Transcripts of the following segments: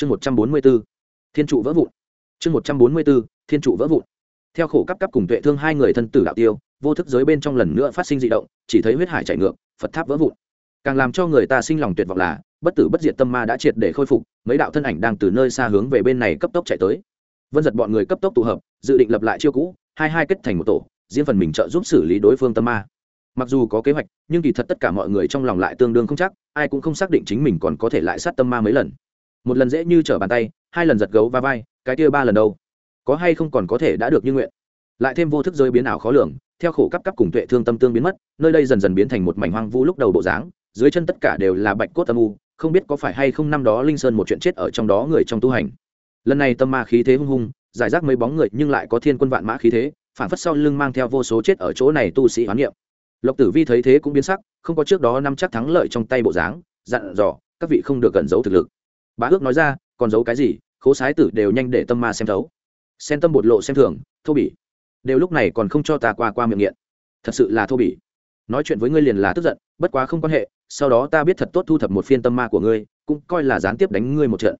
chương một trăm bốn mươi b ố thiên trụ vỡ vụn. Chương một trăm bốn mươi b ố thiên trụ vỡ vụn. Theo khổ cấp cấp cùng tuệ thương hai người thân tử đạo tiêu, vô thức giới bên trong lần nữa phát sinh d ị động, chỉ thấy huyết hải chảy ngược, phật tháp vỡ vụn. Càng làm cho người ta sinh lòng tuyệt vọng là, bất tử bất diệt tâm ma đã triệt để khôi phục, mấy đạo thân ảnh đang từ nơi xa hướng về bên này cấp tốc chạy tới. Vân giật bọn người cấp tốc tụ hợp, dự định lập lại chiêu cũ, hai hai kết thành một tổ, riêng phần mình trợ giúp xử lý đối phương tâm ma. Mặc dù có kế hoạch, nhưng kỳ thật tất cả mọi người trong lòng lại tương đương không chắc, ai cũng không xác định chính mình còn có thể lại sát tâm ma mấy lần một lần dễ như trở bàn tay, hai lần giật gấu va vai, cái kia ba lần đâu? Có hay không còn có thể đã được như nguyện? Lại thêm vô thức rơi biến ảo khó lường, theo khổ cấp cấp cùng tuệ thương tâm tương biến mất, nơi đây dần dần biến thành một mảnh hoang vu lúc đầu bộ dáng, dưới chân tất cả đều là bạch cốt âm u, không biết có phải hay không năm đó linh sơn một chuyện chết ở trong đó người trong tu hành. Lần này tâm ma khí thế hung hung, giải rác mấy bóng người nhưng lại có thiên quân vạn mã khí thế, phản phất sau lưng mang theo vô số chết ở chỗ này tu sĩ hoán niệm. Lộc tử vi thấy thế cũng biến sắc, không có trước đó năm chắc thắng lợi trong tay bộ dáng, dặn dò, các vị không được gần giấu thực lực bá ước nói ra, còn giấu cái gì, khố sái tử đều nhanh để tâm ma xem thấu. Xem tâm bột lộ xem thường, thô bỉ. Đều lúc này còn không cho ta qua qua miệng nghiện. Thật sự là thô bỉ. Nói chuyện với ngươi liền là tức giận, bất quá không quan hệ, sau đó ta biết thật tốt thu thập một phiên tâm ma của ngươi, cũng coi là gián tiếp đánh ngươi một trận.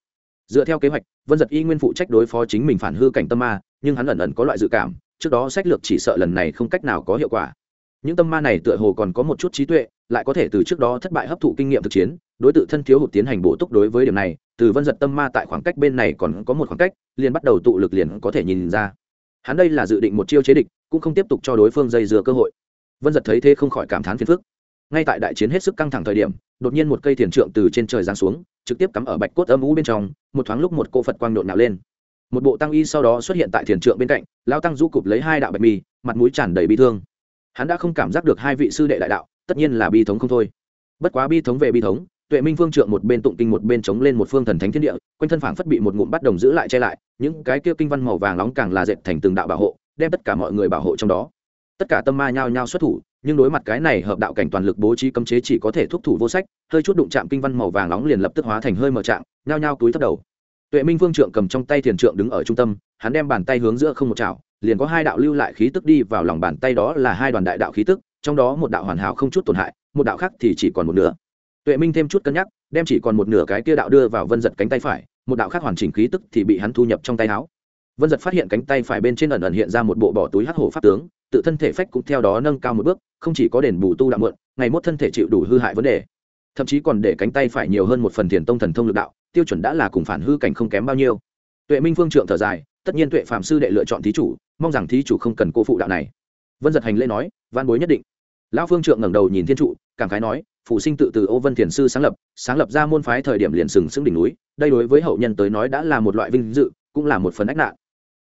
Dựa theo kế hoạch, vân giật y nguyên phụ trách đối phó chính mình phản hư cảnh tâm ma, nhưng hắn ẩn ẩn có loại dự cảm, trước đó sách lược chỉ sợ lần này không cách nào có hiệu quả. Những tâm ma này tựa hồ còn có một chút trí tuệ, lại có thể từ trước đó thất bại hấp thụ kinh nghiệm thực chiến đối tự thân thiếu hụt tiến hành bổ túc đối với điểm này, từ vân giật tâm ma tại khoảng cách bên này còn có một khoảng cách, liền bắt đầu tụ lực liền có thể nhìn ra. Hắn đây là dự định một chiêu chế địch, cũng không tiếp tục cho đối phương dây dừa cơ hội. Vân giật thấy thế không khỏi cảm thán phiền phức. Ngay tại đại chiến hết sức căng thẳng thời điểm, đột nhiên một cây thiền trượng từ trên trời giáng xuống, trực tiếp cắm ở bạch cốt âm ú bên trong, một thoáng lúc một cô phật quang nhộn nạo lên. Một bộ tăng y sau đó xuất hiện tại thiền trượng bên cạnh lao tăng du cụp lấy hai đạo bạch mì, mặt mũi tràn đầy bi thương. Hắn đã không cảm giác được hai vị sư đệ đại đạo, tất nhiên là bi thống không thôi. Bất quá bi thống về bi thống tuệ minh phương trượng một bên tụng kinh một bên chống lên một phương thần thánh thiên địa, quanh thân phảng phất bị một ngụm bắt đồng giữ lại che lại, những cái kia kinh văn màu vàng nóng càng là dệt thành từng đạo bảo hộ, đem tất cả mọi người bảo hộ trong đó. Tất cả tâm ma nhao nhao xuất thủ, nhưng đối mặt cái này hợp đạo cảnh toàn lực bố trí cấm chế chỉ có thể thúc thủ vô sách, hơi chút đụng chạm kinh văn màu vàng nóng liền lập tức hóa thành hơi mở trạng, nhao nhao túi thấp đầu. Tuệ minh phương trượng cầm trong tay thiền trượng đứng ở trung tâm, hắn đem bàn tay hướng giữa không một chảo, liền có hai đạo lưu lại khí tức đi vào lòng bàn tay đó là hai đoàn đại đạo khí tức, trong đó một đạo hoàn hảo không chút tổn hại, một đạo khác thì chỉ còn một nửa tuệ minh thêm chút cân nhắc, đem chỉ còn một nửa cái kia đạo đưa vào vân giật cánh tay phải, một đạo khác hoàn chỉnh khí tức thì bị hắn thu nhập trong tay áo. Vân giật phát hiện cánh tay phải bên trên ẩn ẩn hiện ra một bộ bỏ túi hắc hổ pháp tướng, tự thân thể phách cũng theo đó nâng cao một bước, không chỉ có đền bù tu đạo mượn ngày mốt thân thể chịu đủ hư hại vấn đề. Thậm chí còn để cánh tay phải nhiều hơn một phần thiền tông thần thông lực đạo, tiêu chuẩn đã là cùng phản hư cảnh không kém bao nhiêu. Tuệ minh phương trượng thở dài, tất nhiên tuệ phạm sư đệ lựa chọn thí chủ, mong rằng thí chủ không cần cô phụ đạo này. Vân giật hành lễ nói van bối nhất định. Lão phương trượng ngẩng đầu nhìn thiên trụ, cảm khái nói phụ sinh tự từ ô vân thiền sư sáng lập sáng lập ra môn phái thời điểm liền sừng sững đỉnh núi, đây đối với hậu nhân tới nói đã là một loại vinh dự, cũng là một phần ách nạn.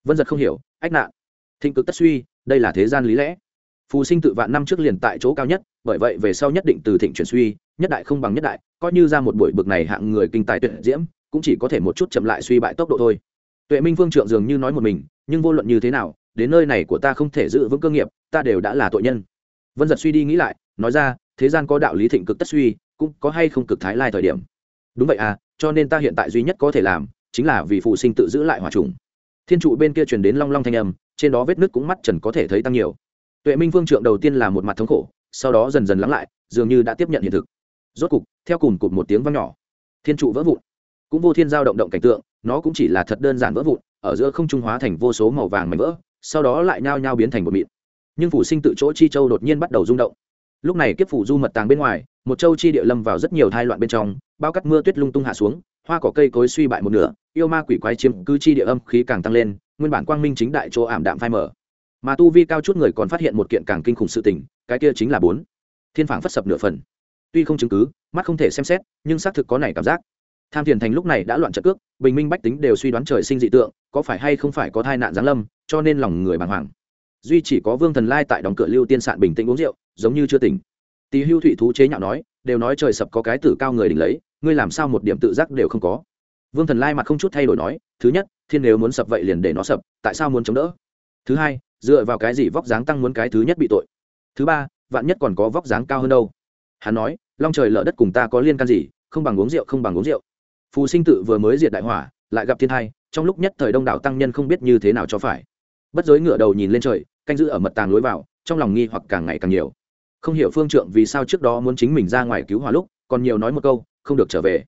Vân giật không hiểu, ách nạn. Thịnh cực tất suy, đây là thế gian lý lẽ. Phù sinh tự vạn năm trước liền tại chỗ cao nhất, bởi vậy về sau nhất định từ thịnh chuyển suy, nhất đại không bằng nhất đại, coi như ra một buổi bực này hạng người kinh tài tuyệt diễm, cũng chỉ có thể một chút chậm lại suy bại tốc độ thôi. Tuệ minh vương trưởng dường như nói một mình, nhưng vô luận như thế nào, đến nơi này của ta không thể giữ vững cơ nghiệp, ta đều đã là tội nhân. Vân Dật suy đi nghĩ lại, nói ra thế gian có đạo lý thịnh cực tất suy, cũng có hay không cực thái lai thời điểm. Đúng vậy à cho nên ta hiện tại duy nhất có thể làm, chính là vì phụ sinh tự giữ lại hòa trùng. Thiên trụ bên kia truyền đến long long thanh âm, trên đó vết nứt cũng mắt trần có thể thấy tăng nhiều. Tuệ minh vương trượng đầu tiên là một mặt thống khổ, sau đó dần dần lắng lại, dường như đã tiếp nhận hiện thực. Rốt cục, theo cùng cụt một tiếng vang nhỏ, thiên trụ vỡ vụn. Cũng vô thiên giao động động cảnh tượng, nó cũng chỉ là thật đơn giản vỡ vụn, ở giữa không trung hóa thành vô số màu vàng mảnh vỡ, sau đó lại nhao nhao biến thành một mịn. Nhưng phủ sinh tự chỗ chi châu đột nhiên bắt đầu rung động lúc này kiếp phủ du mật tàng bên ngoài, một châu chi địa lâm vào rất nhiều thai loạn bên trong, bao cắt mưa tuyết lung tung hạ xuống, hoa cỏ cây cối suy bại một nửa, yêu ma quỷ quái chiếm cứ chi địa âm khí càng tăng lên, nguyên bản quang minh chính đại chỗ ảm đạm phai mở mà tu vi cao chút người còn phát hiện một kiện càng kinh khủng sự tình, cái kia chính là bốn. Thiên phảng phất sập nửa phần. Tuy không chứng cứ, mắt không thể xem xét, nhưng xác thực có này cảm giác. Tham thiền thành lúc này đã loạn trận cước, bình minh bách tính đều suy đoán trời sinh dị tượng, có phải hay không phải có tai nạn giáng lâm, cho nên lòng người bàng hoàng. Duy chỉ có vương thần lai tại đóng cửa lưu tiên sạn bình tĩnh uống rượu giống như chưa tỉnh. Tỳ hưu thụy thú chế nhạo nói, đều nói trời sập có cái tử cao người đỉnh lấy, ngươi làm sao một điểm tự giác đều không có. Vương thần lai mặt không chút thay đổi nói, thứ nhất, thiên nếu muốn sập vậy liền để nó sập, tại sao muốn chống đỡ? Thứ hai, dựa vào cái gì vóc dáng tăng muốn cái thứ nhất bị tội? Thứ ba, vạn nhất còn có vóc dáng cao hơn đâu? Hắn nói, long trời lở đất cùng ta có liên can gì, không bằng uống rượu, không bằng uống rượu. Phù sinh tự vừa mới diệt đại hỏa, lại gặp thiên thai, trong lúc nhất thời đông đảo tăng nhân không biết như thế nào cho phải. Bất giới ngựa đầu nhìn lên trời, canh giữ ở mật tàng lối vào, trong lòng nghi hoặc càng ngày càng nhiều không hiểu phương trượng vì sao trước đó muốn chính mình ra ngoài cứu hỏa lúc, còn nhiều nói một câu, không được trở về.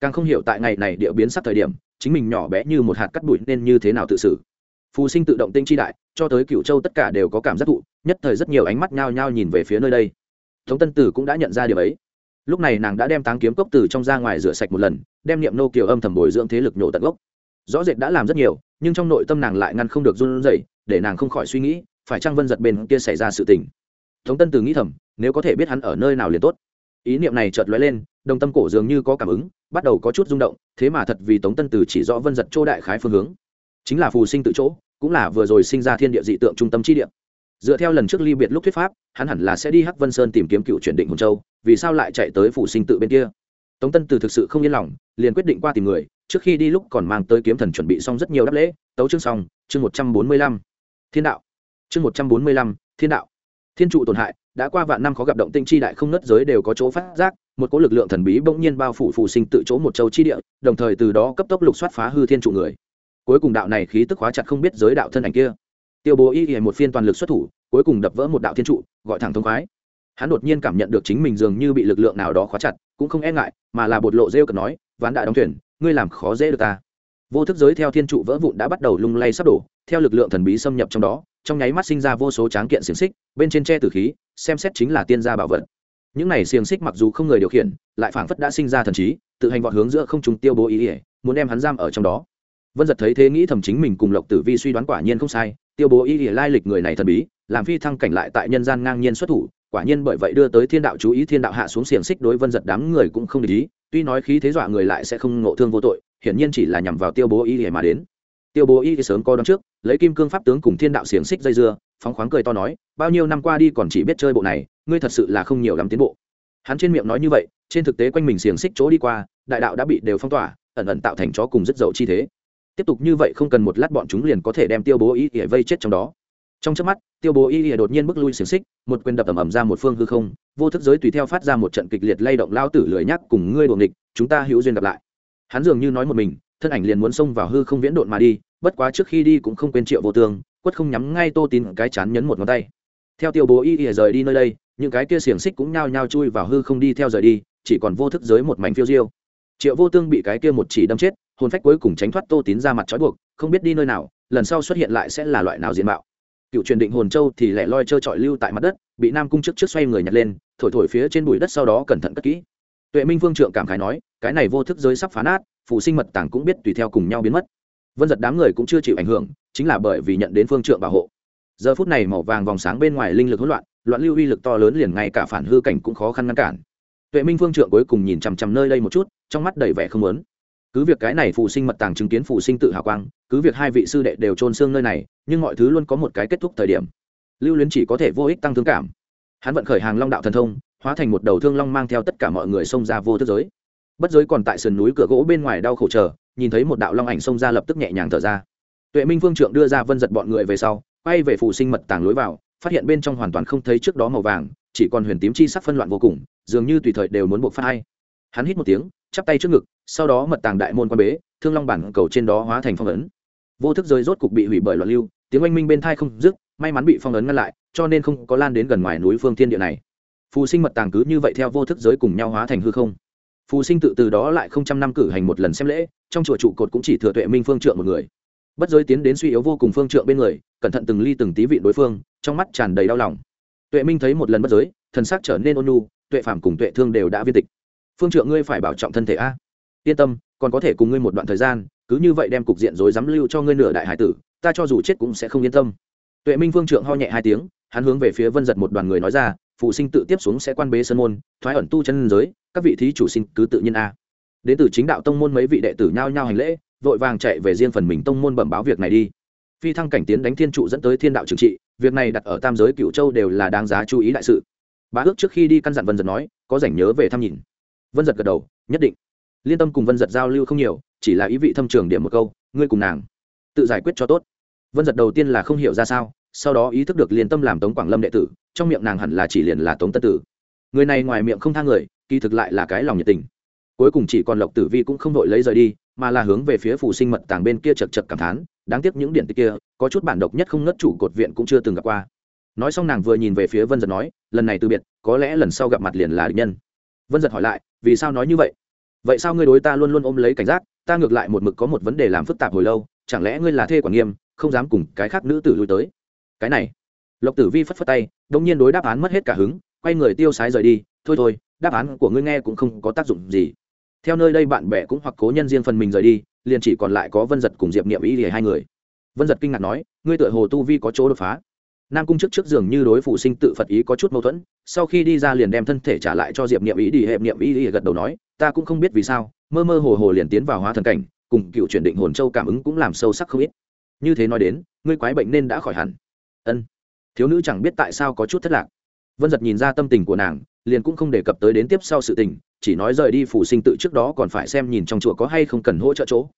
Càng không hiểu tại ngày này địa biến sắp thời điểm, chính mình nhỏ bé như một hạt cắt bụi nên như thế nào tự xử. Phù sinh tự động tinh chi đại, cho tới cựu châu tất cả đều có cảm giác thụ, nhất thời rất nhiều ánh mắt nhao nhao nhìn về phía nơi đây. Tống tân tử cũng đã nhận ra điều ấy. Lúc này nàng đã đem táng kiếm cốc từ trong ra ngoài rửa sạch một lần, đem niệm nô kiều âm thầm bồi dưỡng thế lực nhổ tận gốc. Rõ rệt đã làm rất nhiều, nhưng trong nội tâm nàng lại ngăn không được run rẩy, để nàng không khỏi suy nghĩ, phải trang vân giật bên kia xảy ra sự tình. Tống tân tử nghĩ thầm nếu có thể biết hắn ở nơi nào liền tốt. Ý niệm này chợt lóe lên, đồng tâm cổ dường như có cảm ứng, bắt đầu có chút rung động, thế mà thật vì tống tân từ chỉ rõ vân giật chỗ đại khái phương hướng. Chính là phù sinh tự chỗ, cũng là vừa rồi sinh ra thiên địa dị tượng trung tâm chi địa. Dựa theo lần trước ly biệt lúc thuyết pháp, hắn hẳn là sẽ đi hắc vân sơn tìm kiếm cựu chuyển định hồn châu, vì sao lại chạy tới phù sinh tự bên kia? Tống tân từ thực sự không yên lòng, liền quyết định qua tìm người, trước khi đi lúc còn mang tới kiếm thần chuẩn bị xong rất nhiều đáp lễ, tấu chương xong, chương một trăm bốn mươi lăm. Thiên đạo. Chương một trăm bốn mươi lăm, thiên đạo thiên trụ tổn hại, đã qua vạn năm khó gặp động tinh chi đại không nứt giới đều có chỗ phát giác, một cỗ lực lượng thần bí bỗng nhiên bao phủ phù sinh tự chỗ một châu chi địa, đồng thời từ đó cấp tốc lục soát phá hư thiên trụ người. Cuối cùng đạo này khí tức hóa chặt không biết giới đạo thân ảnh kia. Tiêu bố y y một phiên toàn lực xuất thủ, cuối cùng đập vỡ một đạo thiên trụ, gọi thẳng thông khoái. Hắn đột nhiên cảm nhận được chính mình dường như bị lực lượng nào đó khóa chặt, cũng không e ngại, mà là bột lộ rêu cần nói, ván đại đóng thuyền, ngươi làm khó dễ được ta vô thức giới theo thiên trụ vỡ vụn đã bắt đầu lung lay sắp đổ, theo lực lượng thần bí xâm nhập trong đó, trong nháy mắt sinh ra vô số tráng kiện xiềng xích, bên trên tre tử khí, xem xét chính là tiên gia bảo vật. Những này xiềng xích mặc dù không người điều khiển, lại phảng phất đã sinh ra thần trí, tự hành vọt hướng giữa không trung tiêu bố ý ỉa muốn đem hắn giam ở trong đó. Vân giật thấy thế nghĩ thầm chính mình cùng lộc tử vi suy đoán quả nhiên không sai, tiêu bố ý ỉa lai lịch người này thần bí, làm phi thăng cảnh lại tại nhân gian ngang nhiên xuất thủ, quả nhiên bởi vậy đưa tới thiên đạo chú ý thiên đạo hạ xuống xiềng xích đối vân giật đám người cũng không để ý, tuy nói khí thế dọa người lại sẽ không ngộ thương vô tội hiển nhiên chỉ là nhằm vào tiêu bố y ỉa mà đến. Tiêu bố y thì sớm có đón trước, lấy kim cương pháp tướng cùng thiên đạo xiềng xích dây dưa, phóng khoáng cười to nói, bao nhiêu năm qua đi còn chỉ biết chơi bộ này, ngươi thật sự là không nhiều lắm tiến bộ. Hắn trên miệng nói như vậy, trên thực tế quanh mình xiềng xích chỗ đi qua, đại đạo đã bị đều phong tỏa, ẩn ẩn tạo thành chó cùng rất dậu chi thế. Tiếp tục như vậy không cần một lát bọn chúng liền có thể đem tiêu bố y ỉa vây chết trong đó. Trong trước mắt, tiêu bố y ỉa đột nhiên bước lui xiềng xích, một quyền đập ẩm ẩm ra một phương hư không, vô thức giới tùy theo phát ra một trận kịch liệt lay động lao tử lười nhắc cùng ngươi đuồng địch chúng ta hữu duyên gặp lại hắn dường như nói một mình, thân ảnh liền muốn xông vào hư không viễn độn mà đi, bất quá trước khi đi cũng không quên triệu vô tương, quất không nhắm ngay tô tín cái chán nhấn một ngón tay. Theo tiêu bố y ỉa rời đi nơi đây, những cái kia xiềng xích cũng nhao nhao chui vào hư không đi theo rời đi, chỉ còn vô thức giới một mảnh phiêu diêu. Triệu vô tương bị cái kia một chỉ đâm chết, hồn phách cuối cùng tránh thoát tô tín ra mặt trói buộc, không biết đi nơi nào, lần sau xuất hiện lại sẽ là loại nào diện mạo. Cựu truyền định hồn châu thì lẻ loi trơ trọi lưu tại mặt đất, bị nam cung trước trước xoay người nhặt lên, thổi thổi phía trên bụi đất sau đó cẩn thận cất kỹ tuệ minh vương trượng cảm khái nói, cái này vô thức giới sắp phá nát, phụ sinh mật tảng cũng biết tùy theo cùng nhau biến mất. Vân giật đám người cũng chưa chịu ảnh hưởng, chính là bởi vì nhận đến phương trượng bảo hộ. Giờ phút này màu vàng vòng sáng bên ngoài linh lực hỗn loạn loạn lưu uy lực to lớn liền ngay cả phản hư cảnh cũng khó khăn ngăn cản. Tuệ minh phương trượng cuối cùng nhìn chằm chằm nơi đây một chút, trong mắt đầy vẻ không lớn cứ việc cái này phụ sinh mật tàng chứng kiến phụ sinh tự hào quang, cứ việc hai vị sư đệ đều trôn xương nơi này, nhưng mọi thứ luôn có một cái kết thúc thời điểm. Lưu luyến chỉ có thể vô ích tăng thương cảm. Hắn vận khởi hàng long đạo thần thông hóa thành một đầu thương long mang theo tất cả mọi người xông ra vô thức giới. Bất giới còn tại sườn núi cửa gỗ bên ngoài đau khổ chờ, nhìn thấy một đạo long ảnh xông ra lập tức nhẹ nhàng thở ra. Tuệ minh phương trượng đưa ra vân giật bọn người về sau, quay về phụ sinh mật tàng lối vào, phát hiện bên trong hoàn toàn không thấy trước đó màu vàng, chỉ còn huyền tím chi sắc phân loạn vô cùng, dường như tùy thời đều muốn buộc phát hay. Hắn hít một tiếng, chắp tay trước ngực, sau đó mật tàng đại môn quan bế, thương long bản cầu trên đó hóa thành phong ấn. Vô thức rơi rốt cục bị hủy bởi loạn lưu, tiếng oanh minh bên thai không dứt, may mắn bị phong ấn ngăn lại, cho nên không có lan đến gần ngoài núi phương thiên địa này phù sinh mật tàng cứ như vậy theo vô thức giới cùng nhau hóa thành hư không. Phù sinh tự từ đó lại không trăm năm cử hành một lần xem lễ, trong chùa trụ cột cũng chỉ thừa tuệ minh phương trượng một người. Bất giới tiến đến suy yếu vô cùng phương trượng bên người, cẩn thận từng ly từng tí vị đối phương, trong mắt tràn đầy đau lòng. Tuệ minh thấy một lần bất giới, thần sắc trở nên ôn nhu, tuệ phạm cùng tuệ thương đều đã viên tịch. Phương trượng ngươi phải bảo trọng thân thể a. Yên tâm, còn có thể cùng ngươi một đoạn thời gian, cứ như vậy đem cục diện rồi dám lưu cho ngươi nửa đại hải tử, ta cho dù chết cũng sẽ không yên tâm. Tuệ minh phương trượng ho nhẹ hai tiếng, hắn hướng về phía vân giật một đoàn người nói ra phụ sinh tự tiếp xuống sẽ quan bế sân môn, thoái ẩn tu chân giới, các vị thí chủ sinh cứ tự nhiên a. Đến từ chính đạo tông môn mấy vị đệ tử nhao nhao hành lễ, vội vàng chạy về riêng phần mình tông môn bẩm báo việc này đi. Phi thăng cảnh tiến đánh thiên trụ dẫn tới thiên đạo trừng trị, việc này đặt ở tam giới cựu châu đều là đáng giá chú ý đại sự. Bá ước trước khi đi căn dặn vân giật nói, có rảnh nhớ về thăm nhìn. Vân giật gật đầu, nhất định. Liên tâm cùng vân giật giao lưu không nhiều, chỉ là ý vị thâm trường điểm một câu, ngươi cùng nàng, tự giải quyết cho tốt. Vân giật đầu tiên là không hiểu ra sao, sau đó ý thức được liên tâm làm tống quảng lâm đệ tử trong miệng nàng hẳn là chỉ liền là tống tân tử. Người này ngoài miệng không thang người, kỳ thực lại là cái lòng nhiệt tình. Cuối cùng chỉ còn lộc tử vi cũng không đội lấy rời đi, mà là hướng về phía phù sinh mật tàng bên kia chật chật cảm thán, đáng tiếc những điện tích kia, có chút bản độc nhất không ngất chủ cột viện cũng chưa từng gặp qua. Nói xong nàng vừa nhìn về phía vân giật nói, lần này từ biệt, có lẽ lần sau gặp mặt liền là định nhân. Vân giật hỏi lại, vì sao nói như vậy? Vậy sao ngươi đối ta luôn luôn ôm lấy cảnh giác, ta ngược lại một mực có một vấn đề làm phức tạp hồi lâu, chẳng lẽ ngươi là thê quản nghiêm, không dám cùng cái khác nữ tử lui tới? Cái này lộc tử vi phất phất tay đông nhiên đối đáp án mất hết cả hứng, quay người tiêu sái rời đi. Thôi thôi, đáp án của ngươi nghe cũng không có tác dụng gì. Theo nơi đây bạn bè cũng hoặc cố nhân riêng phần mình rời đi, liền chỉ còn lại có vân giật cùng diệp niệm ý thì hai người. Vân giật kinh ngạc nói, ngươi tựa hồ tu vi có chỗ đột phá. Nam cung trước trước giường như đối phụ sinh tự phật ý có chút mâu thuẫn, sau khi đi ra liền đem thân thể trả lại cho diệp niệm ý đi hệ niệm ý đi gật đầu nói, ta cũng không biết vì sao, mơ mơ hồ hồ liền tiến vào hóa thần cảnh, cùng cựu chuyển định hồn châu cảm ứng cũng làm sâu sắc không ít. Như thế nói đến, ngươi quái bệnh nên đã khỏi hẳn. Ân thiếu nữ chẳng biết tại sao có chút thất lạc. Vân giật nhìn ra tâm tình của nàng, liền cũng không đề cập tới đến tiếp sau sự tình, chỉ nói rời đi phủ sinh tự trước đó còn phải xem nhìn trong chùa có hay không cần hỗ trợ chỗ.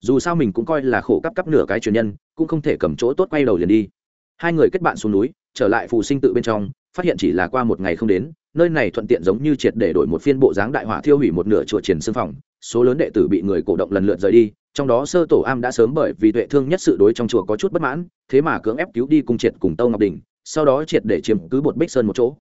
Dù sao mình cũng coi là khổ cấp cấp nửa cái truyền nhân, cũng không thể cầm chỗ tốt quay đầu liền đi. Hai người kết bạn xuống núi, trở lại phủ sinh tự bên trong, phát hiện chỉ là qua một ngày không đến, nơi này thuận tiện giống như triệt để đổi một phiên bộ dáng đại hỏa thiêu hủy một nửa chùa triển xương phòng, số lớn đệ tử bị người cổ động lần lượt rời đi trong đó sơ tổ am đã sớm bởi vì tuệ thương nhất sự đối trong chùa có chút bất mãn, thế mà cưỡng ép cứu đi cùng triệt cùng tâu ngọc đình, sau đó triệt để chiếm cứ bột bích sơn một chỗ.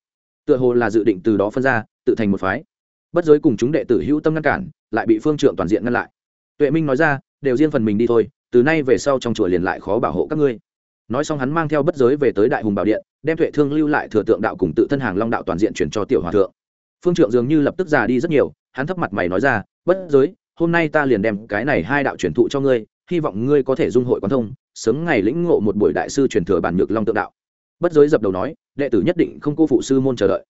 Tựa hồ là dự định từ đó phân ra, tự thành một phái. Bất giới cùng chúng đệ tử hữu tâm ngăn cản, lại bị phương trượng toàn diện ngăn lại. Tuệ minh nói ra, đều riêng phần mình đi thôi, từ nay về sau trong chùa liền lại khó bảo hộ các ngươi. Nói xong hắn mang theo bất giới về tới đại hùng bảo điện, đem tuệ thương lưu lại thừa tượng đạo cùng tự thân hàng long đạo toàn diện chuyển cho tiểu hòa thượng. Phương trượng dường như lập tức già đi rất nhiều, hắn thấp mặt mày nói ra, bất giới hôm nay ta liền đem cái này hai đạo truyền thụ cho ngươi, hy vọng ngươi có thể dung hội quán thông, sớm ngày lĩnh ngộ một buổi đại sư truyền thừa bản nhược long tượng đạo. Bất giới dập đầu nói, đệ tử nhất định không cô phụ sư môn chờ đợi.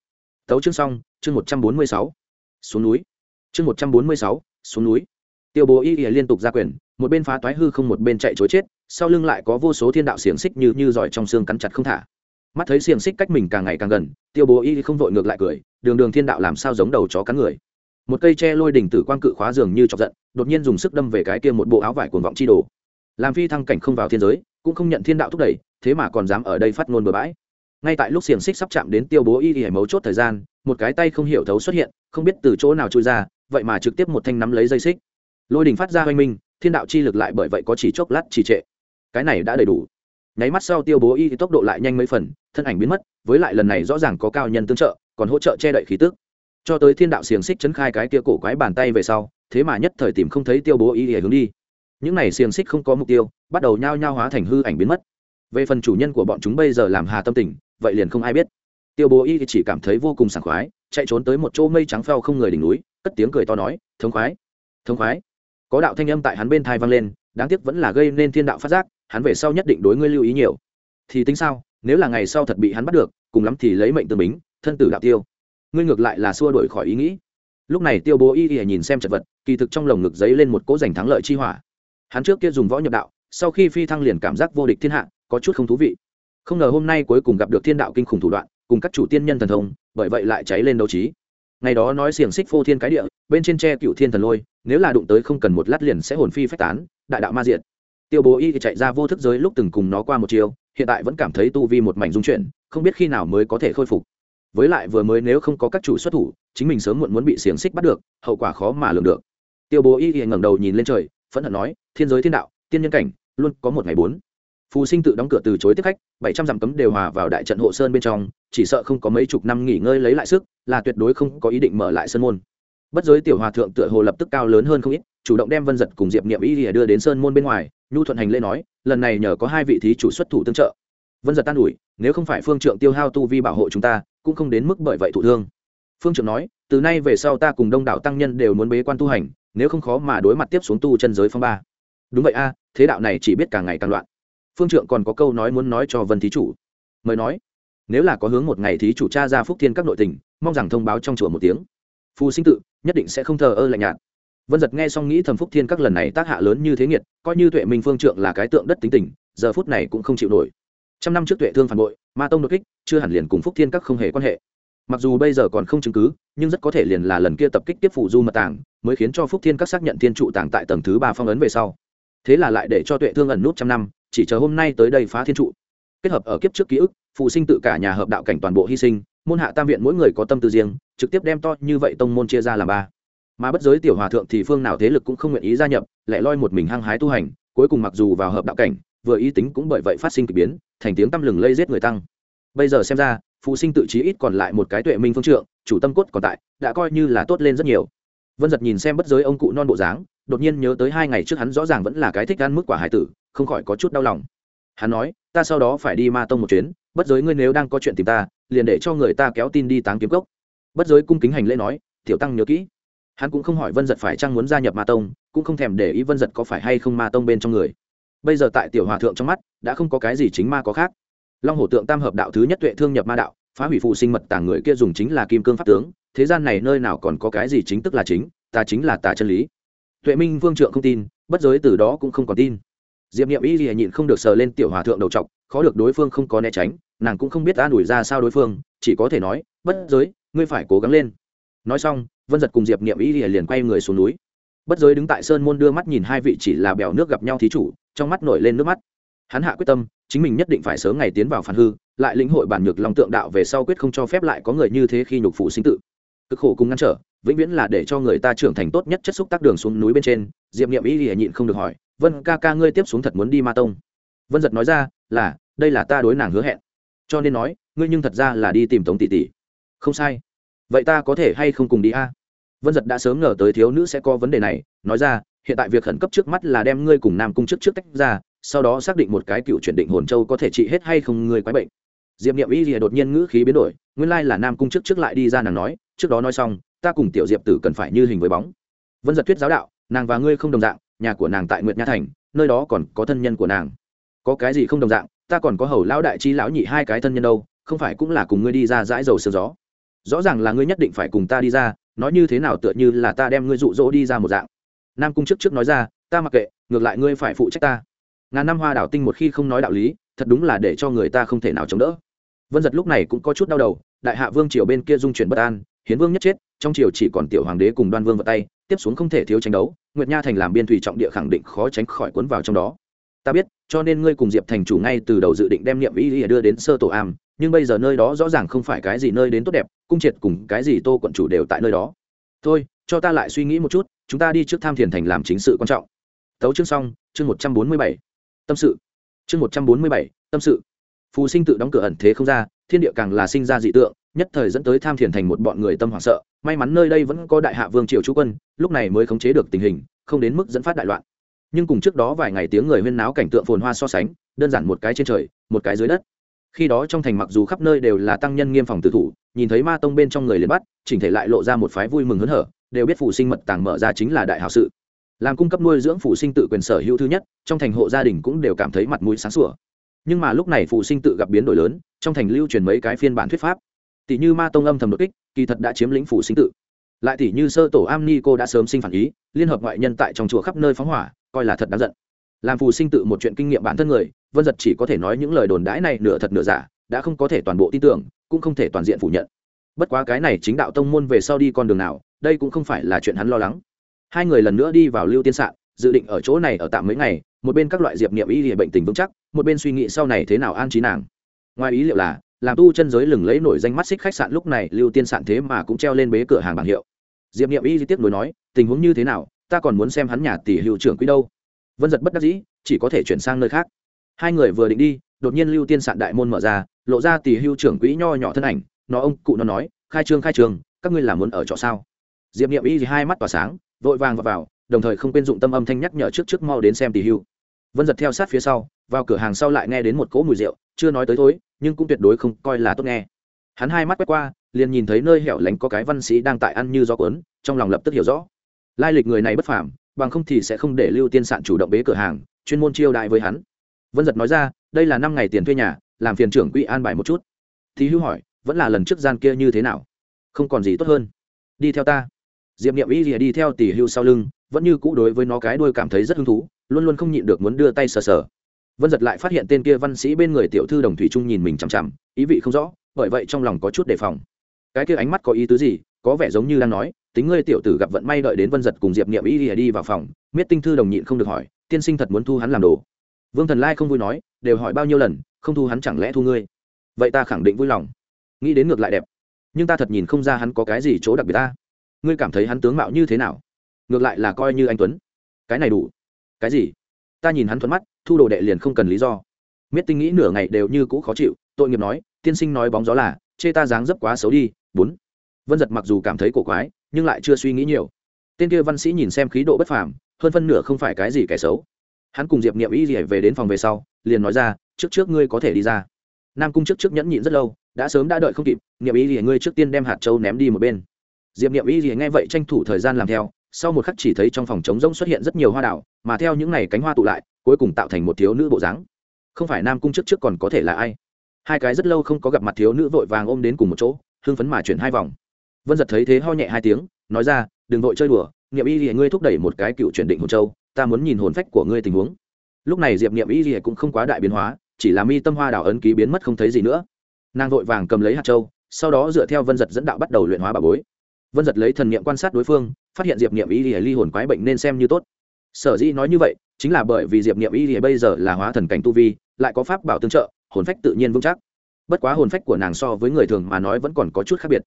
Tấu chương xong, chương một trăm bốn mươi sáu. Xuống núi. Chương một trăm bốn mươi sáu, xuống núi. Tiêu bố y y liên tục ra quyền, một bên phá toái hư không một bên chạy chối chết, sau lưng lại có vô số thiên đạo xiềng xích như như giỏi trong xương cắn chặt không thả. Mắt thấy xiềng xích cách mình càng ngày càng gần, tiêu bố y không vội ngược lại cười, đường đường thiên đạo làm sao giống đầu chó cắn người một cây tre lôi đỉnh tử quang cự khóa dường như chọc giận, đột nhiên dùng sức đâm về cái kia một bộ áo vải cuồng vọng chi đồ. Làm phi thăng cảnh không vào thiên giới, cũng không nhận thiên đạo thúc đẩy, thế mà còn dám ở đây phát ngôn bừa bãi. Ngay tại lúc xiềng xích sắp chạm đến tiêu bố y y mấu chốt thời gian, một cái tay không hiểu thấu xuất hiện, không biết từ chỗ nào trôi ra, vậy mà trực tiếp một thanh nắm lấy dây xích. Lôi đình phát ra hoanh minh, thiên đạo chi lực lại bởi vậy có chỉ chốc lát trì trệ. Cái này đã đầy đủ. Nháy mắt sau tiêu bố y thì tốc độ lại nhanh mấy phần, thân ảnh biến mất, với lại lần này rõ ràng có cao nhân tương trợ, còn hỗ trợ che đậy khí tức cho tới thiên đạo xiềng xích chấn khai cái kia cổ quái bàn tay về sau, thế mà nhất thời tìm không thấy tiêu bố y để hướng đi. Những này xiềng xích không có mục tiêu, bắt đầu nhao nhao hóa thành hư ảnh biến mất. Về phần chủ nhân của bọn chúng bây giờ làm hà tâm tình, vậy liền không ai biết. Tiêu bố y chỉ cảm thấy vô cùng sảng khoái, chạy trốn tới một chỗ mây trắng phao không người đỉnh núi, cất tiếng cười to nói, thống khoái thống khoái. Có đạo thanh âm tại hắn bên thai vang lên, đáng tiếc vẫn là gây nên thiên đạo phát giác, hắn về sau nhất định đối ngươi lưu ý nhiều. Thì tính sao, nếu là ngày sau thật bị hắn bắt được, cùng lắm thì lấy mệnh tương bính, thân tử đạo tiêu ngươi ngược lại là xua đổi khỏi ý nghĩ. Lúc này tiêu bố y y nhìn xem chật vật, kỳ thực trong lồng ngực giấy lên một cỗ giành thắng lợi chi hỏa. Hắn trước kia dùng võ nhập đạo, sau khi phi thăng liền cảm giác vô địch thiên hạ, có chút không thú vị. Không ngờ hôm nay cuối cùng gặp được thiên đạo kinh khủng thủ đoạn, cùng các chủ tiên nhân thần thông, bởi vậy lại cháy lên đấu trí. Ngày đó nói xiềng xích phô thiên cái địa, bên trên tre cựu thiên thần lôi, nếu là đụng tới không cần một lát liền sẽ hồn phi phách tán, đại đạo ma diện tiêu bố y thì chạy ra vô thức giới lúc từng cùng nó qua một chiều, hiện tại vẫn cảm thấy tu vi một mảnh dung chuyển, không biết khi nào mới có thể khôi phục với lại vừa mới nếu không có các chủ xuất thủ, chính mình sớm muộn muốn bị xiềng xích bắt được, hậu quả khó mà lường được. Tiêu bố y Y ngẩng đầu nhìn lên trời, phẫn hận nói, thiên giới thiên đạo, tiên nhân cảnh, luôn có một ngày bốn. Phù sinh tự đóng cửa từ chối tiếp khách, bảy trăm dặm cấm đều hòa vào đại trận hộ sơn bên trong, chỉ sợ không có mấy chục năm nghỉ ngơi lấy lại sức, là tuyệt đối không có ý định mở lại sơn môn. Bất giới tiểu hòa thượng tựa hồ lập tức cao lớn hơn không ít, chủ động đem vân giật cùng diệp niệm y đưa đến sơn môn bên ngoài, nhu thuận hành lễ nói, lần này nhờ có hai vị thí chủ xuất thủ tương trợ vân giật tan ủi, nếu không phải phương trượng tiêu hao tu vi bảo hộ chúng ta, cũng không đến mức bởi vậy thụ thương. Phương trượng nói, từ nay về sau ta cùng đông đảo tăng nhân đều muốn bế quan tu hành, nếu không khó mà đối mặt tiếp xuống tu chân giới phong ba. Đúng vậy a, thế đạo này chỉ biết càng ngày càng loạn. Phương trượng còn có câu nói muốn nói cho vân thí chủ. Mời nói, nếu là có hướng một ngày thí chủ cha ra phúc thiên các nội tình, mong rằng thông báo trong chùa một tiếng. Phù sinh tự, nhất định sẽ không thờ ơ lạnh nhạt. Vân giật nghe xong nghĩ thầm phúc thiên các lần này tác hạ lớn như thế nghiệt, coi như tuệ minh phương trượng là cái tượng đất tính tình, giờ phút này cũng không chịu nổi trăm năm trước tuệ thương phản bội, ma tông đột kích, chưa hẳn liền cùng phúc thiên các không hề quan hệ. Mặc dù bây giờ còn không chứng cứ, nhưng rất có thể liền là lần kia tập kích tiếp phụ du mật tàng, mới khiến cho phúc thiên các xác nhận thiên trụ tàng tại tầng thứ ba phong ấn về sau. Thế là lại để cho tuệ thương ẩn nút trăm năm, chỉ chờ hôm nay tới đây phá thiên trụ. Kết hợp ở kiếp trước ký ức, phụ sinh tự cả nhà hợp đạo cảnh toàn bộ hy sinh, môn hạ tam viện mỗi người có tâm tư riêng, trực tiếp đem to như vậy tông môn chia ra làm ba. Mà bất giới tiểu hòa thượng thì phương nào thế lực cũng không nguyện ý gia nhập, lại loi một mình hăng hái tu hành, cuối cùng mặc dù vào hợp đạo cảnh, vừa ý tính cũng bởi vậy phát sinh k ỳ biến thành tiếng tăm lừng lây giết người tăng. Bây giờ xem ra, phụ sinh tự chí ít còn lại một cái tuệ minh phương trượng, chủ tâm cốt còn tại, đã coi như là tốt lên rất nhiều. Vân giật nhìn xem bất giới ông cụ non bộ dáng, đột nhiên nhớ tới hai ngày trước hắn rõ ràng vẫn là cái thích ăn mức quả hải tử, không khỏi có chút đau lòng. Hắn nói, ta sau đó phải đi ma tông một chuyến, bất giới ngươi nếu đang có chuyện tìm ta, liền để cho người ta kéo tin đi táng kiếm cốc. Bất giới cung kính hành lễ nói, tiểu tăng nhớ kỹ. Hắn cũng không hỏi vân giật phải chăng muốn gia nhập ma tông, cũng không thèm để ý vân giật có phải hay không ma tông bên trong người. Bây giờ tại tiểu hòa thượng trong mắt đã không có cái gì chính ma có khác. Long hổ tượng tam hợp đạo thứ nhất tuệ thương nhập ma đạo, phá hủy phụ sinh mật tàng người kia dùng chính là kim cương pháp tướng, thế gian này nơi nào còn có cái gì chính tức là chính, ta chính là tà chân lý. Tuệ minh vương trượng không tin, bất giới từ đó cũng không còn tin. Diệp n i ệ m y gì nhịn không được sờ lên tiểu hòa thượng đầu t khó được đối phương không có né tránh, nàng cũng không biết ta đuổi ra sao đối phương, chỉ có thể nói, bất giới, ngươi phải cố gắng lên. Nói xong, vân giật cùng diệp n i ệ m y liền quay người xuống núi. Bất giới đứng tại sơn môn đưa mắt nhìn hai vị chỉ là bèo nước gặp nhau thí chủ, trong mắt nổi lên nước mắt hắn hạ quyết tâm, chính mình nhất định phải sớm ngày tiến vào phản hư, lại lĩnh hội bản nhược lòng tượng đạo về sau quyết không cho phép lại có người như thế khi nhục phụ sinh tự. Cực khổ cùng ngăn trở, vĩnh viễn là để cho người ta trưởng thành tốt nhất chất xúc tác đường xuống núi bên trên, diệp n i ệ m y nhịn không được hỏi, vân ca ca ngươi tiếp xuống thật muốn đi ma tông? Vân giật nói ra, là, đây là ta đối nàng hứa hẹn. Cho nên nói, ngươi nhưng thật ra là đi tìm tống tỷ tỷ. Không sai. Vậy ta có thể hay không cùng đi a? Vân giật đã sớm ngờ tới thiếu nữ sẽ có vấn đề này, nói ra, hiện tại việc khẩn cấp trước mắt là đem ngươi cùng nam cung trước trước tách ra sau đó xác định một cái cựu chuyển định hồn châu có thể trị hết hay không người quái bệnh. Diệp niệm y thì đột nhiên ngữ khí biến đổi, nguyên lai là nam cung chức trước lại đi ra nàng nói, trước đó nói xong, ta cùng tiểu diệp tử cần phải như hình với bóng. Vân giật thuyết giáo đạo, nàng và ngươi không đồng dạng, nhà của nàng tại nguyệt nha thành, nơi đó còn có thân nhân của nàng. Có cái gì không đồng dạng, ta còn có hầu lão đại chi lão nhị hai cái thân nhân đâu, không phải cũng là cùng ngươi đi ra dãi dầu sương gió. Rõ ràng là ngươi nhất định phải cùng ta đi ra, nói như thế nào tựa như là ta đem ngươi rụ rỗ đi ra một dạng. Nam cung chức trước nói ra, ta mặc kệ, ngược lại ngươi phải phụ trách ta ngàn năm hoa đảo tinh một khi không nói đạo lý, thật đúng là để cho người ta không thể nào chống đỡ. Vân giật lúc này cũng có chút đau đầu, đại hạ vương triều bên kia dung chuyển bất an, hiến vương nhất chết, trong triều chỉ còn tiểu hoàng đế cùng đoan vương vào tay, tiếp xuống không thể thiếu tranh đấu, nguyệt nha thành làm biên thủy trọng địa khẳng định khó tránh khỏi cuốn vào trong đó. Ta biết, cho nên ngươi cùng diệp thành chủ ngay từ đầu dự định đem niệm ý đưa đến sơ tổ am, nhưng bây giờ nơi đó rõ ràng không phải cái gì nơi đến tốt đẹp, cung triệt cùng cái gì tô quận chủ đều tại nơi đó. Thôi, cho ta lại suy nghĩ một chút, chúng ta đi trước tham thiền thành làm chính sự quan trọng. Tấu chương xong, chương một trăm bốn mươi bảy tâm sự. Chương một trăm bốn mươi bảy, tâm sự. Phù sinh tự đóng cửa ẩn thế không ra, thiên địa càng là sinh ra dị tượng, nhất thời dẫn tới tham thiền thành một bọn người tâm hoảng sợ. May mắn nơi đây vẫn có đại hạ vương triều chú quân, lúc này mới khống chế được tình hình, không đến mức dẫn phát đại loạn. Nhưng cùng trước đó vài ngày tiếng người huyên náo cảnh tượng phồn hoa so sánh, đơn giản một cái trên trời, một cái dưới đất. Khi đó trong thành mặc dù khắp nơi đều là tăng nhân nghiêm phòng tử thủ, nhìn thấy ma tông bên trong người liền bắt, chỉnh thể lại lộ ra một phái vui mừng hớn hở, đều biết phù sinh mật tàng mở ra chính là đại hào sự làm cung cấp nuôi dưỡng phụ sinh tự quyền sở hữu thứ nhất, trong thành hộ gia đình cũng đều cảm thấy mặt mũi sáng sủa. Nhưng mà lúc này phụ sinh tự gặp biến đổi lớn, trong thành lưu truyền mấy cái phiên bản thuyết pháp. Tỷ như ma tông âm thầm đột kích, kỳ thật đã chiếm lĩnh phụ sinh tự. Lại tỷ như sơ tổ am ni cô đã sớm sinh phản ý, liên hợp ngoại nhân tại trong chùa khắp nơi phóng hỏa, coi là thật đáng giận. Làm phù sinh tự một chuyện kinh nghiệm bản thân người, vân giật chỉ có thể nói những lời đồn đãi này nửa thật nửa giả, đã không có thể toàn bộ tin tưởng, cũng không thể toàn diện phủ nhận. Bất quá cái này chính đạo tông môn về sau đi con đường nào, đây cũng không phải là chuyện hắn lo lắng hai người lần nữa đi vào lưu tiên sạn, dự định ở chỗ này ở tạm mấy ngày, một bên các loại diệp nghiệm y địa bệnh tình vững chắc, một bên suy nghĩ sau này thế nào an trí nàng. Ngoài ý liệu là, làm tu chân giới lừng lấy nổi danh mắt xích khách sạn lúc này, lưu tiên sạn thế mà cũng treo lên bế cửa hàng bảng hiệu. Diệp Niệm y tiếp nối nói, tình huống như thế nào? Ta còn muốn xem hắn nhà tỷ hiệu trưởng quý đâu. Vân giật bất đắc dĩ, chỉ có thể chuyển sang nơi khác. Hai người vừa định đi, đột nhiên lưu tiên sạn đại môn mở ra, lộ ra tỷ hưu trưởng quỹ nho nhỏ thân ảnh. Nó ông cụ nó nói, khai trương, khai trường các ngươi làm muốn ở trọ sao? Diệp n i ệ m y thì hai mắt tỏa sáng vội vàng vào, vào đồng thời không quên dụng tâm âm thanh nhắc nhở trước trước mau đến xem tỷ hưu. Vân giật theo sát phía sau vào cửa hàng sau lại nghe đến một cỗ mùi rượu chưa nói tới thối nhưng cũng tuyệt đối không coi là tốt nghe. Hắn hai mắt quét qua liền nhìn thấy nơi hẻo lánh có cái văn sĩ đang tại ăn như gió cuốn trong lòng lập tức hiểu rõ. Lai lịch người này bất phàm bằng không thì sẽ không để lưu tiên sạn chủ động bế cửa hàng chuyên môn chiêu đại với hắn. Vân giật nói ra đây là năm ngày tiền thuê nhà làm phiền trưởng quỹ an bài một chút. Thì Hưu hỏi vẫn là lần trước gian kia như thế nào? Không còn gì tốt hơn. Đi theo ta diệp niệm y rìa đi theo tỷ hưu sau lưng, vẫn như cũ đối với nó cái đuôi cảm thấy rất hứng thú, luôn luôn không nhịn được muốn đưa tay sờ sờ. Vân giật lại phát hiện tên kia văn sĩ bên người tiểu thư đồng thủy trung nhìn mình chằm chằm, ý vị không rõ, bởi vậy trong lòng có chút đề phòng. Cái kia ánh mắt có ý tứ gì? Có vẻ giống như đang nói, tính ngươi tiểu tử gặp vận may đợi đến vân giật cùng diệp niệm y rìa đi vào phòng. Miết tinh thư đồng nhịn không được hỏi, tiên sinh thật muốn thu hắn làm đồ? Vương thần lai không vui nói, đều hỏi bao nhiêu lần, không thu hắn chẳng lẽ thu ngươi? Vậy ta khẳng định vui lòng. Nghĩ đến ngược lại đẹp, nhưng ta thật nhìn không ra hắn có cái gì chỗ đặc biệt ta ngươi cảm thấy hắn tướng mạo như thế nào? Ngược lại là coi như anh tuấn. Cái này đủ. Cái gì? Ta nhìn hắn thuận mắt, thu đồ đệ liền không cần lý do. Miết tinh nghĩ nửa ngày đều như cũ khó chịu, tội nghiệp nói, tiên sinh nói bóng gió là, chê ta dáng dấp quá xấu đi, bốn. Vân giật mặc dù cảm thấy cổ quái, nhưng lại chưa suy nghĩ nhiều. Tên kia văn sĩ nhìn xem khí độ bất phàm, hơn phân nửa không phải cái gì kẻ xấu. Hắn cùng diệp niệm y gì về đến phòng về sau, liền nói ra, trước trước ngươi có thể đi ra. Nam cung trước trước nhẫn nhịn rất lâu, đã sớm đã đợi không kịp, niệm y gì ngươi trước tiên đem hạt châu ném đi một bên diệp niệm y gì nghe vậy tranh thủ thời gian làm theo, sau một khắc chỉ thấy trong phòng trống rỗng xuất hiện rất nhiều hoa đảo mà theo những ngày cánh hoa tụ lại, cuối cùng tạo thành một thiếu nữ bộ dáng. Không phải nam cung trước trước còn có thể là ai? Hai cái rất lâu không có gặp mặt thiếu nữ vội vàng ôm đến cùng một chỗ, hưng phấn mà chuyển hai vòng. Vân giật thấy thế ho nhẹ hai tiếng, nói ra, đừng vội chơi đùa nghiệm y gì ngươi thúc đẩy một cái cựu chuyển định hồn châu, ta muốn nhìn hồn phách của ngươi tình huống. Lúc này diệp nghiệm y gì cũng không quá đại biến hóa, chỉ là mi tâm hoa đảo ấn ký biến mất không thấy gì nữa. Nàng vội vàng cầm lấy hạt châu, sau đó dựa theo vân giật dẫn đạo bắt đầu luyện hóa bà bối vân giật lấy thần niệm quan sát đối phương phát hiện diệp niệm y lìa ly hồn quái bệnh nên xem như tốt sở dĩ nói như vậy chính là bởi vì diệp niệm y lìa bây giờ là hóa thần cảnh tu vi lại có pháp bảo tương trợ hồn phách tự nhiên vững chắc bất quá hồn phách của nàng so với người thường mà nói vẫn còn có chút khác biệt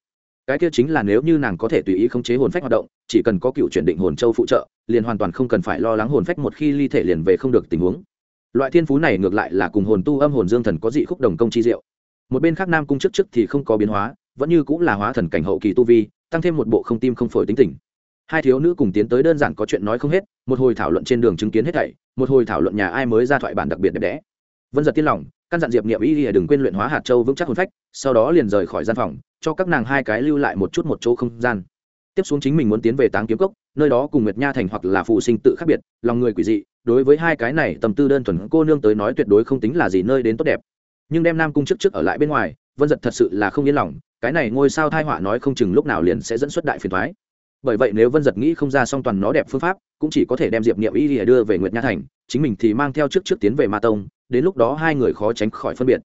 cái kia chính là nếu như nàng có thể tùy ý khống chế hồn phách hoạt động chỉ cần có cựu chuyển định hồn châu phụ trợ liền hoàn toàn không cần phải lo lắng hồn phách một khi ly thể liền về không được tình huống loại thiên phú này ngược lại là cùng hồn tu âm hồn dương thần có dị khúc đồng công chi diệu một bên khác nam cung trước trước thì không có biến hóa vẫn như cũng là hóa thần cảnh hậu kỳ tu vi tăng thêm một bộ không tim không phổi tính tình. Hai thiếu nữ cùng tiến tới đơn giản có chuyện nói không hết, một hồi thảo luận trên đường chứng kiến hết thảy, một hồi thảo luận nhà ai mới ra thoại bản đặc biệt đẹp đẽ. Vân giật tiên lòng, căn dặn diệp niệm y đừng quên luyện hóa hạt châu vững chắc hồn phách, sau đó liền rời khỏi gian phòng, cho các nàng hai cái lưu lại một chút một chỗ không gian. Tiếp xuống chính mình muốn tiến về táng kiếm cốc, nơi đó cùng nguyệt nha thành hoặc là phụ sinh tự khác biệt, lòng người quỷ dị, đối với hai cái này tầm tư đơn thuần cô nương tới nói tuyệt đối không tính là gì nơi đến tốt đẹp. Nhưng đem nam cung trước trước ở lại bên ngoài, vân giật thật sự là không yên lòng cái này ngôi sao thai họa nói không chừng lúc nào liền sẽ dẫn xuất đại phiền thoái. Bởi vậy nếu vân giật nghĩ không ra song toàn nó đẹp phương pháp, cũng chỉ có thể đem diệp niệm y lìa đưa về nguyệt nha thành, chính mình thì mang theo trước trước tiến về ma tông, đến lúc đó hai người khó tránh khỏi phân biệt.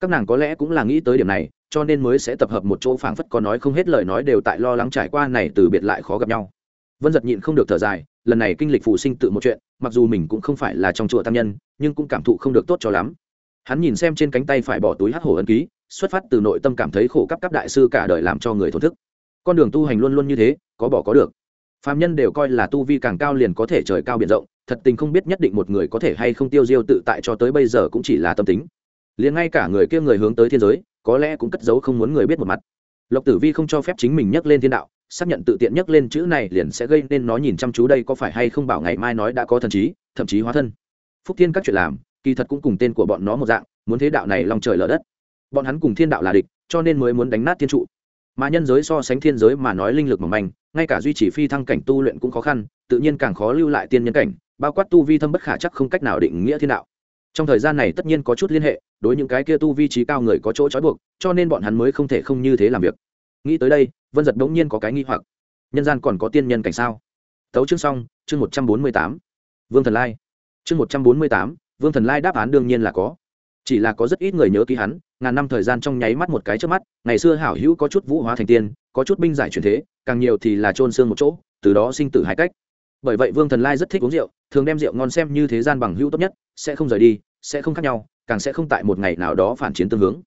Các nàng có lẽ cũng là nghĩ tới điểm này, cho nên mới sẽ tập hợp một chỗ phảng phất có nói không hết lời nói đều tại lo lắng trải qua này từ biệt lại khó gặp nhau. Vân giật nhịn không được thở dài, lần này kinh lịch phụ sinh tự một chuyện, mặc dù mình cũng không phải là trong chùa tam nhân, nhưng cũng cảm thụ không được tốt cho lắm. Hắn nhìn xem trên cánh tay phải bỏ túi hát hổ ân ký xuất phát từ nội tâm cảm thấy khổ cấp cấp đại sư cả đời làm cho người thổn thức. Con đường tu hành luôn luôn như thế, có bỏ có được. Phạm nhân đều coi là tu vi càng cao liền có thể trời cao biển rộng, thật tình không biết nhất định một người có thể hay không tiêu diêu tự tại cho tới bây giờ cũng chỉ là tâm tính. Liền ngay cả người kia người hướng tới thiên giới, có lẽ cũng cất giấu không muốn người biết một mặt. Lộc tử vi không cho phép chính mình nhắc lên thiên đạo, xác nhận tự tiện nhắc lên chữ này liền sẽ gây nên nó nhìn chăm chú đây có phải hay không bảo ngày mai nói đã có thần trí, thậm chí hóa thân. Phúc thiên các chuyện làm, kỳ thật cũng cùng tên của bọn nó một dạng, muốn thế đạo này lòng trời lở đất bọn hắn cùng thiên đạo là địch, cho nên mới muốn đánh nát thiên trụ. Mà nhân giới so sánh thiên giới mà nói linh lực mỏng manh, ngay cả duy trì phi thăng cảnh tu luyện cũng khó khăn, tự nhiên càng khó lưu lại tiên nhân cảnh, bao quát tu vi thâm bất khả chắc không cách nào định nghĩa thiên đạo. Trong thời gian này tất nhiên có chút liên hệ, đối những cái kia tu vi trí cao người có chỗ trói buộc, cho nên bọn hắn mới không thể không như thế làm việc. Nghĩ tới đây, vân giật đ ố n g nhiên có cái nghi hoặc. Nhân gian còn có tiên nhân cảnh sao? Tấu chương xong, chương một trăm bốn mươi tám. Vương thần lai. Chương một trăm bốn mươi tám, vương thần lai đáp án đương nhiên là có chỉ là có rất ít người nhớ ký hắn, ngàn năm thời gian trong nháy mắt một cái trước mắt, ngày xưa hảo hữu có chút vũ hóa thành tiên, có chút binh giải truyền thế, càng nhiều thì là trôn xương một chỗ, từ đó sinh tử hai cách. Bởi vậy vương thần lai rất thích uống rượu, thường đem rượu ngon xem như thế gian bằng hữu tốt nhất, sẽ không rời đi, sẽ không khác nhau, càng sẽ không tại một ngày nào đó phản chiến tương hướng.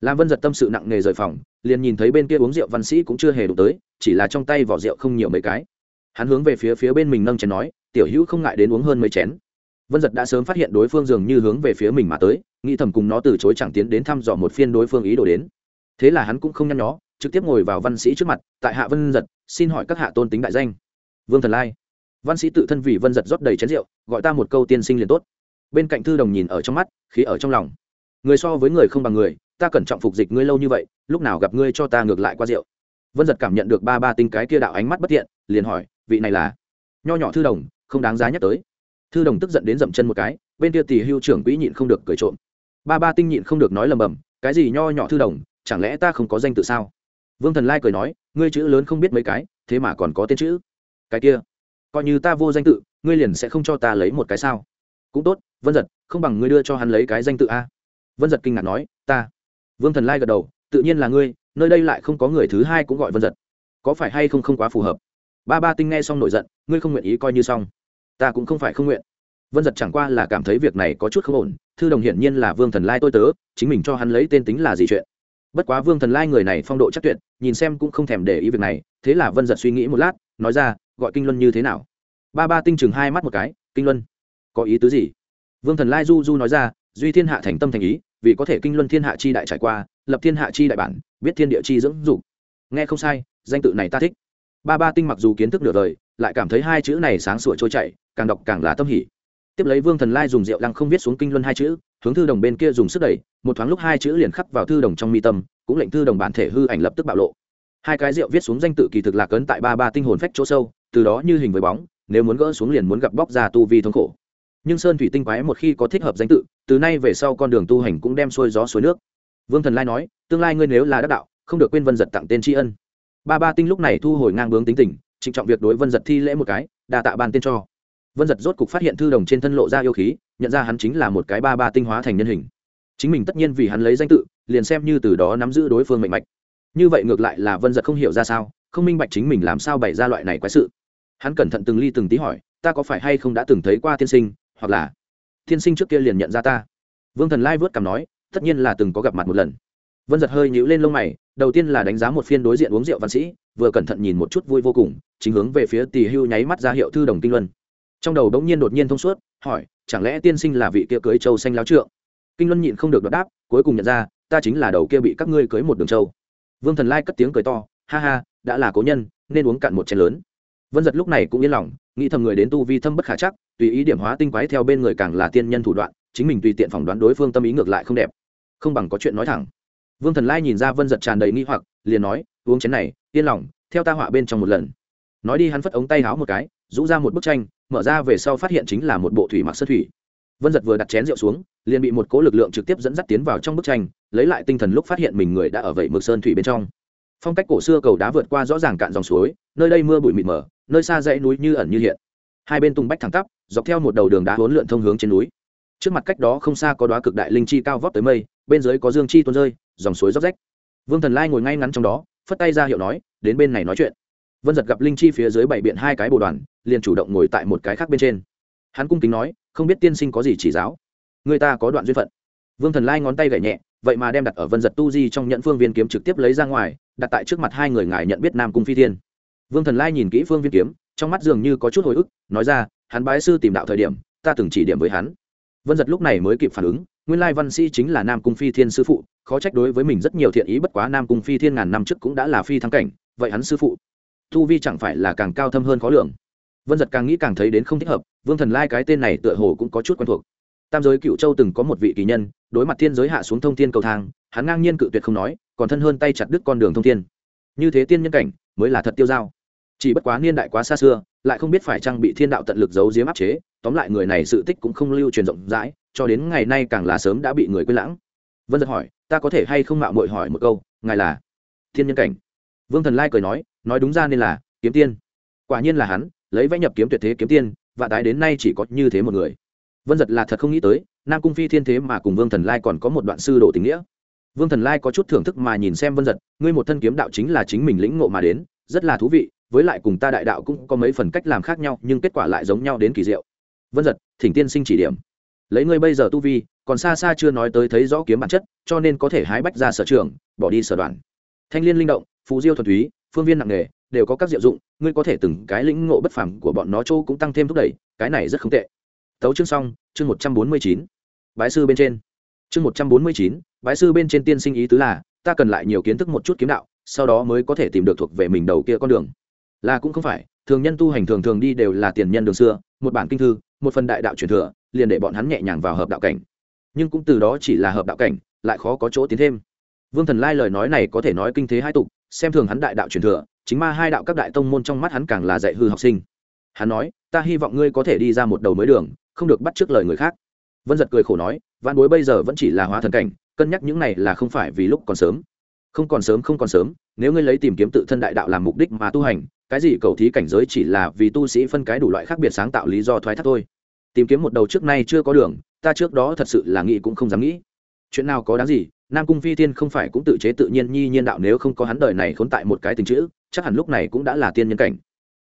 Lam vân giật tâm sự nặng nề rời phòng, liền nhìn thấy bên kia uống rượu văn sĩ cũng chưa hề đủ tới, chỉ là trong tay vỏ rượu không nhiều mấy cái. Hắn hướng về phía phía bên mình nâng chén nói, tiểu hữu không ngại đến uống hơn mấy chén. Vân giật đã sớm phát hiện đối phương dường như hướng về phía mình mà tới nghĩ thầm cùng nó từ chối chẳng tiến đến thăm dò một phiên đối phương ý đồ đến. Thế là hắn cũng không nhăn nhó, trực tiếp ngồi vào văn sĩ trước mặt, tại hạ vân giật, xin hỏi các hạ tôn tính đại danh. Vương thần lai. Văn sĩ tự thân vì vân giật rót đầy chén rượu, gọi ta một câu tiên sinh liền tốt. Bên cạnh thư đồng nhìn ở trong mắt, khí ở trong lòng. Người so với người không bằng người, ta cẩn trọng phục dịch ngươi lâu như vậy, lúc nào gặp ngươi cho ta ngược lại qua rượu. Vân giật cảm nhận được ba ba tinh cái kia đạo ánh mắt bất thiện, liền hỏi, vị này là? Nho nhỏ thư đồng, không đáng giá nhắc tới. Thư đồng tức giận đến dậm chân một cái, bên kia tỷ hưu trưởng quỹ nhịn không được cười trộm ba ba tinh nhịn không được nói lầm bầm, cái gì nho nhỏ thư đồng, chẳng lẽ ta không có danh tự sao? Vương thần lai cười nói, ngươi chữ lớn không biết mấy cái, thế mà còn có tên chữ. Cái kia, coi như ta vô danh tự, ngươi liền sẽ không cho ta lấy một cái sao? Cũng tốt, vân giật, không bằng ngươi đưa cho hắn lấy cái danh tự a. Vân giật kinh ngạc nói, ta. Vương thần lai gật đầu, tự nhiên là ngươi, nơi đây lại không có người thứ hai cũng gọi vân giật. Có phải hay không không quá phù hợp? Ba ba tinh nghe xong nổi giận, ngươi không nguyện ý coi như xong. Ta cũng không phải không nguyện vân giật chẳng qua là cảm thấy việc này có chút không ổn, thư đồng hiển nhiên là vương thần lai tôi tớ, chính mình cho hắn lấy tên tính là gì chuyện. Bất quá vương thần lai người này phong độ chắc tuyệt, nhìn xem cũng không thèm để ý việc này, thế là vân giật suy nghĩ một lát, nói ra, gọi kinh luân như thế nào? Ba ba tinh chừng hai mắt một cái, kinh luân, có ý tứ gì? Vương thần lai du du nói ra, duy thiên hạ thành tâm thành ý, vì có thể kinh luân thiên hạ chi đại trải qua, lập thiên hạ chi đại bản, biết thiên địa chi dưỡng dục. Nghe không sai, danh tự này ta thích. Ba ba tinh mặc dù kiến thức nửa đời, lại cảm thấy hai chữ này sáng sủa trôi chảy, càng đọc càng là tâm hỉ tiếp lấy vương thần lai dùng rượu lăng không viết xuống kinh luân hai chữ, hướng thư đồng bên kia dùng sức đẩy, một thoáng lúc hai chữ liền khắc vào thư đồng trong mi tâm, cũng lệnh thư đồng bản thể hư ảnh lập tức bạo lộ. Hai cái rượu viết xuống danh tự kỳ thực lạc ấn tại ba ba tinh hồn phách chỗ sâu, từ đó như hình với bóng, nếu muốn gỡ xuống liền muốn gặp bóc ra tu vi thống khổ. Nhưng sơn thủy tinh quái một khi có thích hợp danh tự, từ nay về sau con đường tu hành cũng đem xuôi gió suối nước. Vương thần lai nói, tương lai ngươi nếu là đắc đạo, không được quên vân giật tặng tên tri ân. Ba ba tinh lúc này thu hồi ngang bướng tính tình, trịnh trọng việc đối vân giật thi lễ một cái đà tạ ban tên cho vân giật rốt cục phát hiện thư đồng trên thân lộ ra yêu khí, nhận ra hắn chính là một cái ba ba tinh hóa thành nhân hình. Chính mình tất nhiên vì hắn lấy danh tự, liền xem như từ đó nắm giữ đối phương mệnh mạch. Như vậy ngược lại là vân giật không hiểu ra sao, không minh bạch chính mình làm sao bày ra loại này quái sự. Hắn cẩn thận từng ly từng tí hỏi, ta có phải hay không đã từng thấy qua tiên sinh, hoặc là tiên sinh trước kia liền nhận ra ta? Vương thần lai vớt cảm nói, tất nhiên là từng có gặp mặt một lần. Vân giật hơi nhũ lên lông mày, đầu tiên là đánh giá một phiên đối diện uống rượu văn sĩ, vừa cẩn thận nhìn một chút vui vô cùng, chính hướng về phía tỳ hưu nháy mắt ra hiệu thư đồng kinh luân trong đầu đống nhiên đột nhiên thông suốt, hỏi, chẳng lẽ tiên sinh là vị kia cưới châu xanh láo trượng? Kinh luân nhịn không được đáp, cuối cùng nhận ra, ta chính là đầu kia bị các ngươi cưới một đường châu. Vương thần lai cất tiếng cười to, ha ha, đã là cố nhân, nên uống cạn một chén lớn. Vân giật lúc này cũng yên lòng, nghĩ thầm người đến tu vi thâm bất khả chắc, tùy ý điểm hóa tinh quái theo bên người càng là tiên nhân thủ đoạn, chính mình tùy tiện phỏng đoán đối phương tâm ý ngược lại không đẹp. Không bằng có chuyện nói thẳng. Vương thần lai nhìn ra vân giật tràn đầy nghi hoặc, liền nói, uống chén này, yên lòng, theo ta họa bên trong một lần. Nói đi hắn phất ống tay háo một cái, rũ ra một bức tranh mở ra về sau phát hiện chính là một bộ thủy mặc sơn thủy. Vân giật vừa đặt chén rượu xuống, liền bị một cố lực lượng trực tiếp dẫn dắt tiến vào trong bức tranh, lấy lại tinh thần lúc phát hiện mình người đã ở vậy mực sơn thủy bên trong. Phong cách cổ xưa cầu đá vượt qua rõ ràng cạn dòng suối, nơi đây mưa bụi mịt mờ, nơi xa dãy núi như ẩn như hiện. Hai bên tung bách thẳng tắp, dọc theo một đầu đường đá hỗn lượn thông hướng trên núi. Trước mặt cách đó không xa có đoá cực đại linh chi cao vót tới mây, bên dưới có dương chi tuôn rơi, dòng suối róc rách. Vương thần lai ngồi ngay ngắn trong đó, phất tay ra hiệu nói, đến bên này nói chuyện. Vân giật gặp linh chi phía dưới bảy biện hai cái bồ đoàn liền chủ động ngồi tại một cái khác bên trên. Hắn cung kính nói, không biết tiên sinh có gì chỉ giáo? Người ta có đoạn duyên phận. Vương thần lai ngón tay gậy nhẹ, vậy mà đem đặt ở vân giật tu di trong nhận phương viên kiếm trực tiếp lấy ra ngoài, đặt tại trước mặt hai người ngài nhận biết nam cung phi thiên. Vương thần lai nhìn kỹ phương viên kiếm, trong mắt dường như có chút hồi ức, nói ra, hắn bái sư tìm đạo thời điểm, ta từng chỉ điểm với hắn. Vân giật lúc này mới kịp phản ứng, nguyên lai văn sĩ chính là nam cung phi thiên sư phụ, khó trách đối với mình rất nhiều thiện ý bất quá nam cung phi thiên ngàn năm trước cũng đã là phi thắng cảnh, vậy hắn sư phụ, tu vi chẳng phải là càng cao thâm hơn khó lường vân giật càng nghĩ càng thấy đến không thích hợp, vương thần lai cái tên này tựa hồ cũng có chút quen thuộc. Tam giới cựu châu từng có một vị kỳ nhân, đối mặt thiên giới hạ xuống thông thiên cầu thang, hắn ngang nhiên cự tuyệt không nói, còn thân hơn tay chặt đứt con đường thông thiên. Như thế tiên nhân cảnh, mới là thật tiêu dao. Chỉ bất quá niên đại quá xa xưa, lại không biết phải trang bị thiên đạo tận lực giấu giếm áp chế, tóm lại người này sự tích cũng không lưu truyền rộng rãi, cho đến ngày nay càng là sớm đã bị người quên lãng. Vân giật hỏi, ta có thể hay không mạo mội hỏi một câu, ngài là thiên nhân cảnh? Vương thần lai cười nói nói đúng ra nên là kiếm tiên. Quả nhiên là hắn lấy vẽ nhập kiếm tuyệt thế kiếm tiên và tái đến nay chỉ có như thế một người. Vân giật là thật không nghĩ tới, nam cung phi thiên thế mà cùng vương thần lai còn có một đoạn sư đồ tình nghĩa. Vương thần lai có chút thưởng thức mà nhìn xem vân giật, ngươi một thân kiếm đạo chính là chính mình lĩnh ngộ mà đến, rất là thú vị, với lại cùng ta đại đạo cũng có mấy phần cách làm khác nhau, nhưng kết quả lại giống nhau đến kỳ diệu. Vân giật, thỉnh tiên sinh chỉ điểm. Lấy ngươi bây giờ tu vi, còn xa xa chưa nói tới thấy rõ kiếm bản chất, cho nên có thể hái bách ra sở trường, bỏ đi sở đoàn thanh liên linh động phú diêu thuần túy, phương viên nặng nghề đều có các diệu dụng, ngươi có thể từng cái lĩnh ngộ bất phẳng của bọn nó châu cũng tăng thêm thúc đẩy, cái này rất không tệ. Tấu chương xong, chương một trăm bốn mươi chín. Bái sư bên trên. Chương một trăm bốn mươi chín, bái sư bên trên tiên sinh ý tứ là, ta cần lại nhiều kiến thức một chút kiếm đạo, sau đó mới có thể tìm được thuộc về mình đầu kia con đường. Là cũng không phải, thường nhân tu hành thường thường đi đều là tiền nhân đường xưa, một bản kinh thư, một phần đại đạo truyền thừa, liền để bọn hắn nhẹ nhàng vào hợp đạo cảnh. Nhưng cũng từ đó chỉ là hợp đạo cảnh, lại khó có chỗ tiến thêm. Vương thần lai lời nói này có thể nói kinh thế hai tục, xem thường hắn đại đạo truyền thừa chính ma hai đạo các đại tông môn trong mắt hắn càng là dạy hư học sinh. Hắn nói, ta hy vọng ngươi có thể đi ra một đầu mới đường, không được bắt trước lời người khác. Vân giật cười khổ nói văn bối bây giờ vẫn chỉ là hóa thần cảnh, cân nhắc những này là không phải vì lúc còn sớm. Không còn sớm, không còn sớm, nếu ngươi lấy tìm kiếm tự thân đại đạo làm mục đích mà tu hành, cái gì cầu thí cảnh giới chỉ là vì tu sĩ phân cái đủ loại khác biệt sáng tạo lý do thoái thác thôi. Tìm kiếm một đầu trước nay chưa có đường, ta trước đó thật sự là nghĩ cũng không dám nghĩ. Chuyện nào có đáng gì, nam cung phi tiên không phải cũng tự chế tự nhiên nhi nhiên đạo nếu không có hắn đời này khốn tại một cái tình chữ chắc hẳn lúc này cũng đã là tiên nhân cảnh.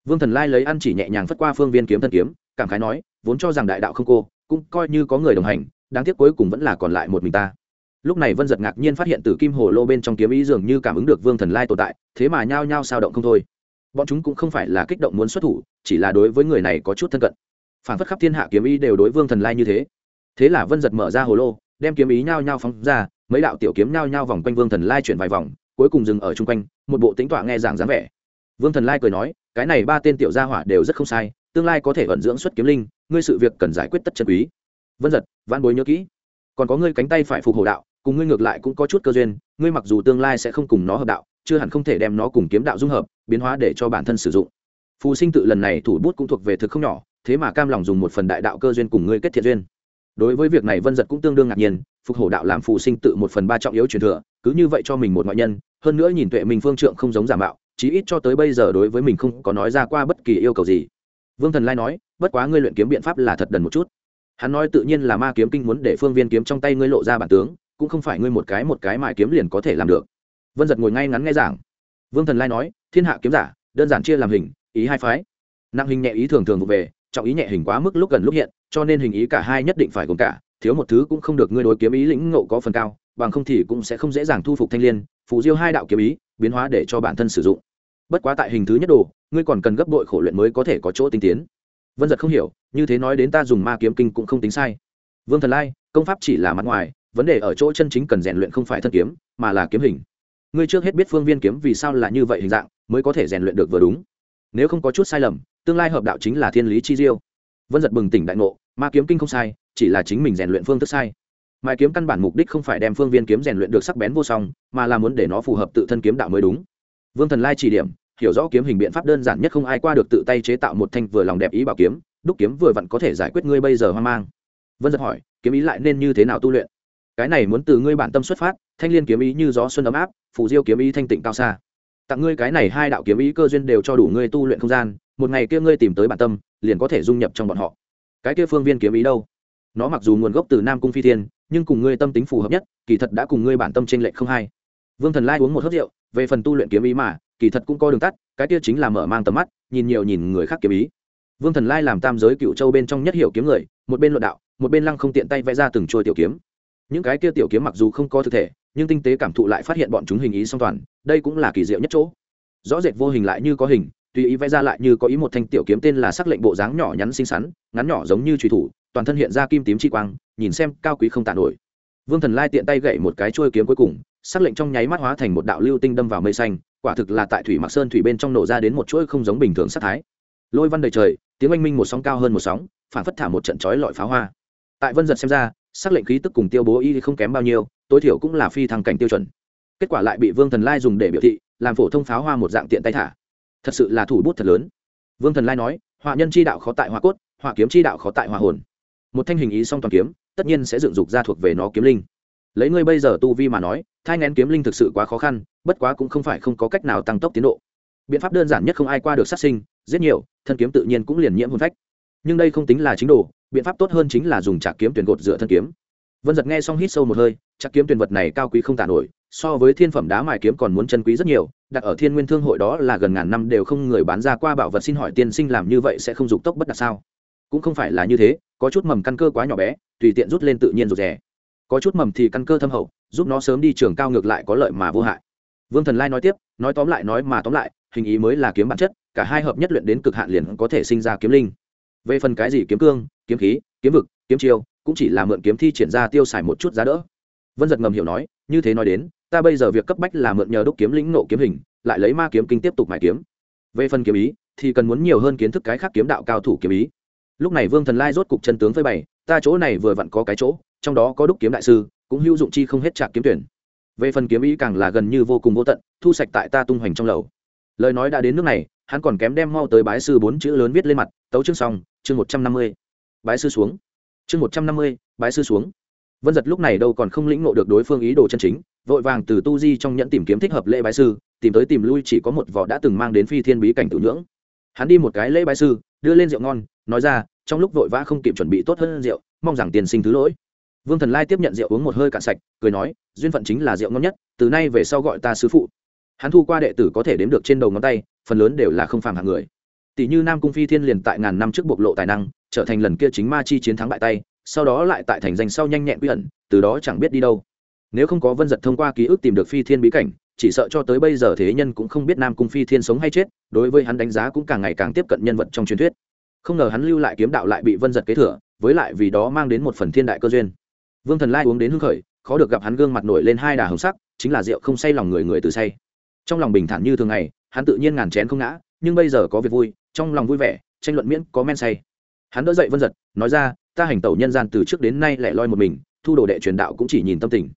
Vương thần lai lấy ăn chỉ nhẹ nhàng phất qua phương viên kiếm thân kiếm, cảm khái nói, vốn cho rằng đại đạo không cô, cũng coi như có người đồng hành, đáng tiếc cuối cùng vẫn là còn lại một mình ta. Lúc này vân giật ngạc nhiên phát hiện từ kim hồ lô bên trong kiếm ý dường như cảm ứng được vương thần lai tồn tại, thế mà nhao nhao sao động không thôi. Bọn chúng cũng không phải là kích động muốn xuất thủ, chỉ là đối với người này có chút thân cận. Phản phất khắp thiên hạ kiếm ý đều đối vương thần lai như thế. Thế là vân giật mở ra hồ lô, đem kiếm ý nhao nhao phóng ra, mấy đạo tiểu kiếm nhao nhao vòng quanh vương thần lai chuyển vài vòng, cuối cùng dừng ở chung quanh một bộ tính tọa nghe giảng dáng vẻ. Vương thần lai cười nói, cái này ba tên tiểu gia hỏa đều rất không sai, tương lai có thể vận dưỡng xuất kiếm linh, ngươi sự việc cần giải quyết tất chân quý. Vân giật văn bối nhớ kỹ. Còn có ngươi cánh tay phải phục hộ đạo, cùng ngươi ngược lại cũng có chút cơ duyên, ngươi mặc dù tương lai sẽ không cùng nó hợp đạo, chưa hẳn không thể đem nó cùng kiếm đạo dung hợp, biến hóa để cho bản thân sử dụng. Phù sinh tự lần này thủ bút cũng thuộc về thực không nhỏ, thế mà cam lòng dùng một phần đại đạo cơ duyên cùng ngươi kết thiện duyên. Đối với việc này vân giật cũng tương đương ngạc nhiên, phục hổ đạo làm phù sinh tự một phần ba trọng yếu truyền thừa cứ như vậy cho mình một ngoại nhân, hơn nữa nhìn tuệ mình phương trượng không giống giả mạo, chí ít cho tới bây giờ đối với mình không có nói ra qua bất kỳ yêu cầu gì. Vương thần lai nói, bất quá ngươi luyện kiếm biện pháp là thật đần một chút. Hắn nói tự nhiên là ma kiếm kinh muốn để phương viên kiếm trong tay ngươi lộ ra bản tướng, cũng không phải ngươi một cái một cái mại kiếm liền có thể làm được. Vân giật ngồi ngay ngắn nghe giảng. Vương thần lai nói, thiên hạ kiếm giả, đơn giản chia làm hình, ý hai phái. Nặng hình nhẹ ý thường thường vụ về, trọng ý nhẹ hình quá mức lúc gần lúc hiện, cho nên hình ý cả hai nhất định phải gồm cả, thiếu một thứ cũng không được ngươi đối kiếm ý lĩnh ngộ có phần cao bằng không thì cũng sẽ không dễ dàng thu phục thanh l i ê n phù diêu hai đạo kiếm ý, biến hóa để cho bản thân sử dụng. Bất quá tại hình thứ nhất đồ, ngươi còn cần gấp đội khổ luyện mới có thể có chỗ tinh tiến. Vân giật không hiểu, như thế nói đến ta dùng ma kiếm kinh cũng không tính sai. Vương thần lai, công pháp chỉ là mặt ngoài, vấn đề ở chỗ chân chính cần rèn luyện không phải thân kiếm, mà là kiếm hình. Ngươi trước hết biết phương viên kiếm vì sao là như vậy hình dạng, mới có thể rèn luyện được vừa đúng. Nếu không có chút sai lầm, tương lai hợp đạo chính là thiên lý chi diêu. Vân giật bừng tỉnh đại ngộ, ma kiếm kinh không sai, chỉ là chính mình rèn luyện phương thức sai mai kiếm căn bản mục đích không phải đem phương viên kiếm rèn luyện được sắc bén vô song, mà là muốn để nó phù hợp tự thân kiếm đạo mới đúng. Vương thần lai chỉ điểm, hiểu rõ kiếm hình biện pháp đơn giản nhất không ai qua được tự tay chế tạo một thanh vừa lòng đẹp ý bảo kiếm, đúc kiếm vừa vặn có thể giải quyết ngươi bây giờ hoang mang. Vân giật hỏi, kiếm ý lại nên như thế nào tu luyện? Cái này muốn từ ngươi bản tâm xuất phát, thanh liên kiếm ý như gió xuân ấm áp, phù diêu kiếm ý thanh tịnh cao xa. Tặng ngươi cái này hai đạo kiếm ý cơ duyên đều cho đủ ngươi tu luyện không gian, một ngày kia ngươi tìm tới bản tâm, liền có thể dung nhập trong bọn họ. Cái kia phương viên kiếm ý đâu? Nó mặc dù nguồn gốc từ nam cung phi thiên nhưng cùng ngươi tâm tính phù hợp nhất, kỳ thật đã cùng ngươi bản tâm t r ê n lệch không hay vương thần lai uống một hớt rượu, về phần tu luyện kiếm ý mà, kỳ thật cũng có đường tắt, cái kia chính là mở mang tầm mắt, nhìn nhiều nhìn người khác kiếm ý. Vương thần lai làm tam giới cựu châu bên trong nhất hiểu kiếm người, một bên luận đạo, một bên lăng không tiện tay vẽ ra từng trôi tiểu kiếm. Những cái kia tiểu kiếm mặc dù không có thực thể, nhưng tinh tế cảm thụ lại phát hiện bọn chúng hình ý song toàn, đây cũng là kỳ diệu nhất chỗ. Rõ rệt vô hình lại như có hình, tùy ý vẽ ra lại như có ý một thanh tiểu kiếm tên là sắc lệnh bộ dáng nhỏ nhắn xinh xắn, ngắn nhỏ giống như truy thủ toàn thân hiện ra kim tím chi quang, nhìn xem cao quý không tàn nổi. Vương thần lai tiện tay gậy một cái chuôi kiếm cuối cùng, sắc lệnh trong nháy mắt hóa thành một đạo lưu tinh đâm vào mây xanh, quả thực là tại thủy mặc sơn thủy bên trong nổ ra đến một chuỗi không giống bình thường sắc thái. Lôi văn đầy trời, tiếng oanh minh một sóng cao hơn một sóng, phản phất thả một trận chói lọi pháo hoa. Tại vân giật xem ra, sắc lệnh khí tức cùng tiêu bố y không kém bao nhiêu, tối thiểu cũng là phi thăng cảnh tiêu chuẩn. Kết quả lại bị vương thần lai dùng để biểu thị, làm phổ thông pháo hoa một dạng tiện tay thả. Thật sự là thủ bút thật lớn. Vương thần lai nói, họa nhân chi đạo khó tại hoa cốt, họa kiếm chi đạo khó tại hoa hồn một thanh hình ý song toàn kiếm, tất nhiên sẽ dựng dục ra thuộc về nó kiếm linh. Lấy ngươi bây giờ tu vi mà nói, thai ngén kiếm linh thực sự quá khó khăn, bất quá cũng không phải không có cách nào tăng tốc tiến độ. Biện pháp đơn giản nhất không ai qua được sát sinh, giết nhiều, thân kiếm tự nhiên cũng liền nhiễm hôn phách. Nhưng đây không tính là chính đồ, biện pháp tốt hơn chính là dùng trạc kiếm tuyển gột dựa thân kiếm. Vân giật nghe xong hít sâu một hơi, trạc kiếm tuyển vật này cao quý không tả nổi, so với thiên phẩm đá mài kiếm còn muốn chân quý rất nhiều, đặt ở thiên nguyên thương hội đó là gần ngàn năm đều không người bán ra qua bảo vật xin hỏi tiên sinh làm như vậy sẽ không dục tốc bất đạt sao? Cũng không phải là như thế có chút mầm căn cơ quá nhỏ bé, tùy tiện rút lên tự nhiên rụt rè. Có chút mầm thì căn cơ thâm hậu, giúp nó sớm đi trường cao ngược lại có lợi mà vô hại. Vương thần lai nói tiếp, nói tóm lại nói mà tóm lại, hình ý mới là kiếm bản chất, cả hai hợp nhất luyện đến cực hạn liền có thể sinh ra kiếm linh. Về phần cái gì kiếm cương, kiếm khí, kiếm vực, kiếm chiêu, cũng chỉ là mượn kiếm thi triển ra tiêu xài một chút giá đỡ. Vân giật ngầm hiểu nói, như thế nói đến, ta bây giờ việc cấp bách là mượn nhờ đúc kiếm lĩnh nộ kiếm hình, lại lấy ma kiếm kinh tiếp tục mài kiếm. Về phần kiếm ý, thì cần muốn nhiều hơn kiến thức cái khác kiếm đạo cao thủ kiếm ý lúc này vương thần lai rốt cục chân tướng với bày, ta chỗ này vừa vặn có cái chỗ, trong đó có đúc kiếm đại sư, cũng hữu dụng chi không hết trạc kiếm tuyển. Về phần kiếm ý càng là gần như vô cùng vô tận, thu sạch tại ta tung hoành trong lầu. Lời nói đã đến nước này, hắn còn kém đem mau tới bái sư bốn chữ lớn viết lên mặt, tấu chương xong, chương một trăm năm mươi, bái sư xuống. Chương một trăm năm mươi, bái sư xuống. Vân giật lúc này đâu còn không lĩnh ngộ được đối phương ý đồ chân chính, vội vàng từ tu di trong nhẫn tìm kiếm thích hợp lễ bái sư, tìm tới tìm lui chỉ có một vỏ đã từng mang đến phi thiên bí cảnh tử nhưỡng. Hắn đi một cái lễ bái sư đưa lên rượu ngon, nói ra, trong lúc vội vã không kịp chuẩn bị tốt hơn rượu, mong rằng tiền sinh thứ lỗi. Vương thần lai tiếp nhận rượu uống một hơi cạn sạch, cười nói, duyên phận chính là rượu ngon nhất, từ nay về sau gọi ta sứ phụ. Hắn thu qua đệ tử có thể đếm được trên đầu ngón tay, phần lớn đều là không phàm hạng người. Tỷ như nam cung phi thiên liền tại ngàn năm trước bộc lộ tài năng, trở thành lần kia chính ma chi chiến thắng bại tay, sau đó lại tại thành danh sau nhanh nhẹn quy ẩn, từ đó chẳng biết đi đâu. Nếu không có vân giật thông qua ký ức tìm được phi thiên bí cảnh chỉ sợ cho tới bây giờ thế nhân cũng không biết nam cung phi thiên sống hay chết, đối với hắn đánh giá cũng càng ngày càng tiếp cận nhân vật trong truyền thuyết. Không ngờ hắn lưu lại kiếm đạo lại bị vân giật kế thừa, với lại vì đó mang đến một phần thiên đại cơ duyên. Vương thần lai uống đến hưng khởi, khó được gặp hắn gương mặt nổi lên hai đà hồng sắc, chính là rượu không say lòng người người từ say. Trong lòng bình thản như thường ngày, hắn tự nhiên ngàn chén không ngã, nhưng bây giờ có việc vui, trong lòng vui vẻ, tranh luận miễn có men say. Hắn đỡ dậy vân giật, nói ra, ta hành tẩu nhân gian từ trước đến nay lại loi một mình, thu đồ đệ truyền đạo cũng chỉ nhìn tâm tình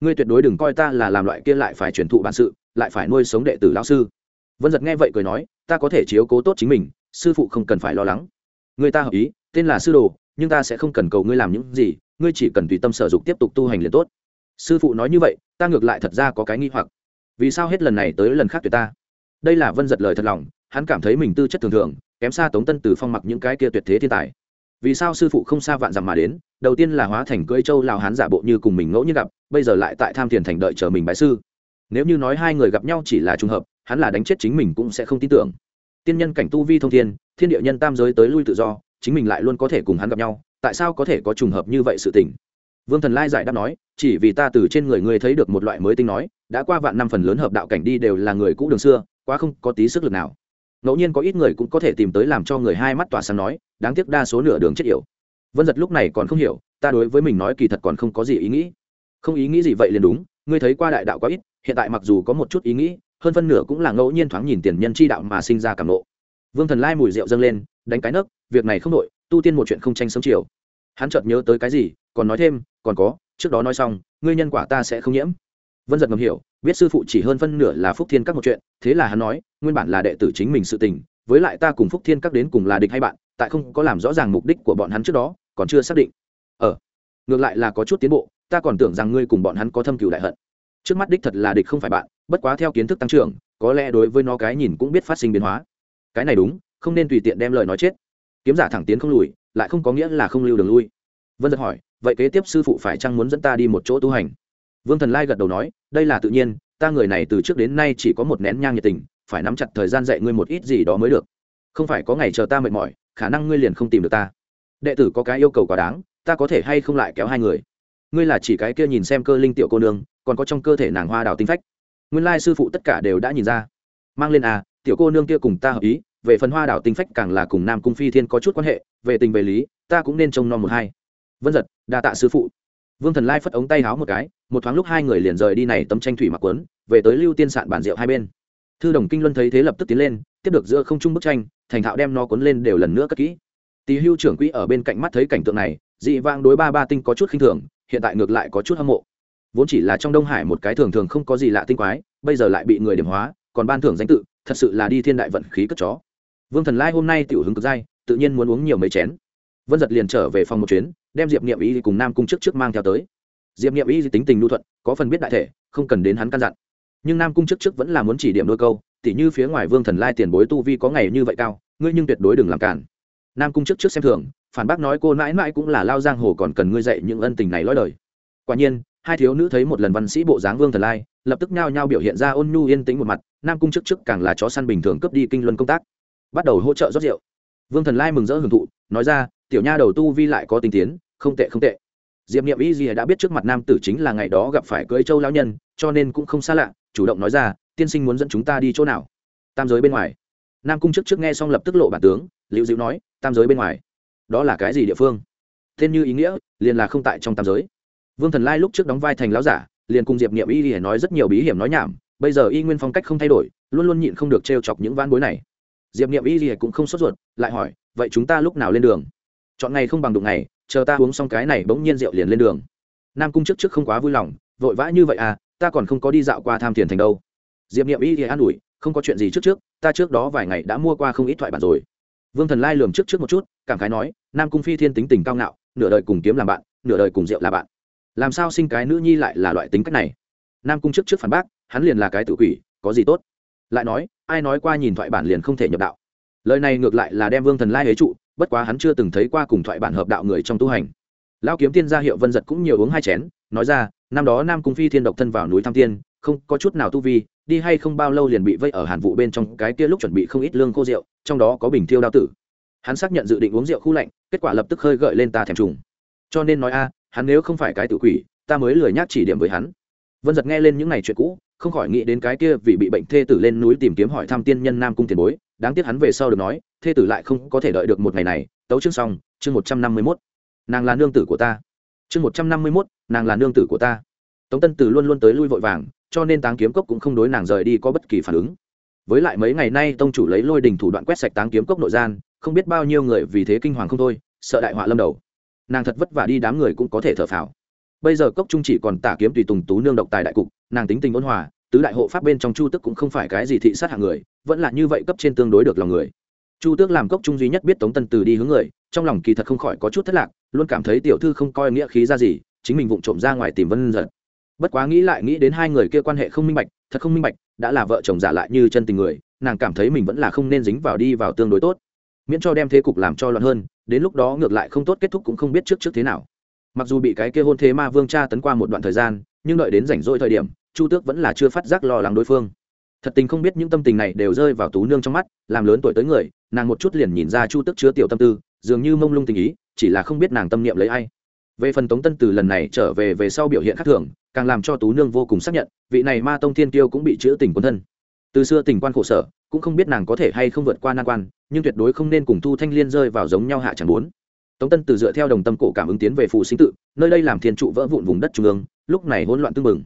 ngươi tuyệt đối đừng coi ta là làm loại kia lại phải truyền thụ bản sự, lại phải nuôi sống đệ tử lão sư. Vân giật nghe vậy cười nói, ta có thể chiếu cố tốt chính mình, sư phụ không cần phải lo lắng. Người ta hợp ý, tên là sư đồ, nhưng ta sẽ không cần cầu ngươi làm những gì, ngươi chỉ cần tùy tâm sở dục tiếp tục tu hành liền tốt. Sư phụ nói như vậy, ta ngược lại thật ra có cái nghi hoặc. Vì sao hết lần này tới lần khác tuyệt ta? Đây là vân giật lời thật lòng, hắn cảm thấy mình tư chất thường thường, kém xa tống tân từ phong mặc những cái kia tuyệt thế thiên tài vì sao sư phụ không xa vạn dặm mà đến, đầu tiên là hóa thành cưỡi châu lào hán giả bộ như cùng mình ngẫu nhiên gặp, bây giờ lại tại tham thiền thành đợi chờ mình bái sư. Nếu như nói hai người gặp nhau chỉ là trùng hợp, hắn là đánh chết chính mình cũng sẽ không tin tưởng. Tiên nhân cảnh tu vi thông thiên thiên địa nhân tam giới tới lui tự do, chính mình lại luôn có thể cùng hắn gặp nhau, tại sao có thể có trùng hợp như vậy sự tình? Vương thần lai giải đáp nói, chỉ vì ta từ trên người ngươi thấy được một loại mới tinh nói, đã qua vạn năm phần lớn hợp đạo cảnh đi đều là người cũ đường xưa, quá không có tí sức lực nào ngẫu nhiên có ít người cũng có thể tìm tới làm cho người hai mắt tỏa sáng nói, đáng tiếc đa số nửa đường chết yểu. Vân giật lúc này còn không hiểu, ta đối với mình nói kỳ thật còn không có gì ý nghĩ. Không ý nghĩ gì vậy liền đúng, ngươi thấy qua đại đạo quá ít, hiện tại mặc dù có một chút ý nghĩ, hơn phân nửa cũng là ngẫu nhiên thoáng nhìn tiền nhân chi đạo mà sinh ra cảm nộ vương thần lai mùi rượu dâng lên, đánh cái nấc, việc này không nội tu tiên một chuyện không tranh sớm chiều. Hắn chợt nhớ tới cái gì, còn nói thêm, còn có, trước đó nói xong, ngươi nhân quả ta sẽ không nhiễm vân giật ngầm hiểu, biết sư phụ chỉ hơn phân nửa là phúc thiên các một chuyện, thế là hắn nói, nguyên bản là đệ tử chính mình sự tình, với lại ta cùng phúc thiên các đến cùng là địch hay bạn, tại không có làm rõ ràng mục đích của bọn hắn trước đó, còn chưa xác định. Ờ ngược lại là có chút tiến bộ, ta còn tưởng rằng ngươi cùng bọn hắn có thâm cừu đại hận. Trước mắt đích thật là địch không phải bạn, bất quá theo kiến thức tăng trưởng, có lẽ đối với nó cái nhìn cũng biết phát sinh biến hóa. Cái này đúng, không nên tùy tiện đem lời nói chết. Kiếm giả thẳng tiến không lùi, lại không có nghĩa là không lưu đường lui. Vân giật hỏi, vậy kế tiếp sư phụ phải chăng muốn dẫn ta đi một chỗ tu hành? Vương thần lai gật đầu nói, đây là tự nhiên, ta người này từ trước đến nay chỉ có một nén nhang nhiệt tình, phải nắm chặt thời gian dạy ngươi một ít gì đó mới được. Không phải có ngày chờ ta mệt mỏi, khả năng ngươi liền không tìm được ta. Đệ tử có cái yêu cầu quá đáng, ta có thể hay không lại kéo hai người? Ngươi là chỉ cái kia nhìn xem cơ linh tiểu cô nương, còn có trong cơ thể nàng hoa đào tinh phách. Nguyên lai sư phụ tất cả đều đã nhìn ra. Mang lên à tiểu cô nương kia cùng ta hợp ý, về phần hoa đào tinh phách càng là cùng nam cung phi thiên có chút quan hệ, về tình về lý, ta cũng nên trông nom một hai. Vân giật, đa tạ sư phụ vương thần lai phất ống tay háo một cái, một thoáng lúc hai người liền rời đi này tấm tranh thủy mặc quấn, về tới lưu tiên sạn bản rượu hai bên. Thư đồng kinh luân thấy thế lập tức tiến lên, tiếp được giữa không trung bức tranh, thành thạo đem nó cuốn lên đều lần nữa cất kỹ. Tỳ hưu trưởng quỹ ở bên cạnh mắt thấy cảnh tượng này, dị vang đối ba ba tinh có chút khinh thường, hiện tại ngược lại có chút hâm mộ. Vốn chỉ là trong đông hải một cái thường thường không có gì lạ tinh quái, bây giờ lại bị người điểm hóa, còn ban thưởng danh tự, thật sự là đi thiên đại vận khí cất chó. Vương thần lai hôm nay tiểu hứng cực dai, tự nhiên muốn uống nhiều mấy chén. Vân giật liền trở về phòng một chuyến đem diệp niệm ý cùng nam cung chức trước mang theo tới diệp niệm ý tính tình lưu thuận có phần biết đại thể không cần đến hắn căn dặn nhưng nam cung chức trước vẫn là muốn chỉ điểm đôi câu tỉ như phía ngoài vương thần lai tiền bối tu vi có ngày như vậy cao ngươi nhưng tuyệt đối đừng làm cản nam cung chức trước xem thường phản bác nói cô mãi mãi cũng là lao giang hồ còn cần ngươi dạy những ân tình này lói lời quả nhiên hai thiếu nữ thấy một lần văn sĩ bộ dáng vương thần lai lập tức nhao nhao biểu hiện ra ôn nhu yên tĩnh một mặt nam cung chức trước càng là chó săn bình thường cướp đi kinh luân công tác bắt đầu hỗ trợ rót rượu vương thần lai mừng rỡ hưởng thụ nói ra tiểu nha đầu tu vi lại có tinh tiến không tệ không tệ. Diệp nghiệm y gì đã biết trước mặt nam tử chính là ngày đó gặp phải cưới châu lão nhân, cho nên cũng không xa lạ, chủ động nói ra, tiên sinh muốn dẫn chúng ta đi chỗ nào? Tam giới bên ngoài. Nam cung trước trước nghe xong lập tức lộ bản tướng, liễu diệu nói, tam giới bên ngoài. Đó là cái gì địa phương? Tên như ý nghĩa, liền là không tại trong tam giới. Vương thần lai lúc trước đóng vai thành lão giả, liền cùng diệp nghiệm y để nói rất nhiều bí hiểm nói nhảm, bây giờ y nguyên phong cách không thay đổi, luôn luôn nhịn không được t chọc những van bối này. Diệp nghiệm y thì cũng không sốt ruột, lại hỏi, vậy chúng ta lúc nào lên đường? Chọn ngày không bằng đụng ngày, chờ ta uống xong cái này bỗng nhiên rượu liền lên đường. Nam cung trước trước không quá vui lòng, vội vã như vậy à ta còn không có đi dạo qua tham thiền thành đâu. Diệp nghiệm y thì an ủi, không có chuyện gì trước trước, ta trước đó vài ngày đã mua qua không ít thoại bản rồi. Vương thần lai lườm trước trước một chút, cảm khái nói, nam cung phi thiên tính tình cao ngạo, nửa đời cùng kiếm làm bạn, nửa đời cùng rượu là bạn. Làm sao sinh cái nữ nhi lại là loại tính cách này? Nam cung trước trước phản bác, hắn liền là cái tự quỷ, có gì tốt? Lại nói, ai nói qua nhìn thoại bản liền không thể nhập đạo? Lời này ngược lại là đem vương thần lai hế trụ bất quá hắn chưa từng thấy qua cùng thoại bản hợp đạo người trong tu hành. Lao kiếm tiên gia hiệu vân giật cũng nhiều uống hai chén, nói ra, năm đó nam cung phi thiên độc thân vào núi tham tiên, không có chút nào tu vi, đi hay không bao lâu liền bị vây ở hàn vụ bên trong, cái kia lúc chuẩn bị không ít lương khô rượu, trong đó có bình thiêu đao tử. Hắn xác nhận dự định uống rượu khu lạnh, kết quả lập tức hơi gợi lên ta thèm trùng. Cho nên nói a, hắn nếu không phải cái tự quỷ, ta mới lười nhác chỉ điểm với hắn. Vân giật nghe lên những ngày chuyện cũ, không khỏi nghĩ đến cái kia vì bị bệnh thê tử lên núi tìm kiếm hỏi thăm tiên nhân nam cung tiền bối đáng tiếc hắn về sau được nói, thê tử lại không có thể đợi được một ngày này. Tấu chương xong, chương một trăm năm mươi mốt. Nàng là nương tử của ta. Chương một trăm năm mươi mốt, nàng là nương tử của ta. Tống tân tử luôn luôn tới lui vội vàng, cho nên táng kiếm cốc cũng không đối nàng rời đi có bất kỳ phản ứng. Với lại mấy ngày nay tông chủ lấy lôi đình thủ đoạn quét sạch táng kiếm cốc nội gian, không biết bao nhiêu người vì thế kinh hoàng không thôi, sợ đại họa lâm đầu. Nàng thật vất vả đi đám người cũng có thể thở phào. Bây giờ cốc trung chỉ còn tả kiếm tùy tùng tú nương độc tài đại cục, nàng tính tình ôn hòa, tứ đại hộ pháp bên trong chu tức cũng không phải cái gì thị sát hạng người vẫn là như vậy cấp trên tương đối được lòng người. Chu tước làm cốc trung duy nhất biết tống tân từ đi hướng người, trong lòng kỳ thật không khỏi có chút thất lạc, luôn cảm thấy tiểu thư không coi nghĩa khí ra gì, chính mình vụng trộm ra ngoài tìm vân giật. Bất quá nghĩ lại nghĩ đến hai người kia quan hệ không minh bạch, thật không minh bạch, đã là vợ chồng giả lại như chân tình người, nàng cảm thấy mình vẫn là không nên dính vào đi vào tương đối tốt. Miễn cho đem thế cục làm cho loạn hơn, đến lúc đó ngược lại không tốt kết thúc cũng không biết trước trước thế nào. Mặc dù bị cái kia hôn thế ma vương cha tấn qua một đoạn thời gian, nhưng đợi đến rảnh rỗi thời điểm, chu tước vẫn là chưa phát giác lo lắng đối phương thật tình không biết những tâm tình này đều rơi vào tú nương trong mắt, làm lớn tuổi tới người, nàng một chút liền nhìn ra chu tức chứa tiểu tâm tư, dường như mông lung tình ý, chỉ là không biết nàng tâm niệm lấy ai. Về phần tống tân từ lần này trở về về sau biểu hiện khác thường, càng làm cho tú nương vô cùng xác nhận, vị này ma tông thiên tiêu cũng bị chữa tình quân thân. Từ xưa tình quan khổ sở, cũng không biết nàng có thể hay không vượt qua nan quan, nhưng tuyệt đối không nên cùng thu thanh liên rơi vào giống nhau hạ chẳng muốn. tống tân từ dựa theo đồng tâm cổ cảm ứng tiến về phù sinh tự, nơi đây làm thiên trụ vỡ vụn vùng đất trung ương, lúc này hỗn loạn tương mừng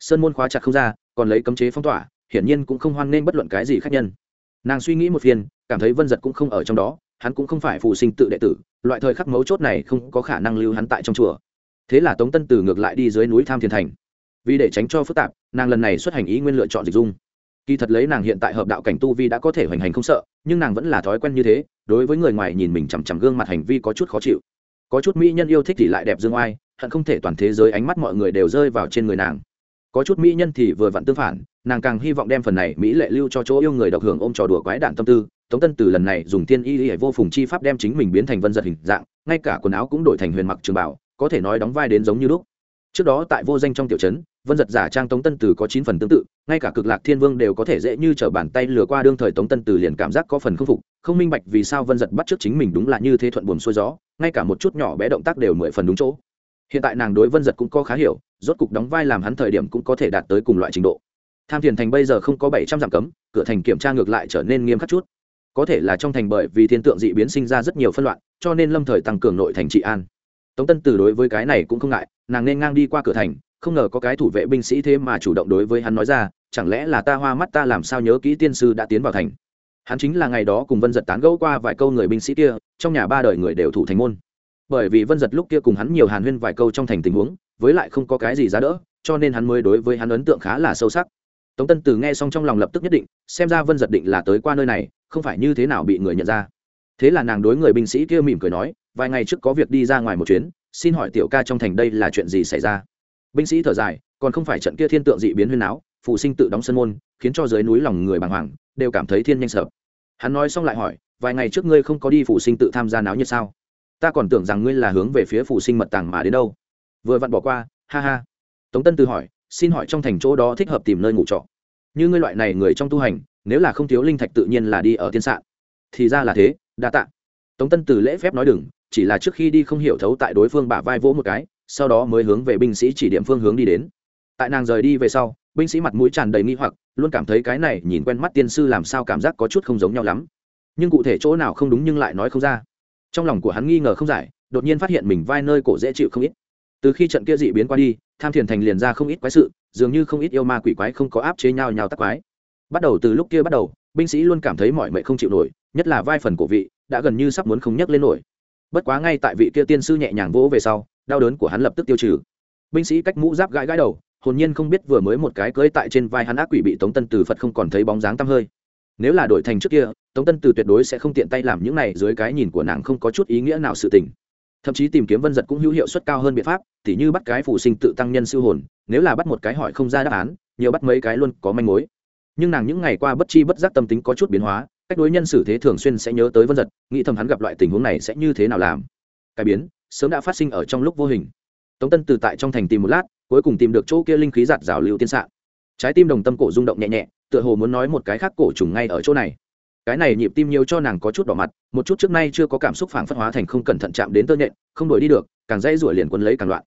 sơn môn khóa chặt không ra, còn lấy cấm chế phong tỏa hiển nhiên cũng không hoan nên bất luận cái gì khác nhân. Nàng suy nghĩ một phiên cảm thấy vân giật cũng không ở trong đó, hắn cũng không phải phụ sinh tự đệ tử, loại thời khắc mấu chốt này không có khả năng lưu hắn tại trong chùa. Thế là tống tân từ ngược lại đi dưới núi tham thiên thành. Vì để tránh cho phức tạp, nàng lần này xuất hành ý nguyên lựa chọn dịch dung. Kỳ thật lấy nàng hiện tại hợp đạo cảnh tu vi đã có thể hoành hành không sợ, nhưng nàng vẫn là thói quen như thế, đối với người ngoài nhìn mình chằm chằm gương mặt hành vi có chút khó chịu. Có chút mỹ nhân yêu thích thì lại đẹp dương oai, hận không thể toàn thế giới ánh mắt mọi người đều rơi vào trên người nàng có chút mỹ nhân thì vừa vặn tương phản, nàng càng hy vọng đem phần này mỹ lệ lưu cho chỗ yêu người độc hưởng ôm trò đùa quái đạn tâm tư. Tống tân từ lần này dùng thiên y y vô phùng chi pháp đem chính mình biến thành vân giật hình dạng, ngay cả quần áo cũng đổi thành huyền mặc trường bảo, có thể nói đóng vai đến giống như lúc. Trước đó tại vô danh trong tiểu trấn, vân giật giả trang tống tân từ có chín phần tương tự, ngay cả cực lạc thiên vương đều có thể dễ như t r ở bàn tay lừa qua đương thời tống tân từ liền cảm giác có phần không phục, không minh bạch vì sao vân giật bắt t r ư ớ c chính mình đúng là như thế thuận buồn xuôi gió, ngay cả một chút nhỏ bé động tác đều mười phần đúng chỗ. Hiện tại nàng đối vân giật cũng có khá hiểu rốt cục đóng vai làm hắn thời điểm cũng có thể đạt tới cùng loại trình độ. Tham thiền thành bây giờ không có bảy trăm dặm cấm, cửa thành kiểm tra ngược lại trở nên nghiêm khắc chút. Có thể là trong thành bởi vì thiên tượng dị biến sinh ra rất nhiều phân loạn, cho nên lâm thời tăng cường nội thành trị an. Tống tân từ đối với cái này cũng không ngại, nàng nên ngang đi qua cửa thành, không ngờ có cái thủ vệ binh sĩ thế mà chủ động đối với hắn nói ra, chẳng lẽ là ta hoa mắt ta làm sao nhớ kỹ tiên sư đã tiến vào thành? Hắn chính là ngày đó cùng vân giật tán gẫu qua vài câu người binh sĩ kia, trong nhà ba đời người đều thủ thành môn. Bởi vì vân giật lúc kia cùng hắn nhiều hàn huyên vài câu trong thành tình huống với lại không có cái gì giá đỡ, cho nên hắn mới đối với hắn ấn tượng khá là sâu sắc. Tống tân từ nghe xong trong lòng lập tức nhất định, xem ra vân giật định là tới qua nơi này, không phải như thế nào bị người nhận ra. Thế là nàng đối người binh sĩ kia mỉm cười nói, vài ngày trước có việc đi ra ngoài một chuyến, xin hỏi tiểu ca trong thành đây là chuyện gì xảy ra? Binh sĩ thở dài, còn không phải trận kia thiên tượng dị biến huyên áo phụ sinh tự đóng sân môn, khiến cho dưới núi lòng người bàng hoàng, đều cảm thấy thiên nhanh sợ. Hắn nói xong lại hỏi, vài ngày trước ngươi không có đi phụ sinh tự tham gia náo nhiệt sao? Ta còn tưởng rằng ngươi là hướng về phía phụ sinh mật tàng mà đến đâu vừa vặn bỏ qua, ha ha. Tống tân từ hỏi, xin hỏi trong thành chỗ đó thích hợp tìm nơi ngủ trọ. Như ngươi loại này người trong tu hành, nếu là không thiếu linh thạch tự nhiên là đi ở thiên sạn. Thì ra là thế, đa tạ. Tống tân từ lễ phép nói đừng, chỉ là trước khi đi không hiểu thấu tại đối phương bả vai vỗ một cái, sau đó mới hướng về binh sĩ chỉ điểm phương hướng đi đến. Tại nàng rời đi về sau, binh sĩ mặt mũi tràn đầy nghi hoặc, luôn cảm thấy cái này nhìn quen mắt tiên sư làm sao cảm giác có chút không giống nhau lắm. Nhưng cụ thể chỗ nào không đúng nhưng lại nói không ra. Trong lòng của hắn nghi ngờ không giải, đột nhiên phát hiện mình vai nơi cổ dễ chịu không ít từ khi trận kia dị biến qua đi, tham thiền thành liền ra không ít quái sự, dường như không ít yêu ma quỷ quái không có áp chế nhau nhau tắc quái. Bắt đầu từ lúc kia bắt đầu, binh sĩ luôn cảm thấy mọi mệnh không chịu nổi, nhất là vai phần của vị, đã gần như sắp muốn không nhấc lên nổi. Bất quá ngay tại vị kia tiên sư nhẹ nhàng vỗ về sau, đau đớn của hắn lập tức tiêu trừ. Binh sĩ cách mũ giáp gãi gãi đầu, hồn nhiên không biết vừa mới một cái cưỡi tại trên vai hắn ác quỷ bị tống tân từ phật không còn thấy bóng dáng tăm hơi. Nếu là đổi thành trước kia, tống tân từ tuyệt đối sẽ không tiện tay làm những này dưới cái nhìn của nàng không có chút ý nghĩa nào sự tình thậm chí tìm kiếm vân giật cũng hữu hiệu suất cao hơn biện pháp, tỉ như bắt cái phụ sinh tự tăng nhân siêu hồn, nếu là bắt một cái hỏi không ra đáp án, nhiều bắt mấy cái luôn có manh mối. Nhưng nàng những ngày qua bất chi bất giác tâm tính có chút biến hóa, cách đối nhân xử thế thường xuyên sẽ nhớ tới vân giật, nghĩ thầm hắn gặp loại tình huống này sẽ như thế nào làm. Cái biến, sớm đã phát sinh ở trong lúc vô hình. Tống tân từ tại trong thành tìm một lát, cuối cùng tìm được chỗ kia linh khí giạt rào lưu tiên xạ trái tim đồng tâm cổ rung động nhẹ nhẹ, tựa hồ muốn nói một cái khác cổ trùng ngay ở chỗ này cái này nhịp tim nhiều cho nàng có chút đỏ mặt, một chút trước nay chưa có cảm xúc phản phất hóa thành không cẩn thận chạm đến tơ nhện, không đổi đi được, càng dây rủi liền quân lấy càng loạn.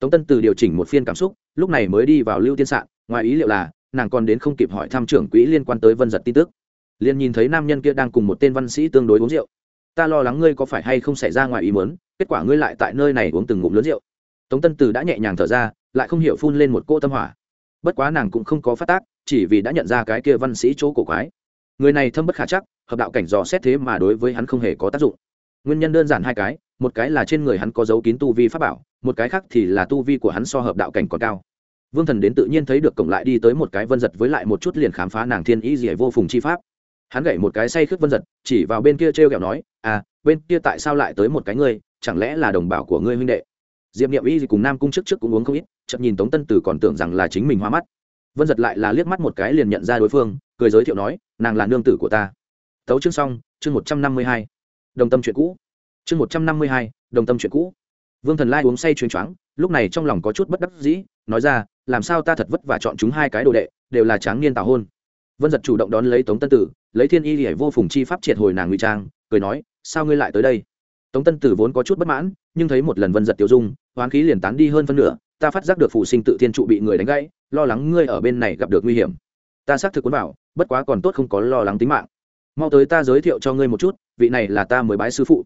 Tống tân từ điều chỉnh một phiên cảm xúc, lúc này mới đi vào lưu tiên sạn, ngoài ý liệu là, nàng còn đến không kịp hỏi tham trưởng quỹ liên quan tới vân giật tin tức. Liền nhìn thấy nam nhân kia đang cùng một tên văn sĩ tương đối uống rượu. Ta lo lắng ngươi có phải hay không xảy ra ngoài ý muốn, kết quả ngươi lại tại nơi này uống từng ngụm lớn rượu. Tống tân từ đã nhẹ nhàng thở ra, lại không hiểu phun lên một cô tâm hỏa. Bất quá nàng cũng không có phát tác, chỉ vì đã nhận ra cái kia văn sĩ chỗ cổ quái người này thâm bất khả chắc, hợp đạo cảnh dò xét thế mà đối với hắn không hề có tác dụng. Nguyên nhân đơn giản hai cái, một cái là trên người hắn có dấu kín tu vi pháp bảo, một cái khác thì là tu vi của hắn so hợp đạo cảnh còn cao. Vương thần đến tự nhiên thấy được cổng lại đi tới một cái vân giật với lại một chút liền khám phá nàng thiên ý gì vô phùng chi pháp. Hắn gậy một cái say khướt vân giật, chỉ vào bên kia t r e o kẹo nói à bên kia tại sao lại tới một cái ngươi, chẳng lẽ là đồng bào của ngươi huynh đệ? Diệp n i ệ m y cùng nam cung chức trước cũng uống không ít chậm nhìn tống tân tử còn tưởng rằng là chính mình hoa mắt vân giật lại là liếc mắt một cái liền nhận ra đối phương, cười giới thiệu nói, nàng là nương tử của ta. Tấu chương xong, chương một trăm năm mươi hai. Đồng tâm chuyện cũ. Chương một trăm năm mươi hai, đồng tâm chuyện cũ. Vương thần lai uống say chuyên choáng, lúc này trong lòng có chút bất đắc dĩ, nói ra, làm sao ta thật vất vả chọn chúng hai cái đồ đệ, đều là tráng niên tào hôn. Vân giật chủ động đón lấy tống tân tử, lấy thiên y để vô phùng chi pháp triệt hồi nàng ngụy trang, cười nói, sao ngươi lại tới đây? Tống tân tử vốn có chút bất mãn, nhưng thấy một lần vân giật tiêu dung, hoán khí liền tán đi hơn phân nửa ta phát giác được phụ sinh tự thiên trụ bị người đánh gãy, lo lắng ngươi ở bên này gặp được nguy hiểm. Ta xác thực cuốn bảo bất quá còn tốt không có lo lắng tính mạng. Mau tới ta giới thiệu cho ngươi một chút, vị này là ta mới bái sư phụ.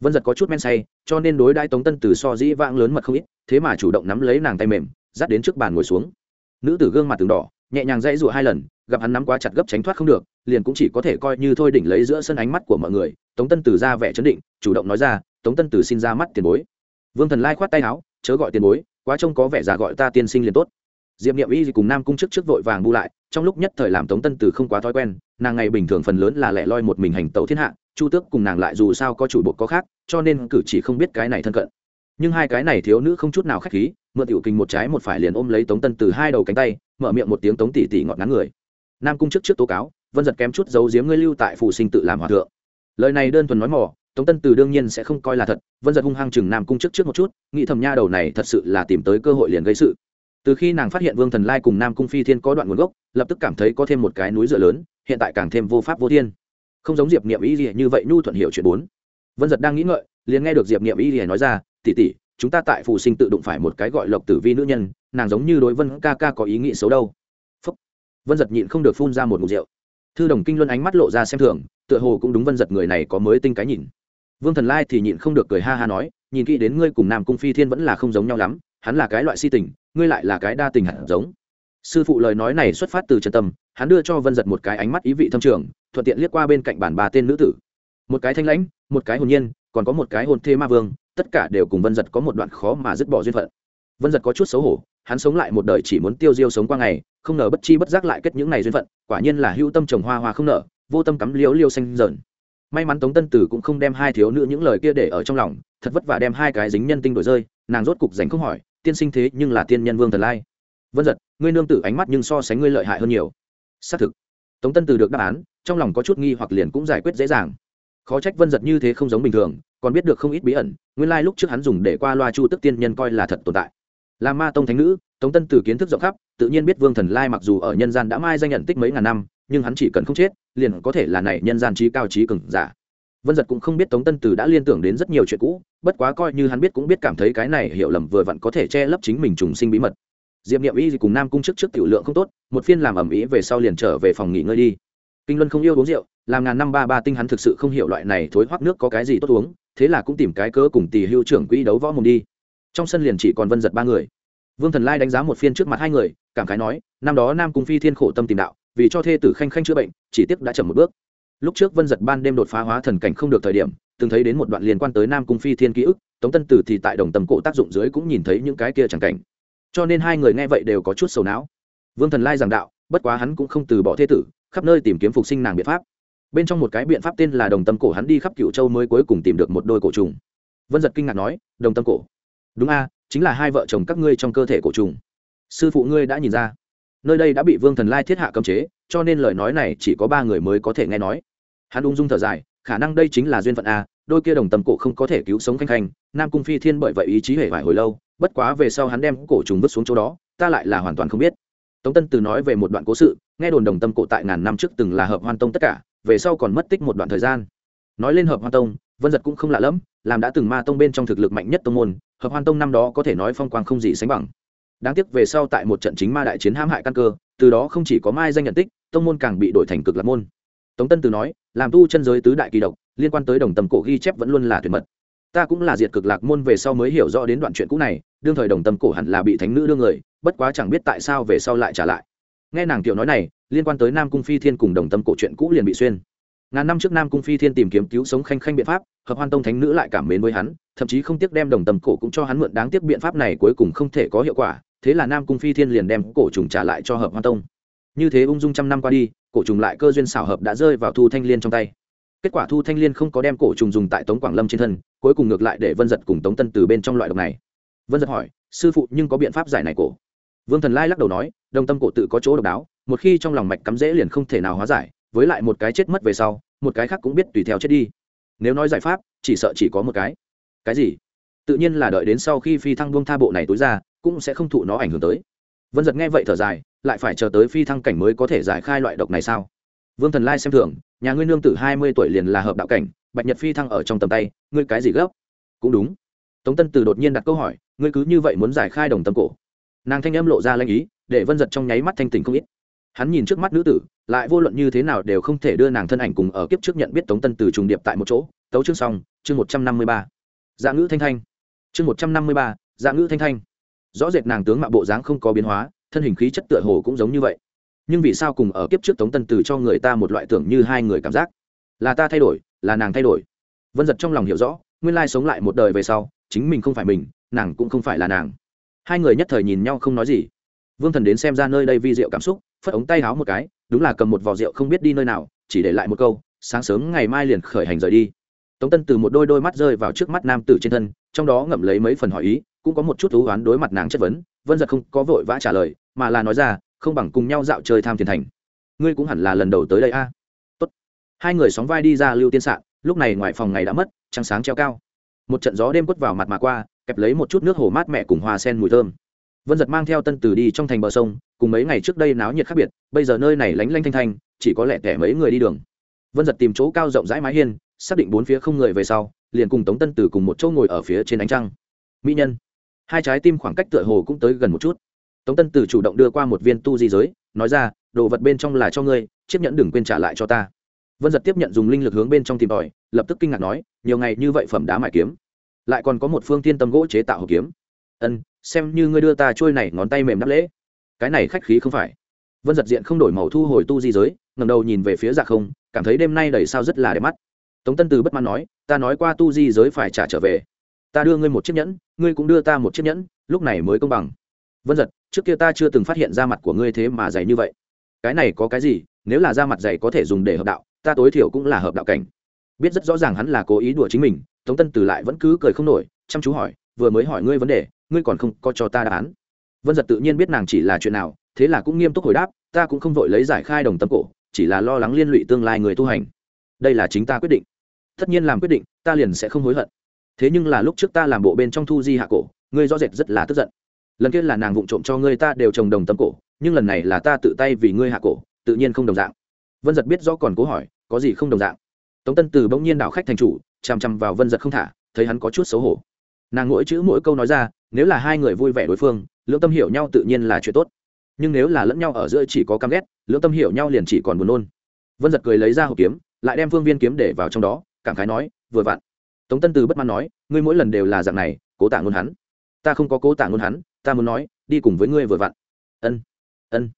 Vân giật có chút men say, cho nên đối đãi tống tân tử so dĩ vãng lớn mật không ít, thế mà chủ động nắm lấy nàng tay mềm, dắt đến trước bàn ngồi xuống. Nữ tử gương mặt từng đỏ, nhẹ nhàng dãy rụa hai lần, gặp hắn nắm quá chặt gấp tránh thoát không được, liền cũng chỉ có thể coi như thôi đỉnh lấy giữa sân ánh mắt của mọi người, tống tân tử ra vẻ chấn định, chủ động nói ra, tống tân tử xin ra mắt tiền bối. Vương thần lai khoát tay áo, chớ gọi tiền bối quá trông có vẻ già gọi ta tiên sinh liền tốt. Diệp niệm y cùng nam cung trước trước vội vàng bu lại, trong lúc nhất thời làm tống tân tử không quá thói quen, nàng ngày bình thường phần lớn là lẻ loi một mình hành tẩu thiên hạ, chu tước cùng nàng lại dù sao có chủ bộ có khác, cho nên cử chỉ không biết cái này thân cận. Nhưng hai cái này thiếu nữ không chút nào khách khí, mượn tiểu kinh một trái một phải liền ôm lấy tống tân từ hai đầu cánh tay, mở miệng một tiếng tống tỉ tỉ ngọt ngắn người. Nam cung trước trước tố cáo, vân giật kém chút giấu giếm ngươi lưu tại phủ sinh tự làm hòa thượng. Lời này đơn thuần nói mỏ tống tân từ đương nhiên sẽ không coi là thật, vân giật hung hăng chừng nam cung trước trước một chút, nghĩ thầm nha đầu này thật sự là tìm tới cơ hội liền gây sự. Từ khi nàng phát hiện vương thần lai cùng nam cung phi thiên có đoạn nguồn gốc, lập tức cảm thấy có thêm một cái núi dựa lớn, hiện tại càng thêm vô pháp vô thiên. Không giống diệp niệm ý gì như vậy nhu thuận hiệu chuyện bốn. Vân giật đang nghĩ ngợi, liền nghe được diệp niệm ý gì nói ra tỉ tỉ chúng ta tại phù sinh tự đụng phải một cái gọi lộc tử vi nữ nhân, nàng giống như đối vân ca ca có ý nghĩ xấu đâu. Phúc. vân giật nhịn không được phun ra một mục rượu. Thư đồng kinh luân ánh mắt lộ ra xem thường, tựa hồ cũng đúng vân giật người này có mới tinh cái nhìn vương thần lai thì nhịn không được cười ha ha nói, nhìn kỹ đến ngươi cùng nam cung phi thiên vẫn là không giống nhau lắm, hắn là cái loại si tình, ngươi lại là cái đa tình hẳn giống. Sư phụ lời nói này xuất phát từ chân tâm, hắn đưa cho vân giật một cái ánh mắt ý vị thâm trường, thuận tiện liếc qua bên cạnh bản bà tên nữ tử. Một cái thanh lãnh, một cái hồn nhiên, còn có một cái hồn thê ma vương, tất cả đều cùng vân giật có một đoạn khó mà dứt bỏ duyên phận. Vân giật có chút xấu hổ, hắn sống lại một đời chỉ muốn tiêu diêu sống qua ngày, không ngờ bất chi bất giác lại kết những ngày duyên phận, quả nhiên là hữu tâm trồng hoa hoa không nở, vô tâm cắm liễu liêu xanh dởn may mắn tống tân tử cũng không đem hai thiếu nữ những lời kia để ở trong lòng, thật vất vả đem hai cái dính nhân tinh đổi rơi, nàng rốt cục dành không hỏi, tiên sinh thế nhưng là tiên nhân vương thần lai. Vân giật ngươi nương tử ánh mắt nhưng so sánh ngươi lợi hại hơn nhiều. Xác thực. Tống tân tử được đáp án, trong lòng có chút nghi hoặc liền cũng giải quyết dễ dàng. Khó trách vân giật như thế không giống bình thường, còn biết được không ít bí ẩn, nguyên lai lúc trước hắn dùng để qua loa chu tức tiên nhân coi là thật tồn tại. Là ma tông thánh nữ, tống tân Tử kiến thức rộng khắp, tự nhiên biết vương thần lai mặc dù ở nhân gian đã mai danh nhận tích mấy ngàn năm nhưng hắn chỉ cần không chết, liền có thể là này nhân gian trí cao trí cường giả. Vân giật cũng không biết tống tân từ đã liên tưởng đến rất nhiều chuyện cũ, bất quá coi như hắn biết cũng biết cảm thấy cái này hiểu lầm vừa vặn có thể che lấp chính mình trùng sinh bí mật. Diệp nghiệm y cùng nam cung trước trước tiểu lượng không tốt, một phiên làm ẩm ý về sau liền trở về phòng nghỉ ngơi đi. Kinh luân không yêu uống rượu, làm ngàn năm ba ba tinh hắn thực sự không hiểu loại này thối hoác nước có cái gì tốt uống, thế là cũng tìm cái cớ cùng tỷ hưu trưởng quỹ đấu võ mồm đi. Trong sân liền chỉ còn vân giật ba người. Vương thần lai đánh giá một phiên trước mặt hai người, cảm khái nói, năm đó nam cung phi thiên khổ tâm tìm đạo vì cho thê tử khanh khanh chữa bệnh, chỉ tiếc đã chậm một bước. Lúc trước vân giật ban đêm đột phá hóa thần cảnh không được thời điểm, từng thấy đến một đoạn liên quan tới nam cung phi thiên ký ức, tống tân tử thì tại đồng tầm cổ tác dụng dưới cũng nhìn thấy những cái kia chẳng cảnh. Cho nên hai người nghe vậy đều có chút sầu não. Vương thần lai giảng đạo, bất quá hắn cũng không từ bỏ thê tử, khắp nơi tìm kiếm phục sinh nàng biện pháp. Bên trong một cái biện pháp tên là đồng tâm cổ hắn đi khắp cựu châu mới cuối cùng tìm được một đôi cổ trùng. Vân giật kinh ngạc nói, đồng tâm cổ? Đúng a, chính là hai vợ chồng các ngươi trong cơ thể cổ trùng. Sư phụ ngươi đã nhìn ra nơi đây đã bị vương thần lai thiết hạ cấm chế, cho nên lời nói này chỉ có ba người mới có thể nghe nói. Hắn ung dung thở dài, khả năng đây chính là duyên phận a, đôi kia đồng tâm cổ không có thể cứu sống khanh khanh, nam cung phi thiên bởi vậy ý chí hể vải hồi lâu, bất quá về sau hắn đem cổ trùng vứt xuống chỗ đó, ta lại là hoàn toàn không biết. Tống tân từ nói về một đoạn cố sự, nghe đồn đồng tâm cổ tại ngàn năm trước từng là hợp hoan tông tất cả, về sau còn mất tích một đoạn thời gian. Nói lên hợp hoan tông, vân giật cũng không lạ lẫm, làm đã từng ma tông bên trong thực lực mạnh nhất tông môn, hợp hoan tông năm đó có thể nói phong quang không gì sánh bằng đáng tiếc về sau tại một trận chính ma đại chiến hãm hại căn cơ, từ đó không chỉ có mai danh nhận tích, tông môn càng bị đổi thành cực lạc môn. Tống tân từ nói, làm tu chân giới tứ đại kỳ độc, liên quan tới đồng tâm cổ ghi chép vẫn luôn là tuyệt mật. Ta cũng là diệt cực lạc môn về sau mới hiểu rõ đến đoạn chuyện cũ này, đương thời đồng tâm cổ hẳn là bị thánh nữ đương người, bất quá chẳng biết tại sao về sau lại trả lại. Nghe nàng tiểu nói này, liên quan tới nam cung phi thiên cùng đồng tâm cổ chuyện cũ liền bị xuyên. Ngàn năm trước nam cung phi thiên tìm kiếm cứu sống khanh khanh biện pháp, hợp hoan tông thánh nữ lại cảm mến với hắn, thậm chí không tiếc đem đồng tâm cổ cũng cho hắn mượn. Đáng tiếc biện pháp này cuối cùng không thể có hiệu quả thế là nam cung phi thiên liền đem cổ trùng trả lại cho hợp hoan tông. Như thế ung dung trăm năm qua đi, cổ trùng lại cơ duyên xảo hợp đã rơi vào thu thanh liên trong tay. Kết quả thu thanh liên không có đem cổ trùng dùng tại tống quảng lâm trên thân, cuối cùng ngược lại để vân giật cùng tống tân từ bên trong loại độc này. Vân giật hỏi, sư phụ, nhưng có biện pháp giải này cổ? Vương thần lai lắc đầu nói, đồng tâm cổ tự có chỗ độc đáo, một khi trong lòng mạch cắm dễ liền không thể nào hóa giải, với lại một cái chết mất về sau, một cái khác cũng biết tùy theo chết đi. Nếu nói giải pháp, chỉ sợ chỉ có một cái. Cái gì? Tự nhiên là đợi đến sau khi phi thăng buông tha bộ này tối ra cũng sẽ không thụ nó ảnh hưởng tới. Vân giật nghe vậy thở dài, lại phải chờ tới phi thăng cảnh mới có thể giải khai loại độc này sao? Vương thần lai xem thường, nhà ngươi nương tử hai mươi tuổi liền là hợp đạo cảnh, bạch nhật phi thăng ở trong tầm tay, ngươi cái gì gấp? Cũng đúng. Tống tân từ đột nhiên đặt câu hỏi, ngươi cứ như vậy muốn giải khai đồng tâm cổ. Nàng thanh âm lộ ra lanh ý, để vân giật trong nháy mắt thanh tình không ít. Hắn nhìn trước mắt nữ tử, lại vô luận như thế nào đều không thể đưa nàng thân ảnh cùng ở kiếp trước nhận biết tống tân từ trùng điệp tại một chỗ. Tấu chương xong, chương một trăm năm mươi ba. Dạ ngữ thanh thanh. Chương một trăm năm mươi ba dạ ngữ thanh thanh rõ rệt nàng tướng mạo bộ dáng không có biến hóa, thân hình khí chất tựa hồ cũng giống như vậy. Nhưng vì sao cùng ở kiếp trước tống tân từ cho người ta một loại tưởng như hai người cảm giác? Là ta thay đổi, là nàng thay đổi. Vân giật trong lòng hiểu rõ, nguyên lai sống lại một đời về sau, chính mình không phải mình, nàng cũng không phải là nàng. Hai người nhất thời nhìn nhau không nói gì. Vương thần đến xem ra nơi đây vi rượu cảm xúc, phất ống tay háo một cái, đúng là cầm một vò rượu không biết đi nơi nào, chỉ để lại một câu, sáng sớm ngày mai liền khởi hành rời đi. Tống tân từ một đôi đôi mắt rơi vào trước mắt nam tử trên thân, trong đó ngậm lấy mấy phần hỏi ý cũng có một chút thú oán đối mặt nàng chất vấn, vân giật không có vội vã trả lời, mà là nói ra, không bằng cùng nhau dạo chơi tham thiền thành. Ngươi cũng hẳn là lần đầu tới đây a. À? Tốt. hai người sóng vai đi ra lưu tiên sạn, lúc này ngoài phòng ngày đã mất, trăng sáng treo cao. Một trận gió đêm quất vào mặt mà qua, kẹp lấy một chút nước hồ mát mẻ cùng hoa sen mùi thơm. Vân giật mang theo tân tử đi trong thành bờ sông, cùng mấy ngày trước đây náo nhiệt khác biệt, bây giờ nơi này lánh lanh thanh thanh, chỉ có lẽ tẻ mấy người đi đường. Vân giật tìm chỗ cao rộng rãi mái hiên, xác định bốn phía không người về sau, liền cùng tống tân tử cùng một chỗ ngồi ở phía trên ánh trăng. Mỹ nhân hai trái tim khoảng cách tựa hồ cũng tới gần một chút. Tống tân từ chủ động đưa qua một viên tu di giới, nói ra, đồ vật bên trong là cho ngươi, chiếc nhẫn đừng quên trả lại cho ta. Vân giật tiếp nhận dùng linh lực hướng bên trong tìm tòi, lập tức kinh ngạc nói, nhiều ngày như vậy phẩm đá mại kiếm, lại còn có một phương tiên tâm gỗ chế tạo hộp kiếm. Ân, xem như ngươi đưa ta trôi này ngón tay mềm đắp lễ. Cái này khách khí không phải. Vân giật diện không đổi màu thu hồi tu di giới ngầm đầu nhìn về phía dạ không, cảm thấy đêm nay đầy sao rất là đẹp mắt. Tống tân từ bất mãn nói, ta nói qua tu di giới phải trả trở về ta đưa ngươi một chiếc nhẫn, ngươi cũng đưa ta một chiếc nhẫn, lúc này mới công bằng. Vân giật, trước kia ta chưa từng phát hiện ra mặt của ngươi thế mà dày như vậy. Cái này có cái gì, nếu là da mặt dày có thể dùng để hợp đạo, ta tối thiểu cũng là hợp đạo cảnh. Biết rất rõ ràng hắn là cố ý đùa chính mình, tống tân từ lại vẫn cứ cười không nổi, chăm chú hỏi, vừa mới hỏi ngươi vấn đề, ngươi còn không có cho ta đáp án. Vân giật tự nhiên biết nàng chỉ là chuyện nào, thế là cũng nghiêm túc hồi đáp, ta cũng không vội lấy giải khai đồng tâm cổ, chỉ là lo lắng liên lụy tương lai người tu hành. Đây là chính ta quyết định. Tất nhiên làm quyết định, ta liền sẽ không hối hận thế nhưng là lúc trước ta làm bộ bên trong thu di hạ cổ, ngươi rõ rệt rất là tức giận. Lần kia là nàng vụng trộm cho ngươi ta đều trồng đồng tâm cổ, nhưng lần này là ta tự tay vì ngươi hạ cổ, tự nhiên không đồng dạng. Vân giật biết rõ còn cố hỏi, có gì không đồng dạng? Tống tân từ bỗng nhiên đảo khách thành chủ, chằm chằm vào vân giật không thả, thấy hắn có chút xấu hổ. Nàng mỗi chữ mỗi câu nói ra, nếu là hai người vui vẻ đối phương, lưỡng tâm hiểu nhau tự nhiên là chuyện tốt. Nhưng nếu là lẫn nhau ở giữa chỉ có căm ghét, lưỡng tâm hiểu nhau liền chỉ còn buồn nôn. Vân giật cười lấy ra hộp kiếm, lại đem phương viên kiếm để vào trong đó, cảm khái nói, vừa vặn tống tân từ bất mãn nói, ngươi mỗi lần đều là dạng này, cố tả ngôn hắn. Ta không có cố tả ngôn hắn, ta muốn nói, đi cùng với ngươi vừa vặn. Ân ân.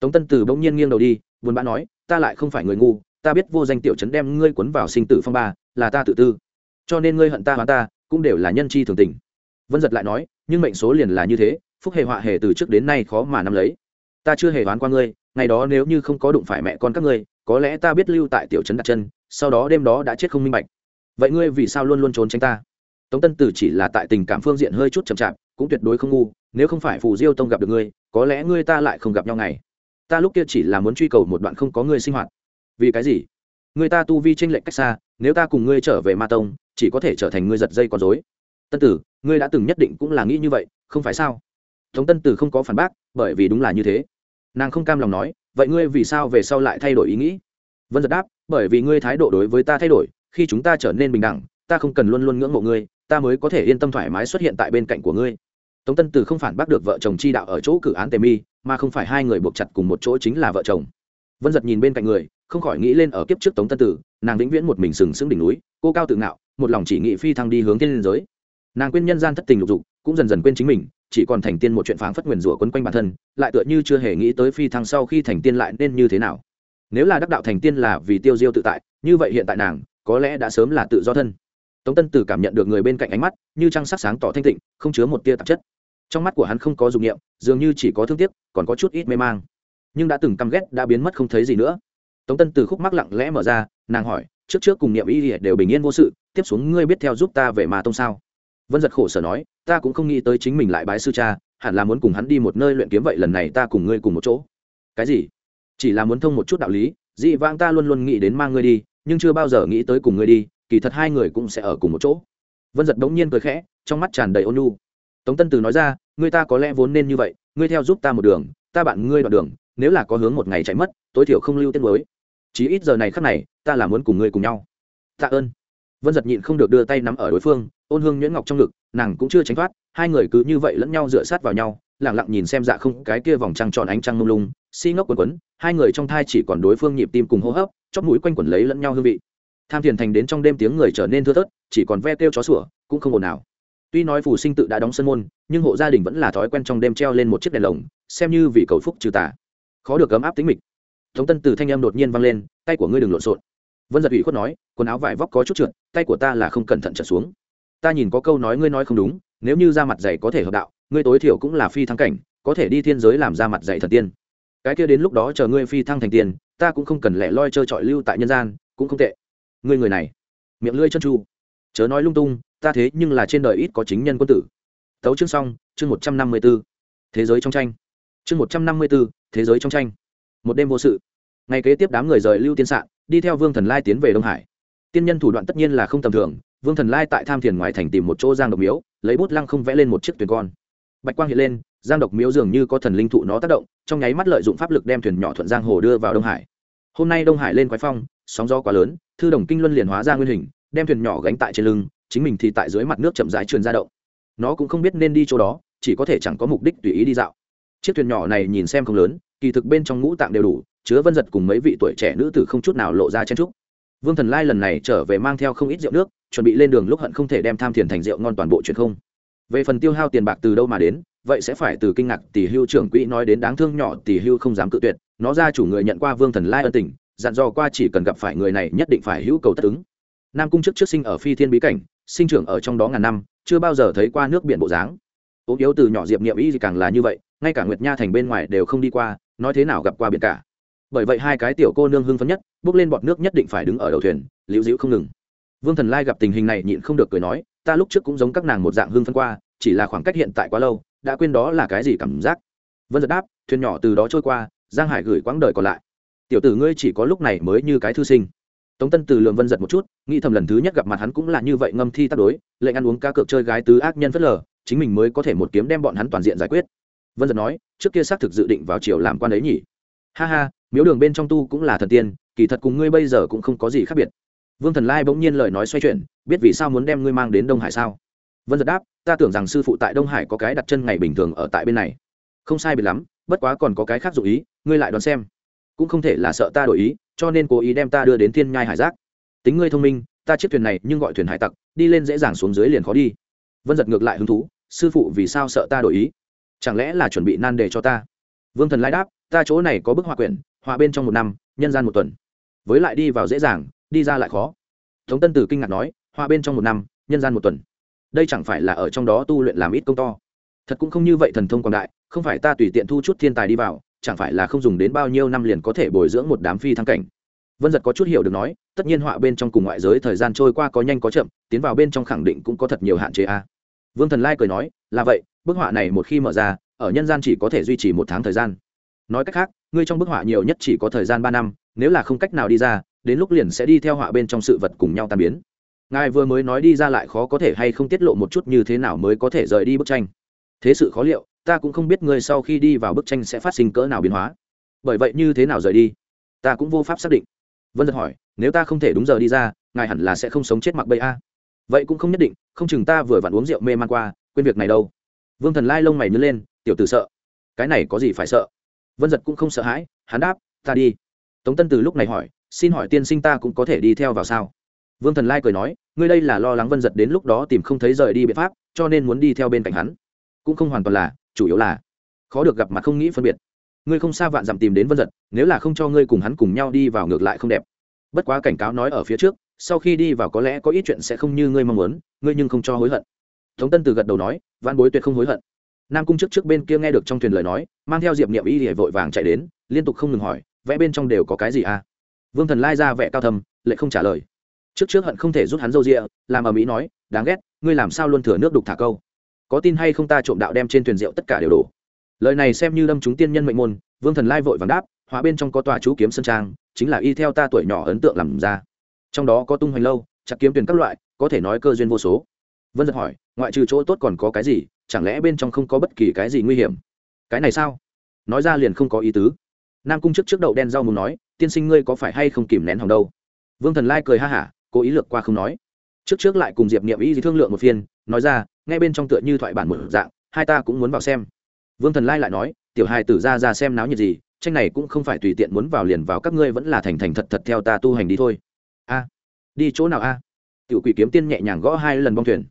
Tống tân từ bỗng nhiên nghiêng đầu đi, buồn bã nói, ta lại không phải người ngu, ta biết vô danh tiểu trấn đem ngươi quấn vào sinh tử phong ba, là ta tự tư. Cho nên ngươi hận ta hóa ta, cũng đều là nhân chi thường tình. Vân giật lại nói, nhưng mệnh số liền là như thế, phúc hệ họa hề từ trước đến nay khó mà nắm lấy. Ta chưa hề đoán qua ngươi, ngày đó nếu như không có đụng phải mẹ con các ngươi, có lẽ ta biết lưu tại tiểu trấn đặt chân, sau đó đêm đó đã chết không minh bạch vậy ngươi vì sao luôn luôn trốn tránh ta? Tống tân tử chỉ là tại tình cảm phương diện hơi chút chậm chạp, cũng tuyệt đối không ngu, nếu không phải phù diêu tông gặp được ngươi, có lẽ ngươi ta lại không gặp nhau ngày. Ta lúc kia chỉ là muốn truy cầu một đoạn không có ngươi sinh hoạt. Vì cái gì? Người ta tu vi tranh lệch cách xa, nếu ta cùng ngươi trở về ma tông, chỉ có thể trở thành ngươi giật dây con dối tân tử, ngươi đã từng nhất định cũng là nghĩ như vậy, không phải sao? Tống tân tử không có phản bác, bởi vì đúng là như thế. Nàng không cam lòng nói, vậy ngươi vì sao về sau lại thay đổi ý nghĩ? Vân giật đáp, bởi vì ngươi thái độ đối với ta thay đổi khi chúng ta trở nên bình đẳng, ta không cần luôn luôn ngưỡng mộ ngươi, ta mới có thể yên tâm thoải mái xuất hiện tại bên cạnh của ngươi. Tống tân từ không phản bác được vợ chồng chi đạo ở chỗ cử án tề mi, mà không phải hai người buộc chặt cùng một chỗ chính là vợ chồng. Vân giật nhìn bên cạnh người, không khỏi nghĩ lên ở kiếp trước tống tân tử nàng vĩnh viễn một mình sừng sững đỉnh núi, cô cao tự ngạo, một lòng chỉ nghị phi thăng đi hướng thiên liên giới. Nàng quên nhân gian thất tình lục dục, cũng dần dần quên chính mình, chỉ còn thành tiên một chuyện phảng phất nguyền rủa quấn quanh bản thân, lại tựa như chưa hề nghĩ tới phi thăng sau khi thành tiên lại nên như thế nào. Nếu là đắc đạo thành tiên là vì tiêu diêu tự tại, như vậy hiện tại nàng có lẽ đã sớm là tự do thân. Tống tân tử cảm nhận được người bên cạnh ánh mắt, như trăng sắc sáng tỏ thanh tịnh, không chứa một tia tạp chất. Trong mắt của hắn không có dụng nghiệm dường như chỉ có thương tiếc, còn có chút ít mê mang. Nhưng đã từng căm ghét, đã biến mất không thấy gì nữa. Tống tân từ khúc mắc lặng lẽ mở ra, nàng hỏi, trước trước cùng niệm y đều bình yên vô sự, tiếp xuống ngươi biết theo giúp ta về mà tông sao? Vân giật khổ sở nói, ta cũng không nghĩ tới chính mình lại bái sư cha, hẳn là muốn cùng hắn đi một nơi luyện kiếm vậy lần này ta cùng ngươi cùng một chỗ. Cái gì? Chỉ là muốn thông một chút đạo lý, dị vãng ta luôn luôn nghĩ đến mang ngươi đi nhưng chưa bao giờ nghĩ tới cùng ngươi đi, kỳ thật hai người cũng sẽ ở cùng một chỗ. Vân giật bỗng nhiên cười khẽ, trong mắt tràn đầy ôn nhu. Tống tân từ nói ra, ngươi ta có lẽ vốn nên như vậy, ngươi theo giúp ta một đường, ta bạn ngươi đoạn đường, nếu là có hướng một ngày chạy mất, tối thiểu không lưu tiết mới chí ít giờ này khắc này, ta là muốn cùng ngươi cùng nhau. Tạ ơn. Vân giật nhịn không được đưa tay nắm ở đối phương, ôn hương nhuyễn ngọc trong ngực, nàng cũng chưa tránh thoát, hai người cứ như vậy lẫn nhau dựa sát vào nhau lẳng lặng nhìn xem dạ không, cái kia vòng trăng tròn ánh trăng lung lung si ngốc quấn quấn, hai người trong thai chỉ còn đối phương nhịp tim cùng hô hấp, chóp mũi quanh quẩn lấy lẫn nhau hương vị. Tham thiền thành đến trong đêm tiếng người trở nên thưa thớt, chỉ còn ve kêu chó sủa, cũng không ồn nào tuy nói phù sinh tự đã đóng sân môn, nhưng hộ gia đình vẫn là thói quen trong đêm treo lên một chiếc đèn lồng, xem như vì cầu phúc trừ tà. Khó được ấm áp tính mịch. Thống tân từ thanh em đột nhiên văng lên, tay của ngươi đừng lộn xộn. Vân giật ủy khuất nói, quần áo vải vóc có chút trượt, tay của ta là không cẩn thận trở xuống. Ta nhìn có câu nói ngươi nói không đúng, nếu như da mặt dày có thể hợp đạo, ngươi tối thiểu cũng là phi thăng cảnh, có thể đi thiên giới làm ra mặt dày thần tiên cái kia đến lúc đó chờ ngươi phi thăng thành tiền, ta cũng không cần lẻ loi trơ trọi lưu tại nhân gian, cũng không tệ. Ngươi người này, miệng lưỡi chân tru. Chớ nói lung tung, ta thế nhưng là trên đời ít có chính nhân quân tử. Tấu chương xong, chương một trăm năm mươi b ố thế giới trong tranh. Chương một trăm năm mươi b ố thế giới trong tranh. Một đêm vô sự. Ngày kế tiếp đám người rời lưu tiên sạn, đi theo vương thần lai tiến về đông hải. Tiên nhân thủ đoạn tất nhiên là không tầm thường, vương thần lai tại tham thiền ngoài thành tìm một chỗ giang độc miếu, lấy bút lăng không vẽ lên một chiếc thuyền con. Bạch quang hiện lên giang độc miếu dường như có thần linh thụ nó tác động, trong nháy mắt lợi dụng pháp lực đem thuyền nhỏ thuận giang hồ đưa vào đông hải. Hôm nay đông hải lên quái phong, sóng gió quá lớn, thư đồng kinh luân liền hóa ra nguyên hình, đem thuyền nhỏ gánh tại trên lưng, chính mình thì tại dưới mặt nước chậm rãi truyền ra động. Nó cũng không biết nên đi chỗ đó, chỉ có thể chẳng có mục đích tùy ý đi dạo. Chiếc thuyền nhỏ này nhìn xem không lớn, kỳ thực bên trong ngũ tạng đều đủ, chứa vân giật cùng mấy vị tuổi trẻ nữ tử không chút nào lộ ra chen trúc vương thần lai lần này trở về mang theo không ít rượu nước, chuẩn bị lên đường lúc hận không thể đem tham thiền thành rượu ngon toàn bộ truyền không. Về phần tiêu hao tiền bạc từ đâu mà đến vậy sẽ phải từ kinh ngạc tỷ hưu trưởng quỹ nói đến đáng thương nhỏ tỷ hưu không dám cự tuyệt, nó ra chủ người nhận qua vương thần lai ân tình, dặn dò qua chỉ cần gặp phải người này nhất định phải hữu cầu tất ứng. Nam cung trước trước sinh ở phi thiên bí cảnh, sinh trưởng ở trong đó ngàn năm, chưa bao giờ thấy qua nước biển bộ dáng. Ốm yếu từ nhỏ diệp nghiệm ý gì càng là như vậy, ngay cả nguyệt nha thành bên ngoài đều không đi qua, nói thế nào gặp qua biển cả. Bởi vậy hai cái tiểu cô nương hưng phấn nhất, bước lên bọt nước nhất định phải đứng ở đầu thuyền, liễu dĩu không ngừng. Vương thần lai gặp tình hình này nhịn không được cười nói, ta lúc trước cũng giống các nàng một dạng hưng phấn qua, chỉ là khoảng cách hiện tại quá lâu đã quên đó là cái gì cảm giác. Vân giật đáp, thuyền nhỏ từ đó trôi qua, giang hải gửi quãng đời còn lại. Tiểu tử ngươi chỉ có lúc này mới như cái thư sinh. Tống tân từ lường vân giật một chút, nghĩ thầm lần thứ nhất gặp mặt hắn cũng là như vậy ngâm thi tắt đối, lệnh ăn uống cá cược chơi gái tứ ác nhân phất lờ, chính mình mới có thể một kiếm đem bọn hắn toàn diện giải quyết. Vân giật nói, trước kia xác thực dự định vào chiều làm quan ấy nhỉ. Ha ha, miếu đường bên trong tu cũng là thần tiên, kỳ thật cùng ngươi bây giờ cũng không có gì khác biệt. Vương thần lai bỗng nhiên lời nói xoay chuyển, biết vì sao muốn đem ngươi mang đến đông hải sao? Vân giật đáp, ta tưởng rằng sư phụ tại đông hải có cái đặt chân ngày bình thường ở tại bên này. Không sai biệt lắm, bất quá còn có cái khác dụ ý, ngươi lại đoán xem. Cũng không thể là sợ ta đổi ý, cho nên cố ý đem ta đưa đến thiên nhai hải giác. Tính ngươi thông minh, ta chiếc thuyền này nhưng gọi thuyền hải tặc, đi lên dễ dàng xuống dưới liền khó đi. Vân giật ngược lại hứng thú, sư phụ vì sao sợ ta đổi ý? Chẳng lẽ là chuẩn bị nan đề cho ta? Vương thần lai đáp, ta chỗ này có bức họa quyển, họa bên trong một năm, nhân gian một tuần. Với lại đi vào dễ dàng, đi ra lại khó. Tống tân tử kinh ngạc nói, họa bên trong một năm, nhân gian một tuần đây chẳng phải là ở trong đó tu luyện làm ít công to. Thật cũng không như vậy thần thông quảng đại, không phải ta tùy tiện thu chút thiên tài đi vào, chẳng phải là không dùng đến bao nhiêu năm liền có thể bồi dưỡng một đám phi thăng cảnh. Vân giật có chút hiểu được nói, tất nhiên họa bên trong cùng ngoại giới thời gian trôi qua có nhanh có chậm, tiến vào bên trong khẳng định cũng có thật nhiều hạn chế a. Vương thần lai cười nói, là vậy, bức họa này một khi mở ra, ở nhân gian chỉ có thể duy trì một tháng thời gian. Nói cách khác, ngươi trong bức họa nhiều nhất chỉ có thời gian ba năm, nếu là không cách nào đi ra, đến lúc liền sẽ đi theo họa bên trong sự vật cùng nhau tan biến ngài vừa mới nói đi ra lại khó có thể hay không tiết lộ một chút như thế nào mới có thể rời đi bức tranh. Thế sự khó liệu, ta cũng không biết ngươi sau khi đi vào bức tranh sẽ phát sinh cỡ nào biến hóa. Bởi vậy như thế nào rời đi? Ta cũng vô pháp xác định. Vân giật hỏi, nếu ta không thể đúng giờ đi ra, ngài hẳn là sẽ không sống chết mặc bây a. Vậy cũng không nhất định, không chừng ta vừa vặn uống rượu mê man qua, quên việc này đâu. Vương thần lai lông mày nhớ lên, tiểu tử sợ. Cái này có gì phải sợ? Vân giật cũng không sợ hãi, hắn đáp, ta đi. Tống tân từ lúc này hỏi, xin hỏi tiên sinh ta cũng có thể đi theo vào sao? Vương thần lai cười nói, ngươi đây là lo lắng vân giật đến lúc đó tìm không thấy rời đi biện pháp, cho nên muốn đi theo bên cạnh hắn. Cũng không hoàn toàn là, chủ yếu là khó được gặp mặt không nghĩ phân biệt. Ngươi không xa vạn dặm tìm đến vân giật, nếu là không cho ngươi cùng hắn cùng nhau đi vào ngược lại không đẹp. Bất quá cảnh cáo nói ở phía trước, sau khi đi vào có lẽ có ít chuyện sẽ không như ngươi mong muốn, ngươi nhưng không cho hối hận. Tống tân từ gật đầu nói văn bối tuyệt không hối hận. Nam cung chức trước bên kia nghe được trong thuyền lời nói, mang theo diệp niệm y để vội vàng chạy đến, liên tục không ngừng hỏi, vẽ bên trong đều có cái gì à? Vương thần lai ra vẻ cao thầm lại không trả lời trước trước hận không thể rút hắn râu rịa, làm ở mỹ nói, đáng ghét, ngươi làm sao luôn thừa nước đục thả câu? Có tin hay không ta trộm đạo đem trên thuyền rượu tất cả đều đổ? Lời này xem như đâm chúng tiên nhân mệnh môn, vương thần lai vội vàng đáp hóa bên trong có tòa chú kiếm sân trang, chính là y theo ta tuổi nhỏ ấn tượng làm ra. Trong đó có tung hoành lâu, chặt kiếm tuyển các loại, có thể nói cơ duyên vô số. Vân giật hỏi, ngoại trừ chỗ tốt còn có cái gì? Chẳng lẽ bên trong không có bất kỳ cái gì nguy hiểm? Cái này sao? Nói ra liền không có ý tứ. Nam cung trước trước đậu đen rau muốn nói, tiên sinh ngươi có phải hay không kìm nén hòng đâu? Vương thần lai cười ha hả cố ý lược qua không nói. Trước trước lại cùng diệp niệm ý gì thương lượng một phiên, nói ra, ngay bên trong tựa như thoại bản một dạng, hai ta cũng muốn vào xem. Vương thần lai lại nói, tiểu hai tử ra ra xem náo nhiệt gì, tranh này cũng không phải tùy tiện muốn vào liền vào, các ngươi vẫn là thành thành thật thật theo ta tu hành đi thôi. A, đi chỗ nào a? Tiểu quỷ kiếm tiên nhẹ nhàng gõ hai lần bong thuyền.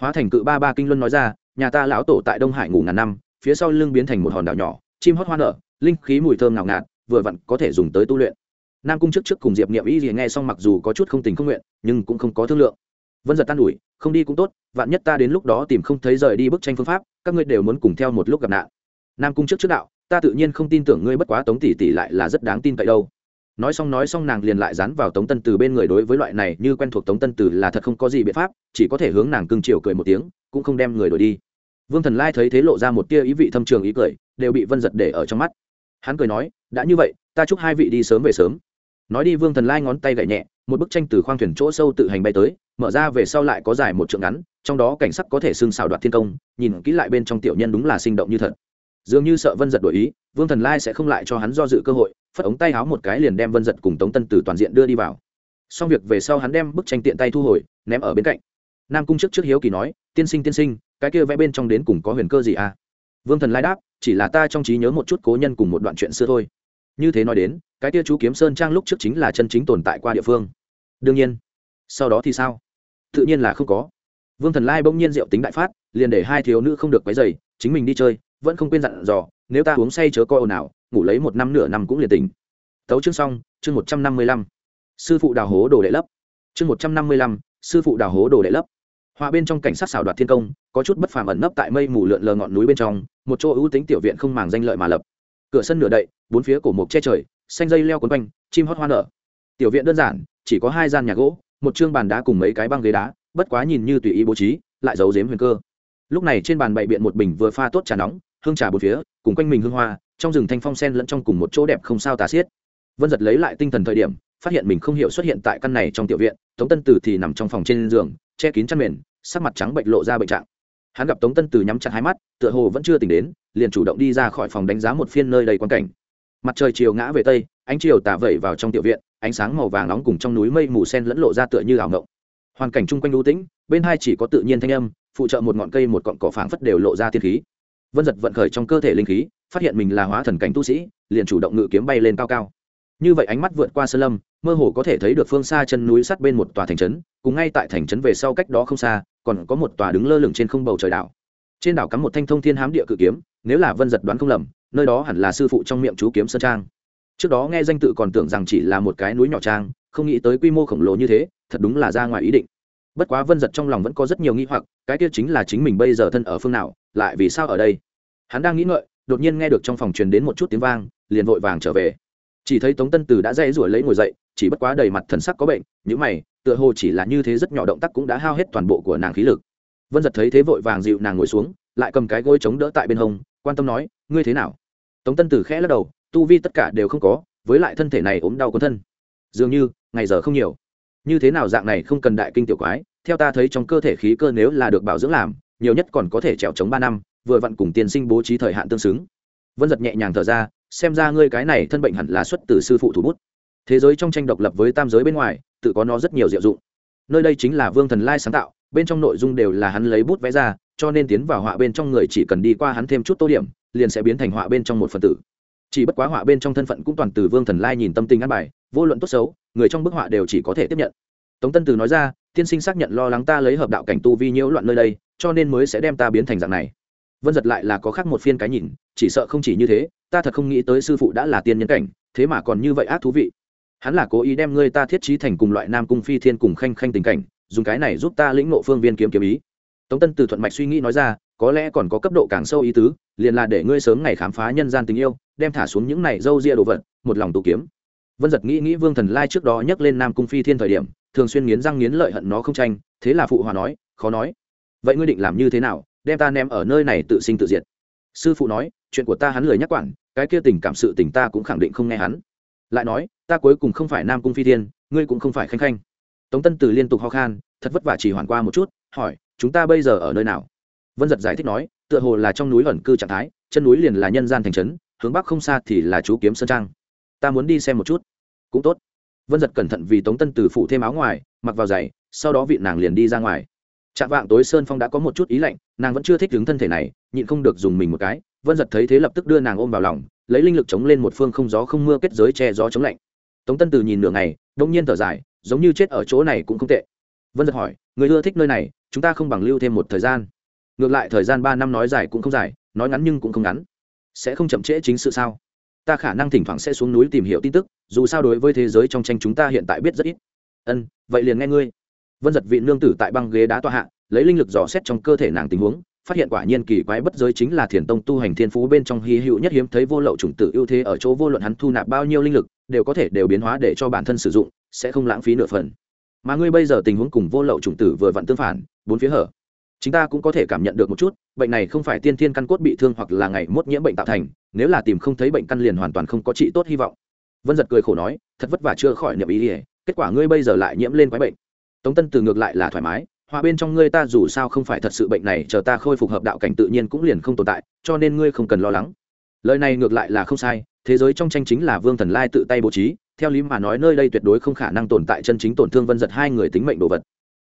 Hóa thành cự ba ba kinh luân nói ra, nhà ta lão tổ tại đông hải ngủ ngàn năm, phía sau lưng biến thành một hòn đảo nhỏ, chim hót hoa nở, linh khí mùi thơm ngào ngạt, vừa vặn có thể dùng tới tu luyện nam cung trước trước cùng diệp niệm y gì nghe xong mặc dù có chút không tình không nguyện, nhưng cũng không có thương lượng. Vân giật tan ủi, không đi cũng tốt, vạn nhất ta đến lúc đó tìm không thấy rời đi bức tranh phương pháp, các ngươi đều muốn cùng theo một lúc gặp nạn. Nam cung trước trước đạo, ta tự nhiên không tin tưởng ngươi bất quá tống tỷ tỷ lại là rất đáng tin cậy đâu. Nói xong nói xong nàng liền lại dán vào tống tân từ bên người đối với loại này như quen thuộc tống tân từ là thật không có gì biện pháp, chỉ có thể hướng nàng cưng chiều cười một tiếng, cũng không đem người đổi đi. Vương thần lai thấy thế lộ ra một tia ý vị thâm trường ý cười, đều bị vân giật để ở trong mắt. Hắn cười nói, đã như vậy, ta chúc hai vị đi sớm về sớm nói đi vương thần lai ngón tay gậy nhẹ, một bức tranh từ khoang thuyền chỗ sâu tự hành bay tới, mở ra về sau lại có dài một trượng ngắn, trong đó cảnh sắc có thể xưng xào đoạt thiên công, nhìn kỹ lại bên trong tiểu nhân đúng là sinh động như thật. Dường như sợ vân giật đổi ý, vương thần lai sẽ không lại cho hắn do dự cơ hội, phất ống tay háo một cái liền đem vân giật cùng tống tân từ toàn diện đưa đi vào. Xong việc về sau hắn đem bức tranh tiện tay thu hồi, ném ở bên cạnh. Nam cung chức trước hiếu kỳ nói, tiên sinh tiên sinh, cái kia vẽ bên trong đến cùng có huyền cơ gì à? Vương thần lai đáp, chỉ là ta trong trí nhớ một chút cố nhân cùng một đoạn chuyện xưa thôi. Như thế nói đến cái tia chú kiếm sơn trang lúc trước chính là chân chính tồn tại qua địa phương. Đương nhiên, sau đó thì sao? Tự nhiên là không có. Vương thần lai bỗng nhiên diệu tính đại phát, liền để hai thiếu nữ không được quấy dày chính mình đi chơi, vẫn không quên dặn dò, nếu ta uống say chớ coi ồn ào, ngủ lấy một năm nửa năm cũng liền tỉnh. Tấu chương xong, chương một trăm năm mươi lăm. Sư phụ đào hố đồ đệ lấp. Chương một trăm năm mươi lăm, sư phụ đào hố đồ đệ lấp. Hòa bên trong cảnh sát xảo đoạt thiên công, có chút bất phàm ẩn nấp tại mây mù lượn lờ ngọn núi bên trong, một chỗ ưu tính tiểu viện không màng danh lợi mà lập cửa sân nửa đậy, bốn phía cổ mộc che trời, xanh dây leo quấn quanh, chim hót hoa nở. Tiểu viện đơn giản, chỉ có hai gian nhà gỗ, một chương bàn đá cùng mấy cái băng ghế đá, bất quá nhìn như tùy ý bố trí, lại giấu giếm huyền cơ. Lúc này trên bàn bày biện một bình vừa pha tốt trà nóng, hương trà bốn phía, cùng quanh mình hương hoa, trong rừng thanh phong sen lẫn trong cùng một chỗ đẹp không sao tà xiết. Vân giật lấy lại tinh thần thời điểm, phát hiện mình không hiểu xuất hiện tại căn này trong tiểu viện, tống tân tử thì nằm trong phòng trên giường, che kín chăn mền, sắc mặt trắng bệnh lộ ra bệnh trạng hắn gặp tống tân từ nhắm chặt hai mắt, tựa hồ vẫn chưa tỉnh đến, liền chủ động đi ra khỏi phòng đánh giá một phiên nơi đầy quan cảnh. Mặt trời chiều ngã về tây, ánh chiều tả vẩy vào trong tiểu viện, ánh sáng màu vàng nóng cùng trong núi mây mù sen lẫn lộ ra tựa như ảo ngộng hoàn cảnh chung quanh đu tĩnh, bên hai chỉ có tự nhiên thanh âm, phụ trợ một ngọn cây một cọn cỏ phảng phất đều lộ ra tiên khí. Vân giật vận khởi trong cơ thể linh khí, phát hiện mình là hóa thần cảnh tu sĩ, liền chủ động ngự kiếm bay lên cao cao. Như vậy ánh mắt vượt qua sơn lâm, mơ hồ có thể thấy được phương xa chân núi sát bên một tòa thành trấn, cùng ngay tại thành trấn về sau cách đó không xa còn có một tòa đứng lơ lửng trên không bầu trời đảo. Trên đảo cắm một thanh thông thiên hám địa cự kiếm, nếu là vân giật đoán không lầm, nơi đó hẳn là sư phụ trong miệng chú kiếm sơn trang. Trước đó nghe danh tự còn tưởng rằng chỉ là một cái núi nhỏ trang, không nghĩ tới quy mô khổng lồ như thế, thật đúng là ra ngoài ý định. Bất quá vân giật trong lòng vẫn có rất nhiều nghĩ hoặc, cái kia chính là chính mình bây giờ thân ở phương nào, lại vì sao ở đây? Hắn đang nghĩ ngợi, đột nhiên nghe được trong phòng truyền đến một chút tiếng vang, liền vội vàng trở về. Chỉ thấy tống tân từ đã dây rủi lấy ngồi dậy chỉ bất quá đầy mặt thần sắc có bệnh, những mày, tựa hồ chỉ là như thế rất nhỏ động tác cũng đã hao hết toàn bộ của nàng khí lực. Vân giật thấy thế vội vàng dịu nàng ngồi xuống, lại cầm cái gối chống đỡ tại bên hông, quan tâm nói, ngươi thế nào? Tống tân tử khẽ lắc đầu, tu vi tất cả đều không có, với lại thân thể này ốm đau cuốn thân. Dường như, ngày giờ không nhiều. Như thế nào dạng này không cần đại kinh tiểu quái, theo ta thấy trong cơ thể khí cơ nếu là được bảo dưỡng làm, nhiều nhất còn có thể trèo chống ba năm, vừa vặn cùng tiên sinh bố trí thời hạn tương xứng. Vân giật nhẹ nhàng thở ra, xem ra ngươi cái này thân bệnh hẳn là xuất từ sư phụ thủ bút thế giới trong tranh độc lập với tam giới bên ngoài, tự có nó rất nhiều diệu dụng. Nơi đây chính là vương thần lai sáng tạo, bên trong nội dung đều là hắn lấy bút vẽ ra, cho nên tiến vào họa bên trong người chỉ cần đi qua hắn thêm chút tô điểm, liền sẽ biến thành họa bên trong một phần tử. Chỉ bất quá họa bên trong thân phận cũng toàn từ vương thần lai nhìn tâm tình ăn bài, vô luận tốt xấu, người trong bức họa đều chỉ có thể tiếp nhận. Tống tân từ nói ra, tiên sinh xác nhận lo lắng ta lấy hợp đạo cảnh tu vi nhiễu loạn nơi đây, cho nên mới sẽ đem ta biến thành dạng này. Vân giật lại là có khác một phiên cái nhìn, chỉ sợ không chỉ như thế, ta thật không nghĩ tới sư phụ đã là tiên nhân cảnh, thế mà còn như vậy ác thú vị hắn là cố ý đem ngươi ta thiết trí thành cùng loại nam cung phi thiên cùng khanh khanh tình cảnh, dùng cái này giúp ta lĩnh nộ phương viên kiếm kiếm ý. Tống tân từ thuận mạch suy nghĩ nói ra, có lẽ còn có cấp độ càng sâu ý tứ, liền là để ngươi sớm ngày khám phá nhân gian tình yêu, đem thả xuống những này dâu ria đồ vật, một lòng tù kiếm. Vân giật nghĩ nghĩ vương thần lai trước đó nhắc lên nam cung phi thiên thời điểm, thường xuyên nghiến răng nghiến lợi hận nó không tranh, thế là phụ hòa nói, khó nói. Vậy ngươi định làm như thế nào, đem ta ném ở nơi này tự sinh tự diệt? Sư phụ nói, chuyện của ta hắn lười nhắc quản, cái kia tình cảm sự tình ta cũng khẳng định không nghe hắn lại nói, ta cuối cùng không phải nam cung phi thiên, ngươi cũng không phải khanh khanh. Tống tân từ liên tục ho khan, thật vất vả chỉ hoàn qua một chút, hỏi, chúng ta bây giờ ở nơi nào? Vân giật giải thích nói, tựa hồ là trong núi ẩn cư trạng thái, chân núi liền là nhân gian thành trấn, hướng bắc không xa thì là chú kiếm sơn trang. Ta muốn đi xem một chút. Cũng tốt. Vân giật cẩn thận vì tống tân từ phụ thêm áo ngoài, mặc vào giày, sau đó vị nàng liền đi ra ngoài. Chạm vạng tối sơn phong đã có một chút ý lạnh, nàng vẫn chưa thích đứng thân thể này, nhịn không được dùng mình một cái. Vân giật thấy thế lập tức đưa nàng ôm vào lòng lấy linh lực chống lên một phương không gió không mưa kết giới che gió chống lạnh. Tống tân từ nhìn nửa ngày, đông nhiên thở dài, giống như chết ở chỗ này cũng không tệ. Vân giật hỏi, người ưa thích nơi này, chúng ta không bằng lưu thêm một thời gian. Ngược lại, thời gian ba năm nói dài cũng không dài, nói ngắn nhưng cũng không ngắn. Sẽ không chậm trễ chính sự sao? Ta khả năng thỉnh thoảng sẽ xuống núi tìm hiểu tin tức, dù sao đối với thế giới trong tranh chúng ta hiện tại biết rất ít. Ân, vậy liền nghe ngươi. Vân giật vị nương tử tại băng ghế đá tọa hạ, lấy linh lực dò xét trong cơ thể nàng tình huống phát hiện quả nhiên kỳ quái bất giới chính là thiền tông tu hành thiên phú bên trong hy hữu nhất hiếm, thấy vô lậu chủng tử ưu thế ở chỗ vô luận hắn thu nạp bao nhiêu linh lực, đều có thể đều biến hóa để cho bản thân sử dụng, sẽ không lãng phí nửa phần. Mà ngươi bây giờ tình huống cùng vô lậu chủng tử vừa vặn tương phản, bốn phía hở. Chúng ta cũng có thể cảm nhận được một chút, bệnh này không phải tiên thiên căn cốt bị thương hoặc là ngày mốt nhiễm bệnh tạo thành, nếu là tìm không thấy bệnh căn liền hoàn toàn không có trị tốt hy vọng. Vân giật cười khổ nói, thật vất vả chưa khỏi niệm ý ỉa kết quả ngươi bây giờ lại nhiễm lên quái bệnh. Tống tân từ ngược lại là thoải mái hòa bên trong ngươi ta dù sao không phải thật sự bệnh này, chờ ta khôi phục hợp đạo cảnh tự nhiên cũng liền không tồn tại, cho nên ngươi không cần lo lắng. Lời này ngược lại là không sai, thế giới trong tranh chính là vương thần lai tự tay bố trí, theo lý mà nói nơi đây tuyệt đối không khả năng tồn tại chân chính tổn thương vân giật hai người tính mệnh đồ vật.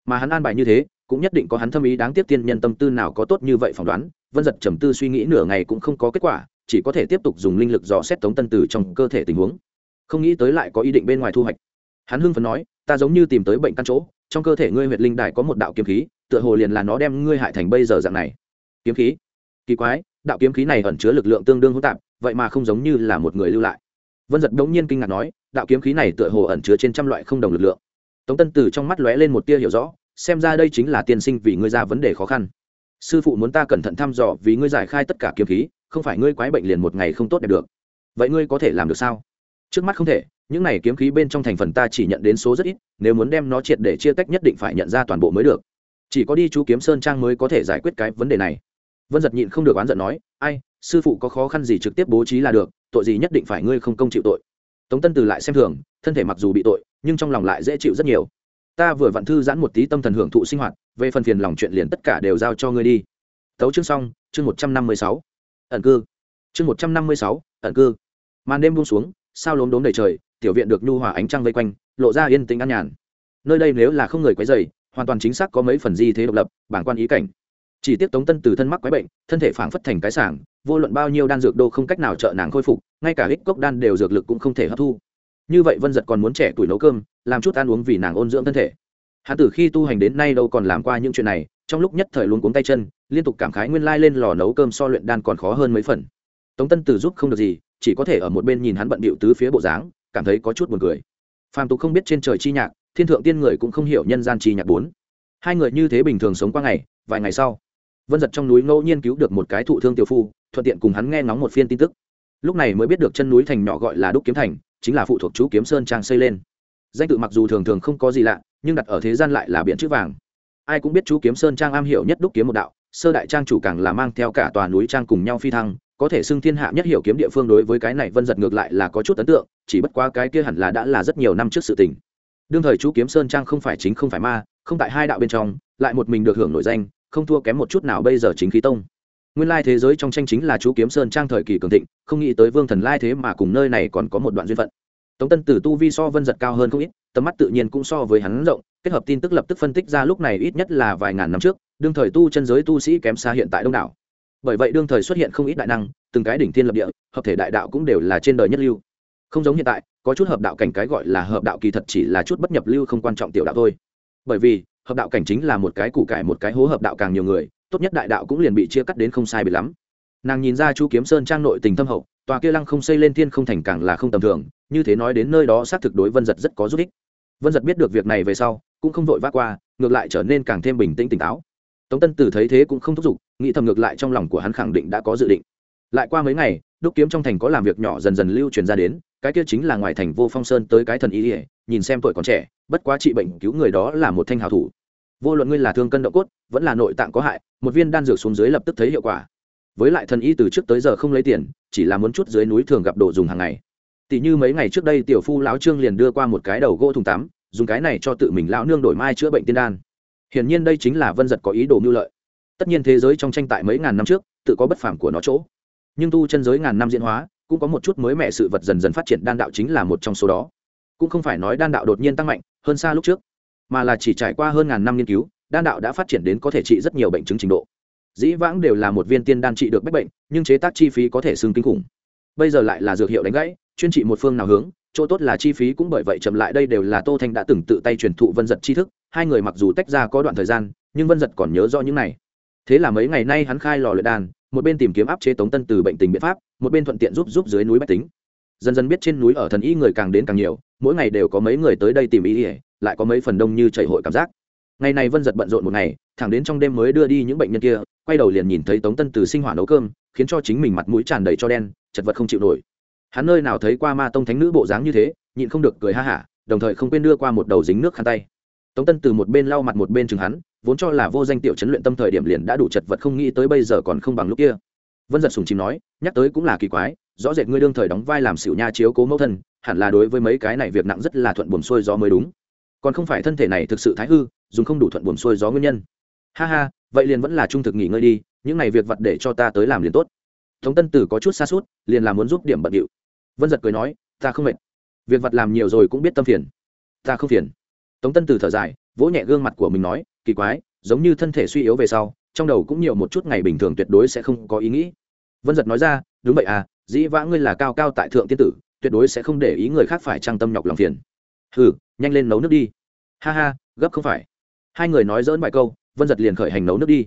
Mà hắn an bài như thế, cũng nhất định có hắn thâm ý đáng tiếc tiên nhân tâm tư nào có tốt như vậy phỏng đoán, vân giật trầm tư suy nghĩ nửa ngày cũng không có kết quả, chỉ có thể tiếp tục dùng linh lực dò xét tống tân tử trong cơ thể tình huống. Không nghĩ tới lại có ý định bên ngoài thu hoạch. Hắn hưng phấn nói, ta giống như tìm tới bệnh căn chỗ trong cơ thể ngươi huyệt linh đài có một đạo kiếm khí, tựa hồ liền là nó đem ngươi hại thành bây giờ dạng này. Kiếm khí? Kỳ quái, đạo kiếm khí này ẩn chứa lực lượng tương đương hỗn tạp, vậy mà không giống như là một người lưu lại. Vân giật đống nhiên kinh ngạc nói, đạo kiếm khí này tựa hồ ẩn chứa trên trăm loại không đồng lực lượng. Tống tân từ trong mắt lóe lên một tia hiểu rõ, xem ra đây chính là tiên sinh vì ngươi ra vấn đề khó khăn. Sư phụ muốn ta cẩn thận thăm dò vì ngươi giải khai tất cả kiếm khí, không phải ngươi quái bệnh liền một ngày không tốt đẹp được. Vậy ngươi có thể làm được sao? Trước mắt không thể, những này kiếm khí bên trong thành phần ta chỉ nhận đến số rất ít, nếu muốn đem nó triệt để chia tách nhất định phải nhận ra toàn bộ mới được. Chỉ có đi chú kiếm sơn trang mới có thể giải quyết cái vấn đề này. Vân giật nhịn không được oán giận nói, ai, sư phụ có khó khăn gì trực tiếp bố trí là được, tội gì nhất định phải ngươi không công chịu tội. Tống tân từ lại xem thường, thân thể mặc dù bị tội, nhưng trong lòng lại dễ chịu rất nhiều. Ta vừa vặn thư giãn một tí tâm thần hưởng thụ sinh hoạt, về phần phiền lòng chuyện liền tất cả đều giao cho ngươi đi. Tấu chương xong, chương một trăm năm mươi sáu. Ẩn cư. Chương một trăm năm mươi sáu, ẩn cư. Màn đêm buông xuống sao lốm đốm đầy trời, tiểu viện được nhu hòa ánh trăng vây quanh, lộ ra yên tĩnh an nhàn. Nơi đây nếu là không người quấy dày hoàn toàn chính xác có mấy phần di thế độc lập bảng quan ý cảnh. Chỉ tiếc tống tân từ thân mắc quái bệnh, thân thể phảng phất thành cái sảng, vô luận bao nhiêu đan dược đô không cách nào trợ nàng khôi phục, ngay cả ích cốc đan đều dược lực cũng không thể hấp thu. Như vậy vân giật còn muốn trẻ tuổi nấu cơm, làm chút ăn uống vì nàng ôn dưỡng thân thể. Hắn từ khi tu hành đến nay đâu còn làm qua những chuyện này, trong lúc nhất thời luôn cuống tay chân, liên tục cảm khái nguyên lai lên lò nấu cơm so luyện đan còn khó hơn mấy phần. Tống tân từ giúp không được gì chỉ có thể ở một bên nhìn hắn bận bịu tứ phía bộ dáng, cảm thấy có chút buồn cười. Phàm tục không biết trên trời chi nhạc, thiên thượng tiên người cũng không hiểu nhân gian chi nhạc bốn. Hai người như thế bình thường sống qua ngày, vài ngày sau, vân giật trong núi ngẫu nhiên cứu được một cái thụ thương tiểu phu, thuận tiện cùng hắn nghe ngóng một phiên tin tức. Lúc này mới biết được chân núi thành nhỏ gọi là đúc kiếm thành, chính là phụ thuộc chú kiếm sơn trang xây lên. Danh tự mặc dù thường thường không có gì lạ, nhưng đặt ở thế gian lại là biện chữ vàng. Ai cũng biết chú kiếm sơn trang am hiểu nhất đúc kiếm một đạo, sơ đại trang chủ càng là mang theo cả tòa núi trang cùng nhau phi thăng có thể xưng thiên hạ nhất hiểu kiếm địa phương đối với cái này vân giật ngược lại là có chút ấn tượng, chỉ bất quá cái kia hẳn là đã là rất nhiều năm trước sự tình. Đương thời chú kiếm sơn trang không phải chính không phải ma, không tại hai đạo bên trong, lại một mình được hưởng nổi danh, không thua kém một chút nào bây giờ chính khí tông. Nguyên lai thế giới trong tranh chính là chú kiếm sơn trang thời kỳ cường thịnh, không nghĩ tới vương thần lai thế mà cùng nơi này còn có một đoạn duyên phận. Tống tân tử tu vi so vân giật cao hơn không ít, tầm mắt tự nhiên cũng so với hắn rộng, kết hợp tin tức lập tức phân tích ra lúc này ít nhất là vài ngàn năm trước, đương thời tu chân giới tu sĩ kém xa hiện tại đông đảo bởi vậy đương thời xuất hiện không ít đại năng, từng cái đỉnh thiên lập địa, hợp thể đại đạo cũng đều là trên đời nhất lưu. Không giống hiện tại, có chút hợp đạo cảnh cái gọi là hợp đạo kỳ thật chỉ là chút bất nhập lưu không quan trọng tiểu đạo thôi. Bởi vì, hợp đạo cảnh chính là một cái củ cải một cái hố hợp đạo càng nhiều người, tốt nhất đại đạo cũng liền bị chia cắt đến không sai bị lắm. Nàng nhìn ra chu kiếm sơn trang nội tình thâm hậu, tòa kia lăng không xây lên thiên không thành càng là không tầm thường, như thế nói đến nơi đó xác thực đối vân giật rất có giúp ích. Vân giật biết được việc này về sau, cũng không vội vã qua, ngược lại trở nên càng thêm bình tĩnh tỉnh táo tống tân tử thấy thế cũng không thúc giục, nghĩ thầm ngược lại trong lòng của hắn khẳng định đã có dự định. Lại qua mấy ngày, đúc kiếm trong thành có làm việc nhỏ dần dần lưu truyền ra đến, cái kia chính là ngoài thành vô phong sơn tới cái thần y ỉa nhìn xem tuổi còn trẻ, bất quá trị bệnh cứu người đó là một thanh hào thủ. Vô luận ngươi là thương cân độ cốt, vẫn là nội tạng có hại, một viên đan dược xuống dưới lập tức thấy hiệu quả. Với lại thần y từ trước tới giờ không lấy tiền, chỉ là muốn chút dưới núi thường gặp đồ dùng hàng ngày. Tỷ như mấy ngày trước đây tiểu phu lão trương liền đưa qua một cái đầu gỗ thùng tắm, dùng cái này cho tự mình lão nương đổi mai chữa bệnh tiên đan hiển nhiên đây chính là vân giật có ý đồ mưu lợi. Tất nhiên thế giới trong tranh tại mấy ngàn năm trước, tự có bất phàm của nó chỗ. Nhưng tu chân giới ngàn năm diễn hóa, cũng có một chút mới mẻ sự vật dần dần phát triển, đan đạo chính là một trong số đó. Cũng không phải nói đan đạo đột nhiên tăng mạnh, hơn xa lúc trước, mà là chỉ trải qua hơn ngàn năm nghiên cứu, đan đạo đã phát triển đến có thể trị rất nhiều bệnh chứng trình độ. Dĩ vãng đều là một viên tiên đan trị được bách bệnh, nhưng chế tác chi phí có thể xương kinh khủng. Bây giờ lại là dược hiệu đánh gãy, chuyên trị một phương nào hướng, chỗ tốt là chi phí cũng bởi vậy chậm lại, đây đều là tô thanh đã từng tự tay truyền thụ vân giật tri thức hai người mặc dù tách ra có đoạn thời gian, nhưng vân giật còn nhớ rõ những này. Thế là mấy ngày nay hắn khai lò luyện đan, một bên tìm kiếm áp chế tống tân từ bệnh tình biện pháp, một bên thuận tiện giúp giúp dưới núi bách tính. Dần dần biết trên núi ở thần y người càng đến càng nhiều, mỗi ngày đều có mấy người tới đây tìm ý ỉa lại có mấy phần đông như chảy hội cảm giác. Ngày này vân giật bận rộn một ngày, thẳng đến trong đêm mới đưa đi những bệnh nhân kia, quay đầu liền nhìn thấy tống tân từ sinh hỏa nấu cơm, khiến cho chính mình mặt mũi tràn đầy cho đen, chật vật không chịu nổi. Hắn nơi nào thấy qua ma tông thánh nữ bộ dáng như thế, nhịn không được cười ha hả, đồng thời không quên đưa qua một đầu dính nước khăn tay tống tân từ một bên lau mặt một bên chừng hắn, vốn cho là vô danh tiểu chấn luyện tâm thời điểm liền đã đủ chật vật không nghĩ tới bây giờ còn không bằng lúc kia. Vân giật sùng chìm nói, nhắc tới cũng là kỳ quái, rõ rệt ngươi đương thời đóng vai làm xỉu nha chiếu cố mẫu thân, hẳn là đối với mấy cái này việc nặng rất là thuận buồm xuôi gió mới đúng. Còn không phải thân thể này thực sự thái hư, dùng không đủ thuận buồm xuôi gió nguyên nhân. Ha ha, vậy liền vẫn là trung thực nghỉ ngơi đi, những này việc vặt để cho ta tới làm liền tốt. Tống tân tử có chút xa suốt liền là muốn giúp điểm bận điệu. Vân giật cười nói, ta không mệt. Việc vặt làm nhiều rồi cũng biết tâm phiền. Ta không phiền tống tân Từ thở dài, vỗ nhẹ gương mặt của mình nói, kỳ quái, giống như thân thể suy yếu về sau, trong đầu cũng nhiều một chút ngày bình thường tuyệt đối sẽ không có ý nghĩ. Vân giật nói ra, đúng vậy à dĩ vã ngươi là cao cao tại thượng tiên tử, tuyệt đối sẽ không để ý người khác phải trang tâm nhọc lòng phiền. Hừ, nhanh lên nấu nước đi. Ha ha, gấp không phải. Hai người nói dỡn vài câu, vân giật liền khởi hành nấu nước đi.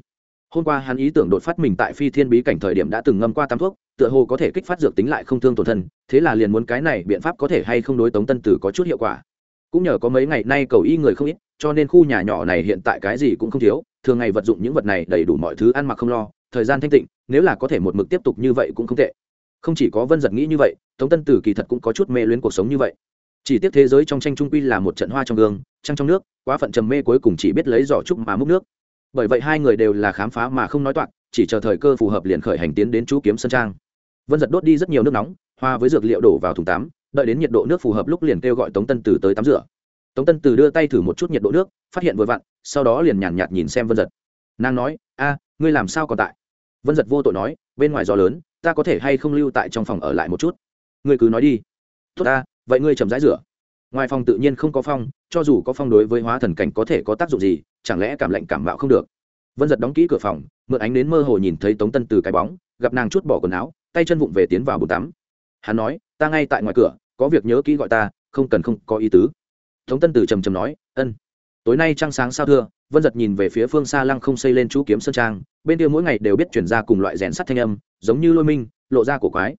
Hôm qua hắn ý tưởng đột phát mình tại phi thiên bí cảnh thời điểm đã từng ngâm qua tam thuốc, tựa hồ có thể kích phát dược tính lại không thương tổn thân, thế là liền muốn cái này biện pháp có thể hay không đối tống tân tử có chút hiệu quả cũng nhờ có mấy ngày nay cầu y người không ít, cho nên khu nhà nhỏ này hiện tại cái gì cũng không thiếu, thường ngày vật dụng những vật này đầy đủ mọi thứ ăn mặc không lo, thời gian thanh tịnh, nếu là có thể một mực tiếp tục như vậy cũng không tệ. Không chỉ có vân giật nghĩ như vậy, tống tân tử kỳ thật cũng có chút mê luyến cuộc sống như vậy. Chỉ tiếc thế giới trong tranh trung quy là một trận hoa trong gương, trăng trong nước, quá phận trầm mê cuối cùng chỉ biết lấy giỏ trúc mà múc nước. Bởi vậy hai người đều là khám phá mà không nói toạc, chỉ chờ thời cơ phù hợp liền khởi hành tiến đến chú kiếm sân trang. Vân giật đốt đi rất nhiều nước nóng, hoa với dược liệu đổ vào thùng tắm đợi đến nhiệt độ nước phù hợp lúc liền kêu gọi tống tân Từ tới tắm rửa. Tống tân Từ đưa tay thử một chút nhiệt độ nước, phát hiện vừa vặn, sau đó liền nhàn nhạt nhìn xem vân giật nàng nói, a, ngươi làm sao còn tại? Vân giật vô tội nói, bên ngoài gió lớn, ta có thể hay không lưu tại trong phòng ở lại một chút? Ngươi cứ nói đi. Tốt ta, vậy ngươi chậm rãi rửa. Ngoài phòng tự nhiên không có phong, cho dù có phong đối với hóa thần cảnh có thể có tác dụng gì, chẳng lẽ cảm lạnh cảm mạo không được? Vân giật đóng kỹ cửa phòng, mượn ánh đến mơ hồ nhìn thấy tống tân từ cái bóng, gặp nàng chút bỏ quần áo, tay chân vụng về tiến vào bồn tắm. Hắn nói, ta ngay tại ngoài cửa có việc nhớ kỹ gọi ta, không cần không có ý tứ. Tống tân tử trầm trầm nói, ân. Tối nay trăng sáng sao thưa? Vân giật nhìn về phía phương xa lăng không xây lên chú kiếm sơn trang, bên kia mỗi ngày đều biết chuyển ra cùng loại rèn sắt thanh âm, giống như lôi minh, lộ ra cổ quái.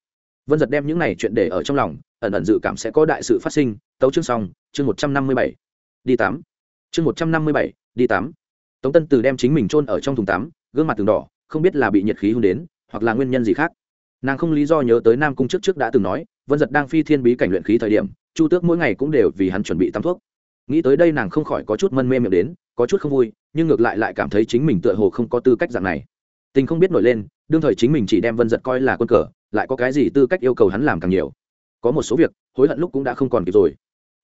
Vân giật đem những này chuyện để ở trong lòng, ẩn ẩn dự cảm sẽ có đại sự phát sinh. Tấu chương xong, chương một trăm năm mươi bảy. Đi tắm. Chương một trăm năm mươi bảy, đi tắm. Tống tân từ đem chính mình chôn ở trong thùng tắm, gương mặt từng đỏ, không biết là bị nhiệt khí hung đến, hoặc là nguyên nhân gì khác. Nàng không lý do nhớ tới nam cung trước trước đã từng nói vân giật đang phi thiên bí cảnh luyện khí thời điểm, chu tước mỗi ngày cũng đều vì hắn chuẩn bị tắm thuốc. Nghĩ tới đây nàng không khỏi có chút mân mê miệng đến, có chút không vui, nhưng ngược lại lại cảm thấy chính mình tựa hồ không có tư cách dạng này. Tình không biết nổi lên, đương thời chính mình chỉ đem vân giật coi là quân cờ, lại có cái gì tư cách yêu cầu hắn làm càng nhiều. Có một số việc, hối hận lúc cũng đã không còn kịp rồi.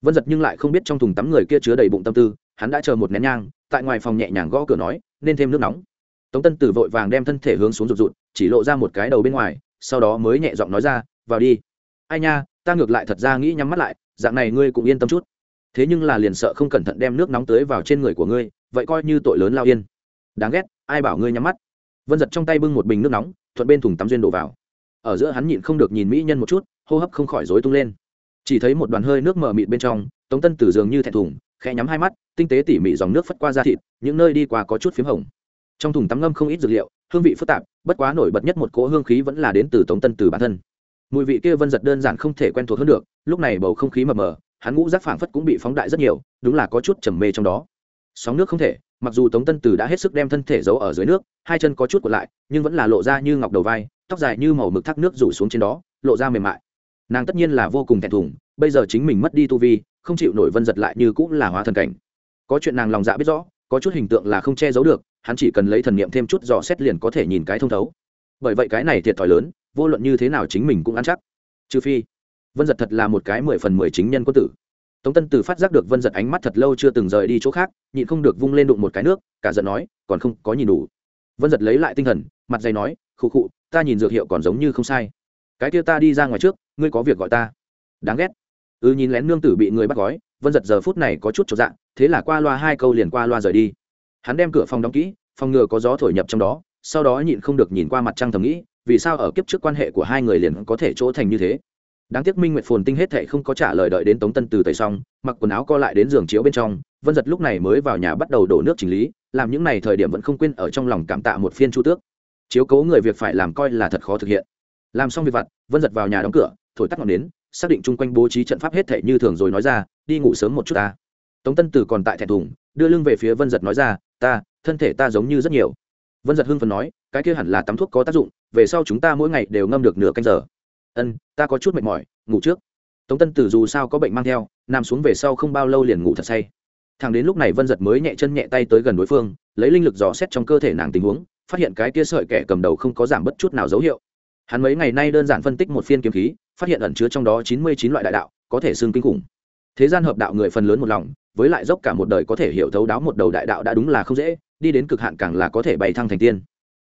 Vân giật nhưng lại không biết trong thùng tắm người kia chứa đầy bụng tâm tư, hắn đã chờ một nén nhang, tại ngoài phòng nhẹ nhàng gõ cửa nói, nên thêm nước nóng. Tống tân tử vội vàng đem thân thể hướng xuống rụt rụt, chỉ lộ ra một cái đầu bên ngoài, sau đó mới nhẹ giọng nói ra, vào đi ai nha, ta ngược lại thật ra nghĩ nhắm mắt lại, dạng này ngươi cũng yên tâm chút. Thế nhưng là liền sợ không cẩn thận đem nước nóng tới vào trên người của ngươi, vậy coi như tội lớn lao yên. Đáng ghét, ai bảo ngươi nhắm mắt? Vân giật trong tay bưng một bình nước nóng, thuận bên thùng tắm duyên đổ vào. Ở giữa hắn nhịn không được nhìn mỹ nhân một chút, hô hấp không khỏi rối tung lên. Chỉ thấy một đoàn hơi nước mờ mịt bên trong, tống tân tử dường như thẹn thùng, khẽ nhắm hai mắt, tinh tế tỉ mỉ dòng nước phất qua da thịt, những nơi đi qua có chút p h í m hồng. Trong thùng tắm ngâm không ít dược liệu, hương vị phức tạp, bất quá nổi bật nhất một cỗ hương khí vẫn là đến từ tống tân từ bản thân mùi vị kia vân giật đơn giản không thể quen thuộc hơn được, lúc này bầu không khí mờ mờ, hắn ngũ giác phảng phất cũng bị phóng đại rất nhiều, đúng là có chút trầm mê trong đó. Sóng nước không thể, mặc dù tống tân tử đã hết sức đem thân thể giấu ở dưới nước, hai chân có chút của lại, nhưng vẫn là lộ ra như ngọc đầu vai, tóc dài như màu mực thác nước rủ xuống trên đó, lộ ra mềm mại. Nàng tất nhiên là vô cùng thẹn thùng, bây giờ chính mình mất đi tu vi, không chịu nổi vân giật lại như cũng là hóa thần cảnh. Có chuyện nàng lòng dạ biết rõ, có chút hình tượng là không che giấu được, hắn chỉ cần lấy thần niệm thêm chút dò xét liền có thể nhìn cái thông thấu bởi vậy cái này thiệt thòi lớn vô luận như thế nào chính mình cũng ăn chắc. Trừ phi vân giật thật là một cái mười phần mười chính nhân quân tử. Tống tân từ phát giác được vân giật ánh mắt thật lâu chưa từng rời đi chỗ khác nhịn không được vung lên đụng một cái nước cả giận nói còn không có nhìn đủ. Vân giật lấy lại tinh thần mặt dày nói khụ khụ ta nhìn dược hiệu còn giống như không sai. Cái kia ta đi ra ngoài trước ngươi có việc gọi ta. Đáng ghét. Ư ừ, nhìn lén nương tử bị người bắt gói vân giật giờ phút này có chút trọn dạng thế là qua loa hai câu liền qua loa rời đi. Hắn đem cửa phòng đóng kỹ phòng ngừa có gió thổi nhập trong đó sau đó nhịn không được nhìn qua mặt trăng thầm nghĩ, vì sao ở kiếp trước quan hệ của hai người liền có thể chỗ thành như thế? Đáng tiếc minh nguyệt phồn tinh hết thệ không có trả lời đợi đến tống tân từ tẩy xong, mặc quần áo co lại đến giường chiếu bên trong, vân giật lúc này mới vào nhà bắt đầu đổ nước chỉnh lý, làm những n à y thời điểm vẫn không quên ở trong lòng cảm tạ một phiên chu tước. Chiếu cố người việc phải làm coi là thật khó thực hiện. Làm xong việc vặt, vân giật vào nhà đóng cửa, thổi tắt ngọn nến, xác định chung quanh bố trí trận pháp hết thệ như thường rồi nói ra, đi ngủ sớm một chút ta. Tống tân từ còn tại thẹn thùng, đưa lưng về phía vân giật nói ra, ta, thân thể ta giống như rất nhiều vân giật hưng phần nói, cái kia hẳn là tắm thuốc có tác dụng, về sau chúng ta mỗi ngày đều ngâm được nửa canh giờ. Ân, ta có chút mệt mỏi, ngủ trước. Tống tân tử dù sao có bệnh mang theo, nằm xuống về sau không bao lâu liền ngủ thật say. Thằng đến lúc này vân giật mới nhẹ chân nhẹ tay tới gần đối phương, lấy linh lực dò xét trong cơ thể nàng tình huống, phát hiện cái kia sợi kẻ cầm đầu không có giảm bất chút nào dấu hiệu. Hắn mấy ngày nay đơn giản phân tích một phiên kiếm khí, phát hiện ẩn chứa trong đó chín mươi chín loại đại đạo, có thể xương kinh khủng. Thế gian hợp đạo người phần lớn một lòng với lại dốc cả một đời có thể hiểu thấu đáo một đầu đại đạo đã đúng là không dễ, đi đến cực hạn càng là có thể bày thăng thành tiên.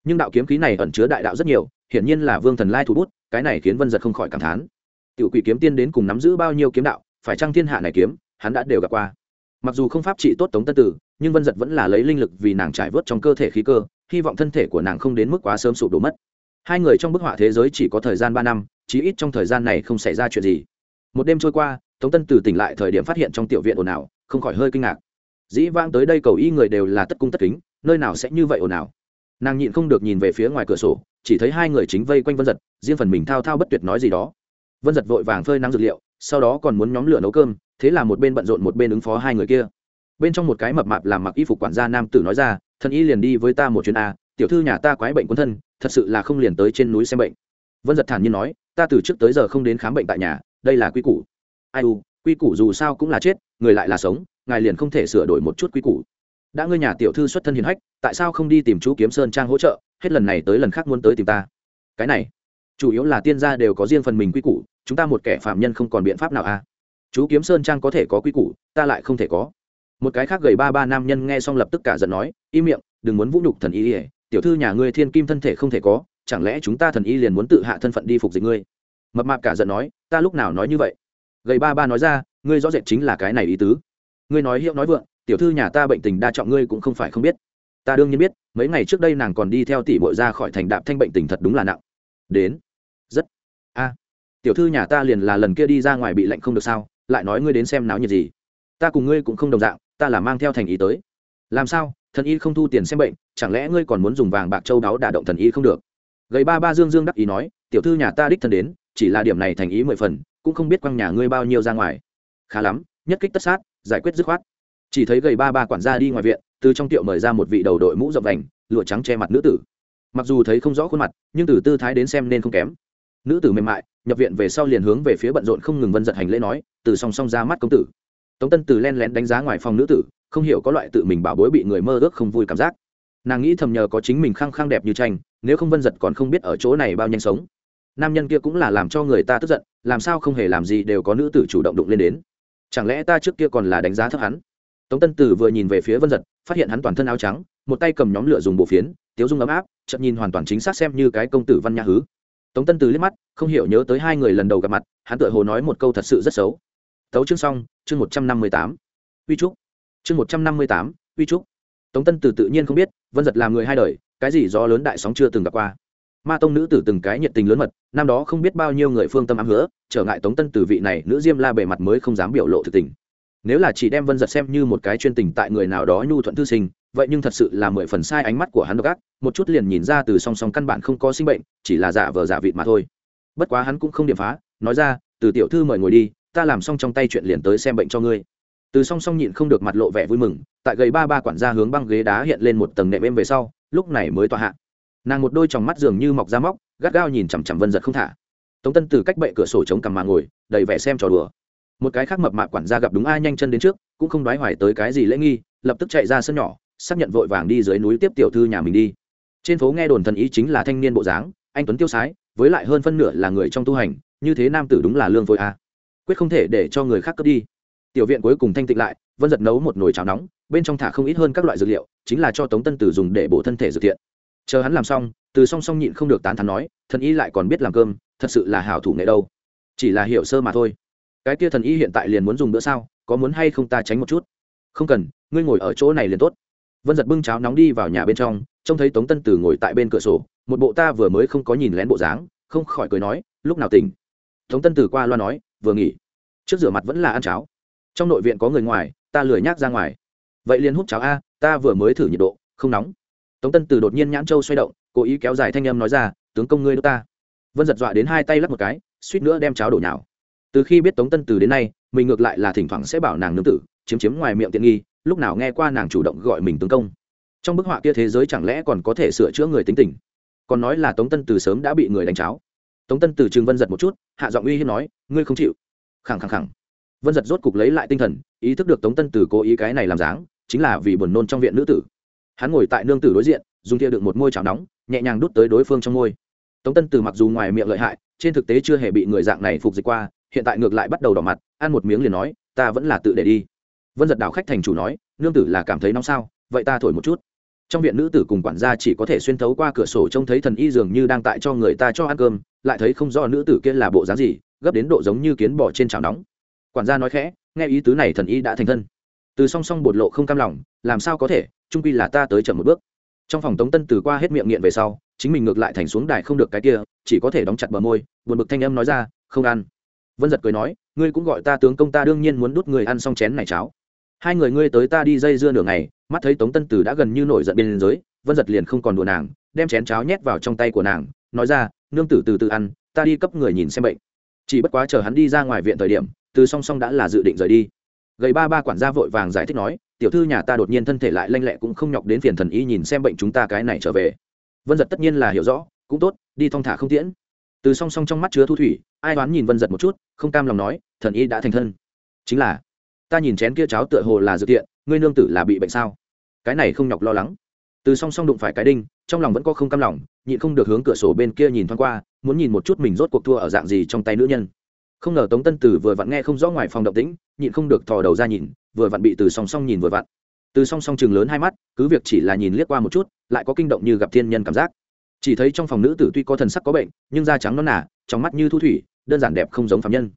Nhưng đạo kiếm khí này ẩn chứa đại đạo rất nhiều, hiển nhiên là vương thần lai thủ bút, cái này khiến vân giật không khỏi cảm thán. Tiểu quỷ kiếm tiên đến cùng nắm giữ bao nhiêu kiếm đạo, phải chăng thiên hạ này kiếm, hắn đã đều gặp qua. Mặc dù không pháp trị tốt tống tân tử, nhưng vân giật vẫn là lấy linh lực vì nàng trải vớt trong cơ thể khí cơ, hy vọng thân thể của nàng không đến mức quá sớm sụp đổ mất. Hai người trong bức họa thế giới chỉ có thời gian ba năm, chí ít trong thời gian này không xảy ra chuyện gì. Một đêm trôi qua, tống tân tử tỉnh lại thời điểm phát hiện trong tiểu viện ồn ào không khỏi hơi kinh ngạc. Dĩ vang tới đây cầu y người đều là tất cung tất kính, nơi nào sẽ như vậy ồn ào? Nàng nhịn không được nhìn về phía ngoài cửa sổ, chỉ thấy hai người chính vây quanh vân giật, riêng phần mình thao thao bất tuyệt nói gì đó. Vân giật vội vàng phơi nắng dược liệu, sau đó còn muốn nhóm lửa nấu cơm, thế là một bên bận rộn một bên ứng phó hai người kia. Bên trong một cái mập mạp làm mặc y phục quản gia nam tử nói ra thân y liền đi với ta một chuyến a tiểu thư nhà ta quái bệnh quân thân, thật sự là không liền tới trên núi xem bệnh. Vân giật thản nhiên nói, ta từ trước tới giờ không đến khám bệnh tại nhà, đây là quy củ. Ai u quy củ dù sao cũng là chết, người lại là sống, ngài liền không thể sửa đổi một chút quy củ. Đã ngươi nhà tiểu thư xuất thân hiền hách, tại sao không đi tìm chú kiếm sơn trang hỗ trợ, hết lần này tới lần khác muốn tới tìm ta? Cái này, chủ yếu là tiên gia đều có riêng phần mình quy củ, chúng ta một kẻ phạm nhân không còn biện pháp nào à? Chú kiếm sơn trang có thể có quy củ, ta lại không thể có. Một cái khác gầy ba ba nam nhân nghe xong lập tức cả giận nói im miệng, đừng muốn vũ nhục thần y ỉa tiểu thư nhà ngươi thiên kim thân thể không thể có, chẳng lẽ chúng ta thần y liền muốn tự hạ thân phận đi phục dịch ngươi? Mập mạp cả giận nói, ta lúc nào nói như vậy? Gầy ba ba nói ra, ngươi rõ rệt chính là cái này ý tứ. Ngươi nói hiệu nói vượng, tiểu thư nhà ta bệnh tình đa trọng ngươi cũng không phải không biết. Ta đương nhiên biết, mấy ngày trước đây nàng còn đi theo tỷ bội ra khỏi thành đạp thanh bệnh tình thật đúng là nặng. Đến. Rất. A, tiểu thư nhà ta liền là lần kia đi ra ngoài bị lạnh không được sao, lại nói ngươi đến xem náo nhiệt gì. Ta cùng ngươi cũng không đồng dạng, ta là mang theo thành ý tới. Làm sao? Thần y không thu tiền xem bệnh, chẳng lẽ ngươi còn muốn dùng vàng bạc châu đáo đả động thần y không được? Gầy ba ba dương dương đắc ý nói, tiểu thư nhà ta đích thân đến, chỉ là điểm này thành ý mười phần cũng không biết quăng nhà ngươi bao nhiêu ra ngoài. Khá lắm, nhất kích tất sát, giải quyết dứt khoát. Chỉ thấy gầy ba ba quản gia đi ngoài viện, từ trong tiệu mời ra một vị đầu đội mũ rộng vành, lụa trắng che mặt nữ tử. Mặc dù thấy không rõ khuôn mặt, nhưng từ tư thái đến xem nên không kém. Nữ tử mềm mại, nhập viện về sau liền hướng về phía bận rộn không ngừng vân giật hành lễ nói, từ song song ra mắt công tử. Tống tân từ len lén đánh giá ngoài phòng nữ tử, không hiểu có loại tự mình bảo bối bị người mơ ước không vui cảm giác. Nàng nghĩ thầm nhờ có chính mình khăng khăng đẹp như tranh, nếu không vân giật còn không biết ở chỗ này bao nhanh sống. Nam nhân kia cũng là làm cho người ta tức giận làm sao không hề làm gì đều có nữ tử chủ động đụng lên đến. Chẳng lẽ ta trước kia còn là đánh giá thấp hắn? Tống tân tử vừa nhìn về phía vân giật, phát hiện hắn toàn thân áo trắng, một tay cầm nhóm lửa dùng bộ phiến, tiếu dung ấm áp chậm nhìn hoàn toàn chính xác xem như cái công tử văn nhã hứ. Tống tân tử liếc mắt, không hiểu nhớ tới hai người lần đầu gặp mặt, hắn tự hồ nói một câu thật sự rất xấu. Tấu chương xong, chương một trăm năm mươi tám. Uy trúc. Chương một trăm năm mươi tám, uy trúc. Tống tân tử tự nhiên không biết, vân giật làm người hai đời, cái gì do lớn đại sóng chưa từng gặp qua ma tông nữ tử từng cái nhiệt tình lớn mật, năm đó không biết bao nhiêu người phương tâm ám hứa, trở ngại tống tân tử vị này nữ diêm la bề mặt mới không dám biểu lộ thực tình. Nếu là chỉ đem vân giật xem như một cái chuyên tình tại người nào đó nhu thuận thư sinh, vậy nhưng thật sự là mười phần sai ánh mắt của hắn độc ác, một chút liền nhìn ra từ song song căn bản không có sinh bệnh, chỉ là giả vờ giả vịt mà thôi. Bất quá hắn cũng không điểm phá, nói ra, từ tiểu thư mời ngồi đi, ta làm xong trong tay chuyện liền tới xem bệnh cho ngươi. Từ song song nhịn không được mặt lộ vẻ vui mừng, tại gầy ba ba quản gia hướng băng ghế đá hiện lên một tầng nệm êm về sau, lúc này mới tọa hạ nàng một đôi tròng mắt dường như mọc ra móc, gắt gao nhìn chằm chằm vân giật không thả. Tống tân từ cách bệ cửa sổ chống cằm mà ngồi, đầy vẻ xem trò đùa. Một cái khác mập mạp quản gia gặp đúng ai nhanh chân đến trước, cũng không đoái hoài tới cái gì lễ nghi, lập tức chạy ra sân nhỏ, xác nhận vội vàng đi dưới núi tiếp tiểu thư nhà mình đi. Trên phố nghe đồn thần ý chính là thanh niên bộ dáng, anh tuấn tiêu sái, với lại hơn phân nửa là người trong tu hành, như thế nam tử đúng là lương vội a. Quyết không thể để cho người khác cướp đi. Tiểu viện cuối cùng thanh tịnh lại, vân giật nấu một nồi cháo nóng, bên trong thả không ít hơn các loại dược liệu, chính là cho tống tân tử dùng để bổ thân thể dược thiện chờ hắn làm xong, từ song song nhịn không được tán thắn nói, thần y lại còn biết làm cơm, thật sự là hảo thủ nghệ đâu. Chỉ là hiểu sơ mà thôi. Cái kia thần y hiện tại liền muốn dùng bữa sao, có muốn hay không ta tránh một chút? Không cần, ngươi ngồi ở chỗ này liền tốt. Vân giật bưng cháo nóng đi vào nhà bên trong, trông thấy tống tân tử ngồi tại bên cửa sổ, một bộ ta vừa mới không có nhìn lén bộ dáng, không khỏi cười nói, lúc nào tỉnh? Tống tân tử qua loa nói, vừa nghỉ. Trước rửa mặt vẫn là ăn cháo. Trong nội viện có người ngoài, ta lười nhác ra ngoài. Vậy liền hút cháo a, ta vừa mới thử nhiệt độ, không nóng tống tân Từ đột nhiên nhãn châu xoay động, cố ý kéo dài thanh âm nói ra, tướng công ngươi đ ta. Vân giật dọa đến hai tay lắp một cái, suýt nữa đem cháo đổ nhào. Từ khi biết tống tân từ đến nay, mình ngược lại là thỉnh thoảng sẽ bảo nàng nương tử, chiếm chiếm ngoài miệng tiện nghi, lúc nào nghe qua nàng chủ động gọi mình tướng công. Trong bức họa kia thế giới chẳng lẽ còn có thể sửa chữa người tính tình? Còn nói là tống tân từ sớm đã bị người đánh cháo. Tống tân từ trường vân giật một chút, hạ giọng uy hiếp nói, ngươi không chịu. Khẳng khẳng khẳng. Vân giật rốt cục lấy lại tinh thần, ý thức được tống tân từ cố ý cái này làm dáng, chính là vì buồn nôn trong viện nữ tử hắn ngồi tại nương tử đối diện, dùng thìa đựng một môi chảo nóng, nhẹ nhàng đút tới đối phương trong môi. Tống tân từ mặc dù ngoài miệng lợi hại, trên thực tế chưa hề bị người dạng này phục dịch qua, hiện tại ngược lại bắt đầu đỏ mặt, ăn một miếng liền nói, ta vẫn là tự để đi. Vân giật đảo khách thành chủ nói, nương tử là cảm thấy nóng sao? Vậy ta thổi một chút. Trong viện nữ tử cùng quản gia chỉ có thể xuyên thấu qua cửa sổ trông thấy thần y dường như đang tại cho người ta cho ăn cơm, lại thấy không rõ nữ tử kia là bộ dáng gì, gấp đến độ giống như kiến bỏ trên chảo nóng. Quản gia nói khẽ, nghe ý tứ này thần y đã thành thân. Từ song song bột lộ không cam lòng, làm sao có thể? Trung quy là ta tới chậm một bước. Trong phòng tống tân từ qua hết miệng nghiện về sau, chính mình ngược lại thành xuống đài không được cái kia, chỉ có thể đóng chặt bờ môi, buồn bực thanh âm nói ra, không ăn. Vân giật cười nói, ngươi cũng gọi ta tướng công ta đương nhiên muốn đút người ăn xong chén này cháo. Hai người ngươi tới ta đi dây dưa nửa ngày, mắt thấy tống tân tử đã gần như nổi giận biên giới vân giật liền không còn đùa nàng, đem chén cháo nhét vào trong tay của nàng, nói ra, nương tử từ từ ăn, ta đi cấp người nhìn xem bệnh. Chỉ bất quá chờ hắn đi ra ngoài viện thời điểm, từ song song đã là dự định rời đi. Gầy ba ba quản gia vội vàng giải thích nói tiểu thư nhà ta đột nhiên thân thể lại lanh lẹ cũng không nhọc đến phiền thần y nhìn xem bệnh chúng ta cái này trở về. Vân giật tất nhiên là hiểu rõ, cũng tốt, đi thong thả không tiễn. Từ song song trong mắt chứa thu thủy, ai đoán nhìn vân giật một chút, không cam lòng nói, thần y đã thành thân. Chính là, ta nhìn chén kia cháo tựa hồ là dự tiện ngươi nương tử là bị bệnh sao? Cái này không nhọc lo lắng. Từ song song đụng phải cái đinh, trong lòng vẫn có không cam lòng, nhịn không được hướng cửa sổ bên kia nhìn thoáng qua, muốn nhìn một chút mình rốt cuộc thua ở dạng gì trong tay nữ nhân không ngờ tống tân tử vừa vặn nghe không rõ ngoài phòng động tĩnh, nhịn không được thò đầu ra nhìn, vừa vặn bị từ song song nhìn vừa vặn. Từ song song chừng lớn hai mắt, cứ việc chỉ là nhìn liếc qua một chút, lại có kinh động như gặp thiên nhân cảm giác. Chỉ thấy trong phòng nữ tử tuy có thần sắc có bệnh, nhưng da trắng non nả trong mắt như thu thủy, đơn giản đẹp không giống phạm nhân.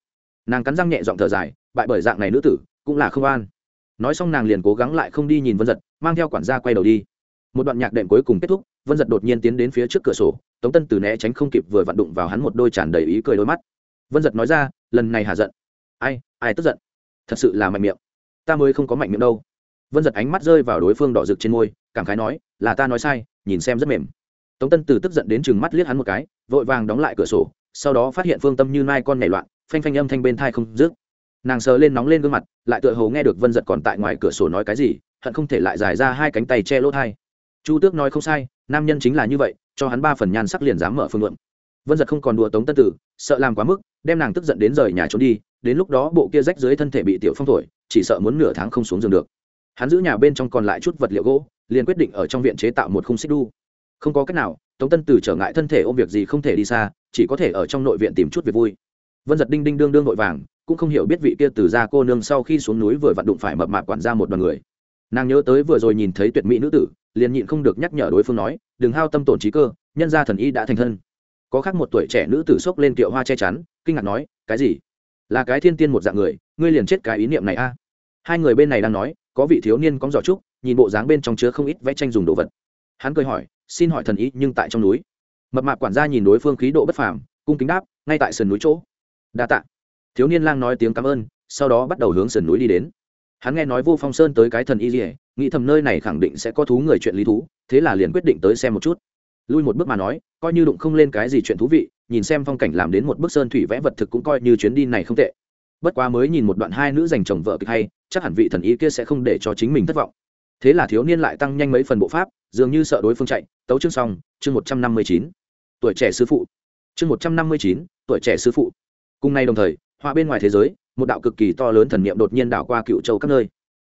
Nàng cắn răng nhẹ giọng thở dài, bại bởi dạng này nữ tử, cũng là không an nói xong nàng liền cố gắng lại không đi nhìn vân giật mang theo quản gia quay đầu đi. Một đoạn nhạc đệm cuối cùng kết thúc, vân giật đột nhiên tiến đến phía trước cửa sổ, tống tân từ né tránh không kịp vừa vặn đụng vào hắn một đôi tràn đầy ý cười đôi mắt vân giật nói ra, lần này hà giận. Ai ai tức giận? Thật sự là mạnh miệng. Ta mới không có mạnh miệng đâu. Vân giật ánh mắt rơi vào đối phương đỏ rực trên môi, cảm khái nói, là ta nói sai, nhìn xem rất mềm. Tống tân từ tức giận đến chừng mắt liếc hắn một cái, vội vàng đóng lại cửa sổ, sau đó phát hiện phương tâm như mai con nhảy loạn, phanh phanh âm thanh bên thai không dứt. Nàng sờ lên nóng lên gương mặt, lại tựa hồ nghe được vân giật còn tại ngoài cửa sổ nói cái gì, hận không thể lại dài ra hai cánh tay che lỗ thai. Chu tước nói không sai, nam nhân chính là như vậy, cho hắn ba phần nhan sắc liền dám mở phương luận. Vân giật không còn đùa tống tân tử, sợ làm quá mức đem nàng tức giận đến rời nhà trốn đi, đến lúc đó bộ kia rách dưới thân thể bị tiểu phong thổi, chỉ sợ muốn nửa tháng không xuống giường được. Hắn giữ nhà bên trong còn lại chút vật liệu gỗ, liền quyết định ở trong viện chế tạo một khung xích đu. Không có cách nào, tống tân tử trở ngại thân thể ôm việc gì không thể đi xa, chỉ có thể ở trong nội viện tìm chút việc vui. Vân giật đinh đinh đương đương vội vàng, cũng không hiểu biết vị kia từ ra cô nương sau khi xuống núi vừa vặn đụng phải mập mạp quản ra một đoàn người. Nàng nhớ tới vừa rồi nhìn thấy tuyệt mỹ nữ tử, liền nhịn không được nhắc nhở đối phương nói, đừng hao tâm tổn trí cơ, nhân gia thần y đã thành thân. Có khác một tuổi trẻ nữ tử xốc lên kiệu hoa che chắn kinh ngạc nói, cái gì? Là cái thiên tiên một dạng người, ngươi liền chết cái ý niệm này a? Hai người bên này đang nói, có vị thiếu niên cóng giỏ trúc, nhìn bộ dáng bên trong chứa không ít vẽ tranh dùng đồ vật. Hắn cười hỏi, xin hỏi thần ý, nhưng tại trong núi? Mập mạp quản gia nhìn đối phương khí độ bất phàm, cung kính đáp, ngay tại sườn núi chỗ. Đa tạ. Thiếu niên lang nói tiếng cảm ơn, sau đó bắt đầu hướng sườn núi đi đến. Hắn nghe nói vô phong sơn tới cái thần y dỉa nghĩ thầm nơi này khẳng định sẽ có thú người chuyện lý thú, thế là liền quyết định tới xem một chút lui một bước mà nói, coi như đụng không lên cái gì chuyện thú vị, nhìn xem phong cảnh làm đến một bức sơn thủy vẽ vật thực cũng coi như chuyến đi này không tệ. Bất quá mới nhìn một đoạn hai nữ dành chồng vợ kịch hay, chắc hẳn vị thần ý kia sẽ không để cho chính mình thất vọng. Thế là thiếu niên lại tăng nhanh mấy phần bộ pháp, dường như sợ đối phương chạy, tấu chương xong, chương một trăm năm mươi chín. Tuổi trẻ sư phụ. Chương một trăm năm mươi chín, tuổi trẻ sư phụ. Cùng nay đồng thời, họa bên ngoài thế giới, một đạo cực kỳ to lớn thần niệm đột nhiên đảo qua cựu châu các nơi.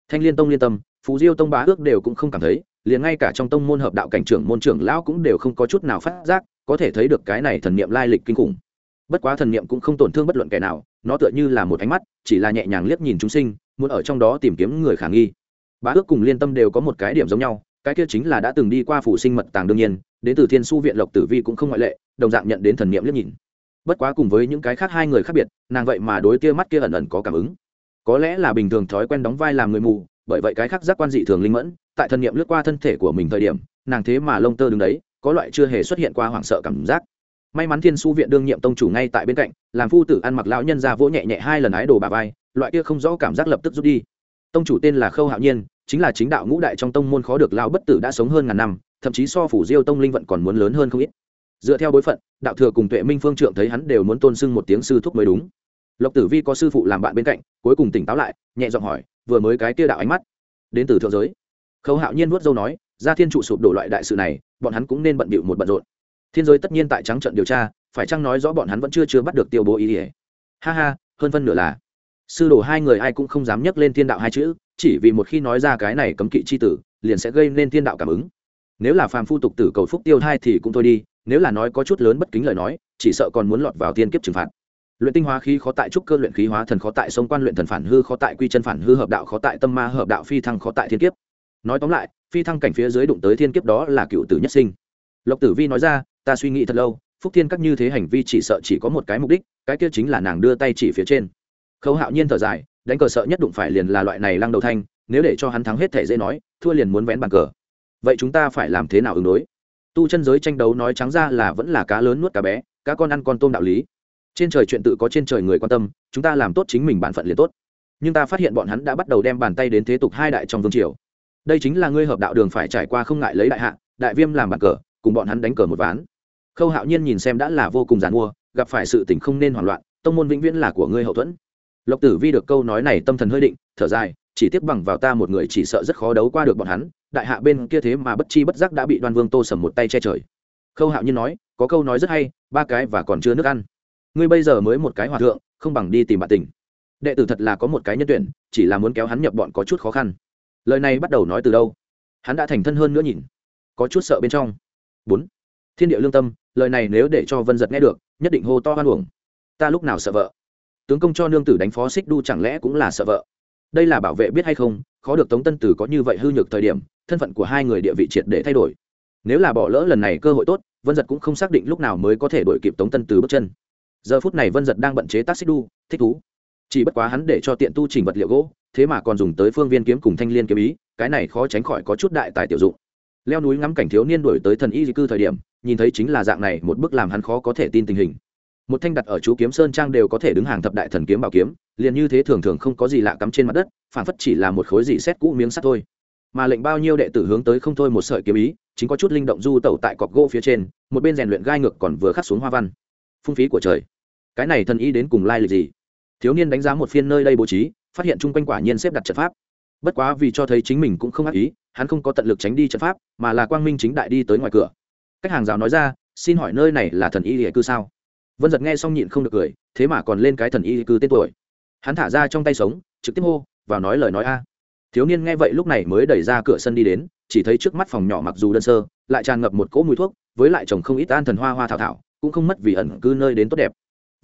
Thanh liên tông liên tâm, phú diêu tông bá ước đều cũng không cảm thấy liền ngay cả trong tông môn hợp đạo cảnh trưởng môn trưởng lão cũng đều không có chút nào phát giác, có thể thấy được cái này thần niệm lai lịch kinh khủng. Bất quá thần niệm cũng không tổn thương bất luận kẻ nào, nó tựa như là một ánh mắt, chỉ là nhẹ nhàng liếc nhìn chúng sinh, muốn ở trong đó tìm kiếm người khả nghi. Bá ước cùng liên tâm đều có một cái điểm giống nhau, cái kia chính là đã từng đi qua phủ sinh mật tàng đương nhiên, đến từ thiên su viện lộc tử vi cũng không ngoại lệ, đồng dạng nhận đến thần niệm liếc nhìn. Bất quá cùng với những cái khác hai người khác biệt, nàng vậy mà đối kia mắt kia ẩn ẩn có cảm ứng. Có lẽ là bình thường thói quen đóng vai làm người mù bởi vậy cái khác giác quan dị thường linh mẫn, tại thần niệm lướt qua thân thể của mình thời điểm, nàng thế mà lông tơ đứng đấy, có loại chưa hề xuất hiện qua hoảng sợ cảm giác. May mắn thiên su viện đương nhiệm tông chủ ngay tại bên cạnh, làm phu tử ăn mặc lão nhân ra vỗ nhẹ nhẹ hai lần ái đồ bà vai, loại kia không rõ cảm giác lập tức rút đi. Tông chủ tên là khâu hạo nhiên, chính là chính đạo ngũ đại trong tông môn khó được lao bất tử đã sống hơn ngàn năm, thậm chí so phủ diêu tông linh vận còn muốn lớn hơn không ít. Dựa theo bối phận, đạo thừa cùng tuệ minh phương trượng thấy hắn đều muốn tôn sưng một tiếng sư thúc mới đúng lộc tử vi có sư phụ làm bạn bên cạnh, cuối cùng tỉnh táo lại, nhẹ giọng hỏi, vừa mới cái kia đạo ánh mắt, đến từ thượng giới. Khâu hạo nhiên nuốt dâu nói, ra thiên trụ sụp đổ loại đại sự này, bọn hắn cũng nên bận bịu một bận rộn. Thiên giới tất nhiên tại trắng trận điều tra, phải chăng nói rõ bọn hắn vẫn chưa chưa bắt được tiêu bố ý ỉa ha ha, hơn phân nửa là. Sư đồ hai người ai cũng không dám nhắc lên thiên đạo hai chữ, chỉ vì một khi nói ra cái này cấm kỵ c h i tử, liền sẽ gây nên thiên đạo cảm ứng. Nếu là phàm phu tục tử cầu phúc tiêu thai thì cũng thôi đi, nếu là nói có chút lớn bất kính lời nói, chỉ sợ còn muốn lọt vào tiên kiếp trừng phạt luyện tinh hóa khí khó tại trúc cơ, luyện khí hóa thần khó tại sông quan, luyện thần phản hư khó tại quy chân phản hư, hợp đạo khó tại tâm ma, hợp đạo phi thăng khó tại thiên kiếp. Nói tóm lại, phi thăng cảnh phía dưới đụng tới thiên kiếp đó là cựu tử nhất sinh. Lộc tử vi nói ra, ta suy nghĩ thật lâu, phúc thiên các như thế hành vi chỉ sợ chỉ có một cái mục đích, cái kia chính là nàng đưa tay chỉ phía trên. Khâu hạo nhiên thở dài, đánh cờ sợ nhất đụng phải liền là loại này lăng đầu thanh, nếu để cho hắn thắng hết thể dễ nói, thua liền muốn vén bàn cờ. Vậy chúng ta phải làm thế nào ứng đối? Tu chân giới tranh đấu nói trắng ra là vẫn là cá lớn nuốt cá bé, cá con ăn con tôm đạo lý trên trời chuyện tự có trên trời người quan tâm, chúng ta làm tốt chính mình bản phận liền tốt. Nhưng ta phát hiện bọn hắn đã bắt đầu đem bàn tay đến thế tục hai đại trong vương triều. Đây chính là ngươi hợp đạo đường phải trải qua không ngại lấy đại hạ, đại viêm làm bàn cờ, cùng bọn hắn đánh cờ một ván. Khâu hạo nhiên nhìn xem đã là vô cùng giàn mua, gặp phải sự tình không nên hoảng loạn, tông môn vĩnh viễn là của ngươi hậu thuẫn. Lộc tử vi được câu nói này tâm thần hơi định, thở dài, chỉ tiếp bằng vào ta một người chỉ sợ rất khó đấu qua được bọn hắn, đại hạ bên kia thế mà bất chi bất giác đã bị đoan vương tô sầm một tay che trời. Khâu hạo nhiên nói, có câu nói rất hay, ba cái và còn chưa nước ăn ngươi bây giờ mới một cái hòa thượng, không bằng đi tìm bạn tình. Đệ tử thật là có một cái nhân tuyển, chỉ là muốn kéo hắn nhập bọn có chút khó khăn. Lời này bắt đầu nói từ đâu? Hắn đã thành thân hơn nữa nhìn. Có chút sợ bên trong. Bốn. Thiên địa lương tâm, lời này nếu để cho vân giật nghe được, nhất định hô to hoan uổng. Ta lúc nào sợ vợ? Tướng công cho nương tử đánh phó xích đu chẳng lẽ cũng là sợ vợ? Đây là bảo vệ biết hay không, khó được tống tân tử có như vậy hư nhược thời điểm, thân phận của hai người địa vị triệt để thay đổi. Nếu là bỏ lỡ lần này cơ hội tốt, vân giật cũng không xác định lúc nào mới có thể đổi kịp tống tân từ bước chân giờ phút này vân giật đang bận chế tác xích đu, thích thú. Chỉ bất quá hắn để cho tiện tu chỉnh vật liệu gỗ, thế mà còn dùng tới phương viên kiếm cùng thanh liên kiếm ý, cái này khó tránh khỏi có chút đại tài tiểu dụng. Leo núi ngắm cảnh thiếu niên đổi tới thần y di cư thời điểm, nhìn thấy chính là dạng này một bước làm hắn khó có thể tin tình hình. Một thanh đặt ở chú kiếm sơn trang đều có thể đứng hàng thập đại thần kiếm bảo kiếm, liền như thế thường thường không có gì lạ cắm trên mặt đất phản phất chỉ là một khối gì xét cũ miếng sắt thôi. Mà lệnh bao nhiêu đệ tử hướng tới không thôi một sợi kiếm ý, chính có chút linh động du tẩu tại cọc gỗ phía trên, một bên rèn luyện gai ngược còn vừa khắc xuống hoa văn. Phung phí của trời cái này thần y đến cùng lai lịch gì? Thiếu niên đánh giá một phiên nơi đây bố trí, phát hiện chung quanh quả nhiên xếp đặt trận pháp. Bất quá vì cho thấy chính mình cũng không ác ý, hắn không có tận lực tránh đi trận pháp, mà là quang minh chính đại đi tới ngoài cửa. Cách hàng rào nói ra, xin hỏi nơi này là thần y địa cư sao? Vân giật nghe xong nhịn không được cười, thế mà còn lên cái thần y cư tên tuổi. Hắn thả ra trong tay sống, trực tiếp hô, vào nói lời nói a. Thiếu niên nghe vậy lúc này mới đẩy ra cửa sân đi đến, chỉ thấy trước mắt phòng nhỏ mặc dù đơn sơ, lại tràn ngập một cỗ mùi thuốc, với lại trồng không ít an thần hoa hoa thảo thảo, cũng không mất vì ẩn cư nơi đến tốt đẹp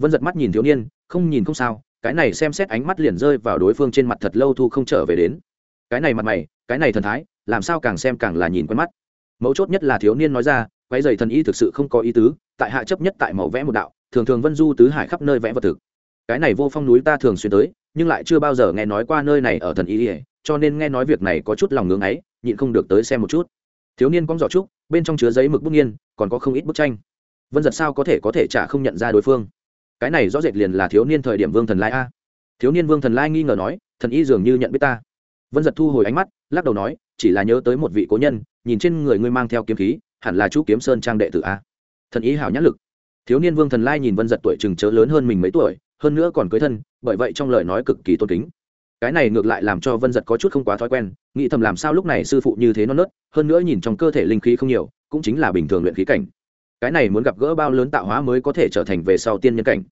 vân giật mắt nhìn thiếu niên, không nhìn không sao, cái này xem xét ánh mắt liền rơi vào đối phương trên mặt thật lâu thu không trở về đến. Cái này mặt mày, cái này thần thái, làm sao càng xem càng là nhìn quen mắt. Mấu chốt nhất là thiếu niên nói ra quái dày thần y thực sự không có ý tứ, tại hạ chấp nhất tại màu vẽ một đạo, thường thường vân du tứ hải khắp nơi vẽ vật thực. Cái này vô phong núi ta thường xuyên tới, nhưng lại chưa bao giờ nghe nói qua nơi này ở thần y ỉa cho nên nghe nói việc này có chút lòng ngưỡng ấy, nhịn không được tới xem một chút. Thiếu niên cóng giỏ trúc, bên trong chứa giấy mực bức nghiên, còn có không ít bức tranh. Vân giật sao có thể có thể trả không nhận ra đối phương cái này rõ rệt liền là thiếu niên thời điểm vương thần lai a. Thiếu niên vương thần lai nghi ngờ nói, thần y dường như nhận biết ta. Vân giật thu hồi ánh mắt, lắc đầu nói, chỉ là nhớ tới một vị cố nhân, nhìn trên người ngươi mang theo kiếm khí, hẳn là chú kiếm sơn trang đệ tử a. Thần ý hảo nhãn lực. Thiếu niên vương thần lai nhìn vân giật tuổi chừng chớ lớn hơn mình mấy tuổi, hơn nữa còn cưới thân, bởi vậy trong lời nói cực kỳ tôn kính. Cái này ngược lại làm cho vân giật có chút không quá thói quen, nghĩ thầm làm sao lúc này sư phụ như thế non nớt, hơn nữa nhìn trong cơ thể linh khí không nhiều, cũng chính là bình thường luyện khí cảnh cái này muốn gặp gỡ bao lớn tạo hóa mới có thể trở thành về sau tiên nhân cảnh.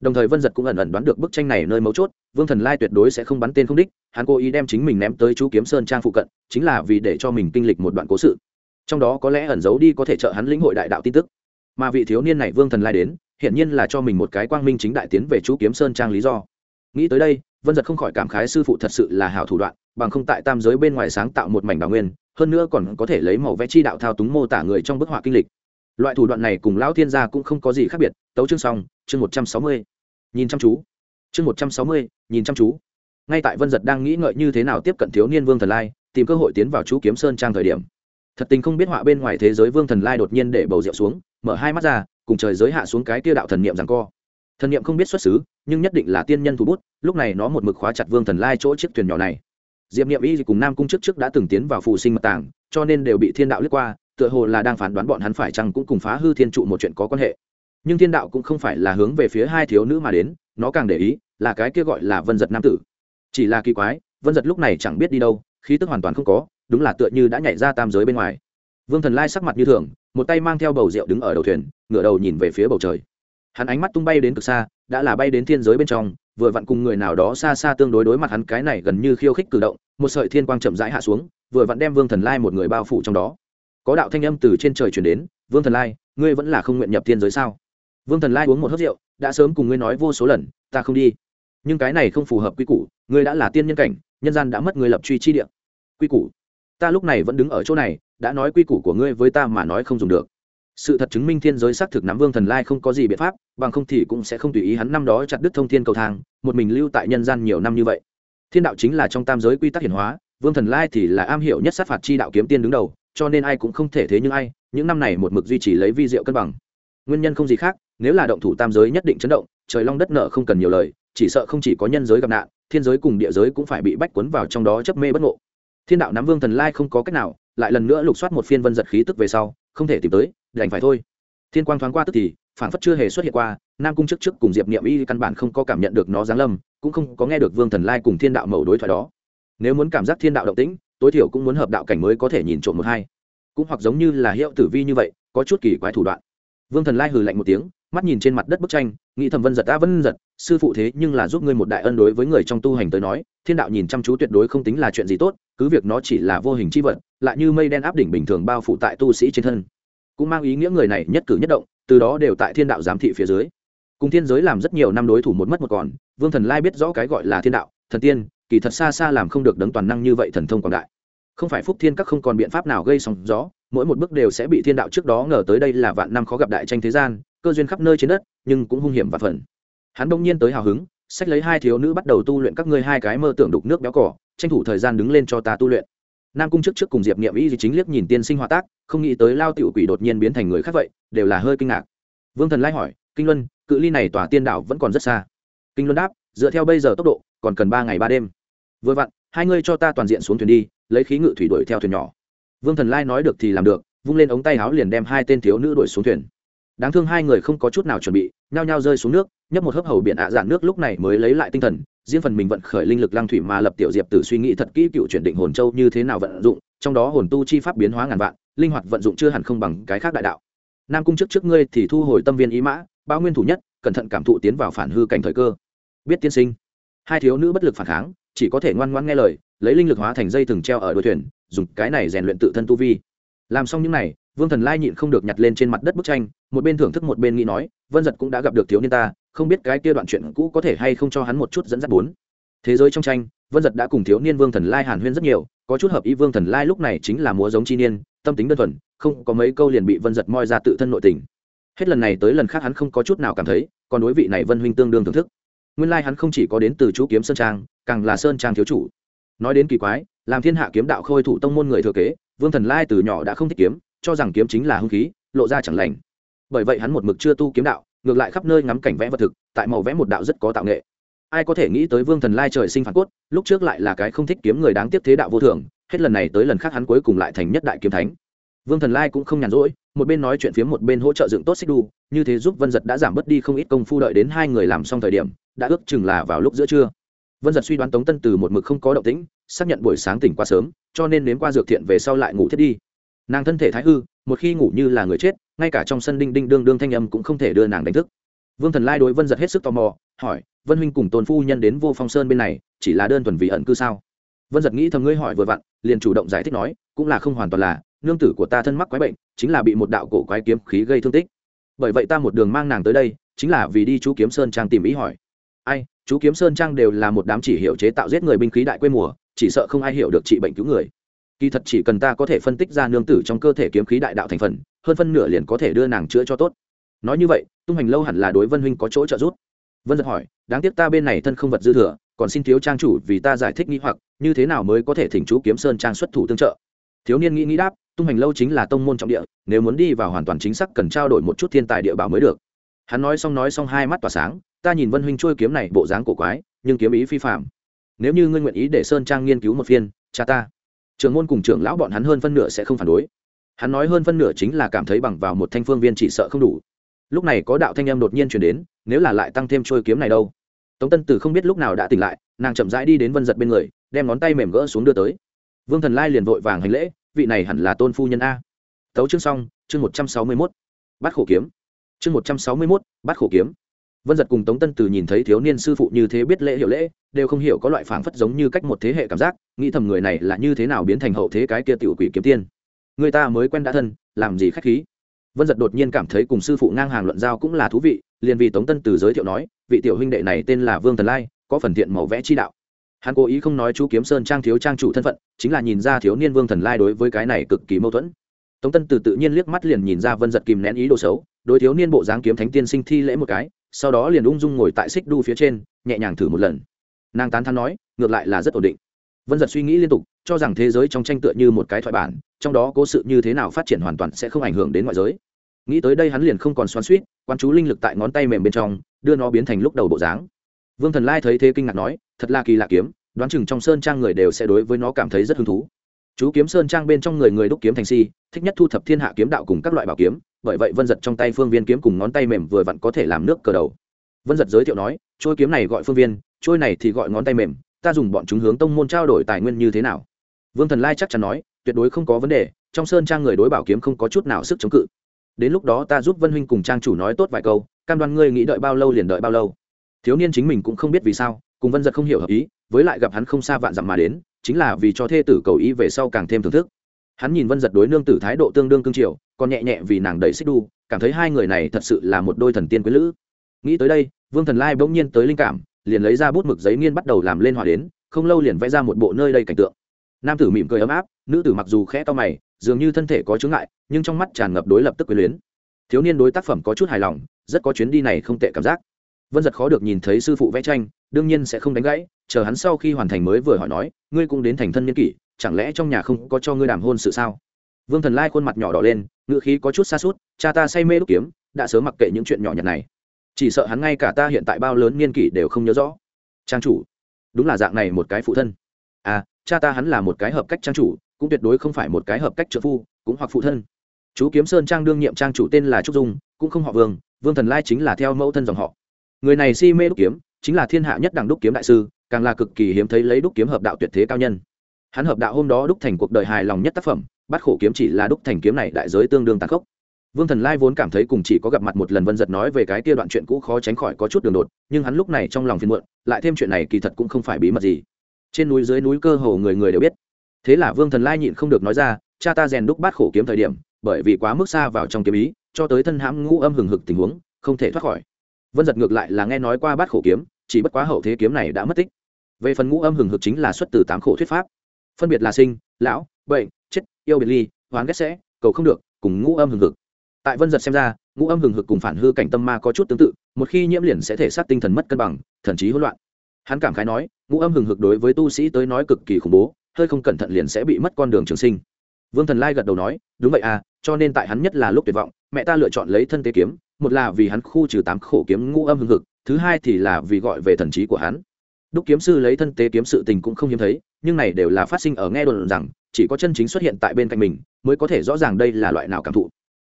Đồng thời vân giật cũng ẩn ẩn đoán được bức tranh này nơi mấu chốt, vương thần lai tuyệt đối sẽ không bắn tên không đích, hắn cố ý đem chính mình ném tới chú kiếm sơn trang phụ cận, chính là vì để cho mình kinh lịch một đoạn cố sự. Trong đó có lẽ ẩn giấu đi có thể trợ hắn lĩnh hội đại đạo tin tức. Mà vị thiếu niên này vương thần lai đến, hiển nhiên là cho mình một cái quang minh chính đại tiến về chú kiếm sơn trang lý do. Nghĩ tới đây, vân giật không khỏi cảm khái sư phụ thật sự là hảo thủ đoạn, bằng không tại tam giới bên ngoài sáng tạo một mảnh đào nguyên, hơn nữa còn có thể lấy màu vẽ chi đạo thao túng mô tả người trong bức họa kinh lịch loại thủ đoạn này cùng lão thiên gia cũng không có gì khác biệt, tấu chương xong, chương một trăm sáu mươi. Nhìn chăm chú. Chương một trăm sáu mươi, nhìn chăm chú. Ngay tại vân giật đang nghĩ ngợi như thế nào tiếp cận thiếu niên vương thần lai, tìm cơ hội tiến vào chú kiếm sơn trang thời điểm. Thật tình không biết họa bên ngoài thế giới vương thần lai đột nhiên để bầu rượu xuống, mở hai mắt ra, cùng trời giới hạ xuống cái tiêu đạo thần niệm rằng co. Thần niệm không biết xuất xứ, nhưng nhất định là tiên nhân thủ bút, lúc này nó một mực khóa chặt vương thần lai chỗ chiếc thuyền nhỏ này. Diệp niệm y cùng nam cung chức trước đã từng tiến vào phù sinh mật tàng, cho nên đều bị thiên đạo lướt qua tựa hồ là đang phán đoán bọn hắn phải chăng cũng cùng phá hư thiên trụ một chuyện có quan hệ. Nhưng thiên đạo cũng không phải là hướng về phía hai thiếu nữ mà đến, nó càng để ý là cái kia gọi là vân giật nam tử. Chỉ là kỳ quái, vân giật lúc này chẳng biết đi đâu, khí tức hoàn toàn không có, đúng là tựa như đã nhảy ra tam giới bên ngoài. Vương thần lai sắc mặt như thường, một tay mang theo bầu rượu đứng ở đầu thuyền, ngửa đầu nhìn về phía bầu trời. Hắn ánh mắt tung bay đến cực xa, đã là bay đến thiên giới bên trong, vừa vặn cùng người nào đó xa xa tương đối đối mặt hắn cái này gần như khiêu khích cử động, một sợi thiên quang chậm rãi hạ xuống, vừa vặn đem vương thần lai một người bao phủ trong đó có đạo thanh âm từ trên trời chuyển đến, vương thần lai, ngươi vẫn là không nguyện nhập thiên giới sao? Vương thần lai uống một hớt rượu, đã sớm cùng ngươi nói vô số lần, ta không đi. Nhưng cái này không phù hợp quy củ, ngươi đã là tiên nhân cảnh, nhân gian đã mất người lập truy chi địa. Quy củ? Ta lúc này vẫn đứng ở chỗ này, đã nói quy củ của ngươi với ta mà nói không dùng được. Sự thật chứng minh thiên giới xác thực nắm vương thần lai không có gì biện pháp, bằng không thì cũng sẽ không tùy ý hắn năm đó chặt đứt thông thiên cầu thang, một mình lưu tại nhân gian nhiều năm như vậy. Thiên đạo chính là trong tam giới quy tắc hiển hóa, vương thần lai thì là am hiểu nhất sát phạt chi đạo kiếm tiên đứng đầu cho nên ai cũng không thể thế nhưng ai, những năm này một mực duy trì lấy vi diệu cân bằng. Nguyên nhân không gì khác, nếu là động thủ tam giới nhất định chấn động, trời long đất nợ không cần nhiều lời, chỉ sợ không chỉ có nhân giới gặp nạn, thiên giới cùng địa giới cũng phải bị bách cuốn vào trong đó chấp mê bất ngộ. Thiên đạo nắm vương thần lai không có cách nào, lại lần nữa lục soát một phiên vân giật khí tức về sau, không thể tìm tới, đành phải thôi. Thiên quang thoáng qua tức thì phản phất chưa hề xuất hiện qua, nam cung trước trước cùng diệp niệm y căn bản không có cảm nhận được nó giáng lâm, cũng không có nghe được vương thần lai cùng thiên đạo mẩu đối thoại đó. Nếu muốn cảm giác thiên đạo động tĩnh tối thiểu cũng muốn hợp đạo cảnh mới có thể nhìn trộm một hai. Cũng hoặc giống như là hiệu tử vi như vậy, có chút kỳ quái thủ đoạn. Vương thần lai hừ lạnh một tiếng, mắt nhìn trên mặt đất bức tranh, nghĩ thầm vân giật đã vân giật, sư phụ thế nhưng là giúp ngươi một đại ân đối với người trong tu hành tới nói, thiên đạo nhìn chăm chú tuyệt đối không tính là chuyện gì tốt, cứ việc nó chỉ là vô hình c h i vật, lại như mây đen áp đỉnh bình thường bao phủ tại tu sĩ trên thân. Cũng mang ý nghĩa người này nhất cử nhất động, từ đó đều tại thiên đạo giám thị phía dưới. Cùng thiên giới làm rất nhiều năm đối thủ một mất một còn, vương thần lai biết rõ cái gọi là thiên đạo, thần tiên kỳ thật xa xa làm không được đấng toàn năng như vậy thần thông quảng đại. Không phải phúc thiên các không còn biện pháp nào gây sóng gió, mỗi một bước đều sẽ bị thiên đạo trước đó ngờ tới đây là vạn năm khó gặp đại tranh thế gian, cơ duyên khắp nơi trên đất, nhưng cũng hung hiểm và phần. Hắn bỗng nhiên tới hào hứng sách lấy hai thiếu nữ bắt đầu tu luyện các ngươi hai cái mơ tưởng đục nước béo cỏ, tranh thủ thời gian đứng lên cho ta tu luyện. Nam cung trước trước cùng diệp niệm ý gì chính liếc nhìn tiên sinh hòa tác, không nghĩ tới lao tiểu quỷ đột nhiên biến thành người khác vậy, đều là hơi kinh ngạc. Vương thần lai hỏi, kinh luân, cự ly này tòa tiên đạo vẫn còn rất xa. Kinh luân đáp, dựa theo bây giờ tốc độ, còn cần ba ngày ba đêm vừa vặn, hai ngươi cho ta toàn diện xuống thuyền đi, lấy khí ngự thủy đuổi theo thuyền nhỏ. Vương thần lai nói được thì làm được, vung lên ống tay áo liền đem hai tên thiếu nữ đuổi xuống thuyền. Đáng thương hai người không có chút nào chuẩn bị, nhao nhao rơi xuống nước, nhấp một hớp hầu biển ạ dạn nước lúc này mới lấy lại tinh thần, riêng phần mình vận khởi linh lực lang thủy mà lập tiểu diệp tử suy nghĩ thật kỹ cựu chuyển định hồn châu như thế nào vận dụng, trong đó hồn tu chi pháp biến hóa ngàn vạn, linh hoạt vận dụng chưa hẳn không bằng cái khác đại đạo. Nam cung trước trước ngươi thì thu hồi tâm viên ý mã bao nguyên thủ nhất, cẩn thận cảm thụ tiến vào phản hư cảnh thời cơ. Biết tiên sinh. Hai thiếu nữ bất lực phản kháng chỉ có thể ngoan ngoãn nghe lời, lấy linh lực hóa thành dây thừng treo ở đuôi thuyền, dùng cái này rèn luyện tự thân tu vi. Làm xong những này, vương thần lai nhịn không được nhặt lên trên mặt đất bức tranh, một bên thưởng thức một bên nghĩ nói, vân giật cũng đã gặp được thiếu niên ta, không biết cái kia đoạn chuyện cũ có thể hay không cho hắn một chút dẫn dắt bốn. Thế giới trong tranh, vân giật đã cùng thiếu niên vương thần lai hàn huyên rất nhiều, có chút hợp ý vương thần lai lúc này chính là múa giống chi niên, tâm tính đơn thuần, không có mấy câu liền bị vân giật moi ra tự thân nội tình. Hết lần này tới lần khác hắn không có chút nào cảm thấy, còn đối vị này vân huynh tương đương thưởng thức nguyên lai hắn không chỉ có đến từ chú kiếm sơn trang, càng là sơn trang thiếu chủ. Nói đến kỳ quái, làm thiên hạ kiếm đạo khôi thủ tông môn người thừa kế, vương thần lai từ nhỏ đã không thích kiếm, cho rằng kiếm chính là hung khí, lộ ra chẳng lành. Bởi vậy hắn một mực chưa tu kiếm đạo, ngược lại khắp nơi ngắm cảnh vẽ vật thực, tại màu vẽ một đạo rất có tạo nghệ. Ai có thể nghĩ tới vương thần lai trời sinh phản cốt, lúc trước lại là cái không thích kiếm người đáng tiếc thế đạo vô thường, hết lần này tới lần khác hắn cuối cùng lại thành nhất đại kiếm thánh. Vương thần lai cũng không nhàn rỗi, một bên nói chuyện phía một bên hỗ trợ dựng tốt xích đu, như thế giúp vân giật đã giảm bớt đi không ít công phu đợi đến hai người làm xong thời điểm đã ước chừng là vào lúc giữa trưa. Vân giật suy đoán tống tân từ một mực không có động tĩnh, xác nhận buổi sáng tỉnh quá sớm, cho nên nếm qua dược thiện về sau lại ngủ thiết đi. Nàng thân thể thái hư, một khi ngủ như là người chết, ngay cả trong sân đinh đinh đương đương thanh âm cũng không thể đưa nàng đánh thức. Vương thần lai đối vân giật hết sức tò mò, hỏi, vân huynh cùng tôn phu nhân đến vô phong sơn bên này, chỉ là đơn thuần vì ẩn cư sao? Vân giật nghĩ thầm ngươi hỏi vừa vặn, liền chủ động giải thích nói, cũng là không hoàn toàn là, nương tử của ta thân mắc quái bệnh, chính là bị một đạo cổ quái kiếm khí gây thương tích. Bởi vậy ta một đường mang nàng tới đây, chính là vì đi chú kiếm sơn trang tìm ý hỏi ai, chú kiếm sơn trang đều là một đám chỉ hiệu chế tạo giết người binh khí đại quê mùa, chỉ sợ không ai hiểu được trị bệnh cứu người. Kỳ thật chỉ cần ta có thể phân tích ra nương tử trong cơ thể kiếm khí đại đạo thành phần, hơn phân nửa liền có thể đưa nàng chữa cho tốt. Nói như vậy, tung hành lâu hẳn là đối vân huynh có chỗ trợ giúp. Vân giật hỏi, đáng tiếc ta bên này thân không vật dư thừa, còn xin thiếu trang chủ vì ta giải thích nghĩ hoặc, như thế nào mới có thể thỉnh chú kiếm sơn trang xuất thủ tương trợ? Thiếu niên nghĩ nghĩ đáp, tung hành lâu chính là tông môn trọng địa, nếu muốn đi vào hoàn toàn chính xác cần trao đổi một chút thiên tài địa bảo mới được. Hắn nói xong nói xong hai mắt tỏa sáng ta nhìn vân huynh trôi kiếm này bộ dáng cổ quái, nhưng kiếm ý phi phạm nếu như ngươi nguyện ý để sơn trang nghiên cứu một phiên, cha ta. Trưởng môn cùng trưởng lão bọn hắn hơn phân nửa sẽ không phản đối. Hắn nói hơn phân nửa chính là cảm thấy bằng vào một thanh phương viên chỉ sợ không đủ. Lúc này có đạo thanh em đột nhiên chuyển đến, nếu là lại tăng thêm trôi kiếm này đâu? Tống tân tử không biết lúc nào đã tỉnh lại, nàng chậm rãi đi đến vân giật bên người, đem ngón tay mềm gỡ xuống đưa tới. Vương thần lai liền vội vàng hành lễ, vị này hẳn là tôn phu nhân a. Tấu chương xong, chương một trăm sáu mươi mốt, bắt khổ kiếm. Chương một trăm sáu mươi mốt, bắt khổ kiếm vân giật cùng tống tân từ nhìn thấy thiếu niên sư phụ như thế biết lễ hiểu lễ, đều không hiểu có loại phảng phất giống như cách một thế hệ cảm giác, nghĩ thầm người này là như thế nào biến thành hậu thế cái kia tiểu quỷ kiếm tiên. Người ta mới quen đã thân, làm gì khách khí. Vân giật đột nhiên cảm thấy cùng sư phụ ngang hàng luận giao cũng là thú vị, liền vì tống tân từ giới thiệu nói, vị tiểu huynh đệ này tên là vương thần lai, có phần thiện màu vẽ chi đạo. Hắn cố ý không nói chú kiếm sơn trang thiếu trang chủ thân phận, chính là nhìn ra thiếu niên vương thần lai đối với cái này cực kỳ mâu thuẫn. Tống tân từ tự nhiên liếc mắt liền nhìn ra vân giật kìm nén ý đồ xấu, đối thiếu niên bộ dáng kiếm thánh tiên sinh thi lễ một cái sau đó liền ung dung ngồi tại xích đu phía trên, nhẹ nhàng thử một lần. Nàng tán thắn nói, ngược lại là rất ổn định. Vân giật suy nghĩ liên tục, cho rằng thế giới trong tranh tựa như một cái thoại bản, trong đó cố sự như thế nào phát triển hoàn toàn sẽ không ảnh hưởng đến ngoại giới. Nghĩ tới đây hắn liền không còn xoắn suýt quan chú linh lực tại ngón tay mềm bên trong, đưa nó biến thành lúc đầu bộ dáng. Vương thần lai thấy thế kinh ngạc nói, thật là kỳ lạ kiếm, đoán chừng trong sơn trang người đều sẽ đối với nó cảm thấy rất hứng thú. Chú kiếm sơn trang bên trong người người đúc kiếm thành si, thích nhất thu thập thiên hạ kiếm đạo cùng các loại bảo kiếm bởi vậy vân giật trong tay phương viên kiếm cùng ngón tay mềm vừa vặn có thể làm nước cờ đầu. Vân giật giới thiệu nói, trôi kiếm này gọi phương viên, trôi này thì gọi ngón tay mềm, ta dùng bọn chúng hướng tông môn trao đổi tài nguyên như thế nào? Vương thần lai chắc chắn nói, tuyệt đối không có vấn đề, trong sơn trang người đối bảo kiếm không có chút nào sức chống cự. Đến lúc đó ta giúp vân huynh cùng trang chủ nói tốt vài câu, cam đoan ngươi nghĩ đợi bao lâu liền đợi bao lâu. Thiếu niên chính mình cũng không biết vì sao, cùng vân giật không hiểu hợp ý, với lại gặp hắn không xa vạn dặm mà đến, chính là vì cho thê tử cầu ý về sau càng thêm thưởng thức hắn nhìn vân giật đối nương tử thái độ tương đương cương triều, còn nhẹ nhẹ vì nàng đầy xích đu, cảm thấy hai người này thật sự là một đôi thần tiên quý lữ. Nghĩ tới đây, vương thần lai bỗng nhiên tới linh cảm, liền lấy ra bút mực giấy nghiên bắt đầu làm lên hòa đến, không lâu liền vẽ ra một bộ nơi đây cảnh tượng. Nam tử mỉm cười ấm áp, nữ tử mặc dù khẽ to mày, dường như thân thể có chướng ngại, nhưng trong mắt tràn ngập đối lập tức quyền luyến. Thiếu niên đối tác phẩm có chút hài lòng, rất có chuyến đi này không tệ cảm giác. Vân giật khó được nhìn thấy sư phụ vẽ tranh, đương nhiên sẽ không đánh gãy, chờ hắn sau khi hoàn thành mới vừa hỏi nói, ngươi cũng đến thành thân niên kỷ chẳng lẽ trong nhà không có cho ngươi đàm hôn sự sao? Vương thần lai khuôn mặt nhỏ đỏ lên ngựa khí có chút xa suốt, cha ta say mê đúc kiếm, đã sớm mặc kệ những chuyện nhỏ nhặt này. Chỉ sợ hắn ngay cả ta hiện tại bao lớn niên kỷ đều không nhớ rõ. Trang chủ, đúng là dạng này một cái phụ thân. À cha ta hắn là một cái hợp cách trang chủ, cũng tuyệt đối không phải một cái hợp cách trợ phu, cũng hoặc phụ thân. Chú kiếm sơn trang đương nhiệm trang chủ tên là trúc dung, cũng không họ vương vương thần lai chính là theo mẫu thân dòng họ. Người này si mê đúc kiếm, chính là thiên hạ nhất đẳng đúc kiếm đại sư, càng là cực kỳ hiếm thấy lấy đúc kiếm hợp đạo tuyệt thế cao nhân hắn hợp đạo hôm đó đúc thành cuộc đời hài lòng nhất tác phẩm bắt khổ kiếm chỉ là đúc thành kiếm này đại giới tương đương tàn khốc. Vương thần lai vốn cảm thấy cùng chỉ có gặp mặt một lần vân giật nói về cái kia đoạn chuyện cũ khó tránh khỏi có chút đường đột, nhưng hắn lúc này trong lòng phiền muộn, lại thêm chuyện này kỳ thật cũng không phải bí mật gì. Trên núi dưới núi cơ hồ người người đều biết. Thế là vương thần lai nhịn không được nói ra, cha ta rèn đúc bát khổ kiếm thời điểm, bởi vì quá mức xa vào trong kiếm ý, cho tới thân hãm ngũ âm hừng hực tình huống, không thể thoát khỏi. Vân giật ngược lại là nghe nói qua bát khổ kiếm, chỉ bất quá hậu thế kiếm này đã mất tích. Về phần ngũ âm hừng hực chính là xuất từ tám khổ thuyết pháp phân biệt là sinh, lão, bệnh, chết, yêu biệt ly hoán ghét sẽ, cầu không được, cùng ngũ âm hừng hực. Tại vân giật xem ra, ngũ âm hừng hực cùng phản hư cảnh tâm ma có chút tương tự, một khi nhiễm liền sẽ thể xác tinh thần mất cân bằng, thần trí hỗn loạn. Hắn cảm khái nói, ngũ âm hừng hực đối với tu sĩ tới nói cực kỳ khủng bố, hơi không cẩn thận liền sẽ bị mất con đường trường sinh. Vương thần lai gật đầu nói, đúng vậy à cho nên tại hắn nhất là lúc tuyệt vọng, mẹ ta lựa chọn lấy thân tế kiếm, một là vì hắn khu trừ tám khổ kiếm ngũ âm hừng hực, thứ hai thì là vì gọi về thần trí của hắn. Đúc kiếm sư lấy thân tế kiếm sự tình cũng không hiếm thấy nhưng này đều là phát sinh ở nghe đồn rằng, chỉ có chân chính xuất hiện tại bên cạnh mình mới có thể rõ ràng đây là loại nào cảm thụ.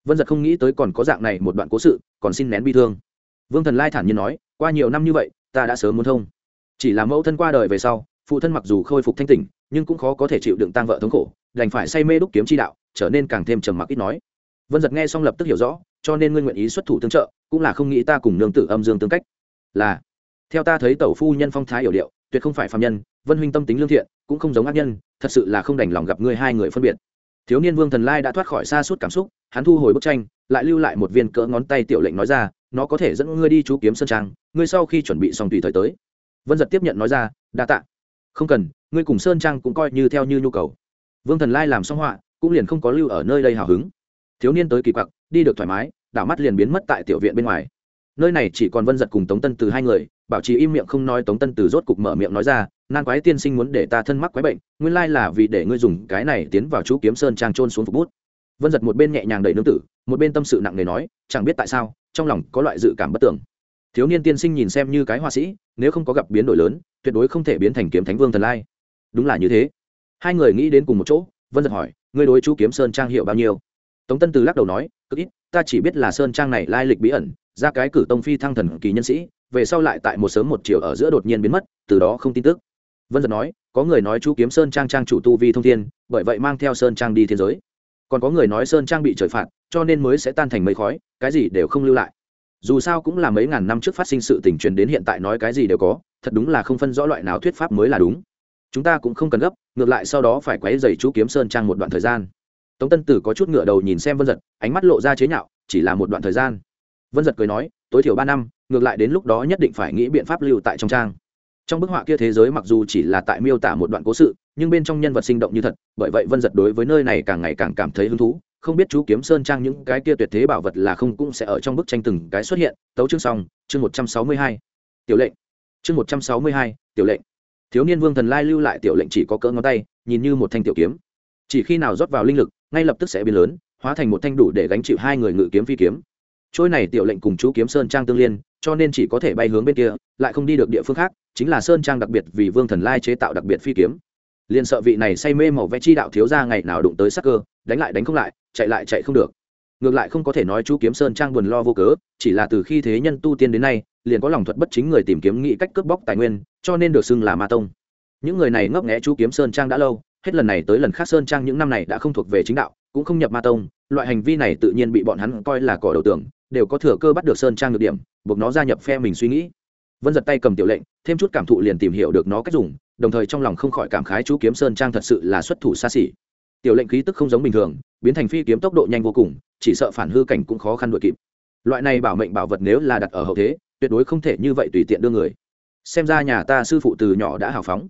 Vân giật không nghĩ tới còn có dạng này một đoạn cố sự, còn xin nén bi thương. Vương thần lai thản nhiên nói, qua nhiều năm như vậy, ta đã sớm muốn thông. Chỉ là mẫu thân qua đời về sau, phụ thân mặc dù khôi phục thanh tỉnh, nhưng cũng khó có thể chịu đựng tang vợ thống khổ, đành phải say mê đúc kiếm chi đạo, trở nên càng thêm trầm mặc ít nói. Vân giật nghe xong lập tức hiểu rõ, cho nên ngươi nguyện ý xuất thủ tương trợ, cũng là không nghĩ ta cùng nương tử âm dương tương cách. Là, theo ta thấy tẩu phu nhân phong thái hiểu điệu, tuyệt không phải phạm nhân vân huynh tâm tính lương thiện, cũng không giống ác nhân, thật sự là không đành lòng gặp ngươi hai người phân biệt. Thiếu niên vương thần lai đã thoát khỏi xa suốt cảm xúc, hắn thu hồi bức tranh, lại lưu lại một viên cỡ ngón tay tiểu lệnh nói ra, nó có thể dẫn ngươi đi chú kiếm sơn trang, ngươi sau khi chuẩn bị xong tùy thời tới. Vân giật tiếp nhận nói ra, đa tạ. Không cần, ngươi cùng sơn trang cũng coi như theo như nhu cầu. Vương thần lai làm xong họa, cũng liền không có lưu ở nơi đây hào hứng. Thiếu niên tới kỳ quặc, đi được thoải mái, đảo mắt liền biến mất tại tiểu viện bên ngoài nơi này chỉ còn vân giật cùng tống tân từ hai người, bảo trì im miệng không nói, tống tân từ rốt cục mở miệng nói ra, nan quái tiên sinh muốn để ta thân mắc quái bệnh, nguyên lai là vì để ngươi dùng cái này tiến vào chú kiếm sơn trang trôn xuống phục bút. Vân giật một bên nhẹ nhàng đẩy nương tử, một bên tâm sự nặng nề nói, chẳng biết tại sao, trong lòng có loại dự cảm bất tưởng thiếu niên tiên sinh nhìn xem như cái họa sĩ, nếu không có gặp biến đổi lớn, tuyệt đối không thể biến thành kiếm thánh vương thần lai. Đúng là như thế. Hai người nghĩ đến cùng một chỗ, vân giật hỏi, ngươi đối chú kiếm sơn trang hiệu bao nhiêu? Tống tân từ lắc đầu nói, cực ít, ta chỉ biết là sơn trang này lai lịch bí ẩn ra cái cử tông phi thăng thần kỳ nhân sĩ, về sau lại tại một sớm một chiều ở giữa đột nhiên biến mất, từ đó không tin tức. Vân giật nói, có người nói chú kiếm sơn trang trang chủ tu vi thông thiên, bởi vậy mang theo sơn trang đi thiên giới. Còn có người nói sơn trang bị trời phạt, cho nên mới sẽ tan thành mây khói, cái gì đều không lưu lại. Dù sao cũng là mấy ngàn năm trước phát sinh sự tình truyền đến hiện tại nói cái gì đều có, thật đúng là không phân rõ loại nào thuyết pháp mới là đúng. Chúng ta cũng không cần gấp, ngược lại sau đó phải quấy dày chú kiếm sơn trang một đoạn thời gian. Tống tân tử có chút ngựa đầu nhìn xem vân giật, ánh mắt lộ ra chế nhạo, chỉ là một đoạn thời gian vân giật cười nói, tối thiểu ba năm, ngược lại đến lúc đó nhất định phải nghĩ biện pháp lưu tại trong trang. Trong bức họa kia thế giới mặc dù chỉ là tại miêu tả một đoạn cố sự, nhưng bên trong nhân vật sinh động như thật, bởi vậy vân giật đối với nơi này càng ngày càng cảm thấy hứng thú. Không biết chú kiếm sơn trang những cái kia tuyệt thế bảo vật là không cũng sẽ ở trong bức tranh từng cái xuất hiện. Tấu chương xong, chương một trăm sáu mươi hai. Tiểu lệnh. Chương một trăm sáu mươi hai, tiểu lệnh. Thiếu niên vương thần lai lưu lại tiểu lệnh chỉ có cỡ ngón tay, nhìn như một thanh tiểu kiếm. Chỉ khi nào rót vào linh lực, ngay lập tức sẽ biến lớn, hóa thành một thanh đủ để gánh chịu hai người ngự kiếm phi kiếm trôi này tiểu lệnh cùng chú kiếm sơn trang tương liên, cho nên chỉ có thể bay hướng bên kia, lại không đi được địa phương khác, chính là sơn trang đặc biệt vì vương thần lai chế tạo đặc biệt phi kiếm. Liền sợ vị này say mê màu vẽ chi đạo thiếu ra ngày nào đụng tới sắc cơ, đánh lại đánh không lại, chạy lại chạy không được. Ngược lại không có thể nói chú kiếm sơn trang buồn lo vô cớ, chỉ là từ khi thế nhân tu tiên đến nay, liền có lòng thuật bất chính người tìm kiếm nghĩ cách cướp bóc tài nguyên, cho nên được xưng là ma tông. Những người này ngấp nghẽ chú kiếm sơn trang đã lâu, hết lần này tới lần khác sơn trang những năm này đã không thuộc về chính đạo, cũng không nhập ma tông loại hành vi này tự nhiên bị bọn hắn coi là cỏ đầu tường, đều có thừa cơ bắt được sơn trang được điểm, buộc nó gia nhập phe mình suy nghĩ. Vân giật tay cầm tiểu lệnh, thêm chút cảm thụ liền tìm hiểu được nó cách dùng, đồng thời trong lòng không khỏi cảm khái chú kiếm sơn trang thật sự là xuất thủ xa xỉ. Tiểu lệnh khí tức không giống bình thường, biến thành phi kiếm tốc độ nhanh vô cùng, chỉ sợ phản hư cảnh cũng khó khăn đuổi kịp. Loại này bảo mệnh bảo vật nếu là đặt ở hậu thế, tuyệt đối không thể như vậy tùy tiện đưa người. Xem ra nhà ta sư phụ từ nhỏ đã hào phóng.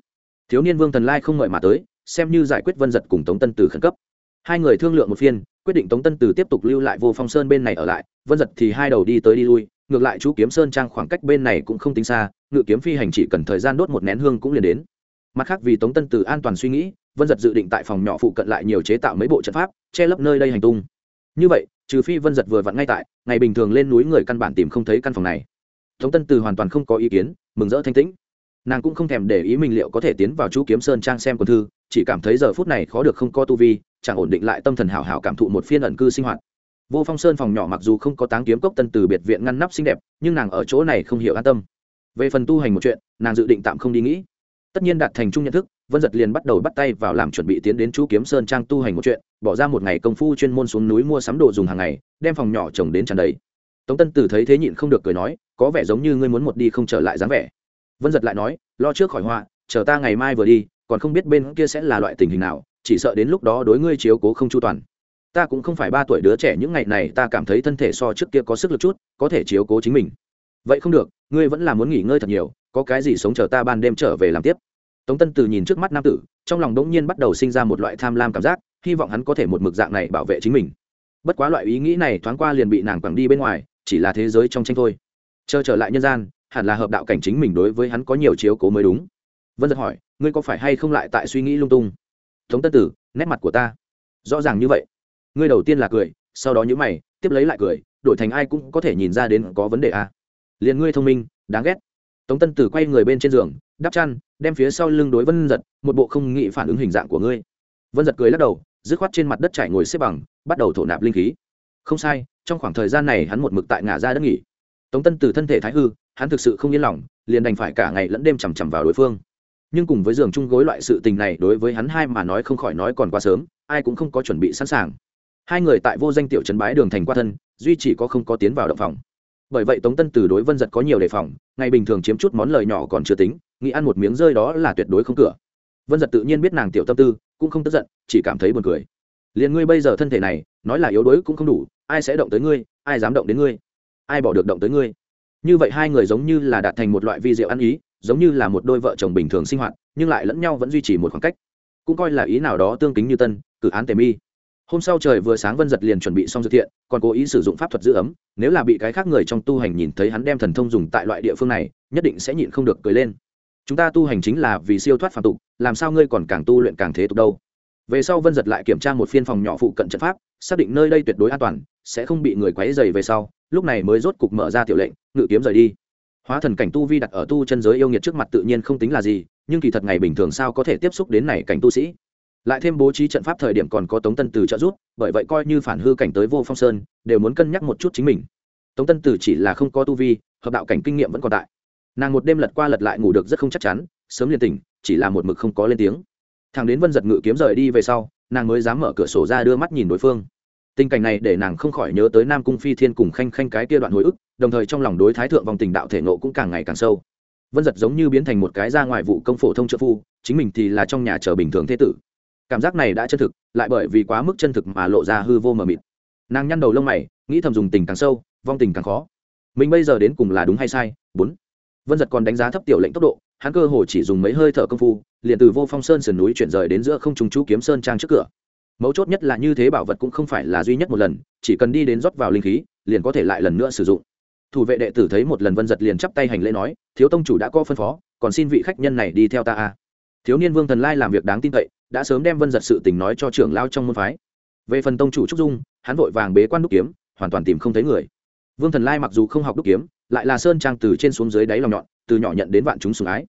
Thiếu niên vương thần lai không ngợi mà tới, xem như giải quyết vân giật cùng tống tân từ khẩn cấp. Hai người thương lượng một phiên quyết định tống tân từ tiếp tục lưu lại vô phong sơn bên này ở lại, vân giật thì hai đầu đi tới đi lui, ngược lại chú kiếm sơn trang khoảng cách bên này cũng không tính xa, ngự kiếm phi hành chỉ cần thời gian đốt một nén hương cũng liền đến. Mặt khác vì tống tân từ an toàn suy nghĩ, vân giật dự định tại phòng nhỏ phụ cận lại nhiều chế tạo mấy bộ trận pháp, che lấp nơi đây hành tung. Như vậy, trừ phi vân giật vừa vặn ngay tại, ngày bình thường lên núi người căn bản tìm không thấy căn phòng này. Tống tân từ hoàn toàn không có ý kiến, mừng rỡ thanh tĩnh. Nàng cũng không thèm để ý mình liệu có thể tiến vào chú kiếm sơn trang xem quân thư chỉ cảm thấy giờ phút này khó được không có tu vi, chẳng ổn định lại tâm thần hảo hảo cảm thụ một phiên ẩn cư sinh hoạt. Vô phong sơn phòng nhỏ mặc dù không có táng kiếm cốc tân từ biệt viện ngăn nắp xinh đẹp, nhưng nàng ở chỗ này không hiểu an tâm. Về phần tu hành một chuyện, nàng dự định tạm không đi nghĩ. Tất nhiên đạt thành chung nhận thức, vân giật liền bắt đầu bắt tay vào làm chuẩn bị tiến đến chú kiếm sơn trang tu hành một chuyện, bỏ ra một ngày công phu chuyên môn xuống núi mua sắm đồ dùng hàng ngày, đem phòng nhỏ trồng đến tràn đầy. Tống tân tử thấy thế nhịn không được cười nói, có vẻ giống như ngươi muốn một đi không trở lại dáng vẻ. Vân giật lại nói, lo trước khỏi họa, chờ ta ngày mai vừa đi còn không biết bên kia sẽ là loại tình hình nào, chỉ sợ đến lúc đó đối ngươi chiếu cố không chu toàn. Ta cũng không phải ba tuổi đứa trẻ những ngày này, ta cảm thấy thân thể so trước kia có sức lực chút, có thể chiếu cố chính mình. Vậy không được, ngươi vẫn là muốn nghỉ ngơi thật nhiều, có cái gì sống chờ ta ban đêm trở về làm tiếp. Tống tân từ nhìn trước mắt nam tử, trong lòng đống nhiên bắt đầu sinh ra một loại tham lam cảm giác, hy vọng hắn có thể một mực dạng này bảo vệ chính mình. Bất quá loại ý nghĩ này thoáng qua liền bị nàng quẳng đi bên ngoài, chỉ là thế giới trong tranh thôi. Chờ trở lại nhân gian, hẳn là hợp đạo cảnh chính mình đối với hắn có nhiều chiếu cố mới đúng. Vân giật hỏi ngươi có phải hay không lại tại suy nghĩ lung tung? Tống tân tử, nét mặt của ta. Rõ ràng như vậy. Ngươi đầu tiên là cười, sau đó nhữ mày, tiếp lấy lại cười, đổi thành ai cũng có thể nhìn ra đến có vấn đề à. liền ngươi thông minh, đáng ghét. Tống tân tử quay người bên trên giường, đắp chăn, đem phía sau lưng đối vân giật, một bộ không nghĩ phản ứng hình dạng của ngươi. Vân giật cười lắc đầu, dứt khoát trên mặt đất trải ngồi xếp bằng, bắt đầu thổ nạp linh khí. Không sai, trong khoảng thời gian này hắn một mực tại ngả ra đất nghỉ. Tống tân từ thân thể thái hư, hắn thực sự không yên lòng, liền đành phải cả ngày lẫn đêm chằm chằm vào đối phương nhưng cùng với giường chung gối loại sự tình này, đối với hắn hai mà nói không khỏi nói còn quá sớm, ai cũng không có chuẩn bị sẵn sàng. Hai người tại vô danh tiểu trấn bái đường thành qua thân, duy chỉ có không có tiến vào động phòng. Bởi vậy tống tân từ đối vân giật có nhiều đề phòng, ngày bình thường chiếm chút món lời nhỏ còn chưa tính, nghĩ ăn một miếng rơi đó là tuyệt đối không cửa. Vân giật tự nhiên biết nàng tiểu tâm tư, cũng không tức giận, chỉ cảm thấy buồn cười. Liền ngươi bây giờ thân thể này, nói là yếu đuối cũng không đủ, ai sẽ động tới ngươi, ai dám động đến ngươi, ai bỏ được động tới ngươi. Như vậy hai người giống như là đạt thành một loại vi diệu ăn ý giống như là một đôi vợ chồng bình thường sinh hoạt, nhưng lại lẫn nhau vẫn duy trì một khoảng cách. Cũng coi là ý nào đó tương kính như tân, cử án tề mi. Hôm sau trời vừa sáng vân giật liền chuẩn bị xong dự thiện, còn cố ý sử dụng pháp thuật giữ ấm, nếu là bị cái khác người trong tu hành nhìn thấy hắn đem thần thông dùng tại loại địa phương này, nhất định sẽ nhịn không được cười lên. Chúng ta tu hành chính là vì siêu thoát phạm tục, làm sao ngươi còn càng tu luyện càng thế tục đâu? Về sau vân giật lại kiểm tra một phiên phòng nhỏ phụ cận trận pháp, xác định nơi đây tuyệt đối an toàn, sẽ không bị người quấy dày về sau, lúc này mới rốt cục mở ra tiểu lệnh, ngự kiếm rời đi hóa thần cảnh tu vi đặt ở tu chân giới yêu nghiệt trước mặt tự nhiên không tính là gì, nhưng kỳ thật ngày bình thường sao có thể tiếp xúc đến này cảnh tu sĩ? Lại thêm bố trí trận pháp thời điểm còn có tống tân từ trợ giúp, bởi vậy coi như phản hư cảnh tới vô phong sơn, đều muốn cân nhắc một chút chính mình. Tống tân từ chỉ là không có tu vi, hợp đạo cảnh kinh nghiệm vẫn còn tại. Nàng một đêm lật qua lật lại ngủ được rất không chắc chắn, sớm liền tỉnh, chỉ là một mực không có lên tiếng. Thằng đến vân giật ngự kiếm rời đi về sau, nàng mới dám mở cửa sổ ra đưa mắt nhìn đối phương. Tình cảnh này để nàng không khỏi nhớ tới nam cung phi thiên cùng khanh khanh cái kia đoạn hồi ức đồng thời trong lòng đối thái thượng vòng tình đạo thể nộ cũng càng ngày càng sâu. Vân giật giống như biến thành một cái ra ngoài vụ công phổ thông trợ phu, chính mình thì là trong nhà chờ bình thường thế tử. Cảm giác này đã chân thực, lại bởi vì quá mức chân thực mà lộ ra hư vô mờ mịt. Nàng nhăn đầu lông mày, nghĩ thầm dùng tình càng sâu, vong tình càng khó. Mình bây giờ đến cùng là đúng hay sai? Bốn. Vân giật còn đánh giá thấp tiểu lệnh tốc độ, hắn cơ hồ chỉ dùng mấy hơi thở công phu, liền từ vô phong sơn sườn núi chuyển rời đến giữa không trùng chú kiếm sơn trang trước cửa. Mấu chốt nhất là như thế bảo vật cũng không phải là duy nhất một lần, chỉ cần đi đến rót vào linh khí, liền có thể lại lần nữa sử dụng thủ vệ đệ tử thấy một lần vân giật liền chắp tay hành lễ nói, thiếu tông chủ đã có phân phó, còn xin vị khách nhân này đi theo ta a thiếu niên vương thần lai làm việc đáng tin cậy, đã sớm đem vân giật sự tình nói cho trưởng lao trong môn phái. Về phần tông chủ trúc dung, hắn vội vàng bế quan đúc kiếm, hoàn toàn tìm không thấy người. Vương thần lai mặc dù không học đúc kiếm, lại là sơn trang từ trên xuống dưới đáy lòng nhọn, từ nhỏ nhận đến vạn chúng sùng ái.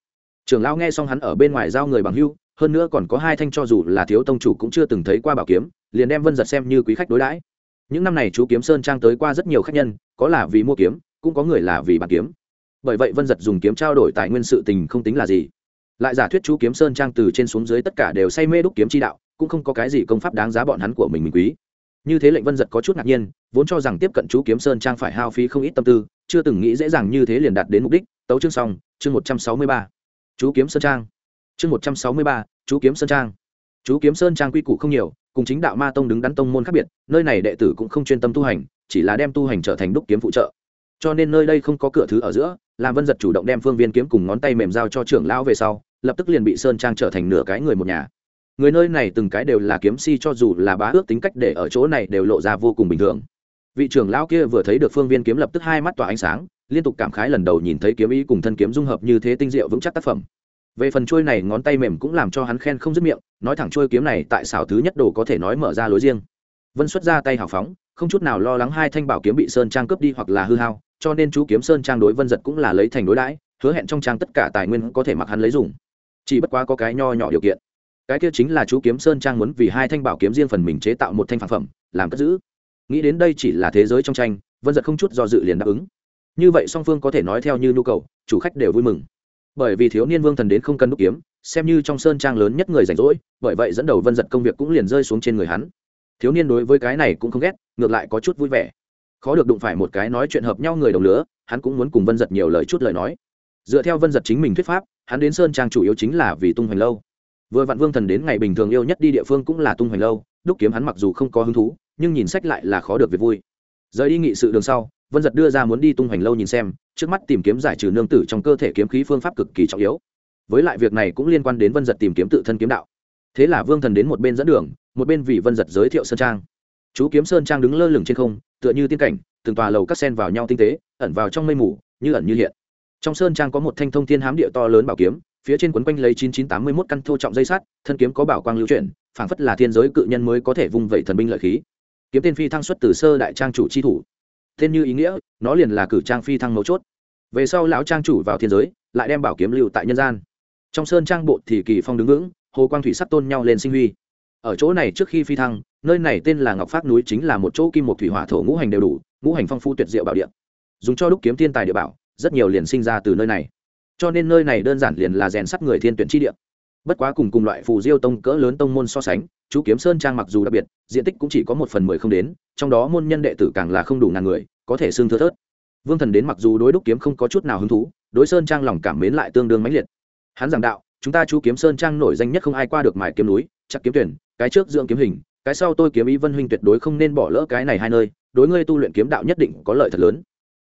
Trưởng lao nghe xong hắn ở bên ngoài giao người bằng hưu, hơn nữa còn có hai thanh cho dù là thiếu tông chủ cũng chưa từng thấy qua bảo kiếm, liền đem vân giật xem như quý khách đối đãi. Những năm này chú kiếm sơn trang tới qua rất nhiều khách nhân, có là vì mua kiếm cũng có người là vì bàn kiếm. Bởi vậy vân giật dùng kiếm trao đổi tài nguyên sự tình không tính là gì. Lại giả thuyết chú kiếm sơn trang từ trên xuống dưới tất cả đều say mê đúc kiếm chi đạo, cũng không có cái gì công pháp đáng giá bọn hắn của mình mình quý. Như thế lệnh vân giật có chút ngạc nhiên, vốn cho rằng tiếp cận chú kiếm sơn trang phải hao phí không ít tâm tư, chưa từng nghĩ dễ dàng như thế liền đạt đến mục đích. Tấu chương xong, chương một trăm sáu mươi ba. Chú kiếm sơn trang. Chương một trăm sáu mươi ba, chú kiếm sơn trang. Chú kiếm sơn trang quy củ không nhiều, cùng chính đạo ma tông đứng đắn tông môn khác biệt, nơi này đệ tử cũng không chuyên tâm tu hành, chỉ là đem tu hành trở thành đúc kiếm phụ trợ cho nên nơi đây không có cửa thứ ở giữa, làm vân giật chủ động đem phương viên kiếm cùng ngón tay mềm giao cho trưởng lão về sau, lập tức liền bị sơn trang trở thành nửa cái người một nhà. Người nơi này từng cái đều là kiếm si cho dù là bá ước tính cách để ở chỗ này đều lộ ra vô cùng bình thường. Vị trưởng lão kia vừa thấy được phương viên kiếm lập tức hai mắt tỏa ánh sáng, liên tục cảm khái lần đầu nhìn thấy kiếm ý cùng thân kiếm dung hợp như thế tinh diệu vững chắc tác phẩm. Về phần trôi này ngón tay mềm cũng làm cho hắn khen không dứt miệng, nói thẳng trôi kiếm này tại xảo thứ nhất đồ có thể nói mở ra lối riêng. Vân xuất ra tay hào phóng, không chút nào lo lắng hai thanh bảo kiếm bị sơn trang cướp đi hoặc là hư hao cho nên chú kiếm sơn trang đối vân giật cũng là lấy thành đối đãi, hứa hẹn trong trang tất cả tài nguyên có thể mặc hắn lấy dùng. Chỉ bất quá có cái nho nhỏ điều kiện. Cái kia chính là chú kiếm sơn trang muốn vì hai thanh bảo kiếm riêng phần mình chế tạo một thanh phản phẩm, làm cất giữ. Nghĩ đến đây chỉ là thế giới trong tranh, vân giật không chút do dự liền đáp ứng. Như vậy song phương có thể nói theo như nhu cầu, chủ khách đều vui mừng. Bởi vì thiếu niên vương thần đến không cần đúc kiếm, xem như trong sơn trang lớn nhất người rảnh rỗi, bởi vậy dẫn đầu vân giật công việc cũng liền rơi xuống trên người hắn. Thiếu niên đối với cái này cũng không ghét, ngược lại có chút vui vẻ khó được đụng phải một cái nói chuyện hợp nhau người đồng lứa, hắn cũng muốn cùng vân giật nhiều lời chút lời nói. Dựa theo vân giật chính mình thuyết pháp, hắn đến sơn trang chủ yếu chính là vì tung hoành lâu. Vừa vạn vương thần đến ngày bình thường yêu nhất đi địa phương cũng là tung hoành lâu, đúc kiếm hắn mặc dù không có hứng thú, nhưng nhìn sách lại là khó được việc vui. Rời đi nghị sự đường sau, vân giật đưa ra muốn đi tung hoành lâu nhìn xem, trước mắt tìm kiếm giải trừ nương tử trong cơ thể kiếm khí phương pháp cực kỳ trọng yếu. Với lại việc này cũng liên quan đến vân giật tìm kiếm tự thân kiếm đạo. Thế là vương thần đến một bên dẫn đường, một bên vì vân giật giới thiệu sơn trang chú kiếm sơn trang đứng lơ lửng trên không, tựa như tiên cảnh, từng tòa lầu cắt sen vào nhau tinh tế, ẩn vào trong mây mù, như ẩn như hiện. Trong sơn trang có một thanh thông thiên hám địa to lớn bảo kiếm, phía trên quấn quanh lấy chín chín tám mươi mốt căn thô trọng dây sắt, thân kiếm có bảo quang lưu chuyển, phảng phất là thiên giới cự nhân mới có thể vung vẩy thần binh lợi khí. Kiếm tên phi thăng xuất từ sơ đại trang chủ chi thủ. Tên như ý nghĩa, nó liền là cử trang phi thăng mấu chốt. Về sau lão trang chủ vào thiên giới, lại đem bảo kiếm lưu tại nhân gian. Trong sơn trang bộ thì kỳ phong đứng vững, hồ quang thủy sắc tôn nhau lên sinh huy. Ở chỗ này trước khi phi thăng nơi này tên là ngọc phát núi chính là một chỗ kim một thủy hỏa thổ ngũ hành đều đủ, ngũ hành phong phú tuyệt diệu bảo địa. Dùng cho đúc kiếm thiên tài địa bảo, rất nhiều liền sinh ra từ nơi này. Cho nên nơi này đơn giản liền là rèn sắt người thiên tuyển chi địa. Bất quá cùng cùng loại phù diêu tông cỡ lớn tông môn so sánh, chú kiếm sơn trang mặc dù đặc biệt, diện tích cũng chỉ có một phần mười không đến, trong đó môn nhân đệ tử càng là không đủ ngàn người, có thể xương thưa thớt. Vương thần đến mặc dù đối đúc kiếm không có chút nào hứng thú, đối sơn trang lòng cảm mến lại tương đương mãnh liệt. Hắn giảng đạo, chúng ta chú kiếm sơn trang nổi danh nhất không ai qua được mài kiếm núi, chắc kiếm tuyển, cái trước dưỡng kiếm hình cái sau tôi kiếm ý vân huynh tuyệt đối không nên bỏ lỡ cái này hai nơi, đối ngươi tu luyện kiếm đạo nhất định có lợi thật lớn.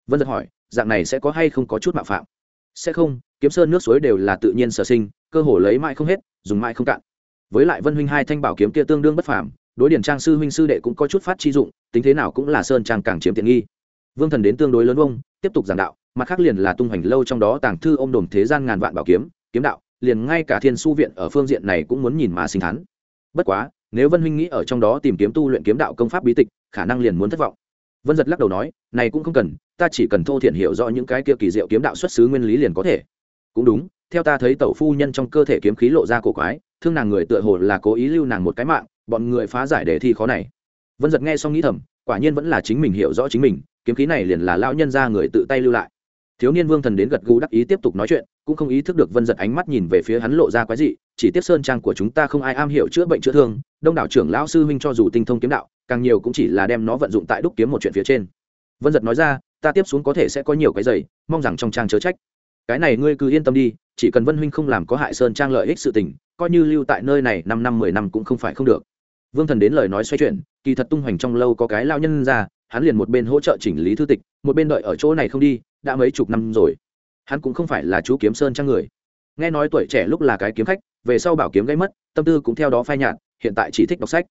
Vân giật hỏi, dạng này sẽ có hay không có chút mạo phạm? Sẽ không, kiếm sơn nước suối đều là tự nhiên sở sinh, cơ hồ lấy mãi không hết, dùng mãi không cạn. Với lại vân huynh hai thanh bảo kiếm kia tương đương bất phàm, đối điển trang sư huynh sư đệ cũng có chút phát chi dụng, tính thế nào cũng là sơn trang càng chiếm tiện nghi. Vương thần đến tương đối lớn vông, tiếp tục giảng đạo, mặt khác liền là tung hoành lâu trong đó tàng thư ôm đồm thế gian ngàn vạn bảo kiếm kiếm đạo, liền ngay cả thiên su viện ở phương diện này cũng muốn nhìn mà sinh thắn bất quá nếu vân huynh nghĩ ở trong đó tìm kiếm tu luyện kiếm đạo công pháp bí tịch, khả năng liền muốn thất vọng. Vân giật lắc đầu nói, này cũng không cần, ta chỉ cần thô thiện hiểu rõ những cái kia kỳ diệu kiếm đạo xuất xứ nguyên lý liền có thể. Cũng đúng, theo ta thấy tẩu phu nhân trong cơ thể kiếm khí lộ ra cổ quái, thương nàng người tựa hồ là cố ý lưu nàng một cái mạng, bọn người phá giải đề thi khó này. Vân giật nghe xong nghĩ thầm, quả nhiên vẫn là chính mình hiểu rõ chính mình, kiếm khí này liền là lão nhân ra người tự tay lưu lại thiếu niên vương thần đến gật gù đắc ý tiếp tục nói chuyện, cũng không ý thức được vân giật ánh mắt nhìn về phía hắn lộ ra quái dị, chỉ tiếp sơn trang của chúng ta không ai am hiểu chữa bệnh chữa thương, đông đảo trưởng lão sư huynh cho dù tinh thông kiếm đạo, càng nhiều cũng chỉ là đem nó vận dụng tại đúc kiếm một chuyện phía trên. Vân giật nói ra, ta tiếp xuống có thể sẽ có nhiều cái giày, mong rằng trong trang chớ trách. Cái này ngươi cứ yên tâm đi, chỉ cần vân huynh không làm có hại sơn trang lợi ích sự tình, coi như lưu tại nơi này năm năm mười năm cũng không phải không được. Vương thần đến lời nói xoay chuyển, kỳ thật tung hoành trong lâu có cái lao nhân ra, hắn liền một bên hỗ trợ chỉnh lý thư tịch, một bên đợi ở chỗ này không đi đã mấy chục năm rồi. Hắn cũng không phải là chú kiếm sơn trang người. Nghe nói tuổi trẻ lúc là cái kiếm khách, về sau bảo kiếm gây mất, tâm tư cũng theo đó phai nhạt, hiện tại chỉ thích đọc sách.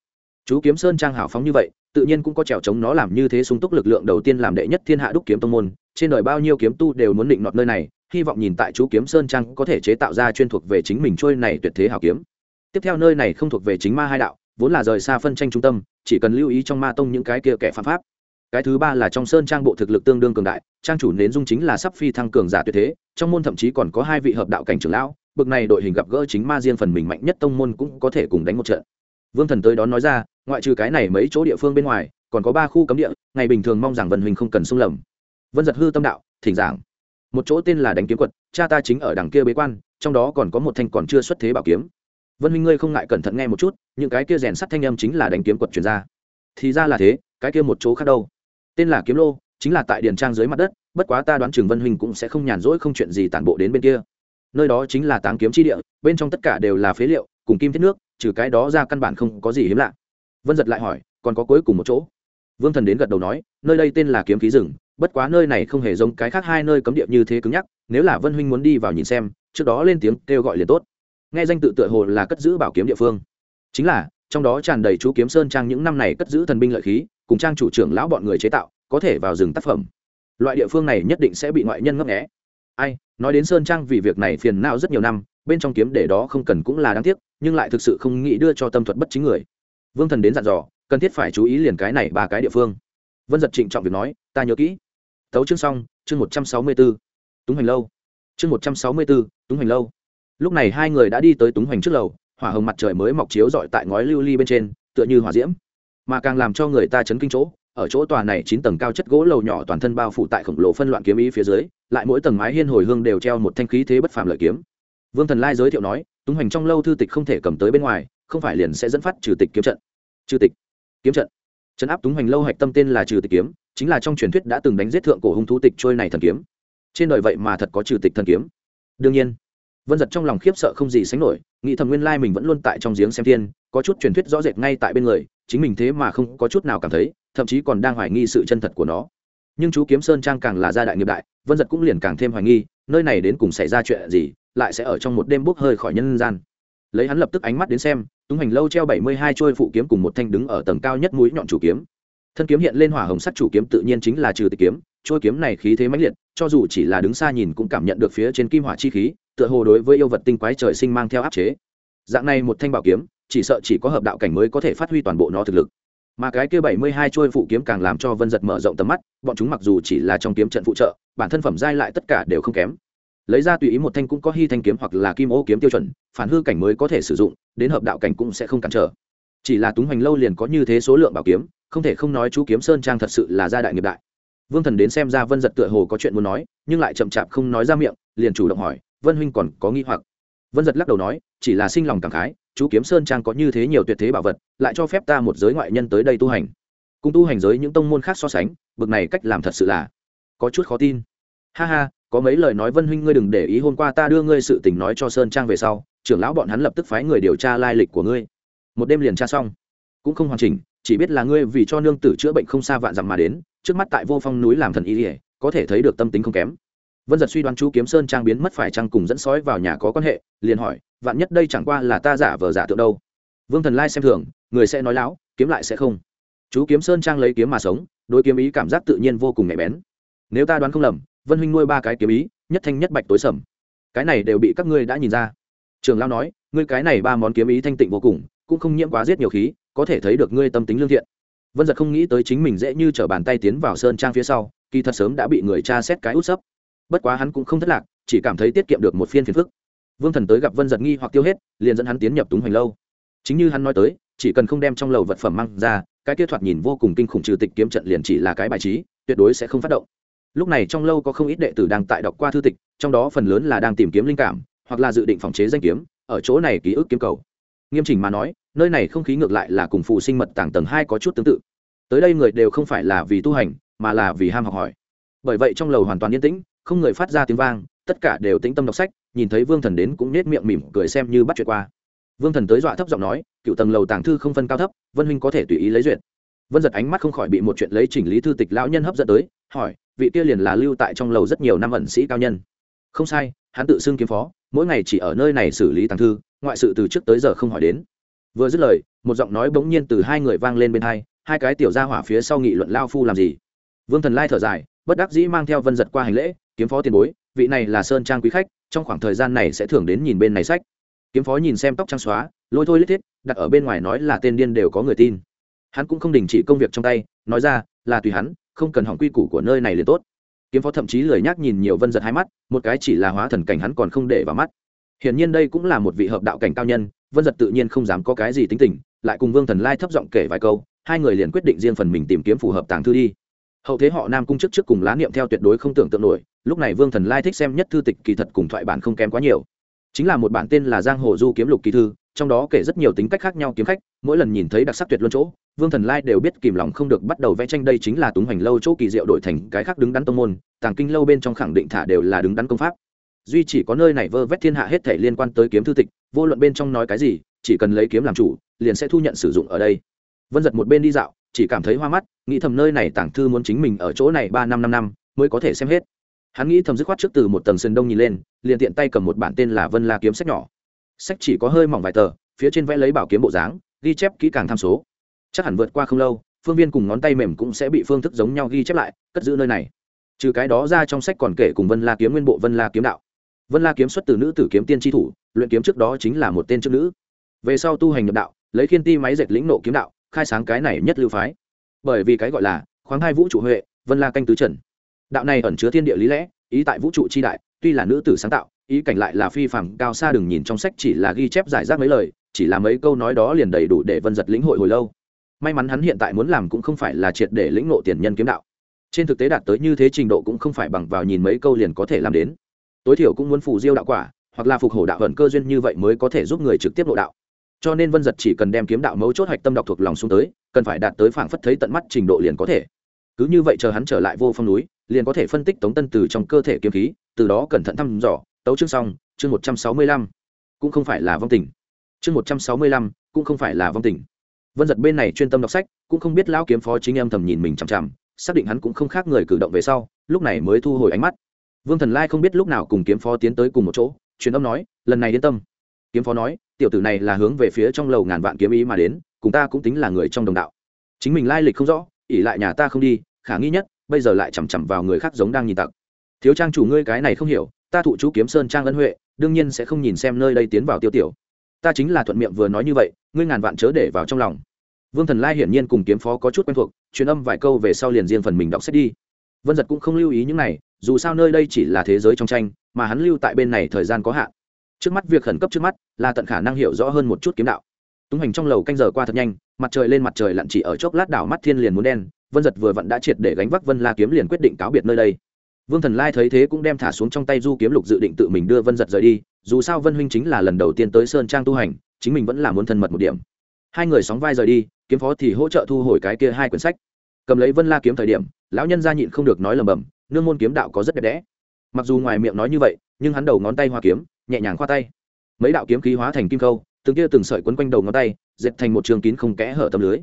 Chú kiếm sơn trang hào phóng như vậy, tự nhiên cũng có trèo chống nó làm như thế sung túc lực lượng đầu tiên làm đệ nhất thiên hạ đúc kiếm tông môn, trên đời bao nhiêu kiếm tu đều muốn định nọt nơi này, hy vọng nhìn tại chú kiếm sơn trang có thể chế tạo ra chuyên thuộc về chính mình trôi này tuyệt thế hào kiếm. Tiếp theo nơi này không thuộc về chính ma hai đạo, vốn là rời xa phân tranh trung tâm, chỉ cần lưu ý trong ma tông những cái kia kẻ phạm pháp cái thứ ba là trong sơn trang bộ thực lực tương đương cường đại, trang chủ nến dung chính là sắp phi thăng cường giả tuyệt thế, trong môn thậm chí còn có hai vị hợp đạo cảnh trưởng lão, bực này đội hình gặp gỡ chính ma diên phần mình mạnh nhất tông môn cũng có thể cùng đánh một trận. Vương thần tới đón nói ra, ngoại trừ cái này mấy chỗ địa phương bên ngoài, còn có ba khu cấm địa, ngày bình thường mong rằng vân huỳnh không cần xung lầm. Vân giật hư tâm đạo, thỉnh giảng. Một chỗ tên là đánh kiếm quật, cha ta chính ở đằng kia bế quan, trong đó còn có một thanh còn chưa xuất thế bảo kiếm. Vân huynh ngươi không ngại cẩn thận nghe một chút, những cái kia rèn sắt thanh âm chính là đánh kiếm quật chuyển ra. Thì ra là thế, cái kia một chỗ khác đâu? Tên là kiếm lô, chính là tại điền trang dưới mặt đất, bất quá ta đoán trường vân huynh cũng sẽ không nhàn rỗi không chuyện gì tản bộ đến bên kia. Nơi đó chính là táng kiếm chi địa, bên trong tất cả đều là phế liệu, cùng kim thiết nước, trừ cái đó ra căn bản không có gì hiếm lạ. Vân giật lại hỏi, còn có cuối cùng một chỗ? Vương thần đến gật đầu nói, nơi đây tên là kiếm khí rừng, bất quá nơi này không hề giống cái khác hai nơi cấm địa như thế cứng nhắc, nếu là vân huynh muốn đi vào nhìn xem, trước đó lên tiếng kêu gọi liền tốt. Nghe danh tự tựa hồ là cất giữ bảo kiếm địa phương. Chính là, trong đó tràn đầy chú kiếm sơn trang những năm này cất giữ thần binh lợi khí cùng trang chủ trưởng lão bọn người chế tạo, có thể vào rừng tác phẩm. Loại địa phương này nhất định sẽ bị ngoại nhân ngấp nghẽ ai, nói đến sơn trang vì việc này phiền não rất nhiều năm, bên trong kiếm để đó không cần cũng là đáng tiếc, nhưng lại thực sự không nghĩ đưa cho tâm thuật bất chính người. Vương thần đến dặn dò, cần thiết phải chú ý liền cái này ba cái địa phương. Vân giật trịnh trọng việc nói, ta nhớ kỹ. Tấu chương xong, chương một trăm sáu mươi b ố túng hành lâu. Chương một trăm sáu mươi b ố túng hành lâu. Lúc này hai người đã đi tới túng hành trước lầu, hỏa hồng mặt trời mới mọc chiếu dọi tại ngói lưu ly bên trên, tựa như hỏa diễm mà càng làm cho người ta chấn kinh chỗ, ở chỗ tòa này chín tầng cao chất gỗ lầu nhỏ toàn thân bao phủ tại khổng lồ phân loạn kiếm ý phía dưới, lại mỗi tầng mái hiên hồi hương đều treo một thanh khí thế bất phàm lợi kiếm. Vương thần lai giới thiệu nói, túng hoành trong lâu thư tịch không thể cầm tới bên ngoài, không phải liền sẽ dẫn phát trừ tịch kiếm trận. Trừ tịch kiếm trận. Trấn áp túng hoành lâu hạch tâm tên là trừ tịch kiếm, chính là trong truyền thuyết đã từng đánh giết thượng cổ hung thú tịch trôi này thần kiếm. Trên đời vậy mà thật có trừ tịch thần kiếm. Đương nhiên, vân giật trong lòng khiếp sợ không gì sánh nổi, nghĩ thầm nguyên lai mình vẫn luôn tại trong giếng xem thiên, có chút truyền thuyết rõ rệt ngay tại bên người chính mình thế mà không có chút nào cảm thấy, thậm chí còn đang hoài nghi sự chân thật của nó. Nhưng chú kiếm sơn trang càng là gia đại nghiệp đại, vân giật cũng liền càng thêm hoài nghi, nơi này đến cùng xảy ra chuyện gì, lại sẽ ở trong một đêm bốc hơi khỏi nhân gian. Lấy hắn lập tức ánh mắt đến xem, túng hành lâu treo bảy mươi hai trôi phụ kiếm cùng một thanh đứng ở tầng cao nhất mũi nhọn chủ kiếm. Thân kiếm hiện lên hỏa hồng sắt chủ kiếm tự nhiên chính là trừ tịch kiếm trôi kiếm này khí thế mãnh liệt, cho dù chỉ là đứng xa nhìn cũng cảm nhận được phía trên kim hỏa chi khí, tựa hồ đối với yêu vật tinh quái trời sinh mang theo áp chế. Dạng này một thanh bảo kiếm chỉ sợ chỉ có hợp đạo cảnh mới có thể phát huy toàn bộ nó thực lực. Mà cái kia bảy mươi hai trôi phụ kiếm càng làm cho vân giật mở rộng tầm mắt, bọn chúng mặc dù chỉ là trong kiếm trận phụ trợ, bản thân phẩm giai lại tất cả đều không kém. Lấy ra tùy ý một thanh cũng có hy thanh kiếm hoặc là kim ô kiếm tiêu chuẩn, phản hư cảnh mới có thể sử dụng, đến hợp đạo cảnh cũng sẽ không cản trở. Chỉ là túng hoành lâu liền có như thế số lượng bảo kiếm, không thể không nói chú kiếm sơn trang thật sự là gia đại nghiệp đại. Vương thần đến xem ra vân giật tựa hồ có chuyện muốn nói, nhưng lại chậm chạp không nói ra miệng, liền chủ động hỏi, vân huynh còn có nghi hoặc? Vân giật lắc đầu nói chỉ là sinh lòng cảm khái, chú kiếm sơn trang có như thế nhiều tuyệt thế bảo vật, lại cho phép ta một giới ngoại nhân tới đây tu hành. Cùng tu hành giới những tông môn khác so sánh, bực này cách làm thật sự là có chút khó tin. Ha ha, có mấy lời nói vân huynh ngươi đừng để ý, hôm qua ta đưa ngươi sự tình nói cho sơn trang về sau, trưởng lão bọn hắn lập tức phái người điều tra lai lịch của ngươi. Một đêm liền tra xong. Cũng không hoàn chỉnh, chỉ biết là ngươi vì cho nương tử chữa bệnh không xa vạn dặm mà đến, trước mắt tại vô phong núi làm thần y ỉa có thể thấy được tâm tính không kém. Vân giật suy đoán chú kiếm sơn trang biến mất phải chăng cùng dẫn sói vào nhà có quan hệ, liền hỏi vạn nhất đây chẳng qua là ta giả vờ giả tượng đâu. Vương thần lai xem thường, người sẽ nói láo, kiếm lại sẽ không. Chú kiếm sơn trang lấy kiếm mà sống, đối kiếm ý cảm giác tự nhiên vô cùng nhạy bén. Nếu ta đoán không lầm, vân huynh nuôi ba cái kiếm ý, nhất thanh nhất bạch tối sầm. Cái này đều bị các ngươi đã nhìn ra. Trường lao nói, ngươi cái này ba món kiếm ý thanh tịnh vô cùng, cũng không nhiễm quá giết nhiều khí, có thể thấy được ngươi tâm tính lương thiện. Vân giật không nghĩ tới chính mình dễ như t r ở bàn tay tiến vào sơn trang phía sau, kỳ thật sớm đã bị người cha xét cái út sấp. Bất quá hắn cũng không thất lạc, chỉ cảm thấy tiết kiệm được một phiên phiền phức vương thần tới gặp vân giật nghi hoặc tiêu hết, liền dẫn hắn tiến nhập túng hoành lâu. Chính như hắn nói tới, chỉ cần không đem trong lầu vật phẩm mang ra, cái kia thoạt nhìn vô cùng kinh khủng trừ tịch kiếm trận liền chỉ là cái bài trí, tuyệt đối sẽ không phát động. Lúc này trong lâu có không ít đệ tử đang tại đọc qua thư tịch, trong đó phần lớn là đang tìm kiếm linh cảm, hoặc là dự định phòng chế danh kiếm, ở chỗ này ký ức kiếm cầu. Nghiêm chỉnh mà nói, nơi này không khí ngược lại là cùng phụ sinh mật tàng tầng hai có chút tương tự. Tới đây người đều không phải là vì tu hành, mà là vì ham học hỏi. Bởi vậy trong lầu hoàn toàn yên tĩnh, không người phát ra tiếng vang tất cả đều tĩnh tâm đọc sách, nhìn thấy vương thần đến cũng nết miệng mỉm cười xem như bắt chuyện qua. Vương thần tới dọa thấp giọng nói, cựu tầng lầu tàng thư không phân cao thấp, vân huynh có thể tùy ý lấy duyệt. Vân giật ánh mắt không khỏi bị một chuyện lấy chỉnh lý thư tịch lão nhân hấp dẫn tới, hỏi, vị kia liền là lưu tại trong lầu rất nhiều năm ẩn sĩ cao nhân? Không sai, hắn tự xưng kiếm phó, mỗi ngày chỉ ở nơi này xử lý tàng thư, ngoại sự từ trước tới giờ không hỏi đến. Vừa dứt lời, một giọng nói bỗng nhiên từ hai người vang lên bên hai hai cái tiểu ra hỏa phía sau nghị luận lao phu làm gì? Vương thần lai thở dài, bất đắc dĩ mang theo vân giật qua hành lễ, kiếm phó tiền bối vị này là sơn trang quý khách, trong khoảng thời gian này sẽ thường đến nhìn bên này sách. Kiếm phó nhìn xem tóc trang xóa, lôi thôi lít thiết, đặt ở bên ngoài nói là tên điên đều có người tin. Hắn cũng không đình chỉ công việc trong tay, nói ra, là tùy hắn, không cần hỏng quy củ của nơi này liền tốt. Kiếm phó thậm chí lười nhác nhìn nhiều vân giật hai mắt, một cái chỉ là hóa thần cảnh hắn còn không để vào mắt. Hiển nhiên đây cũng là một vị hợp đạo cảnh cao nhân, vân giật tự nhiên không dám có cái gì tính tình, lại cùng vương thần lai thấp giọng kể vài câu, hai người liền quyết định riêng phần mình tìm kiếm phù hợp tàng thư đi. Hậu thế họ nam cung chức trước cùng lá niệm theo tuyệt đối không tưởng tượng nổi lúc này vương thần lai thích xem nhất thư tịch kỳ thật cùng thoại bản không kém quá nhiều. Chính là một bản tên là giang hồ du kiếm lục kỳ thư, trong đó kể rất nhiều tính cách khác nhau kiếm khách, mỗi lần nhìn thấy đặc sắc tuyệt luôn chỗ, vương thần lai đều biết kìm lòng không được bắt đầu vẽ tranh đây chính là túng hoành lâu chỗ kỳ diệu đổi thành cái khác đứng đắn tông môn, tàng kinh lâu bên trong khẳng định thả đều là đứng đắn công pháp. Duy chỉ có nơi này vơ vét thiên hạ hết thể liên quan tới kiếm thư tịch, vô luận bên trong nói cái gì, chỉ cần lấy kiếm làm chủ, liền sẽ thu nhận sử dụng ở đây. Vân giật một bên đi dạo, chỉ cảm thấy hoa mắt, nghĩ thầm nơi này tàng thư muốn chính mình ở chỗ này ba năm năm năm, mới có thể xem hết hắn nghĩ thầm dứt khoát trước từ một tầng sườn đông nhìn lên, liền tiện tay cầm một bản tên là vân la kiếm sách nhỏ. Sách chỉ có hơi mỏng vài tờ, phía trên vẽ lấy bảo kiếm bộ dáng, ghi chép kỹ càng tham số. Chắc hẳn vượt qua không lâu, phương viên cùng ngón tay mềm cũng sẽ bị phương thức giống nhau ghi chép lại, cất giữ nơi này. Trừ cái đó ra trong sách còn kể cùng vân la kiếm nguyên bộ vân la kiếm đạo. Vân la kiếm xuất từ nữ tử kiếm tiên tri thủ, luyện kiếm trước đó chính là một tên trước nữ. Về sau tu hành nhập đạo, lấy khiên ti máy dệt lĩnh nộ kiếm đạo, khai sáng cái này nhất lưu phái. Bởi vì cái gọi là khoáng hai vũ trụ huệ, vân la canh tứ trần đạo này ẩn chứa thiên địa lý lẽ, ý tại vũ trụ chi đại, tuy là nữ tử sáng tạo, ý cảnh lại là phi phàm, cao xa đừng nhìn trong sách chỉ là ghi chép giải rác mấy lời, chỉ là mấy câu nói đó liền đầy đủ để vân giật lĩnh hội hồi lâu. May mắn hắn hiện tại muốn làm cũng không phải là triệt để lĩnh ngộ tiền nhân kiếm đạo. Trên thực tế đạt tới như thế trình độ cũng không phải bằng vào nhìn mấy câu liền có thể làm đến. Tối thiểu cũng muốn phù diêu đạo quả, hoặc là phục hổ đạo vận cơ duyên như vậy mới có thể giúp người trực tiếp lộ đạo. Cho nên vân giật chỉ cần đem kiếm đạo mấu chốt hạch tâm đọc thuộc lòng xuống tới, cần phải đạt tới phảng phất thấy tận mắt trình độ liền có thể. Cứ như vậy chờ hắn trở lại vô phong núi liền có thể phân tích tống tân từ trong cơ thể kiếm khí, từ đó cẩn thận thăm dò, tấu chương xong, chương một trăm sáu mươi lăm. Cũng không phải là vong tình. Chương một trăm sáu mươi lăm, cũng không phải là vong tình. Vân giật bên này chuyên tâm đọc sách, cũng không biết lão kiếm phó chính em thầm nhìn mình chằm chằm, xác định hắn cũng không khác người cử động về sau, lúc này mới thu hồi ánh mắt. Vương thần lai không biết lúc nào cùng kiếm phó tiến tới cùng một chỗ, truyền âm nói, lần này yên tâm. Kiếm phó nói, tiểu tử này là hướng về phía trong lầu ngàn vạn kiếm ý mà đến, cùng ta cũng tính là người trong đồng đạo. Chính mình lai lịch không rõ ỉ lại nhà ta không đi, khả nghi nhất bây giờ lại chằm chằm vào người khác giống đang nhìn tặc. Thiếu trang chủ ngươi cái này không hiểu, ta thụ chú kiếm sơn trang ân huệ, đương nhiên sẽ không nhìn xem nơi đây tiến vào tiêu tiểu. Ta chính là thuận miệng vừa nói như vậy, ngươi ngàn vạn chớ để vào trong lòng. Vương thần lai hiển nhiên cùng kiếm phó có chút quen thuộc, truyền âm vài câu về sau liền riêng phần mình đọc sách đi. Vân giật cũng không lưu ý những này, dù sao nơi đây chỉ là thế giới trong tranh, mà hắn lưu tại bên này thời gian có hạn. Trước mắt việc khẩn cấp trước mắt, là tận khả năng hiểu rõ hơn một chút kiếm đạo. Túng hành trong lầu canh giờ qua thật nhanh, mặt trời lên mặt trời lặn chỉ ở chốc lát đảo mắt thiên liền muốn đen vân giật vừa vặn đã triệt để gánh vác vân la kiếm liền quyết định cáo biệt nơi đây vương thần lai thấy thế cũng đem thả xuống trong tay du kiếm lục dự định tự mình đưa vân giật rời đi dù sao vân huynh chính là lần đầu tiên tới sơn trang tu hành chính mình vẫn là muốn thân mật một điểm hai người sóng vai rời đi kiếm phó thì hỗ trợ thu hồi cái kia hai quyển sách cầm lấy vân la kiếm thời điểm lão nhân ra nhịn không được nói lầm bầm, nương môn kiếm đạo có rất đẹp đẽ. Mặc dù ngoài miệng nói như vậy, nhưng hắn đầu ngón tay hoa kiếm, nhẹ nhàng khoa tay. Mấy đạo kiếm khí hóa thành kim câu từng kia từng sợi quấn quanh đầu ngón tay, dệt thành một trường kín không kẽ hở tâm lưới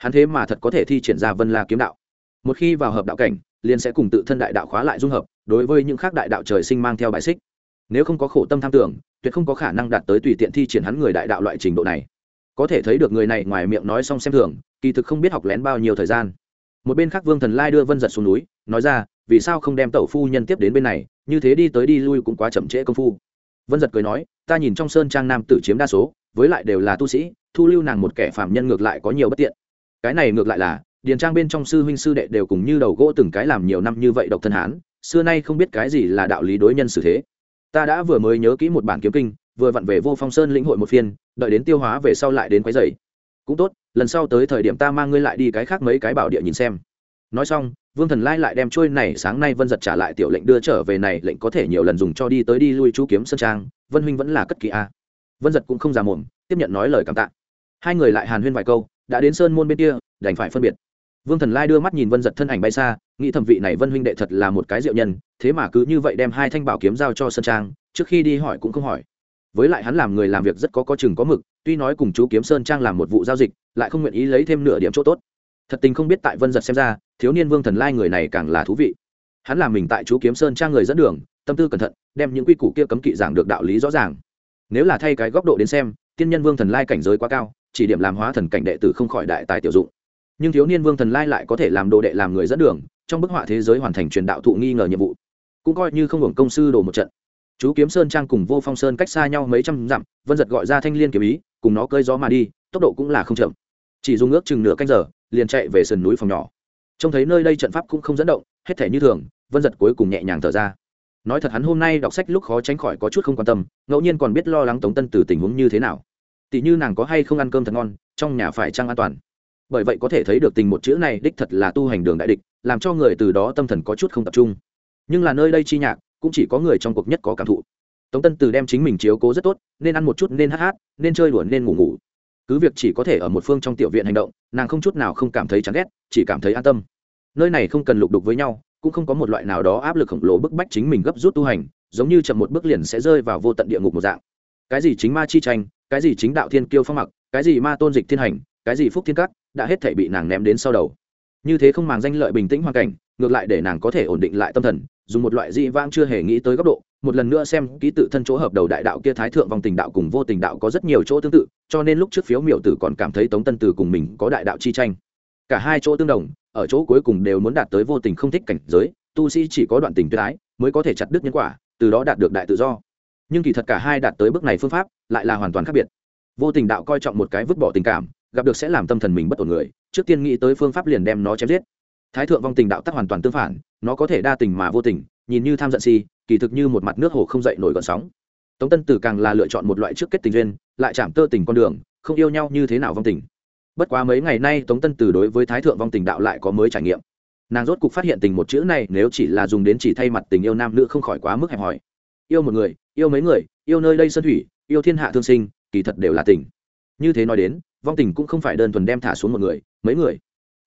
hắn thế mà thật có thể thi triển ra vân la kiếm đạo. Một khi vào hợp đạo cảnh, liền sẽ cùng tự thân đại đạo khóa lại dung hợp, đối với những khác đại đạo trời sinh mang theo bài xích. Nếu không có khổ tâm tham tưởng, tuyệt không có khả năng đạt tới tùy tiện thi triển hắn người đại đạo loại trình độ này. Có thể thấy được người này ngoài miệng nói xong xem thường, kỳ thực không biết học lén bao nhiêu thời gian. Một bên khác vương thần lai đưa vân giật xuống núi, nói ra, vì sao không đem tẩu phu nhân tiếp đến bên này, như thế đi tới đi lui cũng quá chậm trễ công phu. Vân giật cười nói, ta nhìn trong sơn trang nam tử chiếm đa số, với lại đều là tu sĩ, thu lưu nàng một kẻ phạm nhân ngược lại có nhiều bất tiện cái này ngược lại là, điền trang bên trong sư huynh sư đệ đều cùng như đầu gỗ từng cái làm nhiều năm như vậy độc thân hán, xưa nay không biết cái gì là đạo lý đối nhân xử thế. Ta đã vừa mới nhớ kỹ một bản kiếm kinh, vừa vặn về vô phong sơn lĩnh hội một phiên, đợi đến tiêu hóa về sau lại đến quấy dày cũng tốt, lần sau tới thời điểm ta mang ngươi lại đi cái khác mấy cái bảo địa nhìn xem. Nói xong, vương thần lai lại đem trôi này sáng nay vân giật trả lại tiểu lệnh đưa trở về này, lệnh có thể nhiều lần dùng cho đi tới đi lui chú kiếm sơn trang, vân huynh vẫn là cất kỳ a. Vân giật cũng không già mồm tiếp nhận nói lời cảm tạ. Hai người lại hàn huyên vài câu đã đến sơn môn bên kia, đành phải phân biệt. Vương thần lai đưa mắt nhìn vân giật thân ảnh bay xa, nghĩ thẩm vị này vân huynh đệ thật là một cái diệu nhân, thế mà cứ như vậy đem hai thanh bảo kiếm giao cho sơn trang, trước khi đi hỏi cũng không hỏi. Với lại hắn làm người làm việc rất có có chừng có mực, tuy nói cùng chú kiếm sơn trang làm một vụ giao dịch, lại không nguyện ý lấy thêm nửa điểm chỗ tốt. Thật tình không biết tại vân giật xem ra, thiếu niên vương thần lai người này càng là thú vị. Hắn làm mình tại chú kiếm sơn trang người dẫn đường, tâm tư cẩn thận, đem những quy củ kia cấm kỵ giảng được đạo lý rõ ràng. Nếu là thay cái góc độ đến xem, tiên nhân vương thần lai cảnh giới quá cao chỉ điểm làm hóa thần cảnh đệ tử không khỏi đại tài tiểu dụng. Nhưng thiếu niên vương thần lai lại có thể làm đồ đệ làm người dẫn đường, trong bức họa thế giới hoàn thành truyền đạo thụ nghi ngờ nhiệm vụ. Cũng coi như không hưởng công sư đồ một trận. Chú kiếm sơn trang cùng vô phong sơn cách xa nhau mấy trăm dặm, vân giật gọi ra thanh liên kiếm ý, cùng nó cơi gió mà đi, tốc độ cũng là không chậm. Chỉ dùng ước chừng nửa canh giờ, liền chạy về sườn núi phòng nhỏ. Trông thấy nơi đây trận pháp cũng không dẫn động, hết thể như thường, vân giật cuối cùng nhẹ nhàng thở ra. Nói thật hắn hôm nay đọc sách lúc khó tránh khỏi có chút không quan tâm, ngẫu nhiên còn biết lo lắng tống tân từ tình huống như thế nào tỷ như nàng có hay không ăn cơm thật ngon, trong nhà phải trăng an toàn? Bởi vậy có thể thấy được tình một chữ này đích thật là tu hành đường đại địch, làm cho người từ đó tâm thần có chút không tập trung. Nhưng là nơi đây chi nhạc, cũng chỉ có người trong cuộc nhất có cảm thụ. Tống tân từ đem chính mình chiếu cố rất tốt, nên ăn một chút, nên hát hát, nên chơi đùa, nên ngủ ngủ. Cứ việc chỉ có thể ở một phương trong tiểu viện hành động, nàng không chút nào không cảm thấy chán ghét, chỉ cảm thấy an tâm. Nơi này không cần lục đục với nhau, cũng không có một loại nào đó áp lực khổng lồ bức bách chính mình gấp rút tu hành, giống như chậm một bước liền sẽ rơi vào vô tận địa ngục một dạng. Cái gì chính ma chi tranh cái gì chính đạo thiên kiêu phong mặc, cái gì ma tôn dịch thiên hành, cái gì phúc thiên cát, đã hết thể bị nàng ném đến sau đầu. Như thế không màng danh lợi bình tĩnh hoàn cảnh, ngược lại để nàng có thể ổn định lại tâm thần, dùng một loại dị vãng chưa hề nghĩ tới góc độ, một lần nữa xem ký tự thân chỗ hợp đầu đại đạo kia thái thượng vòng tình đạo cùng vô tình đạo có rất nhiều chỗ tương tự, cho nên lúc trước phiếu miểu tử còn cảm thấy tống tân tử cùng mình có đại đạo chi tranh. Cả hai chỗ tương đồng, ở chỗ cuối cùng đều muốn đạt tới vô tình không thích cảnh giới, tu sĩ chỉ có đoạn tình tuyệt ái, mới có thể chặt đứt nhân quả, từ đó đạt được đại tự do nhưng kỳ thật cả hai đạt tới bước này phương pháp lại là hoàn toàn khác biệt. Vô tình đạo coi trọng một cái vứt bỏ tình cảm, gặp được sẽ làm tâm thần mình bất ổn người, trước tiên nghĩ tới phương pháp liền đem nó chém giết. Thái thượng vong tình đạo tắc hoàn toàn tương phản, nó có thể đa tình mà vô tình, nhìn như tham giận si, kỳ thực như một mặt nước hồ không dậy nổi gọn sóng. Tống tân tử càng là lựa chọn một loại trước kết tình duyên, lại chạm tơ tình con đường, không yêu nhau như thế nào vong tình. Bất quá mấy ngày nay tống tân tử đối với thái thượng vong tình đạo lại có mới trải nghiệm. Nàng rốt cục phát hiện tình một chữ này nếu chỉ là dùng đến chỉ thay mặt tình yêu nam nữ không khỏi quá mức hẹp hòi. Yêu một người yêu mấy người, yêu nơi đây sân thủy, yêu thiên hạ thương sinh, kỳ thật đều là tình. Như thế nói đến, vong tình cũng không phải đơn thuần đem thả xuống một người, mấy người,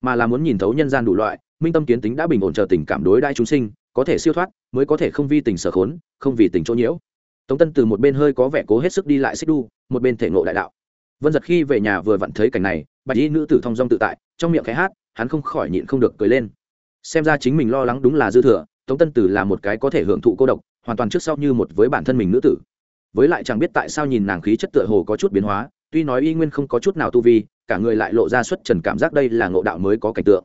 mà là muốn nhìn thấu nhân gian đủ loại, minh tâm kiến tính đã bình ổn chờ tình cảm đối đãi chúng sinh, có thể siêu thoát, mới có thể không vi tình sở khốn, không vì tình chỗ nhiễu. Tống tân từ một bên hơi có vẻ cố hết sức đi lại xích đu một bên thể ngộ đại đạo. Vân giật khi về nhà vừa vặn thấy cảnh này, bạch y nữ tử thong dong tự tại, trong miệng khẽ hát, hắn không khỏi nhịn không được cười lên. Xem ra chính mình lo lắng đúng là dư thừa, tống tân tử là một cái có thể hưởng thụ cô độc hoàn toàn trước sau như một với bản thân mình nữ tử. Với lại chẳng biết tại sao nhìn nàng khí chất tựa hồ có chút biến hóa, tuy nói y nguyên không có chút nào tu vi, cả người lại lộ ra xuất trần cảm giác đây là ngộ đạo mới có cảnh tượng.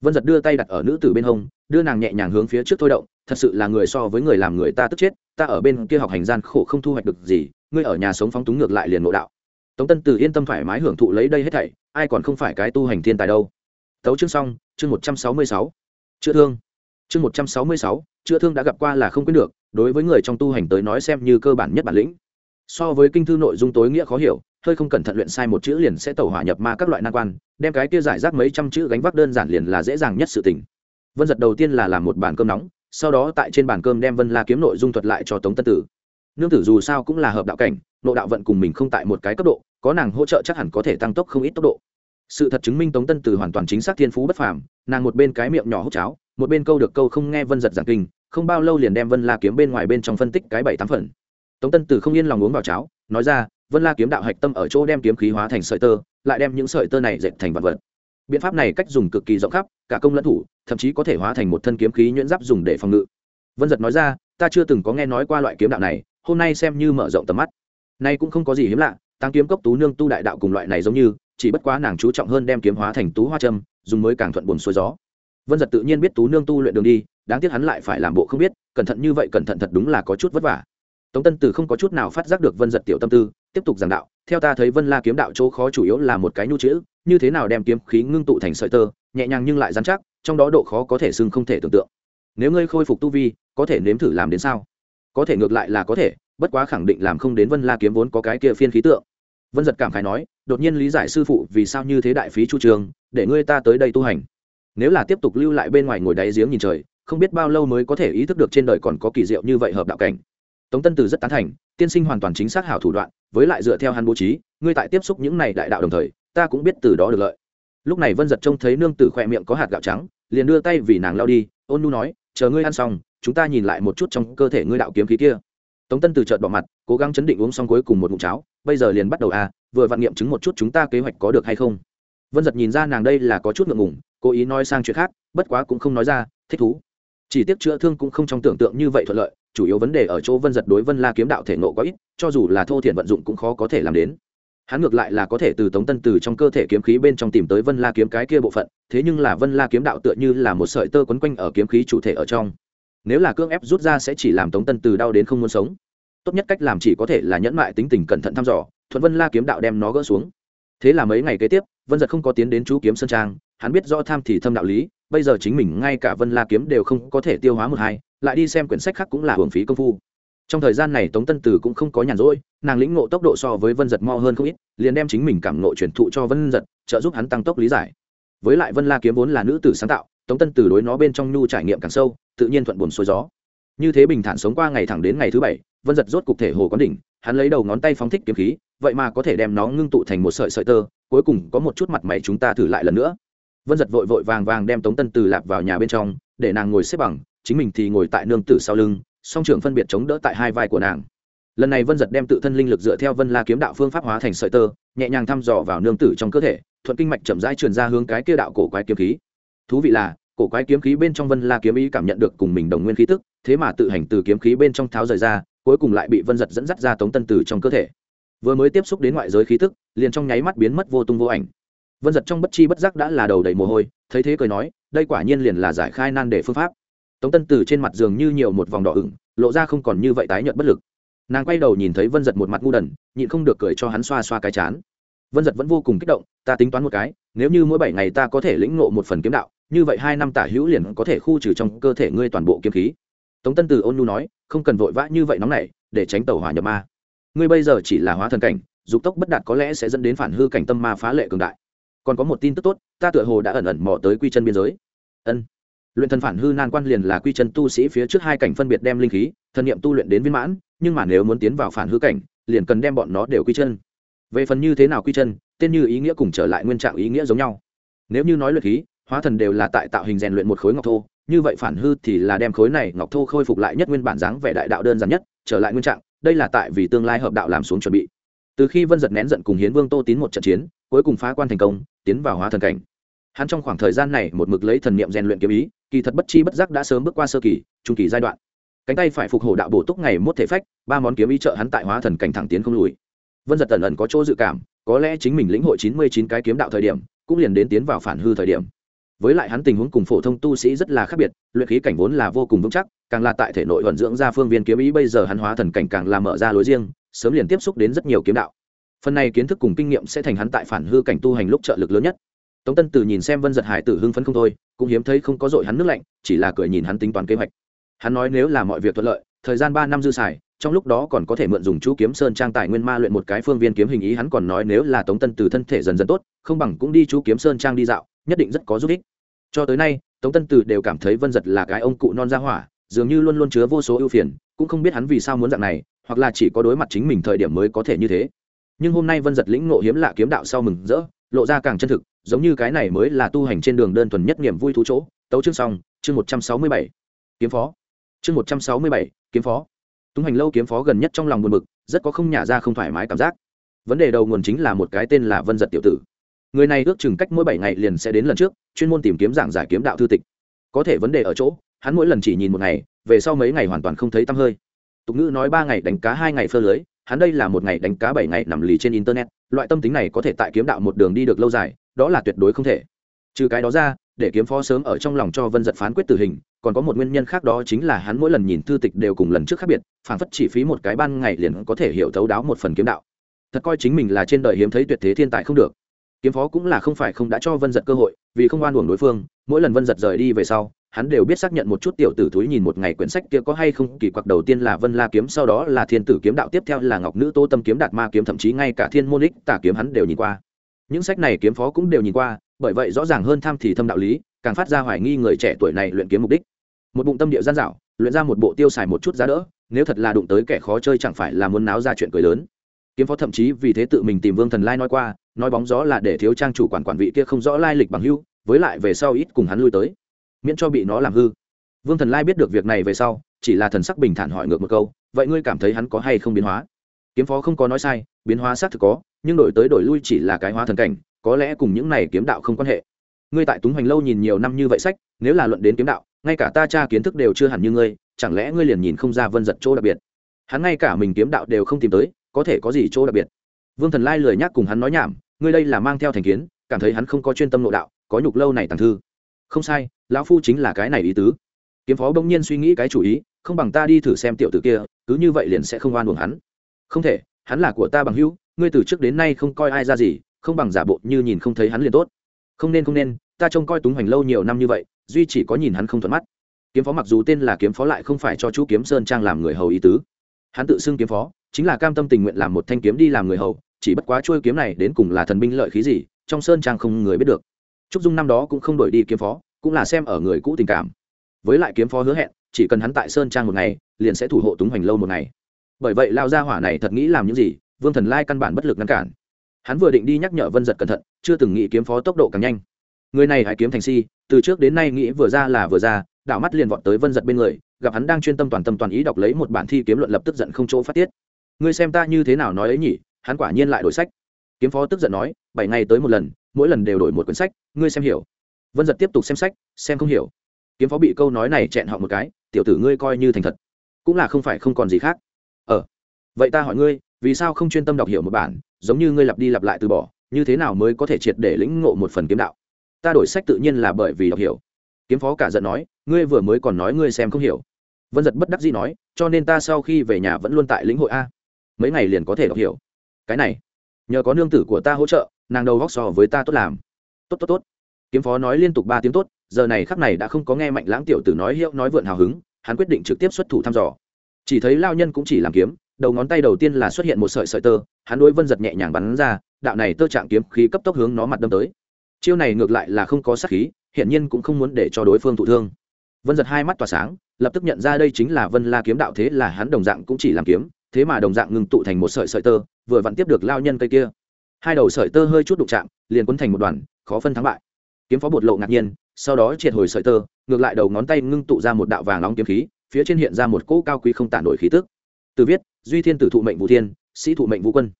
Vân giật đưa tay đặt ở nữ tử bên hông, đưa nàng nhẹ nhàng hướng phía trước thôi động, thật sự là người so với người làm người ta tức chết, ta ở bên kia học hành gian khổ không thu hoạch được gì, ngươi ở nhà sống phóng túng ngược lại liền ngộ đạo. Tống tân từ yên tâm thoải mái hưởng thụ lấy đây hết thảy, ai còn không phải cái tu hành thiên tài đâu. Tấu chương xong, chương một trăm sáu mươi sáu. Chữa thương. Chương một trăm sáu mươi sáu, chữa thương đã gặp qua là không quên được đối với người trong tu hành tới nói xem như cơ bản nhất bản lĩnh. So với kinh thư nội dung tối nghĩa khó hiểu, hơi không cẩn thận luyện sai một chữ liền sẽ tẩu hỏa nhập ma các loại nan quan, đem cái kia giải rác mấy trăm chữ gánh vác đơn giản liền là dễ dàng nhất sự tình. Vân giật đầu tiên là làm một bàn cơm nóng, sau đó tại trên bàn cơm đem vân la kiếm nội dung thuật lại cho tống tân tử. Nương tử dù sao cũng là hợp đạo cảnh, nội đạo vận cùng mình không tại một cái cấp độ, có nàng hỗ trợ chắc hẳn có thể tăng tốc không ít tốc độ. Sự thật chứng minh tống tân tử hoàn toàn chính xác thiên phú bất phàm, nàng một bên cái miệng nhỏ hút cháo, một bên câu được câu không nghe vân giật giảng kinh không bao lâu liền đem vân la kiếm bên ngoài bên trong phân tích cái bảy tám phần. Tống tân tử không yên lòng uống vào cháo, nói ra, vân la kiếm đạo hạch tâm ở chỗ đem kiếm khí hóa thành sợi tơ, lại đem những sợi tơ này dệt thành vật vật. Biện pháp này cách dùng cực kỳ rộng khắp, cả công lẫn thủ, thậm chí có thể hóa thành một thân kiếm khí nhuyễn giáp dùng để phòng ngự. Vân giật nói ra, ta chưa từng có nghe nói qua loại kiếm đạo này, hôm nay xem như mở rộng tầm mắt. Nay cũng không có gì hiếm lạ tăng kiếm cốc tú nương tu đại đạo cùng loại này giống như, chỉ bất quá nàng chú trọng hơn đem kiếm hóa thành tú hoa trâm dùng mới càng thuận buồn xuôi gió. Vân giật tự nhiên biết tú nương tu luyện đường đi đáng tiếc hắn lại phải làm bộ không biết, cẩn thận như vậy cẩn thận thật đúng là có chút vất vả. Tống tân từ không có chút nào phát giác được vân giật tiểu tâm tư, tiếp tục giảng đạo, theo ta thấy vân la kiếm đạo chỗ khó chủ yếu là một cái nhu chữ, như thế nào đem kiếm khí ngưng tụ thành sợi tơ, nhẹ nhàng nhưng lại dán chắc, trong đó độ khó có thể xưng không thể tưởng tượng. Nếu ngươi khôi phục tu vi, có thể nếm thử làm đến sao? Có thể ngược lại là có thể, bất quá khẳng định làm không đến vân la kiếm vốn có cái kia phiên khí tượng. Vân giật cảm khái nói, đột nhiên lý giải sư phụ vì sao như thế đại phí chu trường, để ngươi ta tới đây tu hành. Nếu là tiếp tục lưu lại bên ngoài ngồi đáy giếng nhìn trời không biết bao lâu mới có thể ý thức được trên đời còn có kỳ diệu như vậy hợp đạo cảnh. Tống tân từ rất tán thành, tiên sinh hoàn toàn chính xác hảo thủ đoạn, với lại dựa theo hắn bố trí, ngươi tại tiếp xúc những này đại đạo đồng thời, ta cũng biết từ đó được lợi. Lúc này vân giật trông thấy nương tử khỏe miệng có hạt gạo trắng, liền đưa tay vì nàng lao đi, ôn nu nói, chờ ngươi ăn xong, chúng ta nhìn lại một chút trong cơ thể ngươi đạo kiếm khí kia. Tống tân từ chợt bỏ mặt, cố gắng chấn định uống xong cuối cùng một ngụm cháo, bây giờ liền bắt đầu à vừa vạn nghiệm chứng một chút chúng ta kế hoạch có được hay không? Vân giật nhìn ra nàng đây là có chút ngượng ngùng, cố ý nói sang chuyện khác, bất quá cũng không nói ra, thích thú chỉ tiếc chữa thương cũng không trong tưởng tượng như vậy thuận lợi, chủ yếu vấn đề ở chỗ vân giật đối vân la kiếm đạo thể nộ có ít, cho dù là thô thiện vận dụng cũng khó có thể làm đến. Hắn ngược lại là có thể từ tống tân từ trong cơ thể kiếm khí bên trong tìm tới vân la kiếm cái kia bộ phận, thế nhưng là vân la kiếm đạo tựa như là một sợi tơ quấn quanh ở kiếm khí chủ thể ở trong. Nếu là cưỡng ép rút ra sẽ chỉ làm tống tân từ đau đến không muốn sống. Tốt nhất cách làm chỉ có thể là nhẫn mại tính tình cẩn thận thăm dò, thuận vân la kiếm đạo đem nó gỡ xuống. Thế là mấy ngày kế tiếp, vân giật không có tiến đến chú kiếm sơn trang, hắn biết rõ tham thì thâm đạo lý bây giờ chính mình ngay cả vân la kiếm đều không có thể tiêu hóa một hai, lại đi xem quyển sách khác cũng là hưởng phí công phu. Trong thời gian này tống tân tử cũng không có nhàn rỗi, nàng lĩnh ngộ tốc độ so với vân giật mo hơn không ít, liền đem chính mình cảm ngộ truyền thụ cho vân giật, trợ giúp hắn tăng tốc lý giải. Với lại vân la kiếm vốn là nữ tử sáng tạo, tống tân tử đối nó bên trong nhu trải nghiệm càng sâu, tự nhiên thuận buồn xuôi gió. Như thế bình thản sống qua ngày thẳng đến ngày thứ bảy, vân giật rốt cục thể hồ quán đỉnh, hắn lấy đầu ngón tay phóng thích kiếm khí, vậy mà có thể đem nó ngưng tụ thành một sợi sợi tơ, cuối cùng có một chút mặt mày chúng ta thử lại lần nữa vân giật vội vội vàng vàng đem tống tân từ lạp vào nhà bên trong, để nàng ngồi xếp bằng, chính mình thì ngồi tại nương tử sau lưng, song trưởng phân biệt chống đỡ tại hai vai của nàng. Lần này vân giật đem tự thân linh lực dựa theo vân la kiếm đạo phương pháp hóa thành sợi tơ, nhẹ nhàng thăm dò vào nương tử trong cơ thể, thuận kinh mạch chậm rãi truyền ra hướng cái kia đạo cổ quái kiếm khí. Thú vị là, cổ quái kiếm khí bên trong vân la kiếm ý cảm nhận được cùng mình đồng nguyên khí tức, thế mà tự hành từ kiếm khí bên trong tháo rời ra, cuối cùng lại bị vân giật dẫn dắt ra tống tân tử trong cơ thể. Vừa mới tiếp xúc đến ngoại giới khí tức, liền trong nháy mắt biến mất vô tung vô ảnh vân giật trong bất chi bất giác đã là đầu đầy mồ hôi thấy thế cười nói đây quả nhiên liền là giải khai nan để phương pháp tống tân từ trên mặt giường như nhiều một vòng đỏ ửng lộ ra không còn như vậy tái nhợt bất lực nàng quay đầu nhìn thấy vân giật một mặt ngu đần nhịn không được cười cho hắn xoa xoa cái chán vân giật vẫn vô cùng kích động ta tính toán một cái nếu như mỗi bảy ngày ta có thể lĩnh ngộ một phần kiếm đạo như vậy hai năm tả hữu liền có thể khu trừ trong cơ thể ngươi toàn bộ kiếm khí tống tân từ ôn nhu nói không cần vội vã như vậy nóng này để tránh tàu hỏa nhập ma ngươi bây giờ chỉ là hóa thần cảnh dục tốc bất đạt có lẽ sẽ dẫn đến phản hư cảnh tâm ma phá lệ cường đại còn có một tin tức tốt, ta tựa hồ đã ẩn ẩn mò tới quy chân biên giới. Ân. Luyện thần phản hư nan quan liền là quy chân tu sĩ phía trước hai cảnh phân biệt đem linh khí, thần niệm tu luyện đến viên mãn, nhưng mà nếu muốn tiến vào phản hư cảnh, liền cần đem bọn nó đều quy chân. Về phần như thế nào quy chân, tên như ý nghĩa cùng trở lại nguyên trạng ý nghĩa giống nhau. Nếu như nói luyện khí, hóa thần đều là tại tạo hình rèn luyện một khối ngọc thô, như vậy phản hư thì là đem khối này ngọc thô khôi phục lại nhất nguyên bản dáng vẻ đại đạo đơn giản nhất, trở lại nguyên trạng, đây là tại vì tương lai hợp đạo làm xuống chuẩn bị từ khi vân giật nén giận cùng hiến vương tô tín một trận chiến, cuối cùng phá quan thành công, tiến vào hóa thần cảnh. Hắn trong khoảng thời gian này một mực lấy thần niệm rèn luyện kiếm ý, kỳ thật bất chi bất giác đã sớm bước qua sơ kỳ, trung kỳ giai đoạn. Cánh tay phải phục hồi đạo bổ túc ngày mốt thể phách, ba món kiếm ý trợ hắn tại hóa thần cảnh thẳng tiến không lùi. Vân giật tần ẩn có chỗ dự cảm, có lẽ chính mình lĩnh hội chín mươi chín cái kiếm đạo thời điểm, cũng liền đến tiến vào phản hư thời điểm. Với lại hắn tình huống cùng phổ thông tu sĩ rất là khác biệt, luyện khí cảnh vốn là vô cùng vững chắc, càng là tại thể nội vận dưỡng ra phương viên kiếm ý bây giờ hắn hóa thần cảnh càng làm mở ra lối riêng sớm liền tiếp xúc đến rất nhiều kiếm đạo. Phần này kiến thức cùng kinh nghiệm sẽ thành hắn tại phản hư cảnh tu hành lúc trợ lực lớn nhất. Tống tân từ nhìn xem vân giật hải tử hưng phấn không thôi, cũng hiếm thấy không có dội hắn nước lạnh, chỉ là cười nhìn hắn tính toán kế hoạch. Hắn nói nếu là mọi việc thuận lợi, thời gian ba năm dư xài, trong lúc đó còn có thể mượn dùng chú kiếm sơn trang tài nguyên ma luyện một cái phương viên kiếm hình ý hắn còn nói nếu là tống tân từ thân thể dần dần tốt, không bằng cũng đi chú kiếm sơn trang đi dạo, nhất định rất có giúp ích. Cho tới nay, tống tân từ đều cảm thấy vân giật là cái ông cụ non gia hỏa, dường như luôn luôn chứa vô số ưu phiền cũng không biết hắn vì sao muốn dạng này, hoặc là chỉ có đối mặt chính mình thời điểm mới có thể như thế. Nhưng hôm nay vân giật lĩnh ngộ hiếm lạ kiếm đạo sau mừng rỡ, lộ ra càng chân thực, giống như cái này mới là tu hành trên đường đơn thuần nhất niềm vui thú chỗ. Tấu chương xong, chương một trăm sáu mươi bảy. Kiếm phó. Chương một trăm sáu mươi bảy, kiếm phó. Túng hành lâu kiếm phó gần nhất trong lòng buồn bực, rất có không nhả ra không thoải mái cảm giác. Vấn đề đầu nguồn chính là một cái tên là vân giật tiểu tử. Người này ước chừng cách mỗi bảy ngày liền sẽ đến lần trước, chuyên môn tìm kiếm giảng giải kiếm đạo thư tịch. Có thể vấn đề ở chỗ hắn mỗi lần chỉ nhìn một ngày, về sau mấy ngày hoàn toàn không thấy tăm hơi. Tục ngữ nói ba ngày đánh cá, hai ngày phơ lưới, hắn đây là một ngày đánh cá bảy ngày nằm lì trên internet, loại tâm tính này có thể tại kiếm đạo một đường đi được lâu dài, đó là tuyệt đối không thể. Trừ cái đó ra, để kiếm phó sớm ở trong lòng cho vân giật phán quyết tử hình, còn có một nguyên nhân khác đó chính là hắn mỗi lần nhìn thư tịch đều cùng lần trước khác biệt phản phất chỉ phí một cái ban ngày liền có thể hiểu thấu đáo một phần kiếm đạo. Thật coi chính mình là trên đời hiếm thấy tuyệt thế thiên tài không được. Kiếm phó cũng là không phải không đã cho vân giật cơ hội, vì không oan uổng đối phương, mỗi lần vân giật rời đi về sau hắn đều biết xác nhận một chút tiểu tử thúi nhìn một ngày quyển sách kia có hay không, kỳ quặc đầu tiên là vân la kiếm, sau đó là thiên tử kiếm, đạo tiếp theo là ngọc nữ tô tâm kiếm, đạt ma kiếm, thậm chí ngay cả thiên môn ích tả kiếm hắn đều nhìn qua. Những sách này kiếm phó cũng đều nhìn qua, bởi vậy rõ ràng hơn tham thì thâm đạo lý, càng phát ra hoài nghi người trẻ tuổi này luyện kiếm mục đích. Một bụng tâm địa gian dảo luyện ra một bộ tiêu xài một chút giá đỡ, nếu thật là đụng tới kẻ khó chơi chẳng phải là muốn náo ra chuyện cười lớn. Kiếm phó thậm chí vì thế tự mình tìm vương thần lai nói qua, nói bóng gió là để thiếu trang chủ quản quản vị kia không rõ lai lịch bằng hưu với lại về sau ít cùng hắn lui tới miễn cho bị nó làm hư. Vương thần lai biết được việc này về sau, chỉ là thần sắc bình thản hỏi ngược một câu, vậy ngươi cảm thấy hắn có hay không biến hóa? Kiếm phó không có nói sai, biến hóa xác thực có, nhưng đổi tới đổi lui chỉ là cái hóa thần cảnh, có lẽ cùng những này kiếm đạo không quan hệ. Ngươi tại túng hoành lâu nhìn nhiều năm như vậy sách, nếu là luận đến kiếm đạo, ngay cả ta cha kiến thức đều chưa hẳn như ngươi, chẳng lẽ ngươi liền nhìn không ra vân giật chỗ đặc biệt? Hắn ngay cả mình kiếm đạo đều không tìm tới, có thể có gì chỗ đặc biệt? Vương thần lai lười nhắc cùng hắn nói nhảm, ngươi đây là mang theo thành kiến, cảm thấy hắn không có chuyên tâm nội đạo, có nhục lâu này tàng thư. Không sai lão phu chính là cái này ý tứ. Kiếm phó bỗng nhiên suy nghĩ cái chủ ý, không bằng ta đi thử xem tiểu tử kia, cứ như vậy liền sẽ không oan uổng hắn. Không thể, hắn là của ta bằng hữu, ngươi từ trước đến nay không coi ai ra gì, không bằng giả bộ như nhìn không thấy hắn liền tốt. Không nên không nên, ta trông coi túng hoành lâu nhiều năm như vậy, duy chỉ có nhìn hắn không thuận mắt. Kiếm phó mặc dù tên là kiếm phó lại không phải cho chú kiếm sơn trang làm người hầu ý tứ. Hắn tự xưng kiếm phó, chính là cam tâm tình nguyện làm một thanh kiếm đi làm người hầu, chỉ bất quá trôi kiếm này đến cùng là thần binh lợi khí gì, trong sơn trang không người biết được. Trúc dung năm đó cũng không đổi đi kiếm phó cũng là xem ở người cũ tình cảm. Với lại kiếm phó hứa hẹn, chỉ cần hắn tại sơn trang một ngày, liền sẽ thủ hộ túng hoành lâu một ngày. Bởi vậy lao gia hỏa này thật nghĩ làm những gì, vương thần lai căn bản bất lực ngăn cản. Hắn vừa định đi nhắc nhở vân giật cẩn thận, chưa từng nghĩ kiếm phó tốc độ càng nhanh. Người này hãy kiếm thành si, từ trước đến nay nghĩ vừa ra là vừa ra, đảo mắt liền vọt tới vân giật bên người, gặp hắn đang chuyên tâm toàn tâm toàn ý đọc lấy một bản thi kiếm luận lập tức giận không chỗ phát tiết. Ngươi xem ta như thế nào nói ấy nhỉ, hắn quả nhiên lại đổi sách. Kiếm phó tức giận nói, bảy ngày tới một lần, mỗi lần đều đổi một quyển sách, ngươi xem hiểu vân giật tiếp tục xem sách, xem không hiểu. Kiếm phó bị câu nói này chẹn họ một cái, tiểu tử ngươi coi như thành thật, cũng là không phải không còn gì khác. Ờ vậy ta hỏi ngươi, vì sao không chuyên tâm đọc hiểu một bản, giống như ngươi lặp đi lặp lại từ bỏ, như thế nào mới có thể triệt để lĩnh ngộ một phần kiếm đạo? Ta đổi sách tự nhiên là bởi vì đọc hiểu. Kiếm phó cả giận nói, ngươi vừa mới còn nói ngươi xem không hiểu. Vân giật bất đắc dĩ nói, cho nên ta sau khi về nhà vẫn luôn tại lĩnh hội a. Mấy ngày liền có thể đọc hiểu. Cái này, nhờ có nương tử của ta hỗ trợ, nàng đầu góc so với ta tốt làm. Tốt tốt tốt kiếm phó nói liên tục ba tiếng tốt, giờ này khắc này đã không có nghe mạnh lãng tiểu tử nói hiệu nói vượn hào hứng, hắn quyết định trực tiếp xuất thủ thăm dò. Chỉ thấy lao nhân cũng chỉ làm kiếm, đầu ngón tay đầu tiên là xuất hiện một sợi sợi tơ, hắn đối vân giật nhẹ nhàng bắn ra, đạo này tơ trạng kiếm khí cấp tốc hướng nó mặt đâm tới. Chiêu này ngược lại là không có sát khí, hiển nhiên cũng không muốn để cho đối phương thụ thương. Vân giật hai mắt tỏa sáng, lập tức nhận ra đây chính là vân la kiếm đạo thế là hắn đồng dạng cũng chỉ làm kiếm, thế mà đồng dạng ngừng tụ thành một sợi sợi tơ, vừa vặn tiếp được lao nhân cây kia. Hai đầu sợi tơ hơi chút đụng chạm, liền quấn thành một đoàn, khó phân thắng bại kiếm phó bột lộ ngạc nhiên, sau đó triệt hồi sợi tơ, ngược lại đầu ngón tay ngưng tụ ra một đạo vàng nóng kiếm khí, phía trên hiện ra một cỗ cao quý không tản nổi khí tức. Từ viết, duy thiên tử thụ mệnh vũ thiên, sĩ thụ mệnh vũ quân.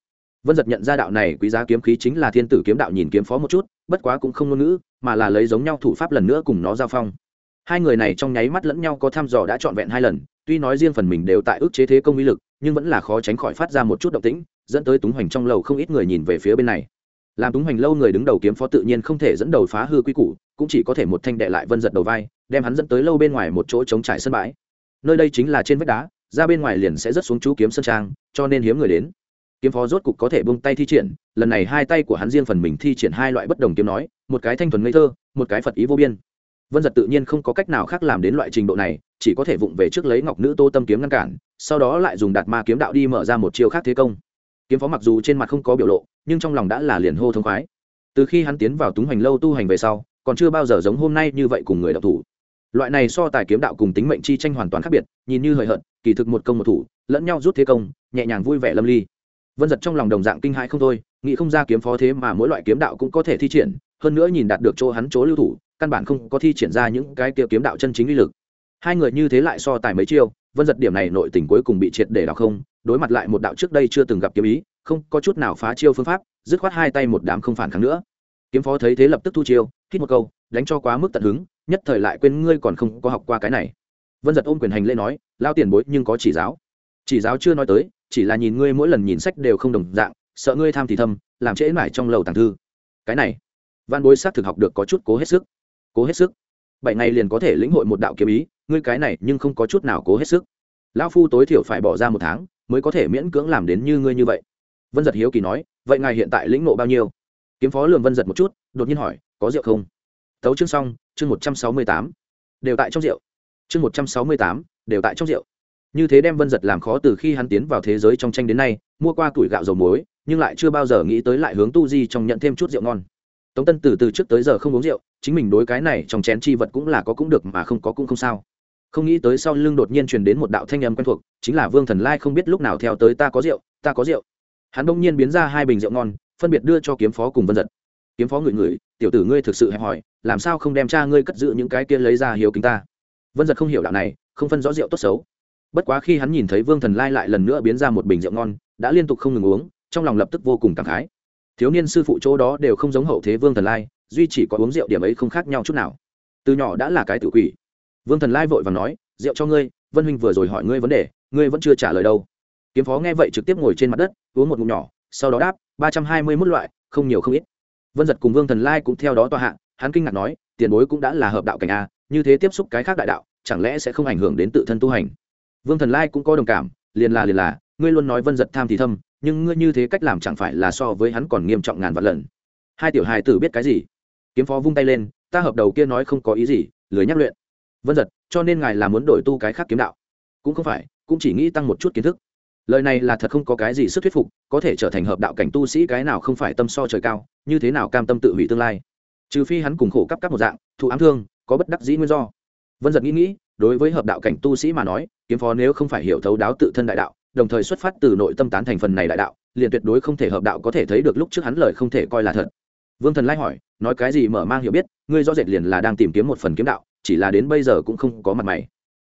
Vân giật nhận ra đạo này quý giá kiếm khí chính là thiên tử kiếm đạo nhìn kiếm phó một chút, bất quá cũng không ngôn ngữ, mà là lấy giống nhau thủ pháp lần nữa cùng nó giao phong. Hai người này trong nháy mắt lẫn nhau có thăm dò đã trọn vẹn hai lần, tuy nói riêng phần mình đều tại ước chế thế công uy lực, nhưng vẫn là khó tránh khỏi phát ra một chút động tĩnh, dẫn tới túng hoành trong lầu không ít người nhìn về phía bên này làm túng hoành lâu người đứng đầu kiếm phó tự nhiên không thể dẫn đầu phá hư quy củ, cũng chỉ có thể một thanh đệ lại vân giật đầu vai, đem hắn dẫn tới lâu bên ngoài một chỗ trống trải sân bãi. Nơi đây chính là trên vách đá, ra bên ngoài liền sẽ rất xuống chú kiếm sân trang, cho nên hiếm người đến. Kiếm phó rốt cục có thể bông tay thi triển, lần này hai tay của hắn riêng phần mình thi triển hai loại bất đồng kiếm nói, một cái thanh thuần ngây thơ, một cái phật ý vô biên. Vân giật tự nhiên không có cách nào khác làm đến loại trình độ này, chỉ có thể vụng về trước lấy ngọc nữ tô tâm kiếm ngăn cản, sau đó lại dùng đạt ma kiếm đạo đi mở ra một chiêu khác thế công kiếm phó mặc dù trên mặt không có biểu lộ, nhưng trong lòng đã là liền hô thông khoái. Từ khi hắn tiến vào túng hành lâu tu hành về sau, còn chưa bao giờ giống hôm nay như vậy cùng người đọc thủ. Loại này so tài kiếm đạo cùng tính mệnh chi tranh hoàn toàn khác biệt, nhìn như hời hợt, kỳ thực một công một thủ, lẫn nhau rút thế công, nhẹ nhàng vui vẻ lâm ly. Vân giật trong lòng đồng dạng kinh hãi không thôi, nghĩ không ra kiếm phó thế mà mỗi loại kiếm đạo cũng có thể thi triển, hơn nữa nhìn đạt được chỗ hắn chỗ lưu thủ, căn bản không có thi triển ra những cái kia kiếm đạo chân chính uy lực. Hai người như thế lại so tài mấy chiêu, vân giật điểm này nội tình cuối cùng bị triệt để đọc không đối mặt lại một đạo trước đây chưa từng gặp kiếm ý, không có chút nào phá chiêu phương pháp, dứt khoát hai tay một đám không phản kháng nữa. Kiếm phó thấy thế lập tức thu chiêu, hít một câu, đánh cho quá mức tận hứng, nhất thời lại quên ngươi còn không có học qua cái này. Vân giật ôm quyền hành lễ nói lao tiền bối nhưng có chỉ giáo. Chỉ giáo chưa nói tới, chỉ là nhìn ngươi mỗi lần nhìn sách đều không đồng dạng, sợ ngươi tham thì thâm, làm trễ mải trong lầu tàng thư. Cái này, văn bối xác thực học được có chút cố hết sức. Cố hết sức. Bảy ngày liền có thể lĩnh hội một đạo kiếm ý, ngươi cái này nhưng không có chút nào cố hết sức. Lão phu tối thiểu phải bỏ ra một tháng mới có thể miễn cưỡng làm đến như ngươi như vậy. Vân giật hiếu kỳ nói, vậy ngài hiện tại lĩnh nộ bao nhiêu? Kiếm phó lường vân giật một chút, đột nhiên hỏi, có rượu không? Tấu chương xong, chương một trăm sáu mươi tám. Đều tại trong rượu. Chương một trăm sáu mươi tám, đều tại trong rượu. Như thế đem vân giật làm khó từ khi hắn tiến vào thế giới trong tranh đến nay, mua qua tuổi gạo dầu muối, nhưng lại chưa bao giờ nghĩ tới lại hướng tu di trong nhận thêm chút rượu ngon. Tống tân từ từ trước tới giờ không uống rượu, chính mình đối cái này trong chén chi vật cũng là có cũng được mà không có cũng không sao không nghĩ tới sau lưng đột nhiên truyền đến một đạo thanh âm quen thuộc, chính là vương thần lai không biết lúc nào theo tới ta có rượu, ta có rượu. Hắn bỗng nhiên biến ra hai bình rượu ngon, phân biệt đưa cho kiếm phó cùng vân giật. Kiếm phó ngửi ngửi, tiểu tử ngươi thực sự hẹp hỏi làm sao không đem cha ngươi cất giữ những cái kia lấy ra hiếu kính ta? Vân giật không hiểu đạo này, không phân rõ rượu tốt xấu. Bất quá khi hắn nhìn thấy vương thần lai lại lần nữa biến ra một bình rượu ngon, đã liên tục không ngừng uống, trong lòng lập tức vô cùng cảm khái. Thiếu niên sư phụ chỗ đó đều không giống hậu thế vương thần lai, duy chỉ có uống rượu điểm ấy không khác nhau chút nào. Từ nhỏ đã là cái tự quỷ vương thần lai vội và nói rượu cho ngươi vân huynh vừa rồi hỏi ngươi vấn đề ngươi vẫn chưa trả lời đâu. Kiếm phó nghe vậy trực tiếp ngồi trên mặt đất uống một ngụm nhỏ sau đó đáp ba trăm hai mươi mốt loại không nhiều không ít. Vân giật cùng vương thần lai cũng theo đó tòa hạng, hắn kinh ngạc nói tiền bối cũng đã là hợp đạo cảnh a như thế tiếp xúc cái khác đại đạo chẳng lẽ sẽ không ảnh hưởng đến tự thân tu hành? Vương thần lai cũng có đồng cảm liền là liền là ngươi luôn nói vân giật tham thì thâm nhưng ngươi như thế cách làm chẳng phải là so với hắn còn nghiêm trọng ngàn vạn lần. Hai tiểu hài tử biết cái gì? Kiếm phó vung tay lên ta hợp đầu kia nói không có ý gì lười nhắc luyện vân giật, cho nên ngài là muốn đổi tu cái khác kiếm đạo. Cũng không phải, cũng chỉ nghĩ tăng một chút kiến thức. Lời này là thật không có cái gì sức thuyết phục, có thể trở thành hợp đạo cảnh tu sĩ cái nào không phải tâm so trời cao, như thế nào cam tâm tự hủy tương lai. Trừ phi hắn cùng khổ cấp các một dạng, thụ ám thương, có bất đắc dĩ nguyên do. Vân giật nghĩ nghĩ, đối với hợp đạo cảnh tu sĩ mà nói, kiếm phó nếu không phải hiểu thấu đáo tự thân đại đạo, đồng thời xuất phát từ nội tâm tán thành phần này đại đạo, liền tuyệt đối không thể hợp đạo có thể thấy được lúc trước hắn lời không thể coi là thật. Vương thần lai hỏi, nói cái gì mở mang hiểu biết, ngươi rõ rệt liền là đang tìm kiếm một phần kiếm đạo chỉ là đến bây giờ cũng không có mặt mày.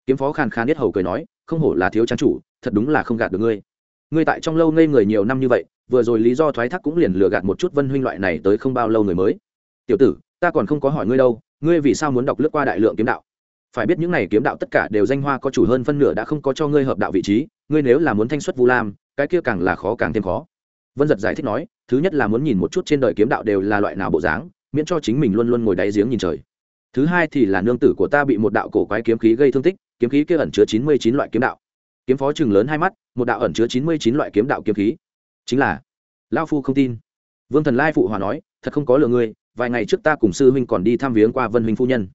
Kiếm phó khàn khàn nhất hầu cười nói, không hổ là thiếu trang chủ, thật đúng là không gạt được ngươi. Ngươi tại trong lâu ngây người nhiều năm như vậy, vừa rồi lý do thoái thác cũng liền lừa gạt một chút vân huynh loại này tới không bao lâu người mới. Tiểu tử, ta còn không có hỏi ngươi đâu, ngươi vì sao muốn đọc lướt qua đại lượng kiếm đạo? Phải biết những này kiếm đạo tất cả đều danh hoa có chủ hơn phân nửa đã không có cho ngươi hợp đạo vị trí, ngươi nếu là muốn thanh xuất vu lam, cái kia càng là khó càng thêm khó. Vân giật giải thích nói, thứ nhất là muốn nhìn một chút trên đời kiếm đạo đều là loại nào bộ dáng, miễn cho chính mình luôn luôn ngồi đáy giếng nhìn trời thứ hai thì là nương tử của ta bị một đạo cổ quái kiếm khí gây thương tích, kiếm khí kia ẩn chứa chín mươi chín loại kiếm đạo. Kiếm phó chừng lớn hai mắt, một đạo ẩn chứa chín mươi chín loại kiếm đạo kiếm khí. Chính là lao phu không tin. Vương thần lai phụ hòa nói, thật không có lừa ngươi, vài ngày trước ta cùng sư huynh còn đi thăm viếng qua vân huynh phu nhân.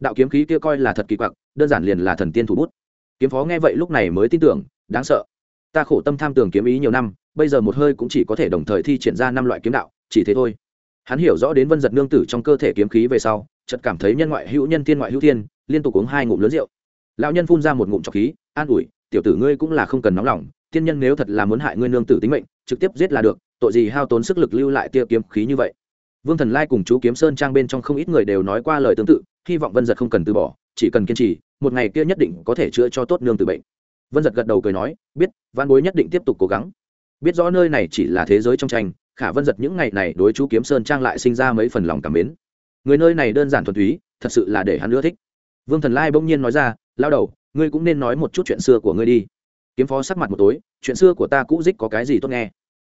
Đạo kiếm khí kia coi là thật kỳ quặc, đơn giản liền là thần tiên thủ bút. Kiếm phó nghe vậy lúc này mới tin tưởng, đáng sợ. Ta khổ tâm tham tưởng kiếm ý nhiều năm, bây giờ một hơi cũng chỉ có thể đồng thời thi triển ra năm loại kiếm đạo, chỉ thế thôi. Hắn hiểu rõ đến vân giật nương tử trong cơ thể kiếm khí về sau chợt cảm thấy nhân ngoại hữu nhân thiên ngoại hữu thiên liên tục uống hai ngụm lớn rượu. Lão nhân phun ra một ngụm trọc khí, an ủi, tiểu tử ngươi cũng là không cần nóng lòng, tiên nhân nếu thật là muốn hại ngươi nương tử tính mệnh, trực tiếp giết là được, tội gì hao tốn sức lực lưu lại tia kiếm khí như vậy? Vương thần lai cùng chú kiếm sơn trang bên trong không ít người đều nói qua lời tương tự, hy vọng vân giật không cần từ bỏ, chỉ cần kiên trì, một ngày kia nhất định có thể chữa cho tốt nương tử bệnh. Vân giật gật đầu cười nói, biết văn bối nhất định tiếp tục cố gắng. Biết rõ nơi này chỉ là thế giới trong tranh, khả vân giật những ngày này đối chú kiếm sơn trang lại sinh ra mấy phần lòng cảm mến người nơi này đơn giản thuần túy, thật sự là để hắn ưa thích. Vương thần lai bỗng nhiên nói ra lao đầu, ngươi cũng nên nói một chút chuyện xưa của ngươi đi. Kiếm phó sắc mặt một tối, chuyện xưa của ta cũ dích có cái gì tốt nghe?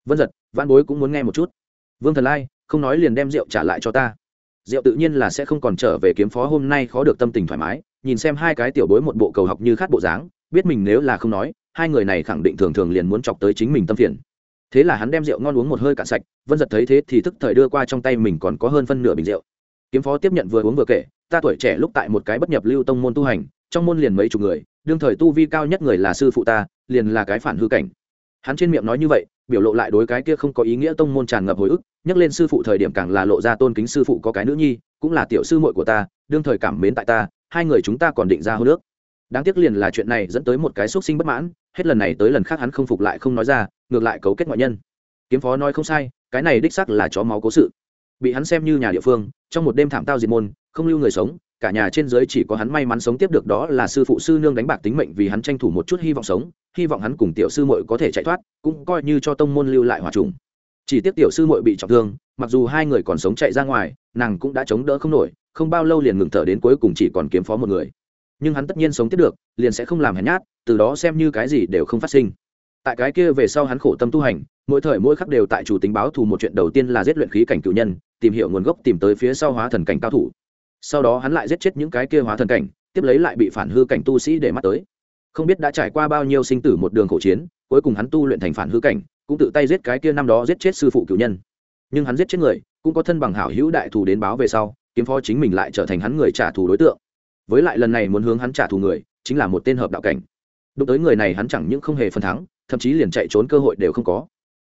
Vân giật văn bối cũng muốn nghe một chút. Vương thần lai, không nói liền đem rượu trả lại cho ta. Rượu tự nhiên là sẽ không còn trở về kiếm phó hôm nay khó được tâm tình thoải mái, nhìn xem hai cái tiểu bối một bộ cầu học như khát bộ dáng, biết mình nếu là không nói, hai người này khẳng định thường thường liền muốn chọc tới chính mình tâm phiền. Thế là hắn đem rượu ngon uống một hơi cạn sạch, vân giật thấy thế thì tức thời đưa qua trong tay mình còn có hơn phân nửa bình rượu kiếm phó tiếp nhận vừa uống vừa kể, ta tuổi trẻ lúc tại một cái bất nhập lưu tông môn tu hành, trong môn liền mấy chục người, đương thời tu vi cao nhất người là sư phụ ta, liền là cái phản hư cảnh. Hắn trên miệng nói như vậy, biểu lộ lại đối cái kia không có ý nghĩa tông môn tràn ngập hồi ức, nhắc lên sư phụ thời điểm càng là lộ ra tôn kính sư phụ có cái nữ nhi, cũng là tiểu sư muội của ta, đương thời cảm mến tại ta, hai người chúng ta còn định ra hô nước đáng tiếc liền là chuyện này dẫn tới một cái xúc sinh bất mãn, hết lần này tới lần khác hắn không phục lại không nói ra, ngược lại cấu kết ngoại nhân. Kiếm phó nói không sai, cái này đích sắc là chó máu cố sự bị hắn xem như nhà địa phương, trong một đêm thảm tao diệt môn, không lưu người sống, cả nhà trên dưới chỉ có hắn may mắn sống tiếp được đó là sư phụ sư nương đánh bạc tính mệnh vì hắn tranh thủ một chút hy vọng sống, hy vọng hắn cùng tiểu sư muội có thể chạy thoát, cũng coi như cho tông môn lưu lại hòa trùng. Chỉ tiếc tiểu sư muội bị trọng thương, mặc dù hai người còn sống chạy ra ngoài, nàng cũng đã chống đỡ không nổi, không bao lâu liền ngừng thở đến cuối cùng chỉ còn kiếm phó một người. Nhưng hắn tất nhiên sống tiếp được, liền sẽ không làm hèn nhát, từ đó xem như cái gì đều không phát sinh. Tại cái kia về sau hắn khổ tâm tu hành mỗi thời mỗi khắc đều tại chủ tính báo thù một chuyện đầu tiên là giết luyện khí cảnh cựu nhân, tìm hiểu nguồn gốc, tìm tới phía sau hóa thần cảnh cao thủ. Sau đó hắn lại giết chết những cái kia hóa thần cảnh, tiếp lấy lại bị phản hư cảnh tu sĩ để mắt tới. Không biết đã trải qua bao nhiêu sinh tử một đường khổ chiến, cuối cùng hắn tu luyện thành phản hư cảnh, cũng tự tay giết cái kia năm đó giết chết sư phụ cựu nhân. Nhưng hắn giết chết người, cũng có thân bằng hảo hữu đại thù đến báo về sau, kiếm phó chính mình lại trở thành hắn người trả thù đối tượng. Với lại lần này muốn hướng hắn trả thù người, chính là một tên hợp đạo cảnh. Đụng tới người này hắn chẳng những không hề phần thắng, thậm chí liền chạy trốn cơ hội đều không có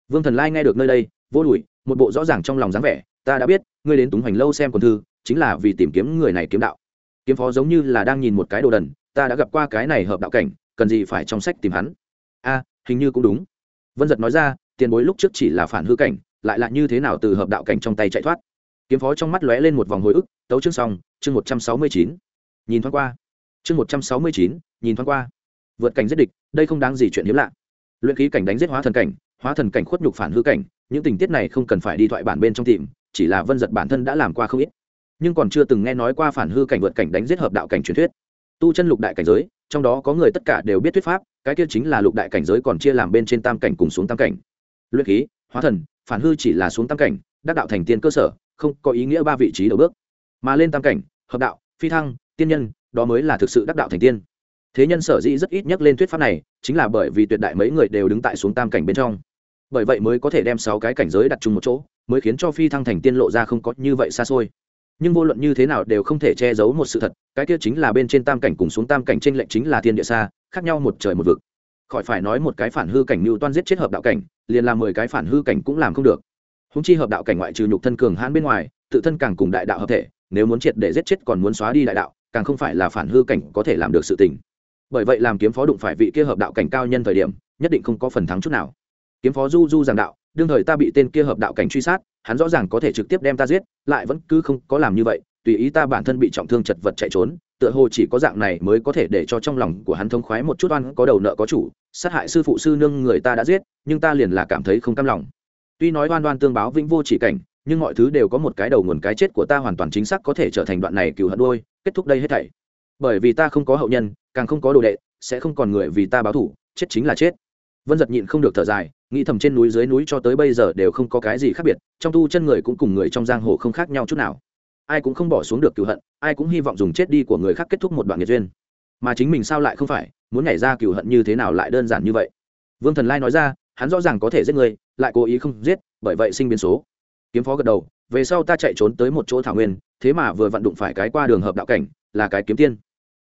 vương thần lai nghe được nơi đây, vô đùi, một bộ rõ ràng trong lòng dáng vẻ, ta đã biết, ngươi đến túng hoành lâu xem quần thư, chính là vì tìm kiếm người này kiếm đạo. Kiếm phó giống như là đang nhìn một cái đồ đần, ta đã gặp qua cái này hợp đạo cảnh, cần gì phải trong sách tìm hắn? A, hình như cũng đúng. Vân giật nói ra, tiền bối lúc trước chỉ là phản hư cảnh, lại là như thế nào từ hợp đạo cảnh trong tay chạy thoát? Kiếm phó trong mắt lóe lên một vòng hồi ức, tấu chương xong, chương một trăm sáu mươi chín. Nhìn thoáng qua. Chương một trăm sáu mươi chín, nhìn thoáng qua. Vượt cảnh giết địch, đây không đáng gì chuyện hiếm lạ. Luyện khí cảnh đánh giết hóa thần cảnh hóa thần cảnh khuất nhục phản hư cảnh, những tình tiết này không cần phải đi thoại bản bên trong tìm, chỉ là vân giật bản thân đã làm qua không ít. Nhưng còn chưa từng nghe nói qua phản hư cảnh vượt cảnh đánh giết hợp đạo cảnh truyền thuyết. Tu chân lục đại cảnh giới, trong đó có người tất cả đều biết thuyết pháp, cái kia chính là lục đại cảnh giới còn chia làm bên trên tam cảnh cùng xuống tam cảnh. Luyện khí, hóa thần, phản hư chỉ là xuống tam cảnh, đắc đạo thành tiên cơ sở, không có ý nghĩa ba vị trí đầu bước. Mà lên tam cảnh, hợp đạo, phi thăng, tiên nhân, đó mới là thực sự đắc đạo thành tiên. Thế nhân sở dĩ rất ít nhắc lên thuyết pháp này, chính là bởi vì tuyệt đại mấy người đều đứng tại xuống tam cảnh bên trong bởi vậy mới có thể đem sáu cái cảnh giới đặt chung một chỗ, mới khiến cho phi thăng thành tiên lộ ra không có như vậy xa xôi. Nhưng vô luận như thế nào đều không thể che giấu một sự thật, cái kia chính là bên trên tam cảnh cùng xuống tam cảnh trên lệnh chính là thiên địa xa, khác nhau một trời một vực. Khỏi phải nói một cái phản hư cảnh như toan giết chết hợp đạo cảnh, liền làm mười cái phản hư cảnh cũng làm không được. Húng chi hợp đạo cảnh ngoại trừ nhục thân cường hãn bên ngoài, tự thân càng cùng đại đạo hợp thể, nếu muốn triệt để giết chết còn muốn xóa đi đại đạo, càng không phải là phản hư cảnh có thể làm được sự tình. Bởi vậy làm kiếm phó đụng phải vị kia hợp đạo cảnh cao nhân thời điểm, nhất định không có phần thắng chút nào kiếm phó du du giảng đạo, đương thời ta bị tên kia hợp đạo cảnh truy sát, hắn rõ ràng có thể trực tiếp đem ta giết, lại vẫn cứ không có làm như vậy, tùy ý ta bản thân bị trọng thương chật vật chạy trốn, tựa hồ chỉ có dạng này mới có thể để cho trong lòng của hắn thông khoái một chút oan, có đầu nợ có chủ, sát hại sư phụ sư nương người ta đã giết, nhưng ta liền là cảm thấy không cam lòng. Tuy nói oan oan tương báo vĩnh vô chỉ cảnh, nhưng mọi thứ đều có một cái đầu nguồn cái chết của ta hoàn toàn chính xác có thể trở thành đoạn này cựu hận đôi kết thúc đây hết thảy. Bởi vì ta không có hậu nhân, càng không có đồ đệ, sẽ không còn người vì ta báo thủ chết chính là chết. Vân giật nhịn không được thở dài nghĩ thầm trên núi dưới núi cho tới bây giờ đều không có cái gì khác biệt, trong tu chân người cũng cùng người trong giang hồ không khác nhau chút nào. Ai cũng không bỏ xuống được cựu hận, ai cũng hy vọng dùng chết đi của người khác kết thúc một đoạn nghiệt duyên. Mà chính mình sao lại không phải, muốn nhảy ra cựu hận như thế nào lại đơn giản như vậy? Vương thần lai nói ra, hắn rõ ràng có thể giết người, lại cố ý không giết, bởi vậy sinh biến số. Kiếm phó gật đầu, về sau ta chạy trốn tới một chỗ thảo nguyên, thế mà vừa vặn đụng phải cái qua đường hợp đạo cảnh, là cái kiếm tiên.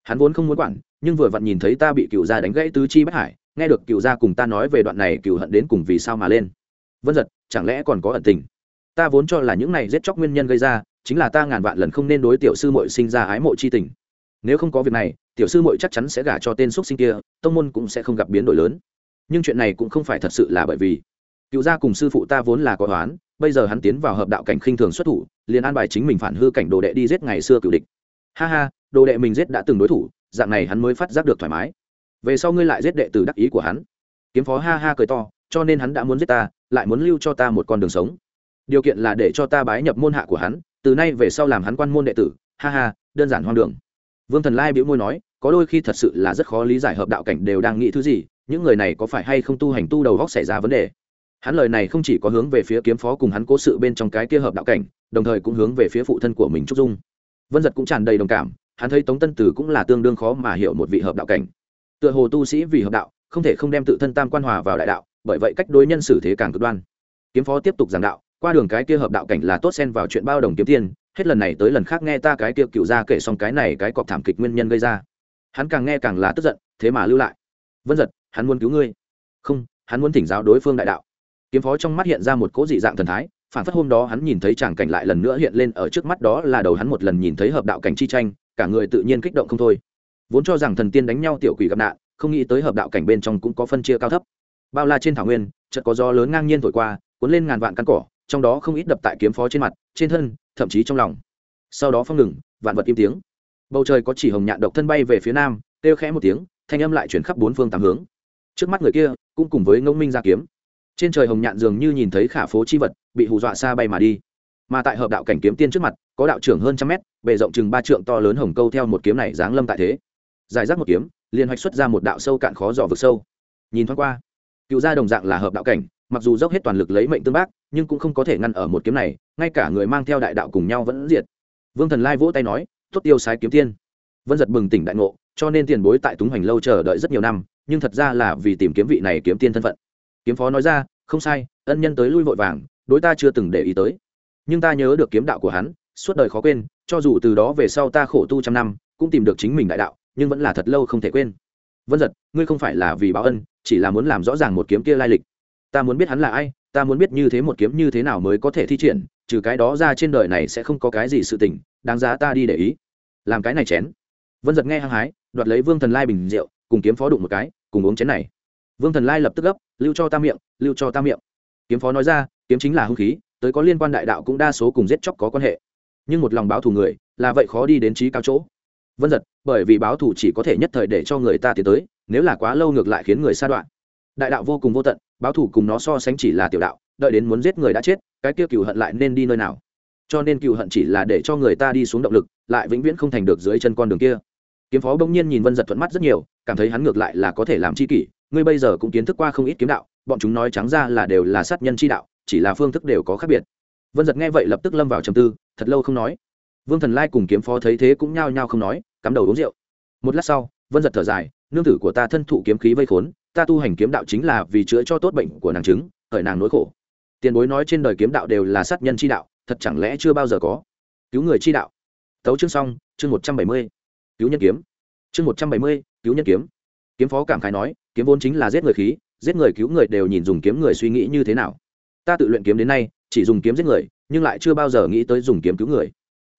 Hắn vốn không muốn quản, nhưng vừa vặn nhìn thấy ta bị cựu gia đánh gãy tứ chi bất hải nghe được cựu gia cùng ta nói về đoạn này cựu hận đến cùng vì sao mà lên. Vân giật, chẳng lẽ còn có ẩn tình? Ta vốn cho là những này giết chóc nguyên nhân gây ra, chính là ta ngàn vạn lần không nên đối tiểu sư mội sinh ra ái mộ c h i tình. Nếu không có việc này, tiểu sư mội chắc chắn sẽ gả cho tên x u ấ t sinh kia, tông môn cũng sẽ không gặp biến đổi lớn. Nhưng chuyện này cũng không phải thật sự là bởi vì, cựu gia cùng sư phụ ta vốn là có toán bây giờ hắn tiến vào hợp đạo cảnh khinh thường xuất thủ, liền an bài chính mình phản hư cảnh đồ đệ đi giết ngày xưa cựu địch. Ha ha, đồ đệ mình giết đã từng đối thủ, dạng này hắn mới phát giác được thoải mái về sau ngươi lại giết đệ tử đắc ý của hắn. Kiếm phó ha ha cười to, cho nên hắn đã muốn giết ta, lại muốn lưu cho ta một con đường sống. Điều kiện là để cho ta bái nhập môn hạ của hắn, từ nay về sau làm hắn quan môn đệ tử. Ha ha, đơn giản hoang đường. Vương thần lai bĩu môi nói, có đôi khi thật sự là rất khó lý giải hợp đạo cảnh đều đang nghĩ thứ gì, những người này có phải hay không tu hành tu đầu góc xảy ra vấn đề. Hắn lời này không chỉ có hướng về phía kiếm phó cùng hắn cố sự bên trong cái kia hợp đạo cảnh, đồng thời cũng hướng về phía phụ thân của mình trúc dung. Vân giật cũng tràn đầy đồng cảm, hắn thấy tống tân tử cũng là tương đương khó mà hiểu một vị hợp đạo cảnh tựa hồ tu sĩ vì hợp đạo, không thể không đem tự thân tam quan hòa vào đại đạo, bởi vậy cách đối nhân xử thế càng cực đoan. Kiếm phó tiếp tục giảng đạo, qua đường cái kia hợp đạo cảnh là tốt xen vào chuyện bao đồng kiếm tiền, hết lần này tới lần khác nghe ta cái kia cựu ra kể xong cái này cái cọc thảm kịch nguyên nhân gây ra. Hắn càng nghe càng là tức giận, thế mà lưu lại. Vân giật, hắn muốn cứu ngươi. Không, hắn muốn thỉnh giáo đối phương đại đạo. Kiếm phó trong mắt hiện ra một cỗ dị dạng thần thái, phản phất hôm đó hắn nhìn thấy chàng cảnh lại lần nữa hiện lên ở trước mắt đó là đầu hắn một lần nhìn thấy hợp đạo cảnh chi tranh, cả người tự nhiên kích động không thôi vốn cho rằng thần tiên đánh nhau tiểu quỷ gặp nạn, không nghĩ tới hợp đạo cảnh bên trong cũng có phân chia cao thấp. Bao la trên thảo nguyên, chợt có gió lớn ngang nhiên thổi qua, cuốn lên ngàn vạn căn cỏ, trong đó không ít đập tại kiếm phó trên mặt, trên thân, thậm chí trong lòng. Sau đó phong ngừng, vạn vật im tiếng. Bầu trời có chỉ hồng nhạn độc thân bay về phía nam, kêu khẽ một tiếng, thanh âm lại chuyển khắp bốn phương tám hướng. Trước mắt người kia, cũng cùng với ngông minh ra kiếm. Trên trời hồng nhạn dường như nhìn thấy khả phố chi vật, bị hù dọa xa bay mà đi. Mà tại hợp đạo cảnh kiếm tiên trước mặt, có đạo trưởng hơn trăm mét, bề rộng chừng ba trượng to lớn hồng câu theo một kiếm này giáng lâm tại thế giải rác một kiếm, liền hoạch xuất ra một đạo sâu cạn khó dò vực sâu. Nhìn thoáng qua, cựu gia đồng dạng là hợp đạo cảnh, mặc dù dốc hết toàn lực lấy mệnh tương bác, nhưng cũng không có thể ngăn ở một kiếm này, ngay cả người mang theo đại đạo cùng nhau vẫn diệt. Vương thần lai vỗ tay nói, tốt tiêu sái kiếm tiên. Vân giật bừng tỉnh đại ngộ, cho nên tiền bối tại túng hoành lâu chờ đợi rất nhiều năm, nhưng thật ra là vì tìm kiếm vị này kiếm tiên thân phận. Kiếm phó nói ra, không sai, ân nhân tới lui vội vàng, đối ta chưa từng để ý tới. Nhưng ta nhớ được kiếm đạo của hắn, suốt đời khó quên, cho dù từ đó về sau ta khổ tu trăm năm, cũng tìm được chính mình đại đạo nhưng vẫn là thật lâu không thể quên. Vân giật ngươi không phải là vì báo ân, chỉ là muốn làm rõ ràng một kiếm kia lai lịch. Ta muốn biết hắn là ai, ta muốn biết như thế một kiếm như thế nào mới có thể thi triển, trừ cái đó ra trên đời này sẽ không có cái gì sự tình, đáng giá ta đi để ý. Làm cái này chén. Vân giật nghe hăng hái, đoạt lấy vương thần lai bình rượu, cùng kiếm phó đụng một cái, cùng uống chén này. Vương thần lai lập tức gấp, lưu cho ta miệng, lưu cho ta miệng. Kiếm phó nói ra, kiếm chính là hung khí, tới có liên quan đại đạo cũng đa số cùng giết chóc có quan hệ. Nhưng một lòng báo thù người, là vậy khó đi đến trí cao chỗ. Vân giật bởi vì báo thù chỉ có thể nhất thời để cho người ta tiến tới, nếu là quá lâu ngược lại khiến người xa đoạn. Đại đạo vô cùng vô tận, báo thù cùng nó so sánh chỉ là tiểu đạo, đợi đến muốn giết người đã chết, cái kia cựu hận lại nên đi nơi nào? Cho nên cựu hận chỉ là để cho người ta đi xuống động lực, lại vĩnh viễn không thành được dưới chân con đường kia. Kiếm phó bỗng nhiên nhìn vân giật thuận mắt rất nhiều, cảm thấy hắn ngược lại là có thể làm chi kỷ, ngươi bây giờ cũng kiến thức qua không ít kiếm đạo, bọn chúng nói trắng ra là đều là sát nhân chi đạo, chỉ là phương thức đều có khác biệt. Vân giật nghe vậy lập tức lâm vào trầm tư, thật lâu không nói vương thần lai cùng kiếm phó thấy thế cũng nhao nhao không nói, cắm đầu uống rượu. Một lát sau, vân giật thở dài, nương tử của ta thân thụ kiếm khí vây khốn, ta tu hành kiếm đạo chính là vì chữa cho tốt bệnh của nàng chứng hởi nàng nỗi khổ. Tiền bối nói trên đời kiếm đạo đều là sát nhân chi đạo, thật chẳng lẽ chưa bao giờ có? Cứu người chi đạo. Tấu chương xong, chương một trăm bảy mươi. Cứu nhân kiếm. Chương một trăm bảy mươi, cứu nhân kiếm. Kiếm phó cảm khái nói, kiếm vốn chính là giết người khí, giết người cứu người đều nhìn dùng kiếm người suy nghĩ như thế nào. Ta tự luyện kiếm đến nay, chỉ dùng kiếm giết người, nhưng lại chưa bao giờ nghĩ tới dùng kiếm cứu người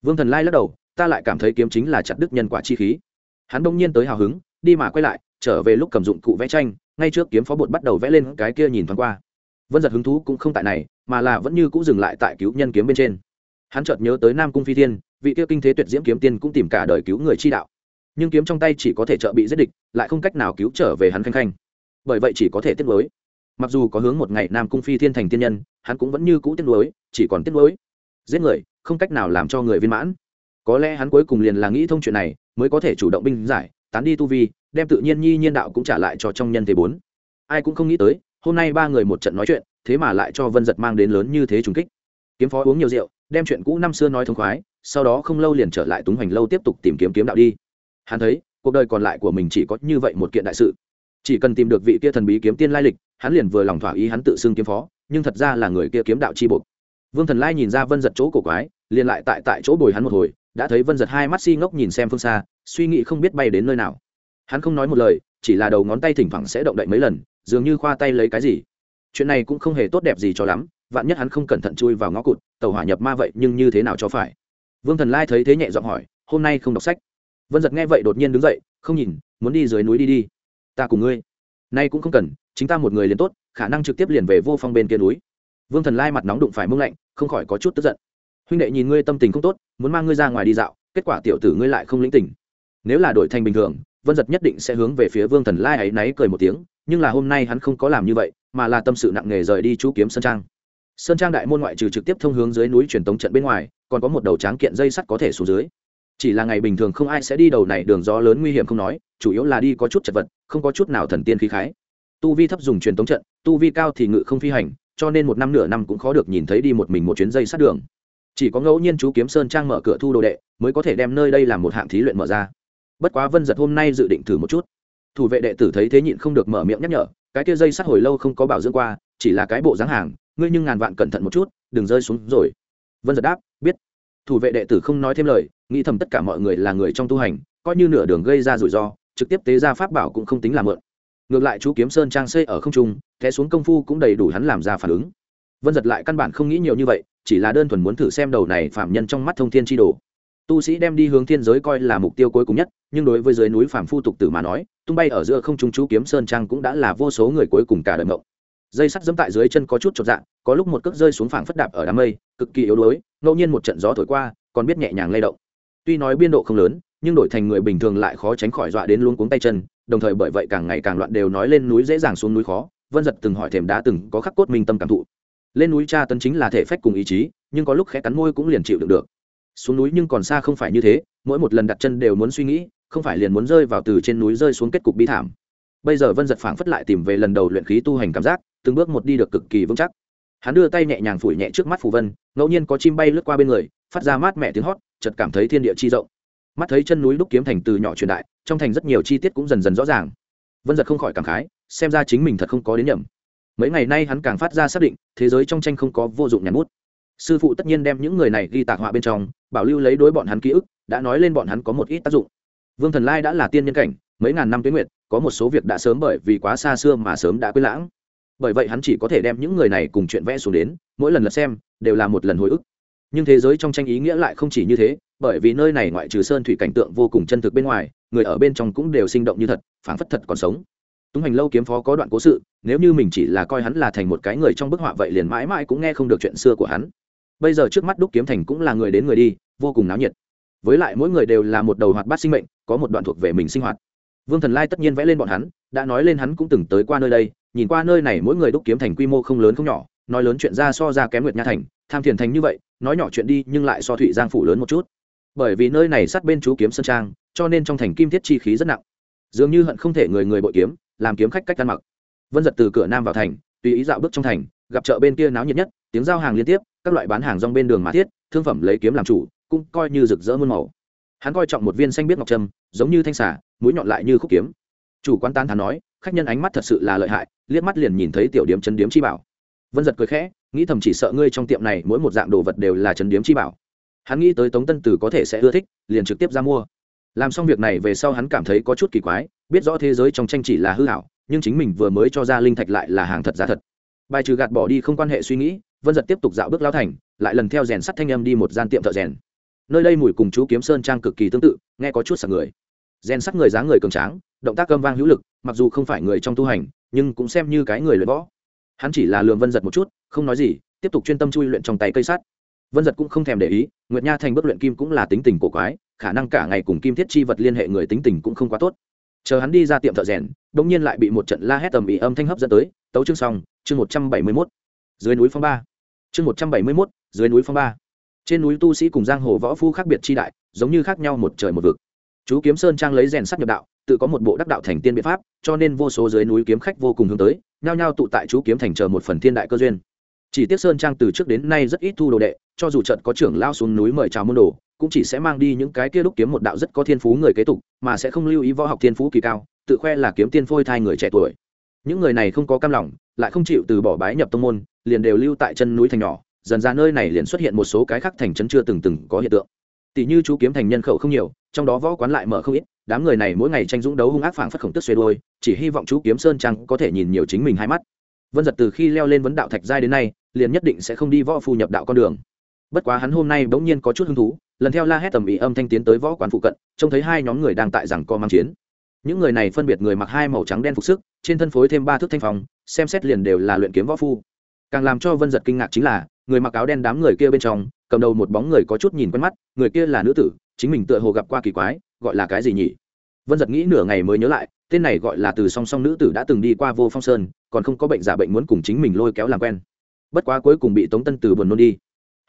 vương thần lai lắc đầu, ta lại cảm thấy kiếm chính là chặt đức nhân quả chi khí. Hắn đông nhiên tới hào hứng, đi mà quay lại, trở về lúc cầm dụng cụ vẽ tranh, ngay trước kiếm phó bột bắt đầu vẽ lên cái kia nhìn thoáng qua. Vân giật hứng thú cũng không tại này, mà là vẫn như cũng dừng lại tại cứu nhân kiếm bên trên. Hắn chợt nhớ tới nam cung phi thiên, vị kia kinh thế tuyệt diễm kiếm tiên cũng tìm cả đời cứu người chi đạo. Nhưng kiếm trong tay chỉ có thể trợ bị giết địch, lại không cách nào cứu trở về hắn khanh khanh. Bởi vậy chỉ có thể tiết lối mặc dù có hướng một ngày nam cung phi thiên thành tiên nhân, hắn cũng vẫn như cũ tiết lối chỉ còn tiết lối giết người không cách nào làm cho người viên mãn. Có lẽ hắn cuối cùng liền là nghĩ thông chuyện này, mới có thể chủ động binh giải, tán đi tu vi, đem tự nhiên nhi nhiên đạo cũng trả lại cho trong nhân thế bốn. Ai cũng không nghĩ tới, hôm nay ba người một trận nói chuyện, thế mà lại cho vân giật mang đến lớn như thế trùng kích. Kiếm phó uống nhiều rượu, đem chuyện cũ năm xưa nói thông khoái, sau đó không lâu liền trở lại túng hoành lâu tiếp tục tìm kiếm kiếm đạo đi. Hắn thấy, cuộc đời còn lại của mình chỉ có như vậy một kiện đại sự. Chỉ cần tìm được vị kia thần bí kiếm tiên lai lịch, hắn liền vừa lòng thỏa ý hắn tự xưng kiếm phó, nhưng thật ra là người kia kiếm đạo chi buộc vương thần lai nhìn ra vân giật chỗ cổ quái, liền lại tại tại chỗ bồi hắn một hồi, đã thấy vân giật hai mắt si ngốc nhìn xem phương xa, suy nghĩ không biết bay đến nơi nào. Hắn không nói một lời, chỉ là đầu ngón tay thỉnh thoảng sẽ động đậy mấy lần, dường như khoa tay lấy cái gì. Chuyện này cũng không hề tốt đẹp gì cho lắm, vạn nhất hắn không cẩn thận chui vào ngõ cụt, tàu hỏa nhập ma vậy nhưng như thế nào cho phải? Vương thần lai thấy thế nhẹ giọng hỏi, hôm nay không đọc sách? Vân giật nghe vậy đột nhiên đứng dậy, không nhìn, muốn đi dưới núi đi đi. Ta cùng ngươi. Nay cũng không cần, chính ta một người liền tốt, khả năng trực tiếp liền về vô phong bên kia núi vương thần lai mặt nóng đụng phải mông lạnh, không khỏi có chút tức giận. Huynh đệ nhìn ngươi tâm tình không tốt, muốn mang ngươi ra ngoài đi dạo, kết quả tiểu tử ngươi lại không lĩnh tình. Nếu là đổi thành bình thường, vân giật nhất định sẽ hướng về phía vương thần lai ấy náy cười một tiếng, nhưng là hôm nay hắn không có làm như vậy, mà là tâm sự nặng nề rời đi chú kiếm sơn trang. Sơn trang đại môn ngoại trừ trực tiếp thông hướng dưới núi truyền tống trận bên ngoài, còn có một đầu tráng kiện dây sắt có thể xuống dưới. Chỉ là ngày bình thường không ai sẽ đi đầu này đường gió lớn nguy hiểm không nói, chủ yếu là đi có chút chật vật, không có chút nào thần tiên khí khái. Tu vi thấp dùng truyền tống trận, tu vi cao thì ngự không phi hành cho nên một năm nửa năm cũng khó được nhìn thấy đi một mình một chuyến dây sát đường. Chỉ có ngẫu nhiên chú kiếm sơn trang mở cửa thu đồ đệ, mới có thể đem nơi đây làm một hạng thí luyện mở ra. Bất quá vân giật hôm nay dự định thử một chút. Thủ vệ đệ tử thấy thế nhịn không được mở miệng nhắc nhở, cái kia dây sắt hồi lâu không có bảo dưỡng qua, chỉ là cái bộ dáng hàng, ngươi nhưng ngàn vạn cẩn thận một chút, đừng rơi xuống rồi. Vân giật đáp, biết. Thủ vệ đệ tử không nói thêm lời, nghĩ thầm tất cả mọi người là người trong tu hành, coi như nửa đường gây ra rủi ro, trực tiếp tế ra pháp bảo cũng không tính là mượn ngược lại chú kiếm sơn trang xây ở không trung, té xuống công phu cũng đầy đủ hắn làm ra phản ứng. Vân giật lại căn bản không nghĩ nhiều như vậy, chỉ là đơn thuần muốn thử xem đầu này phạm nhân trong mắt thông thiên tri đồ. Tu sĩ đem đi hướng thiên giới coi là mục tiêu cuối cùng nhất, nhưng đối với dưới núi phạm phu tục tử mà nói, tung bay ở giữa không trung chú kiếm sơn trang cũng đã là vô số người cuối cùng cả đời mộng. Dây sắt dẫm tại dưới chân có chút chột dạng có lúc một cước rơi xuống phảng phất đạp ở đám mây, cực kỳ yếu đuối, ngẫu nhiên một trận gió thổi qua, còn biết nhẹ nhàng lay động. Tuy nói biên độ không lớn, nhưng đổi thành người bình thường lại khó tránh khỏi dọa đến luôn cuống tay chân đồng thời bởi vậy càng ngày càng loạn đều nói lên núi dễ dàng xuống núi khó, vân giật từng hỏi thềm đá từng có khắc cốt minh tâm cảm thụ. Lên núi tra tấn chính là thể phách cùng ý chí, nhưng có lúc khẽ cắn môi cũng liền chịu đựng được. Xuống núi nhưng còn xa không phải như thế, mỗi một lần đặt chân đều muốn suy nghĩ, không phải liền muốn rơi vào từ trên núi rơi xuống kết cục bi thảm. Bây giờ vân giật phảng phất lại tìm về lần đầu luyện khí tu hành cảm giác, từng bước một đi được cực kỳ vững chắc. Hắn đưa tay nhẹ nhàng phủi nhẹ trước mắt phù vân, ngẫu nhiên có chim bay lướt qua bên người, phát ra mát mẹ tiếng hót, chợt cảm thấy thiên địa chi rộng mắt thấy chân núi đúc kiếm thành từ nhỏ truyền đại, trong thành rất nhiều chi tiết cũng dần dần rõ ràng. Vân giật không khỏi cảm khái, xem ra chính mình thật không có đến nhầm. Mấy ngày nay hắn càng phát ra xác định, thế giới trong tranh không có vô dụng nhàn bút. Sư phụ tất nhiên đem những người này ghi tạc họa bên trong, bảo lưu lấy đối bọn hắn ký ức, đã nói lên bọn hắn có một ít tác dụng. Vương thần lai đã là tiên nhân cảnh, mấy ngàn năm tuyến nguyệt, có một số việc đã sớm bởi vì quá xa xưa mà sớm đã quên lãng. Bởi vậy hắn chỉ có thể đem những người này cùng chuyện vẽ xuống đến, mỗi lần lật xem, đều là một lần hồi ức. Nhưng thế giới trong tranh ý nghĩa lại không chỉ như thế bởi vì nơi này ngoại trừ sơn thủy cảnh tượng vô cùng chân thực bên ngoài, người ở bên trong cũng đều sinh động như thật, phảng phất thật còn sống. Túng hành lâu kiếm phó có đoạn cố sự, nếu như mình chỉ là coi hắn là thành một cái người trong bức họa vậy liền mãi mãi cũng nghe không được chuyện xưa của hắn. Bây giờ trước mắt đúc kiếm thành cũng là người đến người đi, vô cùng náo nhiệt. Với lại mỗi người đều là một đầu hoạt bát sinh mệnh, có một đoạn thuộc về mình sinh hoạt. Vương thần lai tất nhiên vẽ lên bọn hắn, đã nói lên hắn cũng từng tới qua nơi đây, nhìn qua nơi này mỗi người đúc kiếm thành quy mô không lớn không nhỏ, nói lớn chuyện ra so ra kém nguyệt nha thành, tham thiền thành như vậy, nói nhỏ chuyện đi nhưng lại so thụy giang phủ lớn một chút bởi vì nơi này sát bên chú kiếm sơn trang, cho nên trong thành kim thiết chi khí rất nặng. Dường như hận không thể người người bội kiếm, làm kiếm khách cách ăn mặc. Vân giật từ cửa nam vào thành, tùy ý dạo bước trong thành, gặp chợ bên kia náo nhiệt nhất, tiếng giao hàng liên tiếp, các loại bán hàng rong bên đường mã thiết, thương phẩm lấy kiếm làm chủ, cũng coi như rực rỡ muôn màu. Hắn coi trọng một viên xanh biết ngọc trâm, giống như thanh xả mũi nhọn lại như khúc kiếm. Chủ quán tán thán nói, khách nhân ánh mắt thật sự là lợi hại, liếc mắt liền nhìn thấy tiểu điếm chân điếm chi bảo. Vân giật cười khẽ, nghĩ thầm chỉ sợ ngươi trong tiệm này mỗi một dạng đồ vật đều là chân điếm chi bảo hắn nghĩ tới tống tân tử có thể sẽ ưa thích, liền trực tiếp ra mua. Làm xong việc này về sau hắn cảm thấy có chút kỳ quái, biết rõ thế giới trong tranh chỉ là hư hảo, nhưng chính mình vừa mới cho ra linh thạch lại là hàng thật giá thật. Bài trừ gạt bỏ đi không quan hệ suy nghĩ, vân giật tiếp tục dạo bước lao thành, lại lần theo rèn sắt thanh âm đi một gian tiệm thợ rèn. Nơi đây mùi cùng chú kiếm sơn trang cực kỳ tương tự, nghe có chút sạc người. Rèn sắt người dáng người cường tráng, động tác cơm vang hữu lực, mặc dù không phải người trong tu hành, nhưng cũng xem như cái người luyện võ. Hắn chỉ là lường vân giật một chút, không nói gì, tiếp tục chuyên tâm chui luyện trong tay cây sắt vân giật cũng không thèm để ý, nguyệt nha thành bước luyện kim cũng là tính tình cổ quái, khả năng cả ngày cùng kim thiết chi vật liên hệ người tính tình cũng không quá tốt. Chờ hắn đi ra tiệm thợ rèn đông nhiên lại bị một trận la hét tầm ĩ âm thanh hấp dẫn tới, tấu chương xong, chương một trăm bảy mươi mốt. Dưới núi phong ba. Chương một trăm bảy mươi mốt, dưới núi phong ba. Trên núi tu sĩ cùng giang hồ võ phu khác biệt chi đại, giống như khác nhau một trời một vực. Chú kiếm sơn trang lấy rèn sắt nhập đạo, tự có một bộ đắc đạo thành tiên biện pháp, cho nên vô số dưới núi kiếm khách vô cùng hướng tới, nhao nhao tụ tại chú kiếm thành chờ một phần thiên đại cơ duyên. Chỉ tiếc sơn trang từ trước đến nay rất ít thu đồ đệ cho dù trận có trưởng lao xuống núi mời chào môn đồ, cũng chỉ sẽ mang đi những cái kia đúc kiếm một đạo rất có thiên phú người kế tục, mà sẽ không lưu ý võ học thiên phú kỳ cao, tự khoe là kiếm tiên phôi thai người trẻ tuổi. Những người này không có cam lòng, lại không chịu từ bỏ bái nhập tông môn, liền đều lưu tại chân núi thành nhỏ, dần ra nơi này liền xuất hiện một số cái khác thành trấn chưa từng từng có hiện tượng. Tỷ như chú kiếm thành nhân khẩu không nhiều, trong đó võ quán lại mở không ít, đám người này mỗi ngày tranh dũng đấu hung ác phảng phất khổng tức xuê đôi, chỉ hy vọng chú kiếm sơn trang có thể nhìn nhiều chính mình hai mắt. Vân giật từ khi leo lên vấn đạo thạch giai đến nay, liền nhất định sẽ không đi võ phu nhập đạo con đường bất quá hắn hôm nay bỗng nhiên có chút hứng thú, lần theo la hét tầm ý âm thanh tiến tới võ quán phụ cận, trông thấy hai nhóm người đang tại rằng co mang chiến. Những người này phân biệt người mặc hai màu trắng đen phục sức, trên thân phối thêm ba thước thanh phòng xem xét liền đều là luyện kiếm võ phu. Càng làm cho vân giật kinh ngạc chính là, người mặc áo đen đám người kia bên trong, cầm đầu một bóng người có chút nhìn quen mắt, người kia là nữ tử, chính mình tựa hồ gặp qua kỳ quái, gọi là cái gì nhỉ? Vân giật nghĩ nửa ngày mới nhớ lại, tên này gọi là từ song song nữ tử đã từng đi qua vô phong sơn, còn không có bệnh giả bệnh muốn cùng chính mình lôi kéo làm quen. Bất quá cuối cùng bị tống tân từ buồn nôn đi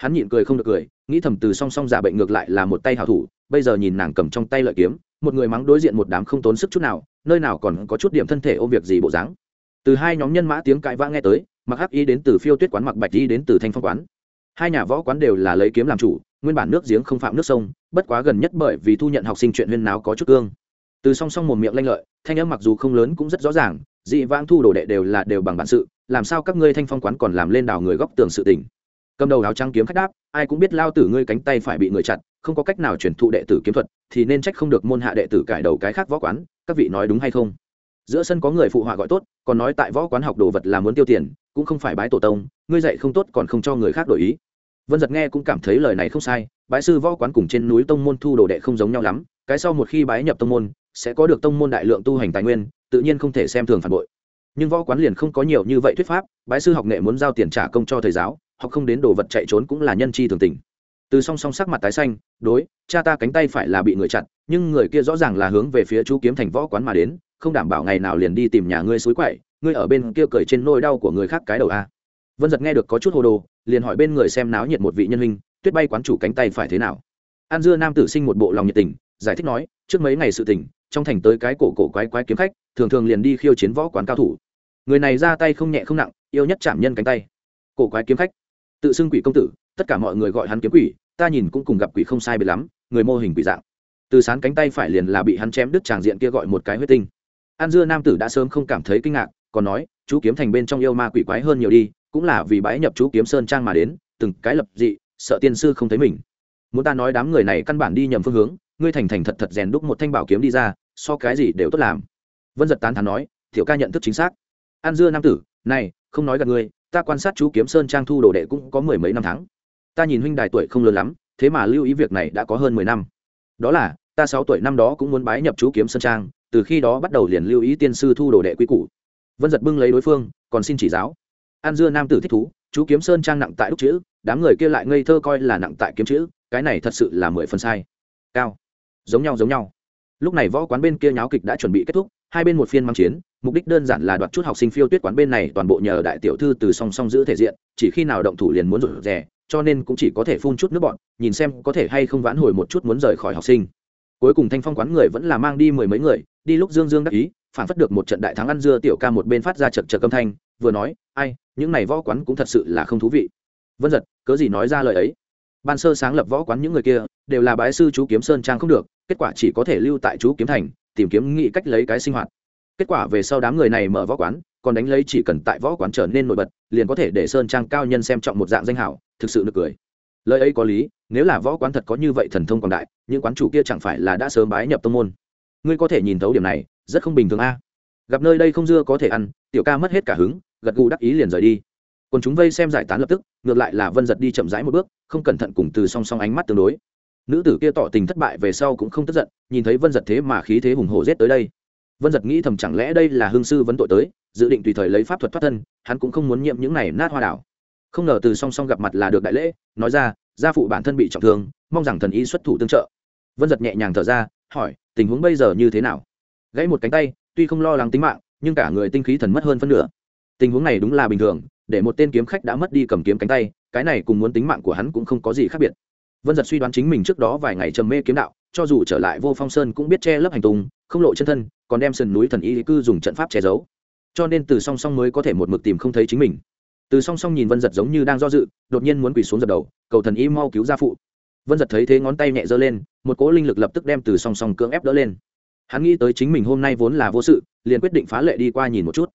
hắn nhịn cười không được cười, nghĩ thầm từ song song giả bệnh ngược lại là một tay hảo thủ, bây giờ nhìn nàng cầm trong tay lợi kiếm, một người mắng đối diện một đám không tốn sức chút nào, nơi nào còn có chút điểm thân thể ôm việc gì bộ dáng. Từ hai nhóm nhân mã tiếng cãi vã nghe tới, mặc hắc y đến từ phiêu tuyết quán, mặc bạch y đến từ thanh phong quán. Hai nhà võ quán đều là lấy kiếm làm chủ, nguyên bản nước giếng không phạm nước sông, bất quá gần nhất bởi vì thu nhận học sinh chuyện huyên náo có chút cương. Từ song song một miệng lanh lợi, thanh âm mặc dù không lớn cũng rất rõ ràng, dị vãng thu đồ đệ đều là đều bằng bản sự, làm sao các ngươi thanh phong quán còn làm lên đào người góc tường sự tình cầm đầu áo trắng kiếm khách đáp, ai cũng biết lao tử ngươi cánh tay phải bị người chặt, không có cách nào truyền thụ đệ tử kiếm thuật, thì nên trách không được môn hạ đệ tử cải đầu cái khác võ quán, các vị nói đúng hay không? Giữa sân có người phụ họa gọi tốt, còn nói tại võ quán học đồ vật là muốn tiêu tiền, cũng không phải bái tổ tông, ngươi dạy không tốt còn không cho người khác đổi ý. Vân giật nghe cũng cảm thấy lời này không sai, bái sư võ quán cùng trên núi tông môn thu đồ đệ không giống nhau lắm, cái sau một khi bái nhập tông môn, sẽ có được tông môn đại lượng tu hành tài nguyên, tự nhiên không thể xem thường phản bội. Nhưng võ quán liền không có nhiều như vậy thuyết pháp, bái sư học nghệ muốn giao tiền trả công cho thầy giáo học không đến đồ vật chạy trốn cũng là nhân chi thường tình. Từ song song sắc mặt tái xanh, đối, cha ta cánh tay phải là bị người chặn nhưng người kia rõ ràng là hướng về phía chú kiếm thành võ quán mà đến, không đảm bảo ngày nào liền đi tìm nhà ngươi suối quậy, ngươi ở bên kia cười trên nôi đau của người khác cái đầu a. Vân giật nghe được có chút hồ đồ, liền hỏi bên người xem náo nhiệt một vị nhân hình tuyết bay quán chủ cánh tay phải thế nào. An dưa nam tử sinh một bộ lòng nhiệt tình, giải thích nói, trước mấy ngày sự tình, trong thành tới cái cổ cổ quái quái kiếm khách, thường thường liền đi khiêu chiến võ quán cao thủ. Người này ra tay không nhẹ không nặng, yêu nhất chạm nhân cánh tay. Cổ quái kiếm khách tự xưng quỷ công tử, tất cả mọi người gọi hắn kiếm quỷ, ta nhìn cũng cùng gặp quỷ không sai biệt lắm, người mô hình quỷ dạng. Từ sán cánh tay phải liền là bị hắn chém đứt tràng diện kia gọi một cái huyết tinh. An dưa nam tử đã sớm không cảm thấy kinh ngạc, còn nói, chú kiếm thành bên trong yêu ma quỷ quái hơn nhiều đi, cũng là vì bãi nhập chú kiếm sơn trang mà đến, từng cái lập dị, sợ tiên sư không thấy mình. Muốn ta nói đám người này căn bản đi nhầm phương hướng, ngươi thành thành thật thật rèn đúc một thanh bảo kiếm đi ra, so cái gì đều tốt làm. Vân giật tán thán nói thiểu ca nhận thức chính xác. An dưa nam tử, này, không nói gặp ngươi ta quan sát chú kiếm sơn trang thu đồ đệ cũng có mười mấy năm tháng. Ta nhìn huynh đài tuổi không lớn lắm, thế mà lưu ý việc này đã có hơn mười năm. Đó là, ta sáu tuổi năm đó cũng muốn bái nhập chú kiếm sơn trang, từ khi đó bắt đầu liền lưu ý tiên sư thu đồ đệ quy củ. Vân giật bưng lấy đối phương, còn xin chỉ giáo. An dưa nam tử thích thú, chú kiếm sơn trang nặng tại đúc chữ, đám người kia lại ngây thơ coi là nặng tại kiếm chữ, cái này thật sự là mười phần sai. Cao. Giống nhau giống nhau lúc này võ quán bên kia nháo kịch đã chuẩn bị kết thúc, hai bên một phiên mang chiến, mục đích đơn giản là đoạt chút học sinh phiêu tuyết quán bên này toàn bộ nhờ đại tiểu thư từ song song giữ thể diện, chỉ khi nào động thủ liền muốn rụt rè, cho nên cũng chỉ có thể phun chút nước bọn nhìn xem có thể hay không vãn hồi một chút muốn rời khỏi học sinh. Cuối cùng thanh phong quán người vẫn là mang đi mười mấy người, đi lúc dương dương đắc ý, phản phất được một trận đại thắng ăn dưa tiểu ca một bên phát ra chật chật âm thanh, vừa nói, ai, những này võ quán cũng thật sự là không thú vị. Vân giật, cớ gì nói ra lời ấy? Ban sơ sáng lập võ quán những người kia, đều là bái sư chú kiếm sơn trang không được kết quả chỉ có thể lưu tại chú kiếm thành, tìm kiếm nghĩ cách lấy cái sinh hoạt. Kết quả về sau đám người này mở võ quán, còn đánh lấy chỉ cần tại võ quán trở nên nổi bật, liền có thể để sơn trang cao nhân xem trọng một dạng danh hảo, thực sự nực cười. Lời ấy có lý, nếu là võ quán thật có như vậy thần thông quảng đại, những quán chủ kia chẳng phải là đã sớm bái nhập tông môn. Ngươi có thể nhìn thấu điểm này, rất không bình thường a. Gặp nơi đây không dưa có thể ăn, tiểu ca mất hết cả hứng, gật gù đắc ý liền rời đi. Còn chúng vây xem giải tán lập tức, ngược lại là vân giật đi chậm rãi một bước, không cẩn thận cùng từ song song ánh mắt tương đối nữ tử kia tỏ tình thất bại về sau cũng không tức giận, nhìn thấy vân giật thế mà khí thế hùng hồ rét tới đây. Vân giật nghĩ thầm chẳng lẽ đây là hương sư vấn tội tới, dự định tùy thời lấy pháp thuật thoát thân, hắn cũng không muốn nhiễm những này nát hoa đảo. Không ngờ từ song song gặp mặt là được đại lễ, nói ra, gia phụ bản thân bị trọng thương, mong rằng thần y xuất thủ tương trợ. Vân giật nhẹ nhàng thở ra, hỏi, tình huống bây giờ như thế nào? Gãy một cánh tay, tuy không lo lắng tính mạng, nhưng cả người tinh khí thần mất hơn phân nửa. Tình huống này đúng là bình thường, để một tên kiếm khách đã mất đi cầm kiếm cánh tay, cái này cùng muốn tính mạng của hắn cũng không có gì khác biệt vân giật suy đoán chính mình trước đó vài ngày trầm mê kiếm đạo, cho dù trở lại vô phong sơn cũng biết che lấp hành tùng không lộ chân thân, còn đem sườn núi thần y cư dùng trận pháp che giấu. Cho nên từ song song mới có thể một mực tìm không thấy chính mình. Từ song song nhìn vân giật giống như đang do dự, đột nhiên muốn quỳ xuống giật đầu, cầu thần y mau cứu gia phụ. Vân giật thấy thế ngón tay nhẹ giơ lên, một cỗ linh lực lập tức đem từ song song cưỡng ép đỡ lên. Hắn nghĩ tới chính mình hôm nay vốn là vô sự, liền quyết định phá lệ đi qua nhìn một chút.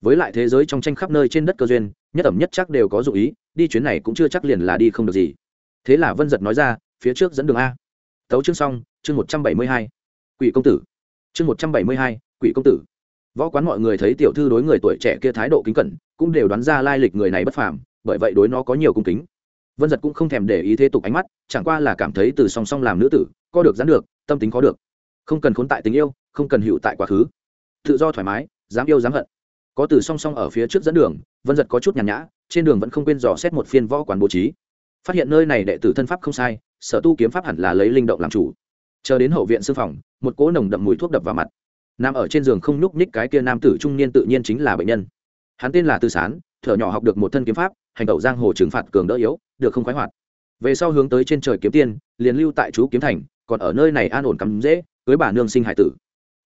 Với lại thế giới trong tranh khắp nơi trên đất cơ duyên, nhất ẩm nhất chắc đều có dụ ý, đi chuyến này cũng chưa chắc liền là đi không được gì thế là vân giật nói ra, phía trước dẫn đường a. Tấu chương xong, chương một trăm bảy mươi hai. Quỷ công tử. Chương một trăm bảy mươi hai, quỷ công tử. Võ quán mọi người thấy tiểu thư đối người tuổi trẻ kia thái độ kính cẩn, cũng đều đoán ra lai lịch người này bất phàm, bởi vậy đối nó có nhiều cung kính. Vân giật cũng không thèm để ý thế tục ánh mắt, chẳng qua là cảm thấy từ song song làm nữ tử co được dán được, tâm tính có được. Không cần khốn tại tình yêu, không cần hiệu tại quá khứ. Tự do thoải mái, dám yêu dám hận. Có từ song song ở phía trước dẫn đường, vân giật có chút nhàn nhã, trên đường vẫn không quên dò xét một phiên võ quán bố trí phát hiện nơi này đệ tử thân pháp không sai, sở tu kiếm pháp hẳn là lấy linh động làm chủ. Chờ đến hậu viện sư phòng, một cỗ nồng đậm mùi thuốc đập vào mặt. Nằm ở trên giường không nhúc nhích cái kia nam tử trung niên tự nhiên chính là bệnh nhân. Hắn tên là tư sán, thở nhỏ học được một thân kiếm pháp, hành tẩu giang hồ trừng phạt cường đỡ yếu, được không khoái hoạt. Về sau hướng tới trên trời kiếm tiên, liền lưu tại chú kiếm thành, còn ở nơi này an ổn cắm dễ, cưới bà nương sinh hải tử.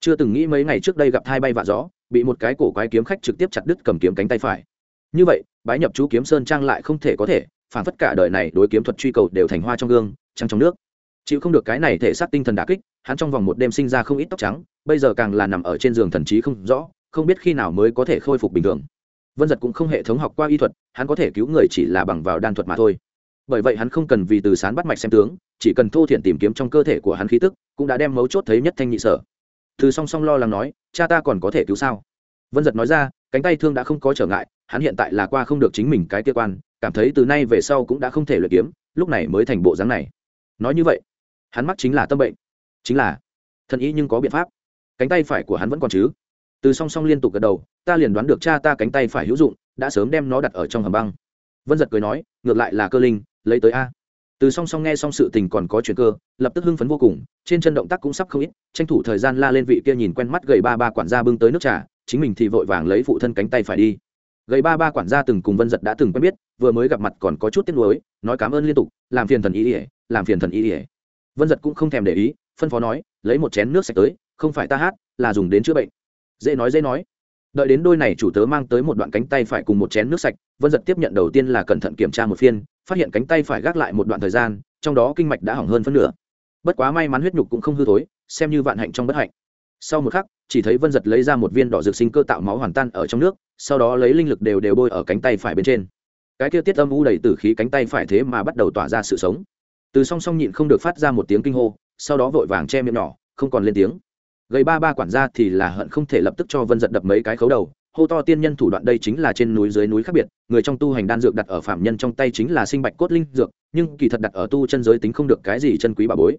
Chưa từng nghĩ mấy ngày trước đây gặp thai bay vạ gió, bị một cái cổ quái kiếm khách trực tiếp chặt đứt cầm kiếm cánh tay phải. Như vậy, bái nhập chú kiếm sơn trang lại không thể có thể phản phất cả đời này đối kiếm thuật truy cầu đều thành hoa trong gương, trăng trong nước. Chịu không được cái này thể xác tinh thần đà kích, hắn trong vòng một đêm sinh ra không ít tóc trắng, bây giờ càng là nằm ở trên giường thần trí không rõ, không biết khi nào mới có thể khôi phục bình thường. Vân giật cũng không hệ thống học qua y thuật, hắn có thể cứu người chỉ là bằng vào đan thuật mà thôi. Bởi vậy hắn không cần vì từ sán bắt mạch xem tướng, chỉ cần thô thiện tìm kiếm trong cơ thể của hắn khí tức, cũng đã đem mấu chốt thấy nhất thanh nhị sở. Từ song song lo lắng nói, cha ta còn có thể cứu sao? Vân giật nói ra, cánh tay thương đã không có trở ngại, hắn hiện tại là qua không được chính mình cái kia quan, cảm thấy từ nay về sau cũng đã không thể luyện kiếm, lúc này mới thành bộ dáng này. Nói như vậy, hắn mắc chính là tâm bệnh. Chính là, thần ý nhưng có biện pháp. Cánh tay phải của hắn vẫn còn chứ. Từ song song liên tục gật đầu, ta liền đoán được cha ta cánh tay phải hữu dụng, đã sớm đem nó đặt ở trong hầm băng. Vân giật cười nói, ngược lại là cơ linh, lấy tới a. Từ song song nghe xong sự tình còn có chuyện cơ, lập tức hưng phấn vô cùng, trên chân động tác cũng sắp không ít, tranh thủ thời gian la lên vị kia nhìn quen mắt gầy ba ba quản gia bưng tới nước trà chính mình thì vội vàng lấy phụ thân cánh tay phải đi. Gầy ba ba quản gia từng cùng vân giật đã từng quen biết, vừa mới gặp mặt còn có chút tiếc nuối, nói cảm ơn liên tục, làm phiền thần ý ỉa làm phiền thần ý ỉa vân giật cũng không thèm để ý, phân phó nói, lấy một chén nước sạch tới, không phải ta hát, là dùng đến chữa bệnh. Dễ nói dễ nói. Đợi đến đôi này chủ tớ mang tới một đoạn cánh tay phải cùng một chén nước sạch, vân giật tiếp nhận đầu tiên là cẩn thận kiểm tra một phiên, phát hiện cánh tay phải gác lại một đoạn thời gian, trong đó kinh mạch đã hỏng hơn phân nửa. Bất quá may mắn huyết nhục cũng không hư thối, xem như vạn hạnh trong bất hạnh sau một khắc, chỉ thấy vân giật lấy ra một viên đỏ dược sinh cơ tạo máu hoàn tan ở trong nước, sau đó lấy linh lực đều đều bôi ở cánh tay phải bên trên. Cái kia tiết âm u đầy từ khí cánh tay phải thế mà bắt đầu tỏa ra sự sống. Từ song song nhịn không được phát ra một tiếng kinh hô, sau đó vội vàng che miệng nhỏ, không còn lên tiếng. Gầy ba ba quản gia thì là hận không thể lập tức cho vân giật đập mấy cái khấu đầu, hô to tiên nhân thủ đoạn đây chính là trên núi dưới núi khác biệt, người trong tu hành đan dược đặt ở phạm nhân trong tay chính là sinh bạch cốt linh dược, nhưng kỳ thật đặt ở tu chân giới tính không được cái gì chân quý bà bối.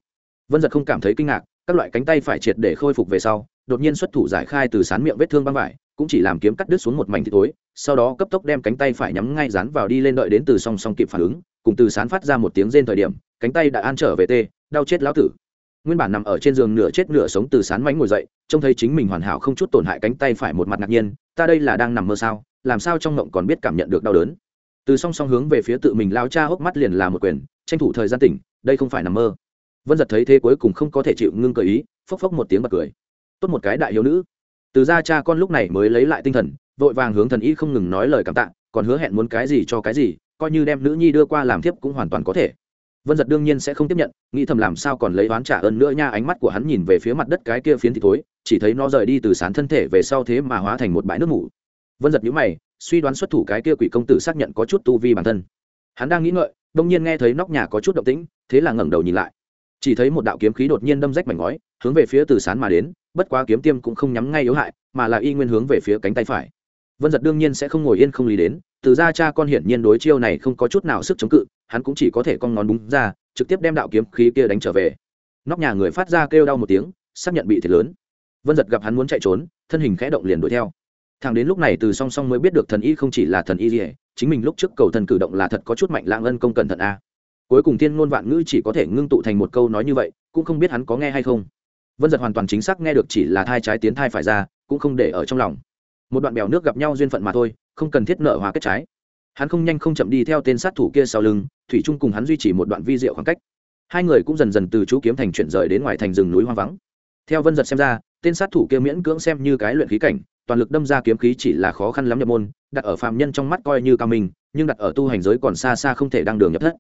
Vân giật không cảm thấy kinh ngạc các loại cánh tay phải triệt để khôi phục về sau, đột nhiên xuất thủ giải khai từ sán miệng vết thương băng vải, cũng chỉ làm kiếm cắt đứt xuống một mảnh thịt tối sau đó cấp tốc đem cánh tay phải nhắm ngay dán vào đi lên đợi đến từ song song kịp phản ứng, cùng từ sán phát ra một tiếng rên thời điểm, cánh tay đã an trở về tê, đau chết lão tử. Nguyên bản nằm ở trên giường nửa chết nửa sống từ sán mánh ngồi dậy, trông thấy chính mình hoàn hảo không chút tổn hại cánh tay phải một mặt ngạc nhiên, ta đây là đang nằm mơ sao? Làm sao trong ngộng còn biết cảm nhận được đau đớn? Từ song song hướng về phía tự mình lao cha hốc mắt liền là một quyền, tranh thủ thời gian tỉnh, đây không phải nằm mơ vân giật thấy thế cuối cùng không có thể chịu ngưng cờ ý, phốc phốc một tiếng bật cười. Tốt một cái đại hiếu nữ. Từ ra cha con lúc này mới lấy lại tinh thần, vội vàng hướng thần y không ngừng nói lời cảm tạ, còn hứa hẹn muốn cái gì cho cái gì, coi như đem nữ nhi đưa qua làm thiếp cũng hoàn toàn có thể. Vân giật đương nhiên sẽ không tiếp nhận, nghĩ thầm làm sao còn lấy oán trả ơn nữa nha, ánh mắt của hắn nhìn về phía mặt đất cái kia phiến thì thối, chỉ thấy nó rời đi từ sán thân thể về sau thế mà hóa thành một bãi nước mủ. Vân giật nhíu mày, suy đoán xuất thủ cái kia quỷ công tử xác nhận có chút tu vi bản thân. Hắn đang nghĩ ngợi, đông nhiên nghe thấy nóc nhà có chút động tĩnh, thế là ngẩng đầu nhìn lại chỉ thấy một đạo kiếm khí đột nhiên đâm rách mảnh ngói, hướng về phía từ sán mà đến, bất quá kiếm tiêm cũng không nhắm ngay yếu hại, mà là y nguyên hướng về phía cánh tay phải. Vân giật đương nhiên sẽ không ngồi yên không lý đến, từ ra cha con hiển nhiên đối chiêu này không có chút nào sức chống cự, hắn cũng chỉ có thể con ngón búng ra, trực tiếp đem đạo kiếm khí kia đánh trở về. Nóc nhà người phát ra kêu đau một tiếng, xác nhận bị thiệt lớn. Vân giật gặp hắn muốn chạy trốn, thân hình khẽ động liền đuổi theo. Thằng đến lúc này từ song song mới biết được thần y không chỉ là thần y gì chính mình lúc trước cầu thần cử động là thật có chút mạnh lãng ân công cẩn thận a cuối cùng thiên ngôn vạn ngữ chỉ có thể ngưng tụ thành một câu nói như vậy cũng không biết hắn có nghe hay không. Vân giật hoàn toàn chính xác nghe được chỉ là thai trái tiến thai phải ra cũng không để ở trong lòng. Một đoạn bèo nước gặp nhau duyên phận mà thôi không cần thiết nợ hòa kết trái. Hắn không nhanh không chậm đi theo tên sát thủ kia sau lưng thủy trung cùng hắn duy trì một đoạn vi diệu khoảng cách. Hai người cũng dần dần từ chú kiếm thành chuyển rời đến ngoài thành rừng núi hoang vắng. Theo vân giật xem ra tên sát thủ kia miễn cưỡng xem như cái luyện khí cảnh toàn lực đâm ra kiếm khí chỉ là khó khăn lắm nhập môn đặt ở phạm nhân trong mắt coi như cao mình, nhưng đặt ở tu hành giới còn xa xa không thể đăng đường nhập thất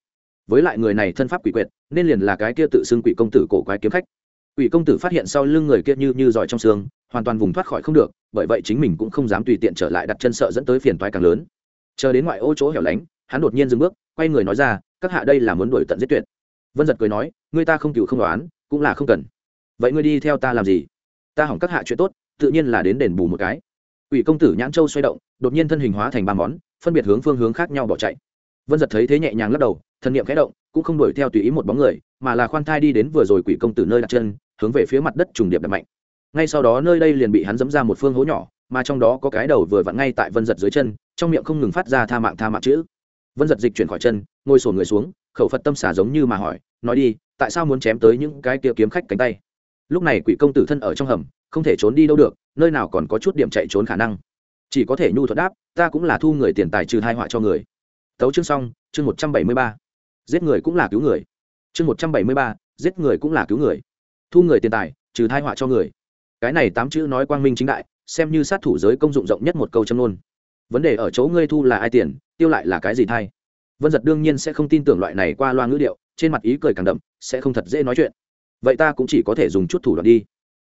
với lại người này thân pháp quỷ quyệt, nên liền là cái kia tự xưng quỷ công tử cổ quái kiếm khách. Quỷ công tử phát hiện sau lưng người kia như như giỏi trong xương, hoàn toàn vùng thoát khỏi không được, bởi vậy chính mình cũng không dám tùy tiện trở lại đặt chân sợ dẫn tới phiền toái càng lớn. Chờ đến ngoại ô chỗ hẻo lánh, hắn đột nhiên dừng bước, quay người nói ra, các hạ đây là muốn đuổi tận giết tuyệt. Vân giật cười nói, ngươi ta không cựu không đoán, cũng là không cần. Vậy ngươi đi theo ta làm gì? Ta hỏng các hạ chuyện tốt, tự nhiên là đến đền bù một cái. Quỷ công tử nhãn châu xoay động, đột nhiên thân hình hóa thành ba món phân biệt hướng phương hướng khác nhau bỏ chạy vân giật thấy thế nhẹ nhàng lắc đầu thân niệm khẽ động, cũng không đuổi theo tùy ý một bóng người, mà là khoan thai đi đến vừa rồi quỷ công tử nơi đặt chân, hướng về phía mặt đất trùng điệp đập mạnh. Ngay sau đó nơi đây liền bị hắn dẫm ra một phương hố nhỏ, mà trong đó có cái đầu vừa vặn ngay tại vân giật dưới chân, trong miệng không ngừng phát ra tha mạng tha mạng chữ. Vân giật dịch chuyển khỏi chân, ngồi sổ người xuống, khẩu phật tâm xả giống như mà hỏi, nói đi, tại sao muốn chém tới những cái kia kiếm khách cánh tay? Lúc này quỷ công tử thân ở trong hầm, không thể trốn đi đâu được, nơi nào còn có chút điểm chạy trốn khả năng. Chỉ có thể nhu thuật đáp, ta cũng là thu người tiền tài trừ hai họa cho người tấu chương xong, chương một trăm bảy mươi ba. Giết người cũng là cứu người. Chương một trăm bảy mươi ba, giết người cũng là cứu người. Thu người tiền tài, trừ thai họa cho người. Cái này tám chữ nói quang minh chính đại, xem như sát thủ giới công dụng rộng nhất một câu châm ngôn. Vấn đề ở chỗ ngươi thu là ai tiền, tiêu lại là cái gì thay vân giật đương nhiên sẽ không tin tưởng loại này qua loa ngữ điệu, trên mặt ý cười càng đậm, sẽ không thật dễ nói chuyện. Vậy ta cũng chỉ có thể dùng chút thủ đoạn đi.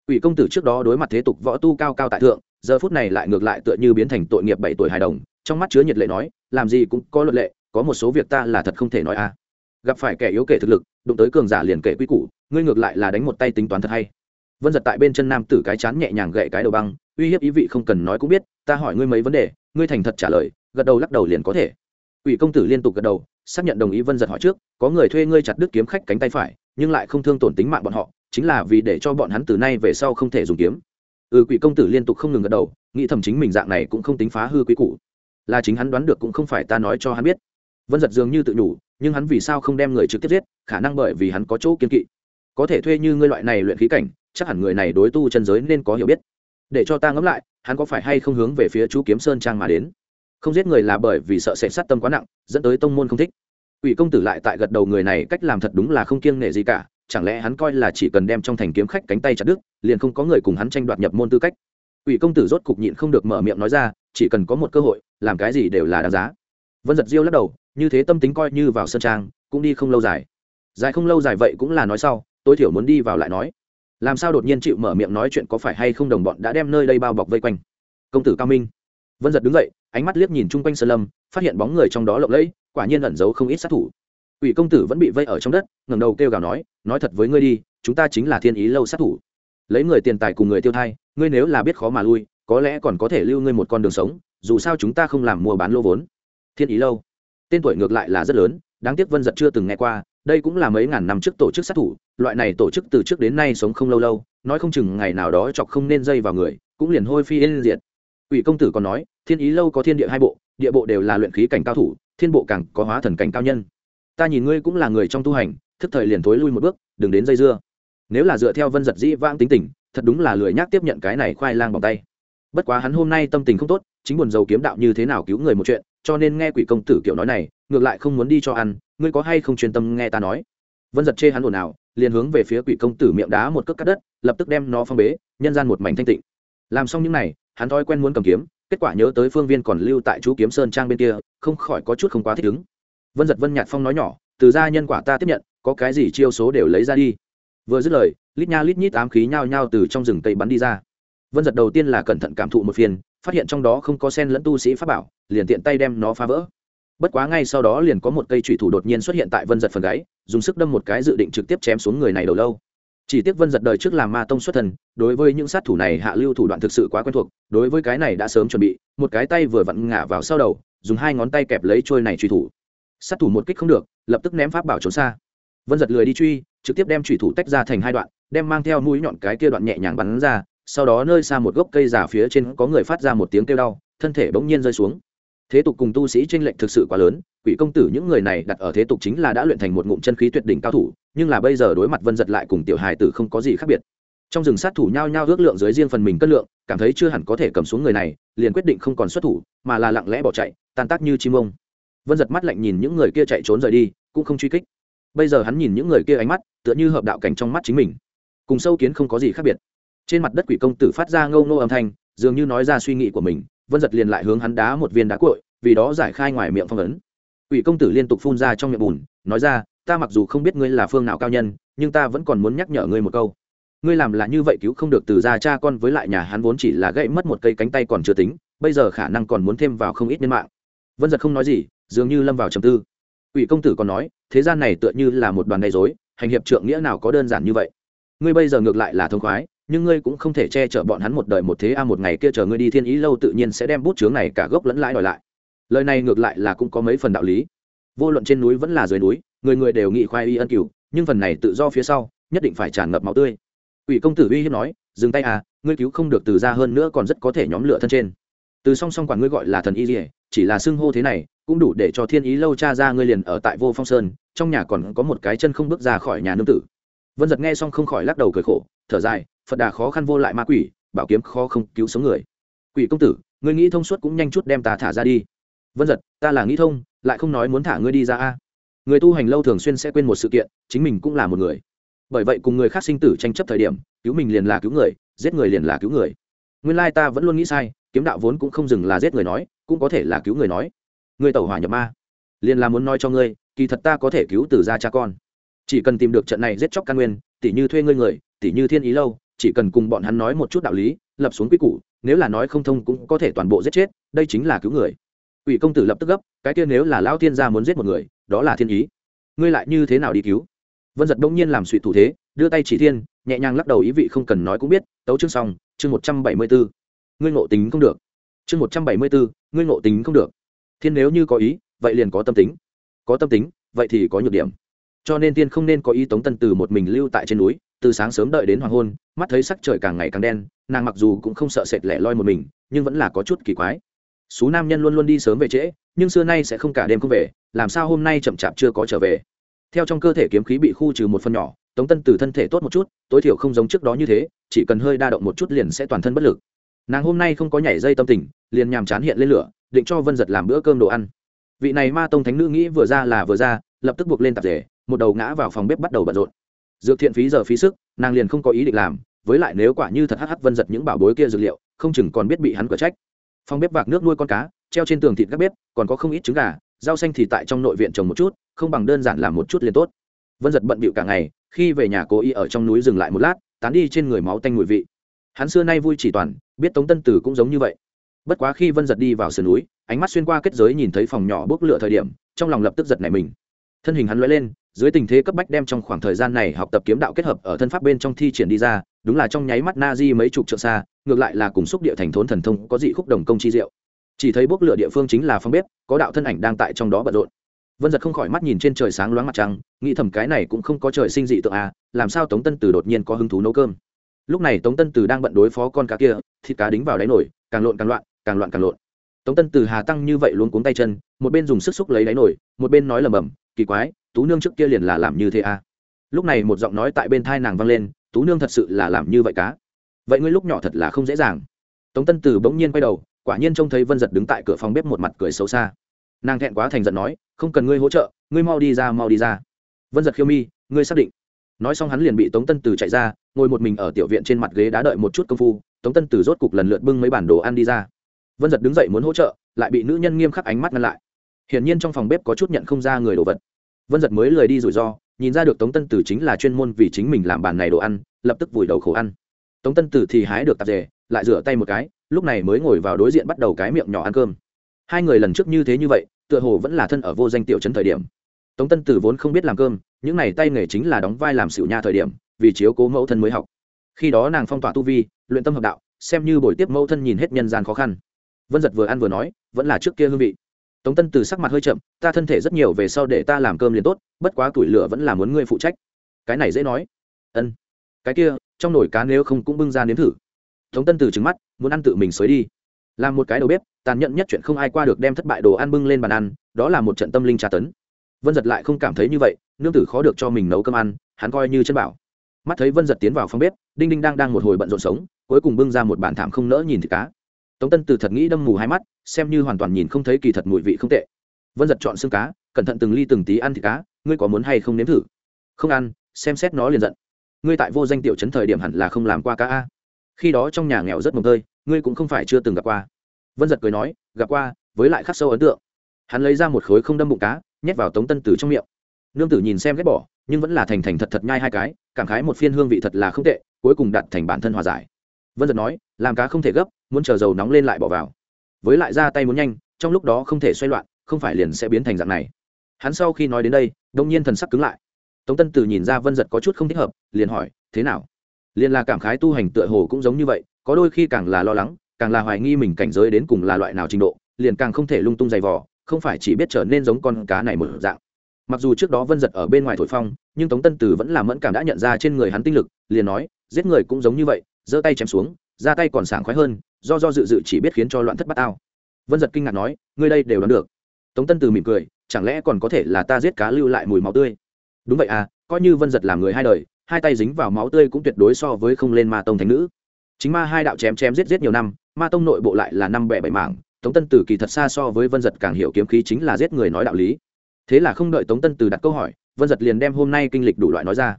Quỷ công tử trước đó đối mặt thế tục võ tu cao cao tại thượng, giờ phút này lại ngược lại tựa như biến thành tội nghiệp bảy tuổi hài đồng trong mắt chứa nhiệt lệ nói, làm gì cũng có luật lệ, có một số việc ta là thật không thể nói a. Gặp phải kẻ yếu kể thực lực, đụng tới cường giả liền kể quy củ, ngươi ngược lại là đánh một tay tính toán thật hay. Vân giật tại bên chân nam tử cái chán nhẹ nhàng gậy cái đầu băng, uy hiếp ý vị không cần nói cũng biết, ta hỏi ngươi mấy vấn đề, ngươi thành thật trả lời, gật đầu lắc đầu liền có thể. Ủy công tử liên tục gật đầu, xác nhận đồng ý vân giật hỏi trước, có người thuê ngươi chặt đứt kiếm khách cánh tay phải, nhưng lại không thương tổn tính mạng bọn họ, chính là vì để cho bọn hắn từ nay về sau không thể dùng kiếm. Ừ quỷ công tử liên tục không ngừng gật đầu, nghĩ thầm chính mình dạng này cũng không tính phá hư quý cũ là chính hắn đoán được cũng không phải ta nói cho hắn biết. Vân giật dường như tự nhủ, nhưng hắn vì sao không đem người trực tiếp giết, khả năng bởi vì hắn có chỗ kiên kỵ. Có thể thuê như ngươi loại này luyện khí cảnh, chắc hẳn người này đối tu chân giới nên có hiểu biết. Để cho ta ngẫm lại, hắn có phải hay không hướng về phía chú kiếm sơn trang mà đến? Không giết người là bởi vì sợ sẽ sát tâm quá nặng, dẫn tới tông môn không thích. Ủy công tử lại tại gật đầu người này cách làm thật đúng là không kiêng nể gì cả, chẳng lẽ hắn coi là chỉ cần đem trong thành kiếm khách cánh tay chặt đứt, liền không có người cùng hắn tranh đoạt nhập môn tư cách? Ủy công tử rốt cục nhịn không được mở miệng nói ra chỉ cần có một cơ hội, làm cái gì đều là đáng giá. Vân giật diêu lắc đầu, như thế tâm tính coi như vào sân trang, cũng đi không lâu dài. Dài không lâu dài vậy cũng là nói sau, tối thiểu muốn đi vào lại nói. Làm sao đột nhiên chịu mở miệng nói chuyện có phải hay không đồng bọn đã đem nơi đây bao bọc vây quanh. Công tử cao minh. Vân giật đứng dậy, ánh mắt liếc nhìn chung quanh sơn lâm, phát hiện bóng người trong đó lộng lẫy, quả nhiên ẩn giấu không ít sát thủ. Ủy công tử vẫn bị vây ở trong đất, ngẩng đầu kêu gào nói nói thật với ngươi đi, chúng ta chính là thiên ý lâu sát thủ. Lấy người tiền tài cùng người tiêu thai, ngươi nếu là biết khó mà lui có lẽ còn có thể lưu ngươi một con đường sống, dù sao chúng ta không làm mua bán lô vốn. Thiên ý lâu. Tên tuổi ngược lại là rất lớn, đáng tiếc vân giật chưa từng nghe qua, đây cũng là mấy ngàn năm trước tổ chức sát thủ, loại này tổ chức từ trước đến nay sống không lâu lâu, nói không chừng ngày nào đó chọc không nên dây vào người, cũng liền hôi phi yên diệt. Ủy công tử còn nói, thiên ý lâu có thiên địa hai bộ, địa bộ đều là luyện khí cảnh cao thủ, thiên bộ càng có hóa thần cảnh cao nhân. Ta nhìn ngươi cũng là người trong tu hành, thức thời liền thối lui một bước, đừng đến dây dưa. Nếu là dựa theo vân giật dĩ vãng tính tình, thật đúng là lười nhác tiếp nhận cái này khoai lang bằng tay bất quá hắn hôm nay tâm tình không tốt, chính buồn dầu kiếm đạo như thế nào cứu người một chuyện, cho nên nghe quỷ công tử kiểu nói này, ngược lại không muốn đi cho ăn, ngươi có hay không chuyên tâm nghe ta nói? Vân giật chê hắn ồn ào, liền hướng về phía quỷ công tử miệng đá một cước cắt đất, lập tức đem nó phong bế, nhân gian một mảnh thanh tịnh. Làm xong những này, hắn thói quen muốn cầm kiếm, kết quả nhớ tới phương viên còn lưu tại chú kiếm sơn trang bên kia, không khỏi có chút không quá thích ứng. Vân giật vân nhạt phong nói nhỏ, từ gia nhân quả ta tiếp nhận, có cái gì chiêu số đều lấy ra đi. Vừa dứt lời, lít nha lít nhít ám khí nhao nhao từ trong rừng cây bắn đi ra vân giật đầu tiên là cẩn thận cảm thụ một phiên phát hiện trong đó không có sen lẫn tu sĩ pháp bảo, liền tiện tay đem nó phá vỡ. Bất quá ngay sau đó liền có một cây thủy thủ đột nhiên xuất hiện tại vân giật phần gáy, dùng sức đâm một cái dự định trực tiếp chém xuống người này đầu lâu. Chỉ tiếc vân giật đời trước làm ma tông xuất thần, đối với những sát thủ này hạ lưu thủ đoạn thực sự quá quen thuộc, đối với cái này đã sớm chuẩn bị, một cái tay vừa vặn ngả vào sau đầu, dùng hai ngón tay kẹp lấy trôi này truy thủ. Sát thủ một kích không được, lập tức ném pháp bảo trốn xa. Vân giật lười đi truy, trực tiếp đem truy thủ tách ra thành hai đoạn, đem mang theo mũi nhọn cái kia đoạn nhẹ nhàng bắn ra sau đó nơi xa một gốc cây giả phía trên có người phát ra một tiếng kêu đau, thân thể bỗng nhiên rơi xuống. Thế tục cùng tu sĩ tranh lệch thực sự quá lớn, quỷ công tử những người này đặt ở thế tục chính là đã luyện thành một ngụm chân khí tuyệt đỉnh cao thủ, nhưng là bây giờ đối mặt vân giật lại cùng tiểu hài tử không có gì khác biệt. Trong rừng sát thủ nhao nhao ước lượng dưới riêng phần mình cất lượng, cảm thấy chưa hẳn có thể cầm xuống người này, liền quyết định không còn xuất thủ, mà là lặng lẽ bỏ chạy, tan tác như chim ông. Vân giật mắt lạnh nhìn những người kia chạy trốn rời đi, cũng không truy kích. Bây giờ hắn nhìn những người kia ánh mắt, tựa như hợp đạo cảnh trong mắt chính mình. Cùng sâu kiến không có gì khác biệt trên mặt đất quỷ công tử phát ra ngâu nô âm thanh, dường như nói ra suy nghĩ của mình, vân giật liền lại hướng hắn đá một viên đá cội, vì đó giải khai ngoài miệng phong ấn. Quỷ công tử liên tục phun ra trong miệng bùn, nói ra, ta mặc dù không biết ngươi là phương nào cao nhân, nhưng ta vẫn còn muốn nhắc nhở ngươi một câu. Ngươi làm là như vậy cứu không được từ ra cha con với lại nhà hắn vốn chỉ là gãy mất một cây cánh tay còn chưa tính, bây giờ khả năng còn muốn thêm vào không ít nhân mạng. Vân giật không nói gì, dường như lâm vào trầm tư. Ủy công tử còn nói, thế gian này tựa như là một đoàn gây dối hành hiệp trượng nghĩa nào có đơn giản như vậy? Ngươi bây giờ ngược lại là thông khoái nhưng ngươi cũng không thể che chở bọn hắn một đời một thế, a, một ngày kia chờ ngươi đi thiên ý lâu tự nhiên sẽ đem bút chướng này cả gốc lẫn lãi đòi lại. Lời này ngược lại là cũng có mấy phần đạo lý. Vô luận trên núi vẫn là dưới núi, người người đều nghị khoai y ân cửu, nhưng phần này tự do phía sau, nhất định phải tràn ngập máu tươi. Ủy công tử uy hiếp nói, dừng tay à ngươi cứu không được từ ra hơn nữa còn rất có thể nhóm lửa thân trên. Từ song song quản ngươi gọi là thần y dỉa chỉ là xưng hô thế này, cũng đủ để cho thiên ý lâu cha ra ngươi liền ở tại vô phong sơn, trong nhà còn có một cái chân không bước ra khỏi nhà nương tử vân giật nghe xong không khỏi lắc đầu cười khổ, thở dài, phật đà khó khăn vô lại ma quỷ, bảo kiếm khó không cứu sống người. Quỷ công tử, ngươi nghĩ thông suốt cũng nhanh chút đem ta thả ra đi. Vân giật, ta là nghĩ thông, lại không nói muốn thả ngươi đi ra a. Người tu hành lâu thường xuyên sẽ quên một sự kiện, chính mình cũng là một người. Bởi vậy cùng người khác sinh tử tranh chấp thời điểm, cứu mình liền là cứu người, giết người liền là cứu người. Nguyên lai ta vẫn luôn nghĩ sai, kiếm đạo vốn cũng không dừng là giết người nói, cũng có thể là cứu người nói. Người tẩu hỏa nhập ma, liền là muốn nói cho ngươi, kỳ thật ta có thể cứu từ gia cha con chỉ cần tìm được trận này giết chóc căn nguyên, tỉ như thuê ngươi người, tỉ như thiên ý lâu, chỉ cần cùng bọn hắn nói một chút đạo lý, lập xuống quy củ, nếu là nói không thông cũng có thể toàn bộ giết chết, đây chính là cứu người. Ủy công tử lập tức gấp, cái kia nếu là lão thiên gia muốn giết một người, đó là thiên ý. Ngươi lại như thế nào đi cứu? Vân giật đông nhiên làm suy thủ thế, đưa tay chỉ thiên, nhẹ nhàng lắc đầu ý vị không cần nói cũng biết, tấu chương xong, chương một trăm bảy mươi bốn ngươi ngộ tính không được. Chương một trăm bảy mươi bốn ngươi ngộ tính không được. Thiên nếu như có ý, vậy liền có tâm tính. Có tâm tính, vậy thì có nhược điểm cho nên tiên không nên có ý tống tân từ một mình lưu tại trên núi, từ sáng sớm đợi đến hoàng hôn, mắt thấy sắc trời càng ngày càng đen, nàng mặc dù cũng không sợ sệt lẻ loi một mình, nhưng vẫn là có chút kỳ quái. Số nam nhân luôn luôn đi sớm về trễ, nhưng xưa nay sẽ không cả đêm không về, làm sao hôm nay chậm chạp chưa có trở về? Theo trong cơ thể kiếm khí bị khu trừ một phần nhỏ, tống tân từ thân thể tốt một chút, tối thiểu không giống trước đó như thế, chỉ cần hơi đa động một chút liền sẽ toàn thân bất lực. Nàng hôm nay không có nhảy dây tâm tình, liền nhàm chán hiện lên lửa, định cho vân giật làm bữa cơm đồ ăn. Vị này ma tông thánh nữ nghĩ vừa ra là vừa ra, lập tức buộc lên tạp rể một đầu ngã vào phòng bếp bắt đầu bận rộn. Dược thiện phí giờ phí sức, nàng liền không có ý định làm, với lại nếu quả như thật hh vân giật những bảo bối kia dược liệu, không chừng còn biết bị hắn cửa trách. Phòng bếp vạc nước nuôi con cá, treo trên tường thịt các bếp, còn có không ít trứng gà, rau xanh thì tại trong nội viện trồng một chút, không bằng đơn giản làm một chút liền tốt. Vân giật bận bịu cả ngày, khi về nhà cố ý ở trong núi dừng lại một lát, tán đi trên người máu tanh mùi vị. Hắn xưa nay vui chỉ toàn, biết tống tân tử cũng giống như vậy. Bất quá khi vân giật đi vào sườn núi, ánh mắt xuyên qua kết giới nhìn thấy phòng nhỏ bốc lửa thời điểm, trong lòng lập tức giật nảy mình. Thân hình hắn lóe lên dưới tình thế cấp bách đem trong khoảng thời gian này học tập kiếm đạo kết hợp ở thân pháp bên trong thi triển đi ra, đúng là trong nháy mắt na di mấy chục trượng xa, ngược lại là cùng xúc địa thành thốn thần thông có dị khúc đồng công chi diệu. Chỉ thấy bốc lửa địa phương chính là phong bếp, có đạo thân ảnh đang tại trong đó bận rộn. Vân giật không khỏi mắt nhìn trên trời sáng loáng mặt trăng, nghĩ thầm cái này cũng không có trời sinh dị tượng à làm sao tống tân từ đột nhiên có hứng thú nấu cơm? Lúc này tống tân từ đang bận đối phó con cá kia, thịt cá đính vào đáy nổi càng lộn càng loạn càng loạn càng lộn tống tân từ hà tăng như vậy luôn cuống tay chân, một bên dùng sức xúc lấy đáy nổi một bên nói lầm bầm kỳ quái, tú nương trước kia liền là làm như thế à? Lúc này một giọng nói tại bên thai nàng vang lên, tú nương thật sự là làm như vậy cá. Vậy ngươi lúc nhỏ thật là không dễ dàng. Tống tân từ bỗng nhiên quay đầu, quả nhiên trông thấy vân giật đứng tại cửa phòng bếp một mặt cười xấu xa. Nàng thẹn quá thành giận nói, không cần ngươi hỗ trợ, ngươi mau đi ra, mau đi ra. Vân giật khiêu mi, ngươi xác định. Nói xong hắn liền bị tống tân từ chạy ra, ngồi một mình ở tiểu viện trên mặt ghế đá đợi một chút công phu, tống tân từ rốt cục lần lượt bưng mấy bản đồ ăn đi ra vân giật đứng dậy muốn hỗ trợ, lại bị nữ nhân nghiêm khắc ánh mắt ngăn lại. Hiển nhiên trong phòng bếp có chút nhận không ra người đồ vật. Vân giật mới lười đi rủi ro, nhìn ra được tống tân tử chính là chuyên môn vì chính mình làm bàn này đồ ăn, lập tức vùi đầu khổ ăn. Tống tân tử thì hái được tạp dề, lại rửa tay một cái, lúc này mới ngồi vào đối diện bắt đầu cái miệng nhỏ ăn cơm. Hai người lần trước như thế như vậy, tựa hồ vẫn là thân ở vô danh tiểu trấn thời điểm. Tống tân tử vốn không biết làm cơm, những n à y tay nghề chính là đóng vai làm xỉu nha thời điểm, vì chiếu cố mẫu thân mới học. Khi đó nàng phong tỏa tu vi, luyện tâm hợp đạo, xem như buổi tiếp mẫu thân nhìn hết nhân gian khó khăn vân giật vừa ăn vừa nói, vẫn là trước kia hương vị. Tống tân từ sắc mặt hơi chậm, ta thân thể rất nhiều về sau để ta làm cơm liền tốt, bất quá tuổi lửa vẫn là muốn ngươi phụ trách. Cái này dễ nói. Ân. Cái kia, trong nồi cá nếu không cũng bưng ra nếm thử. Tống tân từ trứng mắt, muốn ăn tự mình xới đi. Làm một cái đầu bếp, tàn nhẫn nhất chuyện không ai qua được đem thất bại đồ ăn bưng lên bàn ăn, đó là một trận tâm linh tra tấn. Vân giật lại không cảm thấy như vậy, nương tử khó được cho mình nấu cơm ăn, hắn coi như chân bảo. Mắt thấy vân giật tiến vào phòng bếp, đinh đinh đang đang một hồi bận rộn sống, cuối cùng bưng ra một bàn thảm không nỡ nhìn thịt cá tống tân từ thật nghĩ đâm mù hai mắt, xem như hoàn toàn nhìn không thấy kỳ thật mùi vị không tệ. Vân giật chọn xương cá, cẩn thận từng ly từng tí ăn thịt cá, ngươi có muốn hay không nếm thử? Không ăn, xem xét nó liền giận. Ngươi tại vô danh tiểu trấn thời điểm hẳn là không làm qua cá a. Khi đó trong nhà nghèo rất mồng tơi, ngươi cũng không phải chưa từng gặp qua. Vân giật cười nói, gặp qua, với lại khắc sâu ấn tượng. Hắn lấy ra một khối không đâm bụng cá, nhét vào tống tân tử trong miệng. Nương tử nhìn xem ghét bỏ, nhưng vẫn là thành thành thật thật nhai hai cái, cảm khái một phiên hương vị thật là không tệ, cuối cùng đặt thành bản thân hòa giải vân giật nói, làm cá không thể gấp, muốn chờ dầu nóng lên lại bỏ vào. Với lại ra tay muốn nhanh, trong lúc đó không thể xoay loạn, không phải liền sẽ biến thành dạng này. Hắn sau khi nói đến đây đông nhiên thần sắc cứng lại. Tống tân tử nhìn ra vân giật có chút không thích hợp, liền hỏi, thế nào? Liền là cảm khái tu hành tựa hồ cũng giống như vậy, có đôi khi càng là lo lắng, càng là hoài nghi mình cảnh giới đến cùng là loại nào trình độ, liền càng không thể lung tung dày vò, không phải chỉ biết trở nên giống con cá này một dạng. Mặc dù trước đó vân giật ở bên ngoài thổi phong, nhưng tống tân tử vẫn là mẫn cảm đã nhận ra trên người hắn tinh lực, liền nói, giết người cũng giống như vậy giơ tay chém xuống ra tay còn sảng khoái hơn, do do dự dự chỉ biết khiến cho loạn thất bát ao vân giật kinh ngạc nói, ngươi đây đều đoán được. Tống tân từ mỉm cười, chẳng lẽ còn có thể là ta giết cá lưu lại mùi máu tươi? Đúng vậy à coi như vân giật làm người hai đời, hai tay dính vào máu tươi cũng tuyệt đối so với không lên ma tông thánh nữ. Chính ma hai đạo chém chém giết giết nhiều năm, ma tông nội bộ lại là năm bẻ bảy mảng, tống tân tử kỳ thật xa so với vân giật càng hiểu kiếm khí chính là giết người nói đạo lý. Thế là không đợi tống tân tử đặt câu hỏi, vân giật liền đem hôm nay kinh lịch đủ loại nói ra.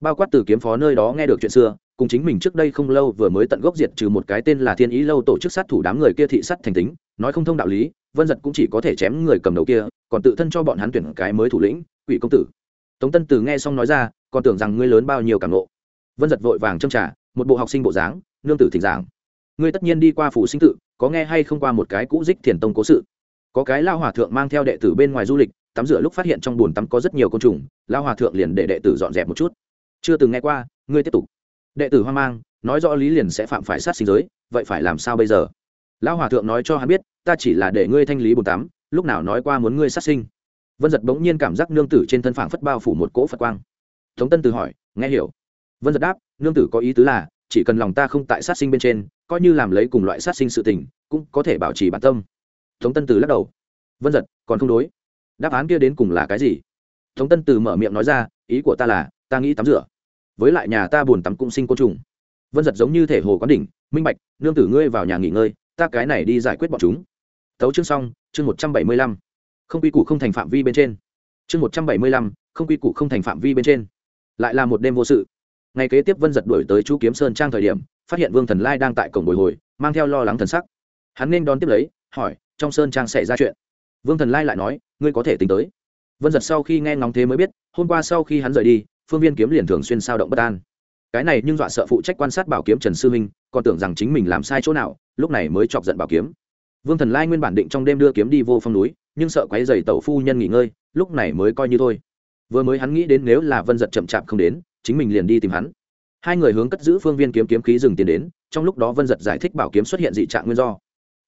Bao quát từ kiếm phó nơi đó nghe được chuyện xưa cùng chính mình trước đây không lâu vừa mới tận gốc diệt trừ một cái tên là thiên ý lâu tổ chức sát thủ đám người kia thị sát thành tính, nói không thông đạo lý, vân giật cũng chỉ có thể chém người cầm đầu kia, còn tự thân cho bọn hắn tuyển cái mới thủ lĩnh, quỷ công tử. Tống tân từ nghe xong nói ra, còn tưởng rằng ngươi lớn bao nhiêu cảm nộ. Vân giật vội vàng châm trả một bộ học sinh bộ dáng, nương tử thỉnh giảng. Ngươi tất nhiên đi qua phủ sinh tự, có nghe hay không qua một cái cũ dích thiền tông cố sự? Có cái lao hòa thượng mang theo đệ tử bên ngoài du lịch, tắm rửa lúc phát hiện trong bồn tắm có rất nhiều côn trùng, lao hòa thượng liền để đệ tử dọn dẹp một chút. Chưa từng nghe qua, ngươi tiếp tục đệ tử hoang mang, nói rõ lý liền sẽ phạm phải sát sinh giới, vậy phải làm sao bây giờ? Lão hòa thượng nói cho hắn biết, ta chỉ là để ngươi thanh lý bồn tắm, lúc nào nói qua muốn ngươi sát sinh. Vân giật bỗng nhiên cảm giác nương tử trên thân phản phất bao phủ một cỗ phật quang. Tống tân từ hỏi, nghe hiểu. Vân giật đáp, nương tử có ý tứ là, chỉ cần lòng ta không tại sát sinh bên trên, coi như làm lấy cùng loại sát sinh sự tình, cũng có thể bảo trì bản tâm. Tống tân từ lắc đầu. Vân giật còn không đối. Đáp án kia đến cùng là cái gì? Tống tân từ mở miệng nói ra, ý của ta là, ta nghĩ tắm rửa với lại nhà ta buồn tắm cũng sinh côn trùng. Vân giật giống như thể hồ quán đỉnh, minh bạch, nương tử ngươi vào nhà nghỉ ngơi, ta cái này đi giải quyết bọn chúng. Tấu chương xong, chương một trăm bảy mươi lăm. Không quy củ không thành phạm vi bên trên. Chương một trăm bảy mươi lăm, không quy củ không thành phạm vi bên trên. Lại là một đêm vô sự. Ngày kế tiếp vân giật đuổi tới chú kiếm sơn trang thời điểm, phát hiện vương thần lai đang tại cổng bồi hồi, mang theo lo lắng thần sắc. Hắn nên đón tiếp lấy, hỏi, trong sơn trang xảy ra chuyện. Vương thần lai lại nói, ngươi có thể tính tới. Vân giật sau khi nghe ngóng thế mới biết, hôm qua sau khi hắn rời đi phương viên kiếm liền thường xuyên sao động bất an. Cái này nhưng dọa sợ phụ trách quan sát bảo kiếm trần sư minh, còn tưởng rằng chính mình làm sai chỗ nào, lúc này mới chọc giận bảo kiếm. Vương thần lai nguyên bản định trong đêm đưa kiếm đi vô phong núi, nhưng sợ quấy dày tẩu phu nhân nghỉ ngơi, lúc này mới coi như thôi. Vừa mới hắn nghĩ đến nếu là vân giật chậm chạp không đến, chính mình liền đi tìm hắn. Hai người hướng cất giữ phương viên kiếm kiếm khí dừng tiền đến, trong lúc đó vân giật giải thích bảo kiếm xuất hiện dị trạng nguyên do.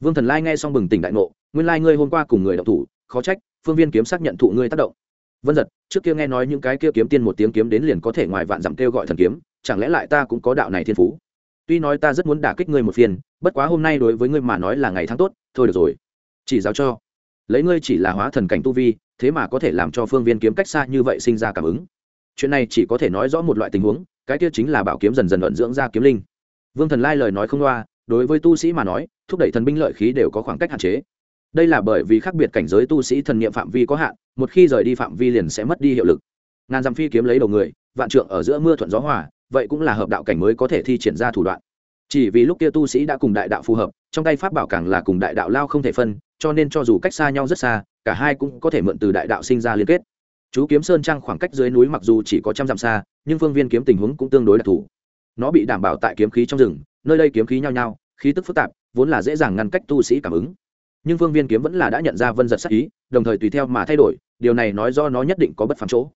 Vương thần lai nghe xong bừng tỉnh đại ngộ, nguyên lai ngươi hôm qua cùng người đọc thủ, khó trách, phương viên kiếm xác nhận thụ ngươi tác động vân giật, trước kia nghe nói những cái kia kiếm tiên một tiếng kiếm đến liền có thể ngoài vạn dặm kêu gọi thần kiếm, chẳng lẽ lại ta cũng có đạo này thiên phú? Tuy nói ta rất muốn đả kích ngươi một phiên bất quá hôm nay đối với ngươi mà nói là ngày tháng tốt, thôi được rồi. Chỉ giáo cho. Lấy ngươi chỉ là hóa thần cảnh tu vi, thế mà có thể làm cho phương viên kiếm cách xa như vậy sinh ra cảm ứng. Chuyện này chỉ có thể nói rõ một loại tình huống, cái kia chính là bảo kiếm dần dần luận dưỡng ra kiếm linh. Vương thần lai lời nói không loa, đối với tu sĩ mà nói, thúc đẩy thần binh lợi khí đều có khoảng cách hạn chế đây là bởi vì khác biệt cảnh giới tu sĩ thần niệm phạm vi có hạn, một khi rời đi phạm vi liền sẽ mất đi hiệu lực. Ngàn dặm phi kiếm lấy đầu người, vạn trượng ở giữa mưa thuận gió hòa, vậy cũng là hợp đạo cảnh mới có thể thi triển ra thủ đoạn. Chỉ vì lúc kia tu sĩ đã cùng đại đạo phù hợp, trong tay pháp bảo càng là cùng đại đạo lao không thể phân, cho nên cho dù cách xa nhau rất xa, cả hai cũng có thể mượn từ đại đạo sinh ra liên kết. Chú kiếm sơn trang khoảng cách dưới núi mặc dù chỉ có trăm dặm xa, nhưng phương viên kiếm tình huống cũng tương đối đặc thù. Nó bị đảm bảo tại kiếm khí trong rừng, nơi đây kiếm khí nhau nhau, khí tức phức tạp, vốn là dễ dàng ngăn cách tu sĩ cảm ứng nhưng phương viên kiếm vẫn là đã nhận ra vân giật sắc ý, đồng thời tùy theo mà thay đổi, điều này nói do nó nhất định có bất phàm chỗ.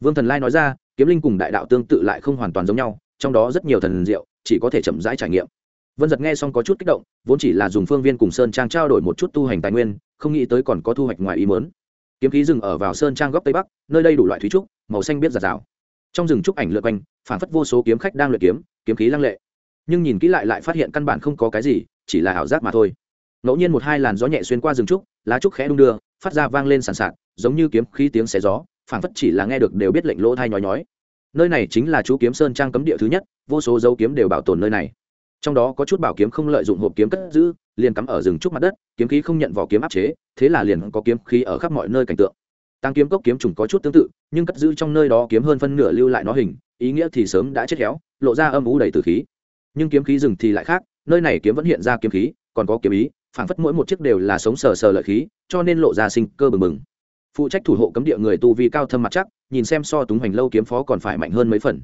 Vương thần lai nói ra, kiếm linh cùng đại đạo tương tự lại không hoàn toàn giống nhau, trong đó rất nhiều thần diệu, chỉ có thể chậm rãi trải nghiệm. Vân giật nghe xong có chút kích động, vốn chỉ là dùng phương viên cùng sơn trang trao đổi một chút tu hành tài nguyên, không nghĩ tới còn có thu hoạch ngoài ý mớn kiếm khí rừng ở vào sơn trang góc tây bắc, nơi đây đủ loại thúy trúc, màu xanh biết giạt rào. Trong rừng trúc ảnh lượt quanh, phản phất vô số kiếm khách đang luyện kiếm kiếm khí lăng lệ. Nhưng nhìn kỹ lại lại phát hiện căn bản không có cái gì, chỉ là ảo giác mà thôi ngẫu nhiên một hai làn gió nhẹ xuyên qua rừng trúc, lá trúc khẽ đung đưa, phát ra vang lên sàn sạt, giống như kiếm khí tiếng xé gió, Phảng phất chỉ là nghe được đều biết lệnh lỗ thai nhói nhói. Nơi này chính là chú kiếm sơn trang cấm địa thứ nhất, vô số dấu kiếm đều bảo tồn nơi này. Trong đó có chút bảo kiếm không lợi dụng hộp kiếm cất giữ, liền cắm ở rừng trúc mặt đất, kiếm khí không nhận vỏ kiếm áp chế, thế là liền có kiếm khí ở khắp mọi nơi cảnh tượng. Tăng kiếm cốc kiếm trùng có chút tương tự, nhưng cất giữ trong nơi đó kiếm hơn phân nửa lưu lại nó hình, ý nghĩa thì sớm đã chết khéo lộ ra âm u đầy từ khí. Nhưng kiếm khí rừng thì lại khác, nơi này kiếm vẫn hiện ra kiếm khí, còn có kiếm ý phảng phất mỗi một chiếc đều là sống sờ sờ lợi khí, cho nên lộ ra sinh cơ bừng bừng. Phụ trách thủ hộ cấm địa người tu vi cao thâm mặt chắc, nhìn xem so túng hoành lâu kiếm phó còn phải mạnh hơn mấy phần.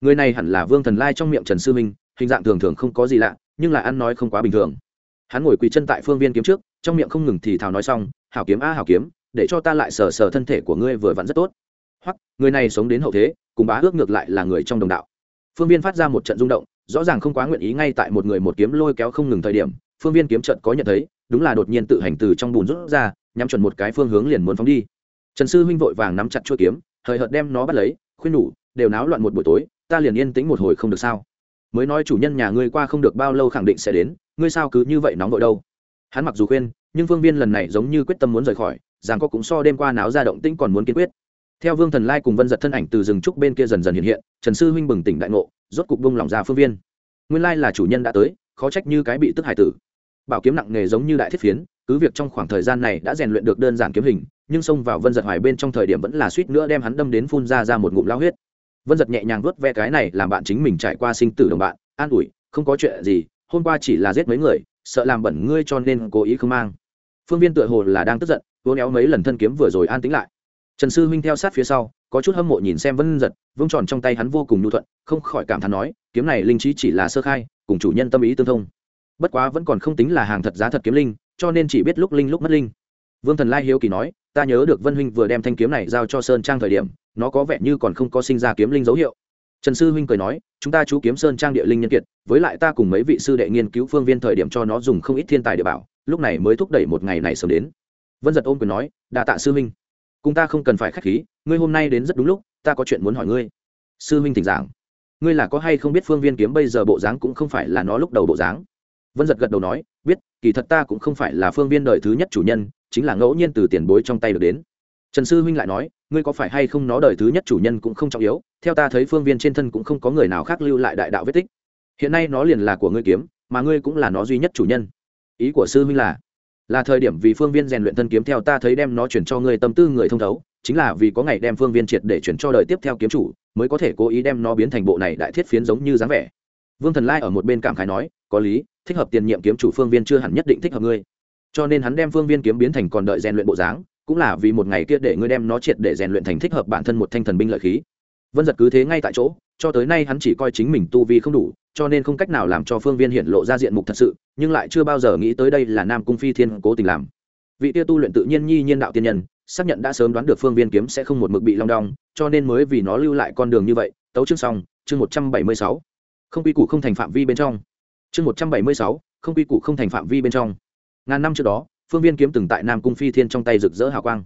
Người này hẳn là vương thần lai trong miệng trần sư minh, hình dạng thường thường không có gì lạ, nhưng là ăn nói không quá bình thường. Hắn ngồi quỳ chân tại phương viên kiếm trước, trong miệng không ngừng thì thào nói xong, hảo kiếm a, hảo kiếm, để cho ta lại sờ sờ thân thể của ngươi vừa vặn rất tốt. Hoặc, người này sống đến hậu thế, cùng bá ước ngược lại là người trong đồng đạo. Phương viên phát ra một trận rung động, rõ ràng không quá nguyện ý ngay tại một người một kiếm lôi kéo không ngừng thời điểm phương viên kiếm trận có nhận thấy, đúng là đột nhiên tự hành từ trong bùn rút ra, nhắm chuẩn một cái phương hướng liền muốn phóng đi. Trần sư huynh vội vàng nắm chặt chuôi kiếm, hời hợt đem nó bắt lấy, khuyên nhủ, đều náo loạn một buổi tối, ta liền yên tĩnh một hồi không được sao? Mới nói chủ nhân nhà ngươi qua không được bao lâu khẳng định sẽ đến, ngươi sao cứ như vậy nóng vội đâu? Hắn mặc dù khuyên, nhưng phương viên lần này giống như quyết tâm muốn rời khỏi rằng có cũng so đêm qua náo ra động tĩnh còn muốn kiên quyết. Theo vương thần lai cùng vân giật thân ảnh từ rừng trúc bên kia dần dần hiện hiện, trần sư huynh bừng tỉnh đại ngộ, rốt cục bông lỏng ra phương viên. Nguyên lai là chủ nhân đã tới, khó trách như cái bị tức hải tử bảo kiếm nặng nghề giống như đại thiết phiến, cứ việc trong khoảng thời gian này đã rèn luyện được đơn giản kiếm hình, nhưng xông vào vân giật hoài bên trong thời điểm vẫn là suýt nữa đem hắn đâm đến phun ra ra một ngụm lao huyết. Vân giật nhẹ nhàng vớt ve cái này làm bạn chính mình trải qua sinh tử đồng bạn, an ủi, không có chuyện gì, hôm qua chỉ là giết mấy người, sợ làm bẩn ngươi cho nên cố ý không mang. Phương viên tựa hồ là đang tức giận vô néo mấy lần thân kiếm vừa rồi an tính lại. Trần sư huynh theo sát phía sau, có chút hâm mộ nhìn xem vân giật, vung tròn trong tay hắn vô cùng nhu thuận, không khỏi cảm thán nói, kiếm này linh trí chỉ là sơ khai, cùng chủ nhân tâm ý tương thông bất quá vẫn còn không tính là hàng thật giá thật kiếm linh, cho nên chỉ biết lúc linh lúc mất linh. Vương thần lai hiếu kỳ nói, ta nhớ được vân huynh vừa đem thanh kiếm này giao cho sơn trang thời điểm, nó có vẻ như còn không có sinh ra kiếm linh dấu hiệu. Trần sư huynh cười nói, chúng ta chú kiếm sơn trang địa linh nhân kiệt, với lại ta cùng mấy vị sư đệ nghiên cứu phương viên thời điểm cho nó dùng không ít thiên tài địa bảo, lúc này mới thúc đẩy một ngày này sớm đến. Vân giật ôm quyền nói đà tạ sư huynh. Cùng ta không cần phải k h á c h khí, ngươi hôm nay đến rất đúng lúc, ta có chuyện muốn hỏi ngươi. Sư huynh thỉnh giảng, ngươi là có hay không biết phương viên kiếm bây giờ bộ dáng cũng không phải là nó lúc đầu bộ dáng? Vân giật gật đầu nói, biết, kỳ thật ta cũng không phải là phương viên đời thứ nhất chủ nhân, chính là ngẫu nhiên từ tiền bối trong tay được đến. Trần sư huynh lại nói, ngươi có phải hay không nó đời thứ nhất chủ nhân cũng không trọng yếu, theo ta thấy phương viên trên thân cũng không có người nào khác lưu lại đại đạo vết tích. Hiện nay nó liền là của ngươi kiếm, mà ngươi cũng là nó duy nhất chủ nhân. Ý của sư huynh là là thời điểm vì phương viên rèn luyện thân kiếm theo ta thấy đem nó chuyển cho ngươi tâm tư người thông thấu, chính là vì có ngày đem phương viên triệt để chuyển cho đời tiếp theo kiếm chủ, mới có thể cố ý đem nó biến thành bộ này đại thiết phiến giống như dáng vẻ. Vương thần lai ở một bên cảm khái nói, có lý thích hợp tiền nhiệm kiếm chủ phương viên chưa hẳn nhất định thích hợp ngươi. Cho nên hắn đem phương viên kiếm biến thành còn đợi rèn luyện bộ dáng, cũng là vì một ngày kia để ngươi đem nó triệt để rèn luyện thành thích hợp bản thân một thanh thần binh lợi khí. Vân giật cứ thế ngay tại chỗ, cho tới nay hắn chỉ coi chính mình tu vi không đủ, cho nên không cách nào làm cho phương viên hiện lộ ra diện mục thật sự, nhưng lại chưa bao giờ nghĩ tới đây là nam cung phi thiên cố tình làm. Vị tia tu luyện tự nhiên nhi nhiên đạo tiên nhân, xác nhận đã sớm đoán được phương viên kiếm sẽ không một mực bị long đong, cho nên mới vì nó lưu lại con đường như vậy. Tấu chương xong, chương một trăm bảy mươi sáu. Không quy củ không thành phạm vi bên trong chương một trăm bảy mươi sáu, không quy củ không thành phạm vi bên trong. Ngàn năm trước đó, phương viên kiếm từng tại nam cung phi thiên trong tay rực rỡ hào quang.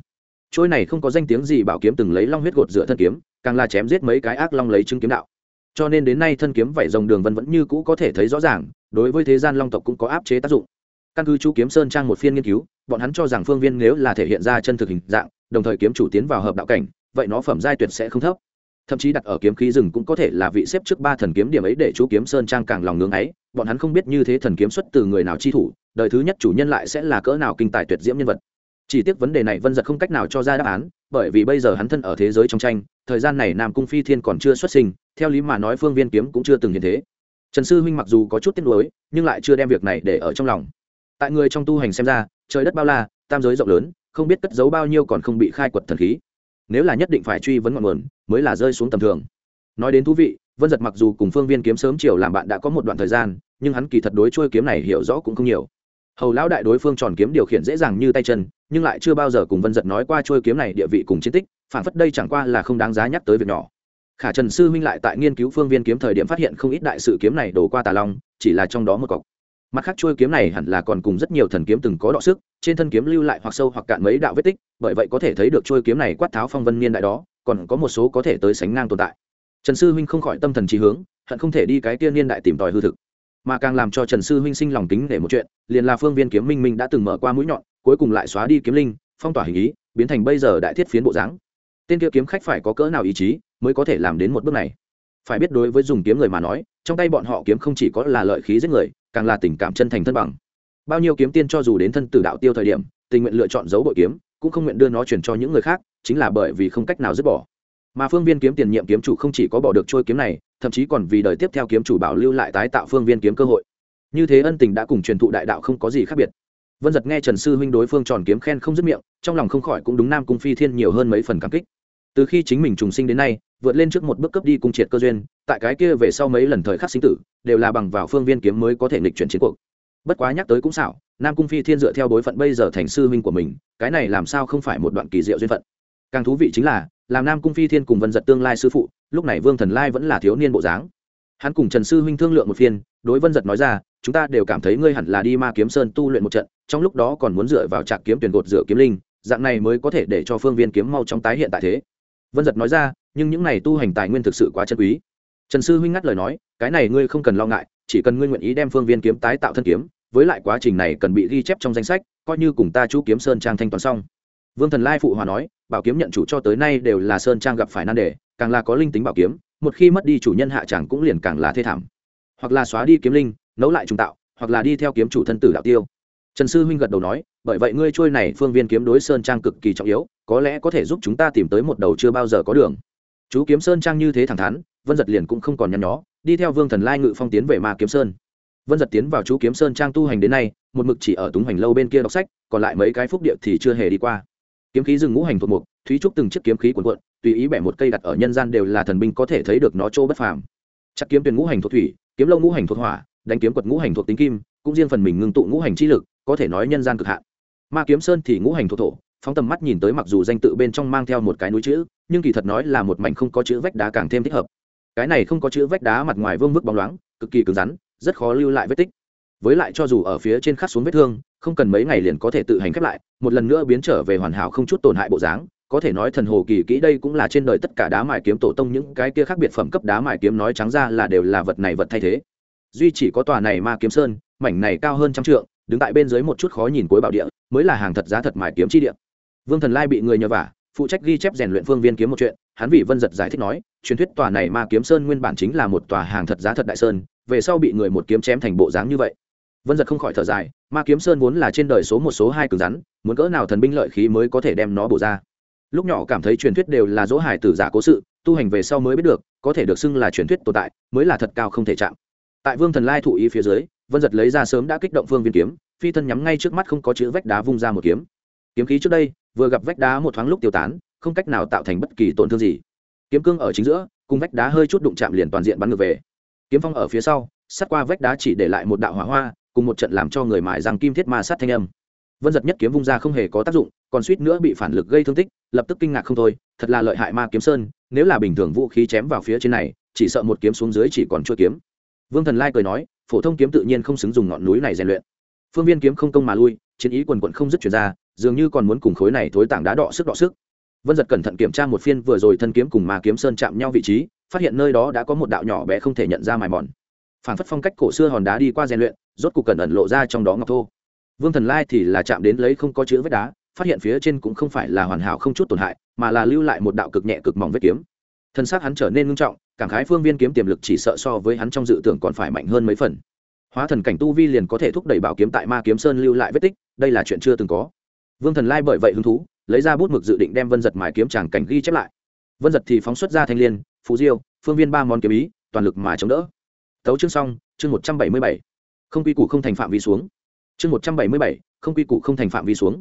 Trôi này không có danh tiếng gì bảo kiếm từng lấy long huyết gột dựa thân kiếm, càng là chém giết mấy cái ác long lấy chứng kiếm đạo. Cho nên đến nay thân kiếm vảy rồng đường vân vẫn như cũ có thể thấy rõ ràng, đối với thế gian long tộc cũng có áp chế tác dụng. Căn cứ chú kiếm sơn trang một phiên nghiên cứu, bọn hắn cho rằng phương viên nếu là thể hiện ra chân thực hình dạng, đồng thời kiếm chủ tiến vào hợp đạo cảnh, vậy nó phẩm giai tuyệt sẽ không thấp. Thậm chí đặt ở kiếm khí rừng cũng có thể là vị xếp trước ba thần kiếm điểm ấy để chú kiếm sơn trang càng lòng ngưng ấy bọn hắn không biết như thế thần kiếm xuất từ người nào chi thủ, đời thứ nhất chủ nhân lại sẽ là cỡ nào kinh tài tuyệt diễm nhân vật. Chỉ tiếc vấn đề này vân giật không cách nào cho ra đáp án, bởi vì bây giờ hắn thân ở thế giới trong tranh, thời gian này nam cung phi thiên còn chưa xuất sinh, theo lý mà nói phương viên kiếm cũng chưa từng hiện thế. Trần sư huynh mặc dù có chút tiếc nuối, nhưng lại chưa đem việc này để ở trong lòng. Tại người trong tu hành xem ra, trời đất bao la, tam giới rộng lớn, không biết cất giấu bao nhiêu còn không bị khai quật thần khí. Nếu là nhất định phải truy vấn ngọn nguồn, mới là rơi xuống tầm thường. Nói đến thú vị vân giật mặc dù cùng phương viên kiếm sớm chiều làm bạn đã có một đoạn thời gian, nhưng hắn kỳ thật đối trôi kiếm này hiểu rõ cũng không nhiều. Hầu lão đại đối phương tròn kiếm điều khiển dễ dàng như tay chân, nhưng lại chưa bao giờ cùng vân giật nói qua trôi kiếm này địa vị cùng chiến tích, phản phất đây chẳng qua là không đáng giá nhắc tới việc nhỏ. Khả trần sư huynh lại tại nghiên cứu phương viên kiếm thời điểm phát hiện không ít đại sự kiếm này đổ qua tà long, chỉ là trong đó một cọc. Mặt khác trôi kiếm này hẳn là còn cùng rất nhiều thần kiếm từng có đọ sức, trên thân kiếm lưu lại hoặc sâu hoặc cạn mấy đạo vết tích, bởi vậy có thể thấy được trôi kiếm này quát tháo phong vân niên đại đó, còn có một số có thể tới sánh ngang tồn tại trần sư huynh không khỏi tâm thần trí hướng, hận không thể đi cái kia niên đại tìm tòi hư thực. Mà càng làm cho trần sư huynh sinh lòng kính để một chuyện, liền là phương viên kiếm minh minh đã từng mở qua mũi nhọn, cuối cùng lại xóa đi kiếm linh, phong tỏa hình ý, biến thành bây giờ đại thiết phiến bộ dáng. Tên kia kiếm khách phải có cỡ nào ý chí, mới có thể làm đến một bước này? Phải biết đối với dùng kiếm người mà nói, trong tay bọn họ kiếm không chỉ có là lợi khí giết người, càng là tình cảm chân thành thân bằng. Bao nhiêu kiếm tiên cho dù đến thân tử đạo tiêu thời điểm, tình nguyện lựa chọn giấu bội kiếm, cũng không nguyện đưa nó chuyển cho những người khác, chính là bởi vì không cách nào dứt bỏ mà phương viên kiếm tiền nhiệm kiếm chủ không chỉ có bỏ được trôi kiếm này, thậm chí còn vì đời tiếp theo kiếm chủ bảo lưu lại tái tạo phương viên kiếm cơ hội. Như thế ân tình đã cùng truyền thụ đại đạo không có gì khác biệt. Vân giật nghe trần sư huynh đối phương tròn kiếm khen không dứt miệng, trong lòng không khỏi cũng đúng nam cung phi thiên nhiều hơn mấy phần cảm kích. Từ khi chính mình trùng sinh đến nay, vượt lên trước một bước cấp đi cung triệt cơ duyên, tại cái kia về sau mấy lần thời khắc sinh tử, đều là bằng vào phương viên kiếm mới có thể nghịch chuyển chiến cuộc. Bất quá nhắc tới cũng xảo, nam cung phi thiên dựa theo đối phận bây giờ thành sư huynh của mình, cái này làm sao không phải một đoạn kỳ diệu duyên phận. Càng thú vị chính là làm nam cung phi thiên cùng vân giật tương lai sư phụ, lúc này vương thần lai vẫn là thiếu niên bộ dáng. Hắn cùng trần sư huynh thương lượng một phiên, đối vân giật nói ra, chúng ta đều cảm thấy ngươi hẳn là đi ma kiếm sơn tu luyện một trận, trong lúc đó còn muốn dựa vào trạc kiếm tuyển gột dựa kiếm linh, dạng này mới có thể để cho phương viên kiếm mau trong tái hiện tại thế. Vân giật nói ra, nhưng những này tu hành tài nguyên thực sự quá chân quý. Trần sư huynh ngắt lời nói, cái này ngươi không cần lo ngại, chỉ cần ngươi nguyện ý đem phương viên kiếm tái tạo thân kiếm, với lại quá trình này cần bị ghi chép trong danh sách, coi như cùng ta chú kiếm sơn trang thanh toán xong vương thần lai phụ hòa nói, bảo kiếm nhận chủ cho tới nay đều là sơn trang gặp phải nan đề, càng là có linh tính bảo kiếm, một khi mất đi chủ nhân hạ chẳng cũng liền càng là thê thảm. Hoặc là xóa đi kiếm linh, nấu lại trùng tạo, hoặc là đi theo kiếm chủ thân tử đạo tiêu. Trần sư huynh gật đầu nói, bởi vậy ngươi trôi này phương viên kiếm đối sơn trang cực kỳ trọng yếu, có lẽ có thể giúp chúng ta tìm tới một đầu chưa bao giờ có đường. Chú kiếm sơn trang như thế thẳng thắn, vân giật liền cũng không còn nhăn nhó, đi theo vương thần lai ngự phong tiến về ma kiếm sơn. Vân giật tiến vào chú kiếm sơn trang tu hành đến nay, một mực chỉ ở túng hành lâu bên kia đọc sách, còn lại mấy cái phúc địa thì chưa hề đi qua kiếm khí rừng ngũ hành thuộc mục, thúy trúc từng chiếc kiếm khí cuộn cuộn, tùy ý bẻ một cây đặt ở nhân gian đều là thần binh có thể thấy được nó chỗ bất phàm. Chắc kiếm tuyển ngũ hành thuộc thủy, kiếm lâu ngũ hành thuộc hỏa, đánh kiếm quật ngũ hành thuộc tính kim, cũng riêng phần mình ngưng tụ ngũ hành chi lực, có thể nói nhân gian cực hạn. Ma kiếm sơn thì ngũ hành thuộc thổ, phóng tầm mắt nhìn tới mặc dù danh tự bên trong mang theo một cái núi chữ, nhưng kỳ thật nói là một mảnh không có chữ vách đá càng thêm thích hợp. Cái này không có chữ vách đá mặt ngoài vương vức bóng loáng, cực kỳ cứng rắn, rất khó lưu lại vết tích. Với lại cho dù ở phía trên khắc xuống vết thương không cần mấy ngày liền có thể tự hành khép lại, một lần nữa biến trở về hoàn hảo không chút tổn hại bộ dáng. Có thể nói thần hồ kỳ kỹ đây cũng là trên đời tất cả đá mài kiếm tổ tông những cái kia khác biệt phẩm cấp đá mài kiếm nói trắng ra là đều là vật này vật thay thế. Duy chỉ có tòa này ma kiếm sơn, mảnh này cao hơn trăm trượng, đứng tại bên dưới một chút khó nhìn cuối bảo địa, mới là hàng thật giá thật mài kiếm chi địa. Vương thần lai bị người nhờ vả, phụ trách ghi chép rèn luyện phương viên kiếm một chuyện, hắn vị vân giật giải thích nói, truyền thuyết tòa này ma kiếm sơn nguyên bản chính là một tòa hàng thật giá thật đại sơn, về sau bị người một kiếm chém thành bộ dáng như vậy vân giật không khỏi thở dài, ma kiếm sơn vốn là trên đời số một số hai cứng rắn, muốn cỡ nào thần binh lợi khí mới có thể đem nó bổ ra? Lúc nhỏ cảm thấy truyền thuyết đều là dỗ hải tử giả cố sự, tu hành về sau mới biết được, có thể được xưng là truyền thuyết tồn tại, mới là thật cao không thể chạm. Tại vương thần lai thụ ý phía dưới, vân giật lấy ra sớm đã kích động phương viên kiếm, phi thân nhắm ngay trước mắt không có chữ vách đá vung ra một kiếm. Kiếm khí trước đây, vừa gặp vách đá một thoáng lúc tiêu tán, không cách nào tạo thành bất kỳ tổn thương gì. Kiếm cương ở chính giữa, cùng vách đá hơi chút đụng chạm liền toàn diện bắn ngược về. Kiếm phong ở phía sau sát qua vách đá chỉ để lại một đạo hỏa hoa cùng một trận làm cho người mài rằng kim thiết ma sát thanh âm. Vân giật nhất kiếm vung ra không hề có tác dụng, còn suýt nữa bị phản lực gây thương tích, lập tức kinh ngạc không thôi, thật là lợi hại ma kiếm sơn, nếu là bình thường vũ khí chém vào phía trên này, chỉ sợ một kiếm xuống dưới chỉ còn chưa kiếm. Vương thần lai cười nói, phổ thông kiếm tự nhiên không xứng dùng ngọn núi này rèn luyện. Phương viên kiếm không công mà lui, chiến ý quần quận không dứt chuyển ra, dường như còn muốn cùng khối này thối tảng đá đọ sức đọ sức. Vân giật cẩn thận kiểm tra một phiên vừa rồi thân kiếm cùng ma kiếm sơn chạm nhau vị trí, phát hiện nơi đó đã có một đạo nhỏ bé không thể nhận ra mài mòn phản phất phong cách cổ xưa hòn đá đi qua rèn luyện, rốt cục cẩn ẩn lộ ra trong đó ngọc thô. Vương thần lai thì là chạm đến lấy không có chữ vết đá, phát hiện phía trên cũng không phải là hoàn hảo không chút tổn hại, mà là lưu lại một đạo cực nhẹ cực mỏng vết kiếm. Thân xác hắn trở nên ngưng trọng, cảm khái phương viên kiếm tiềm lực chỉ sợ so với hắn trong dự tưởng còn phải mạnh hơn mấy phần. Hóa thần cảnh tu vi liền có thể thúc đẩy bảo kiếm tại ma kiếm sơn lưu lại vết tích, đây là chuyện chưa từng có. Vương thần lai bởi vậy hứng thú, lấy ra bút mực dự định đem vân giật mài kiếm tràng cảnh ghi chép lại. Vân giật thì phóng xuất ra thanh l i ê n phú diêu, phương viên ba món kiếm ý, toàn lực mà chống đỡ tấu chương xong, chương một trăm bảy mươi bảy. Không quy củ không thành phạm vi xuống. Chương một trăm bảy mươi bảy, không quy củ không thành phạm vi xuống.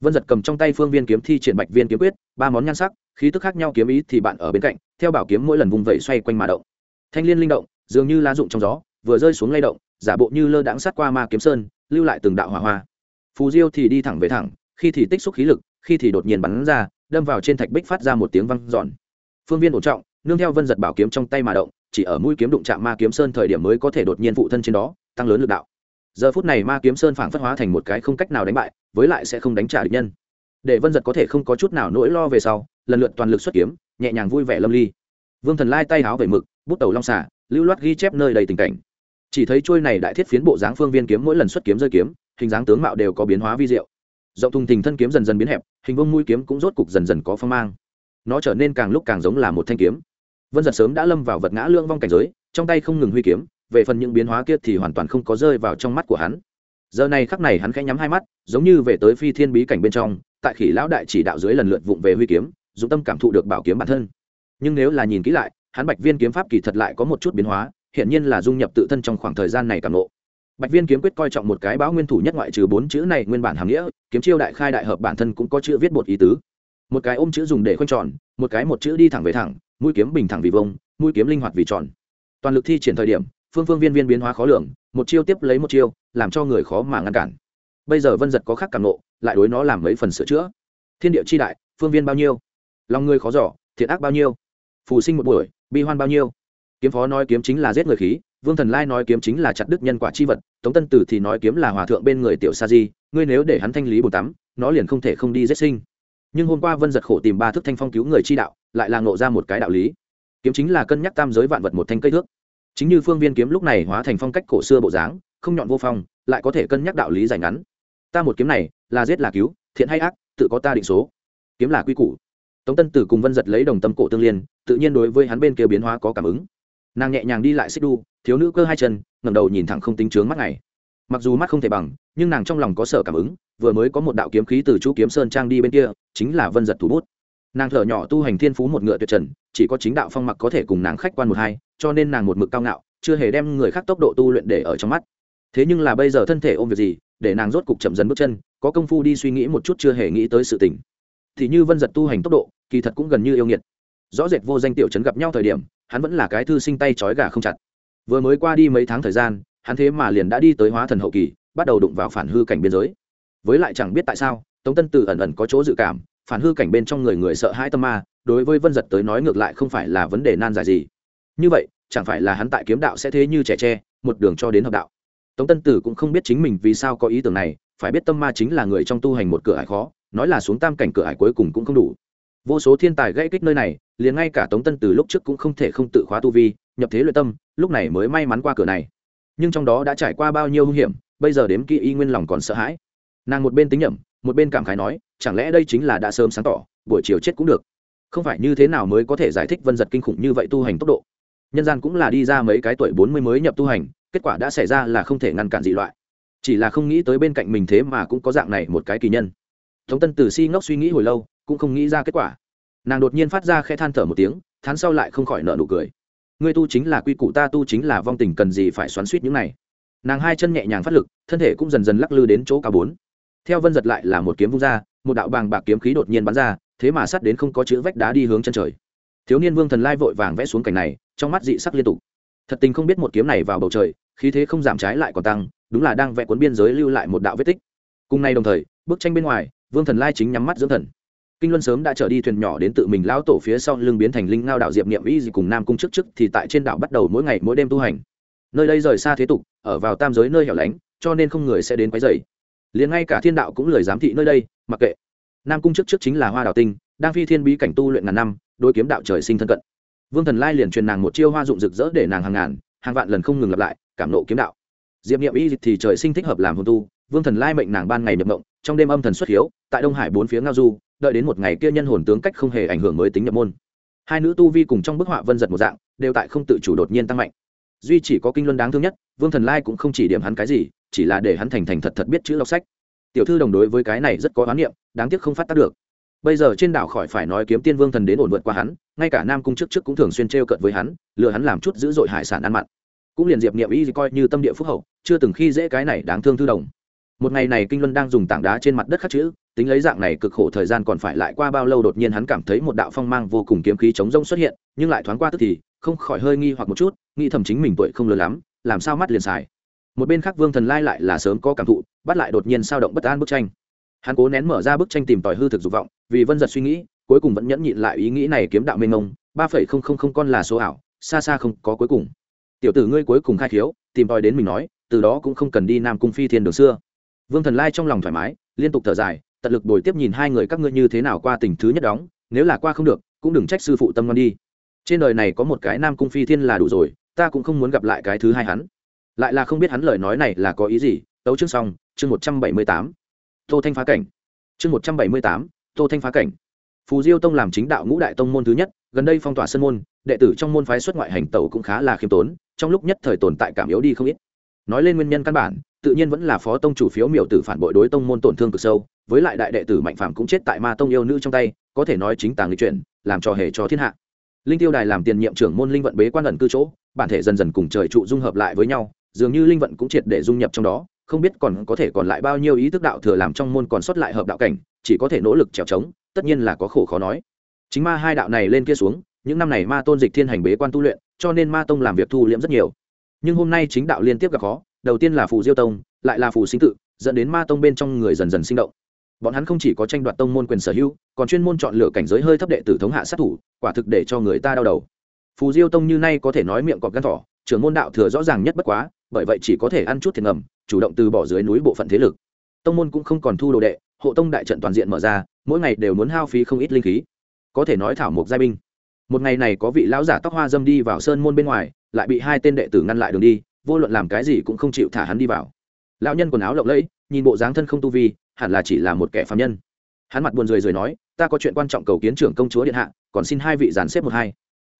Vân giật cầm trong tay phương viên kiếm thi triển bạch viên kiếm quyết, ba món nhan sắc, khí tức khác nhau kiếm ý thì bạn ở bên cạnh, theo bảo kiếm mỗi lần vùng vẫy xoay quanh mà động. Thanh l i ê n linh động, dường như lá rụng trong gió, vừa rơi xuống lay động, giả bộ như lơ đãng sát qua ma kiếm sơn, lưu lại từng đạo hỏa hoa. Phù diêu thì đi thẳng về thẳng, khi thì tích xúc khí lực, khi thì đột nhiên bắn ra, đâm vào trên thạch bích phát ra một tiếng văng giòn phương viên ổn trọng, nương theo vân giật bảo kiếm trong tay mà động chỉ ở mũi kiếm đụng chạm ma kiếm sơn thời điểm mới có thể đột nhiên phụ thân trên đó, tăng lớn lực đạo. Giờ phút này ma kiếm sơn phảng phất hóa thành một cái không cách nào đánh bại, với lại sẽ không đánh trả địch nhân. Để vân giật có thể không có chút nào nỗi lo về sau, lần lượt toàn lực xuất kiếm, nhẹ nhàng vui vẻ lâm ly. Vương thần lai tay háo về mực, bút tàu long xả lưu loát ghi chép nơi đầy tình cảnh. Chỉ thấy trôi này đại thiết phiến bộ dáng phương viên kiếm mỗi lần xuất kiếm rơi kiếm, hình dáng tướng mạo đều có biến hóa vi diệu. Rộng thùng thình thân kiếm dần dần biến hẹp, hình vông mũi kiếm cũng rốt cục dần dần có phong mang. Nó trở nên càng lúc càng giống là một thanh kiếm vân giật sớm đã lâm vào vật ngã lương vong cảnh giới, trong tay không ngừng huy kiếm, về phần những biến hóa kia thì hoàn toàn không có rơi vào trong mắt của hắn. Giờ này khắc này hắn khẽ nhắm hai mắt, giống như về tới phi thiên bí cảnh bên trong, tại khỉ lão đại chỉ đạo dưới lần lượt vụng về huy kiếm, dụng tâm cảm thụ được bảo kiếm bản thân. Nhưng nếu là nhìn kỹ lại, hắn bạch viên kiếm pháp kỳ thật lại có một chút biến hóa hiện nhiên là dung nhập tự thân trong khoảng thời gian này càng lộ bạch viên kiếm quyết coi trọng một cái báo nguyên thủ nhất ngoại trừ bốn chữ này nguyên bản hàm nghĩa, kiếm chiêu đại khai đại hợp bản thân cũng có chữ viết một ý tứ. Một cái ôm chữ dùng để khoanh tròn, một cái một chữ đi thẳng về thẳng mũi kiếm bình thẳng vì vông, mũi kiếm linh hoạt vì tròn. Toàn lực thi triển thời điểm, phương phương viên viên biến hóa khó lường, một chiêu tiếp lấy một chiêu, làm cho người khó mà ngăn cản. Bây giờ vân giật có khác càng nộ, lại đối nó làm mấy phần sửa chữa. Thiên địa chi đại, phương viên bao nhiêu? Lòng người khó giỏ thiện ác bao nhiêu? Phù sinh một buổi, bi hoan bao nhiêu? Kiếm phó nói kiếm chính là giết người khí, vương thần lai nói kiếm chính là chặt đức nhân quả chi vật, tống tân tử thì nói kiếm là hòa thượng bên người tiểu sa di, ngươi nếu để hắn thanh lý bồn tắm, nó liền không thể không đi giết sinh. Nhưng hôm qua vân giật khổ tìm ba thức thanh phong cứu người chi đạo lại là ngộ ra một cái đạo lý. Kiếm chính là cân nhắc tam giới vạn vật một thanh cây thước. Chính như phương viên kiếm lúc này hóa thành phong cách cổ xưa bộ dáng, không nhọn vô phong, lại có thể cân nhắc đạo lý dài ngắn. Ta một kiếm này, là giết là cứu, thiện hay ác, tự có ta định số. Kiếm là quy củ. Tống tân tử cùng vân giật lấy đồng tâm cổ tương liên, tự nhiên đối với hắn bên kia biến hóa có cảm ứng. Nàng nhẹ nhàng đi lại xích đu, thiếu nữ cơ hai chân, ngẩng đầu nhìn thẳng không tính trướng mắt này. mặc dù mắt không thể bằng, nhưng nàng trong lòng có sở cảm ứng, vừa mới có một đạo kiếm khí từ chú kiếm sơn trang đi bên kia, chính là vân giật thủ bút nàng thở nhỏ tu hành thiên phú một ngựa tuyệt trần, chỉ có chính đạo phong mặc có thể cùng nàng khách quan một hai, cho nên nàng một mực cao ngạo, chưa hề đem người khác tốc độ tu luyện để ở trong mắt. Thế nhưng là bây giờ thân thể ôm việc gì, để nàng rốt cục chậm dần bước chân, có công phu đi suy nghĩ một chút chưa hề nghĩ tới sự tình. Thì như vân giật tu hành tốc độ, kỳ thật cũng gần như yêu nghiệt. Rõ rệt vô danh tiểu trấn gặp nhau thời điểm, hắn vẫn là cái thư sinh tay trói gà không chặt. Vừa mới qua đi mấy tháng thời gian, hắn thế mà liền đã đi tới hóa thần hậu kỳ, bắt đầu đụng vào phản hư cảnh biên giới. Với lại chẳng biết tại sao, tống tân từ ẩn ẩn có chỗ dự cảm phản hư cảnh bên trong người người sợ hãi tâm ma, đối với vân giật tới nói ngược lại không phải là vấn đề nan giải gì. Như vậy, chẳng phải là hắn tại kiếm đạo sẽ thế như trẻ tre, một đường cho đến hợp đạo. Tống tân tử cũng không biết chính mình vì sao có ý tưởng này, phải biết tâm ma chính là người trong tu hành một cửa ải khó, nói là xuống tam cảnh cửa ải cuối cùng cũng không đủ. Vô số thiên tài gây kích nơi này, liền ngay cả tống tân từ lúc trước cũng không thể không tự khóa tu vi, nhập thế luyện tâm, lúc này mới may mắn qua cửa này. Nhưng trong đó đã trải qua bao nhiêu hung hiểm, bây giờ đếm kỹ y nguyên lòng còn sợ hãi. Nàng một bên tính nhẩm, một bên cảm khái nói chẳng lẽ đây chính là đã sớm sáng tỏ, buổi chiều chết cũng được? Không phải như thế nào mới có thể giải thích vân giật kinh khủng như vậy tu hành tốc độ? Nhân gian cũng là đi ra mấy cái tuổi bốn mươi mới nhập tu hành, kết quả đã xảy ra là không thể ngăn cản dị loại. Chỉ là không nghĩ tới bên cạnh mình thế mà cũng có dạng này một cái kỳ nhân. Tống tân tử si ngốc suy nghĩ hồi lâu, cũng không nghĩ ra kết quả. Nàng đột nhiên phát ra khe than thở một tiếng thán sau lại không khỏi nợ nụ cười. Ngươi tu chính là quy củ, ta tu chính là vong tình cần gì phải xoắn suýt những này. Nàng hai chân nhẹ nhàng phát lực, thân thể cũng dần dần lắc lư đến chỗ cao bốn. Theo vân giật lại là một kiếm vung ra một đạo bàng bạc kiếm khí đột nhiên bắn ra, thế mà sắt đến không có chữ vách đá đi hướng chân trời. Thiếu niên vương thần lai vội vàng vẽ xuống cảnh này, trong mắt dị sắc liên tục. Thật tình không biết một kiếm này vào bầu trời, khí thế không giảm trái lại còn tăng, đúng là đang vẽ cuốn biên giới lưu lại một đạo vết tích. Cùng nay đồng thời, bức tranh bên ngoài, vương thần lai chính nhắm mắt dưỡng thần. Kinh luân sớm đã trở đi thuyền nhỏ đến tự mình lão tổ phía sau lưng biến thành linh ngao đạo diệp niệm y gì cùng nam cung trước trước thì tại trên đảo bắt đầu mỗi ngày mỗi đêm tu hành. Nơi đây rời xa thế tục, ở vào tam giới nơi hẻo lánh, cho nên không người sẽ đến quấy rầy liền ngay cả thiên đạo cũng lười giám thị nơi đây, mặc kệ. Nam cung trước trước chính là hoa đào tinh, đang phi thiên bí cảnh tu luyện ngàn năm đôi kiếm đạo trời sinh thân cận. Vương thần lai liền truyền nàng một chiêu hoa dụng rực rỡ để nàng hàng ngàn, hàng vạn lần không ngừng lặp lại, cảm nộ kiếm đạo. Diệp niệm y thì trời sinh thích hợp làm hồn tu, vương thần lai mệnh nàng ban ngày nhập mộng, trong đêm âm thần xuất hiếu, tại đông hải bốn phía ngao du, đợi đến một ngày kia nhân hồn tướng cách không hề ảnh hưởng mới tính nhập môn. Hai nữ tu vi cùng trong bức họa vân giật một dạng, đều tại không tự chủ đột nhiên tăng mạnh duy chỉ có kinh luân đáng thương nhất, vương thần lai cũng không chỉ điểm hắn cái gì, chỉ là để hắn thành thành thật thật biết chữ đọc sách. Tiểu thư đồng đối với cái này rất có oán niệm, đáng tiếc không phát tác được. Bây giờ trên đảo khỏi phải nói kiếm tiên vương thần đến ổn vượt qua hắn, ngay cả nam cung trước trước cũng thường xuyên t r e o cận với hắn, lừa hắn làm chút dữ dội hải sản ăn mặn. Cũng liền diệp niệm y coi như tâm địa phúc hậu, chưa từng khi dễ cái này đáng thương thư đồng. Một ngày này kinh luân đang dùng tảng đá trên mặt đất khắc chữ, tính lấy dạng này cực khổ thời gian còn phải lại qua bao lâu đột nhiên hắn cảm thấy một đạo phong mang vô cùng kiếm khí chống rông xuất hiện, nhưng lại thoáng qua tức thì, không khỏi hơi nghi hoặc một chút nghĩ thầm chính mình tuổi không lớn lắm, làm sao mắt liền xài. Một bên khác vương thần lai lại là sớm có cảm thụ, bắt lại đột nhiên sao động bất an bức tranh. Hắn cố nén mở ra bức tranh tìm tòi hư thực dục vọng, vì vân giật suy nghĩ, cuối cùng vẫn nhẫn nhịn lại ý nghĩ này kiếm đạo mênh mông, ba phẩy không không không con là số ảo, xa xa không có cuối cùng. Tiểu tử ngươi cuối cùng khai khiếu, tìm tòi đến mình nói, từ đó cũng không cần đi nam cung phi thiên đường xưa. Vương thần lai trong lòng thoải mái, liên tục thở dài, tận lực bồi tiếp nhìn hai người các ngươi như thế nào qua tình thứ nhất đóng, nếu là qua không được, cũng đừng trách sư phụ tâm ngon đi. Trên đời này có một cái nam cung phi thiên là đủ rồi ta cũng không muốn gặp lại cái thứ hai hắn. Lại là không biết hắn lời nói này là có ý gì. Tấu chương xong, chương một trăm bảy mươi tám. Tô thanh phá cảnh. Chương một trăm bảy mươi tám, tô thanh phá cảnh. Phù diêu tông làm chính đạo ngũ đại tông môn thứ nhất, gần đây phong tỏa sân môn, đệ tử trong môn phái xuất ngoại hành tẩu cũng khá là khiêm tốn, trong lúc nhất thời tồn tại cảm yếu đi không ít. Nói lên nguyên nhân căn bản, tự nhiên vẫn là phó tông chủ phiếu miểu tử phản bội đối tông môn tổn thương cực sâu, với lại đại đệ tử mạnh phạm cũng chết tại ma tông yêu nữ trong tay, có thể nói chính tàng lịch chuyển, làm trò hề cho thiên hạ. Linh tiêu đài làm tiền nhiệm trưởng môn linh vận bế quan ẩn cư chỗ bản thể dần dần cùng trời trụ dung hợp lại với nhau, dường như linh vận cũng triệt để dung nhập trong đó, không biết còn có thể còn lại bao nhiêu ý thức đạo thừa làm trong môn còn sót lại hợp đạo cảnh, chỉ có thể nỗ lực trèo trống, tất nhiên là có khổ khó nói. Chính ma hai đạo này lên kia xuống, những năm này ma tôn dịch thiên hành bế quan tu luyện, cho nên ma tông làm việc thu liễm rất nhiều. Nhưng hôm nay chính đạo liên tiếp gặp khó, đầu tiên là phù diêu tông, lại là phù sinh tự, dẫn đến ma tông bên trong người dần dần sinh động. Bọn hắn không chỉ có tranh đoạt tông môn quyền sở hữu, còn chuyên môn chọn lựa cảnh giới hơi thấp đệ tử thống hạ sát thủ, quả thực để cho người ta đau đầu phù diêu tông như nay có thể nói miệng cọp gan thỏ, trưởng môn đạo thừa rõ ràng nhất bất quá, bởi vậy chỉ có thể ăn chút thiệt ngầm, chủ động từ bỏ dưới núi bộ phận thế lực. Tông môn cũng không còn thu đồ đệ, hộ tông đại trận toàn diện mở ra, mỗi ngày đều muốn hao phí không ít linh khí. Có thể nói thảo mộc giai binh. Một ngày này có vị lão giả tóc hoa dâm đi vào sơn môn bên ngoài, lại bị hai tên đệ tử ngăn lại đường đi, vô luận làm cái gì cũng không chịu thả hắn đi vào. Lão nhân quần áo lộng lẫy, nhìn bộ dáng thân không tu vi, hẳn là chỉ là một kẻ phạm nhân. Hắn mặt buồn rười rời nói, ta có chuyện quan trọng cầu kiến trưởng công chúa điện hạ, còn xin hai vị dàn xếp một hai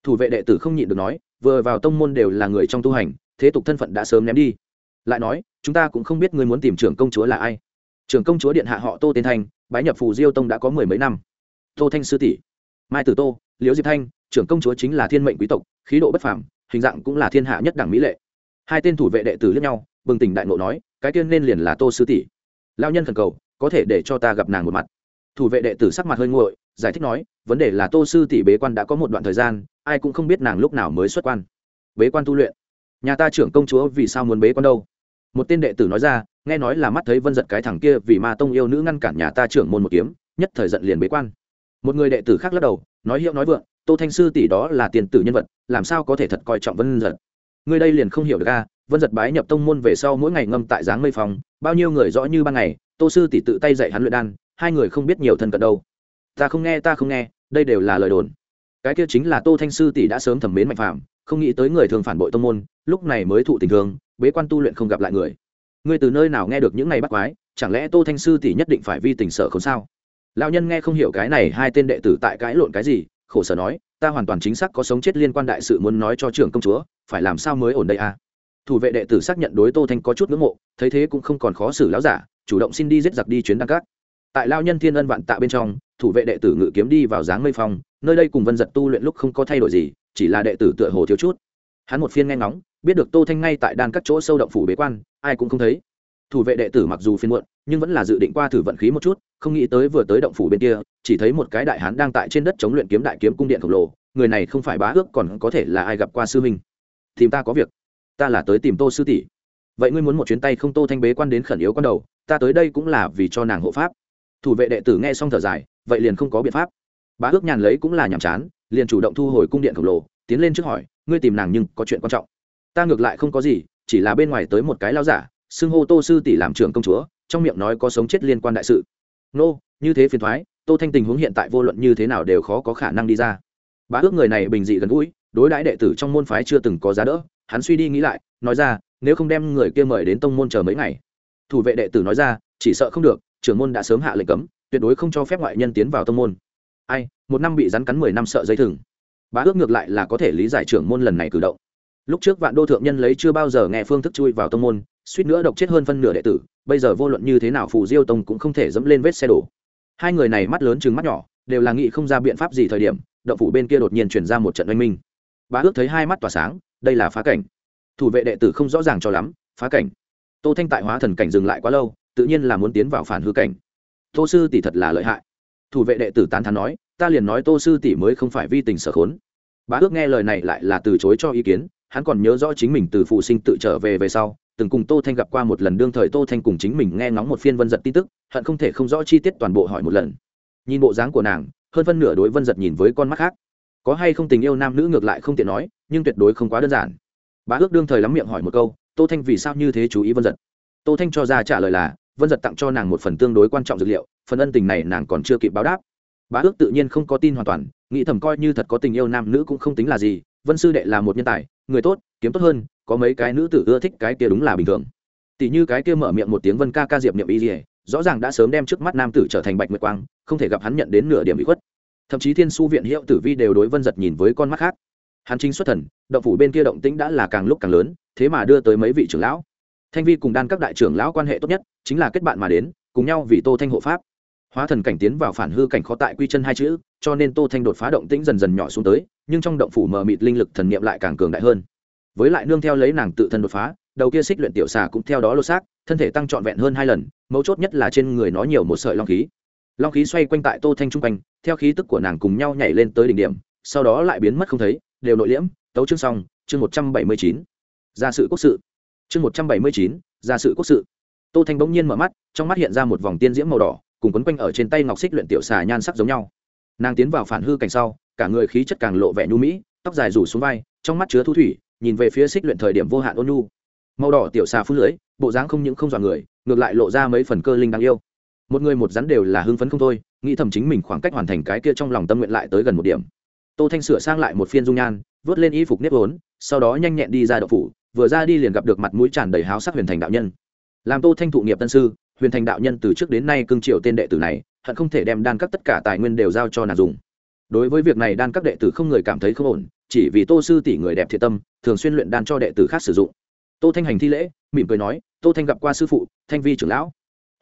thủ vệ đệ tử không nhịn được nói, vừa vào tông môn đều là người trong tu hành, thế tục thân phận đã sớm ném đi. Lại nói, chúng ta cũng không biết ngươi muốn tìm trưởng công chúa là ai. Trưởng công chúa điện hạ họ tô tên thanh, bái nhập phù diêu tông đã có mười mấy năm. Tô thanh sư tỷ, mai tử tô, liễu diệp thanh, trưởng công chúa chính là thiên mệnh quý tộc, khí độ bất phàm, hình dạng cũng là thiên hạ nhất đẳng mỹ lệ. Hai tên thủ vệ đệ tử lẫn nhau, bừng tỉnh đại ngộ nói, cái tiên nên liền là tô sư tỷ. Lao nhân thần cầu, có thể để cho ta gặp nàng một mặt. Thủ vệ đệ tử sắc mặt hơi nguội, giải thích nói, vấn đề là tô sư tỷ bế quan đã có một đoạn thời gian ai cũng không biết nàng lúc nào mới xuất quan. Bế quan tu luyện. Nhà ta trưởng công chúa vì sao muốn bế quan đâu? Một tên đệ tử nói ra, nghe nói là mắt thấy vân giật cái thằng kia vì ma tông yêu nữ ngăn cản nhà ta trưởng môn một kiếm, nhất thời giận liền bế quan. Một người đệ tử khác lắc đầu, nói hiệu nói vượng, tô thanh sư tỷ đó là tiền tử nhân vật, làm sao có thể thật coi trọng vân giật? Người đây liền không hiểu được a, vân giật bái nhập tông môn về sau mỗi ngày ngâm tại dáng mây phòng, bao nhiêu người rõ như ban ngày, tô sư tỷ tự tay dạy hắn luyện đan, hai người không biết nhiều thân cận đâu. Ta không nghe, ta không nghe, đây đều là lời đồn cái kia chính là tô thanh sư tỷ đã sớm thẩm mến mạnh phàm, không nghĩ tới người thường phản bội tông môn lúc này mới thụ tình thương bế quan tu luyện không gặp lại người. Ngươi từ nơi nào nghe được những này bắt quái chẳng lẽ tô thanh sư tỷ nhất định phải vi tình sở không sao? Lão nhân nghe không hiểu cái này hai tên đệ tử tại cãi lộn cái gì khổ sở nói ta hoàn toàn chính xác có sống chết liên quan đại sự muốn nói cho trưởng công chúa phải làm sao mới ổn đây à? Thủ vệ đệ tử xác nhận đối tô thanh có chút ngưỡng mộ thấy thế cũng không còn khó xử lão giả chủ động xin đi giết giặc đi chuyến đăng cát. Tại lao nhân thiên ân vạn tạ bên trong thủ vệ đệ tử ngự kiếm đi vào dáng mây phong, nơi đây cùng vân giật tu luyện lúc không có thay đổi gì, chỉ là đệ tử tựa hồ thiếu chút. Hắn một phiên nghe ngóng, biết được tô thanh ngay tại đan các chỗ sâu động phủ bế quan, ai cũng không thấy. Thủ vệ đệ tử mặc dù phiên muộn, nhưng vẫn là dự định qua thử vận khí một chút, không nghĩ tới vừa tới động phủ bên kia, chỉ thấy một cái đại hán đang tại trên đất chống luyện kiếm đại kiếm cung điện khổng lồ, người này không phải bá ước còn có thể là ai gặp qua sư minh tìm ta có việc. Ta là tới tìm tô sư tỷ. Vậy ngươi muốn một chuyến tay không tô thanh bế quan đến khẩn yếu con đầu, ta tới đây cũng là vì cho nàng hộ pháp thủ vệ đệ tử nghe xong thở dài, vậy liền không có biện pháp. Bá ước nhàn lấy cũng là nhàm chán, liền chủ động thu hồi cung điện khổng lồ, tiến lên trước hỏi, ngươi tìm nàng nhưng có chuyện quan trọng. Ta ngược lại không có gì, chỉ là bên ngoài tới một cái lao giả, xưng hô tô sư tỷ làm trưởng công chúa, trong miệng nói có sống chết liên quan đại sự. Nô, như thế phiền thoái, tô thanh tình huống hiện tại vô luận như thế nào đều khó có khả năng đi ra. Bá ước người này bình dị gần gũi, đối đãi đệ tử trong môn phái chưa từng có giá đỡ, hắn suy đi nghĩ lại, nói ra, nếu không đem người kia mời đến tông môn chờ mấy ngày. Thủ vệ đệ tử nói ra, chỉ sợ không được trưởng môn đã sớm hạ lệnh cấm, tuyệt đối không cho phép ngoại nhân tiến vào tông môn. Ai, một năm bị rắn cắn mười năm sợ dây thừng. Bá ước ngược lại là có thể lý giải trưởng môn lần này cử động. Lúc trước vạn đô thượng nhân lấy chưa bao giờ nghe phương thức chui vào tông môn, suýt nữa độc chết hơn phân nửa đệ tử, bây giờ vô luận như thế nào phù diêu tông cũng không thể dẫm lên vết xe đổ. Hai người này mắt lớn chừng mắt nhỏ, đều là nghĩ không ra biện pháp gì thời điểm, động phủ bên kia đột nhiên chuyển ra một trận oanh minh. Bá ước thấy hai mắt tỏa sáng, đây là phá cảnh. Thủ vệ đệ tử không rõ ràng cho lắm, phá cảnh. Tô thanh tại hóa thần cảnh dừng lại quá lâu tự nhiên là muốn tiến vào phản hư cảnh. Tô sư tỷ thật là lợi hại. Thủ vệ đệ tử tán thán nói, ta liền nói tô sư tỷ mới không phải vi tình sở khốn. Bá ước nghe lời này lại là từ chối cho ý kiến, hắn còn nhớ rõ chính mình từ phụ sinh tự trở về về sau, từng cùng tô thanh gặp qua một lần đương thời tô thanh cùng chính mình nghe ngóng một phiên vân giật tin tức, hận không thể không rõ chi tiết toàn bộ hỏi một lần. Nhìn bộ dáng của nàng, hơn phân nửa đối vân giật nhìn với con mắt khác. Có hay không tình yêu nam nữ ngược lại không tiện nói, nhưng tuyệt đối không quá đơn giản. Bá ước đương thời lắm miệng hỏi một câu, tô thanh vì sao như thế chú ý vân giật? Tô thanh cho ra trả lời là vân giật tặng cho nàng một phần tương đối quan trọng dược liệu, phần ân tình này nàng còn chưa kịp báo đáp. Bá ước tự nhiên không có tin hoàn toàn, nghĩ thầm coi như thật có tình yêu nam nữ cũng không tính là gì, vân sư đệ là một nhân tài, người tốt, kiếm tốt hơn, có mấy cái nữ tử ưa thích cái kia đúng là bình thường. Tỷ như cái kia mở miệng một tiếng vân ca ca diệp niệm y dỉa rõ ràng đã sớm đem trước mắt nam tử trở thành bạch nguyệt quang, không thể gặp hắn nhận đến nửa điểm bị khuất. Thậm chí thiên su viện hiệu tử vi đều đối vân giật nhìn với con mắt khác. Hắn chính xuất thần, động phủ bên kia động tĩnh đã là càng lúc càng lớn, thế mà đưa tới mấy vị trưởng lão thanh vi cùng đan các đại trưởng lão quan hệ tốt nhất, chính là kết bạn mà đến, cùng nhau vì tô thanh hộ pháp. Hóa thần cảnh tiến vào phản hư cảnh khó tại quy chân hai chữ, cho nên tô thanh đột phá động tĩnh dần dần nhỏ xuống tới, nhưng trong động phủ mờ mịt linh lực thần niệm lại càng cường đại hơn. Với lại nương theo lấy nàng tự thân đột phá, đầu kia xích luyện tiểu xà cũng theo đó lô xác, thân thể tăng trọn vẹn hơn hai lần, mấu chốt nhất là trên người nó nhiều một sợi long khí. Long khí xoay quanh tại tô thanh trung quanh, theo khí tức của nàng cùng nhau nhảy lên tới đỉnh điểm, sau đó lại biến mất không thấy, đều nội liễm. Tấu chương xong, chương một trăm bảy mươi chín. Ra sự quốc sự chương một trăm bảy mươi chín, ra sự quốc sự. Tô thanh bỗng nhiên mở mắt, trong mắt hiện ra một vòng tiên diễm màu đỏ, cùng quấn quanh ở trên tay ngọc xích luyện tiểu xà nhan sắc giống nhau. Nàng tiến vào phản hư cảnh sau, cả người khí chất càng lộ vẻ nhu mỹ, tóc dài rủ xuống vai, trong mắt chứa thu thủy, nhìn về phía xích luyện thời điểm vô hạn ôn nhu. Màu đỏ tiểu xà phun lưỡi bộ dáng không những không dọa người, ngược lại lộ ra mấy phần cơ linh đáng yêu. Một người một rắn đều là hưng phấn không thôi, nghĩ thầm chính mình khoảng cách hoàn thành cái kia trong lòng tâm nguyện lại tới gần một điểm. Tô thanh sửa sang lại một phiên dung nhan, vớt lên y phục nếp vốn, sau đó nhanh nhẹn đi ra đậu phủ vừa ra đi liền gặp được mặt mũi tràn đầy háo sắc huyền thành đạo nhân. Làm tô thanh thụ nghiệp tân sư, huyền thành đạo nhân từ trước đến nay cưng triệu tên đệ tử này, hận không thể đem đan các tất cả tài nguyên đều giao cho nàng dùng. Đối với việc này đan các đệ tử không người cảm thấy không ổn, chỉ vì tô sư tỷ người đẹp thiệt tâm, thường xuyên luyện đan cho đệ tử khác sử dụng. Tô thanh hành thi lễ, mỉm cười nói, tô thanh gặp qua sư phụ, thanh vi trưởng lão.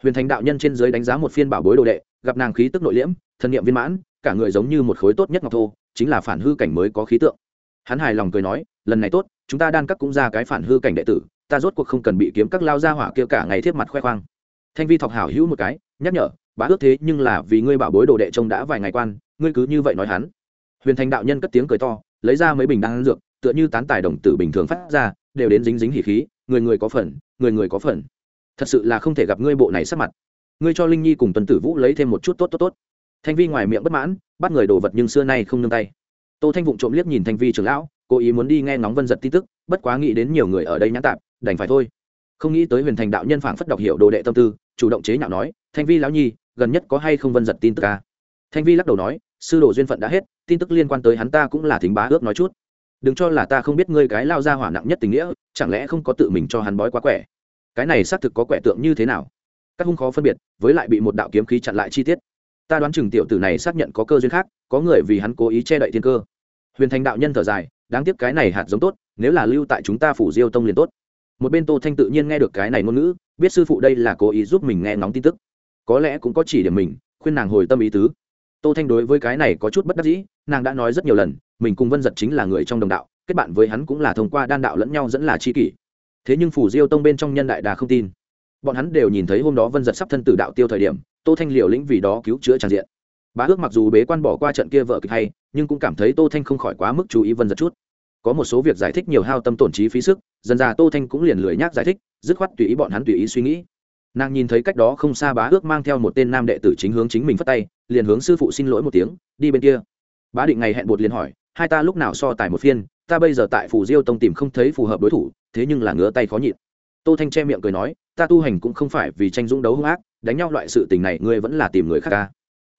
Huyền thành đạo nhân trên dưới đánh giá một phiên bảo bối đồ đệ, gặp nàng khí tức nội liễm, thân nhiệm viên mãn, cả người giống như một khối tốt nhất ngọc thô, chính là phản hư cảnh mới có khí tượng. Hắn hài lòng cười nói, lần này tốt chúng ta đan các cũng ra cái phản hư cảnh đệ tử, ta rốt cuộc không cần bị kiếm các lao ra hỏa kia cả ngày thiếp mặt khoe khoang. Thanh vi thọc hảo hữu một cái, nhắc nhở, bá ước thế nhưng là vì ngươi bảo bối đồ đệ trông đã vài ngày quan, ngươi cứ như vậy nói hắn. Huyền thành đạo nhân cất tiếng cười to, lấy ra mấy bình đan dược, tựa như tán tài đồng tử bình thường phát ra, đều đến dính dính hỉ khí, người người có phần, người người có phần. Thật sự là không thể gặp ngươi bộ này sắp mặt. Ngươi cho linh nhi cùng tuần tử vũ lấy thêm một chút tốt tốt tốt. Thanh vi ngoài miệng bất mãn, bắt người đồ vật nhưng xưa nay không nương tay. Tô thanh vụng trộm liếc nhìn thanh vi trưởng lão cố ý muốn đi nghe ngóng vân giật tin tức, bất quá nghĩ đến nhiều người ở đây nhãn tạp, đành phải thôi. Không nghĩ tới huyền thành đạo nhân phảng phất đọc hiểu đồ đệ tâm tư, chủ động chế nhạo nói, thanh vi lão nhi, gần nhất có hay không vân giật tin tức ca thanh vi lắc đầu nói, sư đồ duyên phận đã hết, tin tức liên quan tới hắn ta cũng là thính bá ước nói chút. Đừng cho là ta không biết ngươi cái lao ra hỏa nặng nhất tình nghĩa, chẳng lẽ không có tự mình cho hắn bói quá quẻ? Cái này xác thực có quẻ tượng như thế nào? Các hung khó phân biệt, với lại bị một đạo kiếm khí chặn lại chi tiết. Ta đoán chừng tiểu tử này xác nhận có cơ duyên khác, có người vì hắn cố ý che đậy thiên cơ. Huyền thành đạo nhân thở dài đáng tiếc cái này hạt giống tốt, nếu là lưu tại chúng ta phủ diêu tông liền tốt. Một bên tô thanh tự nhiên nghe được cái này ngôn ngữ, biết sư phụ đây là cố ý giúp mình nghe ngóng tin tức. Có lẽ cũng có chỉ điểm mình, khuyên nàng hồi tâm ý tứ. Tô thanh đối với cái này có chút bất đắc dĩ, nàng đã nói rất nhiều lần, mình cùng vân giật chính là người trong đồng đạo, kết bạn với hắn cũng là thông qua đan đạo lẫn nhau dẫn là chi kỷ. Thế nhưng phủ diêu tông bên trong nhân đại đà không tin. Bọn hắn đều nhìn thấy hôm đó vân giật sắp thân tử đạo tiêu thời điểm, tô thanh liều lĩnh vì đó cứu chữa tràn diện bá ước mặc dù bế quan bỏ qua trận kia vợ kịch hay, nhưng cũng cảm thấy tô thanh không khỏi quá mức chú ý vân giật chút. Có một số việc giải thích nhiều hao tâm tổn trí phí sức, dần ra tô thanh cũng liền lười nhác giải thích, dứt khoát tùy ý bọn hắn tùy ý suy nghĩ. Nàng nhìn thấy cách đó không xa bá ước mang theo một tên nam đệ tử chính hướng chính mình phất tay, liền hướng sư phụ xin lỗi một tiếng, đi bên kia. Bá định ngày hẹn bột liền hỏi, hai ta lúc nào so tài một phiên, ta bây giờ tại phủ diêu tông tìm không thấy phù hợp đối thủ, thế nhưng là ngứa tay khó nhịn. Tô thanh che miệng cười nói, ta tu hành cũng không phải vì tranh dũng đấu hung ác, đánh nhau loại sự tình này ngươi vẫn là tìm người khác ca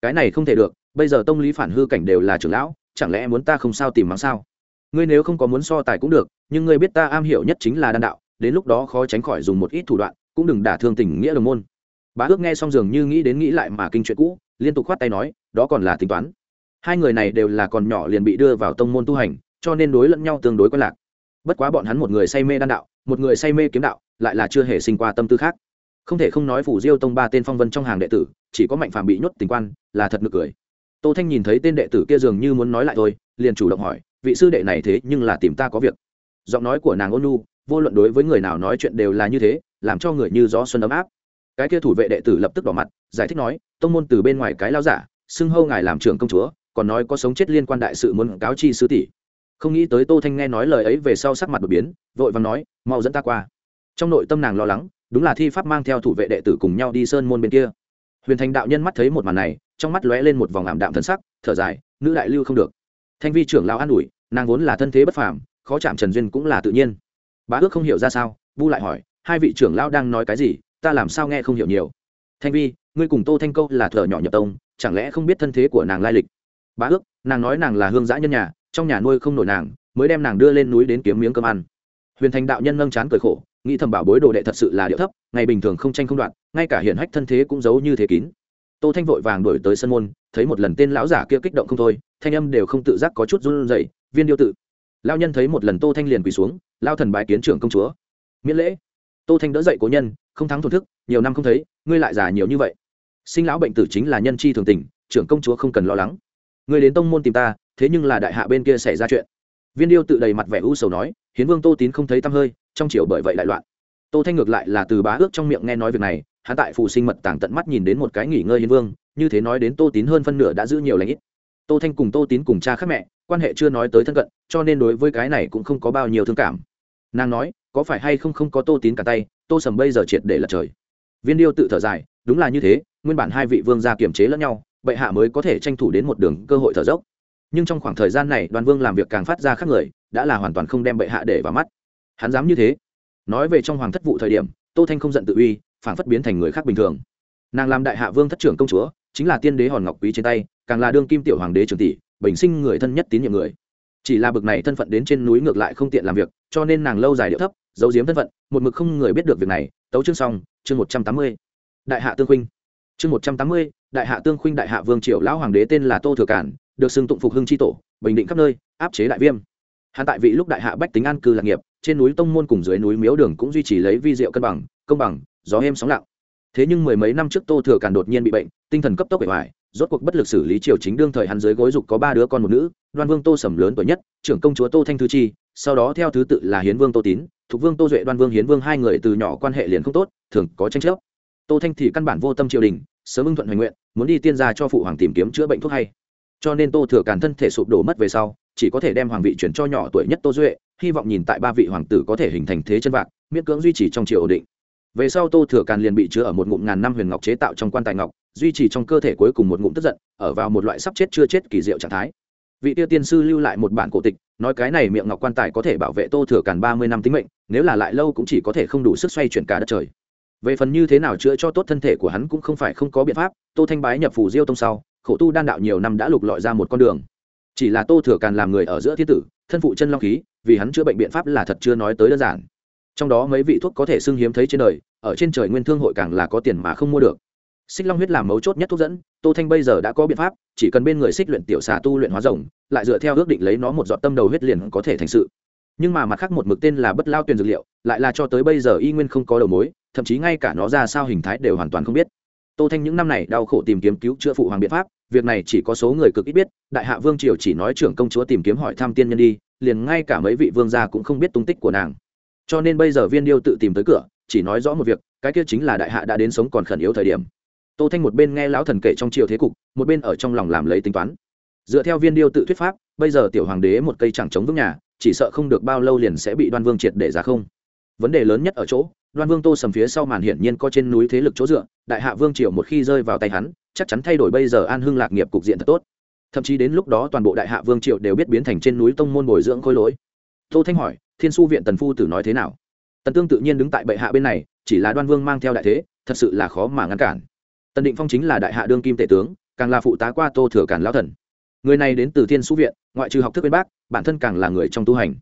cái này không thể được, bây giờ tông lý phản hư cảnh đều là trưởng lão, chẳng lẽ muốn ta không sao tìm mắng sao? Ngươi nếu không có muốn so tài cũng được, nhưng ngươi biết ta am hiểu nhất chính là đan đạo, đến lúc đó khó tránh khỏi dùng một ít thủ đoạn, cũng đừng đả thương tình nghĩa đồng môn. Bá ước nghe xong dường như nghĩ đến nghĩ lại mà kinh chuyện cũ, liên tục khoát tay nói, đó còn là tính toán. Hai người này đều là còn nhỏ liền bị đưa vào tông môn tu hành, cho nên đối lẫn nhau tương đối quan lạc. Bất quá bọn hắn một người say mê đan đạo, một người say mê kiếm đạo, lại là chưa hề sinh qua tâm tư khác không thể không nói phủ diêu tông ba tên phong vân trong hàng đệ tử, chỉ có mạnh phàm bị nhốt tình quan, là thật nực cười. Tô thanh nhìn thấy tên đệ tử kia dường như muốn nói lại thôi, liền chủ động hỏi, vị sư đệ này thế nhưng là tìm ta có việc? Giọng nói của nàng ôn nu vô luận đối với người nào nói chuyện đều là như thế, làm cho người như gió xuân ấm áp. Cái kia thủ vệ đệ tử lập tức đỏ mặt, giải thích nói, tông môn từ bên ngoài cái lao giả, xưng hâu ngài làm trưởng công chúa, còn nói có sống chết liên quan đại sự muốn cáo chi sư tỷ. Không nghĩ tới tô thanh nghe nói lời ấy về sau sắc mặt đột biến, vội vàng nói, mau dẫn ta qua. Trong nội tâm nàng lo lắng đúng là thi pháp mang theo thủ vệ đệ tử cùng nhau đi sơn môn bên kia. Huyền thành đạo nhân mắt thấy một màn này, trong mắt lóe lên một vòng ảm đạm thần sắc, thở dài, nữ đại lưu không được. Thanh vi trưởng lao an ủi, nàng vốn là thân thế bất phàm, khó chạm trần duyên cũng là tự nhiên. Bá ước không hiểu ra sao, vu lại hỏi, hai vị trưởng lao đang nói cái gì? Ta làm sao nghe không hiểu nhiều? Thanh vi, ngươi cùng tô thanh câu là thợ nhỏ nhập tông, chẳng lẽ không biết thân thế của nàng lai lịch? Bá ước, nàng nói nàng là hương giã nhân nhà, trong nhà nuôi không nổi nàng, mới đem nàng đưa lên núi đến kiếm miếng cơm ăn. Huyền thành đạo nhân nâng chán cười khổ nghĩ thầm bảo bối đồ đệ thật sự là điệu thấp, ngày bình thường không tranh không đoạn ngay cả hiển hách thân thế cũng giấu như thế kín. Tô thanh vội vàng đổi tới sân môn, thấy một lần tên lão giả kia kích động không thôi, thanh âm đều không tự giác có chút run rẩy, viên điêu tự. Lao nhân thấy một lần tô thanh liền quỳ xuống lao thần bái kiến trưởng công chúa. Miễn lễ. Tô thanh đỡ dậy cố nhân, không thắng thổn thức, nhiều năm không thấy, ngươi lại già nhiều như vậy. Sinh lão bệnh tử chính là nhân chi thường tình, trưởng công chúa không cần lo lắng. Ngươi đến tông môn tìm ta, thế nhưng là đại hạ bên kia xảy ra chuyện. Viên điêu tự đầy mặt vẻ u sầu nói, hiến vương tô tín không thấy tăm hơi trong chiều bởi vậy đại loạn. Tô thanh ngược lại là từ bá ước trong miệng nghe nói việc này, hắn tại phù sinh mật tàng tận mắt nhìn đến một cái nghỉ ngơi hiến vương, như thế nói đến tô tín hơn phân nửa đã giữ nhiều lãnh ít. Tô thanh cùng tô tín cùng cha khác mẹ, quan hệ chưa nói tới thân cận, cho nên đối với cái này cũng không có bao nhiêu thương cảm. Nàng nói, có phải hay không không có tô tín cả tay, tô sầm bây giờ triệt để lật trời. Viên điêu tự thở dài, đúng là như thế, nguyên bản hai vị vương gia kiềm chế lẫn nhau, bệ hạ mới có thể tranh thủ đến một đường cơ hội thở dốc. Nhưng trong khoảng thời gian này, đoàn vương làm việc càng phát ra khác người, đã là hoàn toàn không đem bệ hạ để vào mắt hắn dám như thế. Nói về trong hoàng thất vụ thời điểm, tô thanh không giận tự uy phản phất biến thành người khác bình thường. Nàng làm đại hạ vương thất trưởng công chúa, chính là tiên đế hòn ngọc quý trên tay, càng là đương kim tiểu hoàng đế trường tỷ, bình sinh người thân nhất tín nhiệm người. Chỉ là bực này thân phận đến trên núi ngược lại không tiện làm việc, cho nên nàng lâu dài điệu thấp, giấu giếm thân phận, một mực không người biết được việc này. Tấu chương xong, chương một trăm tám mươi. Đại hạ tương khuynh. Chương một trăm tám mươi, đại hạ tương khuynh đại hạ vương triều lão hoàng đế tên là tô thừa cản, được xưng tụng phục hưng tri tổ, bình định khắp nơi, áp chế đại viêm. Hạ tại vị lúc đại hạ bách tính an cư lạc nghiệp trên núi tông môn cùng dưới núi miếu đường cũng duy trì lấy vi diệu cân bằng, công bằng, gió êm sóng lặng. Thế nhưng mười mấy năm trước tô thừa càn đột nhiên bị bệnh, tinh thần cấp tốc bể hoài rốt cuộc bất lực xử lý triều chính đương thời hắn dưới gối dục có ba đứa con một nữ, đoan vương tô sầm lớn tuổi nhất, trưởng công chúa tô thanh thư chi, sau đó theo thứ tự là hiến vương tô tín, thục vương tô duệ, đoan vương hiến vương, hai người từ nhỏ quan hệ liền không tốt, thường có tranh chấp. Tô thanh thì căn bản vô tâm triều đình, sớm ưng thuận hoành nguyện, muốn đi tiên gia cho phụ hoàng tìm kiếm chữa bệnh thuốc hay. Cho nên tô thừa càn thân thể sụp đổ mất về sau chỉ có thể đem hoàng vị chuyển cho nhỏ tuổi nhất tô duệ, hy vọng nhìn tại ba vị hoàng tử có thể hình thành thế chân vạc, miễn cưỡng duy trì trong triều ổn định. Về sau tô thừa càn liền bị chứa ở một ngụm ngàn năm huyền ngọc chế tạo trong quan tài ngọc, duy trì trong cơ thể cuối cùng một ngụm tức giận, ở vào một loại sắp chết chưa chết kỳ diệu trạng thái. Vị tiêu tiên sư lưu lại một bản cổ tịch, nói cái này miệng ngọc quan tài có thể bảo vệ tô thừa càn ba mươi năm tính mệnh, nếu là lại lâu cũng chỉ có thể không đủ sức xoay chuyển cả đất trời. Về phần như thế nào chữa cho tốt thân thể của hắn cũng không phải không có biện pháp, tô thanh bái nhập phủ diêu tông sau, khổ tu đan đạo nhiều năm đã lục lọi ra một con đường chỉ là tô thừa càn làm người ở giữa thiên tử, thân phụ chân long khí, vì hắn chữa bệnh biện pháp là thật chưa nói tới đơn giản. Trong đó mấy vị thuốc có thể xưng hiếm thấy trên đời, ở trên trời nguyên thương hội càng là có tiền mà không mua được. Xích long huyết làm mấu chốt nhất thuốc dẫn, tô thanh bây giờ đã có biện pháp, chỉ cần bên người xích luyện tiểu xà tu luyện hóa rồng, lại dựa theo ước định lấy nó một giọt tâm đầu huyết liền có thể thành sự. Nhưng mà mặt khác một mực tên là bất lao tuyền dược liệu, lại là cho tới bây giờ y nguyên không có đầu mối, thậm chí ngay cả nó ra sao hình thái đều hoàn toàn không biết. Tô thanh những năm này đau khổ tìm kiếm cứu chữa phụ hoàng biện pháp việc này chỉ có số người cực ít biết, đại hạ vương triều chỉ nói trưởng công chúa tìm kiếm hỏi thăm tiên nhân đi, liền ngay cả mấy vị vương gia cũng không biết tung tích của nàng. Cho nên bây giờ viên điêu tự tìm tới cửa, chỉ nói rõ một việc, cái kia chính là đại hạ đã đến sống còn khẩn yếu thời điểm. Tô thanh một bên nghe lão thần kể trong triều thế cục, một bên ở trong lòng làm lấy tính toán. Dựa theo viên điêu tự thuyết pháp, bây giờ tiểu hoàng đế một cây chẳng chống vững nhà, chỉ sợ không được bao lâu liền sẽ bị đoan vương triệt để ra không. Vấn đề lớn nhất ở chỗ, đoan vương tô sầm phía sau màn hiển nhiên có trên núi thế lực chỗ dựa, đại hạ vương triều một khi rơi vào tay hắn chắc chắn thay đổi bây giờ an hưng lạc nghiệp cục diện thật tốt. Thậm chí đến lúc đó toàn bộ đại hạ vương triều đều biết biến thành trên núi tông môn bồi dưỡng khôi lỗi. Tô thanh hỏi, thiên su viện tần phu tử nói thế nào? Tần tương tự nhiên đứng tại bệ hạ bên này, chỉ là đoan vương mang theo đại thế, thật sự là khó mà ngăn cản. Tần định phong chính là đại hạ đương kim tể tướng, càng là phụ tá qua tô thừa cản lão thần. Người này đến từ thiên su viện, ngoại trừ học thức bên bác, bản thân càng là người trong tu hành.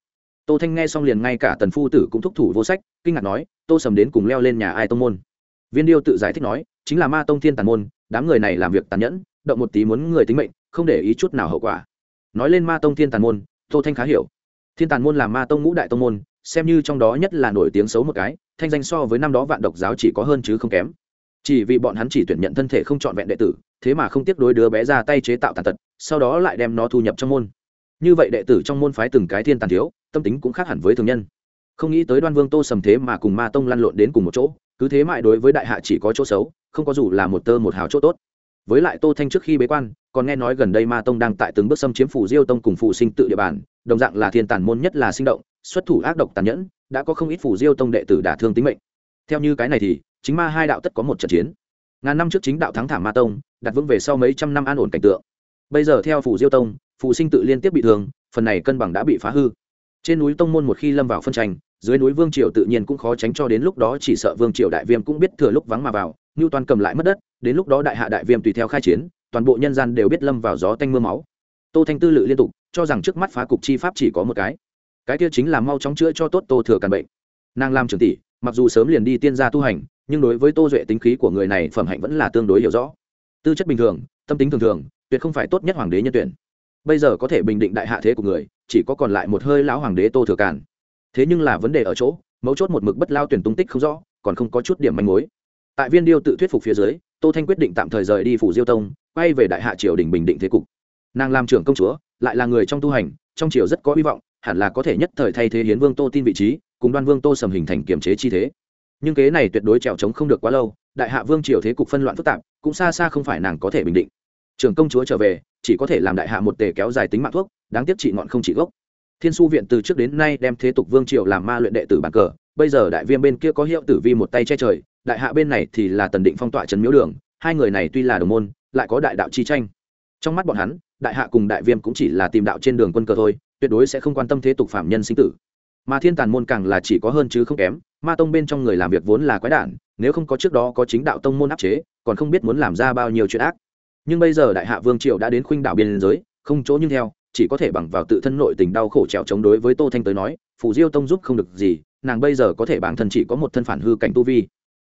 Tô thanh nghe xong liền ngay cả tần phu tử cũng thúc thủ vô sách, kinh ngạc nói, tô sầm đến cùng leo lên nhà ai tông môn? Viên điêu tự giải thích nói, chính là ma tông thiên tàn môn đám người này làm việc tàn nhẫn, động một tí muốn người tính mệnh, không để ý chút nào hậu quả. Nói lên ma tông thiên tàn môn, tô thanh khá hiểu. Thiên tàn môn là ma tông ngũ đại tông môn, xem như trong đó nhất là nổi tiếng xấu một cái, thanh danh so với năm đó vạn độc giáo chỉ có hơn chứ không kém. Chỉ vì bọn hắn chỉ tuyển nhận thân thể không trọn vẹn đệ tử, thế mà không tiếp đối đứa bé ra tay chế tạo tàn tật, sau đó lại đem nó thu nhập trong môn. Như vậy đệ tử trong môn phái từng cái thiên tàn thiếu, tâm tính cũng khác hẳn với thường nhân. Không nghĩ tới đoan vương tô sầm thế mà cùng ma tông lăn lộn đến cùng một chỗ, cứ thế mại đối với đại hạ chỉ có chỗ xấu không có dù là một tơ một hào chỗ tốt. Với lại tô thanh trước khi bế quan, còn nghe nói gần đây ma tông đang tại từng bước xâm chiếm phủ diêu tông cùng phủ sinh tự địa bàn, đồng dạng là thiên tàn môn nhất là sinh động, xuất thủ ác độc tàn nhẫn, đã có không ít phủ diêu tông đệ tử đả thương tính mệnh. Theo như cái này thì, chính ma hai đạo tất có một trận chiến. Ngàn năm trước chính đạo thắng thảm ma tông, đặt vững về sau mấy trăm năm an ổn cảnh tượng. Bây giờ theo phủ diêu tông phủ sinh tự liên tiếp bị thương, phần này cân bằng đã bị phá hư. Trên núi tông môn một khi lâm vào phân tranh dưới núi vương triều tự nhiên cũng khó tránh cho đến lúc đó chỉ sợ vương triều đại viêm cũng biết thừa lúc vắng mà vào như toàn cầm lại mất đất, đến lúc đó đại hạ đại viêm tùy theo khai chiến, toàn bộ nhân gian đều biết lâm vào gió tanh mưa máu. Tô thanh tư lự liên tục, cho rằng trước mắt phá cục chi pháp chỉ có một cái. Cái kia chính là mau chóng chữa cho tốt tô thừa căn bệnh. Nàng làm trưởng tỷ, mặc dù sớm liền đi tiên gia tu hành, nhưng đối với tô duệ tính khí của người này phẩm hạnh vẫn là tương đối hiểu rõ. Tư chất bình thường, tâm tính thường thường, tuyệt không phải tốt nhất hoàng đế nhân tuyển. Bây giờ có thể bình định đại hạ thế của người, chỉ có còn lại một hơi lão hoàng đế tô thừa càn thế nhưng là vấn đề ở chỗ, mấu chốt một mực bất lao tuyển tung tích không rõ, còn không có chút điểm manh mối. Tại viên điêu tự thuyết phục phía dưới, tô thanh quyết định tạm thời rời đi phủ diêu tông, quay về đại hạ triều đình bình định thế cục. Nàng làm trưởng công chúa, lại là người trong tu hành, trong triều rất có hy vọng, hẳn là có thể nhất thời thay thế hiến vương tô tin vị trí, cùng đoan vương tô sầm hình thành kiềm chế chi thế. Nhưng kế này tuyệt đối trèo trống không được quá lâu, đại hạ vương triều thế cục phân loạn phức tạp, cũng xa xa không phải nàng có thể bình định. Trưởng công chúa trở về, chỉ có thể làm đại hạ một tề kéo dài tính mạng thuốc, đáng tiếc trị ngọn không trị gốc thiên su viện từ trước đến nay đem thế tục vương triều làm ma luyện đệ tử bàn cờ, bây giờ đại viêm bên kia có hiệu tử vi một tay che trời, đại hạ bên này thì là tần định phong tỏa trấn miếu đường, hai người này tuy là đồng môn, lại có đại đạo chi tranh. Trong mắt bọn hắn, đại hạ cùng đại viêm cũng chỉ là tìm đạo trên đường quân cờ thôi, tuyệt đối sẽ không quan tâm thế tục phạm nhân sinh tử. Mà thiên tàn môn càng là chỉ có hơn chứ không kém, ma tông bên trong người làm việc vốn là quái đản, nếu không có trước đó có chính đạo tông môn áp chế, còn không biết muốn làm ra bao nhiêu chuyện ác. Nhưng bây giờ đại hạ vương triều đã đến khuynh đảo biên giới, không chỗ như theo chỉ có thể bằng vào tự thân nội tình đau khổ trèo chống đối với tô thanh tới nói, phù diêu tông giúp không được gì, nàng bây giờ có thể bản thân chỉ có một thân phản hư cảnh tu vi.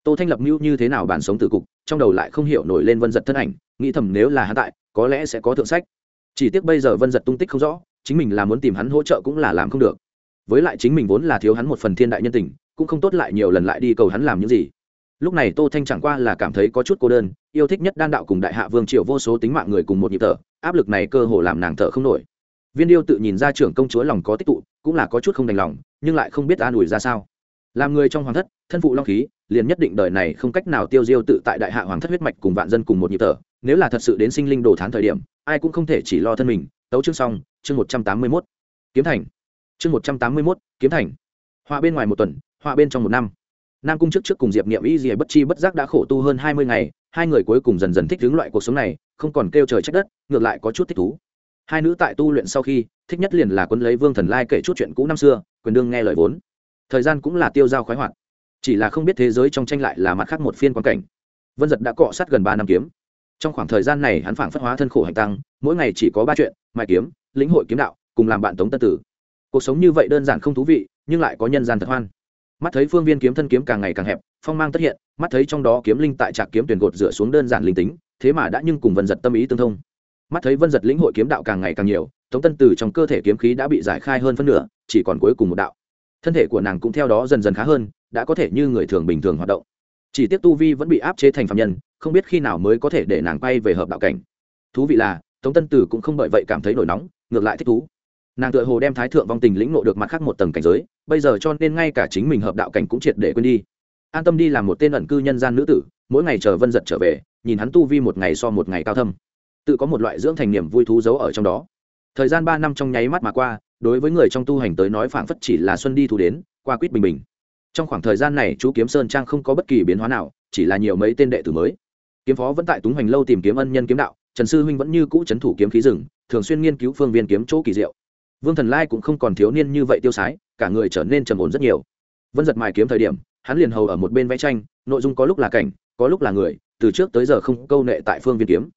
Tô thanh lập mưu như thế nào bản sống tử cục, trong đầu lại không hiểu nổi lên vân giật thân ảnh, nghĩ thầm nếu là hắn tại, có lẽ sẽ có thượng sách. Chỉ tiếc bây giờ vân giật tung tích không rõ, chính mình là muốn tìm hắn hỗ trợ cũng là làm không được. Với lại chính mình vốn là thiếu hắn một phần thiên đại nhân tình, cũng không tốt lại nhiều lần lại đi cầu hắn làm những gì lúc này tô thanh chẳng qua là cảm thấy có chút cô đơn, yêu thích nhất đan đạo cùng đại hạ vương triều vô số tính mạng người cùng một nhịp thở, áp lực này cơ hồ làm nàng thở không nổi. Viên yêu tự nhìn ra trưởng công chúa lòng có tích tụ, cũng là có chút không đành lòng, nhưng lại không biết an ủi ra sao. Làm người trong hoàng thất, thân phụ long khí, liền nhất định đời này không cách nào tiêu diêu tự tại đại hạ hoàng thất huyết mạch cùng vạn dân cùng một nhịp thở, nếu là thật sự đến sinh linh đồ thán thời điểm, ai cũng không thể chỉ lo thân mình. Tấu chương xong, chương một trăm tám mươi mốt. Kiếm thành. Chương một trăm tám mươi mốt, kiếm thành. Họa bên ngoài một tuần, họa bên trong một năm nam cung trước trước cùng diệp niệm y dì bất chi bất giác đã khổ tu hơn hai mươi ngày, hai người cuối cùng dần dần thích hướng loại cuộc sống này, không còn kêu trời trách đất, ngược lại có chút thích thú. Hai nữ tại tu luyện sau khi, thích nhất liền là quân lấy vương thần lai kể chút chuyện cũ năm xưa, quyền đương nghe lời vốn. Thời gian cũng là tiêu dao khoái hoạt. Chỉ là không biết thế giới trong tranh lại là mặt khác một phiên quan cảnh. Vân giật đã cọ sát gần ba năm kiếm. Trong khoảng thời gian này, hắn phảng phất hóa thân khổ hành tăng, mỗi ngày chỉ có ba chuyện mai kiếm, lĩnh hội kiếm đạo, cùng làm bạn tống tân tử. Cuộc sống như vậy đơn giản không thú vị, nhưng lại có nhân gian thật hoan mắt thấy phương viên kiếm thân kiếm càng ngày càng hẹp, phong mang tất hiện, mắt thấy trong đó kiếm linh tại trạc kiếm tuyển gột rửa xuống đơn giản linh tính, thế mà đã nhưng cùng vân giật tâm ý tương thông. Mắt thấy vân giật lĩnh hội kiếm đạo càng ngày càng nhiều, tống tân tử trong cơ thể kiếm khí đã bị giải khai hơn phân nửa, chỉ còn cuối cùng một đạo. Thân thể của nàng cũng theo đó dần dần khá hơn, đã có thể như người thường bình thường hoạt động. Chỉ tiếc tu vi vẫn bị áp chế thành phạm nhân, không biết khi nào mới có thể để nàng quay về hợp đạo cảnh. Thú vị là, tống tân tử cũng không bởi vậy cảm thấy nổi nóng, ngược lại thích thú nàng tựa hồ đem thái thượng vong tình lĩnh nộ được mặt khác một tầng cảnh giới, bây giờ cho nên ngay cả chính mình hợp đạo cảnh cũng triệt để quên đi. An tâm đi làm một tên ẩn cư nhân gian nữ tử, mỗi ngày chờ vân giật trở về, nhìn hắn tu vi một ngày so một ngày cao thâm. Tự có một loại dưỡng thành niềm vui thú giấu ở trong đó. Thời gian ba năm trong nháy mắt mà qua, đối với người trong tu hành tới nói phảng phất chỉ là xuân đi thu đến, qua quýt bình bình. Trong khoảng thời gian này, chú kiếm sơn trang không có bất kỳ biến hóa nào, chỉ là nhiều mấy tên đệ tử mới. Kiếm phó vẫn tại túng hoành lâu tìm kiếm ân nhân kiếm đạo, trần sư huynh vẫn như cũ c h ấ n thủ kiếm khí rừng, thường xuyên nghiên cứu phương viên kiếm chỗ kỳ diệu vương thần lai cũng không còn thiếu niên như vậy tiêu sái, cả người trở nên trầm ổn rất nhiều. Vân giật mài kiếm thời điểm, hắn liền hầu ở một bên vẽ tranh, nội dung có lúc là cảnh, có lúc là người, từ trước tới giờ không câu nệ tại phương viên kiếm.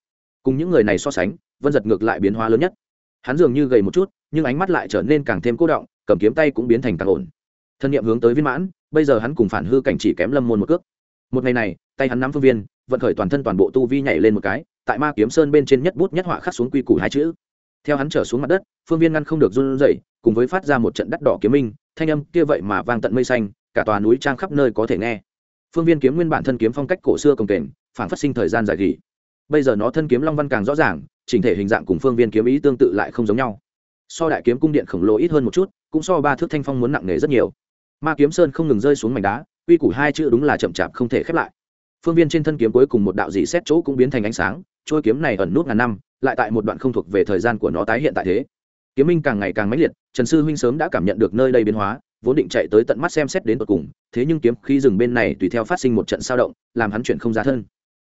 Cùng những người này so sánh, vân giật ngược lại biến hóa lớn nhất. Hắn dường như gầy một chút, nhưng ánh mắt lại trở nên càng thêm cố động, cầm kiếm tay cũng biến thành càng ổn. Thân nhiệm hướng tới viên mãn, bây giờ hắn cùng phản hư cảnh chỉ kém lâm môn một cước. Một ngày này, tay hắn nắm phương viên, vận khởi toàn thân toàn bộ tu vi nhảy lên một cái, tại ma kiếm sơn bên trên nhất bút nhất họa khắc xuống quy củ hai chữ theo hắn trở xuống mặt đất, phương viên ngăn không được run rẩy, cùng với phát ra một trận đắt đỏ kiếm minh, thanh âm kia vậy mà vang tận mây xanh, cả tòa núi trang khắp nơi có thể nghe. Phương viên kiếm nguyên bản thân kiếm phong cách cổ xưa cồng kềnh phản phát sinh thời gian dài gỉ. Bây giờ nó thân kiếm long văn càng rõ ràng, chỉnh thể hình dạng cùng phương viên kiếm ý tương tự lại không giống nhau. So đại kiếm cung điện khổng lồ ít hơn một chút, cũng so ba thước thanh phong muốn nặng nề rất nhiều. Ma kiếm sơn không ngừng rơi xuống mảnh đá uy củ hai chữ đúng là chậm chạp không thể khép lại. Phương viên trên thân kiếm cuối cùng một đạo dị xét chỗ cũng biến thành ánh sáng, trôi kiếm này ẩn nút ngàn năm lại tại một đoạn không thuộc về thời gian của nó tái hiện tại thế. Kiếm minh càng ngày càng mãnh liệt, trần sư huynh sớm đã cảm nhận được nơi đây biến hóa, vốn định chạy tới tận mắt xem xét đến tận cùng, thế nhưng kiếm khi dừng bên này tùy theo phát sinh một trận sao động, làm hắn chuyển không ra thân.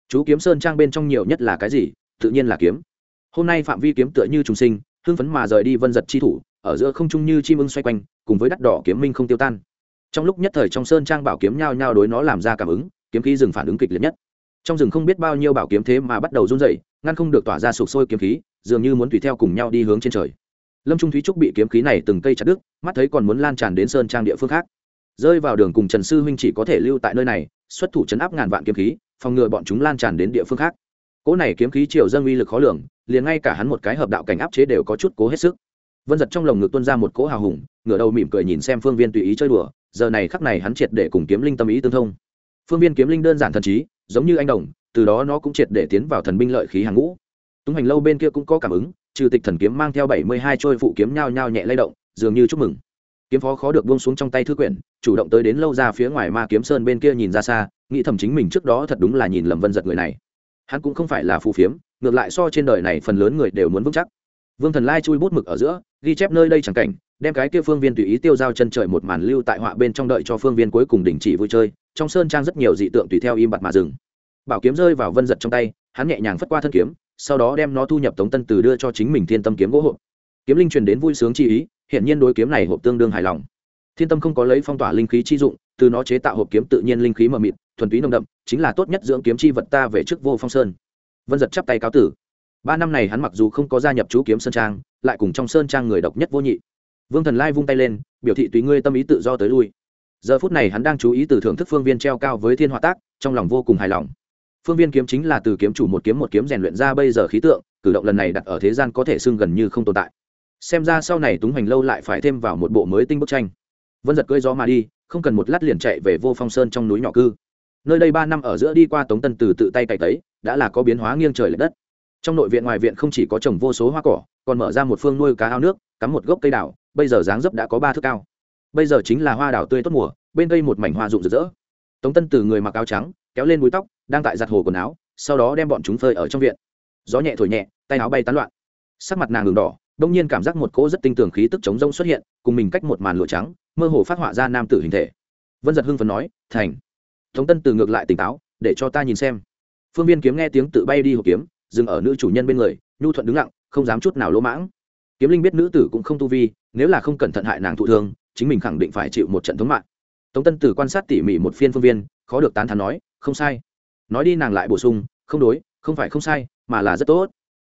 Chú kiếm sơn trang bên trong nhiều nhất là cái gì? Tự nhiên là kiếm. Hôm nay phạm vi kiếm tựa như trùng sinh, hưng phấn mà rời đi vân giật chi thủ, ở giữa không trung như chim ưng xoay quanh, cùng với đắt đỏ kiếm minh không tiêu tan. Trong lúc nhất thời trong sơn trang bảo kiếm nhao nhao đối nó làm ra cảm ứng, kiếm khí rừng phản ứng kịch liệt nhất. Trong rừng không biết bao nhiêu bảo kiếm thế mà bắt đầu run dậy ngăn không được tỏa ra sụp sôi kiếm khí, dường như muốn tùy theo cùng nhau đi hướng trên trời. Lâm trung thúy trúc bị kiếm khí này từng cây chặt đứt, mắt thấy còn muốn lan tràn đến sơn trang địa phương khác. Rơi vào đường cùng trần sư huynh chỉ có thể lưu tại nơi này, xuất thủ chấn áp ngàn vạn kiếm khí, phòng ngừa bọn chúng lan tràn đến địa phương khác. Cỗ này kiếm khí triều dân uy lực khó lường, liền ngay cả hắn một cái hợp đạo cảnh áp chế đều có chút cố hết sức. Vân giật trong lồng ngực tuân ra một cỗ hào hùng, ngửa đầu mỉm cười nhìn xem phương viên tùy ý chơi đùa, giờ này khắc này hắn triệt để cùng kiếm linh tâm ý tương thông. Phương viên kiếm linh đơn giản thần trí, giống như anh đồng từ đó nó cũng triệt để tiến vào thần binh lợi khí hàng ngũ. Túng hành lâu bên kia cũng có cảm ứng, trừ tịch thần kiếm mang theo bảy mươi hai trôi phụ kiếm nhao nhao nhẹ lay động, dường như chúc mừng. Kiếm phó khó được buông xuống trong tay thư quyển, chủ động tới đến lâu ra phía ngoài ma kiếm sơn bên kia nhìn ra xa, nghĩ thầm chính mình trước đó thật đúng là nhìn lầm vân giật người này. Hắn cũng không phải là phù phiếm, ngược lại so trên đời này phần lớn người đều muốn vững chắc. Vương thần lai chui bút mực ở giữa, ghi chép nơi đây chẳng cảnh, đem cái kia phương viên tùy ý tiêu giao chân trời một màn lưu tại họa bên trong đợi cho phương viên cuối cùng đình chỉ vui chơi, trong sơn trang rất nhiều dị tượng tùy theo im bặt mà dừng bảo kiếm rơi vào vân giật trong tay, hắn nhẹ nhàng phất qua thân kiếm, sau đó đem nó thu nhập tống tân từ đưa cho chính mình thiên tâm kiếm gỗ hộp. Kiếm linh truyền đến vui sướng chi ý hiện nhiên đối kiếm này hộp tương đương hài lòng. Thiên tâm không có lấy phong tỏa linh khí chi dụng, từ nó chế tạo hộp kiếm tự nhiên linh khí mờ mịt, thuần túy nồng đậm, chính là tốt nhất dưỡng kiếm chi vật ta về trước vô phong sơn. Vân giật chắp tay cáo tử. Ba năm này hắn mặc dù không có gia nhập chú kiếm sơn trang, lại cùng trong sơn trang người độc nhất vô nhị. Vương thần lai vung tay lên, biểu thị tùy ngươi tâm ý tự do tới lui. Giờ phút này hắn đang chú ý từ thưởng thức phương viên treo cao với thiên hòa tác, trong lòng vô cùng hài lòng phương viên kiếm chính là từ kiếm chủ một kiếm một kiếm rèn luyện ra bây giờ khí tượng, cử động lần này đặt ở thế gian có thể xưng gần như không tồn tại. Xem ra sau này túng hoành lâu lại phải thêm vào một bộ mới tinh bức tranh. Vân giật cưỡi gió mà đi, không cần một lát liền chạy về vô phong sơn trong núi nhỏ cư. Nơi đây ba năm ở giữa đi qua tống tân từ tự tay cày tấy, đã là có biến hóa nghiêng trời l ệ đất. Trong nội viện ngoài viện không chỉ có trồng vô số hoa cỏ, còn mở ra một phương nuôi cá ao nước, cắm một gốc cây đào, bây giờ dáng dấp đã có ba thước cao. Bây giờ chính là hoa đào tươi tốt mùa, bên cây một mảnh hoa rụng rực rỡ. Tống tân từ người mặc áo trắng, kéo lên búi tóc đang tại giặt hồ quần áo, sau đó đem bọn chúng phơi ở trong viện. Gió nhẹ thổi nhẹ, tay áo bay tán loạn. Sắc mặt nàng đường đỏ, đông nhiên cảm giác một cỗ rất tinh tường khí tức chống rông xuất hiện, cùng mình cách một màn lụa trắng, mơ hồ phát họa ra nam tử hình thể. Vân giật hưng phấn nói, thành, tống tân từ ngược lại tỉnh táo, để cho ta nhìn xem. Phương viên kiếm nghe tiếng tự bay đi hộp kiếm, dừng ở nữ chủ nhân bên người, nhu thuận đứng lặng, không dám chút nào lỗ mãng. Kiếm linh biết nữ tử cũng không tu vi, nếu là không cẩn thận hại nàng thụ thương, chính mình khẳng định phải chịu một trận thống mạng. Tống tân tử quan sát tỉ mỉ một phiên phương viên, khó được tán thán nói, không sai nói đi nàng lại bổ sung, không đối, không phải không sai, mà là rất tốt.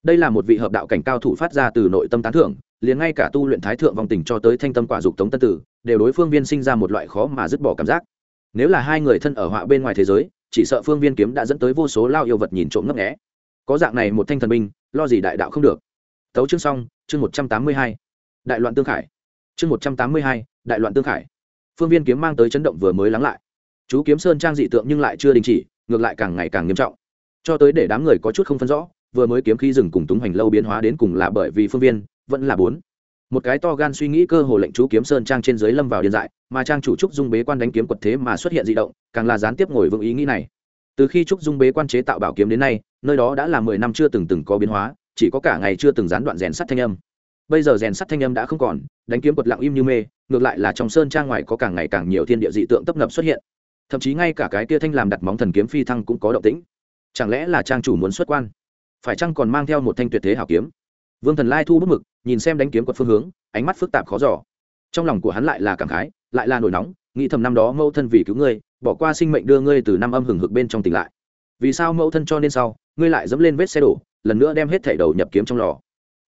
Đây là một vị hợp đạo cảnh cao thủ phát ra từ nội tâm tán thưởng, liền ngay cả tu luyện thái thượng vòng tình cho tới thanh tâm quả dục tống tân tử, đều đối phương viên sinh ra một loại khó mà dứt bỏ cảm giác. Nếu là hai người thân ở họa bên ngoài thế giới, chỉ sợ phương viên kiếm đã dẫn tới vô số lao yêu vật nhìn trộm ngấp nghẽ có dạng này một thanh thần binh, lo gì đại đạo không được. Tấu chương xong, chương một trăm tám mươi hai. Đại loạn tương khải. Chương một trăm tám mươi hai, đại loạn tương khải. Phương viên kiếm mang tới chấn động vừa mới lắng lại. Chú kiếm sơn trang dị tượng nhưng lại chưa đình chỉ ngược lại càng ngày càng nghiêm trọng. Cho tới để đám người có chút không phân rõ, vừa mới kiếm khí rừng cùng túng hoành lâu biến hóa đến cùng là bởi vì phương viên, vẫn là bốn. Một cái to gan suy nghĩ cơ hồ lệnh chú kiếm sơn trang trên dưới lâm vào điên dại, mà trang chủ trúc dung bế quan đánh kiếm quật thế mà xuất hiện dị động, càng là gián tiếp ngồi vững ý nghĩ này. Từ khi trúc dung bế quan chế tạo bảo kiếm đến nay, nơi đó đã là mười năm chưa từng từng có biến hóa, chỉ có cả ngày chưa từng gián đoạn rèn sắt thanh âm. Bây giờ rèn sắt thanh âm đã không còn, đánh kiếm quật lặng im như mê, ngược lại là trong sơn trang ngoài có càng ngày càng nhiều thiên địa dị tượng tấp nập xuất hiện thậm chí ngay cả cái tia thanh làm đặt móng thần kiếm phi thăng cũng có động tĩnh. Chẳng lẽ là trang chủ muốn xuất quan? Phải chăng còn mang theo một thanh tuyệt thế hảo kiếm? Vương thần lai thu bút mực, nhìn xem đánh kiếm quật phương hướng, ánh mắt phức tạp khó giỏ trong lòng của hắn lại là cảm khái, lại là nổi nóng, nghĩ thầm năm đó mẫu thân vì cứu ngươi, bỏ qua sinh mệnh đưa ngươi từ năm âm hừng hực bên trong tỉnh lại. Vì sao mẫu thân cho nên sau, ngươi lại dẫm lên vết xe đổ, lần nữa đem hết thảy đầu nhập kiếm trong lò?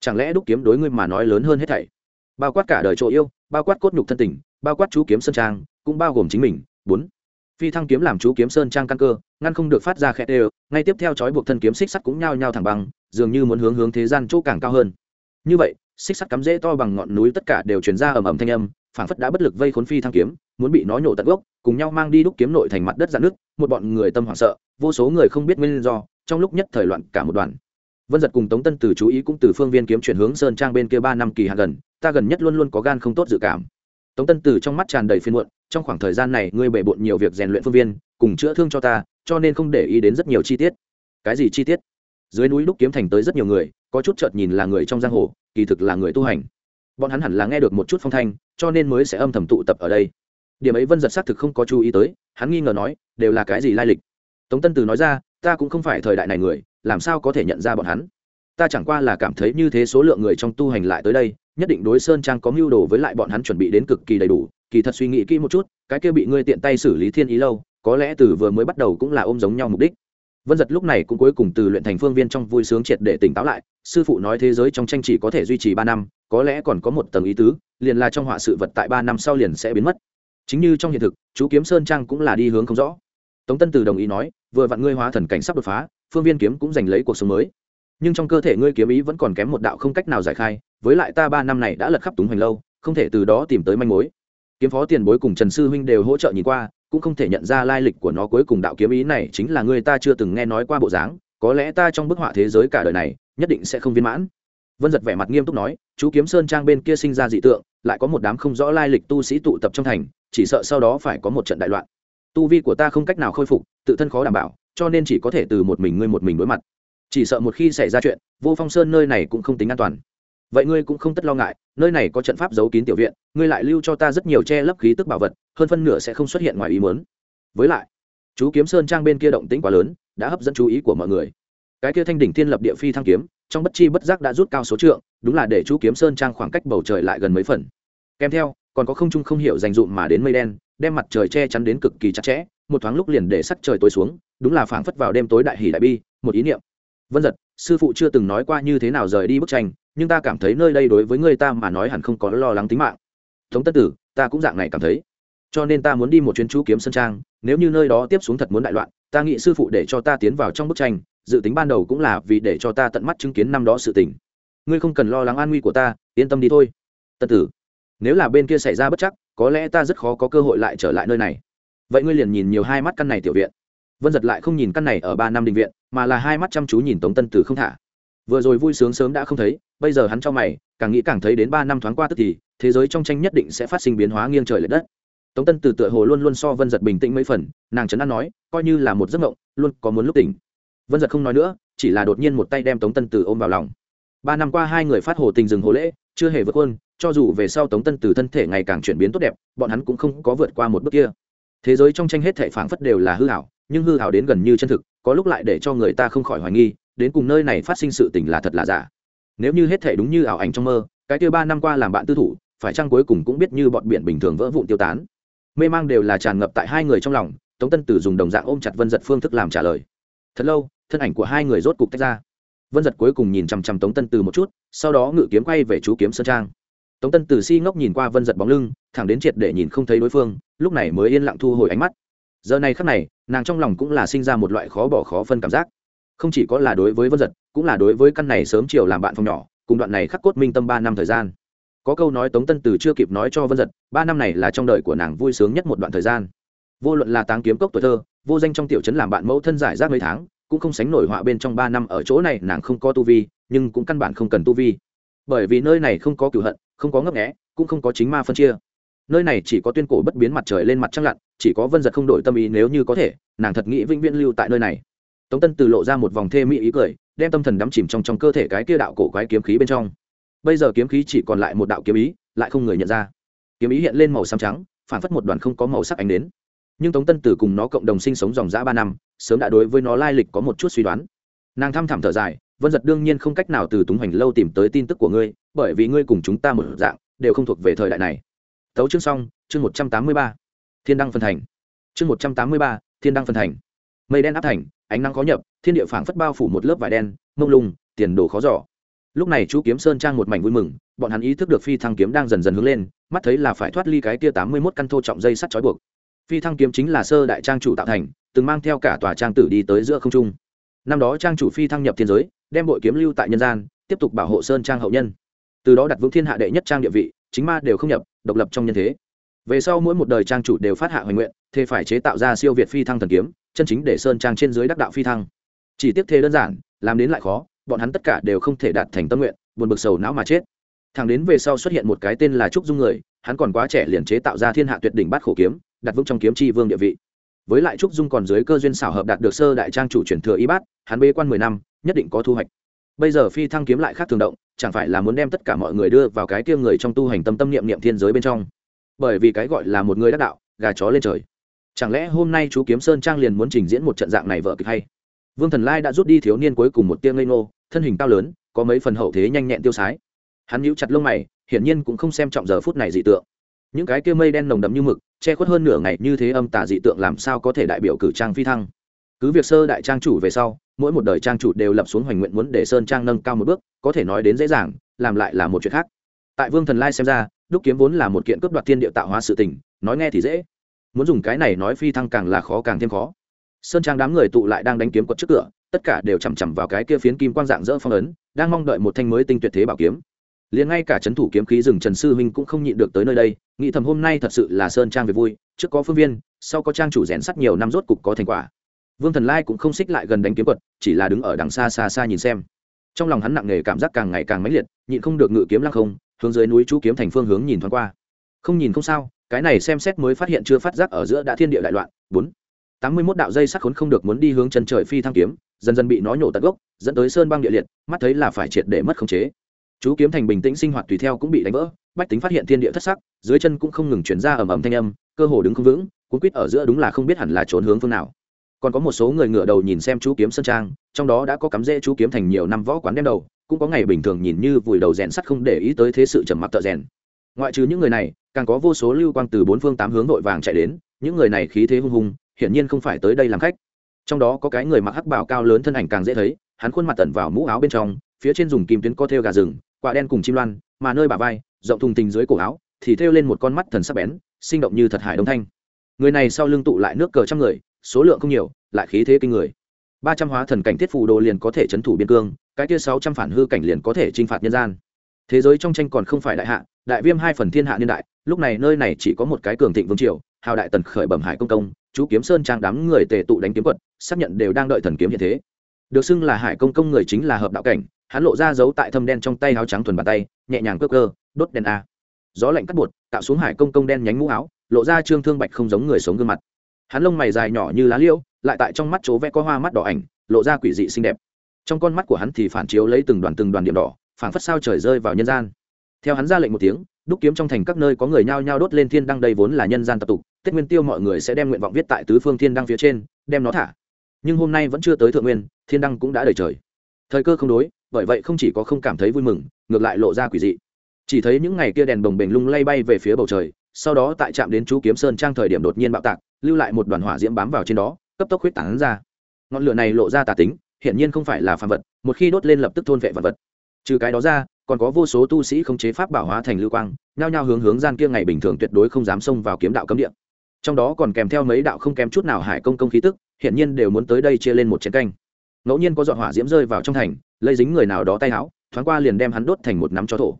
Chẳng lẽ đúc kiếm đối ngươi mà nói lớn hơn hết thảy? Bao quát cả đời chỗ yêu, bao quát cốt nhục thân tình, bao quát chú kiếm sân trang, cũng bao gồm chính mình. Bốn phi thăng kiếm làm chú kiếm sơn trang căn cơ ngăn không được phát ra khẽ đều ngay tiếp theo chói buộc thân kiếm xích sắt cũng nhao nhao thẳng bằng, dường như muốn hướng hướng thế gian chỗ càng cao hơn. Như vậy xích sắt cắm rễ to bằng ngọn núi tất cả đều truyền ra ầm ầm thanh âm phảng phất đã bất lực vây khốn phi thăng kiếm muốn bị nó nhổ tận gốc cùng nhau mang đi đúc kiếm nội thành mặt đất dạn nước một bọn người tâm hoảng sợ vô số người không biết nguyên do trong lúc nhất thời loạn cả một đoàn. Vân giật cùng tống tân từ chú ý cũng từ phương viên kiếm chuyển hướng sơn trang bên kia ba năm kỳ hạ gần ta gần nhất luôn luôn có gan không tốt dự cảm. Tống tân từ trong mắt tràn đầy phiên muộn trong khoảng thời gian này ngươi bể bộn nhiều việc rèn luyện phương viên, cùng chữa thương cho ta, cho nên không để ý đến rất nhiều chi tiết. Cái gì chi tiết? Dưới núi đúc kiếm thành tới rất nhiều người, có chút chợt nhìn là người trong giang hồ, kỳ thực là người tu hành. Bọn hắn hẳn là nghe được một chút phong thanh, cho nên mới sẽ âm thầm tụ tập ở đây. Điểm ấy vân giật xác thực không có chú ý tới, hắn nghi ngờ nói, đều là cái gì lai lịch? Tống tân từ nói ra, ta cũng không phải thời đại này người, làm sao có thể nhận ra bọn hắn? Ta chẳng qua là cảm thấy như thế số lượng người trong tu hành lại tới đây nhất định đối sơn trang có mưu đồ với lại bọn hắn chuẩn bị đến cực kỳ đầy đủ, kỳ thật suy nghĩ kỹ một chút, cái kia bị ngươi tiện tay xử lý thiên ý lâu, có lẽ từ vừa mới bắt đầu cũng là ôm giống nhau mục đích. Vân giật lúc này cũng cuối cùng từ luyện thành phương viên trong vui sướng triệt để tỉnh táo lại, sư phụ nói thế giới trong tranh chỉ có thể duy trì ba năm, có lẽ còn có một tầng ý tứ, liền là trong họa sự vật tại ba năm sau liền sẽ biến mất. Chính như trong hiện thực, chú kiếm sơn trang cũng là đi hướng không rõ. Tống tân từ đồng ý nói, vừa vặn ngươi hóa thần cảnh sắp đột phá, phương viên kiếm cũng giành lấy cuộc sống mới. Nhưng trong cơ thể ngươi kiếm ý vẫn còn kém một đạo không cách nào giải khai với lại ta ba năm này đã lật khắp túng hoành lâu, không thể từ đó tìm tới manh mối. Kiếm phó tiền bối cùng trần sư huynh đều hỗ trợ nhìn qua, cũng không thể nhận ra lai lịch của nó cuối cùng đạo kiếm ý này chính là người ta chưa từng nghe nói qua bộ dáng, có lẽ ta trong bức họa thế giới cả đời này, nhất định sẽ không viên mãn. Vân giật vẻ mặt nghiêm túc nói, chú kiếm sơn trang bên kia sinh ra dị tượng, lại có một đám không rõ lai lịch tu sĩ tụ tập trong thành, chỉ sợ sau đó phải có một trận đại loạn. Tu vi của ta không cách nào khôi phục, tự thân khó đảm bảo, cho nên chỉ có thể từ một mình ngươi một mình đối mặt. Chỉ sợ một khi xảy ra chuyện, vô phong sơn nơi này cũng không tính an toàn vậy ngươi cũng không tất lo ngại, nơi này có trận pháp giấu kín tiểu viện, ngươi lại lưu cho ta rất nhiều che lấp khí tức bảo vật, hơn phân nửa sẽ không xuất hiện ngoài ý muốn. Với lại, chú kiếm sơn trang bên kia động tĩnh quá lớn, đã hấp dẫn chú ý của mọi người. Cái kia thanh đỉnh thiên lập địa phi thăng kiếm, trong bất chi bất giác đã rút cao số trượng, đúng là để chú kiếm sơn trang khoảng cách bầu trời lại gần mấy phần. Kèm theo, còn có không trung không hiểu dành dụm mà đến mây đen, đem mặt trời che chắn đến cực kỳ chặt chẽ, một thoáng lúc liền để sắc trời tối xuống, đúng là phảng phất vào đêm tối đại hỉ đại bi, một ý niệm. Vân giật sư phụ chưa từng nói qua như thế nào rời đi bức tranh, nhưng ta cảm thấy nơi đây đối với người ta mà nói hẳn không có lo lắng tính mạng. Thống tất tử, ta cũng dạng này cảm thấy. Cho nên ta muốn đi một chuyến chú kiếm sân trang, nếu như nơi đó tiếp xuống thật muốn đại loạn, ta nghĩ sư phụ để cho ta tiến vào trong bức tranh, dự tính ban đầu cũng là vì để cho ta tận mắt chứng kiến năm đó sự tình. Ngươi không cần lo lắng an nguy của ta, yên tâm đi thôi. Tân tử, nếu là bên kia xảy ra bất chắc, có lẽ ta rất khó có cơ hội lại trở lại nơi này. Vậy ngươi liền nhìn nhiều hai mắt căn này tiểu viện. Vân giật lại không nhìn căn này ở ba năm định viện mà là hai mắt chăm chú nhìn tống tân tử không thả. Vừa rồi vui sướng sớm đã không thấy, bây giờ hắn cho mày, càng nghĩ càng thấy đến ba năm thoáng qua tức thì, thế giới trong tranh nhất định sẽ phát sinh biến hóa nghiêng trời l ệ đất. Tống tân từ tựa hồ luôn luôn so vân giật bình tĩnh mấy phần, nàng trấn an nói, coi như là một giấc mộng, luôn có muốn lúc tỉnh. Vân giật không nói nữa, chỉ là đột nhiên một tay đem tống tân tử ôm vào lòng. Ba năm qua hai người phát hồ tình dừng hồ lễ, chưa hề vượt hơn cho dù về sau tống tân tử thân thể ngày càng chuyển biến tốt đẹp, bọn hắn cũng không có vượt qua một bước kia. Thế giới trong tranh hết thể phảng phất đều là hư hảo nhưng hư hảo đến gần như chân thực có lúc lại để cho người ta không khỏi hoài nghi, đến cùng nơi này phát sinh sự tình là thật là giả. Nếu như hết thể đúng như ảo ảnh trong mơ, cái kia ba năm qua làm bạn tư thủ, phải chăng cuối cùng cũng biết như bọn biển bình thường vỡ vụn tiêu tán? Mê mang đều là tràn ngập tại hai người trong lòng, tống tân tử dùng đồng dạng ôm chặt vân giật phương thức làm trả lời. Thật lâu, thân ảnh của hai người rốt cục tách ra. Vân giật cuối cùng nhìn chằm chằm tống tân tử một chút, sau đó ngự kiếm quay về chú kiếm sơn trang. Tống tân tử si ngốc nhìn qua vân giật bóng lưng, thẳng đến triệt để nhìn không thấy đối phương, lúc này mới yên lặng thu hồi ánh mắt giờ này khắc này, nàng trong lòng cũng là sinh ra một loại khó bỏ khó phân cảm giác. Không chỉ có là đối với vân giật cũng là đối với căn này sớm chiều làm bạn phòng nhỏ, cùng đoạn này khắc cốt minh tâm ba năm thời gian. Có câu nói tống tân từ chưa kịp nói cho vân giật ba năm này là trong đời của nàng vui sướng nhất một đoạn thời gian. Vô luận là táng kiếm cốc tuổi thơ, vô danh trong tiểu trấn làm bạn mẫu thân giải rác mấy tháng, cũng không sánh nổi họa bên trong ba năm ở chỗ này nàng không có tu vi, nhưng cũng căn bản không cần tu vi. Bởi vì nơi này không có cửu hận, không có ngấp nghẽ cũng không có chính ma phân chia. Nơi này chỉ có tuyên cổ bất biến mặt trời lên mặt trăng lặn chỉ có vân giật không đổi tâm ý nếu như có thể, nàng thật nghĩ vĩnh viễn lưu tại nơi này. Tống tân từ lộ ra một vòng thê mỹ ý cười, đem tâm thần đắm chìm trong trong cơ thể cái kia đạo cổ quái kiếm khí bên trong. Bây giờ kiếm khí chỉ còn lại một đạo kiếm ý, lại không người nhận ra. Kiếm ý hiện lên màu xám trắng, phản phất một đoàn không có màu sắc ánh đến. Nhưng tống tân tử cùng nó cộng đồng sinh sống dòng dã ba năm, sớm đã đối với nó lai lịch có một chút suy đoán. Nàng thăm thẳm thở dài, vân giật đương nhiên không cách nào từ túng hoành lâu tìm tới tin tức của ngươi, bởi vì ngươi cùng chúng ta một dạng, đều không thuộc về thời đại này. Tấu chương xong, chương một trăm tám mươi ba thiên đăng phân thành. Chương một trăm tám mươi ba, thiên đăng phân thành. Mây đen áp thành, ánh nắng khó nhập, thiên địa phảng phất bao phủ một lớp vải đen, mông lung, tiền đồ khó giỏ lúc này chú kiếm sơn trang một mảnh vui mừng, bọn hắn ý thức được phi thăng kiếm đang dần dần hướng lên, mắt thấy là phải thoát ly cái kia tám mươi mốt căn thô trọng dây sắt trói buộc. Phi thăng kiếm chính là sơ đại trang chủ tạo thành, từng mang theo cả tòa trang tử đi tới giữa không trung. Năm đó trang chủ phi thăng nhập thiên giới, đem bội kiếm lưu tại nhân gian, tiếp tục bảo hộ sơn trang hậu nhân. Từ đó đặt vững thiên hạ đệ nhất trang địa vị, chính ma đều không nhập, độc lập trong nhân thế về sau mỗi một đời trang chủ đều phát hạ hoành nguyện thế phải chế tạo ra siêu việt phi thăng thần kiếm, chân chính để sơn trang trên dưới đắc đạo phi thăng. Chỉ tiếp thế đơn giản, làm đến lại khó, bọn hắn tất cả đều không thể đạt thành tâm nguyện, buồn bực sầu não mà chết. Thằng đến về sau xuất hiện một cái tên là trúc dung người, hắn còn quá trẻ liền chế tạo ra thiên hạ tuyệt đỉnh bát khổ kiếm, đặt vững trong kiếm chi vương địa vị. Với lại trúc dung còn dưới cơ duyên xảo hợp đạt được sơ đại trang chủ truyền thừa y bát, hắn bê quan mười năm, nhất định có thu hoạch. Bây giờ phi thăng kiếm lại khác thường động, chẳng phải là muốn đem tất cả mọi người đưa vào cái kia người trong tu hành tâm tâm niệm niệm thiên giới bên trong bởi vì cái gọi là một người đắc đạo, gà chó lên trời. Chẳng lẽ hôm nay chú kiếm sơn trang liền muốn trình diễn một trận dạng này vợ kịch hay? Vương thần lai đã rút đi thiếu niên cuối cùng một tiêng ngây ngô, thân hình cao lớn, có mấy phần hậu thế nhanh nhẹn tiêu sái. Hắn nhíu chặt lông mày, hiển nhiên cũng không xem trọng giờ phút này dị tượng. Những cái kia mây đen nồng đậm như mực, che khuất hơn nửa ngày như thế âm tả dị tượng làm sao có thể đại biểu cử trang phi thăng? Cứ việc sơ đại trang chủ về sau, mỗi một đời trang chủ đều lập xuống hoành nguyện muốn để sơn trang nâng cao một bước, có thể nói đến dễ dàng, làm lại là một chuyện khác. Tại vương thần lai xem ra đúc kiếm vốn là một kiện cướp đoạt thiên địa tạo hóa sự tình, nói nghe thì dễ. Muốn dùng cái này nói phi thăng càng là khó càng thêm khó. Sơn trang đám người tụ lại đang đánh kiếm quật trước cửa, tất cả đều chằm chằm vào cái kia phiến kim quang dạng dỡ phong ấn, đang mong đợi một thanh mới tinh tuyệt thế bảo kiếm. Liền ngay cả c h ấ n thủ kiếm khí rừng trần sư huynh cũng không nhịn được tới nơi đây, nghĩ thầm hôm nay thật sự là sơn trang về vui, trước có phương viên, sau có trang chủ rèn sắt nhiều năm rốt cục có thành quả. Vương thần lai cũng không xích lại gần đánh kiếm quật, chỉ là đứng ở đằng xa xa xa nhìn xem. Trong lòng hắn nặng nề cảm giác càng ngày càng mãnh liệt, nhịn không được ngự kiếm lăng không hướng dưới núi chú kiếm thành phương hướng nhìn thoáng qua. Không nhìn không sao, cái này xem xét mới phát hiện chưa phát giác ở giữa đã thiên địa đại loạn. Bốn. Tám mươi mốt đạo dây sắt khốn không được muốn đi hướng chân trời phi thăng kiếm, dần dần bị nó nhổ tận gốc, dẫn tới sơn băng địa liệt, mắt thấy là phải triệt để mất khống chế. Chú kiếm thành bình tĩnh sinh hoạt tùy theo cũng bị đánh vỡ, bách tính phát hiện thiên địa thất sắc, dưới chân cũng không ngừng chuyển ra ầm ầm thanh âm, cơ hồ đứng không vững, cuốn quýt ở giữa đúng là không biết hẳn là trốn hướng phương nào. Còn có một số người ngựa đầu nhìn xem chú kiếm sơn trang, trong đó đã có cắm rễ chú kiếm thành nhiều năm võ quán đem đầu cũng có ngày bình thường nhìn như vùi đầu rèn sắt không để ý tới thế sự trầm mặc tợ rèn. Ngoại trừ những người này, càng có vô số lưu quang từ bốn phương tám hướng vội vàng chạy đến, những người này khí thế hung hùng, hiển nhiên không phải tới đây làm khách. Trong đó có cái người mặc hắc bảo cao lớn thân ảnh càng dễ thấy, hắn khuôn mặt tẩn vào mũ áo bên trong, phía trên dùng kim tuyến co thêu gà rừng, quả đen cùng chim loan, mà nơi bà vai, rộng thùng tình dưới cổ áo, thì thêu lên một con mắt thần sắc bén, sinh động như thật hải đông thanh. Người này sau lưng tụ lại nước cờ trăm người, số lượng không nhiều, lại khí thế kinh người ba trăm hóa thần cảnh thiết phù đồ liền có thể chấn thủ biên cương, cái kia sáu trăm phản hư cảnh liền có thể chinh phạt nhân gian. Thế giới trong tranh còn không phải đại hạ, đại viêm hai phần thiên hạ niên đại, lúc này nơi này chỉ có một cái cường thịnh vương triều, hào đại tần khởi bẩm hải công công, chú kiếm sơn trang đám người tề tụ đánh kiếm quật xác nhận đều đang đợi thần kiếm hiện thế. Được xưng là hải công công người chính là hợp đạo cảnh, hắn lộ ra giấu tại thâm đen trong tay áo trắng thuần bàn tay, nhẹ nhàng cướp cơ đốt đèn a. Gió lạnh cắt bột, tạo xuống hải công công đen nhánh mũ áo, lộ ra trương thương bạch không giống người sống gương mặt. Hắn lông mày dài nhỏ như lá liễu lại tại trong mắt chỗ vẽ có hoa mắt đỏ ảnh, lộ ra quỷ dị xinh đẹp. Trong con mắt của hắn thì phản chiếu lấy từng đoàn từng đoàn điểm đỏ phản phất sao trời rơi vào nhân gian. Theo hắn ra lệnh một tiếng, đúc kiếm trong thành các nơi có người nhao nhao đốt lên thiên đăng đây vốn là nhân gian tập tục, tết nguyên tiêu mọi người sẽ đem nguyện vọng viết tại tứ phương thiên đăng phía trên, đem nó thả. Nhưng hôm nay vẫn chưa tới thượng nguyên, thiên đăng cũng đã đầy trời. Thời cơ không đối, bởi vậy không chỉ có không cảm thấy vui mừng, ngược lại lộ ra quỷ dị. Chỉ thấy những ngày kia đèn bồng bềnh lung lay bay về phía bầu trời, sau đó tại trạm đến chú kiếm sơn trang thời điểm đột nhiên bạo tạc, lưu lại một đoàn hỏa diễm bám vào trên đó cấp tốc huyết tán ra. Ngọn lửa này lộ ra tà tính, hiển nhiên không phải là phàm vật, một khi đốt lên lập tức thôn vệ vật vật. Trừ cái đó ra, còn có vô số tu sĩ không chế pháp bảo hóa thành lưu quang, nhao nhao hướng hướng gian kia ngày bình thường tuyệt đối không dám xông vào kiếm đạo cấm địa. Trong đó còn kèm theo mấy đạo không kém chút nào hải công công khí tức, hiển nhiên đều muốn tới đây chia lên một chiến canh. Ngẫu nhiên có dọn hỏa diễm rơi vào trong thành lây dính người nào đó tay áo thoáng qua liền đem hắn đốt thành một nắm chó thổ.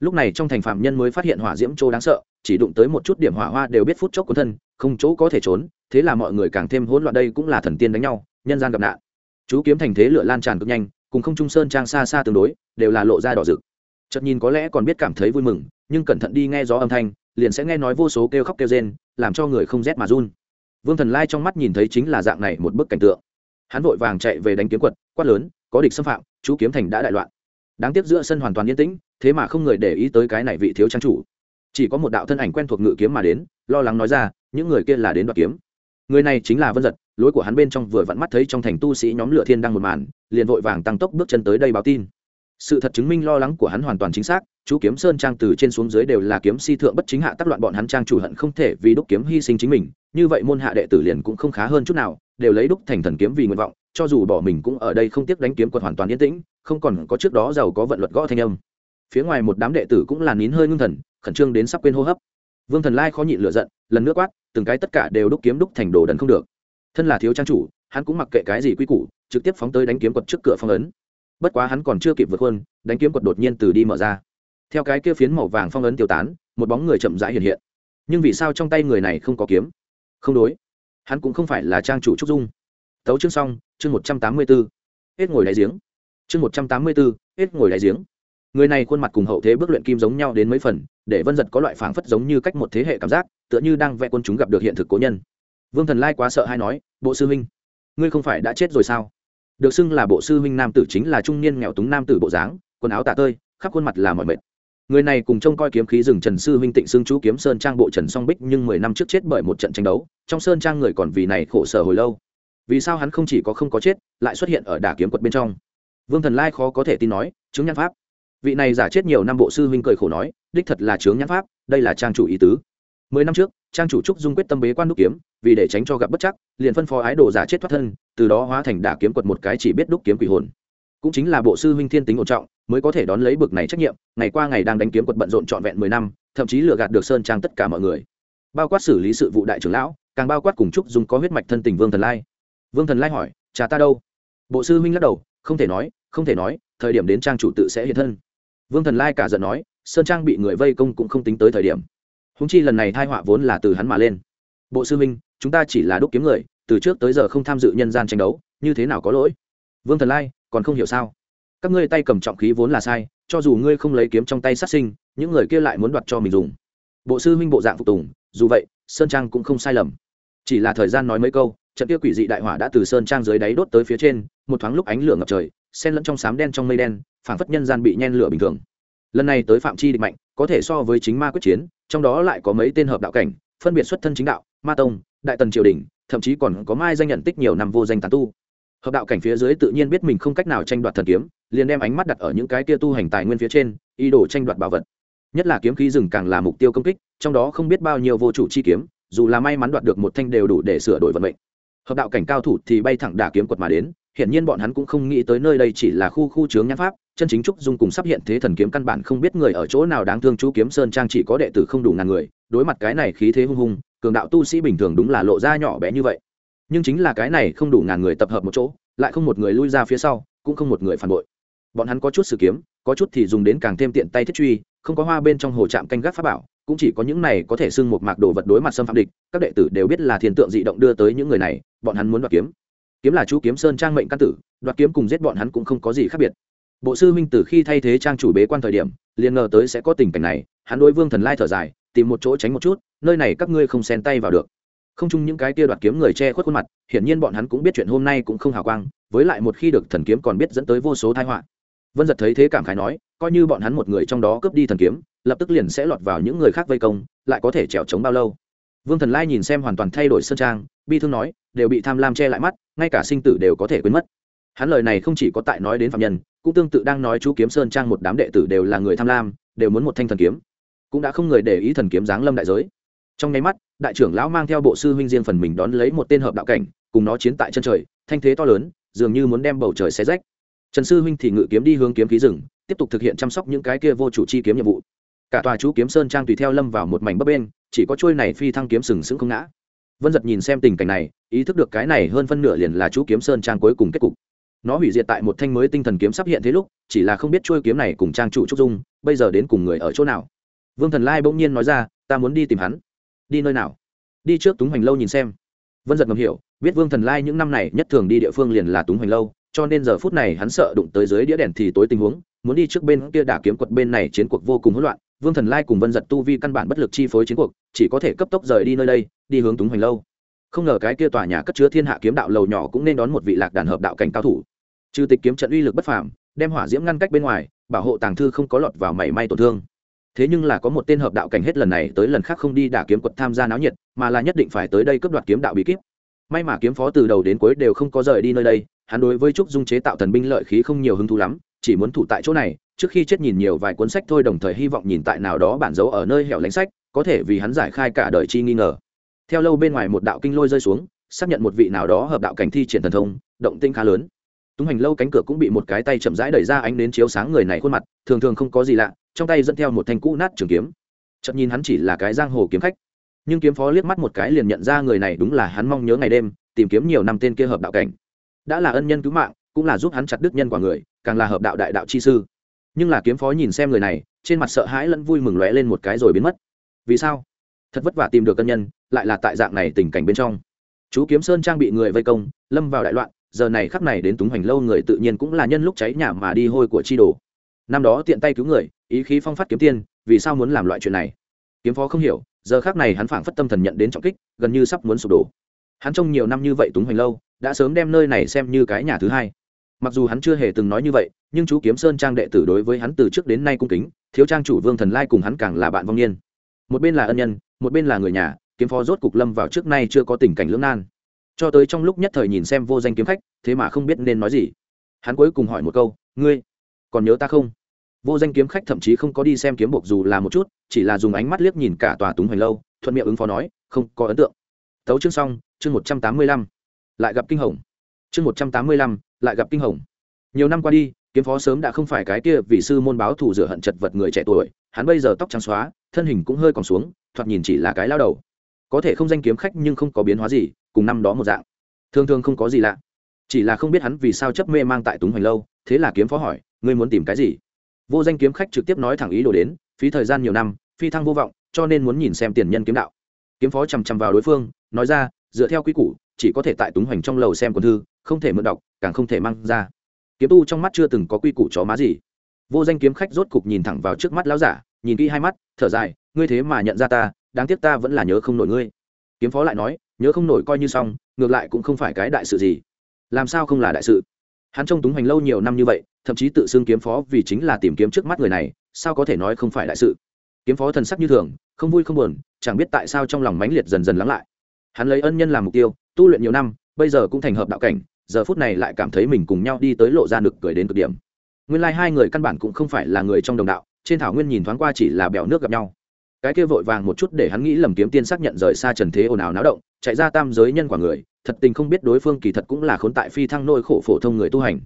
Lúc này trong thành phạm nhân mới phát hiện hỏa diễm trô đáng sợ chỉ đụng tới một chút điểm hỏa hoa đều biết phút chốc của thân, không chỗ có thể trốn, thế là mọi người càng thêm hỗn loạn đây cũng là thần tiên đánh nhau, nhân gian gặp nạn. Chú kiếm thành thế lửa lan tràn cực nhanh, cùng không trung sơn trang xa xa tương đối, đều là lộ ra đỏ rực. Chợt nhìn có lẽ còn biết cảm thấy vui mừng, nhưng cẩn thận đi nghe gió âm thanh, liền sẽ nghe nói vô số kêu khóc kêu rên, làm cho người không rét mà run. Vương thần lai trong mắt nhìn thấy chính là dạng này một bức cảnh tượng. Hắn vội vàng chạy về đánh kiếm quật, quát lớn, có địch xâm phạm, chú kiếm thành đã đại loạn. Đáng tiếc giữa sân hoàn toàn yên tĩnh, thế mà không người để ý tới cái này vị thiếu trang chủ chỉ có một đạo thân ảnh quen thuộc ngự kiếm mà đến, lo lắng nói ra, những người kia là đến đoạt kiếm. Người này chính là vân giật, lối của hắn bên trong vừa vặn mắt thấy trong thành tu sĩ nhóm lửa thiên đang một màn, liền vội vàng tăng tốc bước chân tới đây báo tin. Sự thật chứng minh lo lắng của hắn hoàn toàn chính xác, chú kiếm sơn trang từ trên xuống dưới đều là kiếm si thượng bất chính hạ tác loạn bọn hắn trang chủ hận không thể vì đúc kiếm hy sinh chính mình, như vậy môn hạ đệ tử liền cũng không khá hơn chút nào, đều lấy đúc thành thần kiếm vì nguyện vọng, cho dù bỏ mình cũng ở đây không tiếc đánh kiếm quật hoàn toàn yên tĩnh, không còn có trước đó giàu có vận luật gõ thanh âm. Phía ngoài một đám đệ tử cũng là nín hơi ngưng thần khẩn trương đến sắp quên hô hấp. Vương thần lai khó nhịn lựa giận, lần nước quát, từng cái tất cả đều đúc kiếm đúc thành đồ đần không được. Thân là thiếu trang chủ, hắn cũng mặc kệ cái gì quy củ, trực tiếp phóng tới đánh kiếm quật trước cửa phong ấn. Bất quá hắn còn chưa kịp vượt hơn đánh kiếm quật đột nhiên từ đi mở ra. Theo cái kia phiến màu vàng phong ấn tiêu tán, một bóng người chậm rãi hiện hiện. Nhưng vì sao trong tay người này không có kiếm? Không đối. Hắn cũng không phải là trang chủ trúc dung. Tấu chương xong, chương một trăm tám mươi b ố hết ngồi đáy giếng. Chương một trăm tám mươi b ố hết ngồi đáy giếng người này khuôn mặt cùng hậu thế bước luyện kim giống nhau đến mấy phần, để vân giật có loại phảng phất giống như cách một thế hệ cảm giác, tựa như đang vẽ quân chúng gặp được hiện thực cố nhân. Vương thần lai quá sợ hay nói, bộ sư huynh, ngươi không phải đã chết rồi sao? Được xưng là bộ sư huynh nam tử chính là trung niên nghèo túng nam tử bộ dáng, quần áo tả tơi, khắp khuôn mặt là mọi mệt. Người này cùng trông coi kiếm khí rừng trần sư huynh tịnh xưng chú kiếm sơn trang bộ trần song bích nhưng mười năm trước chết bởi một trận tranh đấu, trong sơn trang người còn vì này khổ sở hồi lâu. Vì sao hắn không chỉ có không có chết, lại xuất hiện ở đà kiếm quật bên trong? Vương thần lai khó có thể tin nói, chứng nhan pháp vị này giả chết nhiều năm bộ sư huynh cười khổ nói, đích thật là chướng nhãn pháp, đây là trang chủ ý tứ. Mười năm trước, trang chủ trúc dung quyết tâm bế quan đúc kiếm, vì để tránh cho gặp bất chắc, liền phân phó ái đồ giả chết thoát thân, từ đó hóa thành đả kiếm quật một cái chỉ biết đúc kiếm quỷ hồn. Cũng chính là bộ sư huynh thiên tính ổn trọng, mới có thể đón lấy bực này trách nhiệm, ngày qua ngày đang đánh kiếm quật bận rộn trọn vẹn mười năm, thậm chí lừa gạt được sơn trang tất cả mọi người. Bao quát xử lý sự vụ đại trưởng lão, càng bao quát cùng trúc dung có huyết mạch thân tình vương thần lai. Vương thần lai hỏi, cha ta đâu? Bộ sư huynh lắc đầu, không thể nói, không thể nói, thời điểm đến trang chủ tự sẽ hiện thân vương thần lai cả giận nói, sơn trang bị người vây công cũng không tính tới thời điểm. Húng chi lần này thai họa vốn là từ hắn mà lên. Bộ sư minh chúng ta chỉ là đúc kiếm người, từ trước tới giờ không tham dự nhân gian tranh đấu, như thế nào có lỗi? Vương thần lai, còn không hiểu sao? Các ngươi tay cầm trọng khí vốn là sai, cho dù ngươi không lấy kiếm trong tay sát sinh, những người kia lại muốn đoạt cho mình dùng. Bộ sư minh bộ dạng phục tùng, dù vậy, sơn trang cũng không sai lầm. Chỉ là thời gian nói mấy câu trận kia quỷ dị đại hỏa đã từ sơn trang dưới đáy đốt tới phía trên, một thoáng lúc ánh lửa ngập trời, sen lẫn trong sám đen trong mây đen, phảng phất nhân gian bị nhen lửa bình thường. Lần này tới phạm chi địch mạnh, có thể so với chính ma quyết chiến, trong đó lại có mấy tên hợp đạo cảnh, phân biệt xuất thân chính đạo, ma tông, đại tần triều đình, thậm chí còn có mai danh nhận tích nhiều năm vô danh tán tu. Hợp đạo cảnh phía dưới tự nhiên biết mình không cách nào tranh đoạt thần kiếm, liền đem ánh mắt đặt ở những cái tia tu hành tài nguyên phía trên, ý đồ tranh đoạt bảo vật. Nhất là kiếm khí rừng càng là mục tiêu công kích, trong đó không biết bao nhiêu vô chủ chi kiếm, dù là may mắn đoạt được một thanh đều đủ để sửa đổi vận mệnh hợp đạo cảnh cao thủ thì bay thẳng đả kiếm quật mà đến, hiển nhiên bọn hắn cũng không nghĩ tới nơi đây chỉ là khu khu chướng nhãn pháp, chân chính trúc dung cùng sắp hiện thế thần kiếm căn bản không biết người ở chỗ nào đáng thương chú kiếm sơn trang chỉ có đệ tử không đủ ngàn người, đối mặt cái này khí thế hung hung, cường đạo tu sĩ bình thường đúng là lộ ra nhỏ bé như vậy. Nhưng chính là cái này không đủ ngàn người tập hợp một chỗ, lại không một người lui ra phía sau, cũng không một người phản bội. Bọn hắn có chút sử kiếm, có chút thì dùng đến càng thêm tiện tay thiết truy, không có hoa bên trong hồ trạm canh gác pháp bảo cũng chỉ có những này có thể xưng một mạc đồ vật đối mặt xâm phạm địch, các đệ tử đều biết là thiên tượng dị động đưa tới những người này, bọn hắn muốn đoạt kiếm. Kiếm là chú kiếm sơn trang mệnh căn tử, đoạt kiếm cùng giết bọn hắn cũng không có gì khác biệt. Bộ sư minh từ khi thay thế trang chủ bế quan thời điểm, liền ngờ tới sẽ có tình cảnh này, hắn đối vương thần lai thở dài, tìm một chỗ tránh một chút, nơi này các ngươi không xen tay vào được. Không chung những cái kia đoạt kiếm người che khuất khuôn mặt, hiển nhiên bọn hắn cũng biết chuyện hôm nay cũng không hào quang, với lại một khi được thần kiếm còn biết dẫn tới vô số tai họa. Vân giật thấy thế cảm khái nói, coi như bọn hắn một người trong đó cướp đi thần kiếm lập tức liền sẽ lọt vào những người khác vây công, lại có thể trèo trống bao lâu. Vương thần lai nhìn xem hoàn toàn thay đổi sơn trang, bi thương nói, đều bị tham lam che lại mắt, ngay cả sinh tử đều có thể quên mất. Hắn lời này không chỉ có tại nói đến phạm nhân, cũng tương tự đang nói chú kiếm sơn trang một đám đệ tử đều là người tham lam, đều muốn một thanh thần kiếm. Cũng đã không người để ý thần kiếm giáng lâm đại giới. Trong nháy mắt, đại trưởng lão mang theo bộ sư huynh riêng phần mình đón lấy một tên hợp đạo cảnh, cùng nó chiến tại chân trời, thanh thế to lớn, dường như muốn đem bầu trời xé rách. Trần sư huynh thì ngự kiếm đi hướng kiếm khí rừng, tiếp tục thực hiện chăm sóc những cái kia vô chủ chi kiếm nhiệm vụ cả tòa chú kiếm sơn trang tùy theo lâm vào một mảnh bấp bên, chỉ có trôi này phi thăng kiếm sừng sững không ngã. Vân giật nhìn xem tình cảnh này, ý thức được cái này hơn phân nửa liền là chú kiếm sơn trang cuối cùng kết cục. Nó hủy diệt tại một thanh mới tinh thần kiếm sắp hiện thế lúc, chỉ là không biết trôi kiếm này cùng trang chủ trúc dung, bây giờ đến cùng người ở chỗ nào. Vương thần lai bỗng nhiên nói ra, ta muốn đi tìm hắn. Đi nơi nào? Đi trước túng hoành lâu nhìn xem. Vân giật ngầm hiểu, biết vương thần lai những năm này nhất thường đi địa phương liền là túng hoành lâu, cho nên giờ phút này hắn sợ đụng tới dưới đĩa đèn thì tối tình huống, muốn đi trước bên kia đả kiếm quật bên này chiến cuộc vô cùng hỗn loạn vương thần lai cùng vân giật tu vi căn bản bất lực chi phối chiến cuộc, chỉ có thể cấp tốc rời đi nơi đây, đi hướng túng hoành lâu. Không ngờ cái kia tòa nhà cất chứa thiên hạ kiếm đạo lầu nhỏ cũng nên đón một vị lạc đàn hợp đạo cảnh cao thủ. Trừ tịch kiếm trận uy lực bất phàm, đem hỏa diễm ngăn cách bên ngoài, bảo hộ tàng thư không có lọt vào mảy may tổn thương. Thế nhưng là có một tên hợp đạo cảnh hết lần này tới lần khác không đi đả kiếm quật tham gia náo nhiệt, mà là nhất định phải tới đây cướp đoạt kiếm đạo bí kíp. May mà kiếm phó từ đầu đến cuối đều không có rời đi nơi đây, hắn đối với trúc dung chế tạo thần binh lợi khí không nhiều hứng thú lắm chỉ muốn thủ tại chỗ này, trước khi chết nhìn nhiều vài cuốn sách thôi, đồng thời hy vọng nhìn tại nào đó bản dấu ở nơi hẻo lánh sách, có thể vì hắn giải khai cả đời chi nghi ngờ. Theo lâu bên ngoài một đạo kinh lôi rơi xuống, xác nhận một vị nào đó hợp đạo cảnh thi triển thần thông, động tinh khá lớn. Túng hành lâu cánh cửa cũng bị một cái tay chậm rãi đẩy ra ánh đến chiếu sáng người này khuôn mặt, thường thường không có gì lạ, trong tay dẫn theo một thanh cũ nát trường kiếm. Chậm nhìn hắn chỉ là cái giang hồ kiếm khách, nhưng kiếm phó liếc mắt một cái liền nhận ra người này đúng là hắn mong nhớ ngày đêm, tìm kiếm nhiều năm tên kia hợp đạo cảnh. Đã là ân nhân cứu mạng, cũng là giúp hắn chặt đức nhân quả người càng là hợp đạo đại đạo chi sư. Nhưng là kiếm phó nhìn xem người này, trên mặt sợ hãi lẫn vui mừng lóe lên một cái rồi biến mất. Vì sao? Thật vất vả tìm được cân nhân, lại là tại dạng này tình cảnh bên trong. Chú kiếm sơn trang bị người vây công, lâm vào đại loạn, giờ này khắp này đến túng hoành lâu người tự nhiên cũng là nhân lúc cháy nhà mà đi hôi của chi đồ. Năm đó tiện tay cứu người, ý khí phong phát kiếm tiên, vì sao muốn làm loại chuyện này? Kiếm phó không hiểu, giờ khác này hắn phảng phất tâm thần nhận đến trọng kích, gần như sắp muốn sụp đổ. Hắn trong nhiều năm như vậy túng hoành lâu, đã sớm đem nơi này xem như cái nhà thứ hai mặc dù hắn chưa hề từng nói như vậy, nhưng chú kiếm sơn trang đệ tử đối với hắn từ trước đến nay cung kính, thiếu trang chủ vương thần lai cùng hắn càng là bạn vong niên. Một bên là ân nhân, một bên là người nhà, kiếm phó rốt cục lâm vào trước nay chưa có tình cảnh lưỡng nan. Cho tới trong lúc nhất thời nhìn xem vô danh kiếm khách, thế mà không biết nên nói gì. Hắn cuối cùng hỏi một câu, ngươi còn nhớ ta không? Vô danh kiếm khách thậm chí không có đi xem kiếm bộc dù là một chút, chỉ là dùng ánh mắt liếc nhìn cả tòa túng hoành lâu, thuận miệng ứng phó nói, không có ấn tượng. Tấu chương xong, chương một trăm tám mươi lăm. Lại gặp kinh hồng chương một trăm tám mươi lăm, lại gặp kinh hồng. Nhiều năm qua đi, kiếm phó sớm đã không phải cái kia vì sư môn báo thủ rửa hận chật vật người trẻ tuổi, hắn bây giờ tóc trắng xóa, thân hình cũng hơi còn xuống, thoạt nhìn chỉ là cái lao đầu. Có thể không danh kiếm khách nhưng không có biến hóa gì, cùng năm đó một dạng. Thường thường không có gì lạ. Chỉ là không biết hắn vì sao chấp mê mang tại túng hoành lâu, thế là kiếm phó hỏi, ngươi muốn tìm cái gì? Vô danh kiếm khách trực tiếp nói thẳng ý đồ đến, phí thời gian nhiều năm, phi thăng vô vọng, cho nên muốn nhìn xem tiền nhân kiếm đạo. Kiếm phó chằm chằm vào đối phương, nói ra, dựa theo quy củ, chỉ có thể tại túng hoành trong lầu xem quân thư không thể mượn đọc, càng không thể mang ra. Kiếm tu trong mắt chưa từng có quy củ chó má gì. Vô danh kiếm khách rốt cục nhìn thẳng vào trước mắt lão giả, nhìn kỹ hai mắt, thở dài, ngươi thế mà nhận ra ta, đáng tiếc ta vẫn là nhớ không nổi ngươi. Kiếm phó lại nói, nhớ không nổi coi như xong, ngược lại cũng không phải cái đại sự gì. Làm sao không là đại sự? Hắn trông túng hành lâu nhiều năm như vậy, thậm chí tự xưng kiếm phó vì chính là tìm kiếm trước mắt người này, sao có thể nói không phải đại sự? Kiếm phó thần sắc như thường, không vui không buồn, chẳng biết tại sao trong lòng mãnh liệt dần dần lắng lại. Hắn lấy ân nhân làm mục tiêu, tu luyện nhiều năm bây giờ cũng thành hợp đạo cảnh, giờ phút này lại cảm thấy mình cùng nhau đi tới lộ ra nực cười đến cực điểm. Nguyên lai、like、hai người căn bản cũng không phải là người trong đồng đạo, trên thảo nguyên nhìn thoáng qua chỉ là bèo nước gặp nhau. Cái kia vội vàng một chút để hắn nghĩ lầm kiếm tiên xác nhận rời xa trần thế ồn ào náo động, chạy ra tam giới nhân quả người, thật tình không biết đối phương kỳ thật cũng là khốn tại phi thăng nôi khổ phổ thông người tu hành.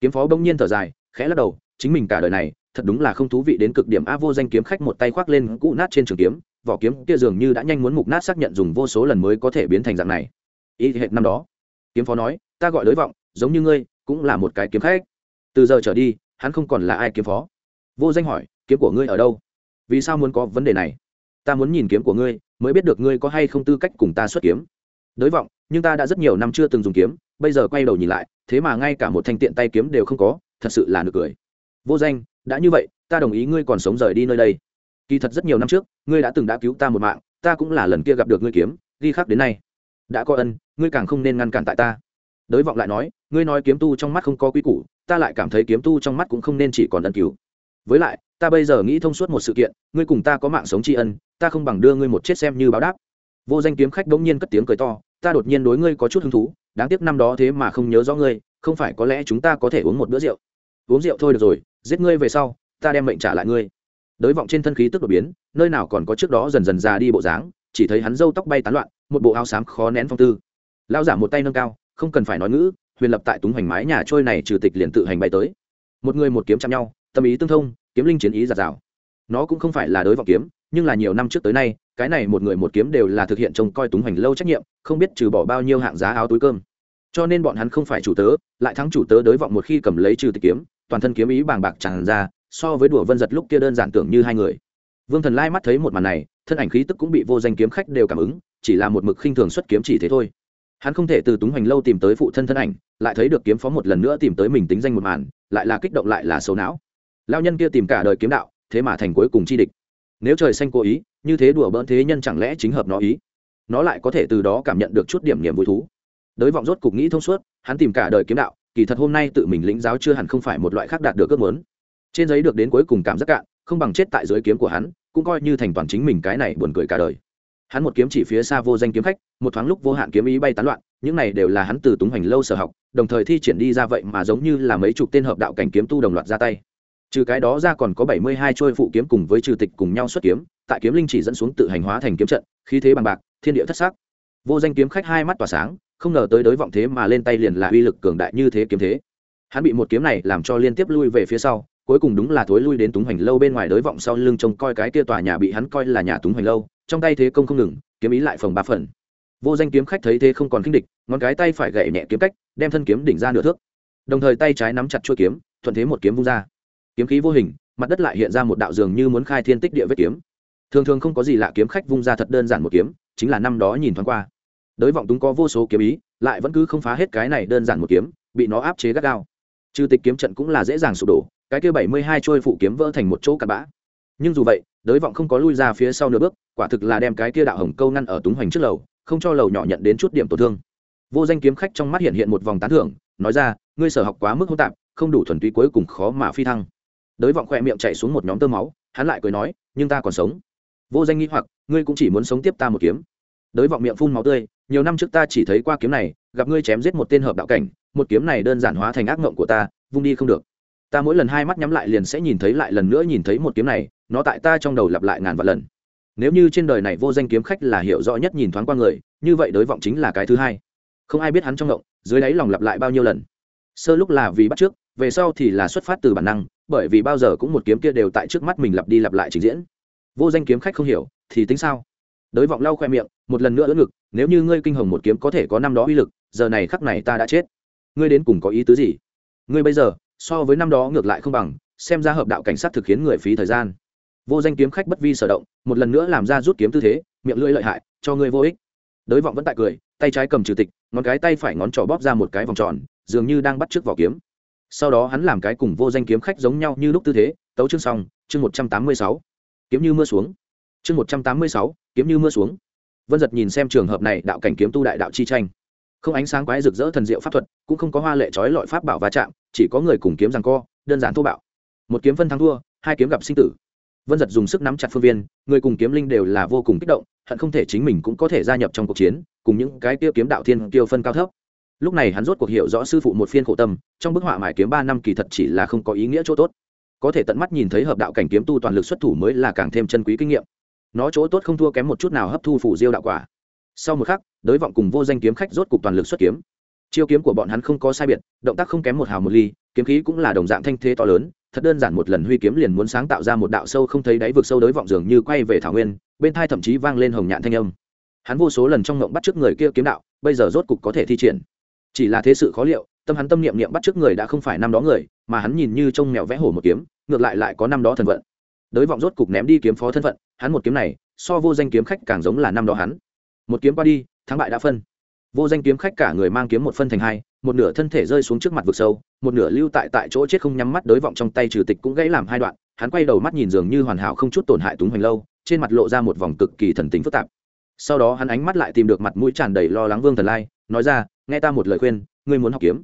Kiếm phó bỗng nhiên thở dài, khẽ lắc đầu, chính mình cả đời này, thật đúng là không thú vị đến cực điểm a vô danh kiếm khách một tay khoác lên cũ nát trên trường kiếm, vỏ kiếm kia dường như đã nhanh muốn mục nát xác nhận dùng vô số lần mới có thể biến thành dạng này ý hệ năm đó. Kiếm phó nói, ta gọi đối vọng, giống như ngươi, cũng là một cái kiếm khách. Từ giờ trở đi, hắn không còn là ai kiếm phó. Vô danh hỏi, kiếm của ngươi ở đâu? Vì sao muốn có vấn đề này? Ta muốn nhìn kiếm của ngươi, mới biết được ngươi có hay không tư cách cùng ta xuất kiếm. Đối vọng, nhưng ta đã rất nhiều năm chưa từng dùng kiếm, bây giờ quay đầu nhìn lại, thế mà ngay cả một thanh tiện tay kiếm đều không có, thật sự là nực cười. Vô danh, đã như vậy, ta đồng ý ngươi còn sống rời đi nơi đây. Kỳ thật rất nhiều năm trước, ngươi đã từng đã cứu ta một mạng, ta cũng là lần kia gặp được ngươi kiếm, ghi khắc đến nay đã có ân, ngươi càng không nên ngăn cản tại ta. Đới vọng lại nói, ngươi nói kiếm tu trong mắt không có quy củ, ta lại cảm thấy kiếm tu trong mắt cũng không nên chỉ còn ân cứu. Với lại, ta bây giờ nghĩ thông suốt một sự kiện, ngươi cùng ta có mạng sống tri ân, ta không bằng đưa ngươi một chết xem như báo đáp. Vô danh kiếm khách bỗng nhiên cất tiếng cười to, ta đột nhiên đối ngươi có chút hứng thú, đáng tiếc năm đó thế mà không nhớ rõ ngươi, không phải có lẽ chúng ta có thể uống một bữa rượu. Uống rượu thôi được rồi, giết ngươi về sau, ta đem mệnh trả lại ngươi. Đới vọng trên thân khí tức đột biến, nơi nào còn có trước đó dần dần già đi bộ dáng chỉ thấy hắn râu tóc bay tán loạn, một bộ áo xám khó nén phong tư. Lao giả một tay nâng cao, không cần phải nói ngữ, huyền lập tại túng hoành mái nhà trôi này trừ tịch liền tự hành bay tới. Một người một kiếm chạm nhau, tâm ý tương thông, kiếm linh chiến ý giạt rào. Nó cũng không phải là đối vọng kiếm, nhưng là nhiều năm trước tới nay, cái này một người một kiếm đều là thực hiện trông coi túng hoành lâu trách nhiệm, không biết trừ bỏ bao nhiêu hạng giá áo túi cơm. Cho nên bọn hắn không phải chủ tớ, lại thắng chủ tớ đối vọng một khi cầm lấy trừ tịch kiếm, toàn thân kiếm ý bàng bạc tràn ra, so với đùa vân giật lúc kia đơn giản tưởng như hai người. Vương thần lai mắt thấy một màn này thân ảnh khí tức cũng bị vô danh kiếm khách đều cảm ứng, chỉ là một mực khinh thường xuất kiếm chỉ thế thôi. Hắn không thể từ túng hoành lâu tìm tới phụ thân thân ảnh, lại thấy được kiếm phó một lần nữa tìm tới mình tính danh một màn, lại là kích động lại là xấu não. Lao nhân kia tìm cả đời kiếm đạo, thế mà thành cuối cùng chi địch. Nếu trời xanh cố ý, như thế đùa bỡn thế nhân chẳng lẽ chính hợp nó ý? Nó lại có thể từ đó cảm nhận được chút điểm niềm vui thú. Đới vọng rốt cục nghĩ thông suốt, hắn tìm cả đời kiếm đạo, kỳ thật hôm nay tự mình lĩnh giáo chưa hẳn không phải một loại khác đạt được ước muốn. Trên giấy được đến cuối cùng cảm giác cạn, không bằng chết tại dưới kiếm của hắn cũng coi như thành toàn chính mình cái này buồn cười cả đời. Hắn một kiếm chỉ phía xa vô danh kiếm khách, một thoáng lúc vô hạn kiếm ý bay tán loạn, những này đều là hắn từ túng hành lâu sở học, đồng thời thi triển đi ra vậy mà giống như là mấy chục tên hợp đạo cảnh kiếm tu đồng loạt ra tay. Trừ cái đó ra còn có bảy mươi hai trôi phụ kiếm cùng với trừ tịch cùng nhau xuất kiếm, tại kiếm linh chỉ dẫn xuống tự hành hóa thành kiếm trận, khí thế bằng bạc, thiên địa thất sắc. Vô danh kiếm khách hai mắt tỏa sáng, không ngờ tới đối vọng thế mà lên tay liền là uy lực cường đại như thế kiếm thế. Hắn bị một kiếm này làm cho liên tiếp lui về phía sau cuối cùng đúng là thối lui đến túng hoành lâu bên ngoài đối vọng sau lưng trông coi cái kia tòa nhà bị hắn coi là nhà túng hoành lâu, trong tay thế công không ngừng, kiếm ý lại phòng ba phần. Vô danh kiếm khách thấy thế không còn khinh địch, ngón cái tay phải gậy nhẹ kiếm cách, đem thân kiếm đỉnh ra nửa thước. Đồng thời tay trái nắm chặt chuôi kiếm, thuận thế một kiếm vung ra. Kiếm khí vô hình, mặt đất lại hiện ra một đạo dường như muốn khai thiên tích địa vết kiếm. Thường thường không có gì lạ kiếm khách vung ra thật đơn giản một kiếm, chính là năm đó nhìn thoáng qua. Đới vọng túng có vô số kiếm ý, lại vẫn cứ không phá hết cái này đơn giản một kiếm, bị nó áp chế gắt gao. Trừ tịch kiếm trận cũng là dễ dàng sụp đổ cái kia bảy mươi hai trôi phụ kiếm vỡ thành một chỗ cặn bã. Nhưng dù vậy, đới vọng không có lui ra phía sau nửa bước, quả thực là đem cái kia đạo hồng câu ngăn ở túng hoành trước lầu, không cho lầu nhỏ nhận đến chút điểm tổn thương. Vô danh kiếm khách trong mắt hiện hiện một vòng tán thưởng, nói ra, ngươi sở học quá mức hỗn tạp, không đủ thuần túy cuối cùng khó mà phi thăng. Đới vọng khoe miệng chạy xuống một nhóm tơ máu, hắn lại cười nói, nhưng ta còn sống. Vô danh nghĩ hoặc, ngươi cũng chỉ muốn sống tiếp ta một kiếm. Đới vọng miệng phun máu tươi, nhiều năm trước ta chỉ thấy qua kiếm này, gặp ngươi chém giết một tên hợp đạo cảnh, một kiếm này đơn giản hóa thành ác mộng của ta, vung đi không được ta mỗi lần hai mắt nhắm lại liền sẽ nhìn thấy lại lần nữa nhìn thấy một kiếm này, nó tại ta trong đầu lặp lại ngàn vạn lần. Nếu như trên đời này vô danh kiếm khách là hiểu rõ nhất nhìn thoáng qua người, như vậy đối vọng chính là cái thứ hai. Không ai biết hắn trong ngộng, dưới đáy lòng lặp lại bao nhiêu lần. Sơ lúc là vì bắt trước, về sau thì là xuất phát từ bản năng, bởi vì bao giờ cũng một kiếm kia đều tại trước mắt mình lặp đi lặp lại trình diễn. Vô danh kiếm khách không hiểu, thì tính sao? Đối vọng lau khoe miệng, một lần nữa ưỡn ngực, nếu như ngươi kinh hồng một kiếm có thể có năm đó uy lực, giờ này khắc này ta đã chết. Ngươi đến cùng có ý tứ gì? Ngươi bây giờ so với năm đó ngược lại không bằng, xem ra hợp đạo cảnh sát thực khiến người phí thời gian. Vô danh kiếm khách bất vi sở động, một lần nữa làm ra rút kiếm tư thế, miệng lưỡi lợi hại, cho ngươi vô ích. Đới vọng vẫn tại cười, tay trái cầm trừ tịch, ngón cái tay phải ngón trỏ bóp ra một cái vòng tròn, dường như đang bắt trước vỏ kiếm. Sau đó hắn làm cái cùng vô danh kiếm khách giống nhau như lúc tư thế, tấu chương xong, chương một trăm tám mươi sáu. Kiếm như mưa xuống. Chương một trăm tám mươi sáu, kiếm như mưa xuống. Vân giật nhìn xem trường hợp này, đạo cảnh kiếm tu đại đạo chi tranh. Không ánh sáng quái rực rỡ thần diệu pháp thuật, cũng không có hoa lệ trói lọi pháp bảo va chạm chỉ có người cùng kiếm rằng co, đơn giản thô bạo. Một kiếm phân thắng thua, hai kiếm gặp sinh tử. Vân giật dùng sức nắm chặt phương viên, người cùng kiếm linh đều là vô cùng kích động, hận không thể chính mình cũng có thể gia nhập trong cuộc chiến, cùng những cái tiêu kiếm đạo thiên tiêu phân cao thấp. Lúc này hắn rốt cuộc hiểu rõ sư phụ một phiên khổ tâm, trong bức họa mải kiếm ba năm kỳ thật chỉ là không có ý nghĩa chỗ tốt. Có thể tận mắt nhìn thấy hợp đạo cảnh kiếm tu toàn lực xuất thủ mới là càng thêm chân quý kinh nghiệm. Nó chỗ tốt không thua kém một chút nào hấp thu phủ diêu đạo quả. Sau một khắc đới vọng cùng vô danh kiếm khách rốt cục toàn lực xuất kiếm chiêu kiếm của bọn hắn không có sai biệt, động tác không kém một hào một ly, kiếm khí cũng là đồng dạng thanh thế to lớn, thật đơn giản một lần huy kiếm liền muốn sáng tạo ra một đạo sâu không thấy đáy vực sâu đới vọng dường như quay về thảo nguyên, bên thai thậm chí vang lên hồng nhạn thanh âm. Hắn vô số lần trong ngộng bắt trước người kia kiếm đạo, bây giờ rốt cục có thể thi triển. Chỉ là thế sự khó liệu, tâm hắn tâm niệm niệm bắt trước người đã không phải năm đó người, mà hắn nhìn như trông mèo vẽ hổ một kiếm, ngược lại lại có năm đó thần vận. Đới vọng rốt cục ném đi kiếm phó thân phận, hắn một kiếm này, so vô danh kiếm khách càng giống là năm đó hắn. Một kiếm qua đi, thắng bại đã phân vô danh kiếm khách cả người mang kiếm một phân thành hai, một nửa thân thể rơi xuống trước mặt vực sâu, một nửa lưu tại tại chỗ chết không nhắm mắt đối vọng trong tay trừ tịch cũng gãy làm hai đoạn, hắn quay đầu mắt nhìn dường như hoàn hảo không chút tổn hại túng hoành lâu, trên mặt lộ ra một vòng cực kỳ thần tính phức tạp. Sau đó hắn ánh mắt lại tìm được mặt mũi tràn đầy lo lắng vương thần lai, nói ra, nghe ta một lời khuyên, ngươi muốn học kiếm.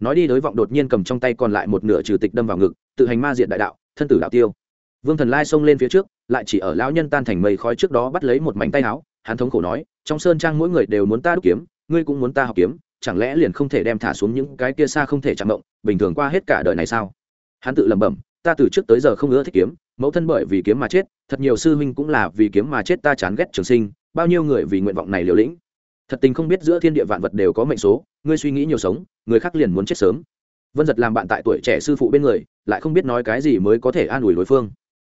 Nói đi đối vọng đột nhiên cầm trong tay còn lại một nửa trừ tịch đâm vào ngực, tự hành ma diện đại đạo, thân tử đạo tiêu. Vương thần lai xông lên phía trước, lại chỉ ở lão nhân tan thành mây khói trước đó bắt lấy một mảnh tay áo, hắn thống khổ nói, trong sơn trang mỗi người đều muốn ta đúc kiếm ngươi cũng muốn ta học kiếm, chẳng lẽ liền không thể đem thả xuống những cái kia xa không thể chạm động, bình thường qua hết cả đời này sao? Hắn tự lẩm bẩm, ta từ trước tới giờ không ưa thích kiếm, mẫu thân bởi vì kiếm mà chết, thật nhiều sư huynh cũng là vì kiếm mà chết ta chán ghét trường sinh, bao nhiêu người vì nguyện vọng này liều lĩnh. Thật tình không biết giữa thiên địa vạn vật đều có mệnh số, ngươi suy nghĩ nhiều sống, người khác liền muốn chết sớm. Vân giật làm bạn tại tuổi trẻ sư phụ bên người, lại không biết nói cái gì mới có thể an ủi đối phương.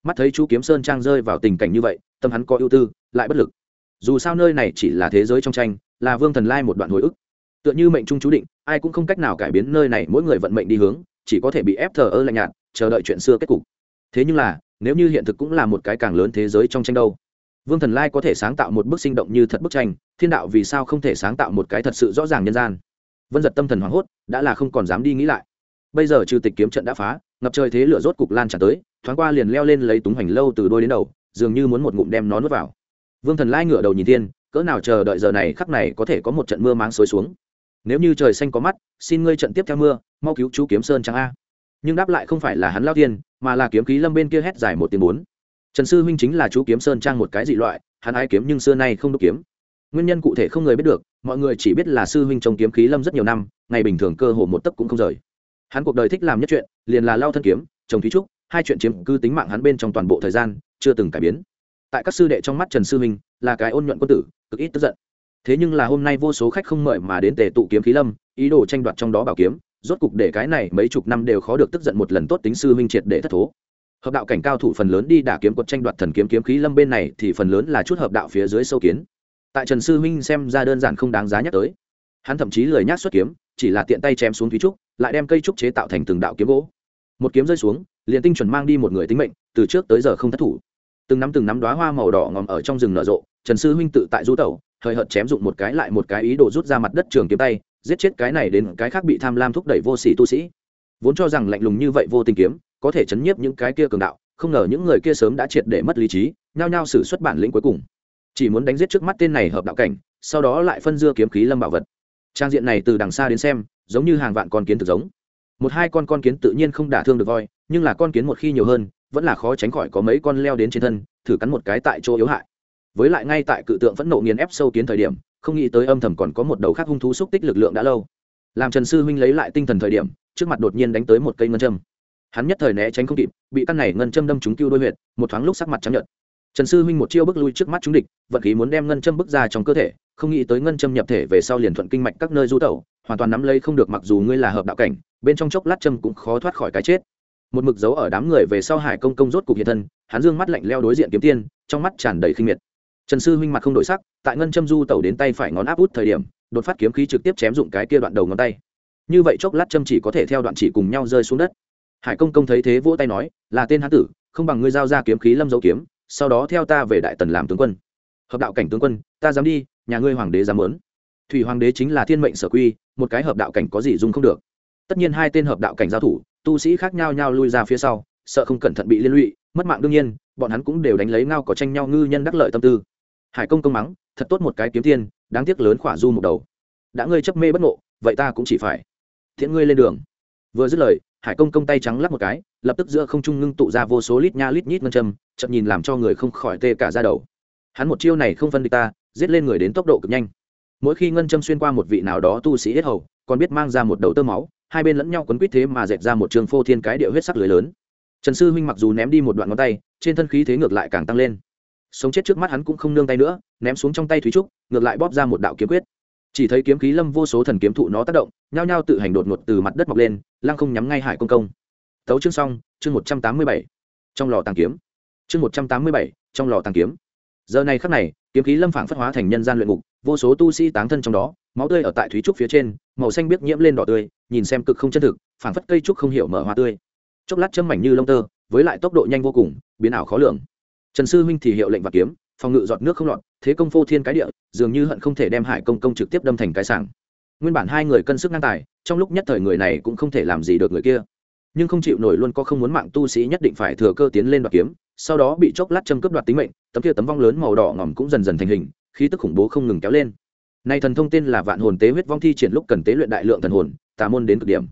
Mắt thấy chú kiếm sơn trang rơi vào tình cảnh như vậy, tâm hắn có ưu tư, lại bất lực. Dù sao nơi này chỉ là thế giới trong tranh là vương thần lai một đoạn hồi ức. Tựa như mệnh trung chú định, ai cũng không cách nào cải biến nơi này, mỗi người vận mệnh đi hướng, chỉ có thể bị ép thờ ơ lạnh nhạt, chờ đợi chuyện xưa kết cục. Thế nhưng là, nếu như hiện thực cũng là một cái càng lớn thế giới trong tranh đâu? Vương thần lai có thể sáng tạo một bức sinh động như thật bức tranh, thiên đạo vì sao không thể sáng tạo một cái thật sự rõ ràng nhân gian? Vân giật tâm thần hoảng hốt, đã là không còn dám đi nghĩ lại. Bây giờ trừ tịch kiếm trận đã phá, ngập trời thế lửa rốt cục lan tràn tới, thoáng qua liền leo lên lấy túng hoành lâu từ đôi đến đầu, dường như muốn một ngụm đem nó nuốt vào. Vương thần lai ngửa đầu nhìn thiên cỡ nào chờ đợi giờ này khắc này có thể có một trận mưa máng xối xuống. Nếu như trời xanh có mắt, xin ngươi trận tiếp theo mưa, mau cứu chú kiếm sơn trắng a. Nhưng đáp lại không phải là hắn lao tiên, mà là kiếm khí lâm bên kia hét dài một tiếng bốn. Trần sư huynh chính là chú kiếm sơn trang một cái dị loại, hắn ai kiếm nhưng xưa nay không đúc kiếm. Nguyên nhân cụ thể không người biết được, mọi người chỉ biết là sư huynh trông kiếm khí lâm rất nhiều năm, ngày bình thường cơ hồ một tấc cũng không rời. Hắn cuộc đời thích làm nhất chuyện, liền là lao thân kiếm, trồng thúy trúc, hai chuyện chiếm cư tính mạng hắn bên trong toàn bộ thời gian, chưa từng cải biến. Tại các sư đệ trong mắt trần sư huynh là cái ôn nhuận quân tử, cực ít tức giận. Thế nhưng là hôm nay vô số khách không mời mà đến tề tụ kiếm khí lâm, ý đồ tranh đoạt trong đó bảo kiếm, rốt cục để cái này mấy chục năm đều khó được tức giận một lần tốt tính sư huynh triệt để thất thố. Hợp đạo cảnh cao thủ phần lớn đi đả kiếm quật tranh đoạt thần kiếm kiếm khí lâm bên này thì phần lớn là chút hợp đạo phía dưới sâu kiến. Tại trần sư huynh xem ra đơn giản không đáng giá nhắc tới. Hắn thậm chí lười nhác xuất kiếm, chỉ là tiện tay chém xuống thúy trúc, lại đem cây trúc chế tạo thành từng đạo kiếm gỗ. Một kiếm rơi xuống, liền tinh chuẩn mang đi một người tính mệnh, từ trước tới giờ không thất thủ từng nắm từng nắm đoá hoa màu đỏ ngòm ở trong rừng nở rộ, trần sư huynh tự tại du tẩu, hời hợt chém dụng một cái lại một cái ý đồ rút ra mặt đất trường kiếm tay, giết chết cái này đến cái khác bị tham lam thúc đẩy vô sỉ tu sĩ. Vốn cho rằng lạnh lùng như vậy vô tình kiếm, có thể chấn nhiếp những cái kia cường đạo, không ngờ những người kia sớm đã triệt để mất lý trí, nhao nhao xử xuất bản lĩnh cuối cùng. Chỉ muốn đánh giết trước mắt tên này hợp đạo cảnh, sau đó lại phân dưa kiếm khí lâm bảo vật. Trang diện này từ đằng xa đến xem, giống như hàng vạn con kiến thực giống. Một hai con con kiến tự nhiên không đả thương được voi, nhưng là con kiến một khi nhiều hơn vẫn là khó tránh khỏi có mấy con leo đến trên thân, thử cắn một cái tại chỗ yếu hại. Với lại ngay tại cự tượng phẫn nộ nghiền ép sâu kiến thời điểm, không nghĩ tới âm thầm còn có một đầu khác hung thú xúc tích lực lượng đã lâu. Làm trần sư huynh lấy lại tinh thần thời điểm, trước mặt đột nhiên đánh tới một cây ngân châm. Hắn nhất thời né tránh không kịp, bị căn này ngân châm đâm trúng cưu đôi huyệt, một thoáng lúc sắc mặt trắng nhợt. Trần sư huynh một chiêu bước lui trước mắt chúng địch, vận khí muốn đem ngân châm bước ra trong cơ thể, không nghĩ tới ngân châm nhập thể về sau liền thuận kinh mạch các nơi du tẩu, hoàn toàn nắm lấy không được mặc dù ngươi là hợp đạo cảnh, bên trong chốc lát châm cũng khó thoát khỏi cái chết một mực dấu ở đám người về sau hải công công rốt cục hiện thân, hắn dương mắt lạnh leo đối diện kiếm tiên, trong mắt tràn đầy khinh miệt. Trần sư huynh mặt không đổi sắc, tại ngân châm du tẩu đến tay phải ngón áp út thời điểm, đột phát kiếm khí trực tiếp chém dụng cái kia đoạn đầu ngón tay. Như vậy chốc lát châm chỉ có thể theo đoạn chỉ cùng nhau rơi xuống đất. Hải công công thấy thế vỗ tay nói, là tên hán tử, không bằng ngươi giao ra kiếm khí lâm dấu kiếm, sau đó theo ta về đại tần làm tướng quân. Hợp đạo cảnh tướng quân, ta dám đi, nhà ngươi hoàng đế dám muốn. Thủy hoàng đế chính là thiên mệnh sở quy, một cái hợp đạo cảnh có gì dùng không được. Tất nhiên hai tên hợp đạo cảnh giao thủ tu sĩ khác nhau nhau lui ra phía sau, sợ không cẩn thận bị liên lụy, mất mạng đương nhiên, bọn hắn cũng đều đánh lấy ngao có tranh nhau ngư nhân đắc lợi tâm tư. Hải công công mắng, thật tốt một cái kiếm tiên, đáng tiếc lớn khỏa du một đầu. Đã ngươi chấp mê bất ngộ, vậy ta cũng chỉ phải thiện ngươi lên đường. Vừa dứt lời, hải công công tay trắng lắp một cái, lập tức giữa không trung ngưng tụ ra vô số lít nha lít nhít ngân châm, chậm nhìn làm cho người không khỏi tê cả ra đầu. Hắn một chiêu này không phân địch ta, giết lên người đến tốc độ cực nhanh. Mỗi khi ngân châm xuyên qua một vị nào đó tu sĩ hết hầu, còn biết mang ra một đầu tơ máu hai bên lẫn nhau quấn quýt thế mà dẹp ra một trường phô thiên cái địa huyết sắc lưới lớn. Trần sư huynh mặc dù ném đi một đoạn ngón tay, trên thân khí thế ngược lại càng tăng lên. Sống chết trước mắt hắn cũng không nương tay nữa, ném xuống trong tay thúy trúc, ngược lại bóp ra một đạo kiếm quyết. Chỉ thấy kiếm khí lâm vô số thần kiếm thụ nó tác động, nhao nhao tự hành đột ngột từ mặt đất mọc lên, lăng không nhắm ngay hải công công. Tấu chương xong, chương một trăm tám mươi bảy. Trong lò tàng kiếm. Chương một trăm tám mươi bảy, trong lò tàng kiếm. Giờ này khắc này, kiếm khí lâm phảng phất hóa thành nhân gian luyện ngục vô số tu sĩ táng thân trong đó, máu tươi ở tại thúy trúc phía trên, màu xanh biếc nhiễm lên đỏ tươi, nhìn xem cực không chân thực, phảng phất cây trúc không hiểu mở hoa tươi. Chốc lát châm mảnh như lông tơ, với lại tốc độ nhanh vô cùng, biến ảo khó lường. Trần sư huynh thì hiệu lệnh và kiếm, phòng ngự giọt nước không lọt, thế công phô thiên cái địa, dường như hận không thể đem hải công công trực tiếp đâm thành cái sảng. Nguyên bản hai người cân sức ngang tài, trong lúc nhất thời người này cũng không thể làm gì được người kia. Nhưng không chịu nổi luôn có không muốn mạng tu sĩ nhất định phải thừa cơ tiến lên đoạt kiếm, sau đó bị chốc lát châm cướp đoạt tính mệnh, tấm kia tấm vong lớn màu đỏ ngỏm cũng dần dần thành hình khí tức khủng bố không ngừng kéo lên. Nay thần thông tên là vạn hồn tế huyết vong thi triển lúc cần tế luyện đại lượng thần hồn, tà môn đến cực điểm.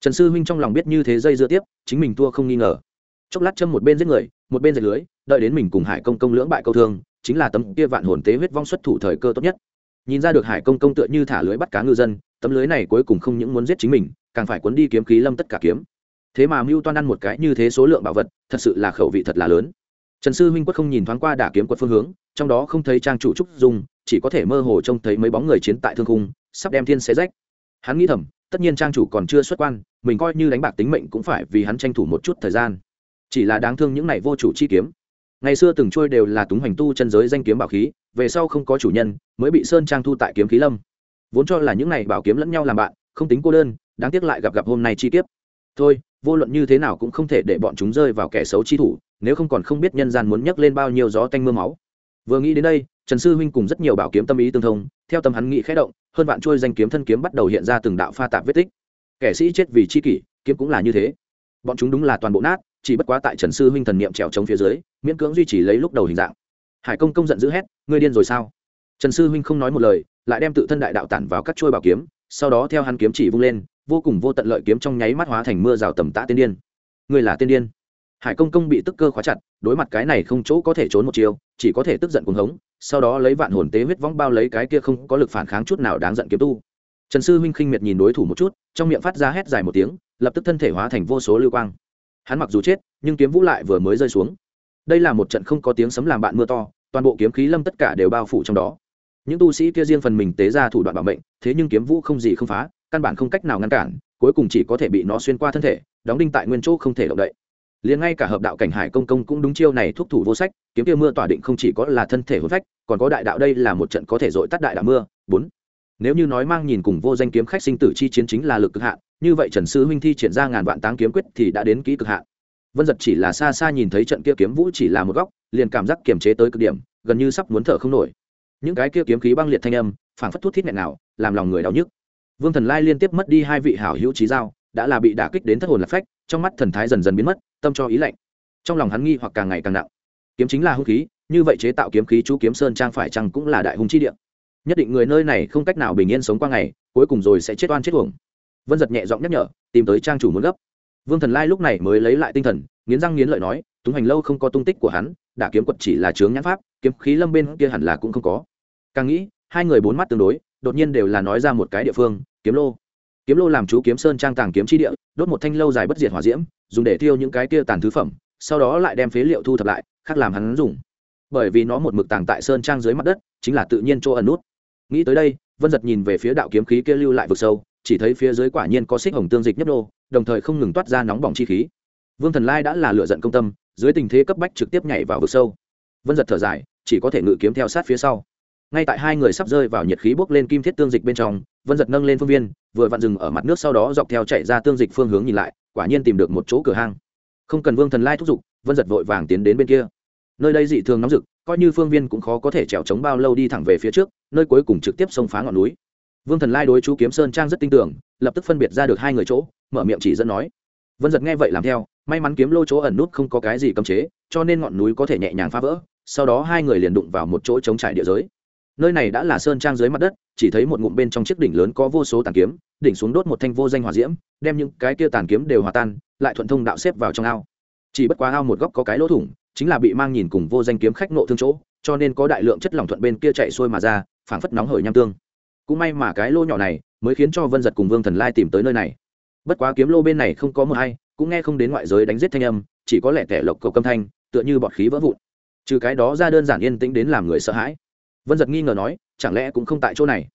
Trần sư huynh trong lòng biết như thế dây dưa tiếp, chính mình thua không nghi ngờ. Chốc lát châm một bên giết người, một bên dệt lưới, đợi đến mình cùng hải công công lưỡng bại câu thương, chính là tấm kia vạn hồn tế huyết vong xuất thủ thời cơ tốt nhất. Nhìn ra được hải công công tựa như thả lưới bắt cá ngư dân, tấm lưới này cuối cùng không những muốn giết chính mình, càng phải cuốn đi kiếm khí lâm tất cả kiếm. Thế mà mưu toan ăn một cái như thế số lượng bảo vật, thật sự là khẩu vị thật là lớn trần sư huynh quất không nhìn thoáng qua đả kiếm quật phương hướng, trong đó không thấy trang chủ trúc dung, chỉ có thể mơ hồ trông thấy mấy bóng người chiến tại thương khung, sắp đem thiên xé rách. Hắn nghĩ thầm, tất nhiên trang chủ còn chưa xuất quan, mình coi như đánh bạc tính mệnh cũng phải vì hắn tranh thủ một chút thời gian. Chỉ là đáng thương những này vô chủ chi kiếm. Ngày xưa từng trôi đều là túng hoành tu chân giới danh kiếm bảo khí, về sau không có chủ nhân, mới bị sơn trang thu tại kiếm khí lâm. Vốn cho là những này bảo kiếm lẫn nhau làm bạn, không tính cô đơn, đáng tiếc lại gặp gặp hôm nay chi tiết thôi vô luận như thế nào cũng không thể để bọn chúng rơi vào kẻ xấu chi thủ, nếu không còn không biết nhân gian muốn nhấc lên bao nhiêu gió tanh mưa máu. Vừa nghĩ đến đây, trần sư huynh cùng rất nhiều bảo kiếm tâm ý tương thông, theo tâm hắn nghĩ khẽ động, hơn vạn trôi danh kiếm thân kiếm bắt đầu hiện ra từng đạo pha tạp vết tích. Kẻ sĩ chết vì chi kỷ, kiếm cũng là như thế. Bọn chúng đúng là toàn bộ nát, chỉ bất quá tại trần sư huynh thần niệm trèo chống phía dưới, miễn cưỡng duy trì lấy lúc đầu hình dạng. Hải công công giận dữ hét, ngươi điên rồi sao? Trần sư huynh không nói một lời, lại đem tự thân đại đạo tản vào các trôi bảo kiếm, sau đó theo hắn kiếm chỉ vung lên vô cùng vô tận lợi kiếm trong nháy mắt hóa thành mưa rào tầm tã tiên điên. Ngươi là tiên điên. Hải công công bị tức cơ khóa chặt, đối mặt cái này không chỗ có thể trốn một chiều chỉ có thể tức giận cuồng hống, sau đó lấy vạn hồn tế huyết vong bao lấy cái kia không có lực phản kháng chút nào đáng giận kiếm tu. Trần sư huynh khinh miệt nhìn đối thủ một chút, trong miệng phát ra hét dài một tiếng, lập tức thân thể hóa thành vô số lưu quang. Hắn mặc dù chết, nhưng kiếm vũ lại vừa mới rơi xuống. Đây là một trận không có tiếng sấm làm bạn mưa to, toàn bộ kiếm khí lâm tất cả đều bao phủ trong đó. Những tu sĩ kia riêng phần mình tế ra thủ đoạn bảo mệnh, thế nhưng kiếm vũ không gì không phá căn bản không cách nào ngăn cản, cuối cùng chỉ có thể bị nó xuyên qua thân thể, đóng đinh tại nguyên chỗ không thể động đậy. Liền ngay cả hợp đạo cảnh hải công công cũng đúng chiêu này thúc thủ vô sách, kiếm kia mưa tỏa định không chỉ có là thân thể hôn phách, còn có đại đạo đây là một trận có thể dội tắt đại đạo mưa. Bốn. Nếu như nói mang nhìn cùng vô danh kiếm khách sinh tử chi chiến chính là lực cực hạn, như vậy trần sư huynh thi triển ra ngàn vạn táng kiếm quyết thì đã đến kỹ cực hạn. Vân giật chỉ là xa xa nhìn thấy trận kia kiếm vũ chỉ là một góc, liền cảm giác kiềm chế tới cực điểm, gần như sắp muốn thở không nổi. Những cái kia kiếm khí băng liệt thanh âm, phảng phất thuốc thiết nghẹn nào làm lòng người đau nhức vương thần lai liên tiếp mất đi hai vị hảo hữu trí giao, đã là bị đả kích đến thất hồn lạc phách, trong mắt thần thái dần dần biến mất, tâm cho ý lạnh. Trong lòng hắn nghi hoặc càng ngày càng nặng. Kiếm chính là hung khí, như vậy chế tạo kiếm khí chú kiếm sơn trang phải chăng cũng là đại hung chi địa. Nhất định người nơi này không cách nào bình yên sống qua ngày, cuối cùng rồi sẽ chết oan chết uổng. Vân giật nhẹ giọng nhắc nhở, tìm tới trang chủ muốn gấp. Vương thần lai lúc này mới lấy lại tinh thần, nghiến răng nghiến lợi nói, túng hành lâu không có tung tích của hắn, đả kiếm quật chỉ là chướng nhãn pháp, kiếm khí lâm bên kia hẳn là cũng không có. Càng nghĩ, hai người bốn mắt tương đối đột nhiên đều là nói ra một cái địa phương, kiếm lô. Kiếm lô làm chú kiếm sơn trang tàng kiếm chi địa, đốt một thanh lâu dài bất diệt hỏa diễm, dùng để thiêu những cái kia tàn thứ phẩm, sau đó lại đem phế liệu thu thập lại, khác làm hắn dùng. Bởi vì nó một mực tàng tại sơn trang dưới mặt đất, chính là tự nhiên chỗ ẩn nút. Nghĩ tới đây, vân giật nhìn về phía đạo kiếm khí kia lưu lại vực sâu, chỉ thấy phía dưới quả nhiên có xích hồng tương dịch nhấp đô đồng thời không ngừng toát ra nóng bỏng chi khí. Vương thần lai đã là lựa giận công tâm, dưới tình thế cấp bách trực tiếp nhảy vào vực sâu. Vân giật thở dài, chỉ có thể ngự kiếm theo sát phía sau ngay tại hai người sắp rơi vào nhiệt khí bốc lên kim thiết tương dịch bên trong, vân giật nâng lên phương viên, vừa vặn dừng ở mặt nước sau đó dọc theo chạy ra tương dịch phương hướng nhìn lại, quả nhiên tìm được một chỗ cửa hang. Không cần vương thần lai thúc giục, vân giật vội vàng tiến đến bên kia. Nơi đây dị thường nóng rực, coi như phương viên cũng khó có thể trèo trống bao lâu đi thẳng về phía trước, nơi cuối cùng trực tiếp xông phá ngọn núi. Vương thần lai đối chú kiếm sơn trang rất tin tưởng, lập tức phân biệt ra được hai người chỗ, mở miệng chỉ dẫn nói. Vân giật nghe vậy làm theo, may mắn kiếm lô chỗ ẩn nút không có cái gì cấm chế, cho nên ngọn núi có thể nhẹ nhàng phá vỡ, sau đó hai người liền đụng vào một chỗ chống trải địa giới nơi này đã là sơn trang dưới mặt đất, chỉ thấy một ngụm bên trong chiếc đỉnh lớn có vô số tàn kiếm, đỉnh xuống đốt một thanh vô danh hỏa diễm, đem những cái kia tàn kiếm đều hòa tan, lại thuận thông đạo xếp vào trong ao. Chỉ bất quá ao một góc có cái lỗ thủng, chính là bị mang nhìn cùng vô danh kiếm khách nộ thương chỗ, cho nên có đại lượng chất lỏng thuận bên kia chạy xuôi mà ra, phảng phất nóng hởi nham tương. Cũng may mà cái lô nhỏ này mới khiến cho vân giật cùng vương thần lai tìm tới nơi này. Bất quá kiếm lô bên này không có mưa hay, cũng nghe không đến ngoại giới đánh giết thanh âm, chỉ có lẻ tẻ lộc cầu câm thanh, tựa như bọt khí vỡ vụn. Trừ cái đó ra đơn giản yên tĩnh đến làm người sợ hãi vân giật nghi ngờ nói, chẳng lẽ cũng không tại chỗ này?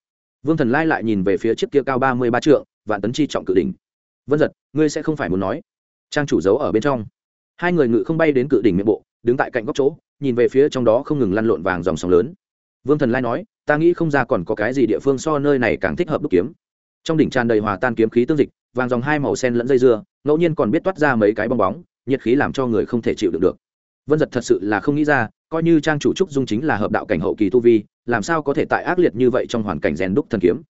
Vương thần lai lại nhìn về phía chiếc kia cao ba mươi ba trượng, vạn tấn chi trọng cự đỉnh. Vân giật, ngươi sẽ không phải muốn nói. Trang chủ giấu ở bên trong. Hai người ngự không bay đến cự đỉnh miệng bộ, đứng tại cạnh góc chỗ, nhìn về phía trong đó không ngừng lăn lộn vàng dòng sóng lớn. Vương thần lai nói, ta nghĩ không ra còn có cái gì địa phương so nơi này càng thích hợp đúc kiếm. Trong đỉnh tràn đầy hòa tan kiếm khí tương dịch, vàng dòng hai màu sen lẫn dây dưa, ngẫu nhiên còn biết toát ra mấy cái bong bóng, nhiệt khí làm cho người không thể chịu được được vân giật thật sự là không nghĩ ra, coi như trang chủ trúc dung chính là hợp đạo cảnh hậu kỳ tu vi, làm sao có thể tại ác liệt như vậy trong hoàn cảnh rèn đúc thần kiếm?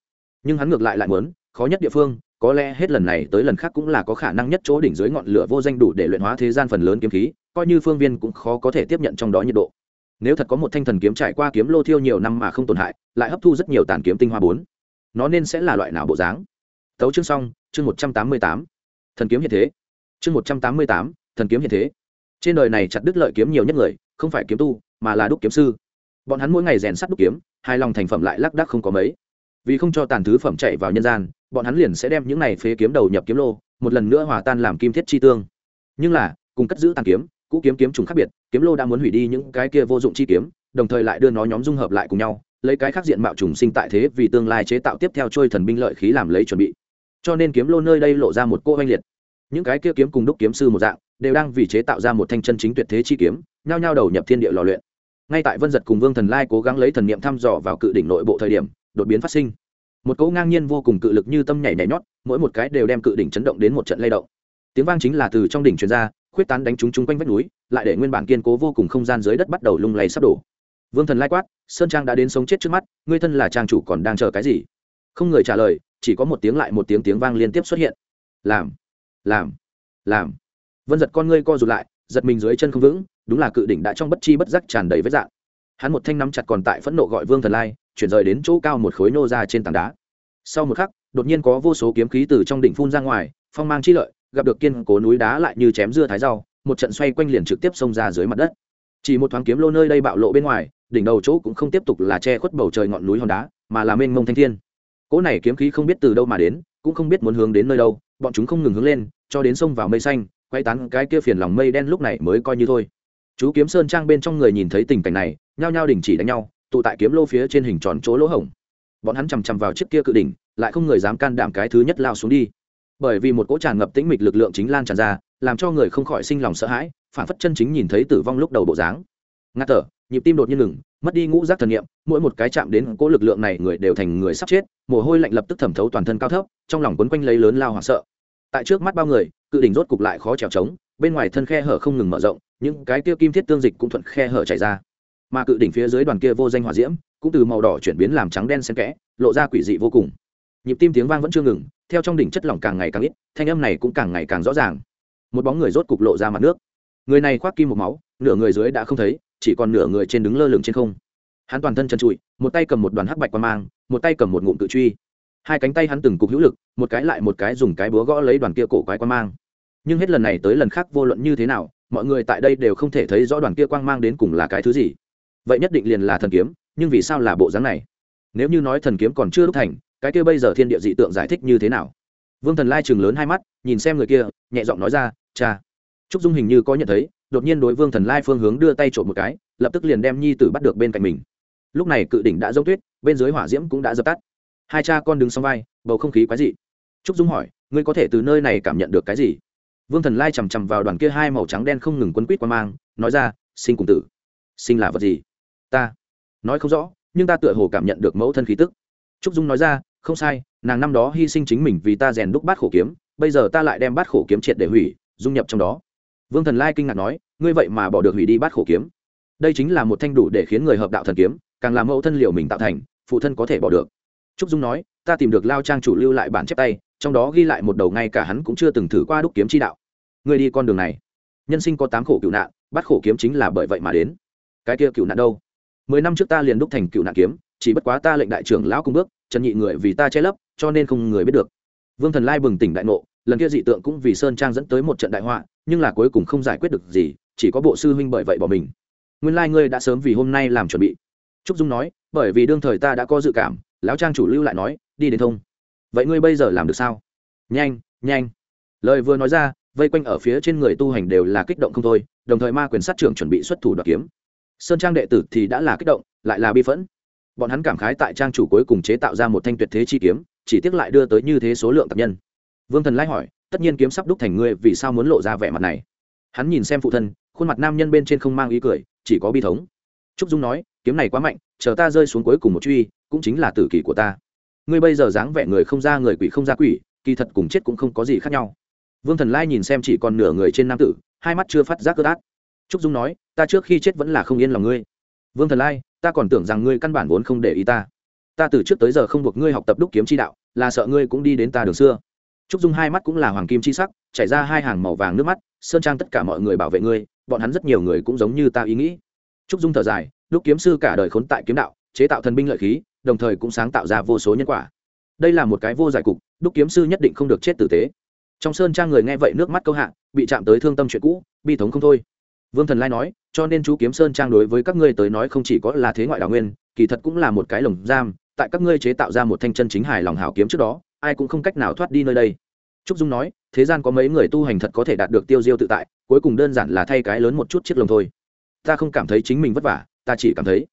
Nhưng hắn ngược lại lại muốn, khó nhất địa phương, có lẽ hết lần này tới lần khác cũng là có khả năng nhất chỗ đỉnh dưới ngọn lửa vô danh đủ để luyện hóa thế gian phần lớn kiếm khí, coi như phương viên cũng khó có thể tiếp nhận trong đó nhiệt độ. Nếu thật có một thanh thần kiếm trải qua kiếm lô thiêu nhiều năm mà không tổn hại, lại hấp thu rất nhiều tàn kiếm tinh hoa bốn, nó nên sẽ là loại nào bộ dáng? Tấu chương xong, chương một trăm tám mươi tám. Thần kiếm hiện thế. Chương một trăm tám mươi tám, thần kiếm hiện thế trên đời này chặt đứt lợi kiếm nhiều nhất người, không phải kiếm tu, mà là đúc kiếm sư. Bọn hắn mỗi ngày rèn sắt đúc kiếm, hai lòng thành phẩm lại lác đác không có mấy. Vì không cho tàn thứ phẩm chạy vào nhân gian, bọn hắn liền sẽ đem những này phế kiếm đầu nhập kiếm lô, một lần nữa hòa tan làm kim thiết chi tương. Nhưng là, cùng cất giữ tàn kiếm, cũ kiếm kiếm trùng khác biệt, kiếm lô đã muốn hủy đi những cái kia vô dụng chi kiếm, đồng thời lại đưa nó nhóm dung hợp lại cùng nhau, lấy cái khác diện mạo trùng sinh tại thế vì tương lai chế tạo tiếp theo trôi thần binh lợi khí làm lấy chuẩn bị. Cho nên kiếm lô nơi đây lộ ra một cô oanh liệt. Những cái kia kiếm cùng đúc kiếm sư một dạng đều đang vì chế tạo ra một thanh chân chính tuyệt thế chi kiếm, nhao nhao đầu nhập thiên địa lò luyện. Ngay tại vân giật cùng vương thần lai cố gắng lấy thần niệm thăm dò vào cự đỉnh nội bộ thời điểm, đột biến phát sinh. Một cỗ ngang nhiên vô cùng cự lực như tâm nhảy nhảy nhót, mỗi một cái đều đem cự đỉnh chấn động đến một trận lay động. Tiếng vang chính là từ trong đỉnh truyền ra, khuyết tán đánh trúng chung quanh vách núi, lại để nguyên bản kiên cố vô cùng không gian dưới đất bắt đầu lung lay sắp đổ. Vương thần lai quát, sơn trang đã đến sống chết trước mắt, ngươi thân là trang chủ còn đang chờ cái gì? Không người trả lời, chỉ có một tiếng lại một tiếng tiếng vang liên tiếp xuất hiện. Làm làm làm vân giật con ngươi co rụt lại, giật mình dưới chân không vững, đúng là cự đỉnh đã trong bất chi bất giác tràn đầy vết dạng. Hắn một thanh nắm chặt còn tại phẫn nộ gọi vương thần lai, chuyển rời đến chỗ cao một khối nô ra trên tảng đá. Sau một khắc, đột nhiên có vô số kiếm khí từ trong đỉnh phun ra ngoài, phong mang chi lợi, gặp được kiên cố núi đá lại như chém dưa thái rau, một trận xoay quanh liền trực tiếp xông ra dưới mặt đất. Chỉ một thoáng kiếm lô nơi đây bạo lộ bên ngoài, đỉnh đầu chỗ cũng không tiếp tục là che khuất bầu trời ngọn núi hòn đá, mà là mênh mông thanh thiên. Cỗ này kiếm khí không biết từ đâu mà đến, cũng không biết muốn hướng đến nơi đâu, bọn chúng không ngừng hướng lên, cho đến sông vào mây xanh quay tán cái kia phiền lòng mây đen lúc này mới coi như thôi. Chú kiếm sơn trang bên trong người nhìn thấy tình cảnh này, nhao nhao đình chỉ đánh nhau, tụ tại kiếm lô phía trên hình tròn chỗ lỗ hổng. Bọn hắn chằm chằm vào chiếc kia cự đỉnh, lại không người dám can đảm cái thứ nhất lao xuống đi. Bởi vì một cỗ tràn ngập tĩnh mịch lực lượng chính lan tràn ra, làm cho người không khỏi sinh lòng sợ hãi, phản phất chân chính nhìn thấy tử vong lúc đầu bộ dáng. Ngạt thở, nhịp tim đột nhiên ngừng, mất đi ngũ giác thần nghiệm mỗi một cái chạm đến cỗ lực lượng này người đều thành người sắp chết, mồ hôi lạnh lập tức thẩm thấu toàn thân cao thấp, trong lòng quấn quanh lấy lớn lao hoảng sợ tại trước mắt bao người, cự đỉnh rốt cục lại khó trèo trống, bên ngoài thân khe hở không ngừng mở rộng, những cái kia kim thiết tương dịch cũng thuận khe hở chảy ra. Mà cự đỉnh phía dưới đoàn kia vô danh hỏa diễm, cũng từ màu đỏ chuyển biến làm trắng đen xen kẽ, lộ ra quỷ dị vô cùng. Nhịp tim tiếng vang vẫn chưa ngừng, theo trong đỉnh chất lỏng càng ngày càng ít, thanh âm này cũng càng ngày càng rõ ràng. Một bóng người rốt cục lộ ra mặt nước. Người này khoác kim một máu, nửa người dưới đã không thấy, chỉ còn nửa người trên đứng lơ lửng trên không. Hắn toàn thân chân trụi, một tay cầm một đoàn hắc bạch qua mang, một tay cầm một ngụm cự truy hai cánh tay hắn từng cục hữu lực, một cái lại một cái dùng cái búa gõ lấy đoàn kia cổ quái quan mang. Nhưng hết lần này tới lần khác vô luận như thế nào, mọi người tại đây đều không thể thấy rõ đoàn kia quang mang đến cùng là cái thứ gì. Vậy nhất định liền là thần kiếm, nhưng vì sao là bộ dáng này? Nếu như nói thần kiếm còn chưa đúc thành, cái kia bây giờ thiên địa dị tượng giải thích như thế nào? Vương thần lai chừng lớn hai mắt, nhìn xem người kia, nhẹ giọng nói ra, cha. Trúc dung hình như có nhận thấy, đột nhiên đối vương thần lai phương hướng đưa tay trộm một cái, lập tức liền đem nhi tử bắt được bên cạnh mình. Lúc này cự đỉnh đã dốc tuyết, bên dưới hỏa diễm cũng đã dập tắt hai cha con đứng sau vai, bầu không khí quái dị. Trúc dung hỏi, ngươi có thể từ nơi này cảm nhận được cái gì? Vương thần lai chằm chằm vào đoàn kia hai màu trắng đen không ngừng quấn quýt qua mang, nói ra, sinh cùng tử. Sinh là vật gì? Ta. Nói không rõ, nhưng ta tựa hồ cảm nhận được mẫu thân khí tức. Trúc dung nói ra, không sai, nàng năm đó hy sinh chính mình vì ta rèn đúc bát khổ kiếm, bây giờ ta lại đem bát khổ kiếm triệt để hủy, dung nhập trong đó. Vương thần lai kinh ngạc nói, ngươi vậy mà bỏ được hủy đi bát khổ kiếm? Đây chính là một thanh đủ để khiến người hợp đạo thần kiếm, càng làm mẫu thân liệu mình tạo thành, phụ thân có thể bỏ được trúc dung nói, ta tìm được lao trang chủ lưu lại bản chép tay, trong đó ghi lại một đầu ngay cả hắn cũng chưa từng thử qua đúc kiếm chi đạo. Ngươi đi con đường này. Nhân sinh có tám khổ cựu nạn, bắt khổ kiếm chính là bởi vậy mà đến. Cái kia cựu nạn đâu? Mười năm trước ta liền đúc thành cựu nạn kiếm, chỉ bất quá ta lệnh đại trưởng lão cung bước, trần nhị người vì ta che lấp, cho nên không người biết được. Vương thần lai bừng tỉnh đại ngộ, lần kia dị tượng cũng vì sơn trang dẫn tới một trận đại họa, nhưng là cuối cùng không giải quyết được gì, chỉ có bộ sư huynh bởi vậy bỏ mình. Nguyên lai ngươi đã sớm vì hôm nay làm chuẩn bị. Trúc dung nói, bởi vì đương thời ta đã có dự cảm lão trang chủ lưu lại nói, đi đến thông. Vậy ngươi bây giờ làm được sao? Nhanh nhanh. Lời vừa nói ra, vây quanh ở phía trên người tu hành đều là kích động không thôi, đồng thời ma quyền sát trưởng chuẩn bị xuất thủ đoạt kiếm. Sơn trang đệ tử thì đã là kích động, lại là bi phẫn. Bọn hắn cảm khái tại trang chủ cuối cùng chế tạo ra một thanh tuyệt thế chi kiếm, chỉ tiếc lại đưa tới như thế số lượng tập nhân. Vương thần lai hỏi, tất nhiên kiếm sắp đúc thành ngươi, vì sao muốn lộ ra vẻ mặt này? Hắn nhìn xem phụ thân, khuôn mặt nam nhân bên trên không mang ý cười, chỉ có bi thống. Trúc dung nói kiếm này quá mạnh, chờ ta rơi xuống cuối cùng một truy, cũng chính là tử kỳ của ta. Ngươi bây giờ dáng vẻ người không ra người quỷ không ra quỷ, kỳ thật cùng chết cũng không có gì khác nhau. Vương thần lai nhìn xem chỉ còn nửa người trên nam tử, hai mắt chưa phát giác cơ tát trúc dung nói, ta trước khi chết vẫn là không yên lòng ngươi. Vương thần lai, ta còn tưởng rằng ngươi căn bản vốn không để ý ta. Ta từ trước tới giờ không buộc ngươi học tập đúc kiếm chi đạo, là sợ ngươi cũng đi đến ta đường xưa. Trúc dung hai mắt cũng là hoàng kim chi sắc, chảy ra hai hàng màu vàng nước mắt, sơn trang tất cả mọi người bảo vệ ngươi, bọn hắn rất nhiều người cũng giống như ta ý nghĩ trúc dung thở dài lúc kiếm sư cả đời khốn tại kiếm đạo, chế tạo thần binh lợi khí, đồng thời cũng sáng tạo ra vô số nhân quả. Đây là một cái vô giải cục, đúc kiếm sư nhất định không được chết tử tế. Trong sơn trang người nghe vậy nước mắt câu hạ, bị chạm tới thương tâm chuyện cũ, bi thống không thôi. Vương thần lai nói, cho nên chú kiếm sơn trang đối với các ngươi tới nói không chỉ có là thế ngoại đào nguyên, kỳ thật cũng là một cái lồng giam, tại các ngươi chế tạo ra một thanh chân chính hài lòng hảo kiếm trước đó, ai cũng không cách nào thoát đi nơi đây. Trúc dung nói, thế gian có mấy người tu hành thật có thể đạt được tiêu diêu tự tại, cuối cùng đơn giản là thay cái lớn một chút chiếc lồng thôi ta không cảm thấy chính mình vất vả, ta chỉ cảm thấy,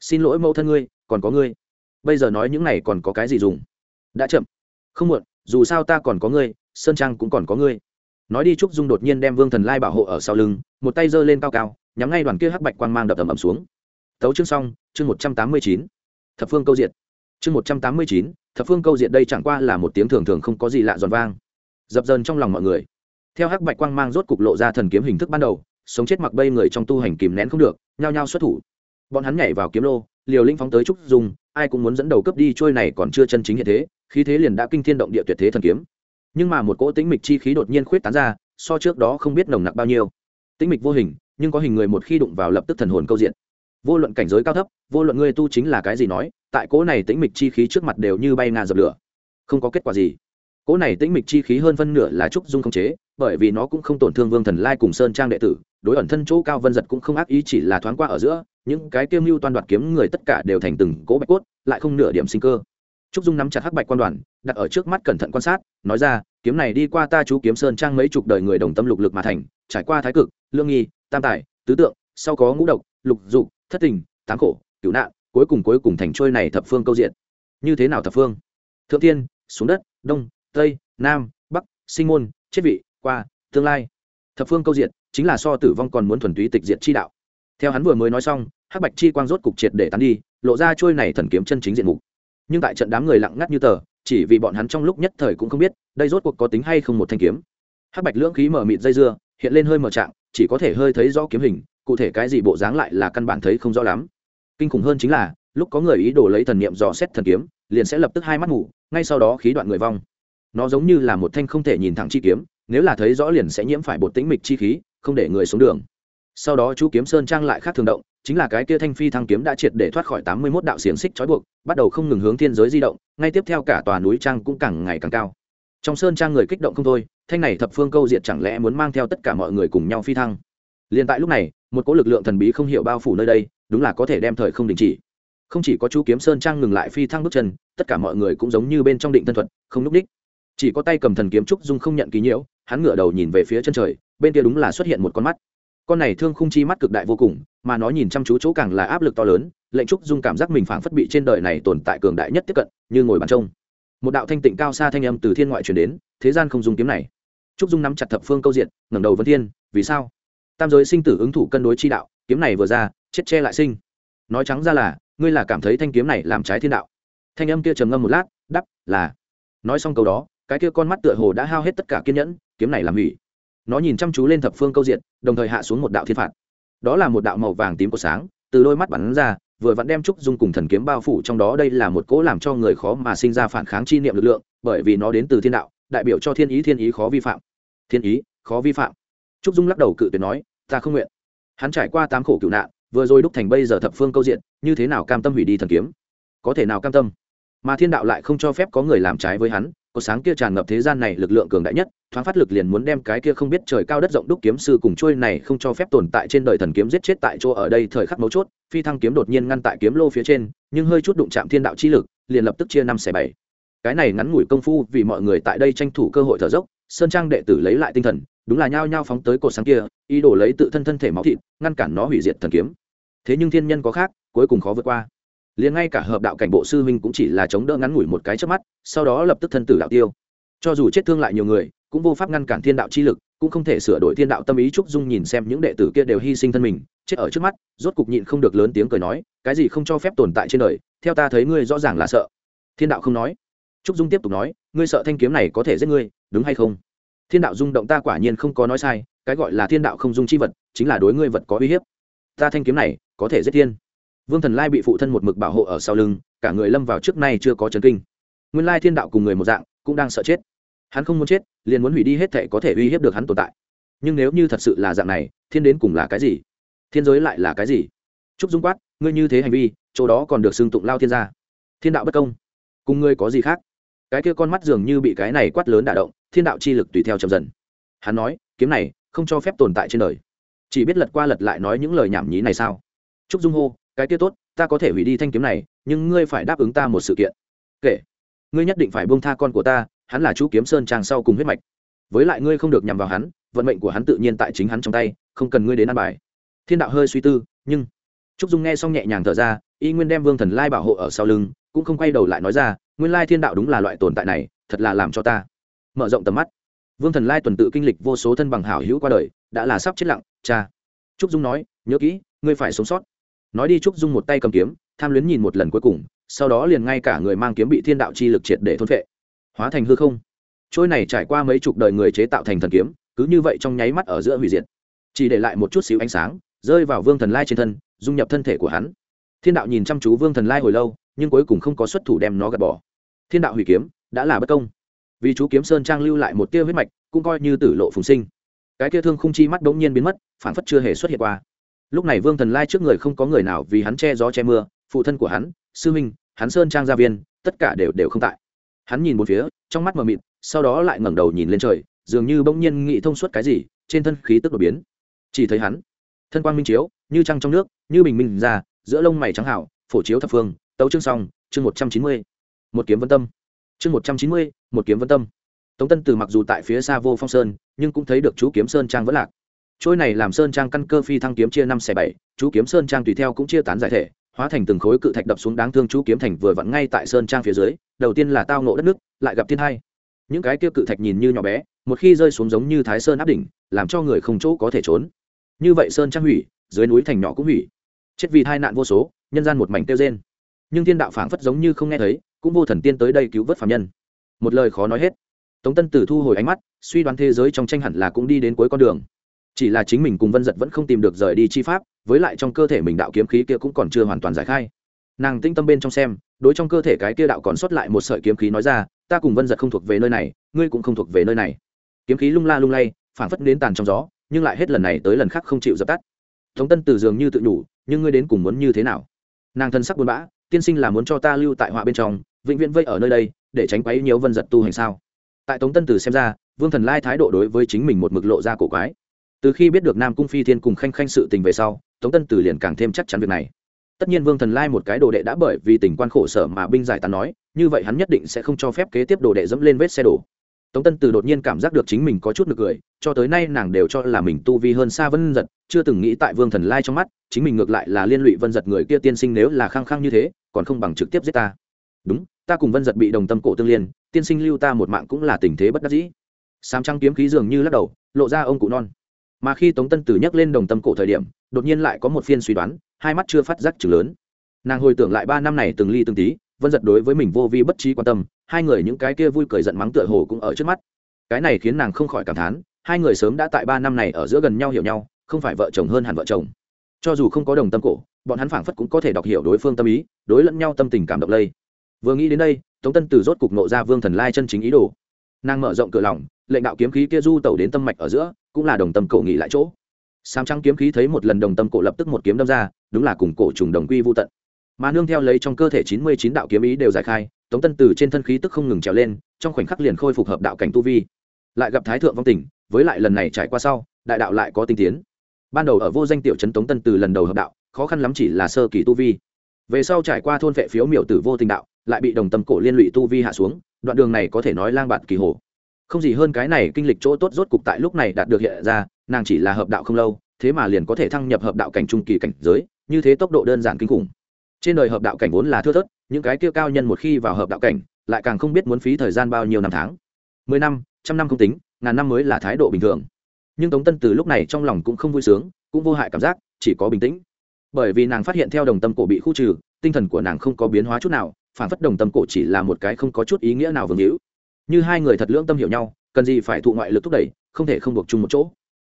xin lỗi mẫu thân ngươi, còn có ngươi. Bây giờ nói những này còn có cái gì dùng? Đã chậm. Không muộn, dù sao ta còn có ngươi, sơn trang cũng còn có ngươi. Nói đi, trúc dung đột nhiên đem vương thần lai bảo hộ ở sau lưng, một tay giơ lên cao cao, nhắm ngay đoàn kia hắc bạch quang mang đập ầm ầm xuống. Tấu chương xong, chương một trăm tám mươi chín. Thập phương câu diện chương một trăm tám mươi chín, thập phương câu diện đây chẳng qua là một tiếng thường thường không có gì lạ giòn vang. Dập dần trong lòng mọi người. Theo hắc bạch quang mang rốt cục lộ ra thần kiếm hình thức ban đầu sống chết mặc bây người trong tu hành kìm nén không được, nhao nhao xuất thủ. Bọn hắn nhảy vào kiếm lô, liều linh phóng tới trúc dung, ai cũng muốn dẫn đầu cấp đi, trôi này còn chưa chân chính hiện thế, khí thế liền đã kinh thiên động địa tuyệt thế thần kiếm. Nhưng mà một cỗ tĩnh mịch chi khí đột nhiên khuyết tán ra, so trước đó không biết nồng nặc bao nhiêu. Tĩnh mịch vô hình, nhưng có hình người một khi đụng vào lập tức thần hồn câu diện. Vô luận cảnh giới cao thấp, vô luận ngươi tu chính là cái gì nói, tại cỗ này tĩnh mịch chi khí trước mặt đều như bay ngà dập lửa. Không có kết quả gì. Cỗ này tĩnh mịch chi khí hơn phân nửa là trúc dung không chế bởi vì nó cũng không tổn thương vương thần lai cùng sơn trang đệ tử, đối ẩn thân chỗ cao vân giật cũng không ác ý chỉ là thoáng qua ở giữa, những cái kiêm mưu toan đoạt kiếm người tất cả đều thành từng cỗ bạch cốt, lại không nửa điểm sinh cơ. Trúc dung nắm chặt hắc bạch quan đoàn, đặt ở trước mắt cẩn thận quan sát, nói ra, kiếm này đi qua ta chú kiếm sơn trang mấy chục đời người đồng tâm lục lực mà thành, trải qua thái cực, lương nghi, tam tài, tứ tượng, sau có ngũ độc, lục dục, thất tình, tám khổ, cửu nạn, cuối cùng cuối cùng thành trôi này thập phương câu diện. Như thế nào thập phương? Thượng tiên xuống đất, đông, tây, nam, bắc, sinh môn, chết vị qua, tương lai. Thập phương câu diện chính là so tử vong còn muốn thuần túy tịch diệt chi đạo. Theo hắn vừa mới nói xong, hắc bạch chi quang rốt cục triệt để tán đi, lộ ra trôi này thần kiếm chân chính diện mục. Nhưng tại trận đám người lặng ngắt như tờ, chỉ vì bọn hắn trong lúc nhất thời cũng không biết, đây rốt cuộc có tính hay không một thanh kiếm. Hắc bạch lưỡng khí mở mịt dây dưa, hiện lên hơi mở trạng, chỉ có thể hơi thấy rõ kiếm hình, cụ thể cái gì bộ dáng lại là căn bản thấy không rõ lắm. Kinh khủng hơn chính là, lúc có người ý đồ lấy thần niệm dò xét thần kiếm, liền sẽ lập tức hai mắt ngủ, ngay sau đó khí đoạn người vong. Nó giống như là một thanh không thể nhìn thẳng chi kiếm nếu là thấy rõ liền sẽ nhiễm phải bột tĩnh mịch chi khí, không để người xuống đường. Sau đó chú kiếm sơn trang lại khác thường động, chính là cái kia thanh phi thăng kiếm đã triệt để thoát khỏi tám mươi mốt đạo xiềng xích trói buộc, bắt đầu không ngừng hướng thiên giới di động, ngay tiếp theo cả tòa núi trang cũng càng ngày càng cao. Trong sơn trang người kích động không thôi, thanh này thập phương câu diệt chẳng lẽ muốn mang theo tất cả mọi người cùng nhau phi thăng? Liền tại lúc này, một cỗ lực lượng thần bí không hiểu bao phủ nơi đây, đúng là có thể đem thời không đình chỉ. Không chỉ có chú kiếm sơn trang ngừng lại phi thăng bước chân, tất cả mọi người cũng giống như bên trong định thân thuật, không núp đích chỉ có tay cầm thần kiếm trúc dung không nhận ký nhiễu, hắn ngửa đầu nhìn về phía chân trời, bên kia đúng là xuất hiện một con mắt. Con này thương khung chi mắt cực đại vô cùng, mà nó nhìn chăm chú chỗ càng là áp lực to lớn, lệnh trúc dung cảm giác mình phảng phất bị trên đời này tồn tại cường đại nhất tiếp cận, như ngồi bàn trông. Một đạo thanh tịnh cao xa thanh âm từ thiên ngoại truyền đến, thế gian không dùng kiếm này. Trúc dung nắm chặt thập phương câu diện, ngẩng đầu vân thiên, vì sao? Tam giới sinh tử ứng thủ cân đối chi đạo, kiếm này vừa ra, chết che lại sinh. Nói trắng ra là, ngươi là cảm thấy thanh kiếm này làm trái thiên đạo. Thanh âm kia trầm ngâm một lát đắp là. Nói xong câu đó cái kia con mắt tựa hồ đã hao hết tất cả kiên nhẫn, kiếm này làm hủy. Nó nhìn chăm chú lên thập phương câu diện đồng thời hạ xuống một đạo thiên phạt. Đó là một đạo màu vàng tím của sáng, từ đôi mắt bắn ra, vừa vẫn đem trúc dung cùng thần kiếm bao phủ trong đó. Đây là một cỗ làm cho người khó mà sinh ra phản kháng chi niệm lực lượng, bởi vì nó đến từ thiên đạo, đại biểu cho thiên ý thiên ý khó vi phạm. Thiên ý khó vi phạm. Trúc dung lắc đầu cự tuyệt nói, ta không nguyện. Hắn trải qua tám khổ cựu nạn, vừa rồi đúc thành bây giờ thập phương câu diện như thế nào cam tâm hủy đi thần kiếm? Có thể nào cam tâm? Mà thiên đạo lại không cho phép có người làm trái với hắn có sáng kia tràn ngập thế gian này lực lượng cường đại nhất, thoáng phát lực liền muốn đem cái kia không biết trời cao đất rộng đúc kiếm sư cùng trôi này không cho phép tồn tại trên đời thần kiếm giết chết tại chỗ ở đây thời khắc mấu chốt, phi thăng kiếm đột nhiên ngăn tại kiếm lô phía trên, nhưng hơi chút đụng chạm thiên đạo chi lực, liền lập tức chia năm xẻ bảy. Cái này ngắn ngủi công phu vì mọi người tại đây tranh thủ cơ hội thở dốc, sơn trang đệ tử lấy lại tinh thần, đúng là nhao nhao phóng tới cột sáng kia, ý đồ lấy tự thân thân thể máu thịt, ngăn cản nó hủy diệt thần kiếm. Thế nhưng thiên nhân có khác, cuối cùng khó vượt qua liền ngay cả hợp đạo cảnh bộ sư huynh cũng chỉ là chống đỡ ngắn ngủi một cái trước mắt, sau đó lập tức thân tử đạo tiêu. Cho dù chết thương lại nhiều người, cũng vô pháp ngăn cản thiên đạo chi lực, cũng không thể sửa đổi thiên đạo tâm ý trúc dung nhìn xem những đệ tử kia đều hy sinh thân mình, chết ở trước mắt, rốt cục nhịn không được lớn tiếng cười nói, cái gì không cho phép tồn tại trên đời, theo ta thấy ngươi rõ ràng là sợ. Thiên đạo không nói. Trúc dung tiếp tục nói, ngươi sợ thanh kiếm này có thể giết ngươi, đúng hay không? Thiên đạo dung động ta quả nhiên không có nói sai, cái gọi là thiên đạo không dung chi vật, chính là đối ngươi vật có uy hiếp. Ta thanh kiếm này có thể giết thiên vương thần lai bị phụ thân một mực bảo hộ ở sau lưng, cả người lâm vào trước nay chưa có chấn kinh. Nguyên lai thiên đạo cùng người một dạng, cũng đang sợ chết. Hắn không muốn chết, liền muốn hủy đi hết thể có thể uy hiếp được hắn tồn tại. Nhưng nếu như thật sự là dạng này, thiên đến cùng là cái gì? Thiên giới lại là cái gì? Trúc dung quát, ngươi như thế hành vi, chỗ đó còn được xưng tụng lao thiên gia. Thiên đạo bất công. Cùng ngươi có gì khác? Cái kia con mắt dường như bị cái này quát lớn đả động, thiên đạo chi lực tùy theo chậm dần. Hắn nói, kiếm này, không cho phép tồn tại trên đời. Chỉ biết lật qua lật lại nói những lời nhảm nhí này sao? Trúc dung hô cái kia tốt, ta có thể hủy đi thanh kiếm này, nhưng ngươi phải đáp ứng ta một sự kiện. Kể, ngươi nhất định phải buông tha con của ta, hắn là chú kiếm sơn trang sau cùng huyết mạch. Với lại ngươi không được nhằm vào hắn, vận mệnh của hắn tự nhiên tại chính hắn trong tay, không cần ngươi đến ăn bài. Thiên đạo hơi suy tư, nhưng trúc dung nghe xong nhẹ nhàng thở ra, y nguyên đem vương thần lai bảo hộ ở sau lưng, cũng không quay đầu lại nói ra, nguyên lai thiên đạo đúng là loại tồn tại này, thật là làm cho ta mở rộng tầm mắt. Vương thần lai tuần tự kinh lịch vô số thân bằng hảo hữu qua đời, đã là sắp chết lặng, cha. Trúc dung nói, nhớ kỹ, ngươi phải sống sót nói đi trúc dung một tay cầm kiếm, tham luyến nhìn một lần cuối cùng, sau đó liền ngay cả người mang kiếm bị thiên đạo chi lực triệt để thôn phệ. Hóa thành hư không. Trôi này trải qua mấy chục đời người chế tạo thành thần kiếm, cứ như vậy trong nháy mắt ở giữa hủy diệt. Chỉ để lại một chút xíu ánh sáng, rơi vào vương thần lai trên thân, dung nhập thân thể của hắn. Thiên đạo nhìn chăm chú vương thần lai hồi lâu, nhưng cuối cùng không có xuất thủ đem nó gạt bỏ. Thiên đạo hủy kiếm, đã là bất công. Vì chú kiếm sơn trang lưu lại một tia huyết mạch, cũng coi như tử lộ phùng sinh. Cái kia thương không chi mắt bỗng nhiên biến mất, phản phất chưa hề xuất hiện qua lúc này vương thần lai trước người không có người nào vì hắn che gió che mưa, phụ thân của hắn, sư minh hắn sơn trang gia viên, tất cả đều đều không tại. Hắn nhìn một phía, trong mắt mờ mịt, sau đó lại ngẩng đầu nhìn lên trời, dường như bỗng nhiên nghĩ thông suốt cái gì, trên thân khí tức đột biến. Chỉ thấy hắn, thân quang minh chiếu, như trăng trong nước, như bình minh ra, giữa lông mày trắng hảo, phổ chiếu thập phương, tấu chương song chương một trăm chín mươi. Một kiếm vân tâm. Chương một trăm chín mươi, một kiếm vân tâm. Tống tân từ mặc dù tại phía xa vô phong sơn, nhưng cũng thấy được chú kiếm sơn trang vẫn lạc trôi này làm sơn trang căn cơ phi thăng kiếm chia năm xẻ bảy, chú kiếm sơn trang tùy theo cũng chia tán giải thể, hóa thành từng khối cự thạch đập xuống đáng thương chú kiếm thành vừa vặn ngay tại sơn trang phía dưới, đầu tiên là tao ngộ đất nước, lại gặp thiên hai. Những cái kia cự thạch nhìn như nhỏ bé, một khi rơi xuống giống như thái sơn áp đỉnh, làm cho người không chỗ có thể trốn. Như vậy sơn trang hủy, dưới núi thành nhỏ cũng hủy. Chết vì tai nạn vô số, nhân gian một mảnh tiêu rên. Nhưng thiên đạo phảng phất giống như không nghe thấy, cũng vô thần tiên tới đây cứu vớt phạm nhân. Một lời khó nói hết. Tống tân tử thu hồi ánh mắt, suy đoán thế giới trong tranh hẳn là cũng đi đến cuối con đường chỉ là chính mình cùng vân giật vẫn không tìm được rời đi chi pháp, với lại trong cơ thể mình đạo kiếm khí kia cũng còn chưa hoàn toàn giải khai. Nàng tinh tâm bên trong xem, đối trong cơ thể cái kia đạo còn sót lại một sợi kiếm khí nói ra, ta cùng vân giật không thuộc về nơi này, ngươi cũng không thuộc về nơi này. Kiếm khí lung la lung lay, phảng phất đến tàn trong gió, nhưng lại hết lần này tới lần khác không chịu dập tắt. Tống tân từ dường như tự nhủ, nhưng ngươi đến cùng muốn như thế nào? Nàng thân sắc buồn bã, tiên sinh là muốn cho ta lưu tại họa bên trong, vĩnh viễn vây ở nơi đây, để tránh quấy nhiều vân giật tu hành sao? Tại tống tân từ xem ra, vương thần lai thái độ đối với chính mình một mực lộ ra cổ quái từ khi biết được nam cung phi thiên cùng khanh khanh sự tình về sau, tống tân từ liền càng thêm chắc chắn việc này. Tất nhiên vương thần lai một cái đồ đệ đã bởi vì tình quan khổ sở mà binh giải tán nói, như vậy hắn nhất định sẽ không cho phép kế tiếp đồ đệ dẫm lên vết xe đổ. Tống tân từ đột nhiên cảm giác được chính mình có chút nực cười, cho tới nay nàng đều cho là mình tu vi hơn xa vân giật, chưa từng nghĩ tại vương thần lai trong mắt, chính mình ngược lại là liên lụy vân giật người kia tiên sinh nếu là khăng khăng như thế, còn không bằng trực tiếp giết ta. Đúng, ta cùng vân giật bị đồng tâm cổ tương liên, tiên sinh lưu ta một mạng cũng là tình thế bất đắc dĩ. Sám trăng kiếm khí dường như lắc đầu, lộ ra ông cụ non mà khi tống tân tử nhắc lên đồng tâm cổ thời điểm, đột nhiên lại có một phiên suy đoán, hai mắt chưa phát giác chừng lớn. Nàng hồi tưởng lại ba năm này từng ly từng tí vân giật đối với mình vô vi bất trí quan tâm, hai người những cái kia vui cười giận mắng tựa hồ cũng ở trước mắt. Cái này khiến nàng không khỏi cảm thán, hai người sớm đã tại ba năm này ở giữa gần nhau hiểu nhau, không phải vợ chồng hơn hẳn vợ chồng. Cho dù không có đồng tâm cổ, bọn hắn phảng phất cũng có thể đọc hiểu đối phương tâm ý, đối lẫn nhau tâm tình cảm động lây. Vừa nghĩ đến đây, tống tân từ rốt cục nộ ra vương thần lai chân chính ý đồ. Nàng mở rộng cửa lòng, lệnh đạo kiếm khí kia du tẩu đến tâm mạch ở giữa cũng là đồng tâm cổ nghỉ lại chỗ. Sám trắng kiếm khí thấy một lần đồng tâm cổ lập tức một kiếm đâm ra, đúng là cùng cổ trùng đồng quy vô tận. Mà nương theo lấy trong cơ thể chín mươi chín đạo kiếm ý đều giải khai, tống tân từ trên thân khí tức không ngừng trèo lên, trong khoảnh khắc liền khôi phục hợp đạo cảnh tu vi. Lại gặp thái thượng vong tỉnh với lại lần này trải qua sau, đại đạo lại có tinh tiến. Ban đầu ở vô danh tiểu trấn tống tân từ lần đầu hợp đạo, khó khăn lắm chỉ là sơ kỳ tu vi. Về sau trải qua thôn vệ phiếu miểu tử vô tình đạo, lại bị đồng tâm cổ liên lụy tu vi hạ xuống, đoạn đường này có thể nói lang bạt kỳ hồ không gì hơn cái này kinh lịch chỗ tốt rốt cục tại lúc này đạt được hiện ra, nàng chỉ là hợp đạo không lâu, thế mà liền có thể thăng nhập hợp đạo cảnh trung kỳ cảnh giới, như thế tốc độ đơn giản kinh khủng. Trên đời hợp đạo cảnh vốn là thưa thớt, những cái kia cao nhân một khi vào hợp đạo cảnh, lại càng không biết muốn phí thời gian bao nhiêu năm tháng. Mười năm, trăm năm không tính, ngàn năm mới là thái độ bình thường. Nhưng tống tân từ lúc này trong lòng cũng không vui sướng, cũng vô hại cảm giác, chỉ có bình tĩnh. Bởi vì nàng phát hiện theo đồng tâm cổ bị khu trừ, tinh thần của nàng không có biến hóa chút nào, phản phất đồng tâm cổ chỉ là một cái không có chút ý nghĩa nào vương hữu như hai người thật lưỡng tâm hiểu nhau, cần gì phải thụ ngoại lực thúc đẩy, không thể không buộc chung một chỗ.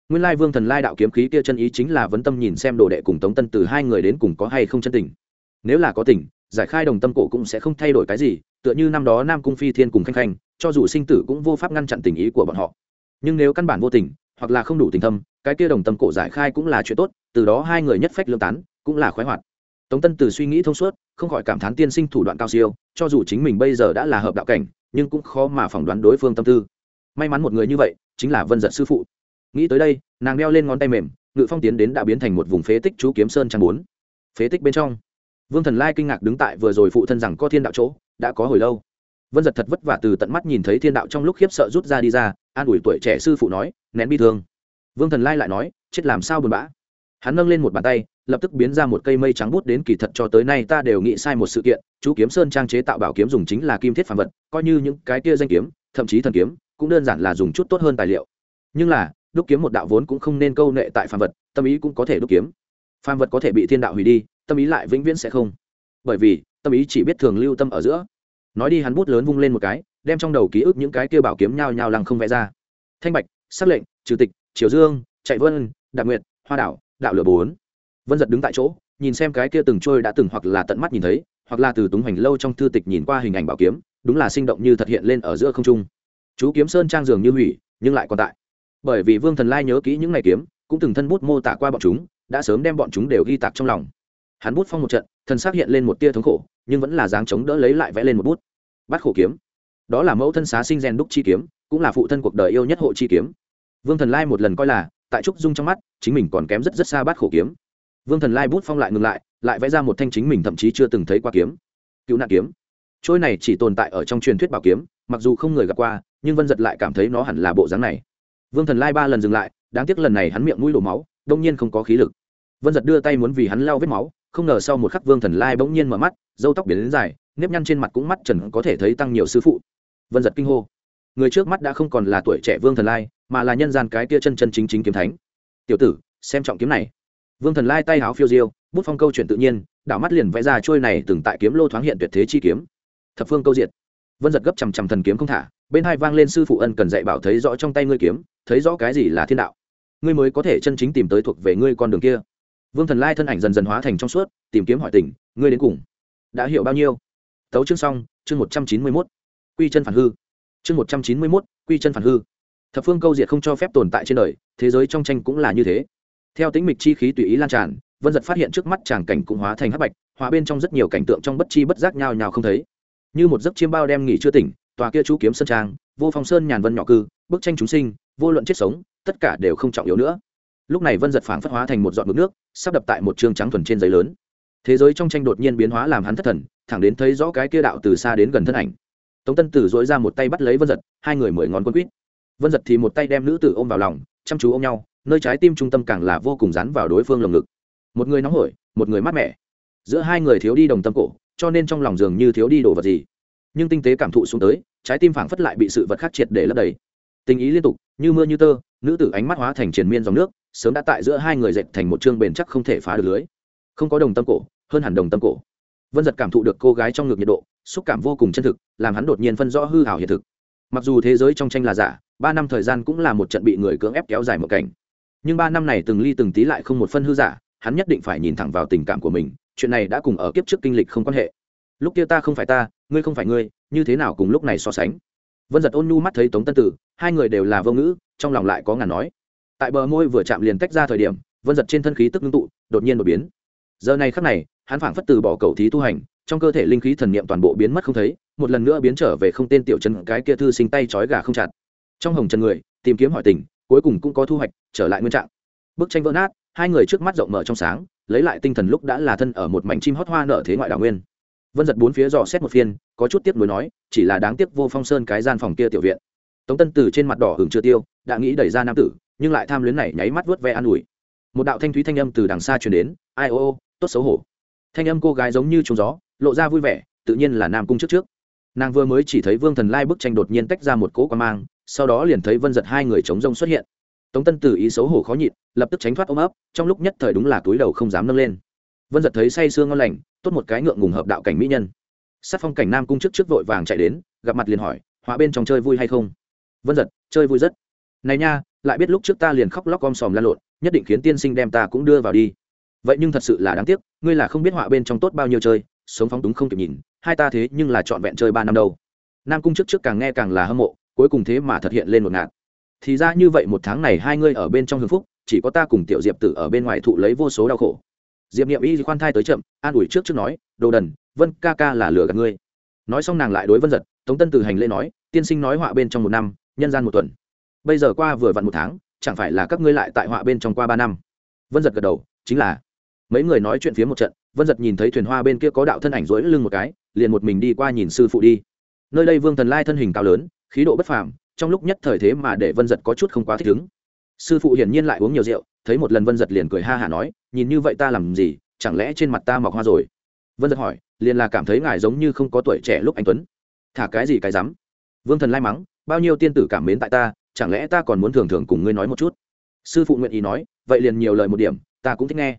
Nguyên lai vương thần lai đạo kiếm khí kia chân ý chính là vấn tâm nhìn xem đồ đệ cùng tống tân từ hai người đến cùng có hay không chân tình. Nếu là có tình, giải khai đồng tâm cổ cũng sẽ không thay đổi cái gì, tựa như năm đó nam cung phi thiên cùng khanh khanh, cho dù sinh tử cũng vô pháp ngăn chặn tình ý của bọn họ. Nhưng nếu căn bản vô tình, hoặc là không đủ tình thâm, cái kia đồng tâm cổ giải khai cũng là chuyện tốt, từ đó hai người nhất phách lương tán, cũng là khoái hoạt. Tống tân từ suy nghĩ thông suốt, không khỏi cảm thán tiên sinh thủ đoạn cao siêu, cho dù chính mình bây giờ đã là hợp đạo cảnh nhưng cũng khó mà phỏng đoán đối phương tâm tư. May mắn một người như vậy, chính là vân giật sư phụ. Nghĩ tới đây, nàng đeo lên ngón tay mềm, ngự phong tiến đến đã biến thành một vùng phế tích chú kiếm sơn trang bốn. Phế tích bên trong. Vương thần lai kinh ngạc đứng tại vừa rồi phụ thân rằng có thiên đạo chỗ, đã có hồi lâu. Vân giật thật vất vả từ tận mắt nhìn thấy thiên đạo trong lúc khiếp sợ rút ra đi ra, an ủi tuổi trẻ sư phụ nói, nén bi thương. Vương thần lai lại nói, chết làm sao buồn bã hắn nâng lên một bàn tay, lập tức biến ra một cây mây trắng bút đến kỳ thật cho tới nay ta đều nghĩ sai một sự kiện, chú kiếm sơn trang chế tạo bảo kiếm dùng chính là kim thiết phản vật, coi như những cái kia danh kiếm, thậm chí thần kiếm, cũng đơn giản là dùng chút tốt hơn tài liệu. Nhưng là, đúc kiếm một đạo vốn cũng không nên câu nệ tại phản vật, tâm ý cũng có thể đúc kiếm. Phản vật có thể bị thiên đạo hủy đi, tâm ý lại vĩnh viễn sẽ không. Bởi vì, tâm ý chỉ biết thường lưu tâm ở giữa. Nói đi hắn bút lớn vung lên một cái, đem trong đầu ký ức những cái kia bảo kiếm nhao nhao lăng không vẽ ra. Thanh bạch, sắc lệnh, trừ tịch, triều dương, chạy vân đặc nguyệt, hoa đảo đạo lửa bốn. Vân giật đứng tại chỗ, nhìn xem cái kia từng trôi đã từng hoặc là tận mắt nhìn thấy, hoặc là từ túng hoành lâu trong thư tịch nhìn qua hình ảnh bảo kiếm, đúng là sinh động như thật hiện lên ở giữa không trung. Chú kiếm sơn trang dường như hủy, nhưng lại còn tại. Bởi vì vương thần lai nhớ kỹ những ngày kiếm, cũng từng thân bút mô tả qua bọn chúng, đã sớm đem bọn chúng đều ghi tạc trong lòng. Hắn bút phong một trận thân xác hiện lên một tia thống khổ, nhưng vẫn là dáng chống đỡ lấy lại vẽ lên một bút. Bắt khổ kiếm. Đó là mẫu thân xá sinh rèn đúc chi kiếm, cũng là phụ thân cuộc đời yêu nhất hộ chi kiếm. Vương thần lai một lần coi là tại trúc dung trong mắt, chính mình còn kém rất rất xa bát khổ kiếm. Vương thần lai bút phong lại ngừng lại lại vẽ ra một thanh chính mình thậm chí chưa từng thấy qua kiếm. Cứu nạn kiếm. Trôi này chỉ tồn tại ở trong truyền thuyết bảo kiếm, mặc dù không người gặp qua, nhưng vân giật lại cảm thấy nó hẳn là bộ dáng này. Vương thần lai ba lần dừng lại, đáng tiếc lần này hắn miệng mũi đổ máu, đông nhiên không có khí lực. Vân giật đưa tay muốn vì hắn lau vết máu, không ngờ sau một khắc vương thần lai bỗng nhiên mở mắt dâu tóc biến đến dài, nếp nhăn trên mặt cũng mắt trần có thể thấy tăng nhiều sư phụ. Vân giật kinh hô người trước mắt đã không còn là tuổi trẻ vương thần lai, mà là nhân gian cái kia chân chân chính chính kiếm thánh. Tiểu tử, xem trọng kiếm này. Vương thần lai tay háo phiêu diêu, bút phong câu chuyện tự nhiên, đảo mắt liền vẽ ra trôi này từng tại kiếm lô thoáng hiện tuyệt thế chi kiếm. Thập phương câu diệt. Vân giật gấp chằm chằm thần kiếm không thả, bên hai vang lên sư phụ ân cần dạy bảo thấy rõ trong tay ngươi kiếm, thấy rõ cái gì là thiên đạo. Ngươi mới có thể chân chính tìm tới thuộc về ngươi con đường kia. Vương thần lai thân ảnh dần dần hóa thành trong suốt, tìm kiếm hỏi tình, ngươi đến cùng đã hiểu bao nhiêu? Tấu chương xong, chương một trăm chín mươi mốt. Quy chân phản hư chương một trăm chín mươi mốt, quy chân phản hư. Thập phương câu diệt không cho phép tồn tại trên đời, thế giới trong tranh cũng là như thế. Theo tính mịch chi khí tùy ý lan tràn, vân giật phát hiện trước mắt tràng cảnh cũng hóa thành hắc bạch hóa bên trong rất nhiều cảnh tượng trong bất chi bất giác nhào nhào không thấy. Như một giấc chiêm bao đem nghỉ chưa tỉnh, tòa kia chú kiếm sơn trang, vô phong sơn nhàn vân nhỏ cư, bức tranh chúng sinh, vô luận chết sống, tất cả đều không trọng yếu nữa. Lúc này vân giật phảng phất hóa thành một giọt mực nước, sắp đập tại một trường trắng thuần trên giấy lớn. Thế giới trong tranh đột nhiên biến hóa làm hắn thất thần, thẳng đến thấy rõ cái kia đạo từ xa đến gần thân ảnh tống tân tử dỗi ra một tay bắt lấy vân giật, hai người mười ngón quân quýt vân giật thì một tay đem nữ tử ôm vào lòng, chăm chú ôm nhau, nơi trái tim trung tâm càng là vô cùng dán vào đối phương lồng ngực. Một người nóng hổi, một người mát mẻ. Giữa hai người thiếu đi đồng tâm cổ, cho nên trong lòng dường như thiếu đi đồ vật gì. Nhưng tinh tế cảm thụ xuống tới, trái tim phảng phất lại bị sự vật khác triệt để lấp đầy. Tình ý liên tục, như mưa như tơ, nữ tử ánh mắt hóa thành triền miên dòng nước, sớm đã tại giữa hai người dệt thành một chương bền chắc không thể phá được lưới. Không có đồng tâm cổ, hơn hẳn đồng tâm cổ. Vân giật cảm thụ được cô gái trong ngực nhiệt độ xúc cảm vô cùng chân thực, làm hắn đột nhiên phân rõ hư hảo hiện thực. Mặc dù thế giới trong tranh là giả, ba năm thời gian cũng là một trận bị người cưỡng ép kéo dài một cảnh. Nhưng ba năm này từng ly từng tí lại không một phân hư giả, hắn nhất định phải nhìn thẳng vào tình cảm của mình, chuyện này đã cùng ở kiếp trước kinh lịch không quan hệ. Lúc kia ta không phải ta, ngươi không phải ngươi, như thế nào cùng lúc này so sánh? Vân giật ôn nhu mắt thấy tống tân tử, hai người đều là vô ngữ, trong lòng lại có ngàn nói. Tại bờ môi vừa chạm liền tách ra thời điểm, vân giật trên thân khí tức ngưng tụ, đột nhiên đột biến. Giờ này khắc này, hắn phảng phất từ bỏ cầu thí tu hành trong cơ thể linh khí thần niệm toàn bộ biến mất không thấy, một lần nữa biến trở về không tên tiểu chân cái kia thư sinh tay trói gà không chặt. Trong hồng trần người, tìm kiếm hỏi tình, cuối cùng cũng có thu hoạch, trở lại nguyên trạng. Bức tranh vỡ nát, hai người trước mắt rộng mở trong sáng, lấy lại tinh thần lúc đã là thân ở một mảnh chim hót hoa nở thế ngoại đảo nguyên. Vân giật bốn phía dò xét một phiên, có chút tiếc nuối nói, chỉ là đáng tiếc vô phong sơn cái gian phòng kia tiểu viện. Tống tân từ trên mặt đỏ hưởng chưa tiêu, đã nghĩ đẩy ra nam tử, nhưng lại tham luyến này nháy mắt vớt ve an ủi. Một đạo thanh thúy thanh âm từ đằng xa truyền đến, ai ô ô, tốt xấu hổ. Thanh âm cô gái giống như trúng gió lộ ra vui vẻ, tự nhiên là nam cung trước trước. Nàng vừa mới chỉ thấy vương thần lai bức tranh đột nhiên tách ra một cỗ quan mang, sau đó liền thấy vân giật hai người chống rông xuất hiện. Tống tân tử ý xấu hổ khó nhịn, lập tức tránh thoát ôm ấp, trong lúc nhất thời đúng là túi đầu không dám nâng lên. Vân giật thấy say sương ngon lành, tốt một cái ngượng ngùng hợp đạo cảnh mỹ nhân. Sát phong cảnh nam cung trước trước vội vàng chạy đến, gặp mặt liền hỏi, họa bên trong chơi vui hay không? Vân giật, chơi vui rất. Này nha, lại biết lúc trước ta liền khóc lóc om sòm lan lộn, nhất định khiến tiên sinh đem ta cũng đưa vào đi. Vậy nhưng thật sự là đáng tiếc, ngươi là không biết họa bên trong tốt bao nhiêu chơi sống phóng túng không kịp nhìn, hai ta thế nhưng là trọn vẹn chơi ba năm đâu. Nam cung trước trước càng nghe càng là hâm mộ, cuối cùng thế mà thật hiện lên một ngạt. Thì ra như vậy một tháng này hai ngươi ở bên trong hưng phúc, chỉ có ta cùng tiểu diệp tử ở bên ngoài thụ lấy vô số đau khổ. Diệp niệm y khoan thai tới chậm, an ủi trước trước nói, đồ đần, vân ca ca là lừa gạt ngươi. Nói xong nàng lại đối vân giật, tống tân từ hành lễ nói, tiên sinh nói họa bên trong một năm, nhân gian một tuần. Bây giờ qua vừa vặn một tháng, chẳng phải là các ngươi lại tại họa bên trong qua ba năm? Vân giật gật đầu, chính là. Mấy người nói chuyện phía một trận vân giật nhìn thấy thuyền hoa bên kia có đạo thân ảnh rỗi lưng một cái, liền một mình đi qua nhìn sư phụ đi. Nơi đây vương thần lai thân hình cao lớn, khí độ bất phàm, trong lúc nhất thời thế mà để vân giật có chút không quá thích ứng. Sư phụ hiển nhiên lại uống nhiều rượu, thấy một lần vân giật liền cười ha hả nói, nhìn như vậy ta làm gì, chẳng lẽ trên mặt ta mọc hoa rồi? Vân giật hỏi, liền là cảm thấy ngài giống như không có tuổi trẻ lúc anh tuấn. Thả cái gì cái rắm vương thần lai mắng, bao nhiêu tiên tử cảm mến tại ta, chẳng lẽ ta còn muốn thường thường cùng ngươi nói một chút? Sư phụ nguyện ý nói, vậy liền nhiều lời một điểm, ta cũng thích nghe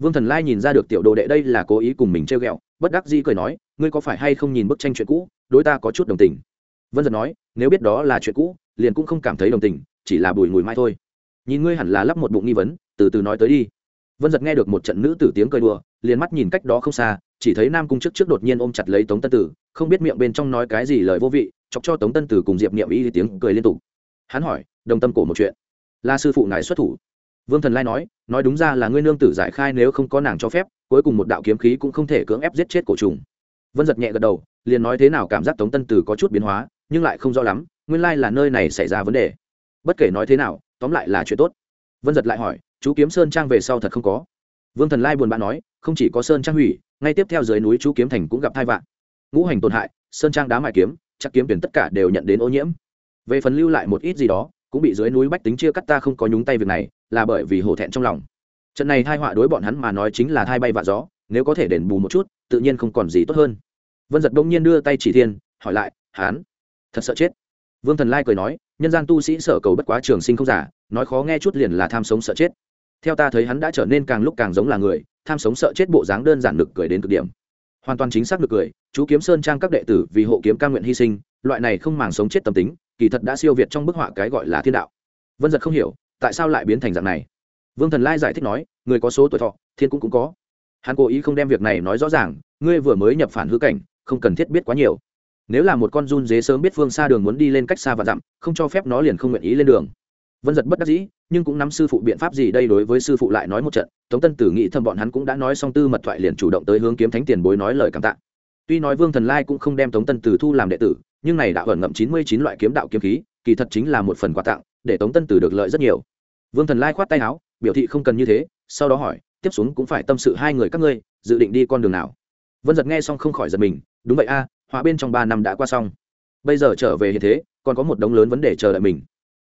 vương thần lai nhìn ra được tiểu đồ đệ đây là cố ý cùng mình trêu ghẹo, bất đắc dĩ cười nói, ngươi có phải hay không nhìn bức tranh chuyện cũ? Đối ta có chút đồng tình. Vân giật nói, nếu biết đó là chuyện cũ, liền cũng không cảm thấy đồng tình, chỉ là bùi mùi mai thôi. Nhìn ngươi hẳn là lắp một bụng nghi vấn, từ từ nói tới đi. Vân giật nghe được một trận nữ tử tiếng cười đùa, liền mắt nhìn cách đó không xa, chỉ thấy nam cung trước trước đột nhiên ôm chặt lấy tống tân tử, không biết miệng bên trong nói cái gì lời vô vị, chọc cho tống tân tử cùng diệp niệm y tiếng cười liên tục. Hắn hỏi, đồng tâm cổ một chuyện, là sư phụ ngài xuất thủ? Vương thần lai nói nói đúng ra là ngươi nương tử giải khai nếu không có nàng cho phép, cuối cùng một đạo kiếm khí cũng không thể cưỡng ép giết chết cổ trùng. Vân giật nhẹ gật đầu, liền nói thế nào cảm giác tống tân tử có chút biến hóa, nhưng lại không rõ lắm, nguyên lai là nơi này xảy ra vấn đề. Bất kể nói thế nào, tóm lại là chuyện tốt. Vân giật lại hỏi, chú kiếm sơn trang về sau thật không có? Vương thần lai buồn bã nói, không chỉ có sơn trang hủy, ngay tiếp theo dưới núi chú kiếm thành cũng gặp hai vạn. Ngũ hành tổn hại, sơn trang đá mại kiếm, chắc kiếm tuyển tất cả đều nhận đến ô nhiễm. Về phần lưu lại một ít gì đó, cũng bị dưới núi bách tính chia cắt ta không có nhúng tay việc này là bởi vì hổ thẹn trong lòng. Trận này thai họa đối bọn hắn mà nói chính là thai bay vạ gió, nếu có thể đền bù một chút, tự nhiên không còn gì tốt hơn. Vân giật đông nhiên đưa tay chỉ thiên, hỏi lại hán thật sợ chết? Vương thần lai cười nói, nhân gian tu sĩ sở cầu bất quá trường sinh không giả, nói khó nghe chút liền là tham sống sợ chết. Theo ta thấy hắn đã trở nên càng lúc càng giống là người, tham sống sợ chết bộ dáng đơn giản nực cười đến cực điểm. Hoàn toàn chính xác nực cười, chú kiếm sơn trang các đệ tử vì hộ kiếm ca nguyện hy sinh, loại này không màng sống chết tâm tính, kỳ thật đã siêu việt trong bức họa cái gọi là thiên đạo. Vân giật không hiểu tại sao lại biến thành dạng này? Vương thần lai giải thích nói, người có số tuổi thọ, thiên cũng cũng có. Hắn cố ý không đem việc này nói rõ ràng, ngươi vừa mới nhập phản hư cảnh, không cần thiết biết quá nhiều. Nếu là một con run dế sớm biết phương xa đường muốn đi lên cách xa và dặm, không cho phép nó liền không nguyện ý lên đường. Vân giật bất đắc dĩ, nhưng cũng nắm sư phụ biện pháp gì đây đối với sư phụ lại nói một trận, tống tân tử nghĩ thầm bọn hắn cũng đã nói xong tư mật thoại liền chủ động tới hướng kiếm thánh tiền bối nói lời cảm tạ. Tuy nói vương thần lai cũng không đem tống tân tử thu làm đệ tử, nhưng này đã ẩn ngậm chín mươi chín loại kiếm đạo kiếm khí, kỳ thật chính là một phần quà tặng để tống tân tử được lợi rất nhiều. Vương thần lai khoát tay áo biểu thị không cần như thế sau đó hỏi tiếp xuống cũng phải tâm sự hai người các ngươi dự định đi con đường nào? Vân giật nghe xong không khỏi giật mình đúng vậy a à, họa bên trong ba năm đã qua xong. Bây giờ trở về hiện thế còn có một đống lớn vấn đề chờ đợi mình.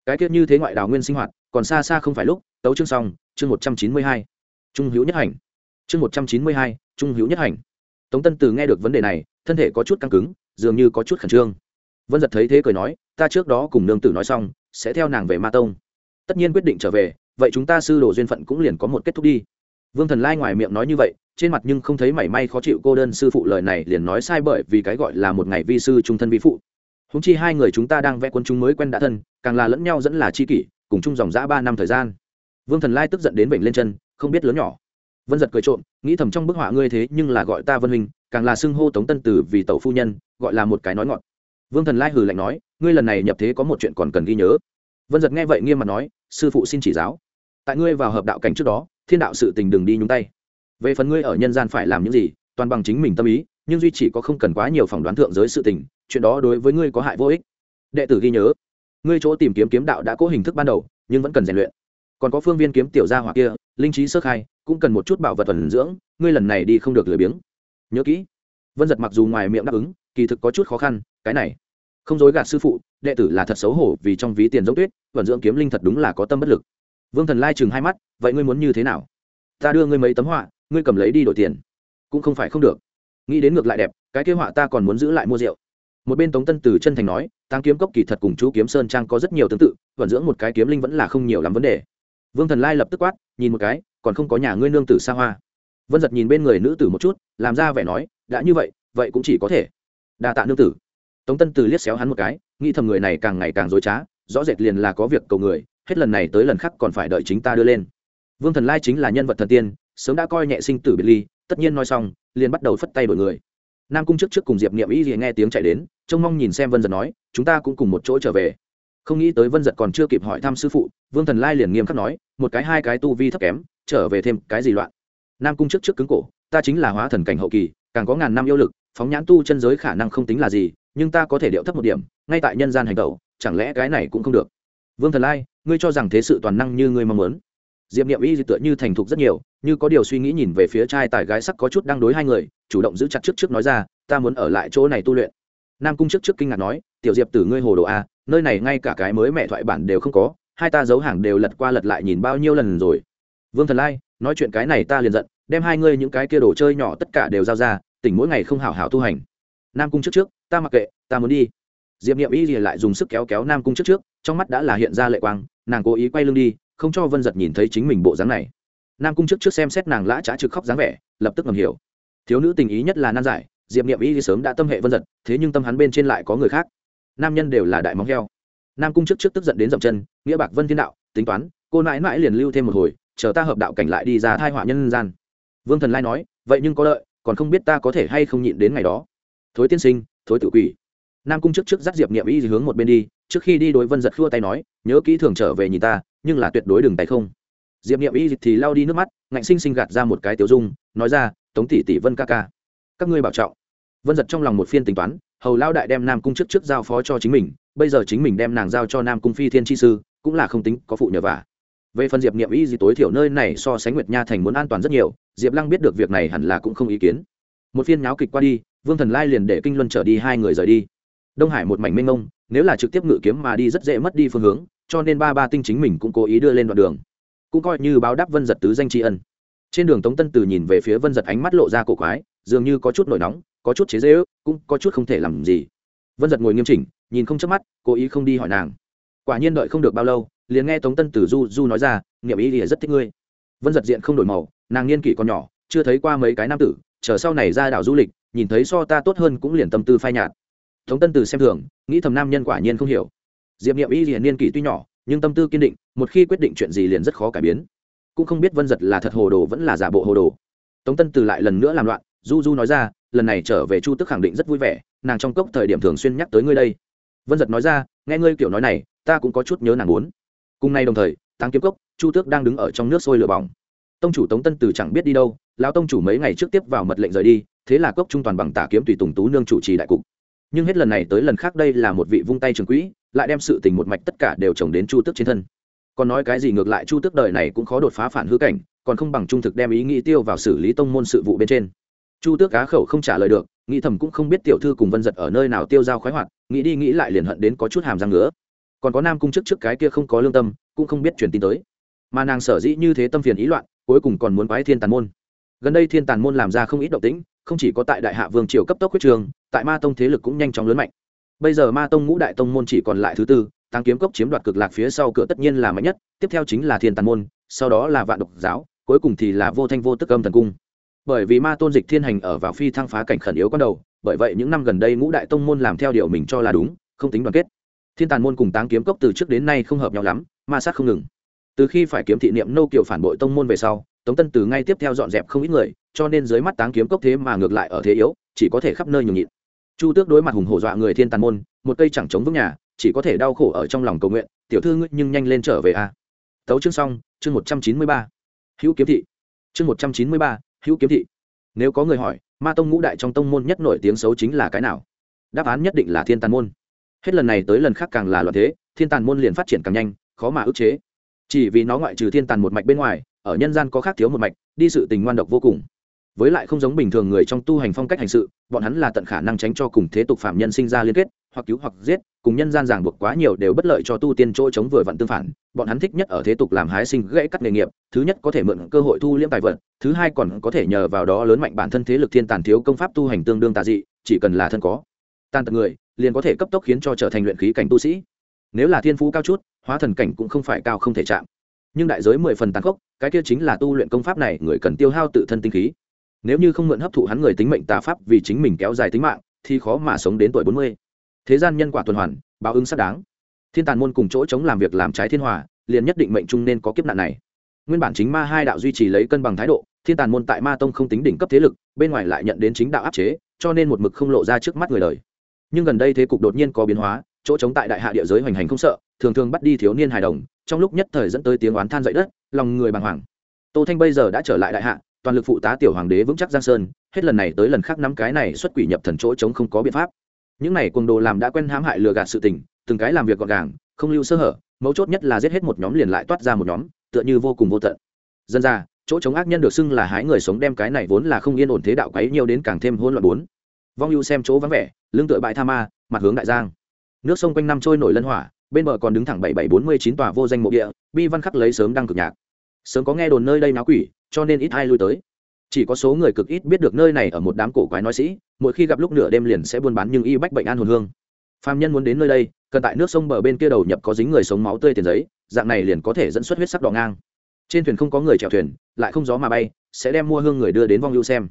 Cái tiết như thế ngoại đào nguyên sinh hoạt còn xa xa không phải lúc tấu chương xong chương một trăm chín mươi hai. Trung hữu nhất hành. Chương một trăm chín mươi hai trung hữu nhất hành. Tống tân từ nghe được vấn đề này thân thể có chút căng cứng dường như có chút khẩn trương. Vân giật thấy thế cười nói ta trước đó cùng nương tử nói xong sẽ theo nàng về ma tông. Tất nhiên quyết định trở về, vậy chúng ta sư đồ duyên phận cũng liền có một kết thúc đi. Vương thần lai ngoài miệng nói như vậy, trên mặt nhưng không thấy mảy may khó chịu cô đơn sư phụ lời này liền nói sai bởi vì cái gọi là một ngày vi sư trung thân vi phụ. Húng chi hai người chúng ta đang vẽ quân chúng mới quen đã thân, càng là lẫn nhau dẫn là chi kỷ, cùng chung dòng dã ba năm thời gian. Vương thần lai tức giận đến bệnh lên chân, không biết lớn nhỏ. Vân giật cười trộm, nghĩ thầm trong bức họa ngươi thế nhưng là gọi ta vân huynh, càng là xưng hô tống tân tử vì tẩu phu nhân, gọi là một cái nói ngọt vương thần lai hừ lạnh nói, ngươi lần này nhập thế có một chuyện còn cần ghi nhớ. Vân giật nghe vậy nghiêm mặt nói, sư phụ xin chỉ giáo. Tại ngươi vào hợp đạo cảnh trước đó, thiên đạo sự tình đừng đi nhúng tay. Về phần ngươi ở nhân gian phải làm những gì, toàn bằng chính mình tâm ý, nhưng duy chỉ có không cần quá nhiều phỏng đoán thượng giới sự tình, chuyện đó đối với ngươi có hại vô ích. Đệ tử ghi nhớ, ngươi chỗ tìm kiếm kiếm đạo đã có hình thức ban đầu, nhưng vẫn cần rèn luyện. Còn có phương viên kiếm tiểu gia hỏa kia, linh trí sơ khai, cũng cần một chút bảo vật thuần dưỡng, ngươi lần này đi không được lười biếng. Nhớ kỹ. Vân giật mặc dù ngoài miệng đáp ứng, kỳ thực có chút khó khăn cái này. Không dối gạt sư phụ, đệ tử là thật xấu hổ vì trong ví tiền giống tuyết, vận dưỡng kiếm linh thật đúng là có tâm bất lực. Vương thần lai chừng hai mắt, vậy ngươi muốn như thế nào? Ta đưa ngươi mấy tấm họa, ngươi cầm lấy đi đổi tiền. Cũng không phải không được. Nghĩ đến ngược lại đẹp, cái kế họa ta còn muốn giữ lại mua rượu. Một bên tống tân từ chân thành nói tăng kiếm cốc kỳ thật cùng chú kiếm sơn trang có rất nhiều tương tự, vận dưỡng một cái kiếm linh vẫn là không nhiều lắm vấn đề. Vương thần lai lập tức quát, nhìn một cái, còn không có nhà ngươi nương tử xa hoa. Vân giật nhìn bên người nữ tử một chút, làm ra vẻ nói, đã như vậy vậy cũng chỉ có thể đa tạ nương tử tống tân từ liếc xéo hắn một cái, nghĩ thầm người này càng ngày càng dối trá, rõ rệt liền là có việc cầu người, hết lần này tới lần khác còn phải đợi chính ta đưa lên. Vương thần lai chính là nhân vật thần tiên, sớm đã coi nhẹ sinh tử biệt ly, tất nhiên nói xong, liền bắt đầu phất tay đổi người. Nam cung trước trước cùng diệp niệm ý gì nghe tiếng chạy đến, trông mong nhìn xem vân giật nói, chúng ta cũng cùng một chỗ trở về. Không nghĩ tới vân giật còn chưa kịp hỏi thăm sư phụ, vương thần lai liền nghiêm khắc nói, một cái hai cái tu vi thấp kém, trở về thêm cái gì loạn? Nam cung trước trước cứng cổ, ta chính là hóa thần cảnh hậu kỳ, càng có ngàn năm yêu lực, phóng nhãn tu chân giới khả năng không tính là gì nhưng ta có thể điệu thấp một điểm, ngay tại nhân gian hành tẩu, chẳng lẽ cái này cũng không được? Vương thần lai, ngươi cho rằng thế sự toàn năng như ngươi mong muốn. Diệp niệm y tựa như thành thục rất nhiều, như có điều suy nghĩ nhìn về phía trai tài gái sắc có chút đang đối hai người, chủ động giữ chặt trước trước nói ra, ta muốn ở lại chỗ này tu luyện. Nam cung trước trước kinh ngạc nói, tiểu diệp tử ngươi hồ đồ a, nơi này ngay cả cái mới mẹ thoại bản đều không có, hai ta giấu hàng đều lật qua lật lại nhìn bao nhiêu lần rồi. Vương thần lai, nói chuyện cái này ta liền giận, đem hai ngươi những cái kia đồ chơi nhỏ tất cả đều giao ra, tỉnh mỗi ngày không hảo hảo tu hành nam cung trước trước, ta mặc kệ, ta muốn đi. Diệp niệm y thì lại dùng sức kéo kéo nam cung trước trước, trong mắt đã là hiện ra lệ quang, nàng cố ý quay lưng đi, không cho vân giật nhìn thấy chính mình bộ dáng này. Nam cung trước trước xem xét nàng lã trá trực khóc dáng vẻ, lập tức ngầm hiểu. Thiếu nữ tình ý nhất là nan giải, diệp niệm y thì sớm đã tâm hệ vân giật, thế nhưng tâm hắn bên trên lại có người khác. Nam nhân đều là đại móng heo. Nam cung trước trước tức giận đến dậm chân, nghĩa bạc vân thiên đạo, tính toán, cô mãi mãi liền lưu thêm một hồi, chờ ta hợp đạo cảnh lại đi ra thai họa nhân gian. Vương thần lai nói, vậy nhưng có lợi, còn không biết ta có thể hay không nhịn đến ngày đó thối tiên sinh, thối tự quỷ. Nam cung chức trước dắt diệp niệm y hướng một bên đi, trước khi đi đối vân giật khua tay nói, nhớ kỹ thường trở về nhìn ta, nhưng là tuyệt đối đừng tay không. Diệp niệm y thì lao đi nước mắt, ngạnh sinh sinh gạt ra một cái tiểu dung, nói ra, tống tỷ tỷ vân ca ca, các ngươi bảo trọng. Vân giật trong lòng một phiên tính toán, hầu lao đại đem nam cung chức trước giao phó cho chính mình, bây giờ chính mình đem nàng giao cho nam cung phi thiên tri sư, cũng là không tính có phụ nhờ vả. Về phần diệp niệm y gì tối thiểu nơi này so sánh nguyệt nha thành muốn an toàn rất nhiều, diệp lăng biết được việc này hẳn là cũng không ý kiến. Một phiên nháo kịch qua đi vương thần lai liền để kinh luân trở đi hai người rời đi. Đông hải một mảnh mênh mông, nếu là trực tiếp ngự kiếm mà đi rất dễ mất đi phương hướng, cho nên ba ba tinh chính mình cũng cố ý đưa lên đoạn đường. Cũng coi như báo đáp vân giật tứ danh tri ân. Trên đường tống tân từ nhìn về phía vân giật ánh mắt lộ ra cổ quái, dường như có chút nổi nóng, có chút chế dễ ước cũng có chút không thể làm gì. Vân giật ngồi nghiêm chỉnh, nhìn không chớp mắt, cố ý không đi hỏi nàng. Quả nhiên đợi không được bao lâu, liền nghe tống tân tử du du nói ra nghiệm ý thì rất thích ngươi. Vân giật diện không đổi màu, nàng niên kỷ còn nhỏ chưa thấy qua mấy cái nam tử, chờ sau này ra đảo du lịch, nhìn thấy so ta tốt hơn cũng liền tâm tư phai nhạt. Thống tân tử xem thường, nghĩ thầm nam nhân quả nhiên không hiểu. Diệp niệm y liền niên kỷ tuy nhỏ, nhưng tâm tư kiên định, một khi quyết định chuyện gì liền rất khó cải biến. Cũng không biết vân giật là thật hồ đồ vẫn là giả bộ hồ đồ. Tống tân từ lại lần nữa làm loạn, du du nói ra, lần này trở về chu tức khẳng định rất vui vẻ, nàng trong cốc thời điểm thường xuyên nhắc tới ngươi đây. Vân giật nói ra, nghe ngươi kiểu nói này, ta cũng có chút nhớ nàng muốn. Cùng nay đồng thời, táng kiếm cốc, chu tước đang đứng ở trong nước sôi lửa bỏng tông chủ tống tân từ chẳng biết đi đâu, lão tông chủ mấy ngày trước tiếp vào mật lệnh rời đi, thế là cốc trung toàn bằng tả kiếm tùy tùng tú nương chủ trì đại cục. Nhưng hết lần này tới lần khác đây là một vị vung tay trường quỹ, lại đem sự tình một mạch tất cả đều trồng đến chu tước trên thân. Còn nói cái gì ngược lại chu tước đời này cũng khó đột phá phản hư cảnh, còn không bằng trung thực đem ý nghĩ tiêu vào xử lý tông môn sự vụ bên trên. Chu tước cá khẩu không trả lời được, nghĩ thầm cũng không biết tiểu thư cùng vân giật ở nơi nào tiêu dao khoái hoạt, nghĩ đi nghĩ lại liền hận đến có chút hàm răng nữa còn có nam cung chức trước cái kia không có lương tâm, cũng không biết truyền tin tới. Mà nàng sở dĩ như thế tâm phiền ý loạn cuối cùng còn muốn quái thiên tàn môn. Gần đây thiên tàn môn làm ra không ít động tĩnh, không chỉ có tại đại hạ vương triều cấp tốc huyết trường, tại ma tông thế lực cũng nhanh chóng lớn mạnh. Bây giờ ma tông ngũ đại tông môn chỉ còn lại thứ tư tăng kiếm cốc chiếm đoạt cực lạc phía sau cửa tất nhiên là mạnh nhất, tiếp theo chính là thiên tàn môn, sau đó là vạn độc giáo, cuối cùng thì là vô thanh vô tức âm thần cung. Bởi vì ma tôn dịch thiên hành ở vào phi thăng phá cảnh khẩn yếu con đầu, bởi vậy những năm gần đây ngũ đại tông môn làm theo điều mình cho là đúng, không tính đoàn kết. Thiên tàn môn cùng táng kiếm cốc từ trước đến nay không hợp nhau lắm, ma sát không ngừng từ khi phải kiếm thị niệm nô kiều phản bội tông môn về sau, tống tân từ ngay tiếp theo dọn dẹp không ít người, cho nên dưới mắt táng kiếm cốc thế mà ngược lại ở thế yếu, chỉ có thể khắp nơi nhường nhịn. Chu tước đối mặt hùng hổ dọa người thiên tàn môn, một cây chẳng chống vững nhà, chỉ có thể đau khổ ở trong lòng cầu nguyện, tiểu thư ngươi nhưng nhanh lên trở về a. Tấu chương xong, chương một trăm chín mươi ba. Hữu kiếm thị. Chương một trăm chín mươi ba, hữu kiếm thị. Nếu có người hỏi, ma tông ngũ đại trong tông môn nhất nổi tiếng xấu chính là cái nào? Đáp án nhất định là thiên tàn môn. Hết lần này tới lần khác càng là loạn thế, thiên tàn môn liền phát triển càng nhanh, khó mà ức chế chỉ vì nó ngoại trừ thiên tàn một mạch bên ngoài, ở nhân gian có khác thiếu một mạch, đi sự tình ngoan độc vô cùng. Với lại không giống bình thường người trong tu hành phong cách hành sự, bọn hắn là tận khả năng tránh cho cùng thế tục phạm nhân sinh ra liên kết, hoặc cứu hoặc giết, cùng nhân gian ràng buộc quá nhiều đều bất lợi cho tu tiên chỗ chống vừa vặn tương phản. Bọn hắn thích nhất ở thế tục làm hái sinh gãy cắt nghề nghiệp, thứ nhất có thể mượn cơ hội thu liễm tài vật, thứ hai còn có thể nhờ vào đó lớn mạnh bản thân thế lực thiên tàn thiếu công pháp tu hành tương đương tà dị, chỉ cần là thân có tàn tật người, liền có thể cấp tốc khiến cho trở thành luyện khí cảnh tu sĩ nếu là thiên phú cao chút, hóa thần cảnh cũng không phải cao không thể chạm. Nhưng đại giới mười phần tàn khốc, cái kia chính là tu luyện công pháp này, người cần tiêu hao tự thân tinh khí. Nếu như không mượn hấp thụ hắn người tính mệnh tà pháp vì chính mình kéo dài tính mạng, thì khó mà sống đến tuổi bốn mươi. Thế gian nhân quả tuần hoàn, báo ứng xác đáng. Thiên tàn môn cùng chỗ chống làm việc làm trái thiên hòa, liền nhất định mệnh chung nên có kiếp nạn này. Nguyên bản chính ma hai đạo duy trì lấy cân bằng thái độ, thiên tàn môn tại ma tông không tính đỉnh cấp thế lực, bên ngoài lại nhận đến chính đạo áp chế, cho nên một mực không lộ ra trước mắt người đời. Nhưng gần đây thế cục đột nhiên có biến hóa chỗ chống tại đại hạ địa giới hoành hành không sợ, thường thường bắt đi thiếu niên hài đồng, trong lúc nhất thời dẫn tới tiếng oán than dậy đất, lòng người bàng hoàng. Tô thanh bây giờ đã trở lại đại hạ, toàn lực phụ tá tiểu hoàng đế vững chắc giang sơn, hết lần này tới lần khác năm cái này xuất quỷ nhập thần chỗ chống không có biện pháp. Những này cuồng đồ làm đã quen hãm hại lừa gạt sự tình, từng cái làm việc gọn gàng, không lưu sơ hở, mấu chốt nhất là giết hết một nhóm liền lại toát ra một nhóm, tựa như vô cùng vô tận. Dân ra, chỗ chống ác nhân được xưng là hái người sống đem cái này vốn là không yên ổn thế đạo quấy nhiều đến càng thêm hỗn loạn bốn. Vong ưu xem chỗ vắng vẻ, lưng tựa bại tha ma, mặt hướng đại giang nước sông quanh năm trôi nổi lân hỏa, bên bờ còn đứng thẳng bảy bảy bốn mươi chín tòa vô danh mộ địa, bi văn khắc lấy sớm đăng cực nhạc. Sớm có nghe đồn nơi đây náo quỷ, cho nên ít ai lui tới. Chỉ có số người cực ít biết được nơi này ở một đám cổ quái nói sĩ, mỗi khi gặp lúc nửa đêm liền sẽ buôn bán nhưng y bách bệnh an hồn hương. Phạm nhân muốn đến nơi đây, cần tại nước sông bờ bên kia đầu nhập có dính người sống máu tươi tiền giấy, dạng này liền có thể dẫn xuất huyết sắc đỏ ngang. Trên thuyền không có người chèo thuyền, lại không gió mà bay, sẽ đem mua hương người đưa đến vong lưu xem.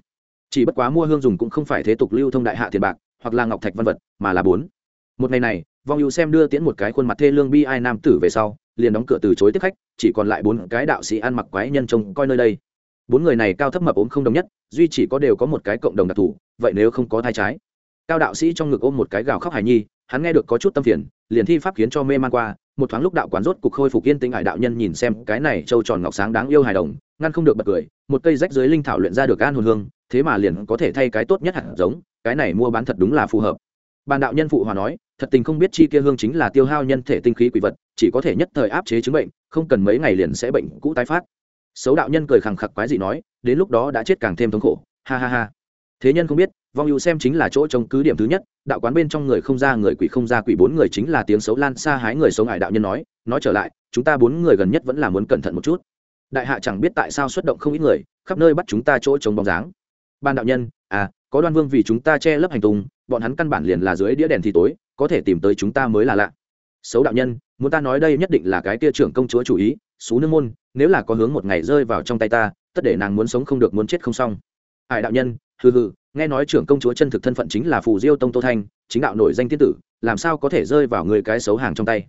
Chỉ bất quá mua hương dùng cũng không phải thế tục lưu thông đại hạ tiền bạc, hoặc là ngọc thạch văn vật, mà là bốn một ngày này, vong ưu xem đưa tiễn một cái khuôn mặt thê lương bi ai nam tử về sau, liền đóng cửa từ chối tiếp khách, chỉ còn lại bốn cái đạo sĩ ăn mặc quái nhân trông coi nơi đây. Bốn người này cao thấp mập ốm không đồng nhất, duy chỉ có đều có một cái cộng đồng đặc thù, vậy nếu không có thai trái? Cao đạo sĩ trong ngực ôm một cái gào khóc hài nhi, hắn nghe được có chút tâm phiền, liền thi pháp khiến cho mê man qua, một thoáng lúc đạo quán rốt cục khôi phục yên tĩnh ải đạo nhân nhìn xem cái này trâu tròn ngọc sáng đáng yêu hài đồng, ngăn không được bật cười, một cây rách dưới linh thảo luyện ra được an hồn hương, thế mà liền có thể thay cái tốt nhất hạt giống, cái này mua bán thật đúng là phù hợp. Bàn đạo nhân phụ hòa nói thật tình không biết chi kia hương chính là tiêu hao nhân thể tinh khí quỷ vật, chỉ có thể nhất thời áp chế chứng bệnh, không cần mấy ngày liền sẽ bệnh cũ tái phát. Xấu đạo nhân cười khẳng khặc quái gì nói, đến lúc đó đã chết càng thêm thống khổ, ha ha ha. Thế nhân không biết, vong ưu xem chính là chỗ trông cứ điểm thứ nhất, đạo quán bên trong người không ra người quỷ không ra quỷ bốn người chính là tiếng xấu lan xa hái người xấu ngại đạo nhân nói nói trở lại, chúng ta bốn người gần nhất vẫn là muốn cẩn thận một chút. Đại hạ chẳng biết tại sao xuất động không ít người, khắp nơi bắt chúng ta chỗ trông bóng dáng. Ban đạo nhân à có đoan vương vì chúng ta che lấp hành tung, bọn hắn căn bản liền là dưới đĩa đèn thì tối có thể tìm tới chúng ta mới là lạ. Xấu đạo nhân, muốn ta nói đây nhất định là cái tia trưởng công chúa chủ ý, xú nương môn, nếu là có hướng một ngày rơi vào trong tay ta, tất để nàng muốn sống không được muốn chết không xong. Hải đạo nhân, hừ hừ, nghe nói trưởng công chúa chân thực thân phận chính là phù diêu tông tô thanh, chính đạo nổi danh tiên tử, làm sao có thể rơi vào người cái xấu hàng trong tay?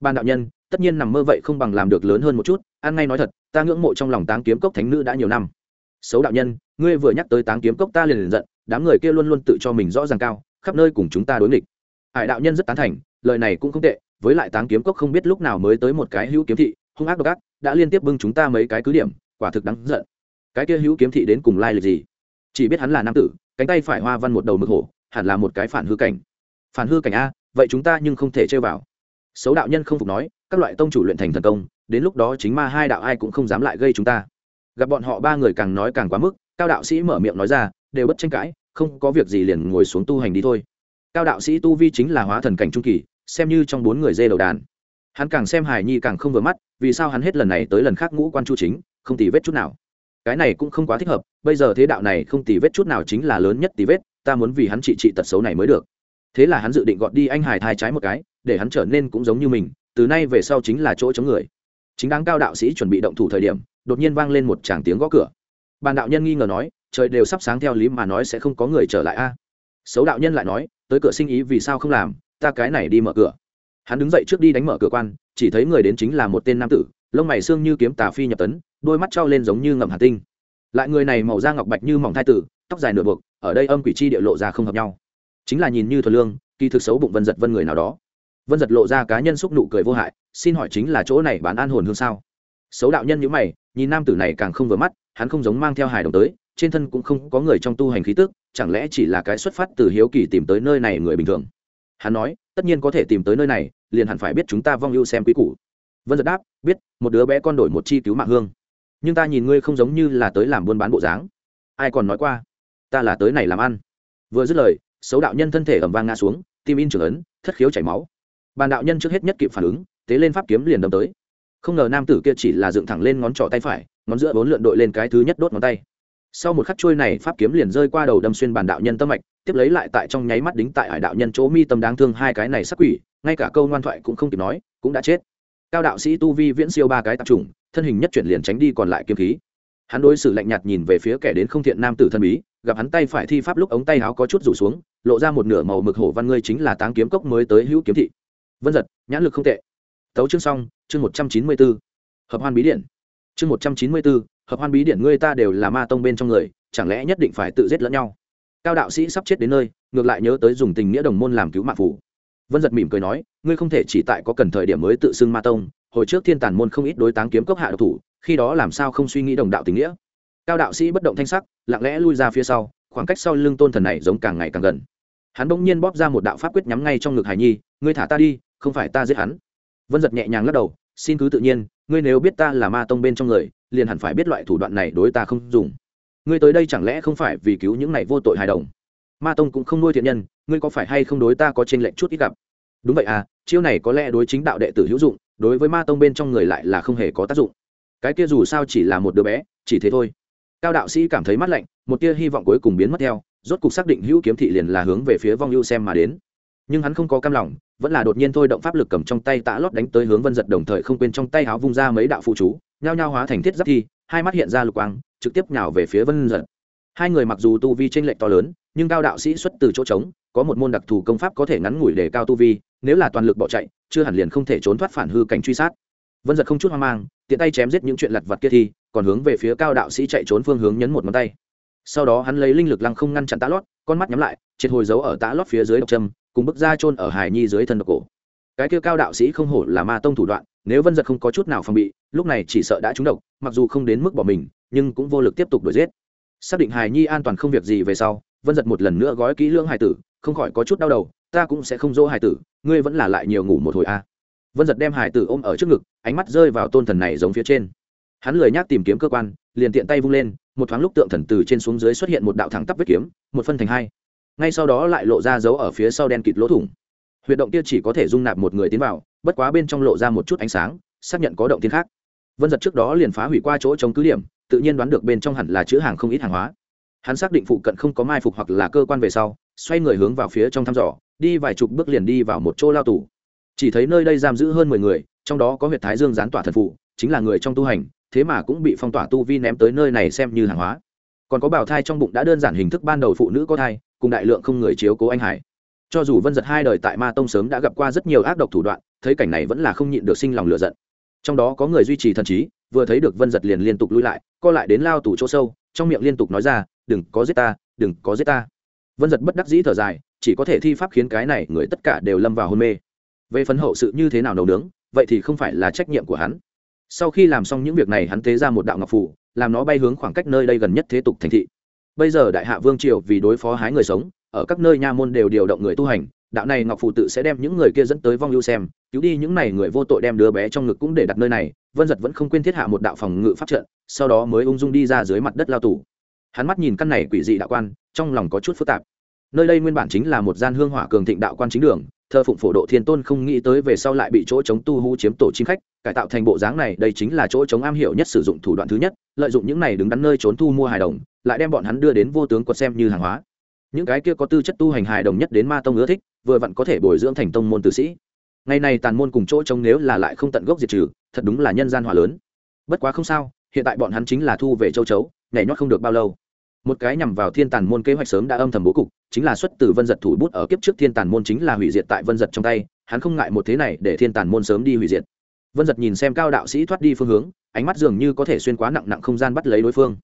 Ban đạo nhân, tất nhiên nằm mơ vậy không bằng làm được lớn hơn một chút an ngay nói thật, ta ngưỡng mộ trong lòng táng kiếm cốc thánh nữ đã nhiều năm. Xấu đạo nhân, ngươi vừa nhắc tới táng kiếm cốc ta liền liền giận, đám người kia luôn luôn tự cho mình rõ ràng cao, khắp nơi cùng chúng ta đối nghịch hải đạo nhân rất tán thành, lời này cũng không tệ, với lại táng kiếm cốc không biết lúc nào mới tới một cái hữu kiếm thị, hung ác độc ác, đã liên tiếp bưng chúng ta mấy cái cứ điểm, quả thực đáng giận. Cái kia hữu kiếm thị đến cùng lai lịch gì? Chỉ biết hắn là nam tử, cánh tay phải hoa văn một đầu mực hổ, hẳn là một cái phản hư cảnh. Phản hư cảnh a, vậy chúng ta nhưng không thể chơi vào. Xấu đạo nhân không phục nói, các loại tông chủ luyện thành thần công, đến lúc đó chính ma hai đạo ai cũng không dám lại gây chúng ta. Gặp bọn họ ba người càng nói càng quá mức, cao đạo sĩ mở miệng nói ra, đều bất tranh cãi, không có việc gì liền ngồi xuống tu hành đi thôi cao đạo sĩ tu vi chính là hóa thần cảnh trung kỳ, xem như trong bốn người dê đầu đàn. Hắn càng xem hải nhi càng không vừa mắt, vì sao hắn hết lần này tới lần khác ngũ quan chu chính, không tì vết chút nào? Cái này cũng không quá thích hợp, bây giờ thế đạo này không tì vết chút nào chính là lớn nhất tì vết, ta muốn vì hắn trị trị tật xấu này mới được. Thế là hắn dự định gọt đi anh hải thai trái một cái, để hắn trở nên cũng giống như mình, từ nay về sau chính là chỗ chống người. Chính đáng cao đạo sĩ chuẩn bị động thủ thời điểm, đột nhiên vang lên một tràng tiếng gõ cửa. Bàn đạo nhân nghi ngờ nói, trời đều sắp sáng theo lý mà nói sẽ không có người trở lại a. Xấu đạo nhân lại nói tới cửa sinh ý vì sao không làm, ta cái này đi mở cửa. Hắn đứng dậy trước đi đánh mở cửa quan, chỉ thấy người đến chính là một tên nam tử, lông mày xương như kiếm tà phi nhập tấn, đôi mắt trao lên giống như ngầm hà tinh. Lại người này màu da ngọc bạch như mỏng thai tử, tóc dài nửa buộc, ở đây âm quỷ chi địa lộ ra không hợp nhau. Chính là nhìn như thuần lương, kỳ thực xấu bụng vân giật vân người nào đó. Vân giật lộ ra cá nhân xúc nụ cười vô hại, xin hỏi chính là chỗ này bán an hồn hương sao? Xấu đạo nhân nhữ mày, nhìn nam tử này càng không vừa mắt, hắn không giống mang theo hài đồng tới trên thân cũng không có người trong tu hành khí tức, chẳng lẽ chỉ là cái xuất phát từ hiếu kỳ tìm tới nơi này người bình thường? Hắn nói, tất nhiên có thể tìm tới nơi này, liền hẳn phải biết chúng ta vong ưu xem quý củ. Vân giật đáp, biết, một đứa bé con đổi một chi cứu mạng hương. Nhưng ta nhìn ngươi không giống như là tới làm buôn bán bộ dáng. Ai còn nói qua, ta là tới này làm ăn. Vừa dứt lời, xấu đạo nhân thân thể ẩm vang ngã xuống, tim in trưởng ấn, thất khiếu chảy máu. Bàn đạo nhân trước hết nhất kịp phản ứng, tế lên pháp kiếm liền đâm tới. Không ngờ nam tử kia chỉ là dựng thẳng lên ngón trỏ tay phải, ngón giữa bốn lượn đội lên cái thứ nhất đốt ngón tay sau một khắc trôi này pháp kiếm liền rơi qua đầu đâm xuyên bàn đạo nhân tâm mạch, tiếp lấy lại tại trong nháy mắt đính tại hải đạo nhân chỗ mi tâm đáng thương hai cái này sắc quỷ, ngay cả câu ngoan thoại cũng không kịp nói, cũng đã chết. Cao đạo sĩ tu vi viễn siêu ba cái tạp trùng thân hình nhất chuyển liền tránh đi còn lại kiếm khí. Hắn đối xử lạnh nhạt nhìn về phía kẻ đến không thiện nam tử thân bí, gặp hắn tay phải thi pháp lúc ống tay áo có chút rủ xuống, lộ ra một nửa màu mực hổ văn ngươi chính là táng kiếm cốc mới tới hữu kiếm thị. Vân giật, nhãn lực không tệ. Tấu chương xong, chương một trăm chín mươi bốn hợp hoan bí điện. Chương một trăm chín mươi bốn hợp hoan bí điển ngươi ta đều là ma tông bên trong người, chẳng lẽ nhất định phải tự giết lẫn nhau? Cao đạo sĩ sắp chết đến nơi, ngược lại nhớ tới dùng tình nghĩa đồng môn làm cứu mạng phủ. Vân giật mỉm cười nói, ngươi không thể chỉ tại có cần thời điểm mới tự xưng ma tông, hồi trước thiên tàn môn không ít đối táng kiếm cốc hạ độc thủ, khi đó làm sao không suy nghĩ đồng đạo tình nghĩa? Cao đạo sĩ bất động thanh sắc, lặng lẽ lui ra phía sau, khoảng cách sau lưng tôn thần này giống càng ngày càng gần. Hắn bỗng nhiên bóp ra một đạo pháp quyết nhắm ngay trong ngực hải nhi, ngươi thả ta đi, không phải ta giết hắn. Vân giật nhẹ nhàng lắc đầu, xin cứ tự nhiên, ngươi nếu biết ta là ma tông bên trong người liền hẳn phải biết loại thủ đoạn này đối ta không dùng. Ngươi tới đây chẳng lẽ không phải vì cứu những này vô tội hài đồng? Ma tông cũng không nuôi thiện nhân, ngươi có phải hay không đối ta có t r ê n lệnh chút ít gặp? Đúng vậy à chiêu này có lẽ đối chính đạo đệ tử hữu dụng, đối với ma tông bên trong người lại là không hề có tác dụng. Cái kia dù sao chỉ là một đứa bé, chỉ thế thôi. Cao đạo sĩ cảm thấy mắt lạnh, một tia hy vọng cuối cùng biến mất theo, rốt cục xác định hữu kiếm thị liền là hướng về phía vong Lưu xem mà đến. Nhưng hắn không có cam lòng, vẫn là đột nhiên thôi động pháp lực cầm trong tay tạ lót đánh tới hướng vân giật đồng thời không quên trong tay háo vung ra mấy đạo phụ chú nhao nhao hóa thành thiết giáp thi, hai mắt hiện ra lục quang, trực tiếp nhào về phía vân giật. Hai người mặc dù tu vi tranh lệch to lớn, nhưng cao đạo sĩ xuất từ chỗ trống, có một môn đặc thù công pháp có thể ngắn ngủi để cao tu vi, nếu là toàn lực bỏ chạy, chưa hẳn liền không thể trốn thoát phản hư cảnh truy sát. Vân giật không chút hoang mang, tiện tay chém giết những chuyện lặt vặt kia thi, còn hướng về phía cao đạo sĩ chạy trốn phương hướng nhấn một ngón tay. Sau đó hắn lấy linh lực lăng không ngăn chặn tá lót, con mắt nhắm lại, triệt hồi dấu ở tá lót phía dưới độc trâm cùng bức ra chôn ở hải nhi dưới thân độc cổ. Cái kia cao đạo sĩ không hổ là ma tông thủ đoạn nếu vân giật không có chút nào phòng bị, lúc này chỉ sợ đã trúng độc, mặc dù không đến mức bỏ mình, nhưng cũng vô lực tiếp tục đuổi giết. Xác định hài nhi an toàn không việc gì về sau, vân giật một lần nữa gói kỹ lưỡng hài tử, không khỏi có chút đau đầu, ta cũng sẽ không dỗ hài tử, ngươi vẫn là lại nhiều ngủ một hồi a. À. vân giật đem hài tử ôm ở trước ngực, ánh mắt rơi vào tôn thần này giống phía trên. Hắn lười nhác tìm kiếm cơ quan, liền tiện tay vung lên, một thoáng lúc tượng thần từ trên xuống dưới xuất hiện một đạo thẳng tắp vết kiếm, một phân thành hai. Ngay sau đó lại lộ ra dấu ở phía sau đen kịt lỗ thủng. Huyệt động kia chỉ có thể dung nạp một người tiến vào bất quá bên trong lộ ra một chút ánh sáng, xác nhận có động tiên khác. Vân giật trước đó liền phá hủy qua chỗ chống cứ điểm, tự nhiên đoán được bên trong hẳn là chữ hàng không ít hàng hóa. Hắn xác định phụ cận không có mai phục hoặc là cơ quan về sau, xoay người hướng vào phía trong thăm dò, đi vài chục bước liền đi vào một chỗ lao tù. Chỉ thấy nơi đây giam giữ hơn mười người, trong đó có huyện thái dương gián tỏa thần phụ, chính là người trong tu hành, thế mà cũng bị phong tỏa tu vi ném tới nơi này xem như hàng hóa. Còn có bào thai trong bụng đã đơn giản hình thức ban đầu phụ nữ có thai, cùng đại lượng không người chiếu cố anh hải. Cho dù vân giật hai đời tại ma tông sớm đã gặp qua rất nhiều ác độc thủ đoạn thấy cảnh này vẫn là không nhịn được sinh lòng lửa giận. Trong đó có người duy trì thần trí, vừa thấy được vân giật liền liên tục lui lại, co lại đến lao tủ chỗ sâu, trong miệng liên tục nói ra, đừng có giết ta, đừng có giết ta. Vân giật bất đắc dĩ thở dài, chỉ có thể thi pháp khiến cái này người tất cả đều lâm vào hôn mê. Về phấn hậu sự như thế nào nấu nướng, vậy thì không phải là trách nhiệm của hắn. Sau khi làm xong những việc này, hắn tế ra một đạo ngọc phủ làm nó bay hướng khoảng cách nơi đây gần nhất thế tục thành thị. Bây giờ đại hạ vương triều vì đối phó hái người sống, ở các nơi nha môn đều điều động người tu hành đạo này ngọc phụ tự sẽ đem những người kia dẫn tới vong lưu xem, cứu đi những này người vô tội đem đứa bé trong ngực cũng để đặt nơi này, vân giật vẫn không quên thiết hạ một đạo phòng ngự pháp trận, sau đó mới ung dung đi ra dưới mặt đất lao tù. Hắn mắt nhìn căn này quỷ dị đạo quan, trong lòng có chút phức tạp. Nơi đây nguyên bản chính là một gian hương hỏa cường thịnh đạo quan chính đường thơ phụng phổ độ thiên tôn không nghĩ tới về sau lại bị chỗ chống tu hú chiếm tổ chính khách, cải tạo thành bộ dáng này, đây chính là chỗ chống am hiểu nhất sử dụng thủ đoạn thứ nhất, lợi dụng những này đứng đắn nơi trốn thu mua hài đồng, lại đem bọn hắn đưa đến vô tướng quật xem như hàng hóa. Những cái kia có tư chất tu hành hài đồng nhất đến ma tông ưa thích vừa vặn có thể bồi dưỡng thành tông môn tử sĩ. Ngày này tàn môn cùng chỗ trông nếu là lại không tận gốc diệt trừ, thật đúng là nhân gian hỏa lớn. Bất quá không sao, hiện tại bọn hắn chính là thu về châu chấu, nhảy nhót không được bao lâu. Một cái nhằm vào thiên tàn môn kế hoạch sớm đã âm thầm bố cục, chính là xuất từ vân giật thủ bút ở kiếp trước thiên tàn môn chính là hủy diệt tại vân giật trong tay, hắn không ngại một thế này để thiên tàn môn sớm đi hủy diệt. Vân giật nhìn xem cao đạo sĩ thoát đi phương hướng, ánh mắt dường như có thể xuyên quá nặng nặng không gian bắt lấy đối phương.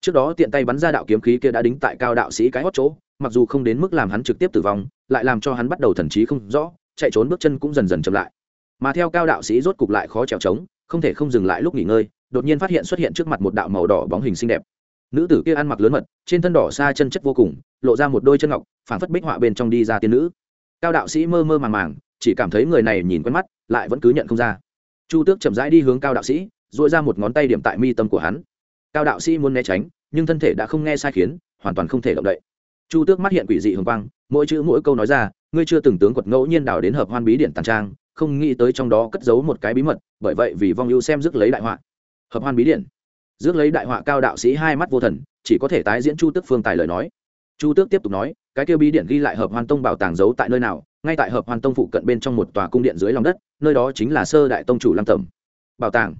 Trước đó tiện tay bắn ra đạo kiếm khí kia đã đính tại cao đạo sĩ cái hót chỗ mặc dù không đến mức làm hắn trực tiếp tử vong, lại làm cho hắn bắt đầu thần trí không rõ, chạy trốn bước chân cũng dần dần chậm lại. Mà theo cao đạo sĩ rốt cục lại khó trèo trống, không thể không dừng lại lúc nghỉ ngơi, đột nhiên phát hiện xuất hiện trước mặt một đạo màu đỏ bóng hình xinh đẹp. Nữ tử kia ăn mặc lớn mật, trên thân đỏ xa chân chất vô cùng, lộ ra một đôi chân ngọc, phảng phất bích họa bên trong đi ra tiên nữ. Cao đạo sĩ mơ mơ màng màng, chỉ cảm thấy người này nhìn quen mắt, lại vẫn cứ nhận không ra. Chu tước chậm rãi đi hướng cao đạo sĩ dội ra một ngón tay điểm tại mi tâm của hắn. Cao đạo sĩ muốn né tránh, nhưng thân thể đã không nghe sai khiến, hoàn toàn không thể động đậy chu tước mắt hiện quỷ dị hồng quang, mỗi chữ mỗi câu nói ra, ngươi chưa từng tướng quật ngẫu nhiên đào đến hợp hoan bí điện tàn trang, không nghĩ tới trong đó cất giấu một cái bí mật, bởi vậy vì vong ưu xem rước lấy đại họa. Hợp hoan bí điện rước lấy đại họa cao đạo sĩ hai mắt vô thần, chỉ có thể tái diễn chu tước phương tài lời nói. Chu tước tiếp tục nói, cái kêu bí điện ghi lại hợp hoan tông bảo tàng giấu tại nơi nào, ngay tại hợp hoan tông phụ cận bên trong một tòa cung điện dưới lòng đất, nơi đó chính là sơ đại tông chủ lăng tẩm bảo tàng.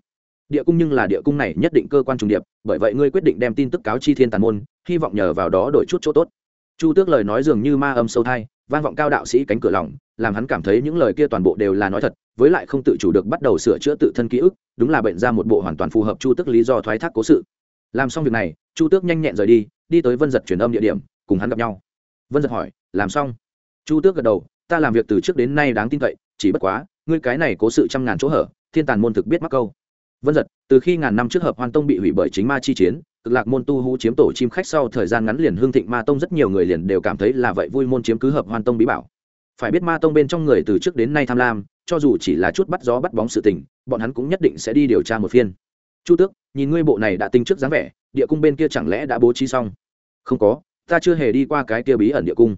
Địa cung nhưng là địa cung này nhất định cơ quan trùng điệp, bởi vậy ngươi quyết định đem tin tức cáo chi thiên tàn môn, hy vọng nhờ vào đó đổi chút chỗ tốt chu tước lời nói dường như ma âm sâu thai, vang vọng cao đạo sĩ cánh cửa lòng, làm hắn cảm thấy những lời kia toàn bộ đều là nói thật, với lại không tự chủ được bắt đầu sửa chữa tự thân ký ức, đúng là bệnh ra một bộ hoàn toàn phù hợp chu tước lý do thoái thác cố sự. Làm xong việc này, chu tước nhanh nhẹn rời đi đi tới vân giật truyền âm địa điểm, cùng hắn gặp nhau. Vân giật hỏi, làm xong? Chu tước gật đầu, ta làm việc từ trước đến nay đáng tin cậy, chỉ bất quá, ngươi cái này cố sự trăm ngàn chỗ hở, thiên tàn môn thực biết mắc câu vân giật, từ khi ngàn năm trước hợp hoan tông bị hủy bởi chính ma chi chiến, cực lạc môn tu hú chiếm tổ chim khách sau thời gian ngắn liền hương thịnh ma tông rất nhiều người liền đều cảm thấy là vậy vui môn chiếm cứ hợp hoan tông bí bảo. Phải biết ma tông bên trong người từ trước đến nay tham lam, cho dù chỉ là chút bắt gió bắt bóng sự tình, bọn hắn cũng nhất định sẽ đi điều tra một phiên. Chu tước, nhìn ngươi bộ này đã tinh trước dáng vẻ, địa cung bên kia chẳng lẽ đã bố trí xong? Không có, ta chưa hề đi qua cái kia bí ẩn địa cung.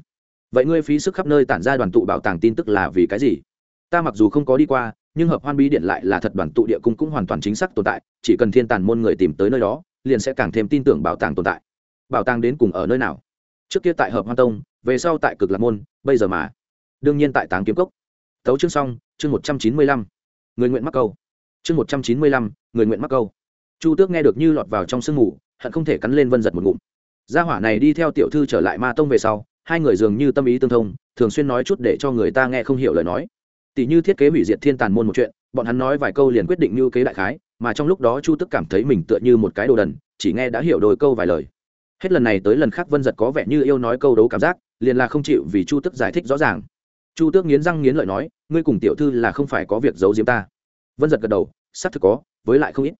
Vậy ngươi phí sức khắp nơi tản ra đoàn tụ bảo tàng tin tức là vì cái gì? Ta mặc dù không có đi qua, nhưng hợp hoan bí điện lại là thật đoàn tụ địa cung cũng hoàn toàn chính xác tồn tại, chỉ cần thiên tàn môn người tìm tới nơi đó, liền sẽ càng thêm tin tưởng bảo tàng tồn tại. Bảo tàng đến cùng ở nơi nào? Trước kia tại hợp hoan tông, về sau tại cực lạc môn, bây giờ mà. Đương nhiên tại táng kiếm cốc. Tấu chương xong, chương một trăm chín mươi lăm. Người nguyện mắc câu. Chương một trăm chín mươi lăm, người nguyện mắc câu. Chu tước nghe được như lọt vào trong sương mù, hận không thể cắn lên vân giật một ngụm. Gia hỏa này đi theo tiểu thư trở lại ma tông về sau, hai người dường như tâm ý tương thông, thường xuyên nói chút để cho người ta nghe không hiểu lời nói tỷ như thiết kế hủy diệt thiên tàn môn một chuyện, bọn hắn nói vài câu liền quyết định như kế đại khái, mà trong lúc đó chu tức cảm thấy mình tựa như một cái đồ đần, chỉ nghe đã hiểu đôi câu vài lời. Hết lần này tới lần khác vân giật có vẻ như yêu nói câu đấu cảm giác, liền là không chịu vì chu tức giải thích rõ ràng. Chu tước nghiến răng nghiến lợi nói, ngươi cùng tiểu thư là không phải có việc giấu giếm ta. Vân giật gật đầu, xác thực có, với lại không ít.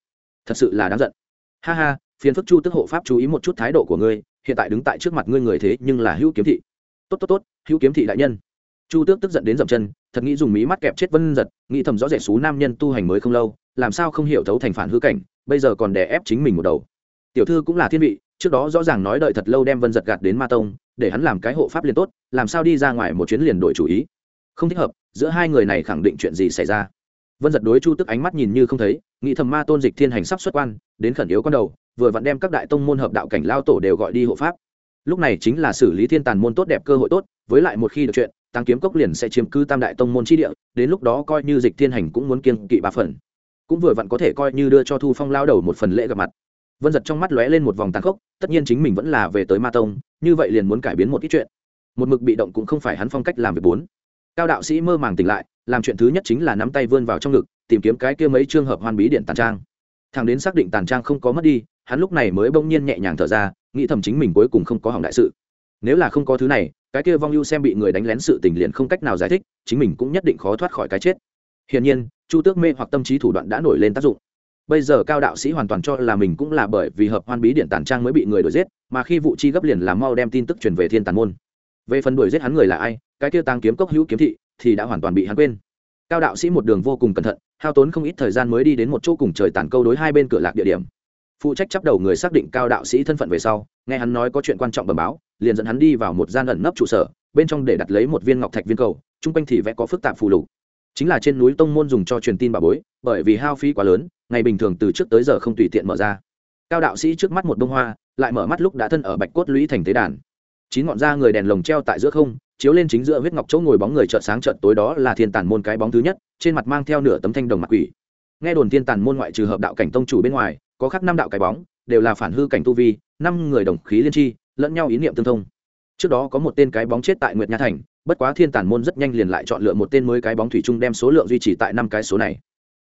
Thật sự là đáng giận. Ha ha, phiền phức chu tức hộ pháp chú ý một chút thái độ của ngươi, hiện tại đứng tại trước mặt ngươi người thế nhưng là hữu kiếm thị. Tốt tốt tốt, hữu kiếm thị đại nhân chu tước tức giận đến dậm chân, thật nghĩ dùng mí mắt kẹp chết vân giật, nghĩ thầm rõ rẻ xú nam nhân tu hành mới không lâu, làm sao không hiểu thấu thành phản hư cảnh, bây giờ còn đè ép chính mình một đầu. Tiểu thư cũng là thiên vị, trước đó rõ ràng nói đợi thật lâu đem vân giật gạt đến ma tông, để hắn làm cái hộ pháp liền tốt, làm sao đi ra ngoài một chuyến liền đổi chủ ý. Không thích hợp, giữa hai người này khẳng định chuyện gì xảy ra. Vân giật đối chu tức ánh mắt nhìn như không thấy, nghĩ thầm ma tôn dịch thiên hành sắp xuất quan, đến khẩn yếu con đầu, vừa vặn đem các đại tông môn hợp đạo cảnh lao tổ đều gọi đi hộ pháp. Lúc này chính là xử lý thiên tàn môn tốt đẹp cơ hội tốt, với lại một khi được chuyện tăng kiếm cốc liền sẽ chiếm cư tam đại tông môn chi địa, đến lúc đó coi như dịch thiên hành cũng muốn kiên kỵ ba phần. Cũng vừa vặn có thể coi như đưa cho thu phong lao đầu một phần lễ gặp mặt. Vân giật trong mắt lóe lên một vòng tàn khốc, tất nhiên chính mình vẫn là về tới ma tông, như vậy liền muốn cải biến một ít chuyện. Một mực bị động cũng không phải hắn phong cách làm việc bốn. Cao đạo sĩ mơ màng tỉnh lại, làm chuyện thứ nhất chính là nắm tay vươn vào trong ngực, tìm kiếm cái kia mấy trường hợp hoan bí điện tàn trang. Thằng đến xác định tàn trang không có mất đi, hắn lúc này mới bỗng nhiên nhẹ nhàng thở ra, nghĩ thầm chính mình cuối cùng không có hỏng đại sự. Nếu là không có thứ này cái kia vong ưu xem bị người đánh lén sự tình liền không cách nào giải thích, chính mình cũng nhất định khó thoát khỏi cái chết. Hiển nhiên, chu tước mê hoặc tâm trí thủ đoạn đã nổi lên tác dụng. Bây giờ cao đạo sĩ hoàn toàn cho là mình cũng là bởi vì hợp hoan bí điện tàn trang mới bị người đuổi giết, mà khi vụ chi gấp liền làm mau đem tin tức truyền về thiên tàn môn. Về phần đuổi giết hắn người là ai, cái kia tăng kiếm cốc hữu kiếm thị thì đã hoàn toàn bị hắn quên. Cao đạo sĩ một đường vô cùng cẩn thận, hao tốn không ít thời gian mới đi đến một chỗ cùng trời tàn câu đối hai bên cửa lạc địa điểm phụ trách chấp đầu người xác định cao đạo sĩ thân phận về sau, nghe hắn nói có chuyện quan trọng bẩm báo, liền dẫn hắn đi vào một gian ẩn nấp trụ sở, bên trong để đặt lấy một viên ngọc thạch viên cầu, chung quanh thì vẽ có phức tạp phù lục. Chính là trên núi tông môn dùng cho truyền tin bà bối, bởi vì hao phí quá lớn, ngày bình thường từ trước tới giờ không tùy tiện mở ra. Cao đạo sĩ trước mắt một bông hoa, lại mở mắt lúc đã thân ở bạch cốt lũy thành tế đàn. Chín ngọn da người đèn lồng treo tại giữa không, chiếu lên chính giữa huyết ngọc chỗ ngồi bóng người trợn sáng trợn tối đó là thiên tàn môn cái bóng thứ nhất, trên mặt mang theo nửa tấm thanh đồng mặt quỷ. Nghe đồn thiên tàn môn ngoại trừ hợp đạo cảnh tông chủ bên ngoài có khắc năm đạo cái bóng, đều là phản hư cảnh tu vi, năm người đồng khí liên tri lẫn nhau ý niệm tương thông. Trước đó có một tên cái bóng chết tại nguyệt nha thành, bất quá thiên tàn môn rất nhanh liền lại chọn lựa một tên mới cái bóng thủy chung đem số lượng duy trì tại năm cái số này.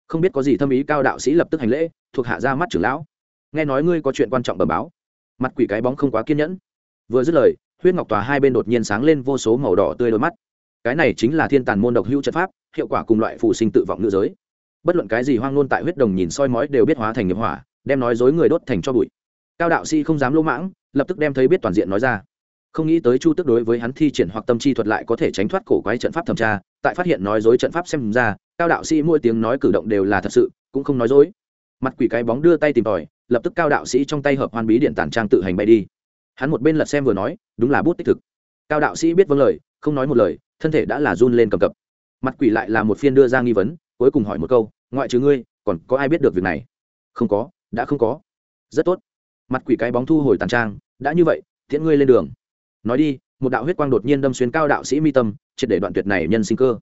Không biết có gì thâm ý cao đạo sĩ lập tức hành lễ, thuộc hạ ra mắt trưởng lão. Nghe nói ngươi có chuyện quan trọng bẩm báo. Mặt quỷ cái bóng không quá kiên nhẫn. Vừa dứt lời, huyết ngọc tòa hai bên đột nhiên sáng lên vô số màu đỏ tươi đôi mắt. Cái này chính là thiên tàn môn độc hữu trận pháp, hiệu quả cùng loại phụ sinh tự vọng nữ giới. Bất luận cái gì hoang nôn tại huyết đồng nhìn soi mói đều biết hóa thành nghiệp hỏa đem nói dối người đốt thành cho bụi. Cao đạo sĩ không dám lỗ mãng, lập tức đem thấy biết toàn diện nói ra. Không nghĩ tới chu tức đối với hắn thi triển hoặc tâm chi thuật lại có thể tránh thoát cổ quái trận pháp thẩm tra, tại phát hiện nói dối trận pháp xem ra, cao đạo sĩ mỗi tiếng nói cử động đều là thật sự, cũng không nói dối. Mặt quỷ cái bóng đưa tay tìm tòi, lập tức cao đạo sĩ trong tay hợp hoan bí điện tản trang tự hành bay đi. Hắn một bên lật xem vừa nói, đúng là bút tích thực. Cao đạo sĩ biết vâng lời, không nói một lời, thân thể đã là run lên cầm cập. Mặt quỷ lại là một phiên đưa ra nghi vấn, cuối cùng hỏi một câu, ngoại trừ ngươi, còn có ai biết được việc này? Không có đã không có. Rất tốt. Mặt quỷ cái bóng thu hồi tàn trang, đã như vậy, tiễn ngươi lên đường. Nói đi, một đạo huyết quang đột nhiên đâm xuyên cao đạo sĩ mi tâm, triệt để đoạn tuyệt này nhân sinh cơ.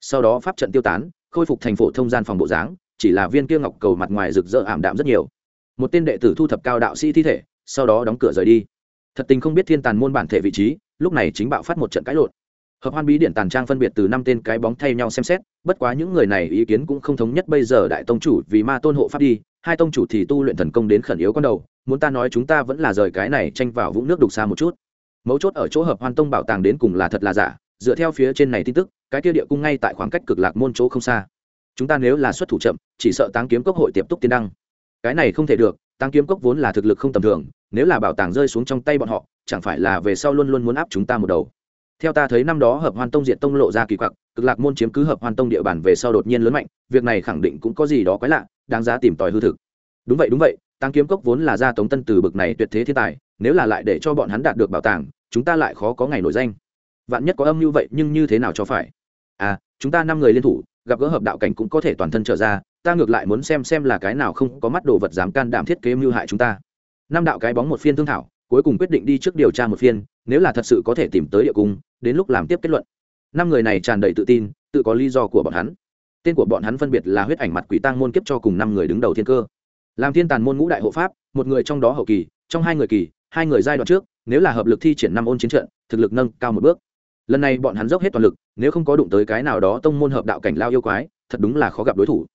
Sau đó pháp trận tiêu tán, khôi phục thành phổ thông gian phòng bộ dáng, chỉ là viên kia ngọc cầu mặt ngoài rực rỡ ảm đạm rất nhiều. Một tên đệ tử thu thập cao đạo sĩ thi thể, sau đó đóng cửa rời đi. Thật tình không biết thiên tàn môn bản thể vị trí, lúc này chính bạo phát một trận cãi lộn. Hợp hoan bí điện tàn trang phân biệt từ năm tên cái bóng thay nhau xem xét, bất quá những người này ý kiến cũng không thống nhất bây giờ đại tông chủ vì ma tôn hộ pháp đi hai tông chủ thì tu luyện thần công đến khẩn yếu con đầu, muốn ta nói chúng ta vẫn là rời cái này tranh vào vũng nước đục xa một chút. Mấu chốt ở chỗ hợp hoan tông bảo tàng đến cùng là thật là giả, dựa theo phía trên này tin tức, cái kia địa cung ngay tại khoảng cách cực lạc môn chỗ không xa. Chúng ta nếu là xuất thủ chậm, chỉ sợ táng kiếm cốc hội tiếp tục tiến đăng. Cái này không thể được, táng kiếm cốc vốn là thực lực không tầm thường, nếu là bảo tàng rơi xuống trong tay bọn họ, chẳng phải là về sau luôn luôn muốn áp chúng ta một đầu. Theo ta thấy năm đó hợp hoan tông diện tông lộ ra kỳ quặc, cực lạc môn chiếm cứ hợp hoan tông địa bàn về sau đột nhiên lớn mạnh, việc này khẳng định cũng có gì đó quái lạ đáng giá tìm tòi hư thực. Đúng vậy đúng vậy tăng kiếm cốc vốn là gia tống tân từ bực này tuyệt thế thiên tài, nếu là lại để cho bọn hắn đạt được bảo tàng, chúng ta lại khó có ngày nổi danh. Vạn nhất có âm như vậy, nhưng như thế nào cho phải? À chúng ta năm người liên thủ, gặp gỡ hợp đạo cảnh cũng có thể toàn thân trở ra, ta ngược lại muốn xem xem là cái nào không có mắt đồ vật dám can đảm thiết kế mưu hại chúng ta. Năm đạo cái bóng một phiên thương thảo, cuối cùng quyết định đi trước điều tra một phiên, nếu là thật sự có thể tìm tới địa cung, đến lúc làm tiếp kết luận. Năm người này tràn đầy tự tin, tự có lý do của bọn hắn tên của bọn hắn phân biệt là huyết ảnh mặt quỷ tăng môn kiếp cho cùng năm người đứng đầu thiên cơ. Làm thiên tàn môn ngũ đại hộ pháp, một người trong đó hậu kỳ, trong hai người kỳ, hai người giai đoạn trước, nếu là hợp lực thi triển năm ôn chiến trận, thực lực nâng cao một bước. Lần này bọn hắn dốc hết toàn lực, nếu không có đụng tới cái nào đó tông môn hợp đạo cảnh lao yêu quái, thật đúng là khó gặp đối thủ.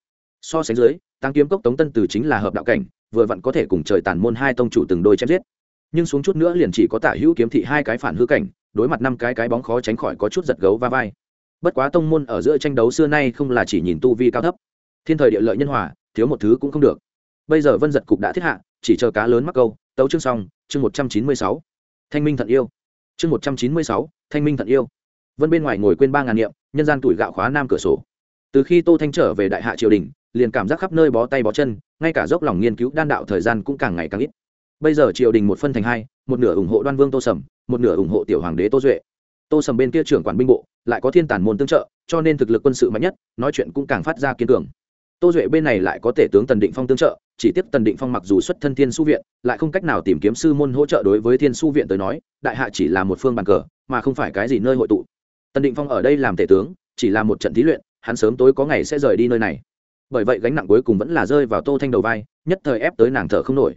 So sánh dưới tăng kiếm cốc tống tân từ chính là hợp đạo cảnh, vừa vặn có thể cùng trời tàn môn hai tông chủ từng đôi chém giết. Nhưng xuống chút nữa liền chỉ có tả hữu kiếm thị hai cái phản hư cảnh, đối mặt năm cái cái bóng khó tránh khỏi có chút giật gấu va vai bất quá tông môn ở giữa tranh đấu xưa nay không là chỉ nhìn tu vi cao thấp. Thiên thời địa lợi nhân hòa, thiếu một thứ cũng không được. Bây giờ vân giật cục đã thiết hạ, chỉ chờ cá lớn mắc câu, tấu chương xong, chương một trăm chín mươi sáu. Thanh minh thận yêu. Chương một trăm chín mươi sáu, thanh minh thận yêu. Vân bên ngoài ngồi quên ba ngàn niệm, nhân gian tuổi gạo khóa nam cửa sổ. Từ khi tô thanh trở về đại hạ triều đình, liền cảm giác khắp nơi bó tay bó chân, ngay cả dốc lòng nghiên cứu đan đạo thời gian cũng càng ngày càng ít. Bây giờ triều đình một phân thành hai, một nửa ủng hộ đoan vương tô sầm, một nửa ủng hộ tiểu hoàng đế tô duệ tô sầm bên kia trưởng quản binh bộ, lại có thiên tản môn tương trợ, cho nên thực lực quân sự mạnh nhất, nói chuyện cũng càng phát ra kiên cường. Tô duệ bên này lại có tể tướng tần định phong tương trợ, chỉ tiếp tần định phong mặc dù xuất thân thiên su viện, lại không cách nào tìm kiếm sư môn hỗ trợ đối với thiên su viện tới nói, đại hạ chỉ là một phương bàn cờ, mà không phải cái gì nơi hội tụ. Tần định phong ở đây làm tể tướng, chỉ là một trận thí luyện, hắn sớm tối có ngày sẽ rời đi nơi này. Bởi vậy gánh nặng cuối cùng vẫn là rơi vào tô thanh đầu vai, nhất thời ép tới nàng thở không nổi.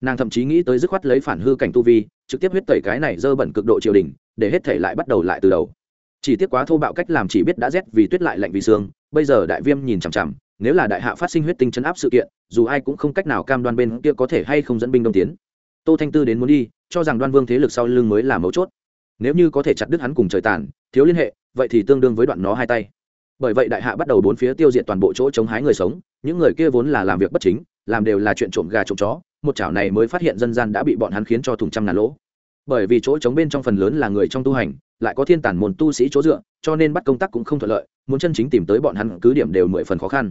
Nàng thậm chí nghĩ tới dứt khoát lấy phản hư cảnh tu vi, trực tiếp huyết tẩy cái này dơ bẩn cực độ triều đình để hết thể lại bắt đầu lại từ đầu. Chỉ tiếc quá thô bạo cách làm chỉ biết đã rét vì tuyết lại lạnh vì xương bây giờ đại viêm nhìn chằm chằm, nếu là đại hạ phát sinh huyết tinh chấn áp sự kiện, dù ai cũng không cách nào cam đoan bên kia có thể hay không dẫn binh đông tiến. Tô thanh tư đến muốn đi, cho rằng đoan vương thế lực sau lưng mới là mấu chốt. Nếu như có thể chặt đứt hắn cùng trời tàn, thiếu liên hệ, vậy thì tương đương với đoạn nó hai tay. Bởi vậy đại hạ bắt đầu bốn phía tiêu diệt toàn bộ chỗ chống hái người sống, những người kia vốn là làm việc bất chính, làm đều là chuyện trộm gà trộm chó, một chảo này mới phát hiện dân gian đã bị bọn hắn khiến cho thùng trăm ngàn lỗ bởi vì chỗ chống bên trong phần lớn là người trong tu hành, lại có thiên tản môn tu sĩ chỗ dựa, cho nên bắt công tác cũng không thuận lợi, muốn chân chính tìm tới bọn hắn cứ điểm đều mười phần khó khăn.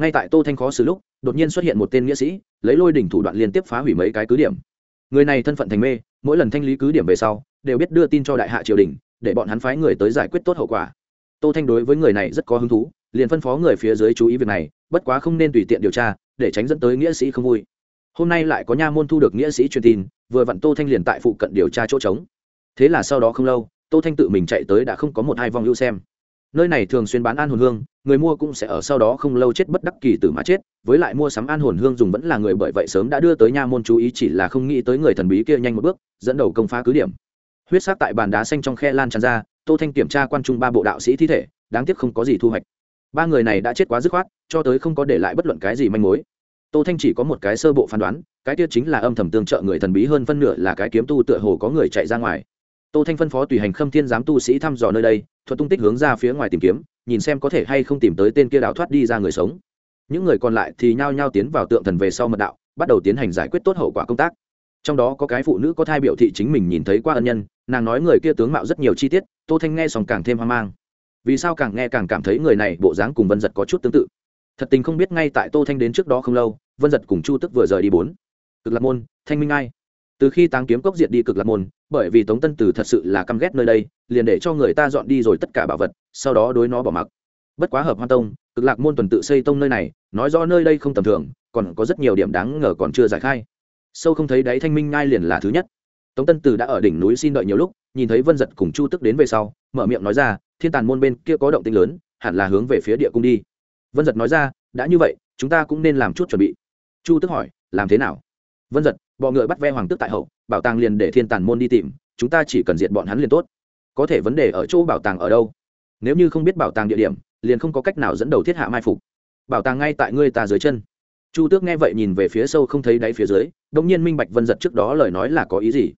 Ngay tại tô thanh khó xử lúc, đột nhiên xuất hiện một tên nghĩa sĩ, lấy lôi đỉnh thủ đoạn liên tiếp phá hủy mấy cái cứ điểm. Người này thân phận thành mê, mỗi lần thanh lý cứ điểm về sau, đều biết đưa tin cho đại hạ triều đình, để bọn hắn phái người tới giải quyết tốt hậu quả. Tô thanh đối với người này rất có hứng thú, liền phân phó người phía dưới chú ý việc này, bất quá không nên tùy tiện điều tra, để tránh dẫn tới nghĩa sĩ không vui. Hôm nay lại có nha môn thu được nghĩa sĩ truyền tin vừa vặn tô thanh liền tại phụ cận điều tra chỗ trống. Thế là sau đó không lâu, tô thanh tự mình chạy tới đã không có một hai vong lưu xem. Nơi này thường xuyên bán an hồn hương, người mua cũng sẽ ở sau đó không lâu chết bất đắc kỳ tử mà chết, với lại mua sắm an hồn hương dùng vẫn là người bởi vậy sớm đã đưa tới nha môn chú ý chỉ là không nghĩ tới người thần bí kia nhanh một bước, dẫn đầu công phá cứ điểm. Huyết sắc tại bàn đá xanh trong khe lan tràn ra, tô thanh kiểm tra quan trung ba bộ đạo sĩ thi thể, đáng tiếc không có gì thu hoạch. Ba người này đã chết quá dứt khoát, cho tới không có để lại bất luận cái gì manh mối tô thanh chỉ có một cái sơ bộ phán đoán, cái kia chính là âm thầm tương trợ người thần bí hơn phân nửa là cái kiếm tu tựa hồ có người chạy ra ngoài. Tô thanh phân phó tùy hành khâm thiên giám tu sĩ thăm dò nơi đây thuật tung tích hướng ra phía ngoài tìm kiếm, nhìn xem có thể hay không tìm tới tên kia đào thoát đi ra người sống. Những người còn lại thì nhao nhao tiến vào tượng thần về sau mật đạo, bắt đầu tiến hành giải quyết tốt hậu quả công tác. Trong đó có cái phụ nữ có thai biểu thị chính mình nhìn thấy qua ân nhân, nàng nói người kia tướng mạo rất nhiều chi tiết, tô thanh nghe xong càng thêm hoang mang. Vì sao càng nghe càng cảm thấy người này bộ dáng cùng vân giật có chút tương tự? Thật tình không biết ngay tại tô thanh đến trước đó không lâu vân giật cùng chu tức vừa rời đi bốn. Cực lạc môn, thanh minh ai. Từ khi táng kiếm cốc diệt đi cực lạc môn, bởi vì tống tân tử thật sự là căm ghét nơi đây, liền để cho người ta dọn đi rồi tất cả bảo vật, sau đó đối nó bỏ mặc. Bất quá hợp hoa tông, cực lạc môn tuần tự xây tông nơi này, nói rõ nơi đây không tầm thường, còn có rất nhiều điểm đáng ngờ còn chưa giải khai. Sâu không thấy đáy thanh minh ngai liền là thứ nhất. Tống tân tử đã ở đỉnh núi xin đợi nhiều lúc, nhìn thấy vân giật cùng chu tức đến về sau, mở miệng nói ra, thiên tàn môn bên kia có động tinh lớn, hẳn là hướng về phía địa cung đi. Vân giật nói ra, đã như vậy, chúng ta cũng nên làm chút chuẩn bị chu tức hỏi, làm thế nào? Vân giật, bọ ngựa bắt ve hoàng tức tại hậu, bảo tàng liền để thiên tàn môn đi tìm, chúng ta chỉ cần diệt bọn hắn liền tốt. Có thể vấn đề ở chỗ bảo tàng ở đâu? Nếu như không biết bảo tàng địa điểm, liền không có cách nào dẫn đầu thiết hạ mai phục. Bảo tàng ngay tại ngươi ta dưới chân. Chu tước nghe vậy nhìn về phía sâu không thấy đáy phía dưới đông nhiên minh bạch vân giật trước đó lời nói là có ý gì.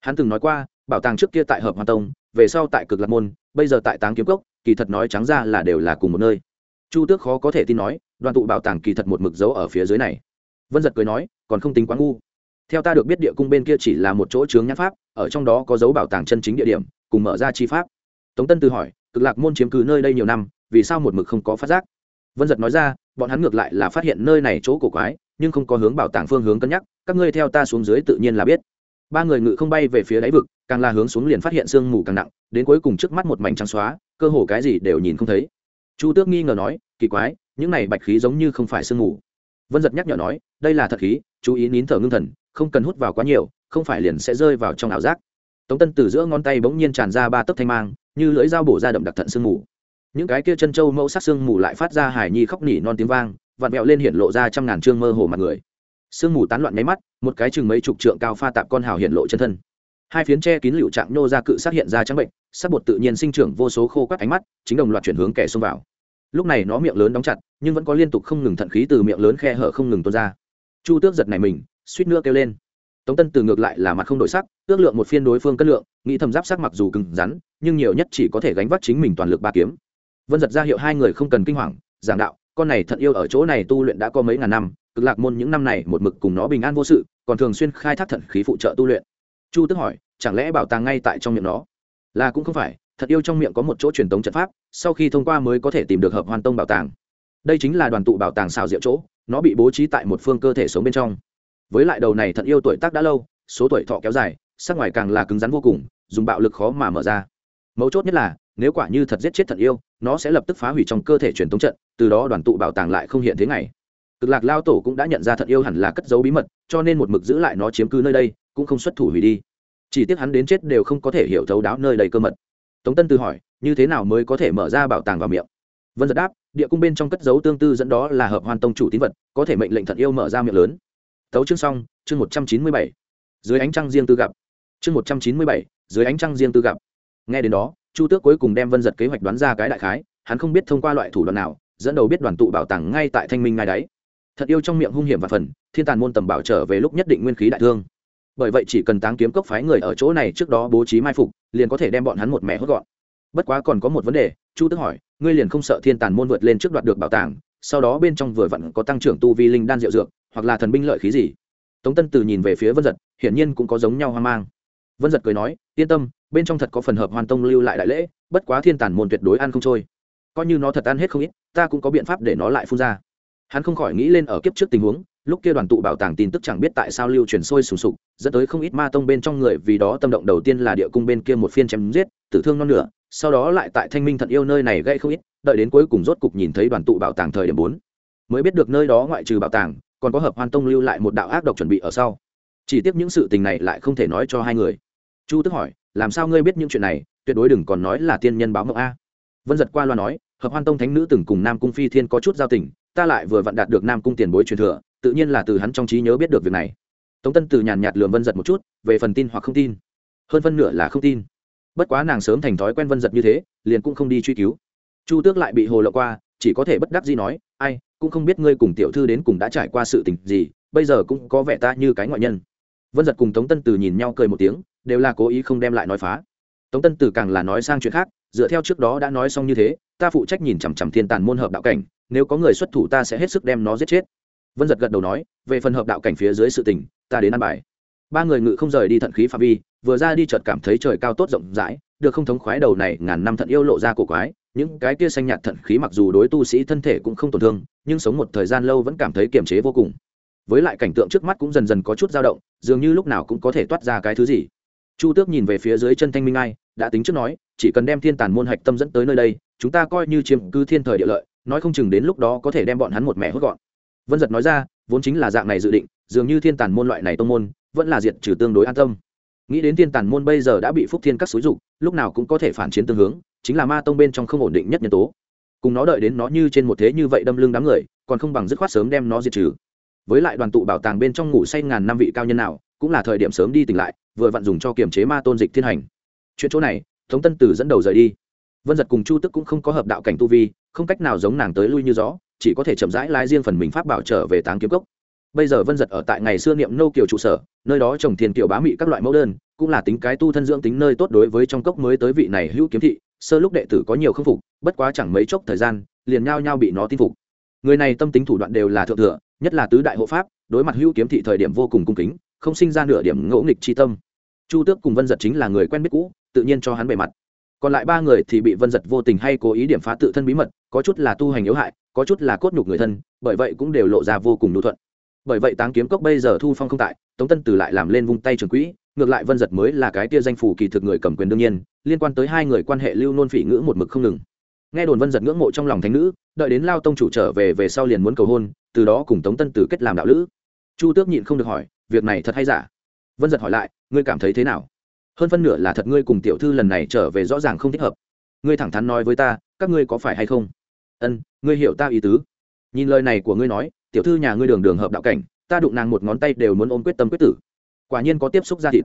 Hắn từng nói qua, bảo tàng trước kia tại hợp hoa tông, về sau tại cực lạc môn, bây giờ tại táng kiếm cốc, kỳ thật nói trắng ra là đều là cùng một nơi. Chu tước khó có thể tin nói, đoàn tụ bảo tàng kỳ thật một mực dấu ở phía dưới này vân giật cười nói, còn không tính quá ngu. Theo ta được biết địa cung bên kia chỉ là một chỗ chướng nhãn pháp, ở trong đó có dấu bảo tàng chân chính địa điểm, cùng mở ra chi pháp. Tống tân từ hỏi, cực lạc môn chiếm cứ nơi đây nhiều năm, vì sao một mực không có phát giác? Vân giật nói ra, bọn hắn ngược lại là phát hiện nơi này chỗ cổ quái, nhưng không có hướng bảo tàng phương hướng cân nhắc, các ngươi theo ta xuống dưới tự nhiên là biết. Ba người ngự không bay về phía đáy vực, càng là hướng xuống liền phát hiện sương mù càng nặng, đến cuối cùng trước mắt một mảnh trắng xóa, cơ hồ cái gì đều nhìn không thấy. Chu tước nghi ngờ nói, kỳ quái, những này bạch khí giống như không phải sương mù vân giật nhắc nhở nói, đây là thật khí, chú ý nín thở ngưng thần, không cần hút vào quá nhiều, không phải liền sẽ rơi vào trong ảo giác. Tống tân từ giữa ngón tay bỗng nhiên tràn ra ba tấc thanh mang, như lưỡi dao bổ ra đậm đặc thận sương mù. Những cái kia chân trâu mẫu sắc sương mù lại phát ra hải nhi khóc nỉ non tiếng vang, vặn vẹo lên hiện lộ ra trăm ngàn trương mơ hồ mặt người. Sương mù tán loạn nháy mắt, một cái chừng mấy chục trượng cao pha tạp con hào hiện lộ chân thân. Hai phiến tre kín lựu trạng nô ra cự sát hiện ra trắng bệnh, sắc bột tự nhiên sinh trưởng vô số khô các ánh mắt, chính đồng loạt chuyển hướng kẻ xông vào. Lúc này nó miệng lớn đóng chặt nhưng vẫn có liên tục không ngừng thận khí từ miệng lớn khe hở không ngừng tuôn ra. Chu tước giật này mình, suýt nữa kêu lên. Tống tân từ ngược lại là mặt không đổi sắc, ước lượng một phiên đối phương cân lượng, nghĩ thầm giáp sắc mặc dù cứng rắn, nhưng nhiều nhất chỉ có thể gánh vác chính mình toàn lực ba kiếm. Vân giật ra hiệu hai người không cần kinh hoàng, giảng đạo, con này thận yêu ở chỗ này tu luyện đã có mấy ngàn năm, cực lạc môn những năm này một mực cùng nó bình an vô sự, còn thường xuyên khai thác thận khí phụ trợ tu luyện. Chu tức hỏi, chẳng lẽ bảo tàng ngay tại trong miệng nó? Là cũng không phải, thật yêu trong miệng có một chỗ truyền tống trận pháp, sau khi thông qua mới có thể tìm được hợp hoàn tông bảo tàng đây chính là đoàn tụ bảo tàng xào rượu chỗ, nó bị bố trí tại một phương cơ thể sống bên trong. Với lại đầu này thận yêu tuổi tác đã lâu, số tuổi thọ kéo dài, sắc ngoài càng là cứng rắn vô cùng, dùng bạo lực khó mà mở ra. Mấu chốt nhất là, nếu quả như thật giết chết thận yêu, nó sẽ lập tức phá hủy trong cơ thể truyền thống trận, từ đó đoàn tụ bảo tàng lại không hiện thế ngày. Cực lạc lao tổ cũng đã nhận ra thận yêu hẳn là cất dấu bí mật, cho nên một mực giữ lại nó chiếm cứ nơi đây, cũng không xuất thủ hủy đi. Chỉ tiếc hắn đến chết đều không có thể hiểu thấu đáo nơi đầy cơ mật. Tống tân tư hỏi, như thế nào mới có thể mở ra bảo tàng vào miệng? Vân giật đáp địa cung bên trong cất dấu tương tư dẫn đó là hợp hoàn tông chủ tín vật, có thể mệnh lệnh thận yêu mở ra miệng lớn. Tấu chương xong, chương một trăm chín mươi bảy. Dưới ánh trăng riêng tư gặp. Chương một trăm chín mươi bảy, dưới ánh trăng riêng tư gặp. Nghe đến đó, chu tước cuối cùng đem vân giật kế hoạch đoán ra cái đại khái, hắn không biết thông qua loại thủ đoạn nào, dẫn đầu biết đoàn tụ bảo tàng ngay tại thanh minh ngay đáy. Thật yêu trong miệng hung hiểm và phần, thiên tàn môn tầm bảo trở về lúc nhất định nguyên khí đại thương. Bởi vậy chỉ cần táng kiếm cốc phái người ở chỗ này trước đó bố trí mai phục, liền có thể đem bọn hắn một mẹ hốt gọn bất quá còn có một vấn đề, chu tức hỏi, ngươi liền không sợ thiên tàn môn vượt lên trước đoạt được bảo tàng, sau đó bên trong vừa vặn có tăng trưởng tu vi linh đan diệu dược, hoặc là thần binh lợi khí gì? Tống tân từ nhìn về phía vân giật, hiển nhiên cũng có giống nhau hoang mang. Vân giật cười nói, yên tâm, bên trong thật có phần hợp hoàn tông lưu lại đại lễ, bất quá thiên tàn môn tuyệt đối ăn không trôi. Coi như nó thật ăn hết không ít, ta cũng có biện pháp để nó lại phun ra. Hắn không khỏi nghĩ lên ở kiếp trước tình huống, lúc kia đoàn tụ bảo tàng tin tức chẳng biết tại sao lưu truyền sôi sùng sục, dẫn tới không ít ma tông bên trong người vì đó tâm động đầu tiên là địa cung bên kia một phiên chém giết, tử thương non nửa sau đó lại tại thanh minh thận yêu nơi này gây không ít, đợi đến cuối cùng rốt cục nhìn thấy đoàn tụ bảo tàng thời điểm bốn. Mới biết được nơi đó ngoại trừ bảo tàng, còn có hợp hoan tông lưu lại một đạo ác độc chuẩn bị ở sau. Chỉ tiếc những sự tình này lại không thể nói cho hai người. Chu tức hỏi, làm sao ngươi biết những chuyện này? Tuyệt đối đừng còn nói là tiên nhân báo mộng a. Vân giật qua loa nói, hợp hoan tông thánh nữ từng cùng nam cung phi thiên có chút giao tình, ta lại vừa vặn đạt được nam cung tiền bối truyền thừa, tự nhiên là từ hắn trong trí nhớ biết được việc này. Tống tân từ nhàn nhạt lườm vân giật một chút, về phần tin hoặc không tin. Hơn phân nửa là không tin bất quá nàng sớm thành thói quen vân giật như thế, liền cũng không đi truy cứu. Chu tước lại bị hồ lộ qua, chỉ có thể bất đắc gì nói, ai, cũng không biết ngươi cùng tiểu thư đến cùng đã trải qua sự tình gì, bây giờ cũng có vẻ ta như cái ngoại nhân. Vân giật cùng tống tân từ nhìn nhau cười một tiếng, đều là cố ý không đem lại nói phá. Tống tân từ càng là nói sang chuyện khác, dựa theo trước đó đã nói xong như thế, ta phụ trách nhìn chằm chằm thiên tàn môn hợp đạo cảnh, nếu có người xuất thủ ta sẽ hết sức đem nó giết chết. Vân giật gật đầu nói, về phần hợp đạo cảnh phía dưới sự tình, ta đến ăn bài. Ba người ngự không rời đi thận khí phạm vi vừa ra đi chợt cảm thấy trời cao tốt rộng rãi, được không thống khoái đầu này ngàn năm thận yêu lộ ra cổ quái, những cái kia xanh nhạt thận khí mặc dù đối tu sĩ thân thể cũng không tổn thương, nhưng sống một thời gian lâu vẫn cảm thấy kiềm chế vô cùng. Với lại cảnh tượng trước mắt cũng dần dần có chút dao động, dường như lúc nào cũng có thể toát ra cái thứ gì. Chu tước nhìn về phía dưới chân thanh minh ai, đã tính trước nói, chỉ cần đem thiên tàn môn hạch tâm dẫn tới nơi đây, chúng ta coi như chiếm cư thiên thời địa lợi, nói không chừng đến lúc đó có thể đem bọn hắn một mẹ hốt gọn. Vân giật nói ra, vốn chính là dạng này dự định, dường như thiên tàn môn loại này tông môn, vẫn là diệt trừ tương đối an tâm nghĩ đến thiên tàn môn bây giờ đã bị phúc thiên các xúi dục, lúc nào cũng có thể phản chiến tương hướng, chính là ma tông bên trong không ổn định nhất nhân tố. Cùng nó đợi đến nó như trên một thế như vậy đâm lưng đám người, còn không bằng dứt khoát sớm đem nó diệt trừ. Với lại đoàn tụ bảo tàng bên trong ngủ say ngàn năm vị cao nhân nào, cũng là thời điểm sớm đi tỉnh lại, vừa vặn dùng cho kiềm chế ma tôn dịch thiên hành. Chuyện chỗ này thống tân tử dẫn đầu rời đi. Vân giật cùng chu tức cũng không có hợp đạo cảnh tu vi, không cách nào giống nàng tới lui như gió, chỉ có thể chậm rãi lái riêng phần mình pháp bảo trở về táng kiếm cốc. Bây giờ vân giật ở tại ngày xưa niệm nô kiều trụ sở nơi đó trồng thiền tiểu bá mị các loại mẫu đơn, cũng là tính cái tu thân dưỡng tính nơi tốt đối với trong cốc mới tới vị này hữu kiếm thị, sơ lúc đệ tử có nhiều khâm phục, bất quá chẳng mấy chốc thời gian, liền nhao nhao bị nó tin phục. Người này tâm tính thủ đoạn đều là thượng thừa, nhất là tứ đại hộ pháp, đối mặt hữu kiếm thị thời điểm vô cùng cung kính, không sinh ra nửa điểm ngỗ nghịch chi tâm. Chu tước cùng vân giật chính là người quen biết cũ, tự nhiên cho hắn bề mặt. Còn lại ba người thì bị vân giật vô tình hay cố ý điểm phá tự thân bí mật, có chút là tu hành yếu hại, có chút là cốt nhục người thân, bởi vậy cũng đều lộ ra vô cùng nhu thuận bởi vậy táng kiếm cốc bây giờ thu phong không tại, tống tân tử lại làm lên vung tay trường quỹ, ngược lại vân giật mới là cái tia danh phủ kỳ thực người cầm quyền đương nhiên, liên quan tới hai người quan hệ lưu nôn phỉ ngữ một mực không ngừng. Nghe đồn vân giật ngưỡng mộ trong lòng thánh nữ, đợi đến lao tông chủ trở về về sau liền muốn cầu hôn, từ đó cùng tống tân tử kết làm đạo lữ. Chu tước nhịn không được hỏi, việc này thật hay giả? Vân giật hỏi lại, ngươi cảm thấy thế nào? Hơn phân nửa là thật ngươi cùng tiểu thư lần này trở về rõ ràng không thích hợp. Ngươi thẳng thắn nói với ta, các ngươi có phải hay không? Ân, ngươi hiểu ta ý tứ. Nhìn lời này của ngươi nói tiểu thư nhà ngươi đường đường hợp đạo cảnh, ta đụng nàng một ngón tay đều muốn ôm quyết tâm quyết tử. Quả nhiên có tiếp xúc ra thịt.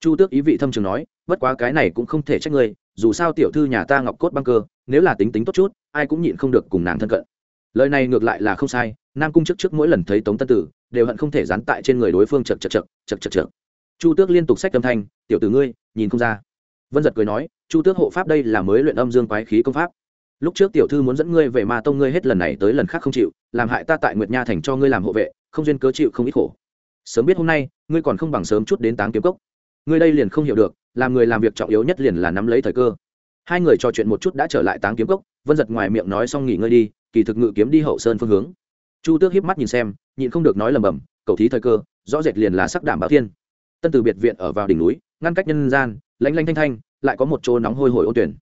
Chu tước ý vị thâm trường nói, bất quá cái này cũng không thể trách ngươi, dù sao tiểu thư nhà ta ngọc cốt băng cơ, nếu là tính tính tốt chút, ai cũng nhịn không được cùng nàng thân cận. Lời này ngược lại là không sai, nam cung trước trước mỗi lần thấy tống tân tử, đều hận không thể dán tại trên người đối phương chật chật chật chật chật chật. Chu tước liên tục sách âm thanh, tiểu tử ngươi, nhìn không ra. Vân giật cười nói, chu tước hộ pháp đây là mới luyện âm dương quái khí công pháp. Lúc trước tiểu thư muốn dẫn ngươi về ma tông, ngươi hết lần này tới lần khác không chịu làm hại ta tại nguyệt nha thành cho ngươi làm hộ vệ không duyên cớ chịu không ít khổ sớm biết hôm nay ngươi còn không bằng sớm chút đến táng kiếm cốc ngươi đây liền không hiểu được làm người làm việc trọng yếu nhất liền là nắm lấy thời cơ hai người trò chuyện một chút đã trở lại táng kiếm cốc vân giật ngoài miệng nói xong nghỉ ngơi đi kỳ thực ngự kiếm đi hậu sơn phương hướng chu tước hiếp mắt nhìn xem nhịn không được nói lầm bầm cầu thí thời cơ rõ rệt liền là sắc đảm bảo thiên tân từ biệt viện ở vào đỉnh núi ngăn cách nhân gian lanh lanh thanh thanh lại có một chỗ nóng hôi hổi ô tuyển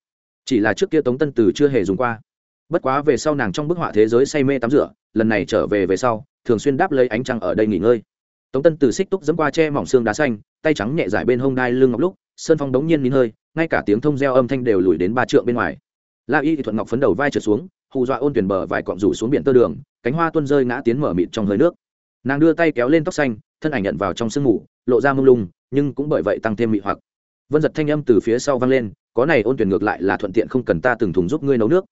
chỉ là trước kia tống tân từ chưa hề dùng qua bất quá về sau nàng trong bức họa thế giới say mê tắm rửa, lần này trở về về sau, thường xuyên đáp lấy ánh trăng ở đây nghỉ ngơi. Tống tân từ xích túc dẫm qua che mỏng xương đá xanh, tay trắng nhẹ giải bên hông đai lưng ngọc lúc, sơn phong đống nhiên nín hơi, ngay cả tiếng thông reo âm thanh đều lùi đến ba trượng bên ngoài. La y thì thuận ngọc phấn đầu vai trượt xuống, hù dọa ôn tuyển bờ vài cọng rủ xuống biển tơ đường, cánh hoa tuân rơi ngã tiến mở mịt trong hơi nước. Nàng đưa tay kéo lên tóc xanh, thân ảnh nhận vào trong sương mù, lộ ra mông lung, nhưng cũng bởi vậy tăng thêm mị hoặc. Vân giật thanh âm từ phía sau vang lên, có này ôn tuyển ngược lại là thuận tiện không cần ta từng thùng giúp ngươi nấu nước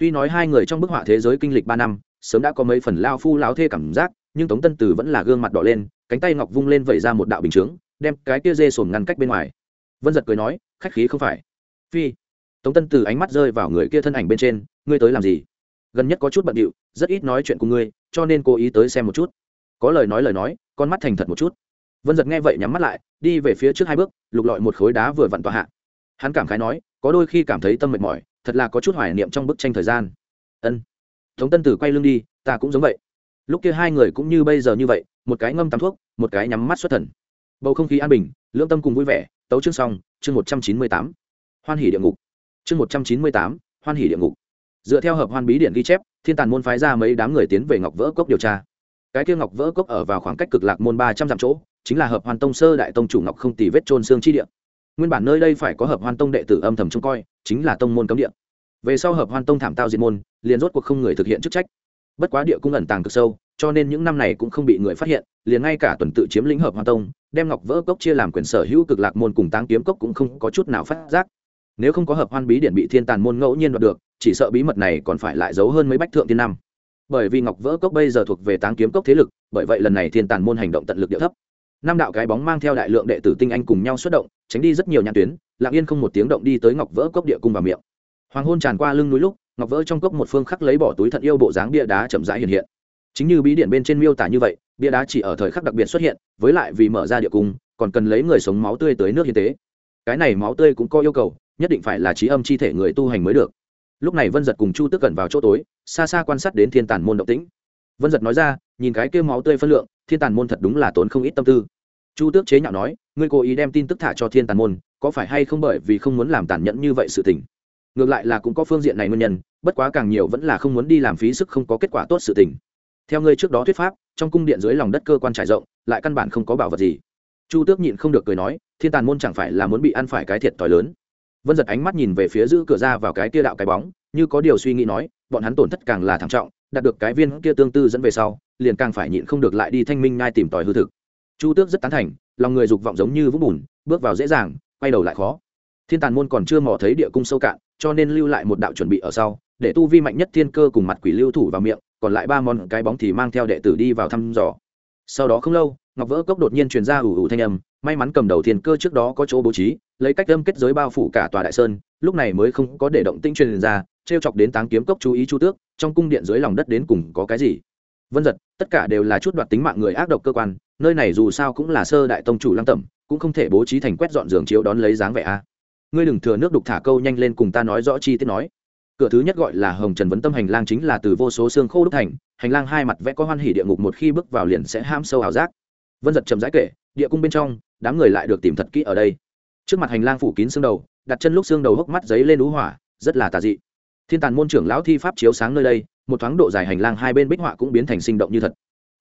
tuy nói hai người trong bức họa thế giới kinh lịch ba năm, sớm đã có mấy phần lao phu láo thê cảm giác, nhưng tống tân tử vẫn là gương mặt đỏ lên, cánh tay ngọc vung lên vẩy ra một đạo bình chướng, đem cái kia dê sồn ngăn cách bên ngoài. Vân giật cười nói, khách khí không phải. Phi. Tống tân tử ánh mắt rơi vào người kia thân ảnh bên trên, ngươi tới làm gì? Gần nhất có chút bận điệu rất ít nói chuyện cùng ngươi, cho nên cố ý tới xem một chút. Có lời nói lời nói, con mắt thành thật một chút. Vân giật nghe vậy nhắm mắt lại, đi về phía trước hai bước, lục lọi một khối đá vừa vặn tọa hạ. Hắn cảm khái nói, có đôi khi cảm thấy tâm mệt mỏi thật là có chút hoài niệm trong bức tranh thời gian. Ân. Tống tân tử quay lưng đi, ta cũng giống vậy. Lúc kia hai người cũng như bây giờ như vậy, một cái ngâm tắm thuốc, một cái nhắm mắt xuất thần. Bầu không khí an bình lương tâm cùng vui vẻ, tấu chương xong, chương một trăm chín mươi tám. Hoan hỉ địa ngục. Chương một trăm chín mươi tám, hoan hỉ địa ngục. Dựa theo hợp hoan bí điện ghi chép, thiên tàn môn phái ra mấy đám người tiến về ngọc vỡ cốc điều tra. Cái kia ngọc vỡ cốc ở vào khoảng cách cực lạc môn ba trăm dặm chỗ, chính là hợp hoàn tông sơ đại tông chủ ngọc không tỷ vết trôn xương chi địa nguyên bản nơi đây phải có hợp hoan tông đệ tử âm thầm trông coi, chính là tông môn cấm địa. Về sau hợp hoan tông thảm tao diệt môn, liền rốt cuộc không người thực hiện chức trách. Bất quá địa cung ẩn tàng cực sâu, cho nên những năm này cũng không bị người phát hiện, liền ngay cả tuần tự chiếm lĩnh hợp hoan tông, đem ngọc vỡ cốc chia làm quyền sở hữu cực lạc môn cùng táng kiếm cốc cũng không có chút nào phát giác. Nếu không có hợp hoan bí điện bị thiên tàn môn ngẫu nhiên đoạt được, chỉ sợ bí mật này còn phải lại giấu hơn mấy bách thượng thiên năm. Bởi vì ngọc vỡ cốc bây giờ thuộc về táng kiếm cốc thế lực, bởi vậy lần này thiên tàn môn hành động tận lực địa thấp năm đạo cái bóng mang theo đại lượng đệ tử tinh anh cùng nhau xuất động, tránh đi rất nhiều nhãn tuyến, lặng yên không một tiếng động đi tới ngọc vỡ cốc địa cung vào miệng. Hoàng hôn tràn qua lưng núi lúc, ngọc vỡ trong cốc một phương khắc lấy bỏ túi thận yêu bộ dáng bia đá chậm rãi hiện hiện. Chính như bí điện bên trên miêu tả như vậy, bia đá chỉ ở thời khắc đặc biệt xuất hiện, với lại vì mở ra địa cung, còn cần lấy người sống máu tươi tới nước hiến tế. Cái này máu tươi cũng có yêu cầu, nhất định phải là trí âm chi thể người tu hành mới được. Lúc này vân giật cùng chu tước cẩn vào chỗ tối, xa xa quan sát đến thiên tàn môn động tĩnh. Vân giật nói ra, nhìn cái kêu máu tươi phân lượng thiên tàn môn thật đúng là tốn không ít tâm tư. Chu tước chế nhạo nói, ngươi cố ý đem tin tức thả cho thiên tàn môn, có phải hay không bởi vì không muốn làm tàn nhẫn như vậy sự tình? Ngược lại là cũng có phương diện này nguyên nhân, bất quá càng nhiều vẫn là không muốn đi làm phí sức không có kết quả tốt sự tình. Theo ngươi trước đó thuyết pháp, trong cung điện dưới lòng đất cơ quan trải rộng, lại căn bản không có bảo vật gì. Chu tước nhịn không được cười nói, thiên tàn môn chẳng phải là muốn bị ăn phải cái thiệt t h i lớn. Vân giật ánh mắt nhìn về phía giữ cửa ra vào cái kia đạo cái bóng, như có điều suy nghĩ nói, bọn hắn tổn thất càng là thảm trọng, đạt được cái viên kia tương tư dẫn về sau liền càng phải nhịn không được lại đi thanh minh nhai tìm tòi hư thực. Chu tước rất tán thành, lòng người dục vọng giống như vũng bùn, bước vào dễ dàng, quay đầu lại khó. Thiên tàn môn còn chưa mò thấy địa cung sâu cạn, cho nên lưu lại một đạo chuẩn bị ở sau, để tu vi mạnh nhất thiên cơ cùng mặt quỷ lưu thủ vào miệng, còn lại ba món cái bóng thì mang theo đệ tử đi vào thăm dò. Sau đó không lâu, ngọc vỡ cốc đột nhiên truyền ra ủ ủ thanh âm, may mắn cầm đầu thiên cơ trước đó có chỗ bố trí, lấy cách âm kết giới bao phủ cả tòa đại sơn, lúc này mới không có để động tĩnh truyền ra t r e o chọc đến táng kiếm cốc chú ý chu tước, trong cung điện dưới lòng đất đến cùng có cái gì vân giật, tất cả đều là chút đoạt tính mạng người ác độc cơ quan, nơi này dù sao cũng là sơ đại tông chủ lăng tẩm, cũng không thể bố trí thành quét dọn giường chiếu đón lấy dáng vẻ a. Ngươi đừng thừa nước đục thả câu nhanh lên cùng ta nói rõ chi tiết nói. Cửa thứ nhất gọi là hồng trần vấn tâm hành lang chính là từ vô số xương khô đúc thành, hành lang hai mặt vẽ có hoan hỉ địa ngục một khi bước vào liền sẽ ham sâu ảo giác. Vân giật chầm rãi kể, địa cung bên trong, đám người lại được tìm thật kỹ ở đây. Trước mặt hành lang phủ kín xương đầu, đặt chân lúc xương đầu hốc mắt giấy lên ú hỏa, rất là tà dị. Thiên tàn môn trưởng lão thi pháp chiếu sáng nơi đây một thoáng độ dài hành lang hai bên bích họa cũng biến thành sinh động như thật.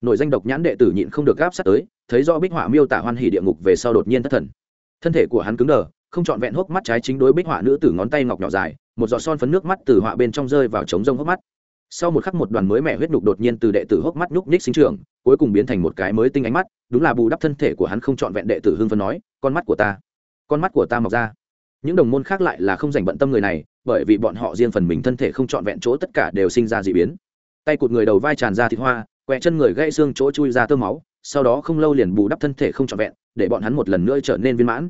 Nội danh độc nhãn đệ tử nhịn không được gáp sát tới, thấy do bích họa miêu tả hoan hỉ địa ngục về sau đột nhiên thất thần. Thân thể của hắn cứng đờ, không trọn vẹn hốc mắt trái chính đối bích họa nữ tử ngón tay ngọc nhỏ dài, một giọt son phấn nước mắt từ họa bên trong rơi vào trống rông hốc mắt. Sau một khắc một đoàn mới mẻ huyết nhục đột nhiên từ đệ tử hốc mắt nhúc nhích sinh trưởng, cuối cùng biến thành một cái mới tinh ánh mắt, đúng là bù đắp thân thể của hắn không trọn vẹn đệ tử hưng phấn nói, con mắt của ta, con mắt của ta mọc ra những đồng môn khác lại là không dành bận tâm người này, bởi vì bọn họ riêng phần mình thân thể không trọn vẹn chỗ tất cả đều sinh ra d ị biến. Tay cụt người đầu vai tràn ra thịt hoa, quẹ chân người gãy xương chỗ chui ra tơ máu, sau đó không lâu liền bù đắp thân thể không trọn vẹn, để bọn hắn một lần nữa trở nên viên mãn.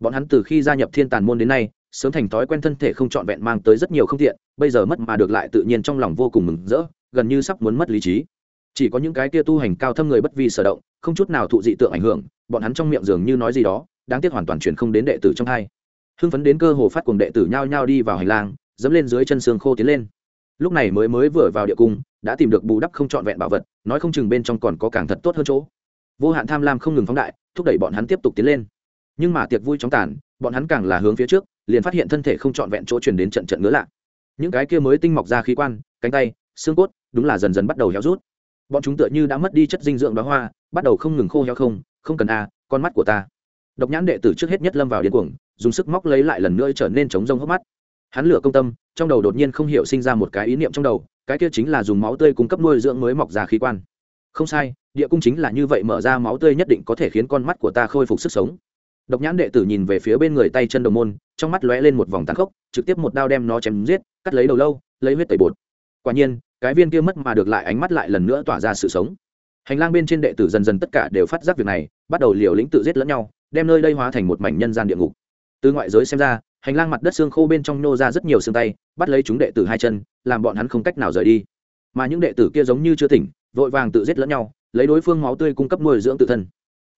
Bọn hắn từ khi gia nhập thiên tàn môn đến nay, sớm thành thói quen thân thể không trọn vẹn mang tới rất nhiều không tiện, bây giờ mất mà được lại tự nhiên trong lòng vô cùng mừng rỡ, gần như sắp muốn mất lý trí. Chỉ có những cái kia tu hành cao thâm người bất vi sở động, không chút nào thụ dị tượng ảnh hưởng, bọn hắn trong miệng dường như nói gì đó, đáng tiếc hoàn toàn chuyển không đến đệ tử trong hai hưng phấn đến cơ hồ phát cuồng đệ tử nhao nhao đi vào hành lang, dẫm lên dưới chân xương khô tiến lên. Lúc này mới mới vừa vào địa cung, đã tìm được bù đắp không trọn vẹn bảo vật, nói không chừng bên trong còn có càng thật tốt hơn chỗ. Vô hạn tham lam không ngừng phóng đại, thúc đẩy bọn hắn tiếp tục tiến lên. Nhưng mà tiệc vui chóng tàn, bọn hắn càng là hướng phía trước, liền phát hiện thân thể không trọn vẹn chỗ chuyển đến trận trận ngứa lạ. Những cái kia mới tinh mọc ra khí quan, cánh tay, xương cốt, đúng là dần dần bắt đầu héo rút. Bọn chúng tựa như đã mất đi chất dinh dưỡng đó hoa, bắt đầu không ngừng khô heo không không cần a, con mắt của ta. Độc nhãn đệ tử trước hết nhất lâm vào điên cuồng dùng sức móc lấy lại lần nữa trở nên chống rông hốc mắt. Hắn lửa công tâm, trong đầu đột nhiên không hiểu sinh ra một cái ý niệm trong đầu, cái kia chính là dùng máu tươi cung cấp nuôi dưỡng mới mọc ra khí quan. Không sai, địa cung chính là như vậy mở ra máu tươi nhất định có thể khiến con mắt của ta khôi phục sức sống. Độc nhãn đệ tử nhìn về phía bên người tay chân đồng môn, trong mắt lóe lên một vòng tàn khốc, trực tiếp một đao đem nó chém giết, cắt lấy đầu lâu, lấy huyết tẩy bột. Quả nhiên, cái viên kia mất mà được lại ánh mắt lại lần nữa tỏa ra sự sống. Hành lang bên trên đệ tử dần dần tất cả đều phát giác việc này, bắt đầu liều lĩnh tự giết lẫn nhau, đem nơi đây hóa thành một mảnh nhân gian địa ngục từ ngoại giới xem ra, hành lang mặt đất xương khô bên trong nô ra rất nhiều xương tay, bắt lấy chúng đệ tử hai chân, làm bọn hắn không cách nào rời đi. Mà những đệ tử kia giống như chưa tỉnh, vội vàng tự giết lẫn nhau, lấy đối phương máu tươi cung cấp nuôi dưỡng tự thân.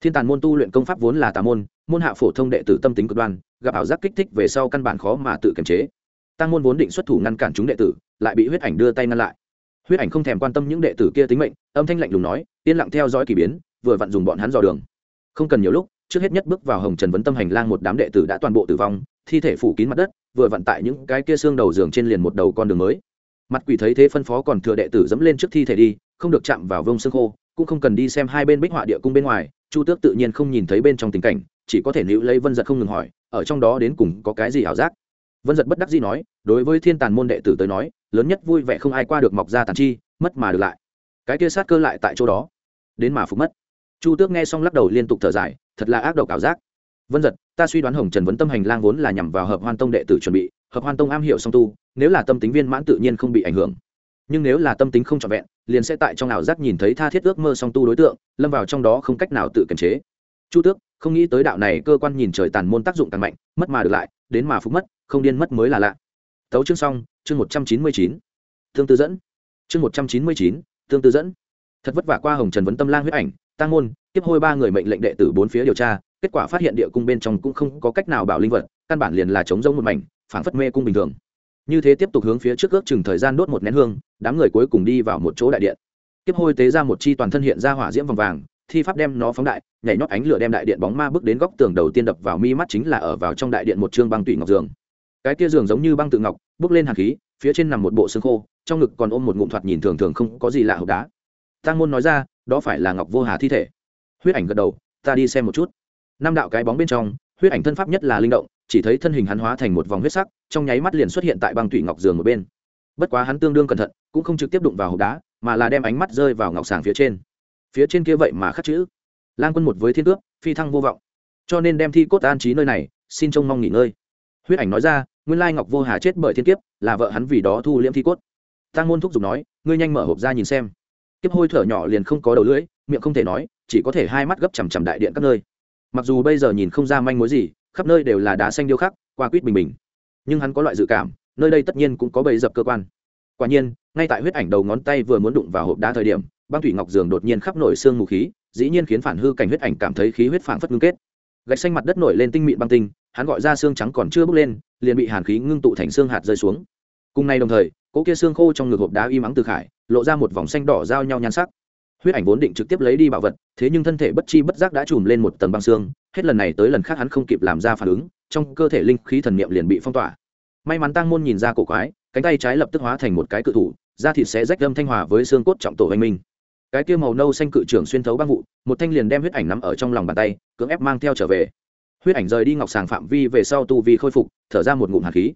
Thiên tàn môn tu luyện công pháp vốn là tà môn môn hạ phổ thông đệ tử tâm tính cực đoan, gặp ảo giác kích thích về sau căn bản khó mà tự kiềm chế. Tăng môn vốn định xuất thủ ngăn cản chúng đệ tử, lại bị huyết ảnh đưa tay ngăn lại. Huyết ảnh không thèm quan tâm những đệ tử kia tính mệnh, âm thanh lạnh lùng nói, yên lặng theo dõi k ỳ biến, vừa vặn dùng bọn hắn dò đường. Không cần nhiều lúc trước hết nhất bước vào hồng trần vấn tâm hành lang một đám đệ tử đã toàn bộ tử vong, thi thể phủ kín mặt đất, vừa vặn tại những cái kia xương đầu giường trên liền một đầu con đường mới. Mặt quỷ thấy thế phân phó còn thừa đệ tử dẫm lên trước thi thể đi, không được chạm vào vông xương khô, cũng không cần đi xem hai bên bích họa địa cung bên ngoài, chu tước tự nhiên không nhìn thấy bên trong tình cảnh, chỉ có thể nữ lấy vân giật không ngừng hỏi, ở trong đó đến cùng có cái gì ảo giác? Vân giật bất đắc dĩ nói, đối với thiên tàn môn đệ tử tới nói, lớn nhất vui vẻ không ai qua được mọc ra tàn chi, mất mà được lại. Cái kia sát cơ lại tại chỗ đó, đến mà phục mất. Chu tước nghe xong lắc đầu liên tục thở dài thật là ác độc ảo giác. Vân giật ta suy đoán hồng trần vấn tâm hành lang vốn là nhằm vào hợp hoan tông đệ tử chuẩn bị, hợp hoan tông am hiểu song tu, nếu là tâm tính viên mãn tự nhiên không bị ảnh hưởng. Nhưng nếu là tâm tính không trọn vẹn, liền sẽ tại trong ảo giác nhìn thấy tha thiết ước mơ song tu đối tượng, lâm vào trong đó không cách nào tự kiềm chế. Chu tước, không nghĩ tới đạo này cơ quan nhìn trời tàn môn tác dụng càng mạnh, mất mà được lại, đến mà phục mất, không điên mất mới là lạ. Tấu chương xong, chương một trăm chín mươi chín. Thương tư dẫn. Chương một trăm chín mươi chín, thương tư dẫn. Thật vất vả qua hồng trần vấn tâm lang huyết ảnh tăng môn, tiếp hôi ba người mệnh lệnh đệ tử bốn phía điều tra, kết quả phát hiện địa cung bên trong cũng không có cách nào bảo linh vật, căn bản liền là chống rông một mảnh, phảng phất mê cung bình thường. Như thế tiếp tục hướng phía trước ước chừng thời gian đốt một nén hương, đám người cuối cùng đi vào một chỗ đại điện. Tiếp hôi tế ra một chi toàn thân hiện ra hỏa diễm vòng vàng, thi pháp đem nó phóng đại, nhảy nhót ánh lửa đem đại điện bóng ma bước đến góc tường đầu tiên đập vào mi mắt chính là ở vào trong đại điện một chương băng tủy ngọc giường. Cái kia giường giống như băng tự ngọc, bước lên hàng khí, phía trên nằm một bộ xương khô, trong ngực còn ôm một ngụm thoạt nhìn thường thường không có gì lạ hộp đá. Tăng môn nói ra đó phải là ngọc vô hà thi thể. Huyết ảnh gật đầu, ta đi xem một chút. Năm đạo cái bóng bên trong, huyết ảnh thân pháp nhất là linh động, chỉ thấy thân hình hắn hóa thành một vòng huyết sắc, trong nháy mắt liền xuất hiện tại băng thủy ngọc giường một bên. Bất quá hắn tương đương cẩn thận, cũng không trực tiếp đụng vào hộp đá, mà là đem ánh mắt rơi vào ngọc sàng phía trên. Phía trên kia vậy mà khắc chữ, lang quân một với thiên cước phi thăng vô vọng. Cho nên đem thi cốt an trí nơi này, xin trông mong nghỉ ngơi. Huyết ảnh nói ra, nguyên lai ngọc vô hà chết bởi thiên kiếp, là vợ hắn vì đó thu liễm thi cốt. Tăng môn thúc giục nói, ngươi nhanh mở hộp ra nhìn xem kiếp hôi thở nhỏ liền không có đầu lưỡi, miệng không thể nói, chỉ có thể hai mắt gấp chằm chằm đại điện các nơi. Mặc dù bây giờ nhìn không ra manh mối gì, khắp nơi đều là đá xanh điêu khắc, qua quýt bình bình. Nhưng hắn có loại dự cảm, nơi đây tất nhiên cũng có bầy dập cơ quan. Quả nhiên, ngay tại huyết ảnh đầu ngón tay vừa muốn đụng vào hộp đá thời điểm, băng thủy ngọc giường đột nhiên khắp nổi xương mù khí, dĩ nhiên khiến phản hư cảnh huyết ảnh cảm thấy khí huyết phảng phất ngưng kết. Gạch xanh mặt đất nổi lên tinh mịn băng tinh, hắn gọi ra xương trắng còn chưa bốc lên, liền bị hàn khí ngưng tụ thành xương hạt rơi xuống. Cùng ngày đồng thời, cỗ kia xương khô trong ngực hộp đá y mắng từ khải lộ ra một vòng xanh đỏ giao nhau nhan sắc. Huyết ảnh vốn định trực tiếp lấy đi bảo vật, thế nhưng thân thể bất chi bất giác đã chùm lên một tầng băng xương, hết lần này tới lần khác hắn không kịp làm ra phản ứng, trong cơ thể linh khí thần niệm liền bị phong tỏa. May mắn tăng môn nhìn ra cổ quái, cánh tay trái lập tức hóa thành một cái cự thủ, da thịt sẽ rách lâm thanh hòa với xương cốt trọng tổ anh minh. Cái kia màu nâu xanh cự trưởng xuyên thấu băng vụ, một thanh liền đem huyết ảnh nắm ở trong lòng bàn tay, cưỡng ép mang theo trở về. Huyết ảnh rời đi ngọc sàng phạm vi về sau tu vi khôi phục, thở ra một ngụm hạt khí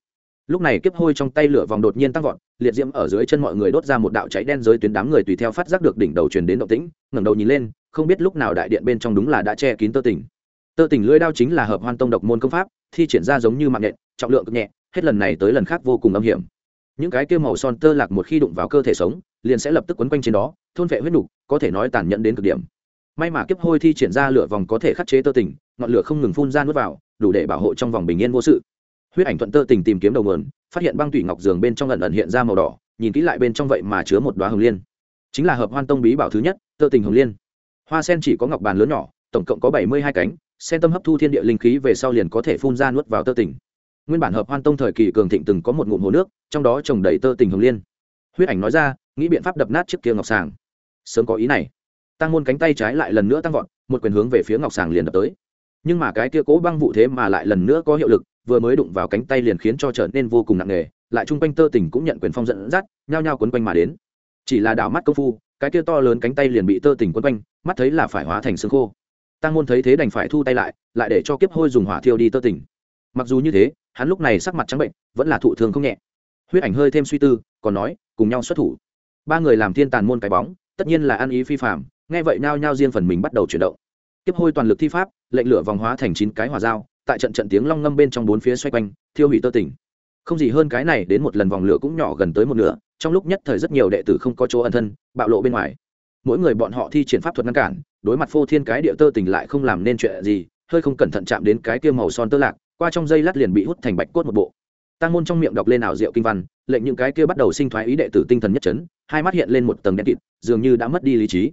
lúc này kiếp hôi trong tay lửa vòng đột nhiên tăng vọt, liệt diễm ở dưới chân mọi người đốt ra một đạo cháy đen dưới tuyến đám người tùy theo phát giác được đỉnh đầu truyền đến động tĩnh, ngẩng đầu nhìn lên, không biết lúc nào đại điện bên trong đúng là đã che kín tơ tỉnh tơ tỉnh lưỡi đao chính là hợp hoan tông độc môn công pháp, thi triển ra giống như mạng nhện, trọng lượng cực nhẹ, hết lần này tới lần khác vô cùng âm hiểm. Những cái kia màu son tơ lạc một khi đụng vào cơ thể sống, liền sẽ lập tức quấn quanh trên đó, thôn vệ huyết nục, có thể nói tàn nhẫn đến cực điểm. May mà kiếp hôi thi triển ra lửa vòng có thể khắc chế tơ tỉnh ngọn lửa không ngừng phun ra nuốt vào, đủ để bảo hộ trong vòng bình yên vô sự huyết ảnh thuận tơ tình tìm kiếm đầu nguồn, phát hiện băng tủy ngọc giường bên trong lần ẩn hiện ra màu đỏ, nhìn kỹ lại bên trong vậy mà chứa một đoá hồng liên. Chính là hợp hoan tông bí bảo thứ nhất, tơ tình hồng liên. Hoa sen chỉ có ngọc bàn lớn nhỏ, tổng cộng có bảy mươi hai cánh, sen tâm hấp thu thiên địa linh khí về sau liền có thể phun ra nuốt vào tơ tình. Nguyên bản hợp hoan tông thời kỳ cường thịnh từng có một ngụm hồ nước, trong đó trồng đầy tơ tình hồng liên. Huyết ảnh nói ra, nghĩ biện pháp đập nát chiếc kia ngọc sàng. Sớm có ý này. Tăng môn cánh tay trái lại lần nữa tăng vọt, một quyền hướng về phía ngọc sàng liền đập tới. Nhưng mà cái kia cố băng vụ thế mà lại lần nữa có hiệu lực vừa mới đụng vào cánh tay liền khiến cho trở nên vô cùng nặng nề, lại chung quanh tơ tình cũng nhận quyền phong dẫn dắt, nhao nhao quấn quanh mà đến. Chỉ là đảo mắt công phu, cái kia to lớn cánh tay liền bị tơ tình quấn quanh, mắt thấy là phải hóa thành xương khô. Tăng môn thấy thế đành phải thu tay lại lại để cho kiếp hôi dùng hỏa thiêu đi tơ tình. Mặc dù như thế, hắn lúc này sắc mặt trắng bệnh, vẫn là thụ thương không nhẹ. Huyết ảnh hơi thêm suy tư, còn nói, cùng nhau xuất thủ. Ba người làm thiên tàn môn cái bóng, tất nhiên là ăn ý phi phạm nghe vậy nhao nhao riêng phần mình bắt đầu chuyển động. Kiếp hôi toàn lực thi pháp, lệnh lửa vòng hóa thành chín cái hỏa dao tại trận trận tiếng long ngâm bên trong bốn phía xoay quanh, thiêu hủy tơ tỉnh không gì hơn cái này đến một lần vòng lửa cũng nhỏ gần tới một nửa, trong lúc nhất thời rất nhiều đệ tử không có chỗ ẩn thân, bạo lộ bên ngoài. Mỗi người bọn họ thi triển pháp thuật ngăn cản, đối mặt phô thiên cái địa tơ tỉnh lại không làm nên chuyện gì, hơi không cẩn thận chạm đến cái kia màu son tơ lạc, qua trong dây lát liền bị hút thành bạch cốt một bộ. Tăng môn trong miệng đọc lên ảo diệu kinh văn, lệnh những cái kia bắt đầu sinh thoái ý đệ tử tinh thần nhất chấn, hai mắt hiện lên một tầng đen kịt, dường như đã mất đi lý trí.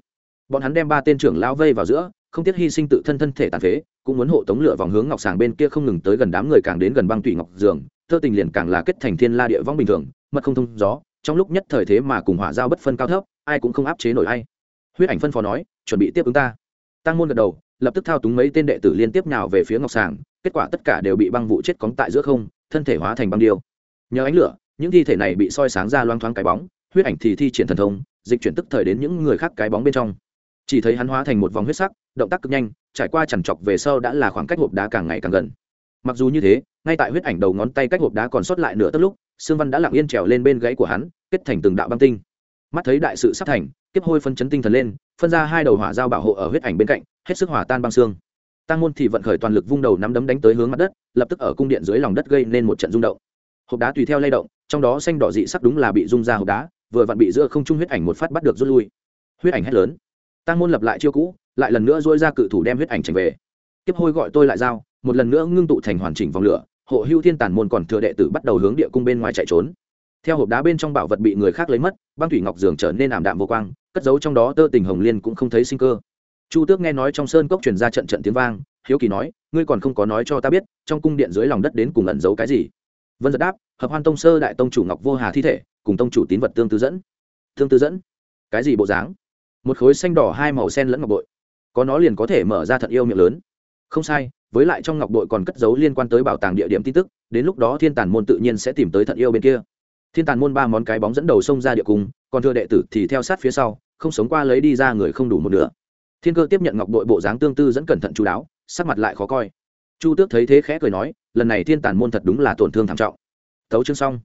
Bọn hắn đem ba tên trưởng lão vây vào giữa không tiếc hy sinh tự thân thân thể tàn phế, cũng muốn hộ tống lửa vòng hướng ngọc sàng bên kia không ngừng tới gần đám người càng đến gần băng tụy ngọc giường, thơ tình liền càng là kết thành thiên la địa vong bình thường, mật không thông gió, trong lúc nhất thời thế mà cùng hỏa giao bất phân cao thấp, ai cũng không áp chế nổi ai. Huyết ảnh phân phó nói, chuẩn bị tiếp ứng ta. Tăng môn gật đầu, lập tức thao túng mấy tên đệ tử liên tiếp nhào về phía ngọc sàng, kết quả tất cả đều bị băng vụ chết cóng tại giữa không, thân thể hóa thành băng điêu. Nhờ ánh lửa, những thi thể này bị soi sáng ra loang thoáng cái bóng, huyết ảnh thì thi triển thần thông, dịch chuyển tức thời đến những người khác cái bóng bên trong. Chỉ thấy hắn hóa thành một vòng huyết sắc động tác cực nhanh, trải qua chằn chọc về sau đã là khoảng cách hộp đá càng ngày càng gần. Mặc dù như thế, ngay tại huyết ảnh đầu ngón tay cách hộp đá còn sót lại nửa tấc lúc, sương văn đã lặng yên trèo lên bên gãy của hắn, kết thành từng đạo băng tinh. Mắt thấy đại sự sắp thành, kiếp hôi phân chấn tinh thần lên, phân ra hai đầu hỏa dao bảo hộ ở huyết ảnh bên cạnh, hết sức hỏa tan băng xương. Tăng môn thì vận khởi toàn lực vung đầu nắm đấm đánh tới hướng mặt đất, lập tức ở cung điện dưới lòng đất gây nên một trận rung động. Hộp đá tùy theo lay động, trong đó xanh đỏ dị sắc đúng là bị rung ra hộp đá, vừa vặn bị giữa không trung huyết ảnh một phát bắt được rút lui. Huyết ảnh hét lớn. Tăng môn lập lại chiêu cũ lại lần nữa dỗi ra cự thủ đem huyết ảnh tránh về. Tiếp hôi gọi tôi lại giao, một lần nữa ngưng tụ thành hoàn chỉnh vòng lửa, hộ hưu thiên tàn môn còn thừa đệ tử bắt đầu hướng địa cung bên ngoài chạy trốn. Theo hộp đá bên trong bảo vật bị người khác lấy mất, băng thủy ngọc giường trở nên ảm đạm vô quang, cất giấu trong đó tơ tình hồng liên cũng không thấy sinh cơ. Chu tước nghe nói trong sơn cốc truyền ra trận trận tiếng vang, hiếu kỳ nói, ngươi còn không có nói cho ta biết, trong cung điện dưới lòng đất đến cùng ẩn giấu cái gì? Vân giật đáp, hợp hoan tông sơ đại tông chủ ngọc vô hà thi thể, cùng tông chủ tín vật tương tư dẫn. Tương tư dẫn? Cái gì bộ dáng? Một khối xanh đỏ hai màu sen lẫn ngọc bội có nó liền có thể mở ra thận yêu miệng lớn. Không sai, với lại trong ngọc bội còn cất giấu liên quan tới bảo tàng địa điểm tin tức, đến lúc đó thiên tàn môn tự nhiên sẽ tìm tới thận yêu bên kia. Thiên tàn môn ba món cái bóng dẫn đầu xông ra địa cung, còn thưa đệ tử thì theo sát phía sau, không sống qua lấy đi ra người không đủ một nửa. Thiên cơ tiếp nhận ngọc bội bộ dáng tương tư dẫn cẩn thận chú đáo, sắc mặt lại khó coi. Chu tước thấy thế khẽ cười nói, lần này thiên tàn môn thật đúng là tổn thương thảm trọng. Thấu chương xong.